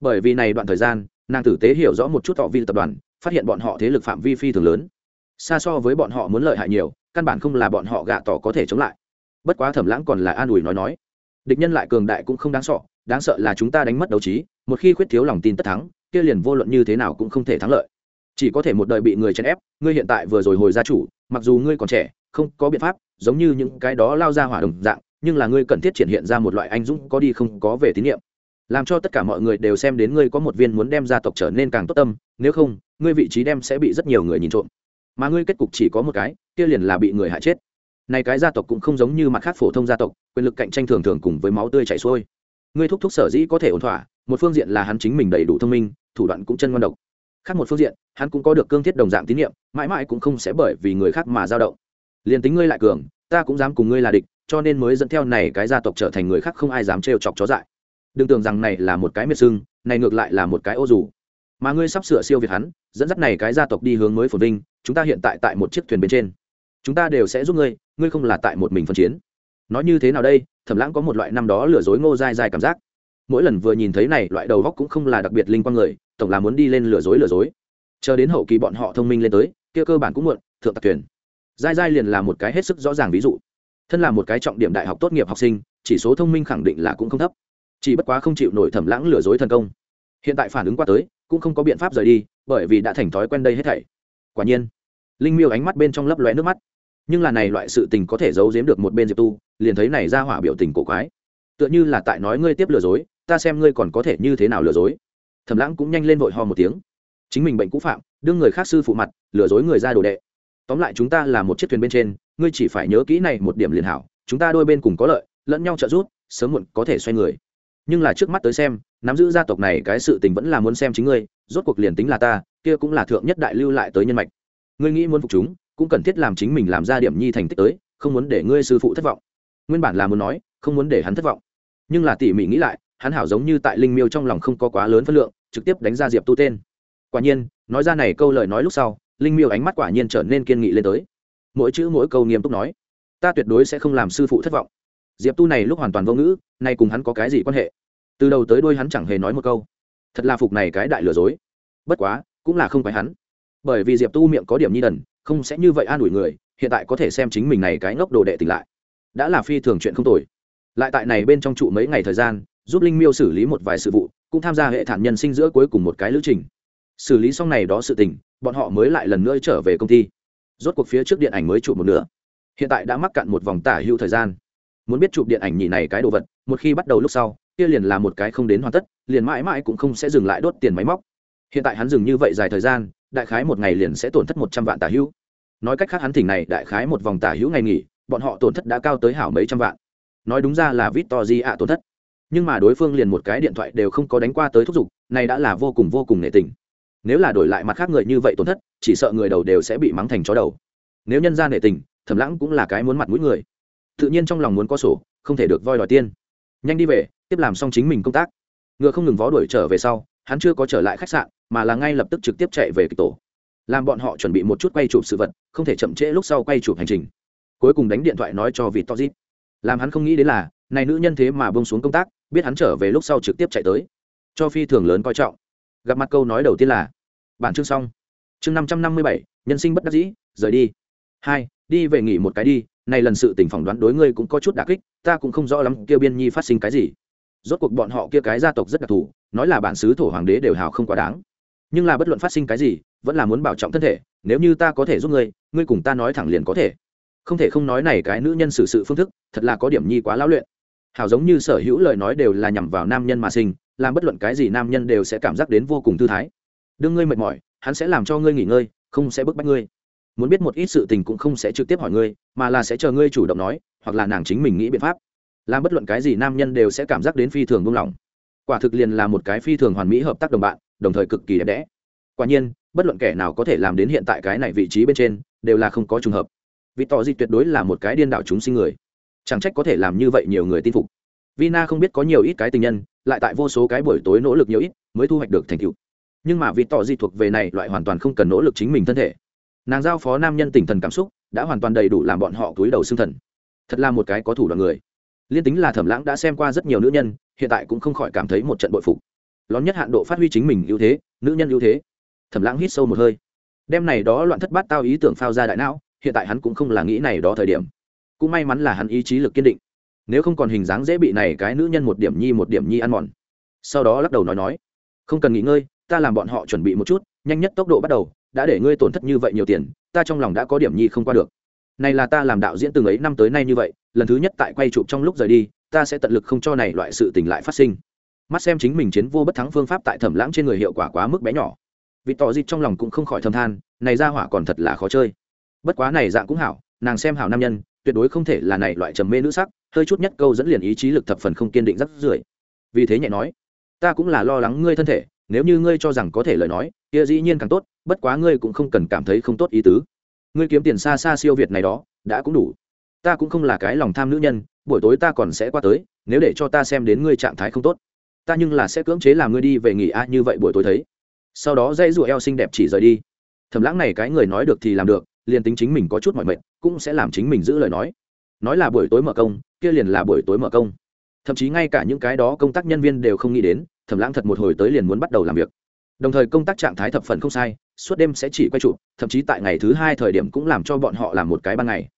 Bởi vì này đoạn thời gian, nàng tử tế hiểu rõ một chút họ vi tập đoàn, phát hiện bọn họ thế lực phạm vi phi thường lớn. Xa so với bọn họ muốn lợi hại nhiều, căn bản không là bọn họ gạ tỏ có thể chống lại. Bất quá thẩm lãng còn là an ủi nói nói. Địch nhân lại cường đại cũng không đáng sợ đáng sợ là chúng ta đánh mất đấu trí, một khi khuyết thiếu lòng tin tất thắng, kia liền vô luận như thế nào cũng không thể thắng lợi. Chỉ có thể một đời bị người chèn ép, ngươi hiện tại vừa rồi hồi gia chủ, mặc dù ngươi còn trẻ, không có biện pháp, giống như những cái đó lao ra hỏa đồng dạng, nhưng là ngươi cần thiết triển hiện ra một loại anh dũng có đi không có về tín nhiệm. Làm cho tất cả mọi người đều xem đến ngươi có một viên muốn đem gia tộc trở nên càng tốt tâm, nếu không, ngươi vị trí đem sẽ bị rất nhiều người nhìn trộm. Mà ngươi kết cục chỉ có một cái, kia liền là bị người hại chết. Này cái gia tộc cũng không giống như mặt khác phổ thông gia tộc, quyền lực cạnh tranh thường thường cùng với máu tươi chảy xuôi ngươi thúc thúc sở dĩ có thể ổn thỏa, một phương diện là hắn chính mình đầy đủ thông minh, thủ đoạn cũng chân ngon độc. Khác một phương diện, hắn cũng có được cương thiết đồng dạng tín nhiệm, mãi mãi cũng không sẽ bởi vì người khác mà dao động. Liền tính ngươi lại cường, ta cũng dám cùng ngươi là địch, cho nên mới dẫn theo này cái gia tộc trở thành người khác không ai dám trêu chọc chó dại. Đừng tưởng rằng này là một cái miệt sưng, này ngược lại là một cái ô dù. Mà ngươi sắp sửa siêu việt hắn, dẫn dắt này cái gia tộc đi hướng mới phồn vinh, chúng ta hiện tại tại một chiếc thuyền bên trên. Chúng ta đều sẽ giúp ngươi ngươi không là tại một mình phân chiến nói như thế nào đây, thẩm lãng có một loại năm đó lừa dối ngô dai dai cảm giác. Mỗi lần vừa nhìn thấy này, loại đầu góc cũng không là đặc biệt linh quang người, tổng là muốn đi lên lừa dối lừa dối. Chờ đến hậu kỳ bọn họ thông minh lên tới, kia cơ bản cũng muộn, thượng tạc tuyển dai dai liền là một cái hết sức rõ ràng ví dụ. Thân là một cái trọng điểm đại học tốt nghiệp học sinh, chỉ số thông minh khẳng định là cũng không thấp. Chỉ bất quá không chịu nổi thẩm lãng lừa dối thần công. Hiện tại phản ứng qua tới, cũng không có biện pháp rời đi, bởi vì đã thành thói quen đây hết thảy. Quả nhiên, linh miêu ánh mắt bên trong lấp lóe nước mắt. Nhưng là này loại sự tình có thể giấu giếm được một bên diệp tu liền thấy này ra hỏa biểu tình cổ quái. Tựa như là tại nói ngươi tiếp lừa dối, ta xem ngươi còn có thể như thế nào lừa dối. Thẩm lãng cũng nhanh lên vội ho một tiếng. Chính mình bệnh cũ phạm, đương người khác sư phụ mặt, lừa dối người ra đồ đệ. Tóm lại chúng ta là một chiếc thuyền bên trên, ngươi chỉ phải nhớ kỹ này một điểm liền hảo, chúng ta đôi bên cùng có lợi, lẫn nhau trợ giúp, sớm muộn có thể xoay người. Nhưng là trước mắt tới xem, nắm giữ gia tộc này cái sự tình vẫn là muốn xem chính ngươi, rốt cuộc liền tính là ta, kia cũng là thượng nhất đại lưu lại tới nhân mạch. Ngươi nghĩ muốn phục chúng, cũng cần thiết làm chính mình làm ra điểm nhi thành tích tới, không muốn để ngươi sư phụ thất vọng nguyên bản là muốn nói, không muốn để hắn thất vọng. Nhưng là tỉ mỉ nghĩ lại, hắn hảo giống như tại linh miêu trong lòng không có quá lớn phân lượng, trực tiếp đánh ra diệp tu tên. Quả nhiên, nói ra này câu lời nói lúc sau, linh miêu ánh mắt quả nhiên trở nên kiên nghị lên tới. Mỗi chữ mỗi câu nghiêm túc nói, ta tuyệt đối sẽ không làm sư phụ thất vọng. Diệp tu này lúc hoàn toàn vô ngữ, nay cùng hắn có cái gì quan hệ? Từ đầu tới đôi hắn chẳng hề nói một câu. Thật là phục này cái đại lừa dối. Bất quá, cũng là không phải hắn. Bởi vì diệp tu miệng có điểm nhi đần, không sẽ như vậy an ủi người, hiện tại có thể xem chính mình này cái ngốc đồ đệ tỉnh lại đã là phi thường chuyện không tồi. Lại tại này bên trong trụ mấy ngày thời gian, giúp linh miêu xử lý một vài sự vụ, cũng tham gia hệ thản nhân sinh giữa cuối cùng một cái lữ trình. Xử lý xong này đó sự tình, bọn họ mới lại lần nữa trở về công ty. Rốt cuộc phía trước điện ảnh mới chụp một nửa. Hiện tại đã mắc cạn một vòng tả hưu thời gian. Muốn biết chụp điện ảnh nhỉ này cái đồ vật, một khi bắt đầu lúc sau, kia liền là một cái không đến hoàn tất, liền mãi mãi cũng không sẽ dừng lại đốt tiền máy móc. Hiện tại hắn dừng như vậy dài thời gian, đại khái một ngày liền sẽ tổn thất một trăm vạn tả hữu. Nói cách khác hắn thỉnh này đại khái một vòng tả hữu ngày nghỉ bọn họ tổn thất đã cao tới hảo mấy trăm vạn. Nói đúng ra là vít to ạ tổn thất. Nhưng mà đối phương liền một cái điện thoại đều không có đánh qua tới thúc giục, này đã là vô cùng vô cùng nể tình. Nếu là đổi lại mặt khác người như vậy tổn thất, chỉ sợ người đầu đều sẽ bị mắng thành chó đầu. Nếu nhân ra nể tình, thẩm lãng cũng là cái muốn mặt mũi người. Tự nhiên trong lòng muốn có sổ, không thể được voi đòi tiên nhanh đi về, tiếp làm xong chính mình công tác. Ngựa không ngừng vó đuổi trở về sau, hắn chưa có trở lại khách sạn, mà là ngay lập tức trực tiếp chạy về kịch tổ. Làm bọn họ chuẩn bị một chút quay chụp sự vật, không thể chậm trễ lúc sau quay chụp hành trình cuối cùng đánh điện thoại nói cho vị to dít. Làm hắn không nghĩ đến là, này nữ nhân thế mà bông xuống công tác, biết hắn trở về lúc sau trực tiếp chạy tới. Cho phi thường lớn coi trọng. Gặp mặt câu nói đầu tiên là, bản chương xong. Chương năm trăm năm mươi bảy, nhân sinh bất đắc dĩ, rời đi. Hai, đi về nghỉ một cái đi, này lần sự tình phỏng đoán đối ngươi cũng có chút đà kích, ta cũng không rõ lắm kia biên nhi phát sinh cái gì. Rốt cuộc bọn họ kia cái gia tộc rất đặc thù, nói là bản xứ thổ hoàng đế đều hào không quá đáng. Nhưng là bất luận phát sinh cái gì, vẫn là muốn bảo trọng thân thể, nếu như ta có thể giúp ngươi ngươi cùng ta nói thẳng liền có thể không thể không nói này cái nữ nhân xử sự phương thức, thật là có điểm nhi quá lão luyện. Hảo giống như sở hữu lời nói đều là nhằm vào nam nhân mà sinh, làm bất luận cái gì nam nhân đều sẽ cảm giác đến vô cùng thư thái. Đương ngươi mệt mỏi, hắn sẽ làm cho ngươi nghỉ ngơi, không sẽ bức bách ngươi. Muốn biết một ít sự tình cũng không sẽ trực tiếp hỏi ngươi, mà là sẽ chờ ngươi chủ động nói, hoặc là nàng chính mình nghĩ biện pháp. Làm bất luận cái gì nam nhân đều sẽ cảm giác đến phi thường buông lỏng. Quả thực liền là một cái phi thường hoàn mỹ hợp tác đồng bạn, đồng thời cực kỳ đẹp đẽ. Quả nhiên, bất luận kẻ nào có thể làm đến hiện tại cái này vị trí bên trên, đều là không có trùng hợp vì tỏ gì tuyệt đối là một cái điên đảo chúng sinh người. Chẳng trách có thể làm như vậy nhiều người tin phục. Vina không biết có nhiều ít cái tình nhân, lại tại vô số cái buổi tối nỗ lực nhiều ít mới thu hoạch được thành tựu. Nhưng mà vì tỏ gì thuộc về này loại hoàn toàn không cần nỗ lực chính mình thân thể. Nàng giao phó nam nhân tỉnh thần cảm xúc, đã hoàn toàn đầy đủ làm bọn họ túi đầu xương thần. Thật là một cái có thủ đoạn người. Liên tính là thẩm lãng đã xem qua rất nhiều nữ nhân, hiện tại cũng không khỏi cảm thấy một trận bội phục. Lón nhất hạn độ phát huy chính mình ưu thế, nữ nhân ưu thế. Thẩm lãng hít sâu một hơi. Đem này đó loạn thất bát tao ý tưởng phao ra đại não hiện tại hắn cũng không là nghĩ này đó thời điểm. Cũng may mắn là hắn ý chí lực kiên định. Nếu không còn hình dáng dễ bị này cái nữ nhân một điểm nhi một điểm nhi ăn mòn. Sau đó lắc đầu nói nói, không cần nghỉ ngơi, ta làm bọn họ chuẩn bị một chút, nhanh nhất tốc độ bắt đầu, đã để ngươi tổn thất như vậy nhiều tiền, ta trong lòng đã có điểm nhi không qua được. Này là ta làm đạo diễn từng ấy năm tới nay như vậy, lần thứ nhất tại quay chụp trong lúc rời đi, ta sẽ tận lực không cho này loại sự tình lại phát sinh. Mắt xem chính mình chiến vô bất thắng phương pháp tại thẩm lãng trên người hiệu quả quá mức bé nhỏ. Vì tỏ dịp trong lòng cũng không khỏi thầm than, này ra hỏa còn thật là khó chơi bất quá này dạng cũng hảo, nàng xem hảo nam nhân, tuyệt đối không thể là này loại trầm mê nữ sắc, hơi chút nhất câu dẫn liền ý chí lực thập phần không kiên định rất rưởi. Vì thế nhẹ nói, ta cũng là lo lắng ngươi thân thể, nếu như ngươi cho rằng có thể lời nói, kia dĩ nhiên càng tốt, bất quá ngươi cũng không cần cảm thấy không tốt ý tứ. Ngươi kiếm tiền xa xa siêu việt này đó, đã cũng đủ. Ta cũng không là cái lòng tham nữ nhân, buổi tối ta còn sẽ qua tới, nếu để cho ta xem đến ngươi trạng thái không tốt, ta nhưng là sẽ cưỡng chế làm ngươi đi về nghỉ a, như vậy buổi tối thấy. Sau đó dây rụa eo xinh đẹp chỉ rời đi. Thầm lãng này cái người nói được thì làm được liền tính chính mình có chút mọi mệnh, cũng sẽ làm chính mình giữ lời nói. Nói là buổi tối mở công, kia liền là buổi tối mở công. Thậm chí ngay cả những cái đó công tác nhân viên đều không nghĩ đến, thẩm lãng thật một hồi tới liền muốn bắt đầu làm việc. Đồng thời công tác trạng thái thập phần không sai, suốt đêm sẽ chỉ quay trụ, thậm chí tại ngày thứ hai thời điểm cũng làm cho bọn họ làm một cái ban ngày.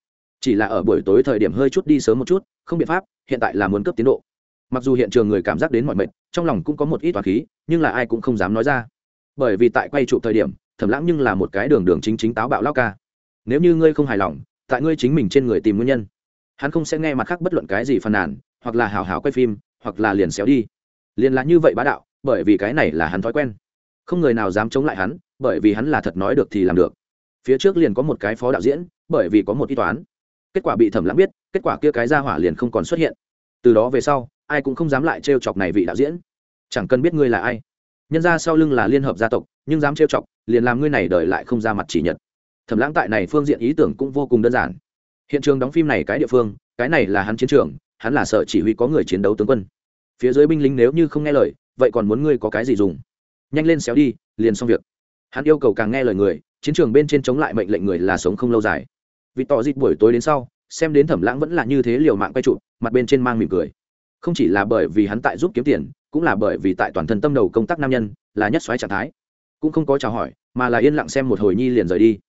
Chỉ là ở buổi tối thời điểm hơi chút đi sớm một chút, không biện pháp, hiện tại là muốn cấp tiến độ. Mặc dù hiện trường người cảm giác đến mọi mệt trong lòng cũng có một ít toán khí, nhưng là ai cũng không dám nói ra. Bởi vì tại quay trụ thời điểm, thẩm lãng nhưng là một cái đường đường chính chính táo bạo lao ca nếu như ngươi không hài lòng, tại ngươi chính mình trên người tìm nguyên nhân, hắn không sẽ nghe mặt khác bất luận cái gì phàn nàn, hoặc là hào hào quay phim, hoặc là liền xéo đi. Liền là như vậy bá đạo, bởi vì cái này là hắn thói quen. Không người nào dám chống lại hắn, bởi vì hắn là thật nói được thì làm được. Phía trước liền có một cái phó đạo diễn, bởi vì có một y toán. Kết quả bị thẩm lãng biết, kết quả kia cái ra hỏa liền không còn xuất hiện. Từ đó về sau, ai cũng không dám lại trêu chọc này vị đạo diễn. Chẳng cần biết ngươi là ai. Nhân ra sau lưng là liên hợp gia tộc, nhưng dám trêu chọc, liền làm ngươi này đời lại không ra mặt chỉ nhật thẩm lãng tại này phương diện ý tưởng cũng vô cùng đơn giản. Hiện trường đóng phim này cái địa phương, cái này là hắn chiến trường, hắn là sợ chỉ huy có người chiến đấu tướng quân. Phía dưới binh lính nếu như không nghe lời, vậy còn muốn ngươi có cái gì dùng? Nhanh lên xéo đi, liền xong việc. Hắn yêu cầu càng nghe lời người, chiến trường bên trên chống lại mệnh lệnh người là sống không lâu dài. Vì tỏ dịt buổi tối đến sau, xem đến thẩm lãng vẫn là như thế liều mạng quay trụ, mặt bên trên mang mỉm cười. Không chỉ là bởi vì hắn tại giúp kiếm tiền, cũng là bởi vì tại toàn thân tâm đầu công tác nam nhân, là nhất xoáy trạng thái. Cũng không có chào hỏi, mà là yên lặng xem một hồi nhi liền rời đi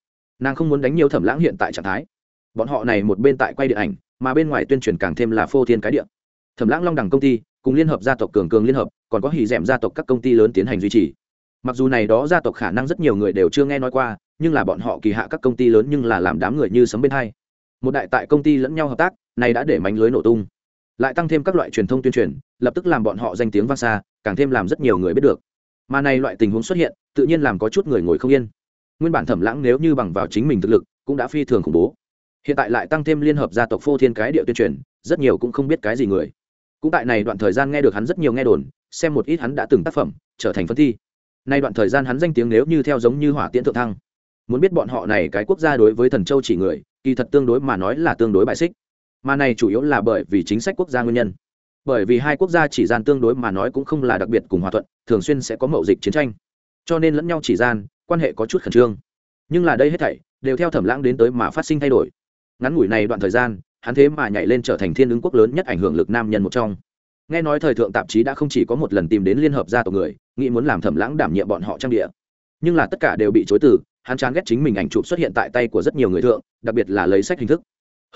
nàng không muốn đánh nhiều thẩm lãng hiện tại trạng thái. Bọn họ này một bên tại quay điện ảnh, mà bên ngoài tuyên truyền càng thêm là phô thiên cái điện thẩm lãng long đẳng công ty, cùng liên hợp gia tộc cường cường liên hợp, còn có hỉ d gia tộc các công ty lớn tiến hành duy trì. Mặc dù này đó gia tộc khả năng rất nhiều người đều chưa nghe nói qua, nhưng là bọn họ kỳ hạ các công ty lớn nhưng là làm đám người như sấm bên hai. Một đại tại công ty lẫn nhau hợp tác, này đã để mánh lưới nổ tung. Lại tăng thêm các loại truyền thông tuyên truyền, lập tức làm bọn họ danh tiếng vang xa, càng thêm làm rất nhiều người biết được. Mà này loại tình huống xuất hiện, tự nhiên làm có chút người ngồi không yên nguyên bản thẩm lãng nếu như bằng vào chính mình thực lực, cũng đã phi thường khủng bố. Hiện tại lại tăng thêm liên hợp gia tộc phô thiên cái địa tuyên truyền, rất nhiều cũng không biết cái gì người. Cũng tại này đoạn thời gian nghe được hắn rất nhiều nghe đồn, xem một ít hắn đã từng tác phẩm, trở thành phân thi. Nay đoạn thời gian hắn danh tiếng nếu như theo giống như hỏa tiễn thượng thăng. Muốn biết bọn họ này cái quốc gia đối với thần châu chỉ người, kỳ thật tương đối mà nói là tương đối bại xích. Mà này chủ yếu là bởi vì chính sách quốc gia nguyên nhân. Bởi vì hai quốc gia chỉ gian tương đối mà nói cũng không là đặc biệt cùng hòa thuận, thường xuyên sẽ có mậu dịch chiến tranh. Cho nên lẫn nhau chỉ gian quan hệ có chút khẩn trương. Nhưng là đây hết thảy đều theo thẩm lãng đến tới mà phát sinh thay đổi. Ngắn ngủi này đoạn thời gian, hắn thế mà nhảy lên trở thành thiên ứng quốc lớn nhất ảnh hưởng lực nam nhân một trong. Nghe nói thời thượng tạp chí đã không chỉ có một lần tìm đến liên hợp gia tộc người, nghĩ muốn làm thẩm lãng đảm nhiệm bọn họ trang địa. Nhưng là tất cả đều bị chối từ, hắn chán ghét chính mình ảnh chụp xuất hiện tại tay của rất nhiều người thượng, đặc biệt là lấy sách hình thức.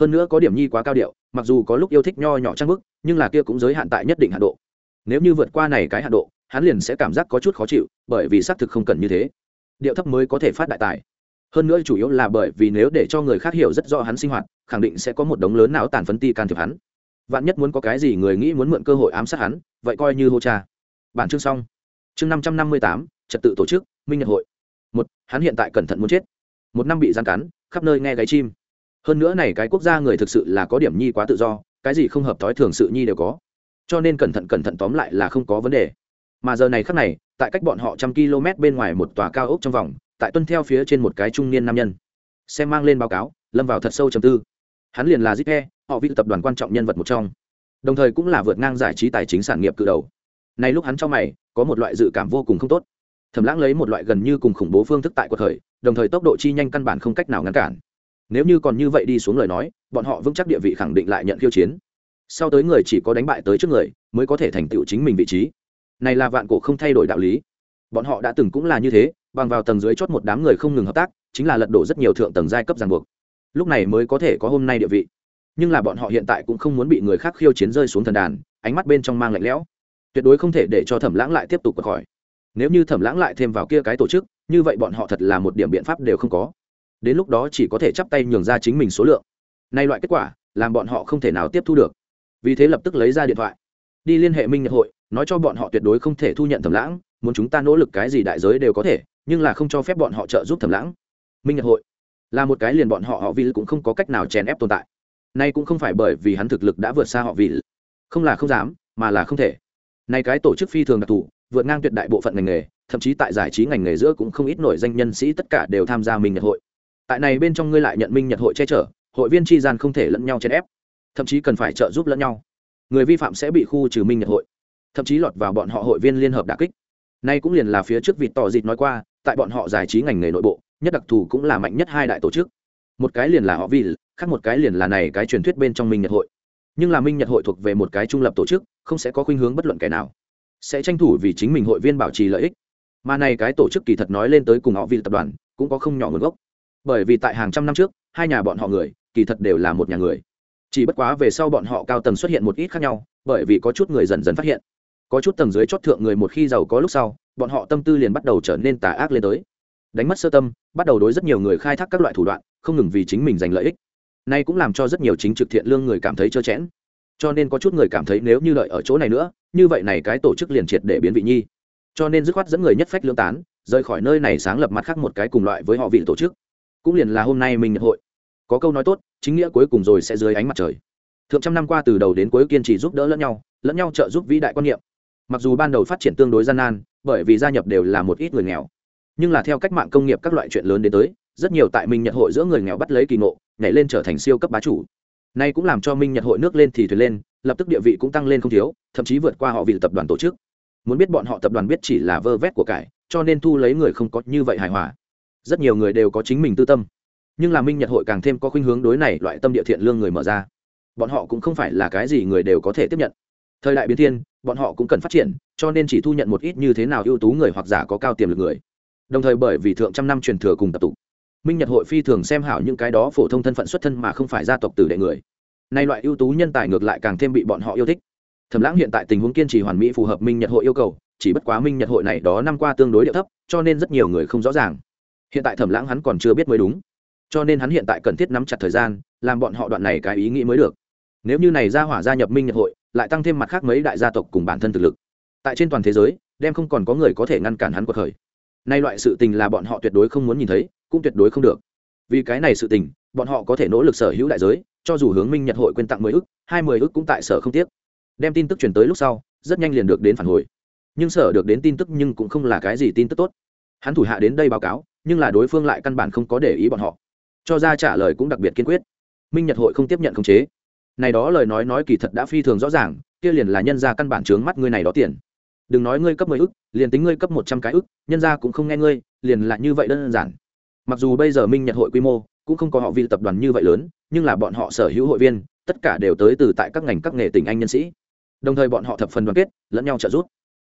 Hơn nữa có điểm nhi quá cao điệu, mặc dù có lúc yêu thích nho nhỏ trang bức, nhưng là kia cũng giới hạn tại nhất định hạ độ. Nếu như vượt qua này cái hạ độ, hắn liền sẽ cảm giác có chút khó chịu, bởi vì xác thực không cần như thế điệu thấp mới có thể phát đại tài. Hơn nữa chủ yếu là bởi vì nếu để cho người khác hiểu rất rõ hắn sinh hoạt, khẳng định sẽ có một đống lớn não tàn phấn ti can thiệp hắn. Vạn nhất muốn có cái gì người nghĩ muốn mượn cơ hội ám sát hắn, vậy coi như hô cha. Bản chương xong. Chương năm trăm năm mươi tám, trật tự tổ chức, minh nhật hội. Một, hắn hiện tại cẩn thận muốn chết. Một năm bị gian cắn, khắp nơi nghe gáy chim. Hơn nữa này cái quốc gia người thực sự là có điểm nhi quá tự do, cái gì không hợp thói thường sự nhi đều có. Cho nên cẩn thận cẩn thận tóm lại là không có vấn đề. Mà giờ này khắc này tại cách bọn họ trăm km bên ngoài một tòa cao ốc trong vòng, tại tuân theo phía trên một cái trung niên nam nhân. Xem mang lên báo cáo, lâm vào thật sâu trầm tư. Hắn liền là zip họ vị tập đoàn quan trọng nhân vật một trong. Đồng thời cũng là vượt ngang giải trí tài chính sản nghiệp cự đầu. Này lúc hắn trong mày, có một loại dự cảm vô cùng không tốt. Thẩm lãng lấy một loại gần như cùng khủng bố phương thức tại cuộc khởi, đồng thời tốc độ chi nhanh căn bản không cách nào ngăn cản. Nếu như còn như vậy đi xuống lời nói, bọn họ vững chắc địa vị khẳng định lại nhận khiêu chiến. Sau tới người chỉ có đánh bại tới trước người, mới có thể thành tựu chính mình vị trí này là vạn cổ không thay đổi đạo lý. Bọn họ đã từng cũng là như thế, bằng vào tầng dưới chót một đám người không ngừng hợp tác, chính là lật đổ rất nhiều thượng tầng giai cấp ràng buộc. Lúc này mới có thể có hôm nay địa vị. Nhưng là bọn họ hiện tại cũng không muốn bị người khác khiêu chiến rơi xuống thần đàn, ánh mắt bên trong mang lạnh lẽo. Tuyệt đối không thể để cho thẩm lãng lại tiếp tục khỏi. Nếu như thẩm lãng lại thêm vào kia cái tổ chức, như vậy bọn họ thật là một điểm biện pháp đều không có. Đến lúc đó chỉ có thể chắp tay nhường ra chính mình số lượng. Nay loại kết quả, làm bọn họ không thể nào tiếp thu được. Vì thế lập tức lấy ra điện thoại. Đi liên hệ minh nhật hội nói cho bọn họ tuyệt đối không thể thu nhận thẩm lãng, muốn chúng ta nỗ lực cái gì đại giới đều có thể, nhưng là không cho phép bọn họ trợ giúp thẩm lãng. Minh nhật hội là một cái liền bọn họ họ vì cũng không có cách nào chèn ép tồn tại. Nay cũng không phải bởi vì hắn thực lực đã vượt xa họ vì không là không dám, mà là không thể. Nay cái tổ chức phi thường đặc thù, vượt ngang tuyệt đại bộ phận ngành nghề, thậm chí tại giải trí ngành nghề giữa cũng không ít nổi danh nhân sĩ tất cả đều tham gia minh nhật hội. Tại này bên trong ngươi lại nhận minh nhật hội che chở, hội viên tri gian không thể lẫn nhau chèn ép, thậm chí cần phải trợ giúp lẫn nhau. Người vi phạm sẽ bị khu trừ minh nhật hội thậm chí lọt vào bọn họ hội viên liên hợp đà kích. Nay cũng liền là phía trước vịt tỏ dịt nói qua, tại bọn họ giải trí ngành nghề nội bộ, nhất đặc thù cũng là mạnh nhất hai đại tổ chức. Một cái liền là họ vì khác một cái liền là này cái truyền thuyết bên trong minh nhật hội. Nhưng là minh nhật hội thuộc về một cái trung lập tổ chức, không sẽ có khuynh hướng bất luận kẻ nào. Sẽ tranh thủ vì chính mình hội viên bảo trì lợi ích. Mà này cái tổ chức kỳ thật nói lên tới cùng họ vì tập đoàn, cũng có không nhỏ nguồn gốc. Bởi vì tại hàng trăm năm trước, hai nhà bọn họ người, kỳ thật đều là một nhà người. Chỉ bất quá về sau bọn họ cao tầng xuất hiện một ít khác nhau, bởi vì có chút người dần dần phát hiện có chút tầng dưới chót thượng người một khi giàu có lúc sau, bọn họ tâm tư liền bắt đầu trở nên tà ác lên tới. Đánh mất sơ tâm, bắt đầu đối rất nhiều người khai thác các loại thủ đoạn, không ngừng vì chính mình giành lợi ích. Nay cũng làm cho rất nhiều chính trực thiện lương người cảm thấy trơ chẽn. Cho nên có chút người cảm thấy nếu như lợi ở chỗ này nữa, như vậy này cái tổ chức liền triệt để biến vị nhi. Cho nên dứt khoát dẫn người nhất phách lương tán, rời khỏi nơi này sáng lập mặt khác một cái cùng loại với họ vị tổ chức. Cũng liền là hôm nay mình nhập hội. Có câu nói tốt, chính nghĩa cuối cùng rồi sẽ dưới ánh mặt trời. Thượng trăm năm qua từ đầu đến cuối kiên trì giúp đỡ lẫn nhau lẫn nhau trợ giúp vĩ đại quan niệm mặc dù ban đầu phát triển tương đối gian nan, bởi vì gia nhập đều là một ít người nghèo. Nhưng là theo cách mạng công nghiệp các loại chuyện lớn đến tới, rất nhiều tại minh nhật hội giữa người nghèo bắt lấy kỳ ngộ, nhảy lên trở thành siêu cấp bá chủ. Nay cũng làm cho minh nhật hội nước lên thì thuyền lên, lập tức địa vị cũng tăng lên không thiếu, thậm chí vượt qua họ vì tập đoàn tổ chức. Muốn biết bọn họ tập đoàn biết chỉ là vơ vét của cải, cho nên thu lấy người không có như vậy hài hòa. Rất nhiều người đều có chính mình tư tâm. Nhưng là minh nhật hội càng thêm có khuynh hướng đối này loại tâm địa thiện lương người mở ra. Bọn họ cũng không phải là cái gì người đều có thể tiếp nhận. Thời đại biến thiên bọn họ cũng cần phát triển, cho nên chỉ thu nhận một ít như thế nào ưu tú người hoặc giả có cao tiềm lực người. Đồng thời bởi vì thượng trăm năm truyền thừa cùng tập tục, minh nhật hội phi thường xem hảo những cái đó phổ thông thân phận xuất thân mà không phải gia tộc tử đệ người. Nay loại ưu tú nhân tài ngược lại càng thêm bị bọn họ yêu thích. Thẩm lãng hiện tại tình huống kiên trì hoàn mỹ phù hợp minh nhật hội yêu cầu, chỉ bất quá minh nhật hội này đó năm qua tương đối địa thấp, cho nên rất nhiều người không rõ ràng. Hiện tại thẩm lãng hắn còn chưa biết mới đúng, cho nên hắn hiện tại cần thiết nắm chặt thời gian, làm bọn họ đoạn này cái ý nghĩ mới được. Nếu như này ra hỏa gia nhập minh nhật hội lại tăng thêm mặt khác mấy đại gia tộc cùng bản thân thực lực. Tại trên toàn thế giới đem không còn có người có thể ngăn cản hắn cuộc khởi. Nay loại sự tình là bọn họ tuyệt đối không muốn nhìn thấy cũng tuyệt đối không được. Vì cái này sự tình bọn họ có thể nỗ lực sở hữu đại giới cho dù hướng minh nhật hội quyên tặng mười ước, hai mươi ước cũng tại sở không tiếc. Đem tin tức truyền tới lúc sau rất nhanh liền được đến phản hồi. Nhưng sở được đến tin tức nhưng cũng không là cái gì tin tức tốt. Hắn thủ hạ đến đây báo cáo nhưng là đối phương lại căn bản không có để ý bọn họ. Cho ra trả lời cũng đặc biệt kiên quyết. Minh nhật hội không tiếp nhận khống chế này đó lời nói nói kỳ thật đã phi thường rõ ràng, kia liền là nhân ra căn bản trướng mắt ngươi này đó tiền. Đừng nói ngươi cấp mười ức, liền tính ngươi cấp một trăm cái ức, nhân ra cũng không nghe ngươi, liền là như vậy đơn giản. Mặc dù bây giờ minh nhật hội quy mô cũng không có họ vi tập đoàn như vậy lớn, nhưng là bọn họ sở hữu hội viên, tất cả đều tới từ tại các ngành các nghề tỉnh anh nhân sĩ. Đồng thời bọn họ thập phần đoàn kết, lẫn nhau trợ giúp.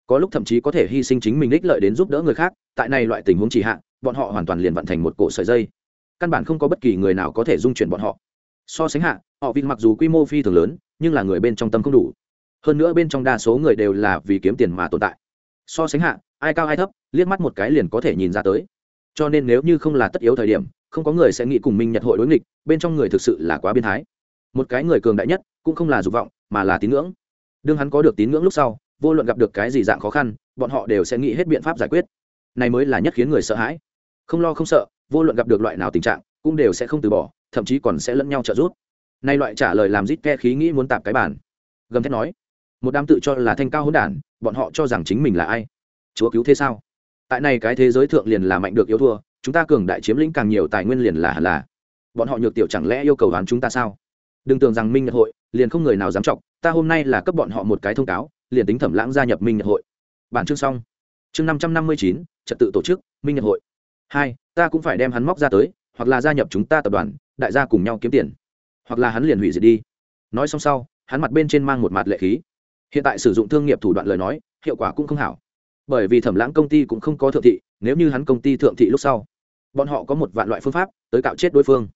Có lúc thậm chí có thể hy sinh chính mình ích lợi đến giúp đỡ người khác, tại này loại tình huống chỉ hạn bọn họ hoàn toàn liền vận thành một cổ sợi dây. Căn bản không có bất kỳ người nào có thể dung chuyển bọn họ so sánh hạ, họ vì mặc dù quy mô phi thường lớn, nhưng là người bên trong tâm không đủ. Hơn nữa bên trong đa số người đều là vì kiếm tiền mà tồn tại. So sánh hạ, ai cao ai thấp, liếc mắt một cái liền có thể nhìn ra tới. Cho nên nếu như không là tất yếu thời điểm, không có người sẽ nghĩ cùng minh nhật hội đối nghịch, bên trong người thực sự là quá biến thái. Một cái người cường đại nhất, cũng không là dục vọng, mà là tín ngưỡng. Đương hắn có được tín ngưỡng lúc sau, vô luận gặp được cái gì dạng khó khăn, bọn họ đều sẽ nghĩ hết biện pháp giải quyết. Này mới là nhất khiến người sợ hãi. Không lo không sợ, vô luận gặp được loại nào tình trạng, cũng đều sẽ không từ bỏ thậm chí còn sẽ lẫn nhau trợ giúp. Nay loại trả lời làm rít ke khí nghĩ muốn tạp cái bản gầm thét nói, một đám tự cho là thanh cao hỗn đản, bọn họ cho rằng chính mình là ai? Chúa cứu thế sao? Tại này cái thế giới thượng liền là mạnh được yếu thua, chúng ta cường đại chiếm lĩnh càng nhiều tài nguyên liền là hẳn là. Bọn họ nhược tiểu chẳng lẽ yêu cầu đoán chúng ta sao? Đừng tưởng rằng minh nhật hội, liền không người nào dám trọng ta hôm nay là cấp bọn họ một cái thông cáo, liền tính thẩm lãng gia nhập minh nhật hội. Bản chương xong. Chương năm trăm năm mươi chín, trật tự tổ chức, minh nhật hội. Hai, ta cũng phải đem hắn móc ra tới, hoặc là gia nhập chúng ta tập đoàn đại gia cùng nhau kiếm tiền, hoặc là hắn liền hủy diệt đi. Nói xong sau, hắn mặt bên trên mang một mặt lệ khí. Hiện tại sử dụng thương nghiệp thủ đoạn lời nói, hiệu quả cũng không hảo. Bởi vì thẩm lãng công ty cũng không có thượng thị, nếu như hắn công ty thượng thị lúc sau, bọn họ có một vạn loại phương pháp tới cạo chết đối phương.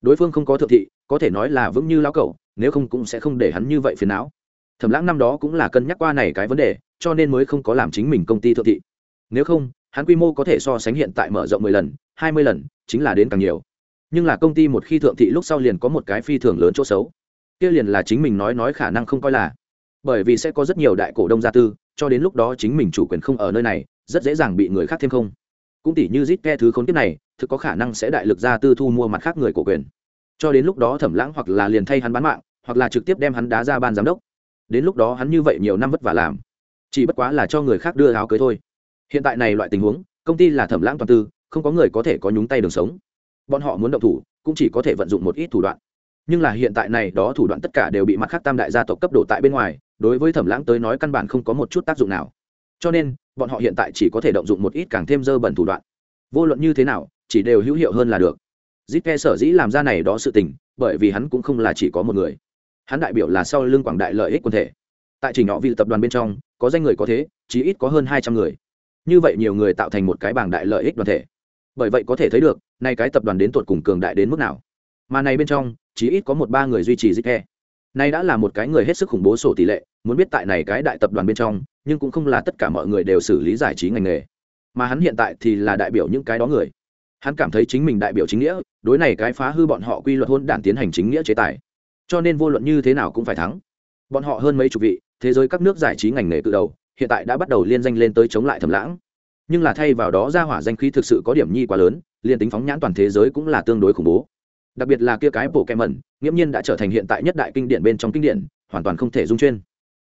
Đối phương không có thượng thị, có thể nói là vững như lao cẩu, nếu không cũng sẽ không để hắn như vậy phiền não. Thẩm lãng năm đó cũng là cân nhắc qua này cái vấn đề, cho nên mới không có làm chính mình công ty thượng thị. Nếu không, hắn quy mô có thể so sánh hiện tại mở rộng mười lần, hai mươi lần, chính là đến càng nhiều nhưng là công ty một khi thượng thị lúc sau liền có một cái phi thường lớn chỗ xấu. Kia liền là chính mình nói nói khả năng không coi là. Bởi vì sẽ có rất nhiều đại cổ đông gia tư, cho đến lúc đó chính mình chủ quyền không ở nơi này, rất dễ dàng bị người khác thêm không. Cũng tỷ như zit ke thứ khốn kiếp này, thực có khả năng sẽ đại lực gia tư thu mua mặt khác người cổ quyền. Cho đến lúc đó thẩm lãng hoặc là liền thay hắn bán mạng, hoặc là trực tiếp đem hắn đá ra ban giám đốc. Đến lúc đó hắn như vậy nhiều năm vất vả làm, chỉ bất quá là cho người khác đưa áo cưới thôi. Hiện tại này loại tình huống, công ty là thẩm lãng toàn tư, không có người có thể có nhúng tay đường sống bọn họ muốn động thủ, cũng chỉ có thể vận dụng một ít thủ đoạn. Nhưng là hiện tại này, đó thủ đoạn tất cả đều bị mặt khác tam đại gia tộc cấp độ tại bên ngoài, đối với thẩm lãng tới nói căn bản không có một chút tác dụng nào. Cho nên, bọn họ hiện tại chỉ có thể động dụng một ít càng thêm dơ bẩn thủ đoạn. Vô luận như thế nào, chỉ đều hữu hiệu hơn là được. Zip sở dĩ làm ra này đó sự tình, bởi vì hắn cũng không là chỉ có một người. Hắn đại biểu là sau lưng quảng đại lợi ích quân thể. Tại trình họ vị tập đoàn bên trong, có danh người có thế, chí ít có hơn hai trăm người. Như vậy nhiều người tạo thành một cái bảng đại lợi ích đoàn thể bởi vậy có thể thấy được, nay cái tập đoàn đến tột cùng cường đại đến mức nào. Mà này bên trong, chỉ ít có một ba người duy trì dịch e nay đã là một cái người hết sức khủng bố sổ tỷ lệ, muốn biết tại này cái đại tập đoàn bên trong, nhưng cũng không là tất cả mọi người đều xử lý giải trí ngành nghề. Mà hắn hiện tại thì là đại biểu những cái đó người. Hắn cảm thấy chính mình đại biểu chính nghĩa, đối này cái phá hư bọn họ quy luật hôn đản tiến hành chính nghĩa chế tài. Cho nên vô luận như thế nào cũng phải thắng. Bọn họ hơn mấy chục vị, thế giới các nước giải trí ngành nghề cự đầu, hiện tại đã bắt đầu liên danh lên tới chống lại thầm lãng nhưng là thay vào đó ra hỏa danh khí thực sự có điểm nhi quá lớn, liền tính phóng nhãn toàn thế giới cũng là tương đối khủng bố. Đặc biệt là kia cái bộ kẹm mẩn nghiễm nhiên đã trở thành hiện tại nhất đại kinh điển bên trong kinh điển, hoàn toàn không thể dung chuyên.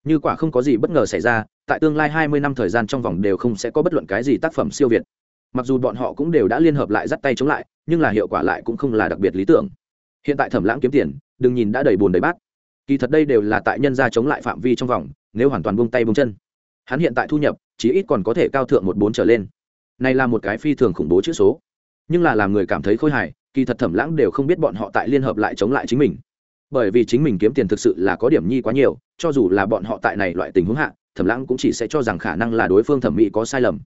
Như quả không có gì bất ngờ xảy ra, tại tương lai hai mươi năm thời gian trong vòng đều không sẽ có bất luận cái gì tác phẩm siêu việt. Mặc dù bọn họ cũng đều đã liên hợp lại dắt tay chống lại, nhưng là hiệu quả lại cũng không là đặc biệt lý tưởng. Hiện tại thẩm lãng kiếm tiền, đừng nhìn đã đầy bùn đầy bát. Kỳ thật đây đều là tại nhân gia chống lại phạm vi trong vòng, nếu hoàn toàn buông tay buông chân. Hắn hiện tại thu nhập chí ít còn có thể cao thượng một bốn trở lên. Này là một cái phi thường khủng bố chữ số. Nhưng là làm người cảm thấy khôi hài, kỳ thật thẩm lãng đều không biết bọn họ tại liên hợp lại chống lại chính mình. Bởi vì chính mình kiếm tiền thực sự là có điểm nhi quá nhiều, cho dù là bọn họ tại này loại tình huống hạ, thẩm lãng cũng chỉ sẽ cho rằng khả năng là đối phương thẩm mỹ có sai lầm.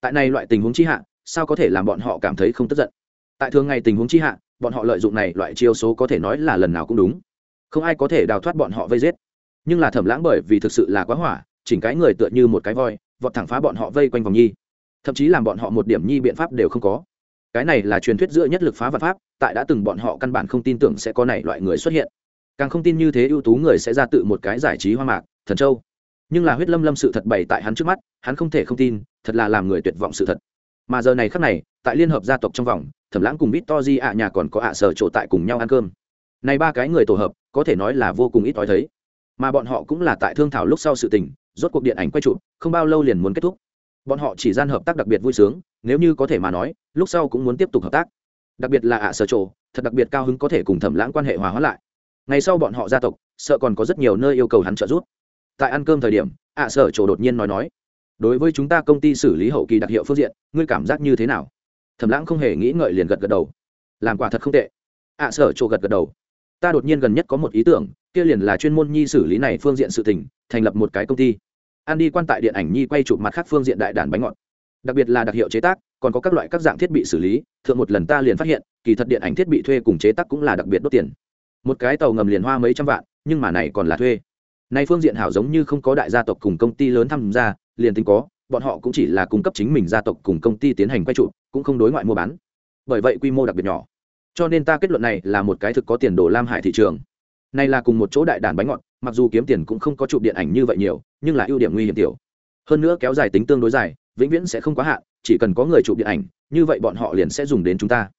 Tại này loại tình huống chi hạ, sao có thể làm bọn họ cảm thấy không tức giận? Tại thường ngày tình huống chi hạ, bọn họ lợi dụng này loại chiêu số có thể nói là lần nào cũng đúng. Không ai có thể đào thoát bọn họ vây giết. Nhưng là thẩm lãng bởi vì thực sự là quá hỏa, chỉnh cái người tựa như một cái voi vọt thẳng phá bọn họ vây quanh vòng nhi. Thậm chí làm bọn họ một điểm nhi biện pháp đều không có. Cái này là truyền thuyết giữa nhất lực phá vật pháp, tại đã từng bọn họ căn bản không tin tưởng sẽ có này loại người xuất hiện. Càng không tin như thế ưu tú người sẽ ra tự một cái giải trí hoa mạc, thần châu. Nhưng là huyết lâm lâm sự thật bày tại hắn trước mắt, hắn không thể không tin, thật là làm người tuyệt vọng sự thật. Mà giờ này khắc này, tại liên hợp gia tộc trong vòng, thẩm lãng cùng bít to di ạ nhà còn có ạ sở chỗ tại cùng nhau ăn cơm. Này ba cái người tổ hợp, có thể nói là vô cùng ít ỏi thấy. Mà bọn họ cũng là tại thương thảo lúc sau sự tình rốt cuộc điện ảnh quay trụ, không bao lâu liền muốn kết thúc. Bọn họ chỉ gian hợp tác đặc biệt vui sướng, nếu như có thể mà nói, lúc sau cũng muốn tiếp tục hợp tác. Đặc biệt là ạ sở trộ thật đặc biệt cao hứng có thể cùng thẩm lãng quan hệ hòa hóa lại. Ngày sau bọn họ gia tộc, sợ còn có rất nhiều nơi yêu cầu hắn trợ giúp. Tại ăn cơm thời điểm, ạ sở trộ đột nhiên nói nói, đối với chúng ta công ty xử lý hậu kỳ đặc hiệu phương diện, ngươi cảm giác như thế nào? Thẩm lãng không hề nghĩ ngợi liền gật gật đầu. Làm quả thật không tệ. Ạ sở trộ gật gật đầu. Ta đột nhiên gần nhất có một ý tưởng, kia liền là chuyên môn nhi xử lý này phương diện sự tình, thành lập một cái công ty an đi quan tại điện ảnh nhi quay chụp mặt khác phương diện đại đàn bánh ngọt. Đặc biệt là đặc hiệu chế tác, còn có các loại các dạng thiết bị xử lý, thượng một lần ta liền phát hiện, kỳ thật điện ảnh thiết bị thuê cùng chế tác cũng là đặc biệt đốt tiền. Một cái tàu ngầm liền hoa mấy trăm vạn, nhưng mà này còn là thuê. Nay phương diện hảo giống như không có đại gia tộc cùng công ty lớn tham gia, liền tính có, bọn họ cũng chỉ là cung cấp chính mình gia tộc cùng công ty tiến hành quay trụ cũng không đối ngoại mua bán. Bởi vậy quy mô đặc biệt nhỏ. Cho nên ta kết luận này là một cái thực có tiền đồ lam hải thị trường này là cùng một chỗ đại đàn bánh ngọt, mặc dù kiếm tiền cũng không có chụp điện ảnh như vậy nhiều, nhưng là ưu điểm nguy hiểm tiểu. Hơn nữa kéo dài tính tương đối dài, vĩnh viễn sẽ không quá hạn, chỉ cần có người chụp điện ảnh, như vậy bọn họ liền sẽ dùng đến chúng ta.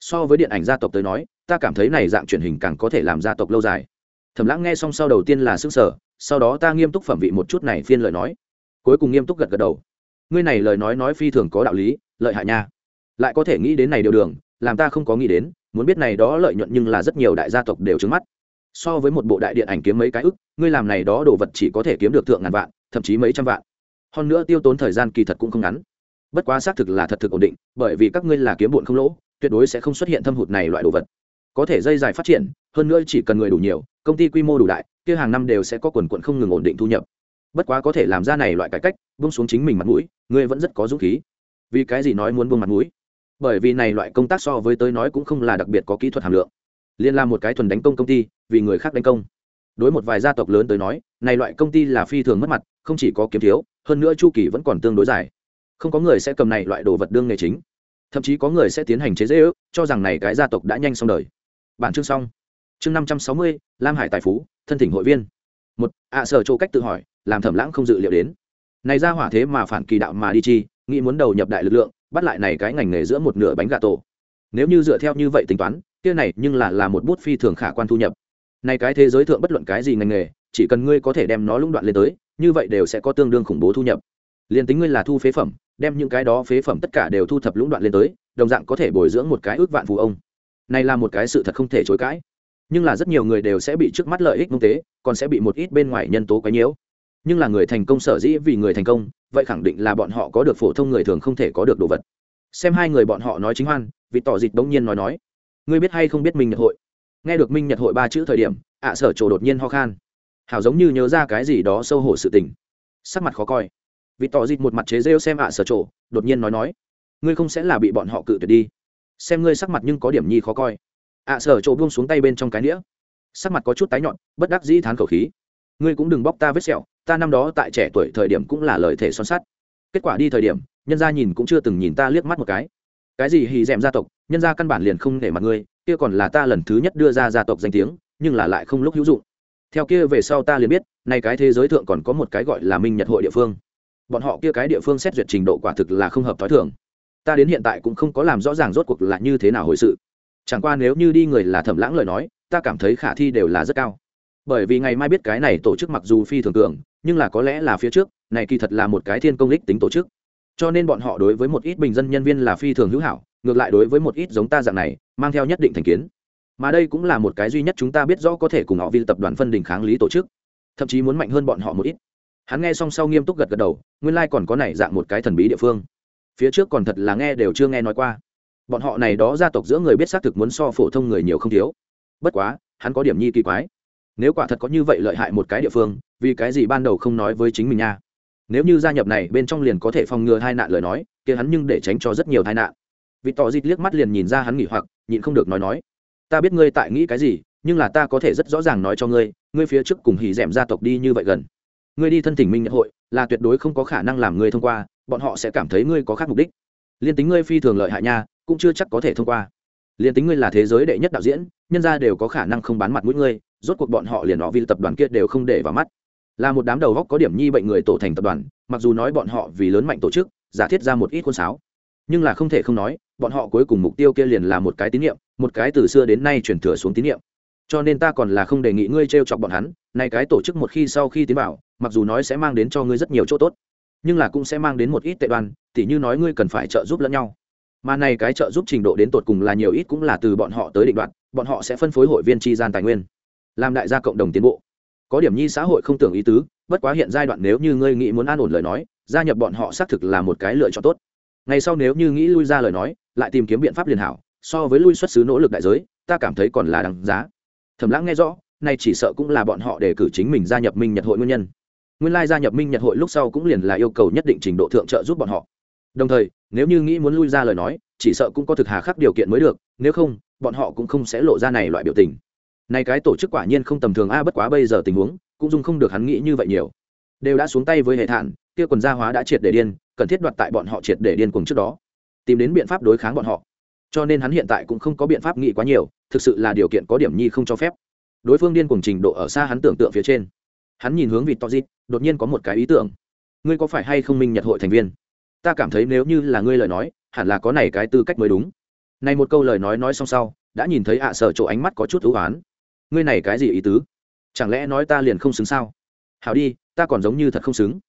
So với điện ảnh gia tộc tới nói, ta cảm thấy này dạng truyền hình càng có thể làm gia tộc lâu dài. Thẩm lãng nghe xong sau đầu tiên là sức sở sau đó ta nghiêm túc phẩm vị một chút này phiên lời nói. Cuối cùng nghiêm túc gật gật đầu. Ngươi này lời nói nói phi thường có đạo lý, lợi hại nha. Lại có thể nghĩ đến này điều đường, làm ta không có nghĩ đến, muốn biết này đó lợi nhuận nhưng là rất nhiều đại gia tộc đều trứng mắt so với một bộ đại điện ảnh kiếm mấy cái ức, ngươi làm này đó đồ vật chỉ có thể kiếm được thượng ngàn vạn, thậm chí mấy trăm vạn. Hơn nữa tiêu tốn thời gian kỳ thật cũng không ngắn. Bất quá xác thực là thật thực ổn định, bởi vì các ngươi là kiếm bụn không lỗ, tuyệt đối sẽ không xuất hiện thâm hụt này loại đồ vật. Có thể dây dài phát triển, hơn nữa chỉ cần người đủ nhiều, công ty quy mô đủ đại, kia hàng năm đều sẽ có quần quận không ngừng ổn định thu nhập. Bất quá có thể làm ra này loại cải cách, buông xuống chính mình mặt mũi, ngươi vẫn rất có dũng khí. Vì cái gì nói muốn buông mặt mũi? Bởi vì này loại công tác so với tới nói cũng không là đặc biệt có kỹ thuật hàm lượng liên là một cái thuần đánh công công ty, vì người khác đánh công. Đối một vài gia tộc lớn tới nói, này loại công ty là phi thường mất mặt, không chỉ có kiếm thiếu, hơn nữa chu kỳ vẫn còn tương đối dài. Không có người sẽ cầm này loại đồ vật đương nghề chính. Thậm chí có người sẽ tiến hành chế dễ ước, cho rằng này cái gia tộc đã nhanh xong đời. Bản chương xong. Chương năm trăm sáu mươi, lam hải tài phú, thân thỉnh hội viên. Một, ạ sở chỗ cách tự hỏi, làm thẩm lãng không dự liệu đến. Này ra hỏa thế mà phản kỳ đạo mà đi chi, nghĩ muốn đầu nhập đại lực lượng, bắt lại này cái ngành nghề giữa một nửa bánh gà tổ. Nếu như dựa theo như vậy tính toán kia này nhưng là là một bút phi thường khả quan thu nhập. Này cái thế giới thượng bất luận cái gì ngành nghề, chỉ cần ngươi có thể đem nó lũng đoạn lên tới, như vậy đều sẽ có tương đương khủng bố thu nhập. Liền tính ngươi là thu phế phẩm, đem những cái đó phế phẩm tất cả đều thu thập lũng đoạn lên tới, đồng dạng có thể bồi dưỡng một cái ước vạn phù ông. Này là một cái sự thật không thể chối cãi. Nhưng là rất nhiều người đều sẽ bị trước mắt lợi ích kinh tế, còn sẽ bị một ít bên ngoài nhân tố quấy nhiễu. Nhưng là người thành công sở dĩ vì người thành công, vậy khẳng định là bọn họ có được phổ thông người thường không thể có được đồ vật. Xem hai người bọn họ nói chính hoan vì tỏ dịch đống nhiên nói nói ngươi biết hay không biết minh nhật hội? Nghe được minh nhật hội ba chữ thời điểm, ạ sở trổ đột nhiên ho khan. Hảo giống như nhớ ra cái gì đó sâu hổ sự tình. Sắc mặt khó coi. Vì tỏ dịch một mặt chế rêu xem ạ sở trổ đột nhiên nói nói. Ngươi không sẽ là bị bọn họ cự tuyệt đi. Xem ngươi sắc mặt nhưng có điểm nhi khó coi. Ạ sở trổ buông xuống tay bên trong cái đĩa sắc mặt có chút tái nhọn, bất đắc dĩ thán khẩu khí. Ngươi cũng đừng bóc ta vết sẹo, ta năm đó tại trẻ tuổi thời điểm cũng là lời thể son sắt. Kết quả đi thời điểm, nhân gia nhìn cũng chưa từng nhìn ta liếc mắt một cái cái gì hì d gia tộc, nhân gia căn bản liền không để mặt ngươi, kia còn là ta lần thứ nhất đưa ra gia tộc danh tiếng, nhưng là lại không lúc hữu dụng. Theo kia về sau ta liền biết, nay cái thế giới thượng còn có một cái gọi là minh nhật hội địa phương. Bọn họ kia cái địa phương xét duyệt trình độ quả thực là không hợp t h ó i thường. Ta đến hiện tại cũng không có làm rõ ràng rốt cuộc là như thế nào hồi sự. Chẳng qua nếu như đi người là thẩm lãng lời nói, ta cảm thấy khả thi đều là rất cao. Bởi vì ngày mai biết cái này tổ chức mặc dù phi thường cường, nhưng là có lẽ là phía trước, này kỳ thật là một cái thiên công lích tính tổ chức cho nên bọn họ đối với một ít bình dân nhân viên là phi thường hữu hảo, ngược lại đối với một ít giống ta dạng này, mang theo nhất định thành kiến. Mà đây cũng là một cái duy nhất chúng ta biết rõ có thể cùng họ vì tập đoàn phân đình kháng lý tổ chức, thậm chí muốn mạnh hơn bọn họ một ít. Hắn nghe xong sau nghiêm túc gật gật đầu, nguyên lai、like、còn có này dạng một cái thần bí địa phương. Phía trước còn thật là nghe đều chưa nghe nói qua. Bọn họ này đó gia tộc giữa người biết xác thực muốn so phổ thông người nhiều không thiếu. Bất quá, hắn có điểm nhi kỳ quái. Nếu quả thật có như vậy lợi hại một cái địa phương, vì cái gì ban đầu không nói với chính mình nha? Nếu như gia nhập này bên trong liền có thể phòng ngừa hai nạn lời nói, kia hắn nhưng để tránh cho rất nhiều tai nạn. Vì tỏ dịt liếc mắt liền nhìn ra hắn nghỉ hoặc, nhịn không được nói nói. Ta biết ngươi tại nghĩ cái gì, nhưng là ta có thể rất rõ ràng nói cho ngươi ngươi phía trước cùng hỉ d gia tộc đi như vậy gần. Ngươi đi thân thỉnh minh nhật hội, là tuyệt đối không có khả năng làm ngươi thông qua, bọn họ sẽ cảm thấy ngươi có khác mục đích. Liên tính ngươi phi thường lợi hại nha, cũng chưa chắc có thể thông qua. Liên tính ngươi là thế giới đệ nhất đạo diễn, nhân ra đều có khả năng không bán mặt mũi ngươi, rốt cuộc bọn họ liền họ vì tập đoàn kia đều không để vào mắt là một đám đầu góc có điểm nhi bệnh người tổ thành tập đoàn mặc dù nói bọn họ vì lớn mạnh tổ chức giả thiết ra một ít khuôn sáo. Nhưng là không thể không nói bọn họ cuối cùng mục tiêu kia liền là một cái tín nhiệm một cái từ xưa đến nay chuyển thừa xuống tín nhiệm. Cho nên ta còn là không đề nghị ngươi t r e o chọc bọn hắn nay cái tổ chức một khi sau khi tiến bảo, mặc dù nói sẽ mang đến cho ngươi rất nhiều chỗ tốt nhưng là cũng sẽ mang đến một ít tệ đoan tỉ như nói ngươi cần phải trợ giúp lẫn nhau. Mà này cái trợ giúp trình độ đến tột cùng là nhiều ít cũng là từ bọn họ tới định đoạt bọn họ sẽ phân phối hội viên tri gian tài nguyên làm đại gia cộng đồng tiến bộ có điểm nhi xã hội không tưởng ý tứ, bất quá hiện giai đoạn nếu như ngươi nghĩ muốn an ổn lời nói, gia nhập bọn họ xác thực là một cái lựa chọn tốt. Ngày sau nếu như nghĩ lui ra lời nói, lại tìm kiếm biện pháp liền hảo, so với lui xuất xứ nỗ lực đại giới, ta cảm thấy còn là đáng giá. Thẩm lãng nghe rõ, nay chỉ sợ cũng là bọn họ để cử chính mình gia nhập minh nhật hội nguyên nhân. Nguyên lai gia nhập minh nhật hội lúc sau cũng liền là yêu cầu nhất định trình độ thượng trợ giúp bọn họ. Đồng thời, nếu như nghĩ muốn lui ra lời nói, chỉ sợ cũng có thực hà khắc điều kiện mới được, nếu không, bọn họ cũng không sẽ lộ ra này loại biểu tình này cái tổ chức quả nhiên không tầm thường a, bất quá bây giờ tình huống, cũng dung không được hắn nghĩ như vậy nhiều. Đều đã xuống tay với hệ thản, kia quần gia hóa đã triệt để điên, cần thiết đoạt tại bọn họ triệt để điên cuồng trước đó. Tìm đến biện pháp đối kháng bọn họ. Cho nên hắn hiện tại cũng không có biện pháp nghĩ quá nhiều, thực sự là điều kiện có điểm nhi không cho phép. Đối phương điên cuồng trình độ ở xa hắn tưởng tượng phía trên. Hắn nhìn hướng vịt to dít đột nhiên có một cái ý tưởng. Ngươi có phải hay không minh nhật hội thành viên? Ta cảm thấy nếu như là ngươi lời nói, hẳn là có này cái tư cách mới đúng. Này một câu lời nói nói xong sau, đã nhìn thấy ạ sở chỗ ánh mắt có chút ưu oán ngươi này cái gì ý tứ? Chẳng lẽ nói ta liền không xứng sao? Hảo đi, ta còn giống như thật không xứng.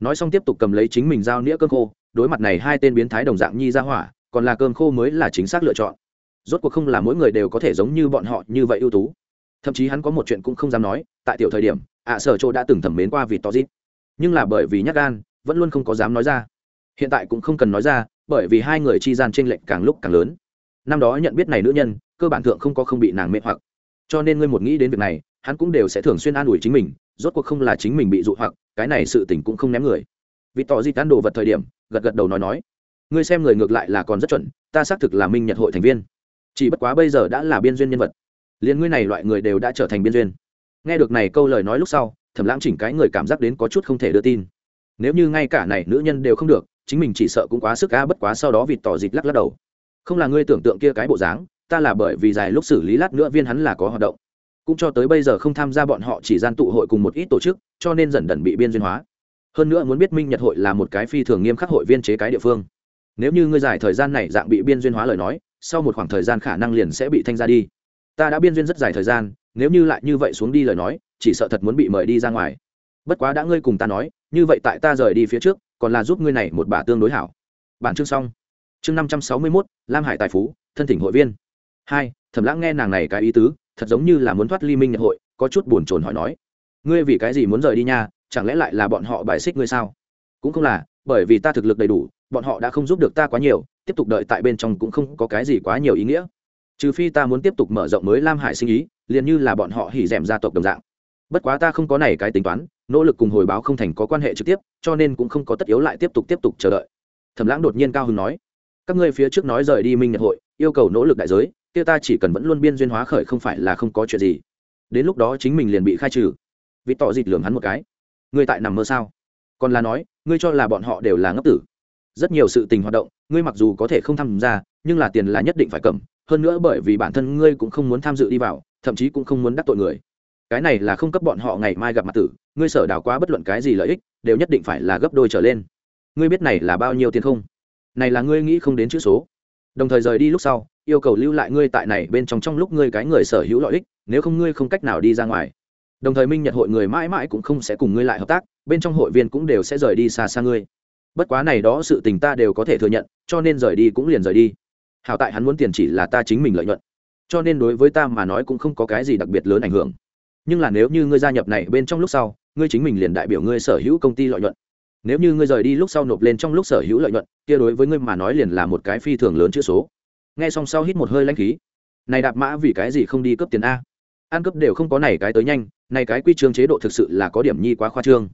Nói xong tiếp tục cầm lấy chính mình giao nĩa cơm khô, đối mặt này hai tên biến thái đồng dạng nhi ra hỏa, còn là cơm khô mới là chính xác lựa chọn. Rốt cuộc không là mỗi người đều có thể giống như bọn họ như vậy ưu tú. Thậm chí hắn có một chuyện cũng không dám nói, tại tiểu thời điểm, ạ sở chỗ đã từng thẩm mến qua vì to dít. Nhưng là bởi vì nhắc gan, vẫn luôn không có dám nói ra. Hiện tại cũng không cần nói ra, bởi vì hai người chi gian tranh lệch càng lúc càng lớn. Năm đó nhận biết này nữ nhân, cơ bản thượng không có không bị nàng mê hoặc cho nên ngươi một nghĩ đến việc này, hắn cũng đều sẽ thường xuyên an ủi chính mình, rốt cuộc không là chính mình bị dụ hoặc, cái này sự tình cũng không ném người. Vì tỏ di tán đồ vật thời điểm, gật gật đầu nói nói. Ngươi xem người ngược lại là còn rất chuẩn, ta xác thực là minh nhật hội thành viên. Chỉ bất quá bây giờ đã là biên duyên nhân vật. Liền ngươi này loại người đều đã trở thành biên duyên. Nghe được này câu lời nói lúc sau, thẩm lãng chỉnh cái người cảm giác đến có chút không thể đưa tin. Nếu như ngay cả này nữ nhân đều không được, chính mình chỉ sợ cũng quá sức ca bất quá sau đó vịt tỏ dịch lắc lắc đầu. Không là ngươi tưởng tượng kia cái bộ dáng ta là bởi vì dài lúc xử lý lát nữa viên hắn là có hoạt động. Cũng cho tới bây giờ không tham gia bọn họ chỉ gian tụ hội cùng một ít tổ chức, cho nên dần dần bị biên duyên hóa. Hơn nữa muốn biết minh nhật hội là một cái phi thường nghiêm khắc hội viên chế cái địa phương. Nếu như ngươi dài thời gian này dạng bị biên duyên hóa lời nói, sau một khoảng thời gian khả năng liền sẽ bị thanh ra đi. Ta đã biên duyên rất dài thời gian, nếu như lại như vậy xuống đi lời nói, chỉ sợ thật muốn bị mời đi ra ngoài. Bất quá đã ngươi cùng ta nói, như vậy tại ta rời đi phía trước, còn là giúp ngươi này một bà tương đối hảo. Bản chương xong. Chương năm trăm sáu mươi mốt, lam hải tài phú, thân thỉnh hội viên hai, thẩm lãng nghe nàng này cái ý tứ, thật giống như là muốn thoát ly minh nhật hội, có chút buồn chồn hỏi nói, ngươi vì cái gì muốn rời đi nha, chẳng lẽ lại là bọn họ bài xích ngươi sao? Cũng không là, bởi vì ta thực lực đầy đủ, bọn họ đã không giúp được ta quá nhiều, tiếp tục đợi tại bên trong cũng không có cái gì quá nhiều ý nghĩa. Trừ phi ta muốn tiếp tục mở rộng mới lam hải sinh ý, liền như là bọn họ hỉ d gia tộc đồng dạng. Bất quá ta không có này cái tính toán, nỗ lực cùng hồi báo không thành có quan hệ trực tiếp, cho nên cũng không có tất yếu lại tiếp tục tiếp tục chờ đợi. Thẩm lãng đột nhiên cao hứng nói, các ngươi phía trước nói rời đi minh nhật hội, yêu cầu nỗ lực đại giới kia ta chỉ cần vẫn luôn biên duyên hóa khởi không phải là không có chuyện gì. Đến lúc đó chính mình liền bị khai trừ. Vì tỏ dịt lường hắn một cái. Ngươi tại nằm mơ sao? Còn là nói, ngươi cho là bọn họ đều là ngốc tử. Rất nhiều sự tình hoạt động, ngươi mặc dù có thể không tham gia, nhưng là tiền là nhất định phải cầm. Hơn nữa bởi vì bản thân ngươi cũng không muốn tham dự đi vào, thậm chí cũng không muốn đắc tội người. Cái này là không cấp bọn họ ngày mai gặp mặt tử, ngươi sở đào quá bất luận cái gì lợi ích, đều nhất định phải là gấp đôi trở lên. Ngươi biết này là bao nhiêu tiền không? Này là ngươi nghĩ không đến chữ số. Đồng thời rời đi lúc sau yêu cầu lưu lại ngươi tại này bên trong trong lúc ngươi cái người sở hữu lợi ích, nếu không ngươi không cách nào đi ra ngoài. Đồng thời minh nhật hội người mãi mãi cũng không sẽ cùng ngươi lại hợp tác, bên trong hội viên cũng đều sẽ rời đi xa xa ngươi. Bất quá này đó sự tình ta đều có thể thừa nhận, cho nên rời đi cũng liền rời đi. Hảo tại hắn muốn tiền chỉ là ta chính mình lợi nhuận. Cho nên đối với ta mà nói cũng không có cái gì đặc biệt lớn ảnh hưởng. Nhưng là nếu như ngươi gia nhập này bên trong lúc sau, ngươi chính mình liền đại biểu ngươi sở hữu công ty lợi nhuận. Nếu như ngươi rời đi lúc sau nộp lên trong lúc sở hữu lợi nhuận, kia đối với ngươi mà nói liền là một cái phi thường lớn chữ số nghe xong sau hít một hơi lãnh khí. Này đạp mã vì cái gì không đi cướp tiền a? Ăn cướp đều không có này cái tới nhanh, này cái quy chương chế độ thực sự là có điểm nhi quá khoa trương.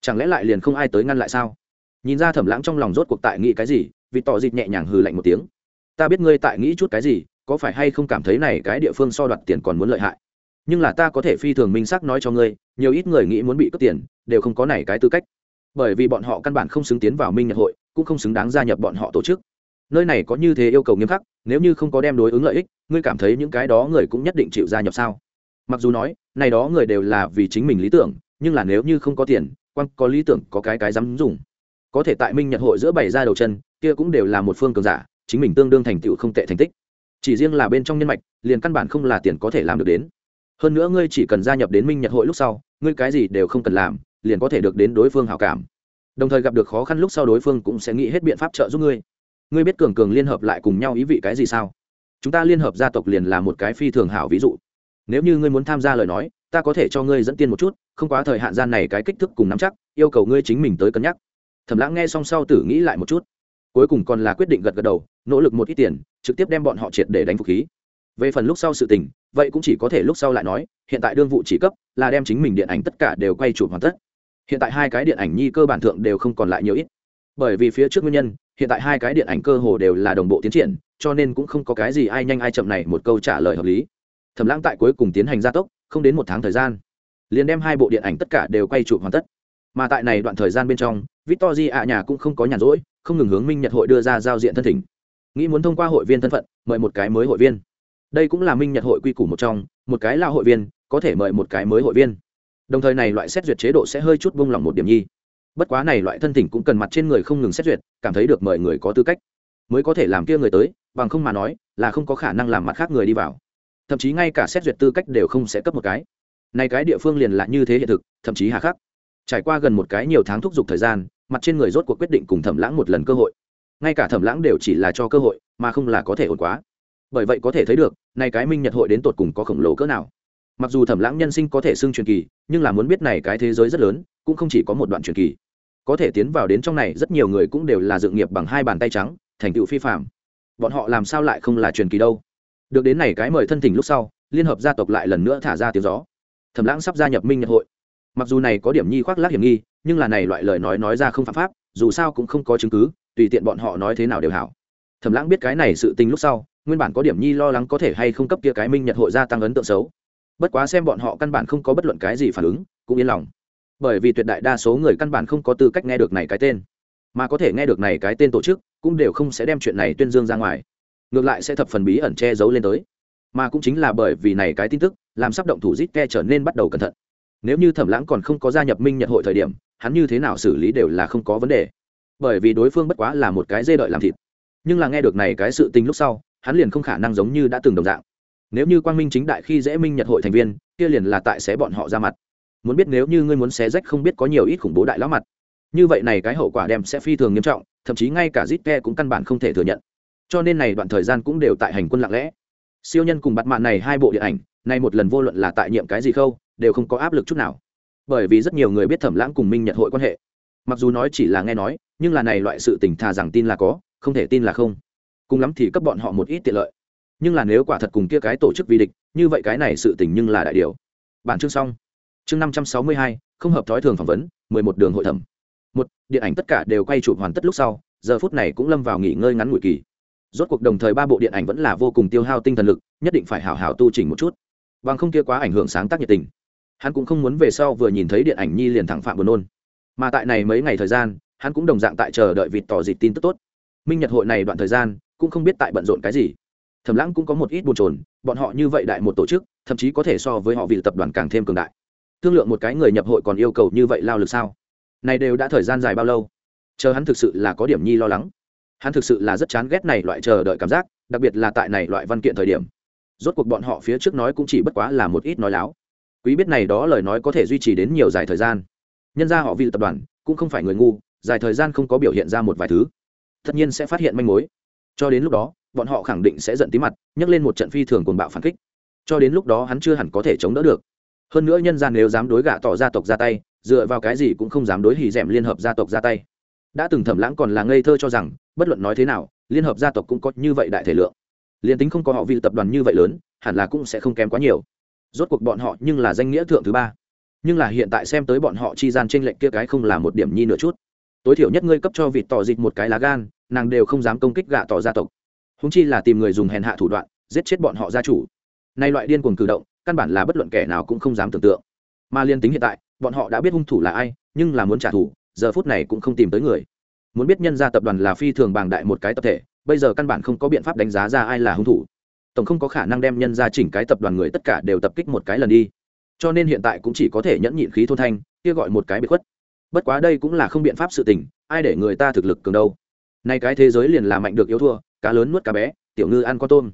Chẳng lẽ lại liền không ai tới ngăn lại sao? Nhìn ra thẩm lãng trong lòng rốt cuộc tại nghĩ cái gì vì tỏ dịt nhẹ nhàng hừ lạnh một tiếng. Ta biết ngươi tại nghĩ chút cái gì, có phải hay không cảm thấy này cái địa phương so đoạt tiền còn muốn lợi hại? Nhưng là ta có thể phi thường minh xác nói cho ngươi, nhiều ít người nghĩ muốn bị cướp tiền, đều không có này cái tư cách. Bởi vì bọn họ căn bản không xứng tiến vào minh nhật hội, cũng không xứng đáng gia nhập bọn họ tổ chức nơi này có như thế yêu cầu nghiêm khắc, nếu như không có đem đối ứng lợi ích, ngươi cảm thấy những cái đó người cũng nhất định chịu gia nhập sao? Mặc dù nói, này đó người đều là vì chính mình lý tưởng, nhưng là nếu như không có tiền quan có lý tưởng, có cái cái dám dùng. Có thể tại minh nhật hội giữa bảy ra đầu chân, kia cũng đều là một phương cường giả, chính mình tương đương thành tựu không tệ thành tích. Chỉ riêng là bên trong nhân mạch, liền căn bản không là tiền có thể làm được đến. Hơn nữa ngươi chỉ cần gia nhập đến minh nhật hội lúc sau, ngươi cái gì đều không cần làm, liền có thể được đến đối phương hảo cảm. Đồng thời gặp được khó khăn lúc sau đối phương cũng sẽ nghĩ hết biện pháp trợ giúp ngươi ngươi biết cường cường liên hợp lại cùng nhau ý vị cái gì sao? Chúng ta liên hợp gia tộc liền là một cái phi thường hảo ví dụ. Nếu như ngươi muốn tham gia lời nói, ta có thể cho ngươi dẫn tiên một chút, không quá thời hạn gian này cái kích thước cùng nắm chắc, yêu cầu ngươi chính mình tới cân nhắc. Thẩm lãng nghe xong sau tử nghĩ lại một chút. Cuối cùng còn là quyết định gật gật đầu, nỗ lực một ít tiền, trực tiếp đem bọn họ triệt để đánh phục khí. Về phần lúc sau sự tình, vậy cũng chỉ có thể lúc sau lại nói, hiện tại đương vụ chỉ cấp, là đem chính mình điện ảnh tất cả đều quay chụp hoàn tất. Hiện tại hai cái điện ảnh nhi cơ bản thượng đều không còn lại nhiều ít bởi vì phía trước nguyên nhân, hiện tại hai cái điện ảnh cơ hồ đều là đồng bộ tiến triển, cho nên cũng không có cái gì ai nhanh ai chậm này một câu trả lời hợp lý. Thẩm lãng tại cuối cùng tiến hành gia tốc, không đến một tháng thời gian, liền đem hai bộ điện ảnh tất cả đều quay chụp hoàn tất. Mà tại này đoạn thời gian bên trong victor di ạ nhà cũng không có nhàn rỗi, không ngừng hướng minh nhật hội đưa ra giao diện thân thỉnh. Nghĩ muốn thông qua hội viên thân phận, mời một cái mới hội viên. Đây cũng là minh nhật hội quy củ một trong, một cái là hội viên, có thể mời một cái mới hội viên. Đồng thời này loại xét duyệt chế độ sẽ hơi chút buông lỏng một điểm nhi bất quá này loại thân thỉnh cũng cần mặt trên người không ngừng xét duyệt, cảm thấy được mời người có tư cách. Mới có thể làm kia người tới, bằng không mà nói, là không có khả năng làm mặt khác người đi vào. Thậm chí ngay cả xét duyệt tư cách đều không sẽ cấp một cái. Này cái địa phương liền là như thế hiện thực, thậm chí hà khắc. Trải qua gần một cái nhiều tháng thúc giục thời gian, mặt trên người rốt cuộc quyết định cùng thẩm lãng một lần cơ hội. Ngay cả thẩm lãng đều chỉ là cho cơ hội, mà không là có thể ổn quá. Bởi vậy có thể thấy được, này cái minh nhật hội đến tột cùng có khổng lồ cỡ nào. Mặc dù thẩm lãng nhân sinh có thể xưng truyền kỳ, nhưng là muốn biết này cái thế giới rất lớn, cũng không chỉ có một đoạn truyền kỳ có thể tiến vào đến trong này, rất nhiều người cũng đều là dự nghiệp bằng hai bàn tay trắng, thành tựu phi phạm bọn họ làm sao lại không là truyền kỳ đâu? Được đến này cái mời thân tình lúc sau, liên hợp gia tộc lại lần nữa thả ra tiếng gió. Thẩm lãng sắp gia nhập minh nhật hội. Mặc dù này có điểm nhi khoác lác hiểm nghi, nhưng là này loại lời nói nói ra không phạm pháp, dù sao cũng không có chứng cứ, tùy tiện bọn họ nói thế nào đều hảo. Thẩm lãng biết cái này sự tình lúc sau, nguyên bản có điểm nhi lo lắng có thể hay không cấp kia cái minh nhật hội gia tăng ấn tượng xấu. Bất quá xem bọn họ căn bản không có bất luận cái gì phản ứng, cũng yên lòng bởi vì tuyệt đại đa số người căn bản không có tư cách nghe được này cái tên. Mà có thể nghe được này cái tên tổ chức, cũng đều không sẽ đem chuyện này tuyên dương ra ngoài. Ngược lại sẽ thập phần bí ẩn che giấu lên tới. Mà cũng chính là bởi vì này cái tin tức, làm sắp động thủ rít ke trở nên bắt đầu cẩn thận. Nếu như thẩm lãng còn không có gia nhập minh nhật hội thời điểm, hắn như thế nào xử lý đều là không có vấn đề. Bởi vì đối phương bất quá là một cái dê đợi làm thịt. Nhưng là nghe được này cái sự tình lúc sau, hắn liền không khả năng giống như đã từng đồng dạng. Nếu như quang minh chính đại khi dễ minh nhật hội thành viên, kia liền là tại xé bọn họ ra mặt muốn biết nếu như ngươi muốn xé rách không biết có nhiều ít khủng bố đại lão mặt. Như vậy này cái hậu quả đem sẽ phi thường nghiêm trọng, thậm chí ngay cả zit ke cũng căn bản không thể thừa nhận. Cho nên này đoạn thời gian cũng đều tại hành quân lặng lẽ. Siêu nhân cùng bắt mạn này hai bộ điện ảnh, nay một lần vô luận là tại nhiệm cái gì khâu, đều không có áp lực chút nào. Bởi vì rất nhiều người biết thẩm lãng cùng minh nhật hội quan hệ. Mặc dù nói chỉ là nghe nói, nhưng là này loại sự tình thà rằng tin là có, không thể tin là không. Cùng lắm thì cấp bọn họ một ít tiện lợi. Nhưng là nếu quả thật cùng kia cái tổ chức vi địch, như vậy cái này sự tình nhưng là đại điều. Bản chương xong chương năm trăm sáu mươi hai, không hợp thói thường phỏng vấn, mười một đường hội thẩm. Một, điện ảnh tất cả đều quay chụp hoàn tất lúc sau, giờ phút này cũng lâm vào nghỉ ngơi ngắn ngủi kỳ. Rốt cuộc đồng thời ba bộ điện ảnh vẫn là vô cùng tiêu hao tinh thần lực, nhất định phải hào hào tu chỉnh một chút. Bằng không kia quá ảnh hưởng sáng tác nhiệt tình. Hắn cũng không muốn về sau vừa nhìn thấy điện ảnh nhi liền thẳng phạm buồn nôn. Mà tại này mấy ngày thời gian, hắn cũng đồng dạng tại chờ đợi vịt tỏ dịp tin tức tốt. Minh nhật hội này đoạn thời gian, cũng không biết tại bận rộn cái gì. Thẩm lãng cũng có một ít buồn chồn, bọn họ như vậy đại một tổ chức, thậm chí có thể so với họ vì tập đoàn càng thêm cường đại thương lượng một cái người nhập hội còn yêu cầu như vậy lao lực sao? Này đều đã thời gian dài bao lâu? Chờ hắn thực sự là có điểm nhi lo lắng. Hắn thực sự là rất chán ghét này loại chờ đợi cảm giác, đặc biệt là tại này loại văn kiện thời điểm. Rốt cuộc bọn họ phía trước nói cũng chỉ bất quá là một ít nói láo. Quý biết này đó lời nói có thể duy trì đến nhiều dài thời gian. Nhân ra họ vì tập đoàn, cũng không phải người ngu, dài thời gian không có biểu hiện ra một vài thứ. Tất nhiên sẽ phát hiện manh mối. Cho đến lúc đó, bọn họ khẳng định sẽ giận tí mặt, nhấc lên một trận phi thường cuồng bạo phản kích. Cho đến lúc đó hắn chưa hẳn có thể chống đỡ được hơn nữa nhân gian nếu dám đối gạ tỏ gia tộc ra tay, dựa vào cái gì cũng không dám đối hỉ d liên hợp gia tộc ra tay. Đã từng thẩm lãng còn là ngây thơ cho rằng, bất luận nói thế nào, liên hợp gia tộc cũng có như vậy đại thể lượng. Liền tính không có họ vì tập đoàn như vậy lớn, hẳn là cũng sẽ không kém quá nhiều. Rốt cuộc bọn họ nhưng là danh nghĩa thượng thứ ba. Nhưng là hiện tại xem tới bọn họ chi gian t r ê n lệch kia cái không là một điểm nhi nửa chút. Tối thiểu nhất ngươi cấp cho vịt tỏ dịch một cái lá gan, nàng đều không dám công kích gạ tỏ gia tộc. Húng chi là tìm người dùng hèn hạ thủ đoạn, giết chết bọn họ gia chủ. Nay loại điên cuồng cử động căn bản là bất luận kẻ nào cũng không dám tưởng tượng. Mà liên tính hiện tại, bọn họ đã biết hung thủ là ai, nhưng là muốn trả thù, giờ phút này cũng không tìm tới người. Muốn biết nhân gia tập đoàn là phi thường bàng đại một cái tập thể, bây giờ căn bản không có biện pháp đánh giá ra ai là hung thủ. Tổng không có khả năng đem nhân gia chỉnh cái tập đoàn người tất cả đều tập kích một cái lần đi. Cho nên hiện tại cũng chỉ có thể nhẫn nhịn khí thôn thanh, kia gọi một cái bị khuất. Bất quá đây cũng là không biện pháp sự tình, ai để người ta thực lực cường đâu. Nay cái thế giới liền là mạnh được yếu thua, cá lớn nuốt cá bé, tiểu ngư ăn con tôm.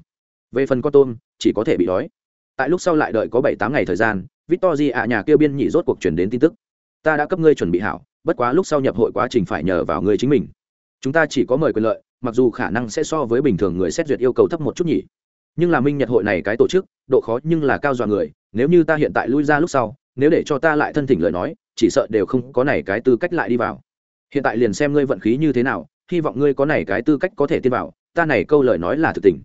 Về phần con tôm, chỉ có thể bị đói tại lúc sau lại đợi có bảy tám ngày thời gian, victor di ạ nhà kêu biên nhị rốt cuộc chuyển đến tin tức. Ta đã cấp ngươi chuẩn bị hảo, bất quá lúc sau nhập hội quá trình phải nhờ vào ngươi chính mình. Chúng ta chỉ có mời quyền lợi, mặc dù khả năng sẽ so với bình thường người xét duyệt yêu cầu thấp một chút nhỉ. Nhưng là minh nhật hội này cái tổ chức, độ khó nhưng là cao dọa người, nếu như ta hiện tại lui ra lúc sau, nếu để cho ta lại thân thỉnh lời nói, chỉ sợ đều không có này cái tư cách lại đi vào. Hiện tại liền xem ngươi vận khí như thế nào, hy vọng ngươi có này cái tư cách có thể tin vào, ta này câu lời nói là thực tình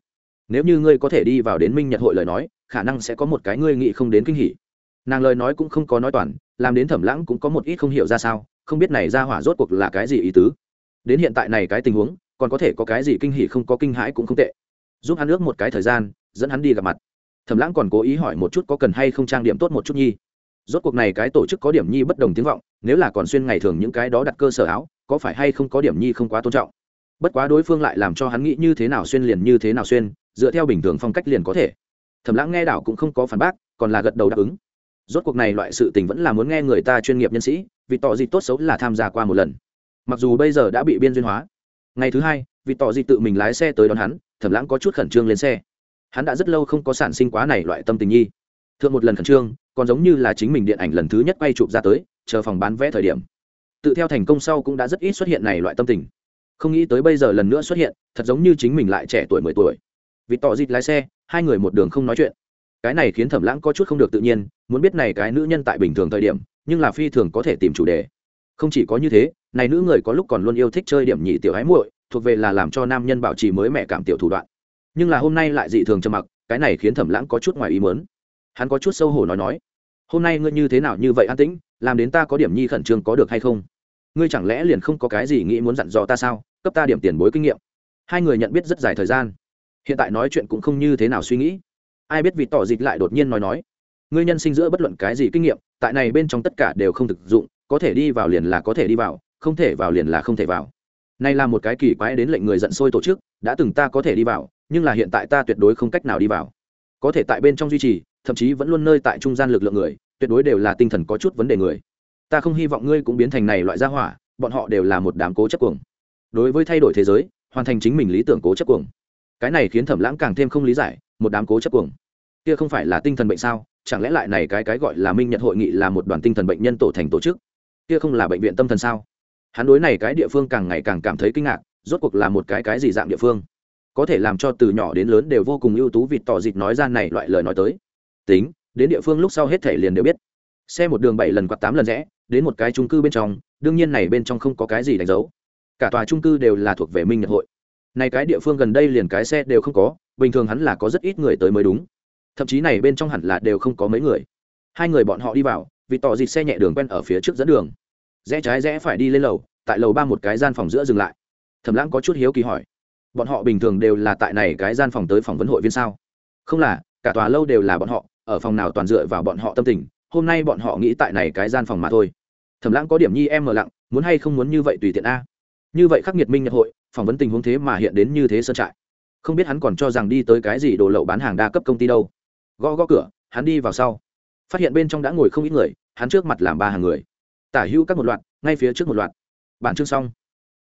nếu như ngươi có thể đi vào đến minh nhật hội lời nói, khả năng sẽ có một cái ngươi nghĩ không đến kinh hỉ. Nàng lời nói cũng không có nói toàn, làm đến thẩm lãng cũng có một ít không hiểu ra sao, không biết này ra hỏa rốt cuộc là cái gì ý tứ. Đến hiện tại này cái tình huống, còn có thể có cái gì kinh hỉ không có kinh hãi cũng không tệ. Giúp hắn ước một cái thời gian, dẫn hắn đi gặp mặt. Thẩm lãng còn cố ý hỏi một chút có cần hay không trang điểm tốt một chút nhi. Rốt cuộc này cái tổ chức có điểm nhi bất đồng tiếng vọng, nếu là còn xuyên ngày thường những cái đó đặt cơ sở áo, có phải hay không có điểm nhi không quá tôn trọng? Bất quá đối phương lại làm cho hắn nghĩ như thế nào xuyên liền như thế nào xuyên dựa theo bình thường phong cách liền có thể. Thẩm lãng nghe đảo cũng không có phản bác, còn là gật đầu đáp ứng. Rốt cuộc này loại sự tình vẫn là muốn nghe người ta chuyên nghiệp nhân sĩ, vì tỏ gì tốt xấu là tham gia qua một lần. Mặc dù bây giờ đã bị biên duyên hóa. Ngày thứ hai, vì tỏ gì tự mình lái xe tới đón hắn, thẩm lãng có chút khẩn trương lên xe. Hắn đã rất lâu không có sản sinh quá này loại tâm tình nhi. Thượng một lần khẩn trương, còn giống như là chính mình điện ảnh lần thứ nhất quay chụp ra tới, chờ phòng bán vé thời điểm. Tự theo thành công sau cũng đã rất ít xuất hiện này loại tâm tình. Không nghĩ tới bây giờ lần nữa xuất hiện, thật giống như chính mình lại trẻ tuổi mười tuổi vì tỏ dịt lái xe, hai người một đường không nói chuyện. Cái này khiến thẩm lãng có chút không được tự nhiên, muốn biết này cái nữ nhân tại bình thường thời điểm, nhưng là phi thường có thể tìm chủ đề. Không chỉ có như thế, này nữ người có lúc còn luôn yêu thích chơi điểm nhị tiểu hái muội, thuộc về là làm cho nam nhân bảo trì mới mẹ cảm tiểu thủ đoạn. Nhưng là hôm nay lại dị thường trầm mặc, cái này khiến thẩm lãng có chút ngoài ý mớn hắn có chút sâu hổ nói nói, hôm nay ngươi như thế nào như vậy an tĩnh, làm đến ta có điểm nhi khẩn trương có được hay không? Ngươi chẳng lẽ liền không có cái gì nghĩ muốn dặn dò ta sao? Cấp ta điểm tiền bối kinh nghiệm. Hai người nhận biết rất dài thời gian hiện tại nói chuyện cũng không như thế nào suy nghĩ. Ai biết vì tỏ dịch lại đột nhiên nói nói. Ngươi nhân sinh giữa bất luận cái gì kinh nghiệm, tại này bên trong tất cả đều không thực dụng, có thể đi vào liền là có thể đi vào, không thể vào liền là không thể vào. Nay là một cái kỳ quái đến lệnh người giận sôi tổ chức, đã từng ta có thể đi vào, nhưng là hiện tại ta tuyệt đối không cách nào đi vào. Có thể tại bên trong duy trì, thậm chí vẫn luôn nơi tại trung gian lực lượng người, tuyệt đối đều là tinh thần có chút vấn đề người. Ta không hy vọng ngươi cũng biến thành này loại gia hỏa, bọn họ đều là một đám cố chấp cuồng. Đối với thay đổi thế giới, hoàn thành chính mình lý tưởng cố chấp cuồng cái này khiến thẩm lãng càng thêm không lý giải, một đám cố chấp cuồng. Kia không phải là tinh thần bệnh sao? Chẳng lẽ lại này cái cái gọi là minh nhật hội nghị là một đoàn tinh thần bệnh nhân tổ thành tổ chức? Kia không là bệnh viện tâm thần sao? Hắn đối này cái địa phương càng ngày càng cảm thấy kinh ngạc, rốt cuộc là một cái cái gì dạng địa phương? Có thể làm cho từ nhỏ đến lớn đều vô cùng ưu tú vịt tỏ dịch nói ra này loại lời nói tới. Tính, đến địa phương lúc sau hết thể liền đều biết. Xe một đường bảy lần quạt tám lần rẽ, đến một cái trung cư bên trong, đương nhiên này bên trong không có cái gì đánh dấu. Cả tòa trung cư đều là thuộc về minh nhật hội này cái địa phương gần đây liền cái xe đều không có, bình thường hắn là có rất ít người tới mới đúng. Thậm chí này bên trong hẳn là đều không có mấy người. Hai người bọn họ đi vào, vì tỏ dịt xe nhẹ đường quen ở phía trước dẫn đường. Rẽ trái rẽ phải đi lên lầu, tại lầu ba một cái gian phòng giữa dừng lại. Thẩm lãng có chút hiếu kỳ hỏi, bọn họ bình thường đều là tại này cái gian phòng tới phỏng vấn hội viên sao? Không là, cả tòa lâu đều là bọn họ, ở phòng nào toàn dựa vào bọn họ tâm tình, hôm nay bọn họ nghĩ tại này cái gian phòng mà thôi. Thẩm lãng có điểm nhi em mờ lặng, muốn hay không muốn như vậy tùy tiện a? Như vậy khắc nghiệt minh nhật hội phỏng vấn tình huống thế mà hiện đến như thế sơn trại. Không biết hắn còn cho rằng đi tới cái gì đồ lậu bán hàng đa cấp công ty đâu. Gõ gõ cửa, hắn đi vào sau. Phát hiện bên trong đã ngồi không ít người, hắn trước mặt làm ba hàng người. Tả hữu các một loạt, ngay phía trước một loạt. Bản chương xong.